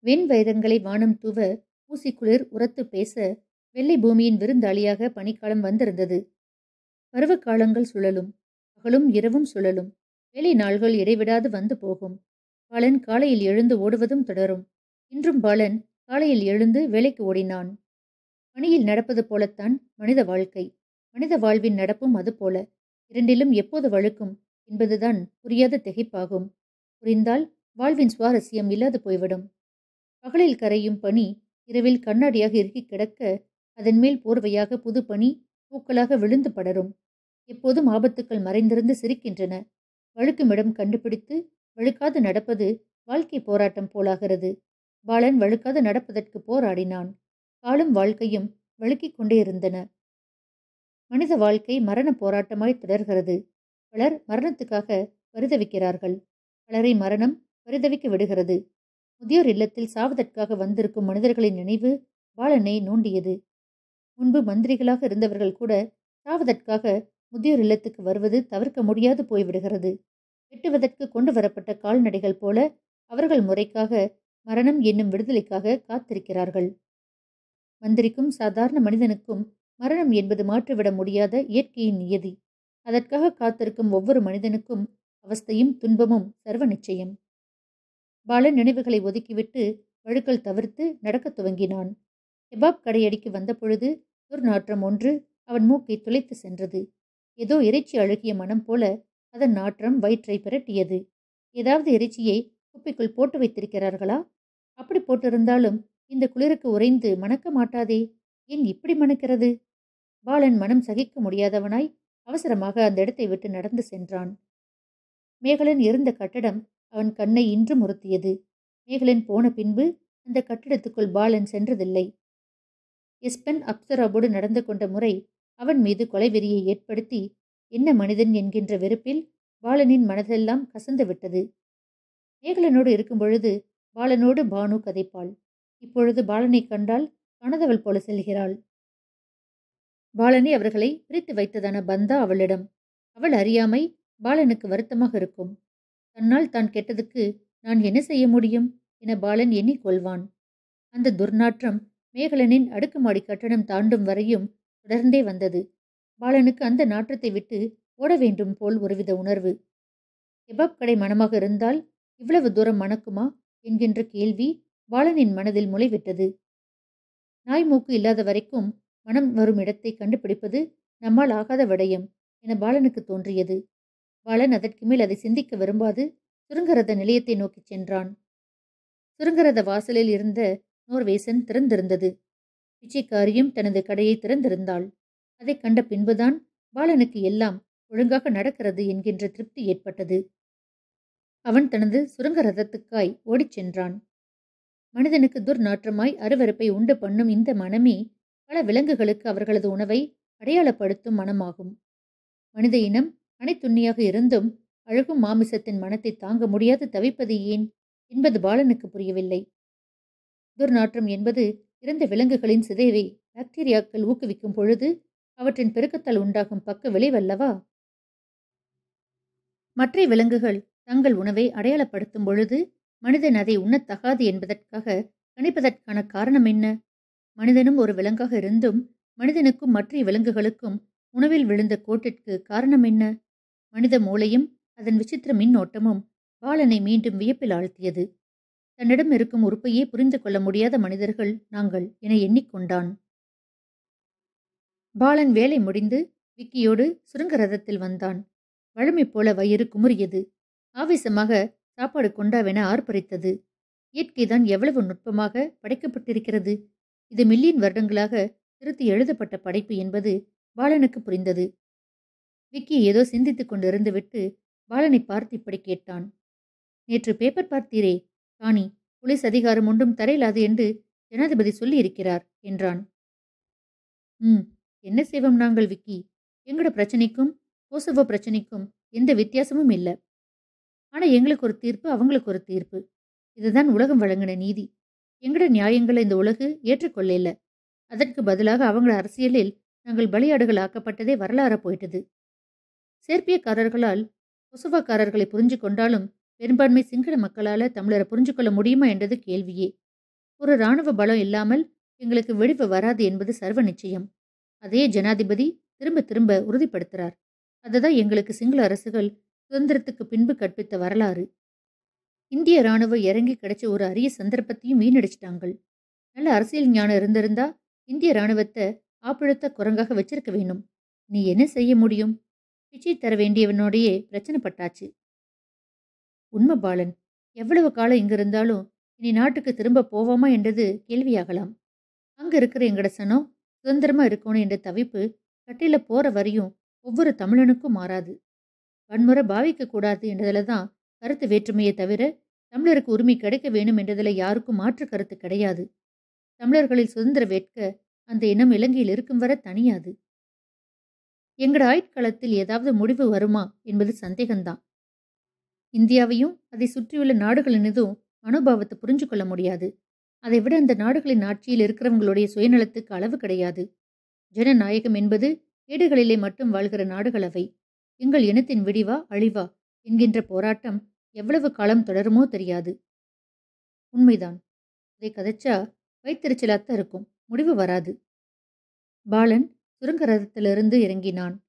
வெண் வைரங்களை வானம் தூவ ஊசிக்குளிர் உரத்து பேச வெள்ளை பூமியின் விருந்தாளியாக பனிக்காலம் வந்திருந்தது. பருவ காலங்கள் சுழலும் பகலும் இரவும் சுழலும் வேலை நாள்கள் இடைவிடாது வந்து போகும். பாலன் காலையில் எழுந்து ஓடுவதும் தொடரும். இன்றும் பாலன் காலையில் எழுந்து வேலைக்கு ஓடினான். பணியில் நடப்பது போலத்தான் மனித வாழ்க்கை. மனித வாழ்வின் நடப்பும் அதுபோல இரண்டிலும் எப்போது வழுக்கும் என்பதுதான் புரியாத திகைப்பாகும். புரிந்தால் வாழ்வின் சுவாரஸ்யம் இல்லாது போய்விடும். பகலில் கரையும் பனி இரவில் கண்ணாடியாக இறுக்கி கிடக்க அதன் மேல் போர்வையாக புது பனி பூக்களாக விழுந்து படரும். எப்போதும் ஆபத்துக்கள் மறைந்திருந்து சிரிக்கின்றன. வழுக்குமிடம் கண்டுபிடித்து வழுக்காது நடப்பது வாழ்க்கை போராட்டம் போலாகிறது. பாலன் வழுக்காது நடப்பதற்கு போராடினான். காலும் வாழ்க்கையும் வழுக்கிக் கொண்டே இருந்தன. மனித வாழ்க்கை மரண போராட்டமாய் தொடர்கிறது. பலர் மரணத்துக்காக பரிதவிக்கிறார்கள் பலரை மரணம் பரிதவிக்க விடுகிறது. முதியோர் இல்லத்தில் சாவதற்காக வந்திருக்கும் மனிதர்களின் நினைவு பாலனை நோண்டியது. முன்பு மந்திரிகளாக இருந்தவர்கள் கூட சாவதற்காக முதியோர் இல்லத்துக்கு வருவது தவிர்க்க முடியாது போய்விடுகிறது. வெட்டுவதற்கு கொண்டு வரப்பட்ட கால்நடைகள் போல அவர்கள் முறைக்காக மரணம் என்னும் விடுதலைக்காக காத்திருக்கிறார்கள். மந்திரிக்கும் சாதாரண மனிதனுக்கும் மரணம் என்பது மாற்றிவிட முடியாத இயற்கையின் நியதி. அதற்காக காத்திருக்கும் ஒவ்வொரு மனிதனுக்கும் அவஸ்தையும் துன்பமும் சர்வ நிச்சயம். பாலன் நினைவுகளை ஒதுக்கிவிட்டு வழுக்கல் தவிர்த்து நடக்கத் துவங்கினான். கெபாப் கடையடிக்கு வந்தபொழுது துர்நாற்றம் ஒன்று அவன் மூக்கை துளைத்து சென்றது. ஏதோ இறைச்சி அழுகிய மனம் போல அதன் நாற்றம் வயிற்றை பிரட்டியது. ஏதாவது இறைச்சியை குப்பைக்குள் போட்டு வைத்திருக்கிறார்களா? அப்படி போட்டிருந்தாலும் இந்த குளிருக்கு உறைந்து மணக்க மாட்டாதே. ஏன் இப்படி மணக்கிறது? பாலன் மனம் சகிக்க முடியாதவனாய் அவசரமாக அந்த இடத்தை விட்டு நடந்து சென்றான். மேகலன் இருந்த கட்டடம் அவன் கண்ணை இன்று முறுத்தியது. மேகலன் போன பின்பு அந்த கட்டிடத்துக்குள் பாலன் சென்றதில்லை. எஸ்பென் அப்சராபோடு நடந்து கொண்ட முறை அவன் மீது கொலைவெறியை ஏற்படுத்தி என்ன மனிதன் என்கின்ற வெறுப்பில் பாலனின் மனதெல்லாம் கசந்து விட்டது. மேகலனோடு இருக்கும் பொழுது பாலனோடு பானு கதைப்பாள். இப்பொழுது பாலனை கண்டால் கணதவள் போல செல்கிறாள். பாலனை அவர்களை பிரித்து வைத்ததான பந்தா அவளிடம். அவள் அறியாமை பாலனுக்கு வருத்தமாக இருக்கும். தன்னால் தான் கெட்டதுக்கு நான் என்ன செய்ய முடியும்? என பாலன் எண்ணிக்கொள்வான் அந்த துர்நாற்றம் மேகலனின் அடுக்குமாடி கட்டணம் தாண்டும் வரையும் தொடர்ந்தே வந்தது. பாலனுக்கு அந்த நாற்றத்தை விட்டு ஓட வேண்டும் போல் ஒருவித உணர்வு. கெபாப் கடை மனமாக இருந்தால் இவ்வளவு தூரம் மணக்குமா? என்கின்ற கேள்வி பாலனின் மனதில் முளைவிட்டது. நாய் மூக்கு இல்லாத வரைக்கும் மனம் வரும் இடத்தை கண்டுபிடிப்பது நம்மால் ஆகாத விடயம் என பாலனுக்கு தோன்றியது. பாலன் அதற்கு மேல் அதை சிந்திக்க விரும்பாது. சுருங்கரத நிலையத்தை நோக்கிச் சென்றான். சுருங்கரத வாசலில் இருந்த நோர்வேசன் திறந்திருந்தது. பிச்சைக்காரியும் தனது கடையை திறந்திருந்தாள். அதை கண்ட பின்புதான் பாலனுக்கு எல்லாம் ஒழுங்காக நடக்கிறது என்கின்ற திருப்தி ஏற்பட்டது. அவன் தனது சுரங்க ரதத்துக்காய் ஓடிச் சென்றான். மனிதனுக்கு துர்நாற்றமாய் அருவருப்பை உண்டு பண்ணும் இந்த மனமே பல விலங்குகளுக்கு அவர்களது உணவை அடையாளப்படுத்தும் மனமாகும். மனித இனம் அனைத்துண்ணியாக இருந்தும் அழகும் மாமிசத்தின் மனத்தை தாங்க முடியாது தவிப்பது ஏன்? என்பது பாலனுக்கு புரியவில்லை. துர்நாற்றம் என்பது இறந்த விலங்குகளின் சிதைவை பாக்டீரியாக்கள் ஊக்குவிக்கும் பொழுது அவற்றின் பெருக்கத்தால் உண்டாகும் பக்க விளைவல்லவா? மற்ற விலங்குகள் தங்கள் உணவை அடையாளப்படுத்தும் பொழுது மனிதன் அதை உண்ணத்தகாது என்பதற்காக கணிப்பதற்கான காரணம் என்ன? மனிதனும் ஒரு விலங்காக இருந்தும் மனிதனுக்கும் மற்ற விலங்குகளுக்கும் உணவில் விழுந்த கோட்டிற்கு காரணம் என்ன? மனித மூளையும் அதன் விசித்திர மின்னோட்டமும் பாலனை மீண்டும் வியப்பில் ஆழ்த்தியது. தன்னிடம் இருக்கும் உறுப்பையே புரிந்து கொள்ள முடியாத மனிதர்கள் நாங்கள் என எண்ணிக்கொண்டான். பாலன் வேலை முடிந்து விக்கியோடு சுருங்க ரதத்தில் வந்தான். வழமை போல வயிறு குமுறியது. ஆவேசமாக சாப்பாடு கொண்டாவென ஆர்ப்பரித்தது. இயற்கைதான் எவ்வளவு நுட்பமாக படைக்கப்பட்டிருக்கிறது. இது மில்லியன் வருடங்களாக திருத்தி எழுதப்பட்ட படைப்பு என்பது பாலனுக்கு புரிந்தது. விக்கி ஏதோ சிந்தித்துக் கொண்டிருந்து விட்டு பாலனை பார்த்து இப்படி கேட்டான். நேற்று பேப்பர் பார்த்தீரே காணி போலீஸ் அதிகாரம் ஒன்றும் தரையிலாது என்று ஜனாதிபதி சொல்லியிருக்கிறார் என்றான். ம் என்ன செய்வோம் நாங்கள் விக்கி? எங்களோட பிரச்சனைக்கும் கோசவோ பிரச்சனைக்கும் எந்த வித்தியாசமும் இல்லை. ஆனால் எங்களுக்கு ஒரு தீர்ப்பு அவங்களுக்கு ஒரு தீர்ப்பு. இதுதான் உலகம் வழங்கின நீதி. எங்கட நியாயங்களை இந்த உலகு ஏற்றுக்கொள்ள அதற்கு பதிலாக அவங்கள அரசியலில் நாங்கள் பலியாடுகள் ஆக்கப்பட்டதே வரலாற போயிட்டது. சேர்பியக்காரர்களால் கொசுவக்காரர்களை புரிஞ்சு கொண்டாலும் பெரும்பான்மை சிங்கள மக்களால் தமிழரை புரிஞ்சு கொள்ள முடியுமா என்றது கேள்வியே. ஒரு இராணுவ பலம் இல்லாமல் எங்களுக்கு வெடிப்பு வராது என்பது சர்வ நிச்சயம். அதே ஜனாதிபதி திரும்ப திரும்ப உறுதிப்படுத்துகிறார் அதுதான் எங்களுக்கு சிங்கள அரசுகள் சுதந்திரத்துக்கு பின்பு கற்பித்த வரலாறு. இந்திய ராணுவம் இறங்கி கிடைச்ச ஒரு அரிய சந்தர்ப்பத்தையும் வீணடிச்சிட்டாங்கள். நல்ல அரசியல் ஞானம் இருந்திருந்தா இந்திய ராணுவத்தை ஆப்பிழுத்த குரங்காக வச்சிருக்க வேணும் நீ என்ன செய்ய முடியும்? பிச்சை தர வேண்டியவனோடையே பிரச்சனை பட்டாச்சு. உண்மை பாலன் எவ்வளவு காலம் இங்க இருந்தாலும் இனி நாட்டுக்கு திரும்ப போவோமா என்றது கேள்வியாகலாம். அங்க இருக்கிற எங்கட சனம் சுதந்திரமா இருக்கணும் என்ற தவிப்பு கட்டில போற வரையும் ஒவ்வொரு தமிழனுக்கும் மாறாது. வன்முறை பாவிக்க கூடாது என்றதுல தான் கருத்து வேற்றுமையை தவிர தமிழருக்கு உரிமை கிடைக்க வேணும் என்றதில் யாருக்கும் மாற்று கருத்து கிடையாது. தமிழர்களில் சுதந்திர வேட்க அந்த இனம் இலங்கையில் இருக்கும் வர தனியாது. எங்கட ஆயுட்காலத்தில் ஏதாவது முடிவு வருமா என்பது சந்தேகம்தான் இந்தியாவையும் அதை சுற்றியுள்ள நாடுகளினதும் மனோபாவத்தை புரிஞ்சு கொள்ள முடியாது. அதை விட அந்த நாடுகளின் ஆட்சியில் இருக்கிறவங்களுடைய சுயநலத்துக்கு அளவு கிடையாது. ஜனநாயகம் என்பது ஏடுகளிலே மட்டும் வாழ்கிற நாடுகள் அவை எங்கள் இனத்தின் விடிவா அழிவா என்கின்ற போராட்டம் எவ்வளவு காலம் தொடருமோ தெரியாது. உண்மைதான். இதை கதைச்சா வைத்தறிச்சலாத்தான் இருக்கும். முடிவு வராது. பாலன் சுரங்க ரதத்திலிருந்து இறங்கினான்.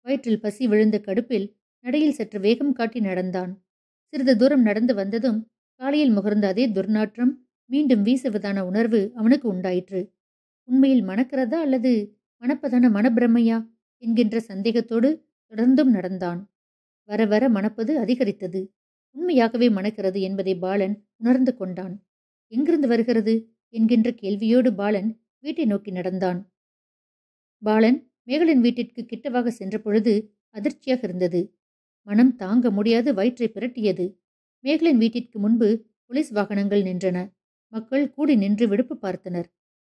வயிற்றில் பசி விழுந்த கடுப்பில் நடையில் சற்று வேகம் காட்டி நடந்தான். சிறிது தூரம் நடந்து வந்ததும் காலையில் முகர்ந்த அதே துர்நாற்றம் மீண்டும் வீசுவதான உணர்வு அவனுக்கு உண்டாயிற்று. உண்மையில் மணக்கிறதா அல்லது மணப்பதான மனப்பிரமையா என்கின்ற சந்தேகத்தோடு தொடர்ந்தும் நடந்தான். வர வர மணப்பது அதிகரித்தது. உண்மையாகவே மணக்கிறது என்பதை பாலன் உணர்ந்து கொண்டான். எங்கிருந்து வருகிறது? என்கின்ற கேள்வியோடு பாலன் வீட்டை நோக்கி நடந்தான். பாலன் மேகலின் வீட்டிற்கு கிட்டவாக சென்ற பொழுது அதிர்ச்சியாக இருந்தது. மனம் தாங்க முடியாது வயிற்றை பிரட்டியது. மேகலின் வீட்டிற்கு முன்பு போலீஸ் வாகனங்கள் நின்றன. மக்கள் கூடி நின்று விடுப்பு பார்த்தனர்.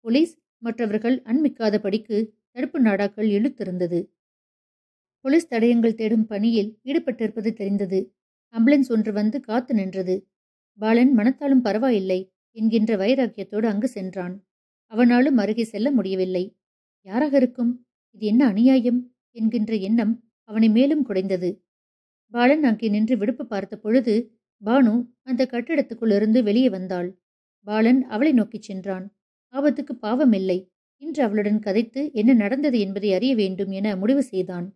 போலீஸ் மற்றவர்கள் அண்மிக்காதபடிக்கு தடுப்பு நாடாக்கள் இழுத்திருந்தது. போலீஸ் தடயங்கள் தேடும் பணியில் ஈடுபட்டிருப்பது தெரிந்தது. ஆம்புலன்ஸ் ஒன்று வந்து காத்து நின்றது. பாலன் மனத்தாலும் பரவாயில்லை என்கின்ற வைராக்கியத்தோடு அங்கு சென்றான். அவனாலும் அருகே செல்ல முடியவில்லை. யாராக இருக்கும்? இது என்ன அநியாயம்? என்கின்ற எண்ணம் அவனை மேலும் குடைந்தது. பாலன் அங்கே நின்று விடுப்பு பார்த்த பொழுது பானு அந்த கட்டிடத்துக்குள்ளிருந்து வெளியே வந்தாள். பாலன் அவளை நோக்கிச் சென்றான். ஆபத்துக்கு பாவமில்லை. இன்று அவளுடன் கதைத்து என்ன நடந்தது என்பதை அறிய வேண்டும் என முடிவு செய்தான்.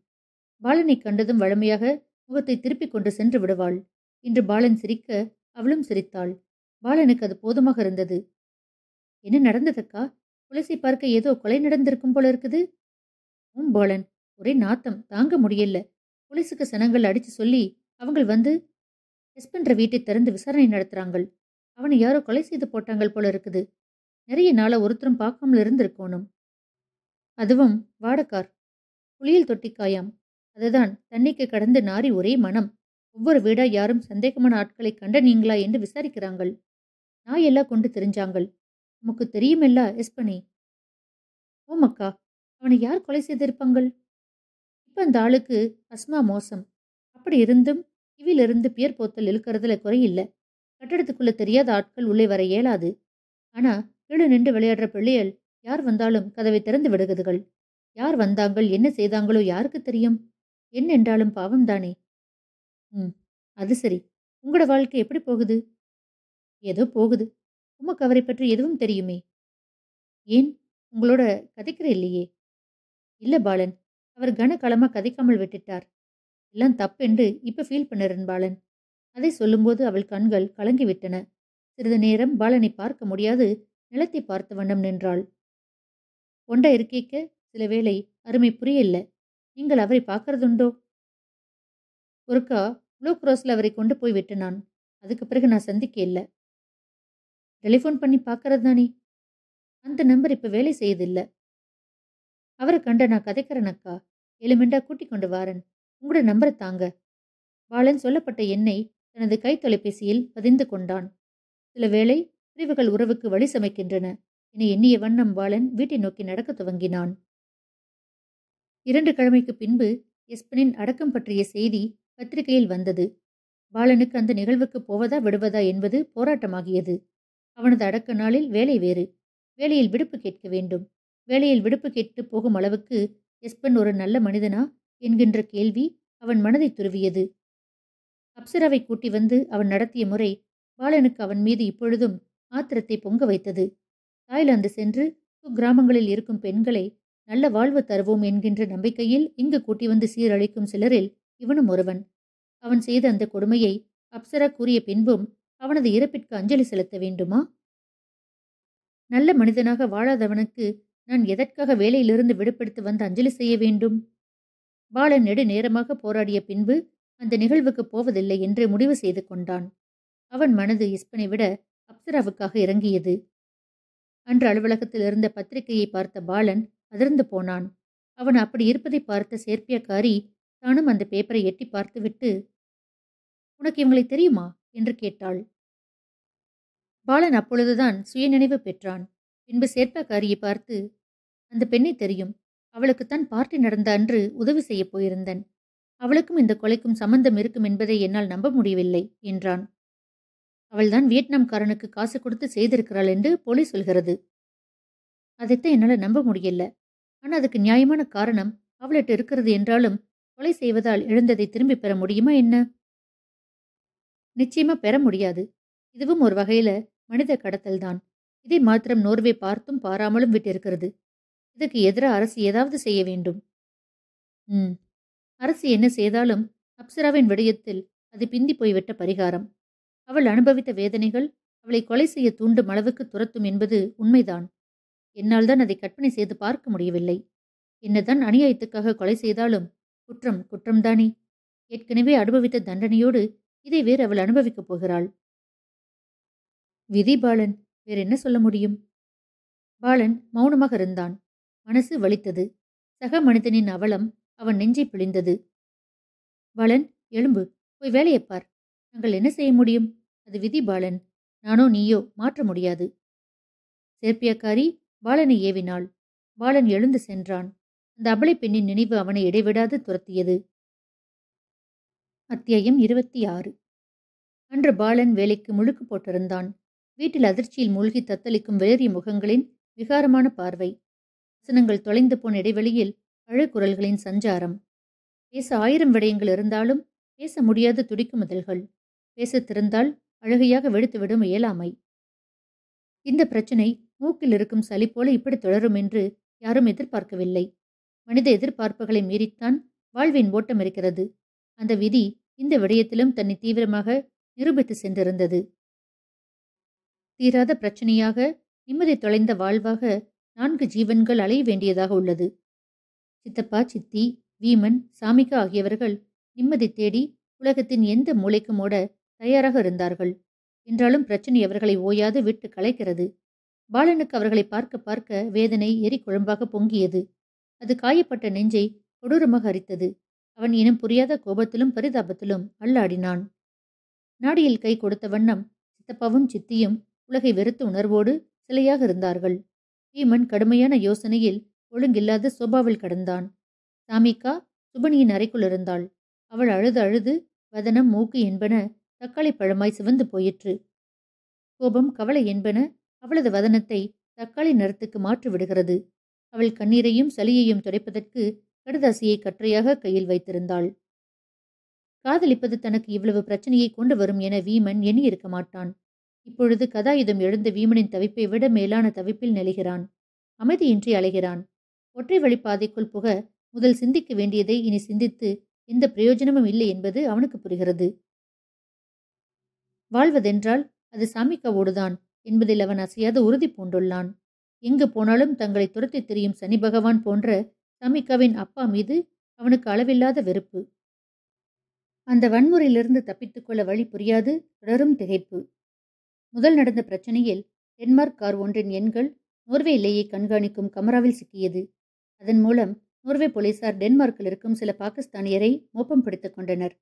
பாலனை கண்டதும் வழமையாக முகத்தை திருப்பிக் கொண்டு சென்று விடுவாள். இன்று பாலன் சிரிக்க அவளும் சிரித்தாள். பாலனுக்கு அது போதுமாக இருந்தது. என்ன நடந்ததக்கா? புலசி பார்க்க ஏதோ கொலை நடந்திருக்கும் போல இருக்குது. உம் பாலன் ஒரே நாத்தம் தாங்க முடியல. போலீஸுக்கு சனங்கள் அடிச்சு சொல்லி அவங்க வந்து எஸ் பண்ற வீட்டை திறந்து விசாரணை நடத்துறாங்கள். அவனை யாரோ கொலை செய்து போட்டாங்கள் போல இருக்குது. நிறைய நாளா ஒருத்தரும் பார்க்காமல் இருந்திருக்கணும். அதுவும் வாடக்கார். புளியல் தொட்டிக்காயாம் அதுதான் தண்ணிக்கு கடந்து நாரி ஒரே மனம். ஒவ்வொரு வீடா யாரும் சந்தேகமான ஆட்களை கண்ட நீங்களா என்று விசாரிக்கிறாங்கள். நாய் எல்லாம் கொண்டு தெரிஞ்சாங்கள். உமக்கு தெரியுமில்ல? எஸ்பனி. ஓமக்கா அவனை யார் கொலை செய்திருப்பாங்கள்? இப்ப அந்த ஆளுக்கு அஸ்மா மோசம். அப்படி இருந்தும் இவிலிருந்து பியர் போத்தல் இழுக்கிறதுல குறையில்லை கட்டடத்துக்குள்ள தெரியாத ஆட்கள் உள்ளே வர இயலாது. ஆனா கீழே நின்று விளையாடுற பிள்ளைகள் யார் வந்தாலும் கதவை திறந்து விடுகுதுகள் யார் வந்தாங்கள்? என்ன செய்தாங்களோ? யாருக்கு தெரியும்? என்ன என்றாலும் பாவம்தானே ம் அது சரி. உங்களோட வாழ்க்கை எப்படி போகுது? ஏதோ போகுது. உமக்கு அவரை பற்றி எதுவும் தெரியுமே? ஏன்? உங்களோட கதைக்கிற இல்லையே? இல்ல பாலன் அவர் கனகாலமா கதைக்காமல் விட்டுட்டார். எல்லாம் தப்பென்று இப்ப ஃபீல் பண்ணுறன் பாலன். அதை சொல்லும்போது அவள் கண்கள் கலங்கிவிட்டன சிறிது நேரம் பாலனை பார்க்க முடியாது நிலத்தை பார்த்த வண்ணம் நின்றாள். கொண்ட இருக்கேக்க சில வேளை அருமை புரியல நீங்கள் அவரை பார்க்கறதுண்டோ? ஒருக்கா ப்ளூ கிராஸ்ல அவரை கொண்டு போய் விட்டு நான். அதுக்கு பிறகு நான் சந்திக்க இல்லை டெலிஃபோன் பண்ணி பார்க்கறது தானே? அந்த நம்பர் இப்ப வேலை செய்யுதில்ல. அவரை கண்ட நான் கதைக்கிறேன் அக்கா. எலுமெண்டா கூட்டிக் கொண்டு வாரன். உங்களோட நம்பரை தாங்க. பாலன் சொல்லப்பட்ட எண்ணை தனது கை தொலைபேசியில் பதிந்து கொண்டான். சில வேளை பிரிவுகள் உறவுக்கு வழி சமைக்கின்றன. என எண்ணிய வண்ணம் பாலன் வீட்டை நோக்கி நடக்க துவங்கினான். இரண்டு கிழமைக்கு பின்பு எஸ்பனின் அடக்கம் பற்றிய செய்தி பத்திரிகையில் வந்தது. பாலனுக்கு அந்த நிகழ்வுக்கு போவதா விடுவதா என்பது போராட்டமாகியது. அவனது அடக்க நாளில் வேலை வேறு. வேலையில் விடுப்பு கேட்க வேண்டும். வேலையில் விடுப்பு கேட்டு போகும் அளவுக்கு எஸ்பன் ஒரு நல்ல மனிதனா? என்கின்ற கேள்வி அவன் மனதை துருவியது. அப்சராவை கூட்டி வந்து அவன் நடத்திய முறை பாலனுக்கு அவன் மீது இப்பொழுதும் ஆத்திரத்தை பொங்க வைத்தது. தாய்லாந்து சென்று குக்கிராமங்களில் இருக்கும் பெண்களை நல்ல வாழ்வு தருவோம் என்கின்ற நம்பிக்கையில் இங்கு கூட்டி வந்து சீரழிக்கும் சிலரில் இவனும் ஒருவன். அவன் செய்த அந்த கொடுமையை அப்சரா கூறிய பின்பும் அவனது இறப்பிற்கு அஞ்சலி செலுத்த வேண்டுமா? நல்ல மனிதனாக வாழாதவனுக்கு நான் எதற்காக வேலையிலிருந்து விடுபடுத்து வந்து அஞ்சலி செய்ய வேண்டும்? பாலன் நெடு நேரமாக போராடிய பின்பு அந்த நிகழ்வுக்கு போவதில்லை என்று முடிவு செய்து கொண்டான். அவன் மனது இஸ்பனை விட அப்சராவுக்காக இறங்கியது. அன்று அலுவலகத்தில் இருந்த பத்திரிகையை பார்த்த பாலன் அதிர்ந்து போனான். அவன் அப்படி இருப்பதை பார்த்த சேர்ப்பியக்காரி தானும் அந்த பேப்பரை எட்டி பார்த்துவிட்டு உனக்கு இவங்களை தெரியுமா? என்று கேட்டாள். பாலன் அப்பொழுதுதான் சுயநினைவு பெற்றான். பின்பு சேர்ப்பக்காரியை பார்த்து அந்த பெண்ணை தெரியும். அவளுக்குத்தான் பார்ட்டி நடந்த அன்று உதவி செய்யப் போயிருந்தன். அவளுக்கும் இந்த கொலைக்கும் சம்பந்தம் இருக்கும் என்பதை என்னால் நம்ப முடியவில்லை என்றான். அவள்தான் வியட்நாம்காரனுக்கு காசு கொடுத்து செய்திருக்கிறாள் என்று போலீஸ் சொல்கிறது. அதைத்தான் என்னால் நம்ப முடியல. ஆனால் அதுக்கு நியாயமான காரணம் அவளிட்டு இருக்கிறது என்றாலும் கொலை செய்வதால் எழுந்ததை திரும்பி பெற முடியுமா என்ன? நிச்சயமா பெற முடியாது. இதுவும் ஒரு வகையில மனித கடத்தல் தான். இதை மாத்திரம் நோர்வே பார்த்தும் பாராமலும் விட்டிருக்கிறது. இதுக்கு எதிராக அரசு ஏதாவது செய்ய வேண்டும்? ம். அரசு என்ன செய்தாலும் அப்சராவின் விடயத்தில் அது பிந்தி போய்விட்ட பரிகாரம். அவள் அனுபவித்த வேதனைகள் அவளை கொலை செய்ய தூண்டும் அளவுக்கு துரத்தும் என்பது உண்மைதான். என்னால் தான் அதை கற்பனை செய்து பார்க்க முடியவில்லை. என்னதான் அநியாயத்துக்காக கொலை செய்தாலும் குற்றம் குற்றம்தானே? ஏற்கனவே அனுபவித்த தண்டனையோடு இதை வேறு அவள் அனுபவிக்கப் போகிறாள். விதி பாலன் வேற என்ன சொல்ல முடியும்? பாலன் மௌனமாக இருந்தான். மனசு வலித்தது. சக மனிதனின் அவலம் அவன் நெஞ்சை பிழிந்தது. பாலன் எழும்பு. போய் வேலையை பார். நாங்கள் என்ன செய்ய முடியும்? அது விதி பாலன். நானோ நீயோ மாற்ற முடியாது. சேர்ப்பியக்காரி பாலனை ஏவினாள். பாலன் எழுந்து சென்றான். அந்த அபலை பெண்ணின் நினைவு அவனை இடைவிடாது துரத்தியது. அத்தியாயம் இருபத்தி ஆறு அன்று பாலன் வேலைக்கு முழுக்கு போட்டிருந்தான். வீட்டில் அதிர்ச்சியில் மூழ்கி தத்தளிக்கும் வேறிய முகங்களின் விகாரமான பார்வை. வசனங்கள் தொலைந்து போன இடைவெளியில் அழகுரல்களின் சஞ்சாரம். பேச ஆயிரம் விடயங்கள் இருந்தாலும் பேச முடியாத துடிக்கும் முதல்கள் திறந்தால் அழகையாக வெடித்துவிடும் இயலாமை. இந்த பிரச்சனை மூக்கில் இருக்கும் சளி போல இப்படி தொடரும் என்று யாரும் எதிர்பார்க்கவில்லை. மனித எதிர்பார்ப்புகளை மீறித்தான் வாழ்வின் ஓட்டம் இருக்கிறது. அந்த விதி இந்த விடயத்திலும் தன்னை தீவிரமாக நிரூபித்து சென்றிருந்தது. தீராத பிரச்சனையாக நிம்மதி தொலைந்த வாழ்வாக நான்கு ஜீவன்கள் அலைய வேண்டியதாக உள்ளது. சித்தப்பா சித்தி வீமன் சாமிகா ஆகியவர்கள் நிம்மதி தேடி உலகத்தின் எந்த மூளைக்கும் ஓட தயாராக இருந்தார்கள்? என்றாலும் பிரச்சனை அவர்களை ஓயாது விட்டு கலைக்கிறது. பாலனுக்கு அவர்களை பார்க்க பார்க்க வேதனை எரி குழம்பாக பொங்கியது. அது காயப்பட்ட நெஞ்சை கொடூரமாக அரித்தது. அவன் இனம் புரியாத கோபத்திலும் பரிதாபத்திலும் அல்லாடினான் நாடியில் கை கொடுத்த வண்ணம் சித்தப்பாவும் சித்தியும் உலகை வெறுத்த உணர்வோடு சிலையாக இருந்தார்கள். பீமன் கடுமையான யோசனையில் ஒழுங்கில்லாத சோபாவில் கடந்தான். சாமிக்கா சுபனியின் அறைக்குள் இருந்தாள். அவள் அழுது அழுது வதனம் மூக்கு என்பன தக்காளி பழமாய் சிவந்து போயிற்று. கோபம் கவலை என்பன அவளது வதனத்தை தக்காளி நிறத்துக்கு மாற்றி விடுகிறது அவள் கண்ணீரையும் சளியையும் துடைப்பதற்கு கடுதாசியை கற்றையாக கையில் வைத்திருந்தாள். காதலிப்பது தனக்கு இவ்வளவு பிரச்சனையை கொண்டு வரும் என வீமன் எண்ணி இருக்க மாட்டான். இப்பொழுது கதாயுதம் எழுந்த வீமனின் தவிப்பை விட மேலான தவிப்பில் நெளிகிறான் அமைதியின்றி அலைகிறான். ஒற்றை வழிப்பாதைக்குள் புக முதல் சிந்திக்க வேண்டியதை இனி சிந்தித்து எந்த பிரயோஜனமும் இல்லை என்பது அவனுக்கு புரிகிறது. வாழ்வதென்றால் அது சாமிக்காவோடுதான் என்பதில் அவன் அசையாத உறுதி பூண்டுள்ளான். எங்கு போனாலும் தங்களை துரத்தித் திரியும் சனி பகவான் போன்ற சமிகாவின் அப்பா மீது அவனுக்கு அளவில்லாத வெறுப்பு. அந்த வன்முறையிலிருந்து தப்பித்துக்கொள்ள வழி புரியாது தொடரும் திகைப்பு. முதல் நடந்த பிரச்சனையில் டென்மார்க் கார் ஒன்றின் எண்கள் நோர்வே எல்லையை கண்காணிக்கும் கமராவில் சிக்கியது. அதன் மூலம் நோர்வே போலீசார் டென்மார்க்கில் இருக்கும் சில பாகிஸ்தானியரை மோப்பம் பிடித்துக் கொண்டனர்.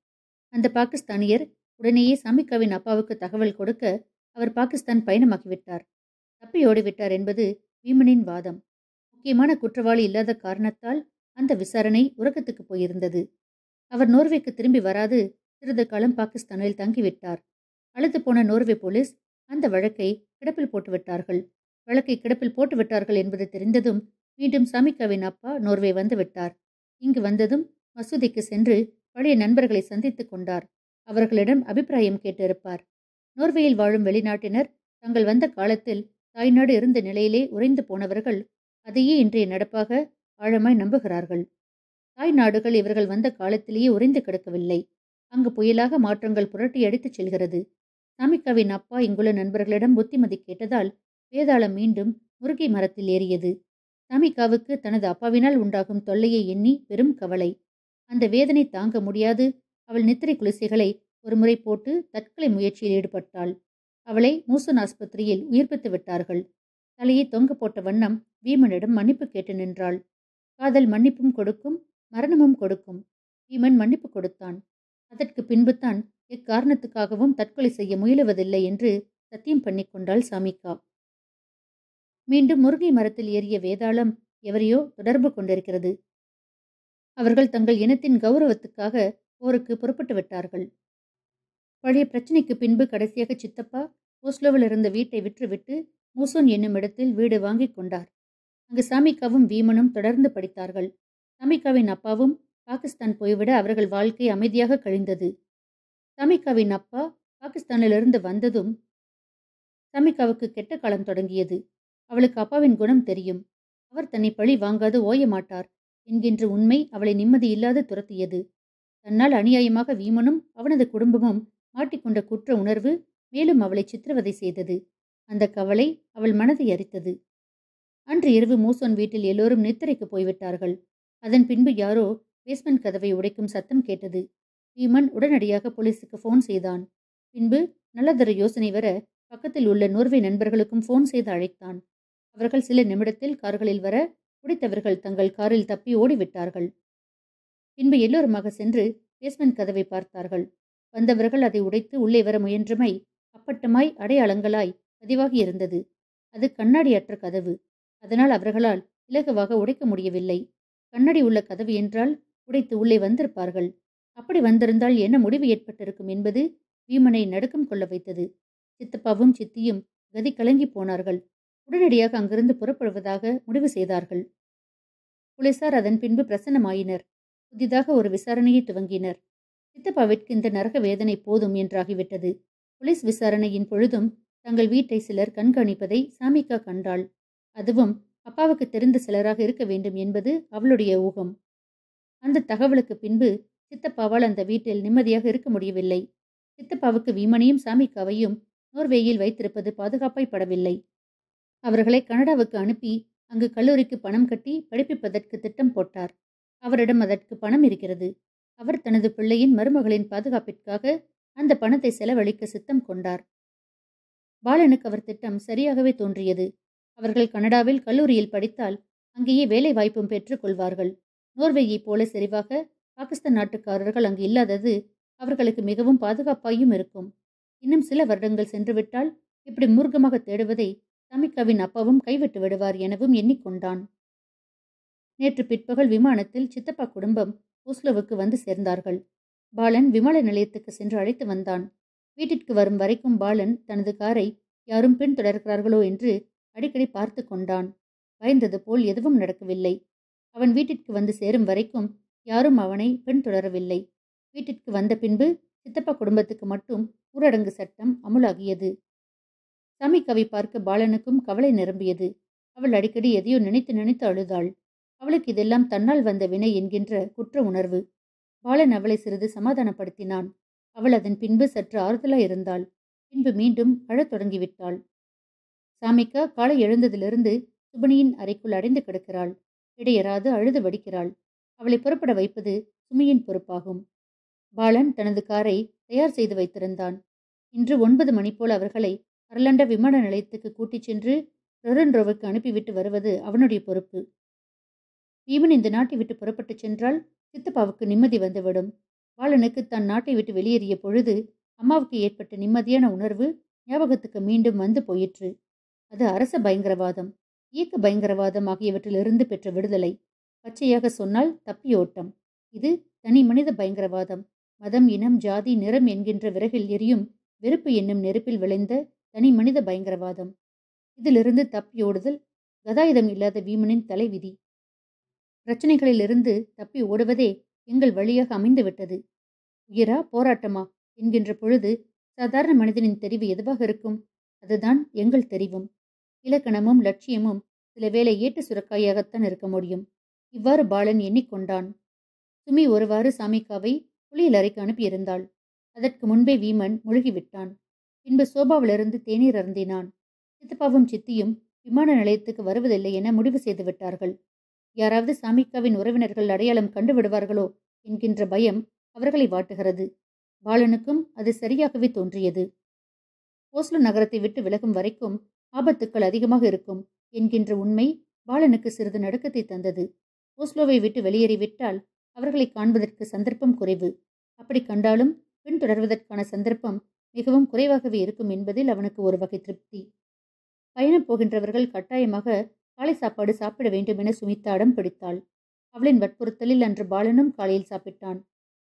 அந்த பாகிஸ்தானியர் உடனேயே சமிகாவின் அப்பாவுக்கு தகவல் கொடுக்க அவர் பாகிஸ்தான் பயணமாகிவிட்டார் தப்பியோடிவிட்டார் என்பது வீமனின் வாதம். முக்கியமான குற்றவாளி இல்லாத காரணத்தால் அந்த விசாரணை உறக்கத்துக்கு போயிருந்தது. அவர் நோர்வேக்கு திரும்பி வராது சிறிது காலம் பாகிஸ்தானில் தங்கிவிட்டார். அழுத்து போன நோர்வே போலீஸ் அந்த வழக்கை கிடப்பில் போட்டுவிட்டார்கள் வழக்கை கிடப்பில் போட்டுவிட்டார்கள் என்பது தெரிந்ததும் மீண்டும் சாமிகாவின் அப்பா நோர்வே வந்துவிட்டார் இங்கு வந்ததும் மசூதிக்கு சென்று பழைய நண்பர்களை சந்தித்துக் கொண்டார். அவர்களிடம் அபிப்பிராயம் கேட்டிருப்பார். நோர்வேயில் வாழும் வெளிநாட்டினர் தங்கள் வந்த காலத்தில் தாய்நாடு இருந்த நிலையிலே உறைந்து போனவர்கள் அதையே இன்றைய நடப்பாக ஆழமாய் நம்புகிறார்கள். தாய் நாடுகள் இவர்கள் வந்த காலத்திலேயே உறைந்து கிடக்கவில்லை. அங்கு புயலாக மாற்றங்கள் புரட்டி அடித்துச் செல்கிறது. சாமிக்காவின் அப்பா இங்குள்ள நண்பர்களிடம் புத்திமதி கேட்டதால் வேதாளம் மீண்டும் முருகை மரத்தில் ஏறியது. சாமிக்காவுக்கு தனது அப்பாவினால் உண்டாகும் தொல்லையை எண்ணி பெரும் கவலை. அந்த வேதனை தாங்க முடியாது. அவள் நித்திரை குளிசைகளை ஒருமுறை போட்டு தற்கொலை முயற்சியில் ஈடுபட்டாள். அவளை மூசன் ஆஸ்பத்திரியில் உயிர்ப்பித்து விட்டார்கள். தலையை தொங்க போட்ட வண்ணம் வீமனிடம் மன்னிப்பு கேட்டு நின்றாள். காதல் மன்னிப்பும் கொடுக்கும் மரணமும் கொடுக்கும். வீமன் மன்னிப்பு கொடுத்தான். அதற்கு பின்புதான் எக்காரணத்துக்காகவும் தற்கொலை செய்ய முயலுவதில்லை என்று சத்தியம் பண்ணிக்கொண்டாள் சாமிக்கா மீண்டும் முருகை மரத்தில் ஏறிய வேதாளம் எவரையோ தொடர்பு கொண்டிருக்கிறது. அவர்கள் தங்கள் இனத்தின் கௌரவத்துக்காக போருக்கு புறப்பட்டு விட்டார்கள். பழைய பிரச்சனைக்கு பின்பு கடைசியாக சித்தப்பா ஓஸ்லோவில் இருந்த வீட்டை விற்றுவிட்டு மூசோன் என்னும் இடத்தில் வீடு வாங்கிக் கொண்டார். அங்கு சாமிக்காவும் வீமனும் தொடர்ந்து படித்தார்கள். சாமிக்காவின் அப்பாவும் பாகிஸ்தான் போய்விட அவர்கள் வாழ்க்கை அமைதியாக கழிந்தது. சாமிக்காவின் அப்பா பாகிஸ்தானிலிருந்து வந்ததும் சாமிக்காவுக்கு கெட்ட காலம் தொடங்கியது. அவளுக்கு அப்பாவின் குணம் தெரியும். அவர் தன்னை பழி வாங்காது ஓய மாட்டார் என்கின்ற உண்மை அவளை நிம்மதியில்லாது துரத்தியது. தன்னால் அநியாயமாக வீமனும் அவனது குடும்பமும் மாட்டிக்கொண்ட குற்ற உணர்வு மேலும் அவளை சித்திரவதை செய்தது. அந்த கவலை அவள் மனதை அரித்தது. அன்று இரவு மூசோன் வீட்டில் எல்லோரும் நித்திரைக்கு போய்விட்டார்கள். அதன் பின்பு யாரோ பேஸ்மெண்ட் கதவை உடைக்கும் சத்தம் கேட்டது. வீமன் உடனடியாக போலீஸுக்கு ஃபோன் செய்தான். பின்பு நல்லதொரு யோசனை வர பக்கத்தில் உள்ள நோர்வே நண்பர்களுக்கும் ஃபோன் செய்து அழைத்தான். அவர்கள் சில நிமிடத்தில் கார்களில் வர குடித்தவர்கள் தங்கள் காரில் தப்பி ஓடிவிட்டார்கள். பின்பு எல்லோருமாக சென்று பேஸ்மெண்ட் கதவை பார்த்தார்கள். வந்தவர்கள் அதை உடைத்து உள்ளே வர முயன்றமை அப்பட்டமாய் அடையாளங்களாய் பதிவாகி இருந்தது. அது கண்ணாடியற்ற கதவு. அதனால் அவர்களால் இலகுவாக உடைக்க முடியவில்லை. கண்ணடி உள்ள கதவு என்றால் உடைத்து உள்ளே வந்திருப்பார்கள். அப்படி வந்திருந்தால் என்ன முடிவு ஏற்பட்டிருக்கும் என்பது வீமனை நடுக்கம் கொள்ள வைத்தது. சித்தப்பாவும் சித்தியும் கதி கலங்கி போனார்கள். உடனடியாக அங்கிருந்து புறப்படுவதாக முடிவு செய்தார்கள். போலீசார் அதன் பின்பு பிரசன்னமாயினர். புதிதாக ஒரு விசாரணையை துவங்கினர். சித்தப்பாவிற்கு இந்த நரக வேதனை போதும் என்றாகிவிட்டது. போலீஸ் விசாரணையின் பொழுதும் தங்கள் வீட்டை சிலர் கண்காணிப்பதை சாமிக்கா கண்டாள். அதுவும் அப்பாவுக்கு தெரிந்த சிலராக இருக்க வேண்டும் என்பது அவளுடைய ஊகம். அந்த தகவலுக்கு பின்பு சித்தப்பாவால் அந்த வீட்டில் நிம்மதியாக இருக்க முடியவில்லை. சித்தப்பாவுக்கு வீமனையும் சாமிக்காவையும் நோர்வேயில் வைத்திருப்பது பாதுகாப்பாய் படவில்லை அவர்களை கனடாவுக்கு அனுப்பி அங்கு கல்லூரிக்கு பணம் கட்டி படிப்பிப்பதற்கு திட்டம் போட்டார். அவரிடம் அதற்கு பணம் இருக்கிறது. அவர் தனது பிள்ளையின் மருமகளின் பாதுகாப்பிற்காக அந்த பணத்தை செலவழிக்க சித்தம் கொண்டார். பாலனுக்கு அவர் திட்டம் சரியாகவே தோன்றியது. அவர்கள் கனடாவில் கல்லூரியில் படித்தால் அங்கேயே வேலை வாய்ப்பும் பெற்றுக் கொள்வார்கள். நோர்வேயைப் போல செறிவாக பாகிஸ்தான் நாட்டுக்காரர்கள் அங்கு இல்லாதது அவர்களுக்கு மிகவும் பாதுகாப்பாயும் இருக்கும். இன்னும் சில வருடங்கள் சென்றுவிட்டால் இப்படி மூர்க்கமாக தேடுவதை தமிக்காவின் அப்பாவும் கைவிட்டு விடுவார் எனவும் எண்ணிக்கொண்டான். நேற்று பிற்பகல் விமானத்தில் சித்தப்பா குடும்பம் ஓஸ்லோவுக்கு வந்து சேர்ந்தார்கள். பாலன் விமான நிலையத்துக்கு சென்று அழைத்து வந்தான். வீட்டிற்கு வரும் வரைக்கும் பாலன் தனது காரை யாரும் பின்தொடர்கிறார்களோ என்று அடிக்கடி பார்த்து கொண்டான். பயந்தது போல் எதுவும் நடக்கவில்லை. அவன் வீட்டிற்கு வந்து சேரும் வரைக்கும் யாரும் அவனை பின்தொடரவில்லை வீட்டிற்கு வந்த பின்பு சித்தப்பா குடும்பத்துக்கு மட்டும் ஊரடங்கு சட்டம் அமுலாகியது. சமிகாவை பார்க்க பாலனுக்கும் கவலை நிரம்பியது. அவள் அடிக்கடி எதையோ நினைத்து நினைத்து அழுதாள். அவளுக்கு இதெல்லாம் தன்னால் வந்த வினை என்கின்ற குற்ற உணர்வு. பாலன் அவளை சிறிது சமாதானப்படுத்தினான். அவள் அதன் பின்பு சற்று ஆறுதலாய் இருந்தாள். பின்பு மீண்டும் அழத் தொடங்கிவிட்டாள். சாமிக்கா காலை எழுந்ததிலிருந்து சுபனியின் அறைக்குள் அடைந்து கிடக்கிறாள். இடையராது அழுது வடிக்கிறாள். அவளை புறப்பட வைப்பது சுமியின் பொறுப்பாகும். பாலன் தனது காரை தயார் செய்து வைத்திருந்தான். இன்று ஒன்பது மணி போல் அவர்களை அரலண்ட விமான நிலையத்துக்கு கூட்டிச் சென்று ரொரன்ரோவுக்கு அனுப்பிவிட்டு வருவது அவனுடைய பொறுப்பு. பீமன் இந்த நாட்டை விட்டு புறப்பட்டுச் சென்றால் சித்தப்பாவுக்கு நிம்மதி வந்துவிடும். பாலனுக்கு தன் நாட்டை விட்டு வெளியேறிய பொழுது அம்மாவுக்கு ஏற்பட்ட நிம்மதியான உணர்வு ஞாபகத்துக்கு மீண்டும் வந்து போயிற்று. அது அரச பயங்கரவாதம் இயக்க பயங்கரவாதம் ஆகியவற்றிலிருந்து பெற்ற விடுதலை. பச்சையாக சொன்னால் தப்பியோட்டம். இது தனி மனித பயங்கரவாதம். மதம் இனம் ஜாதி நிறம் என்கின்ற விறகில் எரியும் வெறுப்பு என்னும் நெருப்பில் விளைந்த தனி மனித பயங்கரவாதம். இதிலிருந்து தப்பியோடுதல் கதாயுதம் இல்லாத வீமனின் தலைவிதி. பிரச்சனைகளிலிருந்து தப்பி ஓடுவதே எங்கள் வழியாக அமைந்துவிட்டது. உயிரா போராட்டமா? என்கின்ற பொழுது சாதாரண மனிதனின் தெரிவு எதுவாக இருக்கும்? அதுதான் எங்கள் தெரிவும். இலக்கணமும் லட்சியமும் சில வேளை ஏட்டு சுரக்காயாகத்தான் இருக்க முடியும். இவ்வாறு பாலன் எண்ணிக்கொண்டான் சுமி ஒருவாறு சாமிக்காவை குளியலறைக்கு அனுப்பியிருந்தாள். அதற்கு முன்பே வீமன் முழுகிவிட்டான். பின்பு சோபாவிலிருந்து தேநீர் அருந்தினான். சித்தப்பாவும் சித்தியும் விமான நிலையத்துக்கு வருவதில்லை என முடிவு செய்து விட்டார்கள். யாராவது சாமிக்காவின் உறவினர்கள் அடையாளம் கண்டுவிடுவார்களோ என்கின்ற பயம் அவர்களை வாட்டுகிறது. பாலனுக்கும் அது சரியாகவே தோன்றியது. ஓஸ்லோ நகரத்தை விட்டு விலகும் வரைக்கும் ஆபத்துக்கள் அதிகமாக இருக்கும் என்கின்ற உண்மை பாலனுக்கு சிறிது நடுக்கத்தை தந்தது. ஓஸ்லோவை விட்டு வெளியேறிவிட்டால் அவர்களை காண்பதற்கு சந்தர்ப்பம் குறைவு. அப்படி கண்டாலும் பின்தொடர்வதற்கான சந்தர்ப்பம் மிகவும் குறைவாகவே இருக்கும் என்பதில் அவனுக்கு ஒரு வகை திருப்தி. பயணம் போகின்றவர்கள் கட்டாயமாக காலை சாப்பாடு சாப்பிட வேண்டும் என சுமித்தா அடம் பிடித்தாள். அவளின் வற்புறுத்தலில் அன்று பாலனும் காலையில் சாப்பிட்டான்.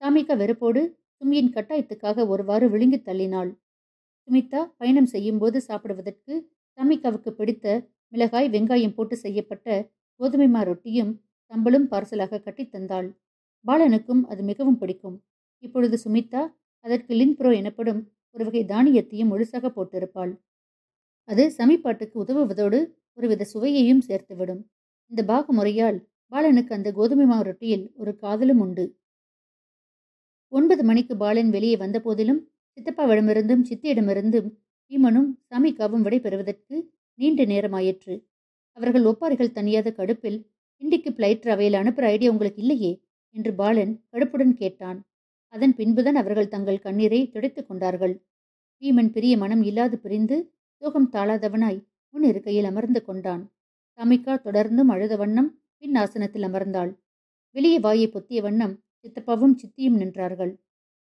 சாமிகா வெறுப்போடு சுமியின் கட்டாயத்துக்காக ஒருவாறு விழுங்கி தள்ளினாள். சுமிதா பயணம் செய்யும்போது சாப்பிடுவதற்கு சாமிகாவுக்கு பிடித்த மிளகாய் வெங்காயம் போட்டு செய்யப்பட்ட கோதுமைமா ரொட்டியும் சம்பளும் பார்சலாக கட்டித் தந்தாள். பாலனுக்கும் அது மிகவும் பிடிக்கும். இப்பொழுது சுமிதா அதற்கு லின்ப்ரோ எனப்படும் ஒரு வகை தானியத்தையும் முழுசாக போட்டிருப்பாள். அது சமிப்பாட்டுக்கு உதவுவதோடு ஒருவித சுவையையும் சேர்த்துவிடும். இந்த பாக முறையால் பாலனுக்கு அந்த கோதுமை மாவு ரொட்டியில் ஒரு காதலும் உண்டு. ஒன்பது மணிக்கு பாலன் வெளியே வந்த போதிலும் சித்தப்பாவிடமிருந்தும் சித்தியிடமிருந்தும் பீமனும் சமிகாவும் விடை பெறுவதற்கு நீண்ட நேரமாயிற்று. அவர்கள் ஒப்பாரிகள் தனியாத கடுப்பில் இண்டிக்கு பிளைட் ரவையில் அனுப்புகிற ஐடியா உங்களுக்கு இல்லையே? என்று பாலன் கடுப்புடன் கேட்டான். அதன் பின்புதான் அவர்கள் தங்கள் கண்ணீரை துடைத்துக் கொண்டார்கள். பீமன் பிரிய மனம் இல்லாது பிரிந்து சோகம் தாளாதவனாய் முன் இருக்கையில் அமர்ந்து கொண்டான். சாமிக்கா தொடர்ந்தும் அழுத வண்ணம் பின் ஆசனத்தில் அமர்ந்தாள். வெளியே வாயை பொத்திய வண்ணம் சித்தப்பாவும் சித்தியும் நின்றார்கள்.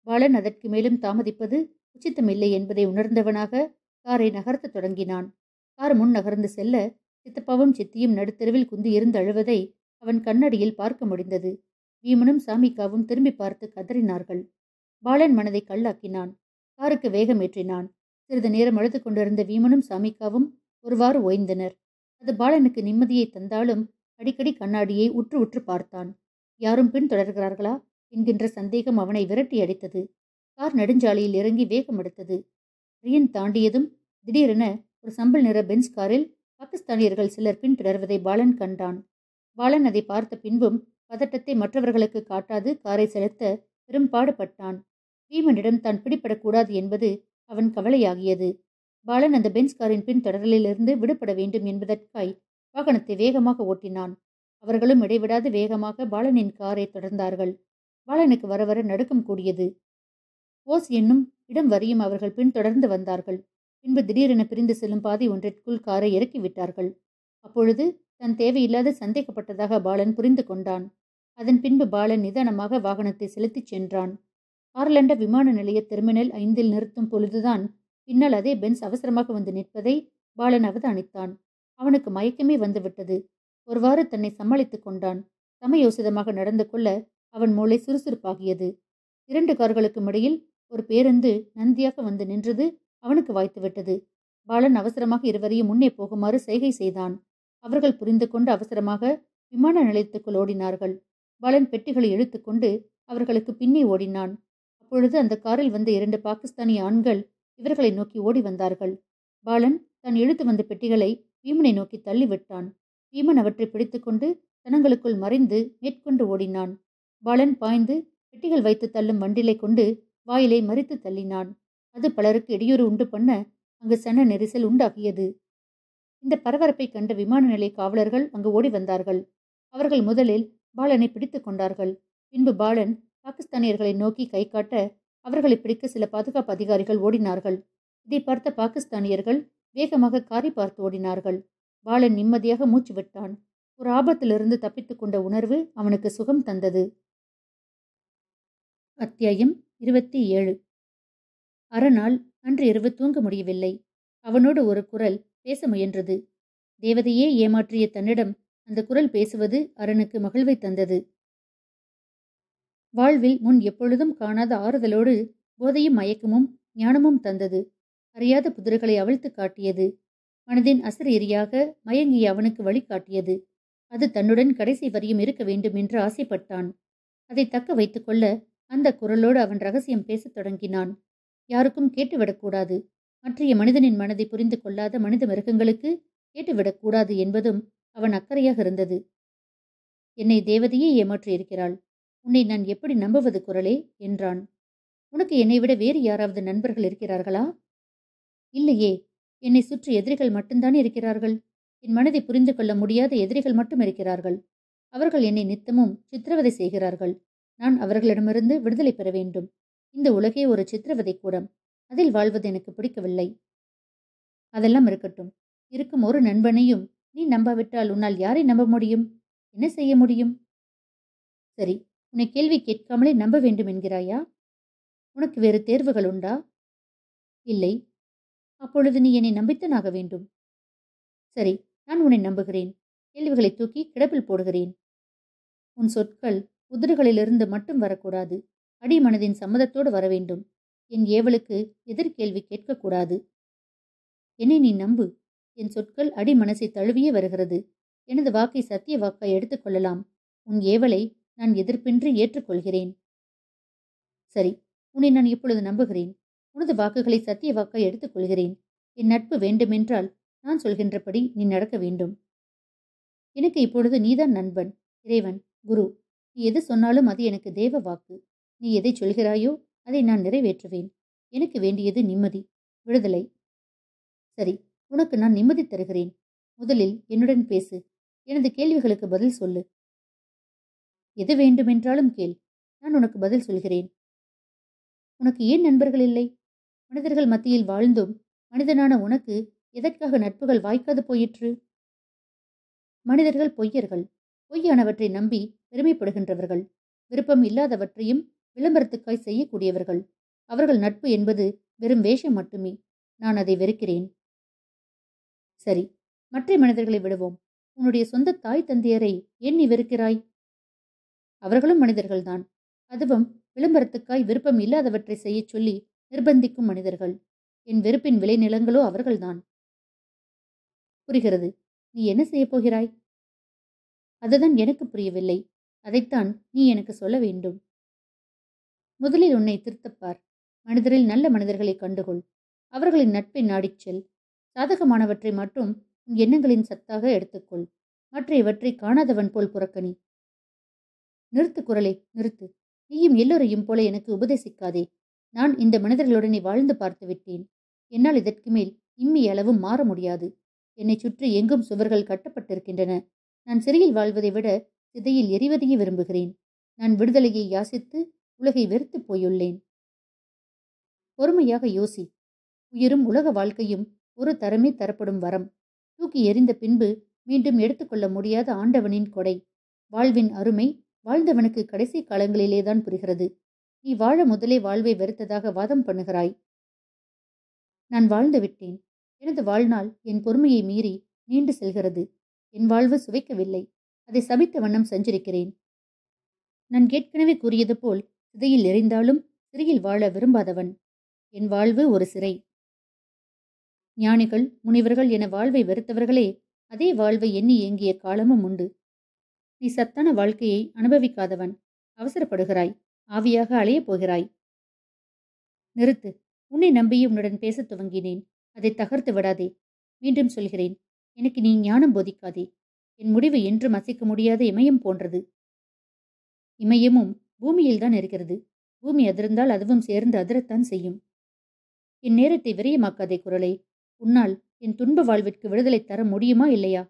பாலன் அதற்கு மேலும் தாமதிப்பது உச்சித்தமில்லை என்பதை உணர்ந்தவனாக காரை நகர்த்தத் தொடங்கினான். கார் முன் நகர்ந்து செல்ல சித்தப்பாவும் சித்தியும் நடுத்தெருவில் குந்தி இருந்து அழுவதை அவன் கண்ணடியில் பார்க்க முடிந்தது. வீமனும் சாமிக்காவும் திரும்பி பார்த்து கதறினார்கள். பாலன் மனதை கல்லாக்கினான். காருக்கு வேகம் ஏற்றினான். சிறிது நேரம் அழுது கொண்டிருந்த வீமனும் சாமிக்காவும் ஒருவாறு ஓய்ந்தனர். அது பாலனுக்கு நிம்மதியை தந்தாலும் அடிக்கடி கண்ணாடியை உற்று உற்று பார்த்தான். யாரும் பின் தொடர்கிறார்களா என்கின்ற சந்தேகம் அவனை விரட்டி அடித்தது. கார் நெடுஞ்சாலையில் இறங்கி வேகம் எடுத்தது. ரியன் தாண்டியதும் திடீரென ஒரு சம்பல் நிற பென்ஸ் காரில் பாகிஸ்தானியர்கள் சிலர் பின்தொடர்வதை பாலன் கண்டான். பாலன் அதை பார்த்த பின்பும் பதட்டத்தை மற்றவர்களுக்கு காட்டாது காரை செலுத்த பெரும் பாடுபட்டான். பீமனிடம் தான் பிடிபடக்கூடாது என்பது அவன் கவலையாகியது. பாலன் அந்த பென்ஸ் காரின் பின் தொடரலிலிருந்து விடுபட வேண்டும் என்பதற்காய் வாகனத்தை வேகமாக ஓட்டினான். அவர்களும் இடைவிடாது வேகமாக பாலனின் காரை தொடர்ந்தார்கள். பாலனுக்கு வர வர நடுக்கம் கூடியது. ஓஸ் என்னும் இடம் வரையும் அவர்கள் பின்தொடர்ந்து வந்தார்கள். பின்பு திடீரென பிரிந்து செல்லும் பாதை ஒன்றிற்குள் காரை இறக்கி விட்டார்கள். அப்பொழுது தன் தேவையில்லாத சந்தேகப்பட்டதாக பாலன் புரிந்து கொண்டான். அதன் பின்பு பாலன் நிதானமாக வாகனத்தை செலுத்திச் சென்றான். ஆர்லண்ட விமான நிலைய டெர்மினல் ஐந்தில் நிறுத்தும் பொழுதுதான் பின்னால் அதே பென்ஸ் அவசரமாக வந்து நிற்பதை பாலன் அவதானித்தான். அவனுக்கு மயக்கமே வந்துவிட்டது. ஒருவாறு தன்னை சமாளித்துக் கொண்டான். சமயோசிதமாக நடந்து கொள்ள அவன் மூளை சுறுசுறுப்பாகியது. இரண்டு கார்களுக்கும் இடையில் ஒரு பேருந்து நந்தியாக வந்து நின்றது அவனுக்கு வாய்த்துவிட்டது. பாலன் அவசரமாக இருவரையும் முன்னே போகுமாறு செய்கை செய்தான். அவர்கள் புரிந்து கொண்டு அவசரமாக விமான நிலையத்துக்குள் ஓடினார்கள். பாலன் பெட்டிகளை இழுத்துக்கொண்டு அவர்களுக்கு பின்னே ஓடினான். அப்பொழுது அந்த காரில் வந்த இரண்டு பாகிஸ்தானிய ஆண்கள் இவர்களை நோக்கி ஓடி வந்தார்கள். பாலன் தான் இழுத்து வந்த பெட்டிகளை பீமனை நோக்கி தள்ளிவிட்டான். பீமன் அவற்றை பிடித்துக்கொண்டு தனங்களுக்குள் மறைந்து மேற்கொண்டு ஓடினான். பாலன் பாய்ந்து பெட்டிகள் வைத்து தள்ளும் வண்டிலை கொண்டு வாயிலை மறித்து தள்ளினான். அது பலருக்கு இடையூறு உண்டு பண்ண அங்கு சன நெரிசல் உண்டாகியது. இந்த பரபரப்பை கண்ட விமான நிலைய காவலர்கள் அங்கு ஓடி வந்தார்கள். அவர்கள் முதலில் பாலனை பிடித்து கொண்டார்கள். பின்பு பாலன் பாகிஸ்தானியர்களை நோக்கி கை காட்ட அவர்களை பிடிக்க சில பாதுகாப்பு அதிகாரிகள் ஓடினார்கள். இதை பார்த்த பாகிஸ்தானியர்கள் வேகமாக காரி பார்த்து ஓடினார்கள். பாலன் நிம்மதியாக மூச்சு விட்டான். ஒரு ஆபத்திலிருந்து தப்பித்துக் கொண்ட உணர்வு அவனுக்கு சுகம் தந்தது. அத்தியாயம் இருபத்தி ஏழு. அறநாள் அன்று இரவு தூங்க முடியவில்லை. அவனோடு ஒரு குரல் பேச முயன்றது. தேவதையே ஏமாற்றிய தன்னிடம் அந்த குரல் பேசுவது அரணுக்கு மகிழ்வை தந்தது. வாழ்வில் முன் எப்பொழுதும் காணாத ஆறுதலோடு போதையும் மயக்கமும் ஞானமும் தந்தது. அறியாத புதிர்களை அவிழ்த்து காட்டியது. மனதின் அசரீரியாக மயங்கிய அவனுக்கு வழிகாட்டியது அது தன்னுடன் கடைசி வரியும் இருக்க வேண்டும் என்று ஆசைப்பட்டான். அதை தக்க வைத்துக்கொள்ள அந்த குரலோடு அவன் ரகசியம் பேசத் தொடங்கினான். யாருக்கும் கேட்டுவிடக்கூடாது. மற்றைய மனிதனின் மனதை புரிந்து கொள்ளாத மனித மிருகங்களுக்கு கேட்டுவிடக்கூடாது என்பதும் அவன் அக்கறையாக இருந்தது. என்னை தேவதையே ஏமாற்றியிருக்கிறாள் உன்னை நான் எப்படி நம்புவது குரலே? என்றான். உனக்கு என்னை விட வேறு யாராவது நண்பர்கள் இருக்கிறார்களா? இல்லையே. என்னை சுற்றி எதிரிகள் மட்டும்தான் இருக்கிறார்கள். என் மனதை புரிந்து கொள்ள முடியாத எதிரிகள் மட்டும் இருக்கிறார்கள். அவர்கள் என்னை நித்தமும் சித்திரவதை செய்கிறார்கள். நான் அவர்களிடமிருந்து விடுதலை பெற வேண்டும். இந்த உலகே ஒரு சித்திரவதை கூடம். அதில் வாழ்வது எனக்கு பிடிக்கவில்லை. அதெல்லாம் இருக்கட்டும். இருக்கும் ஒரு நண்பனையும் நீ நம்பாவிட்டால் உன்னால் யாரை நம்ப முடியும்? என்ன செய்ய முடியும்? சரி உன்னை கேள்வி கேட்காமலே நம்ப வேண்டும் என்கிறாயா? உனக்கு வேறு தேர்வுகள் உண்டா? இல்லை. அப்பொழுது நீ என்னை நம்பித்தனாக வேண்டும். சரி நான் உன்னை நம்புகிறேன். கேள்விகளை தூக்கி கிடப்பில் போடுகிறேன். உன் சொற்கள் உதடுகளிலிருந்து மட்டும் வரக்கூடாது. அடிமனதின் சம்மதத்தோடு வர வேண்டும் என் ஏவலுக்கு எதிர்கேள்வி கேட்கக்கூடாது. என்னை நீ நம்பு. என் சொற்கள் அடிமனசை தழுவியே வருகிறது. எனது வாக்கை சத்திய வாக்காய் எடுத்துக்கொள்ளலாம் உன் ஏவலை நான் எதிர்ப்பின்றி ஏற்றுக்கொள்கிறேன். சரி உன்னை நான் இப்பொழுது நம்புகிறேன். உனது வாக்குகளை சத்திய வாக்காய் எடுத்துக்கொள்கிறேன் என் நட்பு வேண்டுமென்றால் நான் சொல்கின்றபடி நீ நடக்க வேண்டும். எனக்கு இப்பொழுது நீதான் நண்பன். இறைவன் குரு. நீ எது சொன்னாலும் அது எனக்கு தேவ வாக்கு. நீ எதை சொல்கிறாயோ அதை நான் நிறைவேற்றுவேன். எனக்கு வேண்டியது நிம்மதி விடுதலை. சரி உனக்கு நான் நிம்மதி தருகிறேன். முதலில் என்னுடன் பேசு. எனது கேள்விகளுக்கு பதில் சொல்லு. எது வேண்டுமென்றாலும் கேள். நான் உனக்கு பதில் சொல்கிறேன். உனக்கு ஏன் நண்பர்கள் இல்லை? மனிதர்கள் மத்தியில் வாழ்ந்தும் மனிதனான உனக்கு எதற்காக நட்புகள் வாய்க்காது போயிற்று? மனிதர்கள் பொய்யர்கள். பொய்யானவற்றை நம்பி பெருமைப்படுகின்றவர்கள். விருப்பம் இல்லாதவற்றையும் விளம்பரத்துக்காய் செய்யக்கூடியவர்கள். அவர்கள் நட்பு என்பது வெறும் வேஷம் மட்டுமே. நான் அதை வெறுக்கிறேன். சரி மற்ற மனிதர்களை விடுவோம். உன்னுடைய சொந்த தாய் தந்தையரை ஏன் நீ வெறுக்கிறாய்? அவர்களும் மனிதர்கள்தான். அதுவும் விளம்பரத்துக்காய் விருப்பம் இல்லாதவற்றை செய்யச் சொல்லி நிர்பந்திக்கும் மனிதர்கள். என் வெறுப்பின் விளைநிலங்களோ அவர்கள்தான். புரிகிறது. நீ என்ன செய்யப் போகிறாய்? அதுதான் எனக்கு புரியவில்லை. அதைத்தான் நீ எனக்கு சொல்ல வேண்டும். முதலில் உன்னை திருத்தப்பார். மனிதரில் நல்ல மனிதர்களை கண்டுகொள். அவர்களின் நட்பை நாடிச் செல். சாதகமானவற்றை மட்டும் உன் எண்ணங்களின் சத்தாக எடுத்துக்கொள். மற்ற இவற்றை காணாதவன் போல் புறக்கணி நிறுத்து குரலை நிறுத்து. நீயும் எல்லோரையும் போல எனக்கு உபதேசிக்காதே. நான் இந்த மனிதர்களுடனே வாழ்ந்து பார்த்து விட்டேன். என்னால் இதற்கு மேல் இம்மி அளவும் மாற முடியாது. என்னை சுற்றி எங்கும் சுவர்கள் கட்டப்பட்டிருக்கின்றன. நான் சிறையில் வாழ்வதை விட சிதையில் எரிவதையே விரும்புகிறேன். நான் விடுதலையை யாசித்து உலகை வெறுத்து போயுள்ளேன். பொறுமையாக யோசி. உயிரும் உலக வாழ்க்கையும் ஒரு தரமே தரப்படும் வரம். தூக்கி எறிந்த பின்பு மீண்டும் எடுத்துக்கொள்ள முடியாத ஆண்டவனின் கொடை. வாழ்வின் அருமை வாழ்ந்தவனுக்கு கடைசி காலங்களிலேதான் புரிகிறது. நீ வாழ முதலே வாழ்வை வெறுத்ததாக வாதம் பண்ணுகிறாய். நான் வாழ்ந்து விட்டேன். எனது வாழ்நாள் என் பொறுமையை மீறி நீண்டு செல்கிறது. என் வாழ்வு சுவைக்கவில்லை. அதை சபித்த வண்ணம் சஞ்சரிக்கிறேன். நான் ஏற்கனவே கூறியது போல் சிதையில் எறிந்தாலும் சிறையில் வாழ விரும்பாதவன். என் வாழ்வு ஒரு சிறை. ஞானிகள் முனிவர்கள் என வாழ்வை வெறுத்தவர்களே அதே வாழ்வை எண்ணி ஏங்கிய காலமும் உண்டு. நீ சத்தான வாழ்க்கையை அனுபவிக்காதவன். அவசரப்படுகிறாய். ஆவியாக அலையப் போகிறாய். நிறுத்து. உன்னை நம்பியும் உன்னுடன் பேசத் துவங்கினேன். அதை தகர்த்து விடாதே. மீண்டும் சொல்கிறேன். எனக்கு நீ ஞானம் போதிக்காதே. என் முடிவு என்றும் அசைக்க முடியாத இமயம் போன்றது. இமயமும் பூமியில்தான் இருக்கிறது. பூமி அதிர்ந்தால் அதுவும் சேர்ந்து அதிரத்தான் செய்யும். என் நேரத்தை விரயமாக்காதே குரலை. உன்னால் என் துன்ப வாழ்விற்கு விடுதலை தர முடியுமா இல்லையா?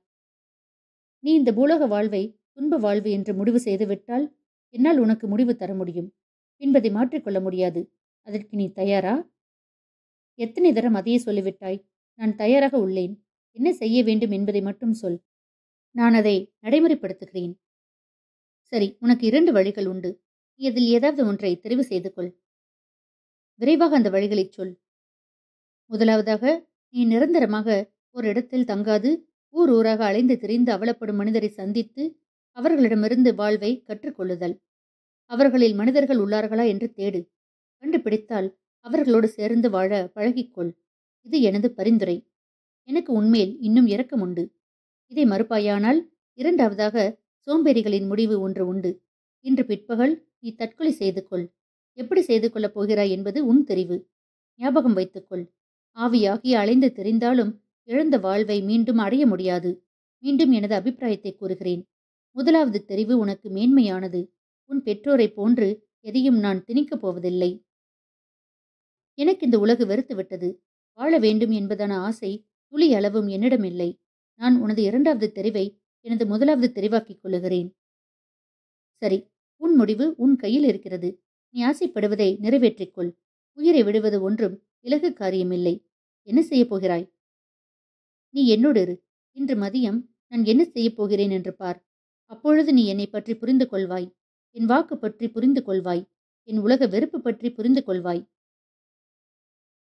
நீ இந்த பூலோக வாழ்வை துன்ப வாழ்வு என்று முடிவு செய்துவிட்டால் என்னால் உனக்கு முடிவு தர முடியும். என்பதை மாற்றிக்கொள்ள முடியாது. அதற்கு நீ தயாரா? எத்தனை தரம் அதையே சொல்லிவிட்டாய். நான் தயாராக உள்ளேன். என்ன செய்ய வேண்டும் என்பதை மட்டும் சொல். நான் அதை நடைமுறைப்படுத்துகிறேன். சரி உனக்கு இரண்டு வழிகள் உண்டு. நீ அதில் ஏதாவது ஒன்றை தெரிவு செய்து கொள் விரைவாக அந்த வழிகளை சொல். முதலாவதாக நீ நிரந்தரமாக ஒரு இடத்தில் தங்காது ஊர் ஊராக அலைந்து திரிந்து அவலப்படும் மனிதரை சந்தித்து அவர்களிடமிருந்து வாழ்வை கற்றுக்கொள்ளுதல். அவர்களில் மனிதர்கள் உள்ளார்களா என்று தேடு. கண்டுபிடித்தால் அவர்களோடு சேர்ந்து வாழ பழகிக்கொள். இது எனது பரிந்துரை. எனக்கு உன்மேல் இன்னும் இரக்கம் உண்டு. இதை மறுப்பாயானால் இரண்டாவதாக சோம்பேறிகளின் முடிவு ஒன்று உண்டு. இன்று பிற்பகல் நீ தற்கொலை செய்து கொள் எப்படி செய்து கொள்ளப் போகிறாய் என்பது உன் தெரிவு. ஞாபகம் வைத்துக்கொள். ஆவியாகி அலைந்து தெரிந்தாலும் இழந்த வாழ்வை மீண்டும் அடைய முடியாது. மீண்டும் எனது அபிப்பிராயத்தை கூறுகிறேன். முதலாவது தெரிவு உனக்கு மேன்மையானது. உன் பெற்றோரைப் போன்று எதையும் நான் திணிக்கப் போவதில்லை. எனக்கு இந்த உலகு வெறுத்து விட்டது வாழ வேண்டும் என்பதான ஆசை துளி அளவும் என்னிடமில்லை. நான் உனது இரண்டாவது தெரிவை எனது முதலாவது தெரிவாக்கிக் கொள்ளுகிறேன். சரி உன் முடிவு உன் கையில் இருக்கிறது. நீ ஆசைப்படுவதை நிறைவேற்றிக்கொள் உயிரை விடுவது ஒன்றும் இலகு காரியமில்லை. என்ன செய்யப் போகிறாய்? நீ என்னோடு இரு. இன்று மதியம் நான் என்ன செய்யப் போகிறேன் என்று பார். அப்பொழுது நீ என்னை பற்றி புரிந்து கொள்வாய். என் வாக்கு பற்றி புரிந்து கொள்வாய். என் உலக வெறுப்பு பற்றி புரிந்து கொள்வாய்.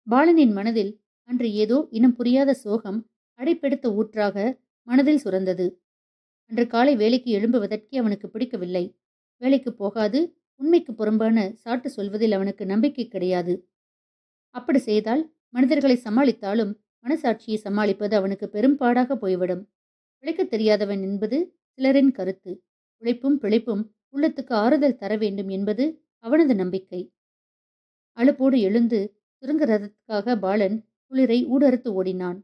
பாலனின் மனதில் அன்று ஏதோ இனம் புரியாத சோகம் அடைப்பெடுத்த ஊற்றாக மனதில் சுரந்தது. அன்று காலை வேலைக்கு எழும்புவதற்கே அவனுக்கு பிடிக்கவில்லை. வேலைக்கு போகாது உண்மைக்கு புறம்பான சாட்டு சொல்வதில் அவனுக்கு நம்பிக்கை கிடையாது. அப்படி செய்தால் மனிதர்களை சமாளித்தாலும் மனசாட்சியை சமாளிப்பது அவனுக்கு பெரும்பாடாக போய்விடும். பிழைக்கத் தெரியாதவன் என்பது சிலரின் கருத்து. உழைப்பும் பிழைப்பும் உள்ளத்துக்கு ஆறுதல் தர வேண்டும் என்பது அவனது நம்பிக்கை. அழுப்போடு எழுந்து சுரங்க ரதத்துக்காக பாலன் குளிரை ஊடறுத்து ஓடினான்.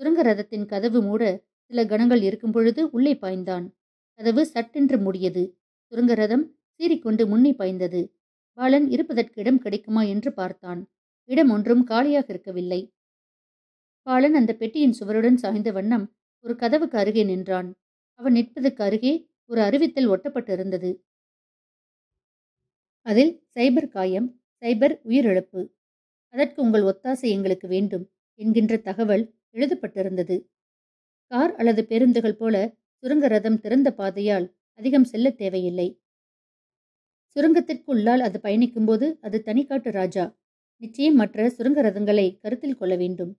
சுரங்க ரதத்தின் கதவு மூட சில கணங்கள் இருக்கும் பொழுது உள்ளே பாய்ந்தான். கதவு சட்டென்று மூடியது. சுரங்க ரதம் சீறிக்கொண்டு முன்னே பாய்ந்தது. பாலன் இருப்பதற்கு இடம் கிடைக்குமா என்று பார்த்தான். இடம் ஒன்றும் காலியாக இருக்கவில்லை. பாலன் அந்த பெட்டியின் சுவருடன் சாய்ந்த வண்ணம் ஒரு கதவுக்கு அருகே நின்றான். அவன் நிற்பதற்கு அருகே ஒரு அறிவித்தல் ஒட்டப்பட்டிருந்தது. அதில் சைபர் காயம் சைபர் உயிரிழப்பு. அதற்கு உங்கள் ஒத்தாசை எங்களுக்கு வேண்டும் என்கின்ற தகவல் எழுதப்பட்டிருந்தது. கார் அல்லது பேருந்துகள் போல சுரங்க ரதம் திறந்த பாதையால் அதிகம் செல்ல தேவையில்லை. சுரங்கத்திற்கு உள்ளால் அது பயணிக்கும்போது அது தனிக்காட்டு ராஜா. நிச்சயம் மற்ற சுரங்க ரதங்களை கருத்தில் கொள்ள வேண்டும்.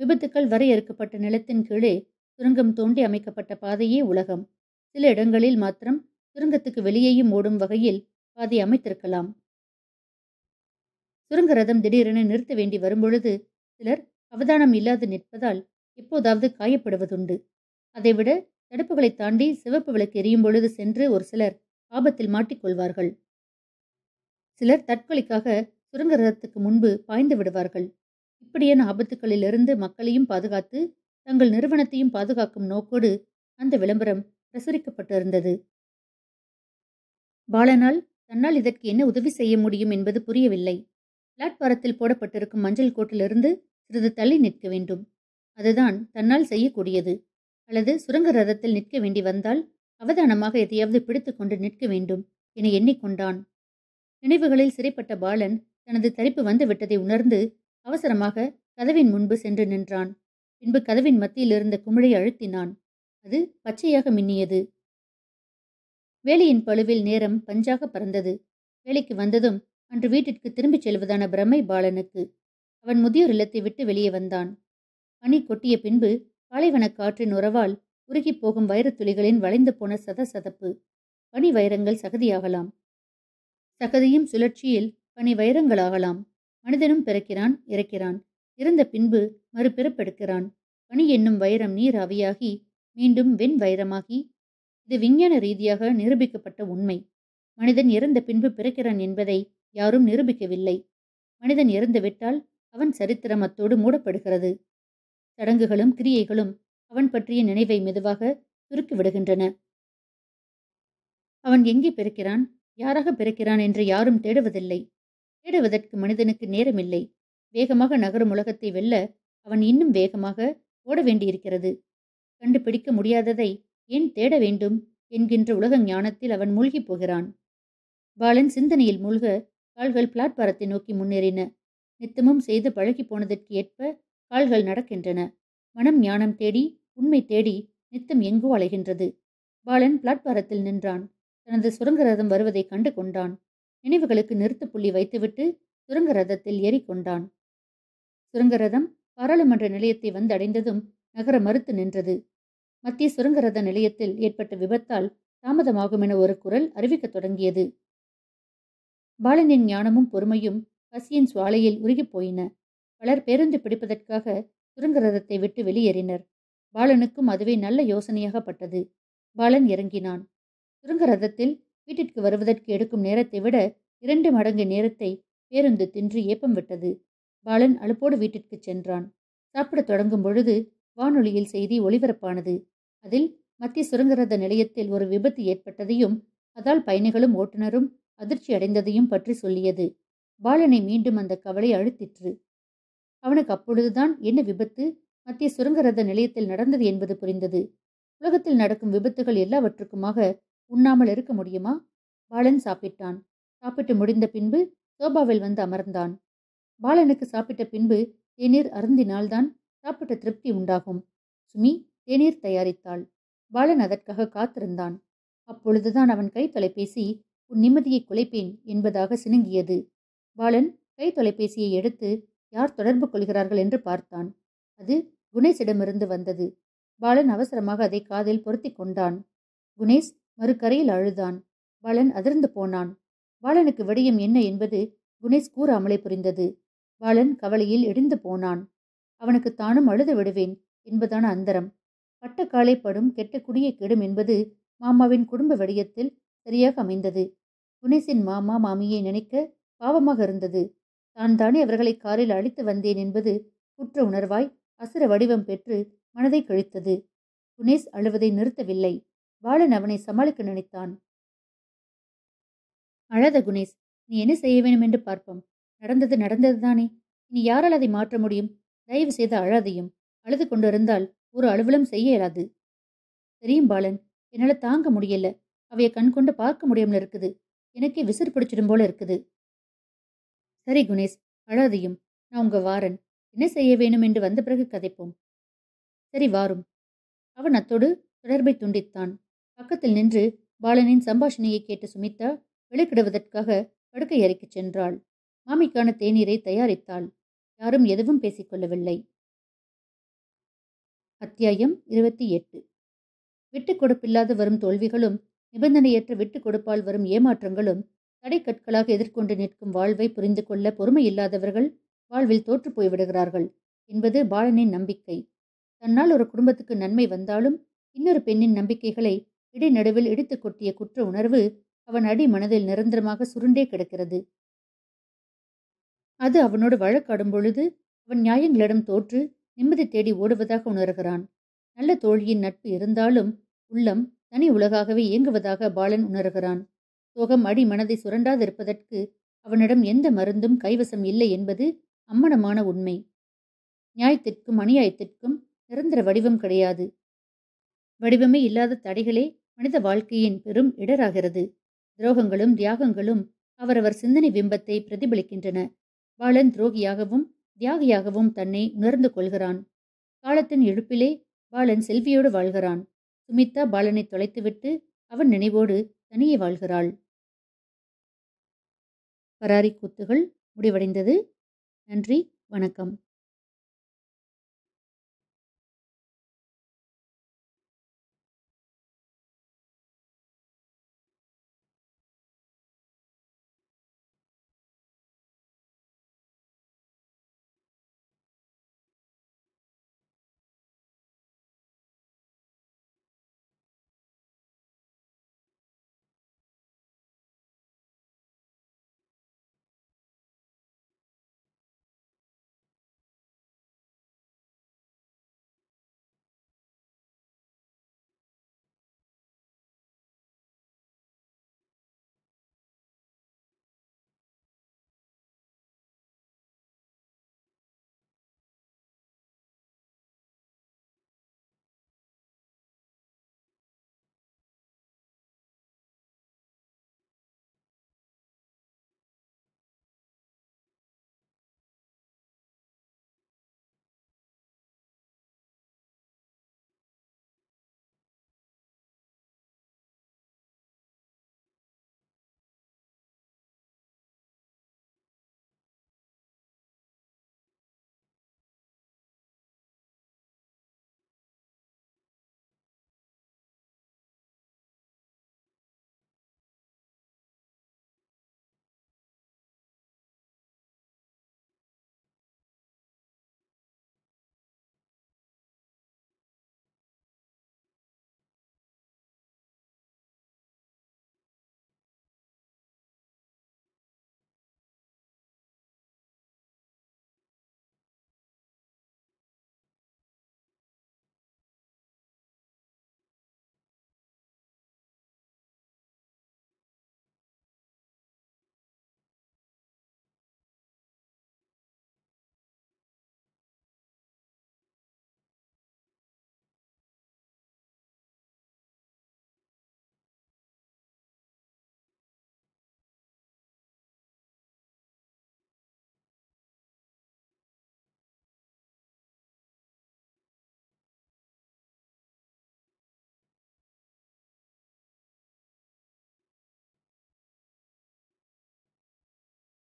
விபத்துக்கள் வரையறுக்கப்பட்ட நிலத்தின் கீழே சுரங்கம் தோண்டி அமைக்கப்பட்ட பாதையே உலகம். சில இடங்களில் மாத்திரம் சுரங்கத்துக்கு வெளியேயும் ஓடும் வகையில் பாதை அமைத்திருக்கலாம். சுரங்க ரதம் திடீரென நிறுத்த வேண்டி வரும்பொழுது சிலர் அவதானம் இல்லாது நிற்பதால் எப்போதாவது காயப்படுவதுண்டு. அதைவிட தடுப்புகளை தாண்டி சிவப்பு விளக்கு எரியும் பொழுது சென்று ஒரு சிலர் ஆபத்தில் மாட்டிக்கொள்வார்கள் சிலர் தற்கொலைக்காக சுரங்க ரதத்துக்கு முன்பு பாய்ந்து விடுவார்கள். இப்படியான ஆபத்துகளிலிருந்து மக்களையும் பாதுகாத்து தங்கள் நிறுவனத்தையும் பாதுகாக்கும் நோக்கோடு அந்த விளம்பரம் பிரசுரிக்கப்பட்டிருந்தது. பாலனால் தன்னால் இதற்கு என்ன உதவி செய்ய முடியும் என்பது புரியவில்லை. பிளாட்பாரத்தில் போடப்பட்டிருக்கும் மஞ்சள் கோட்டிலிருந்து சிறிது தள்ளி நிற்க வேண்டும். அதுதான் தன்னால் செய்யக்கூடியது. அல்லது சுரங்க ரதத்தில் நிற்க வேண்டி வந்தால் அவதானமாக எதையாவது பிடித்துக்கொண்டு நிற்க வேண்டும் என எண்ணிக்கொண்டான். நினைவுகளில் சிறைப்பட்ட பாலன் தனது தரிப்பு வந்துவிட்டதை உணர்ந்து அவசரமாக கதவின் முன்பு சென்று நின்றான். பின்பு கதவின் மத்தியில் இருந்த குமிழை அழுத்தினான். அது பச்சையாக மின்னியது. வேலையின் பழுவில் நேரம் பஞ்சாக பறந்தது. வேலைக்கு வந்ததும் அன்று வீட்டிற்கு திரும்பிச் செல்வதான பிரமை பாலனுக்கு அவன் முதியோர் இல்லத்தை விட்டு வெளியே வந்தான். பனி கொட்டிய பின்பு பாலைவனக் காற்றின் உறவால் உருகிப் போகும் வைரத்துளிகளின் வளைந்து போன சதசதப்பு பனி வைரங்கள் சகதியாகலாம். சகதியும் சுழற்சியில் பனி வைரங்களாகலாம். மனிதனும் பிறக்கிறான் இறக்கிறான். இறந்த பின்பு மறுபிறப்பெடுக்கிறான். பனி என்னும் வைரம் நீர் ஆவியாகி மீண்டும் வெண் வைரமாகி இது விஞ்ஞான ரீதியாக நிரூபிக்கப்பட்ட உண்மை. மனிதன் இறந்த பின்பு பிறக்கிறான் என்பதை யாரும் நிரூபிக்கவில்லை. மனிதன் இறந்துவிட்டால் அவன் சரித்திரம் அத்தோடு மூடப்படுகிறது. சடங்குகளும் கிரியைகளும் அவன் பற்றிய நினைவை மெதுவாக சுருக்கிவிடுகின்றன. அவன் எங்கே பிறக்கிறான்? யாராக பிறக்கிறான் என்று யாரும் தேடுவதில்லை. தேடுவதற்கு மனிதனுக்கு நேரமில்லை. வேகமாக நகரும் உலகத்தை வெல்ல அவன் இன்னும் வேகமாக ஓட வேண்டியிருக்கிறது. கண்டுபிடிக்க முடியாததை ஏன் தேட வேண்டும்? என்கின்ற உலக ஞானத்தில் அவன் மூழ்கிப் போகிறான். பாலன் சிந்தனையில் மூழ்க கால்கள் பிளாட்பாரத்தை நோக்கி முன்னேறின. நித்தமும் செய்து பழகி போனதற்கு ஏற்ப கால்கள் நடக்கின்றன. மனம் ஞானம் தேடி உண்மை தேடி நித்தம் எங்கோ அலைகின்றது. பாலன் பிளாட்பாரத்தில் நின்றான். தனது சுரங்க ரதம் வருவதை கண்டு கொண்டான். நினைவுகளுக்கு நிறுத்து புள்ளி வைத்துவிட்டு சுரங்க ரதத்தில் ஏறிக்கொண்டான் சுரங்க ரதம் பாராளுமன்ற நிலையத்தை வந்தடைந்ததும் நகர மறுத்து நின்றது. மத்திய சுரங்க ரத நிலையத்தில் ஏற்பட்ட விபத்தால் தாமதமாகும் என ஒரு குரல் அறிவிக்கத் தொடங்கியது. பாலனின் ஞானமும் பொறுமையும் பசியின் சுவாலையில் உருகிப் போயின. பலர் பேருந்து பிடிப்பதற்காக சுரங்க ரதத்தை விட்டு வெளியேறினர். பாலனுக்கும் அதுவே நல்ல யோசனையாகப்பட்டது பாலன் இறங்கினான். சுரங்க ரதத்தில் வீட்டிற்கு வருவதற்கு எடுக்கும் நேரத்தை விட இரண்டு மடங்கு நேரத்தை பேருந்து தின்று ஏப்பம் விட்டது. பாலன் அலுப்போடு வீட்டிற்கு சென்றான். சாப்பிடத் தொடங்கும் பொழுது வானொலியில் செய்தி ஒளிபரப்பானது அதில் மத்திய சுரங்கரத நிலையத்தில் ஒரு விபத்து ஏற்பட்டதையும் அதால் பயணிகளும் ஓட்டுநரும் அதிர்ச்சி அடைந்ததையும் பற்றி சொல்லியது. பாலனை மீண்டும் அந்த கவலை அழுத்திற்று. அவனுக்கு அப்பொழுதுதான் என்ன விபத்து? மத்திய சுரங்கரத நிலையத்தில் நடந்தது என்பது புரிந்தது. உலகத்தில் நடக்கும் விபத்துகள் எல்லாவற்றுக்குமாக உண்ணாமல் இருக்க முடியுமா? பாலன் சாப்பிட்டான். சாப்பிட்டு முடிந்த பின்பு சோபாவில் வந்து அமர்ந்தான். பாலனுக்கு சாப்பிட்ட பின்பு தேநீர் அருந்தினால்தான் சாப்பிட்ட திருப்தி உண்டாகும். சுமி தேநீர் தயாரித்தாள். பாலன் அதற்காக காத்திருந்தான். அப்பொழுதுதான் அவன் கை தொலைபேசி உன் நிம்மதியை குலைப்பேன் என்பதாக சினுங்கியது. பாலன் கை தொலைபேசியை எடுத்து யார் தொடர்பு கொள்கிறார்கள்? என்று பார்த்தான். அது குணேஷிடமிருந்து வந்தது. பாலன் அவசரமாக அதை காதில் பொருத்தி கொண்டான். குணேஷ் மறுக்கரையில் அழுதான். பாலன் அதிர்ந்து போனான். பாலனுக்கு விடயம் என்ன? என்பது குணேஷ் கூறாமலே புரிந்தது. பாலன் கவலையில் இடிந்து போனான். அவனுக்கு தானும் அழுது விடுவேன் என்பதான அந்தரம். பட்டக்காலை படும் கெட்ட குடியை கெடும் என்பது மாமாவின் குடும்ப விடயத்தில் சரியாக அமைந்தது. குணேஷின் மாமா மாமியை நினைக்க பாவமாக இருந்தது. தான் தானே அவர்களை காரில் அழித்து வந்தேன் என்பது குற்ற உணர்வாய் அசுர வடிவம் பெற்று மனதை கழித்தது. குணேஷ் அழுவதை நிறுத்தவில்லை. பாலன் அவனை சமாளிக்க நினைத்தான். அழத குணேஷ் நீ என்ன செய்ய வேண்டும் என்று பார்ப்போம். நடந்தது நடந்ததுதானே இனி யாரால் அதை மாற்ற முடியும்? தயவு செய்து அழாதையும். அழுது கொண்டிருந்தால் ஒரு அலுவலம் செய்ய இயலாது. தெரியும் பாலன். என்னால் தாங்க முடியல. அவைய கண் கொண்டு பார்க்க முடியாமல் இருக்குது. எனக்கே விசிறு பிடிச்சிடும் போல இருக்குது. சரி குணேஷ் அழாதையும். நான் உங்க வாரன். என்ன செய்ய வேணும் என்று வந்த பிறகு கதைப்போம். சரி வாரும். அவன் அத்தோடு தொடர்பை துண்டித்தான். பக்கத்தில் நின்று பாலனின் சம்பாஷணையை கேட்ட சுமிதா விளக்கிடுவதற்காக படுக்கை அறைக்குச் சென்றாள். மாமிக்கான தேநீரை தயாரித்தாள். யாரும் எதுவும் பேசிக்கொள்ளவில்லை அத்தியாயம் இருபத்தி எட்டு. விட்டுக் கொடுப்பில்லாது வரும் தோல்விகளும் நிபந்தனையற்ற விட்டுக் கொடுப்பால் வரும் ஏமாற்றங்களும் தடைக்கற்களாக எதிர்கொண்டு நிற்கும் வாழ்வை புரிந்து கொள்ள பொறுமை இல்லாதவர்கள் வாழ்வில் தோற்று போய்விடுகிறார்கள் என்பது பாலனின் நம்பிக்கை. தன்னால் ஒரு குடும்பத்துக்கு நன்மை வந்தாலும் இன்னொரு பெண்ணின் நம்பிக்கைகளை இடைநடுவில் இடித்துக் கொட்டிய குற்ற உணர்வு அவன் அடி மனதில் நிரந்தரமாக சுருண்டே கிடக்கிறது. அது அவனோடு வழக்காடும் பொழுது அவன் நியாயங்களிடம் தோற்று நிம்மதி தேடி ஓடுவதாக உணர்கிறான். நல்ல தோழியின் நட்பு இருந்தாலும் உள்ளம் தனி உலகாகவே இயங்குவதாக பாலன் உணர்கிறான். சோகம் அடி மனதை சுரண்டாதிருப்பதற்கு அவனிடம் எந்த மருந்தும் கைவசம் இல்லை என்பது அம்மனமான உண்மை. நியாயத்திற்கும் அநியாயத்திற்கும் நிரந்தர வடிவம் கிடையாது. வடிவமே இல்லாத தடைகளே மனித வாழ்க்கையின் பெரும் இடராகிறது. துரோகங்களும் தியாகங்களும் அவரவர் சிந்தனை பிம்பத்தை பிரதிபலிக்கின்றன. பாலன் துரோகியாகவும் தியாகியாகவும் தன்னை உணர்ந்து கொள்கிறான். காலத்தின் எழுப்பிலே பாலன் செல்வியோடு வாழ்கிறான். சுமித்தா பாலனை தொலைத்துவிட்டு அவன் நினைவோடு தனியே வாழ்கிறாள். பராரி கூத்துகள் முடிவடைந்தது. நன்றி. வணக்கம்.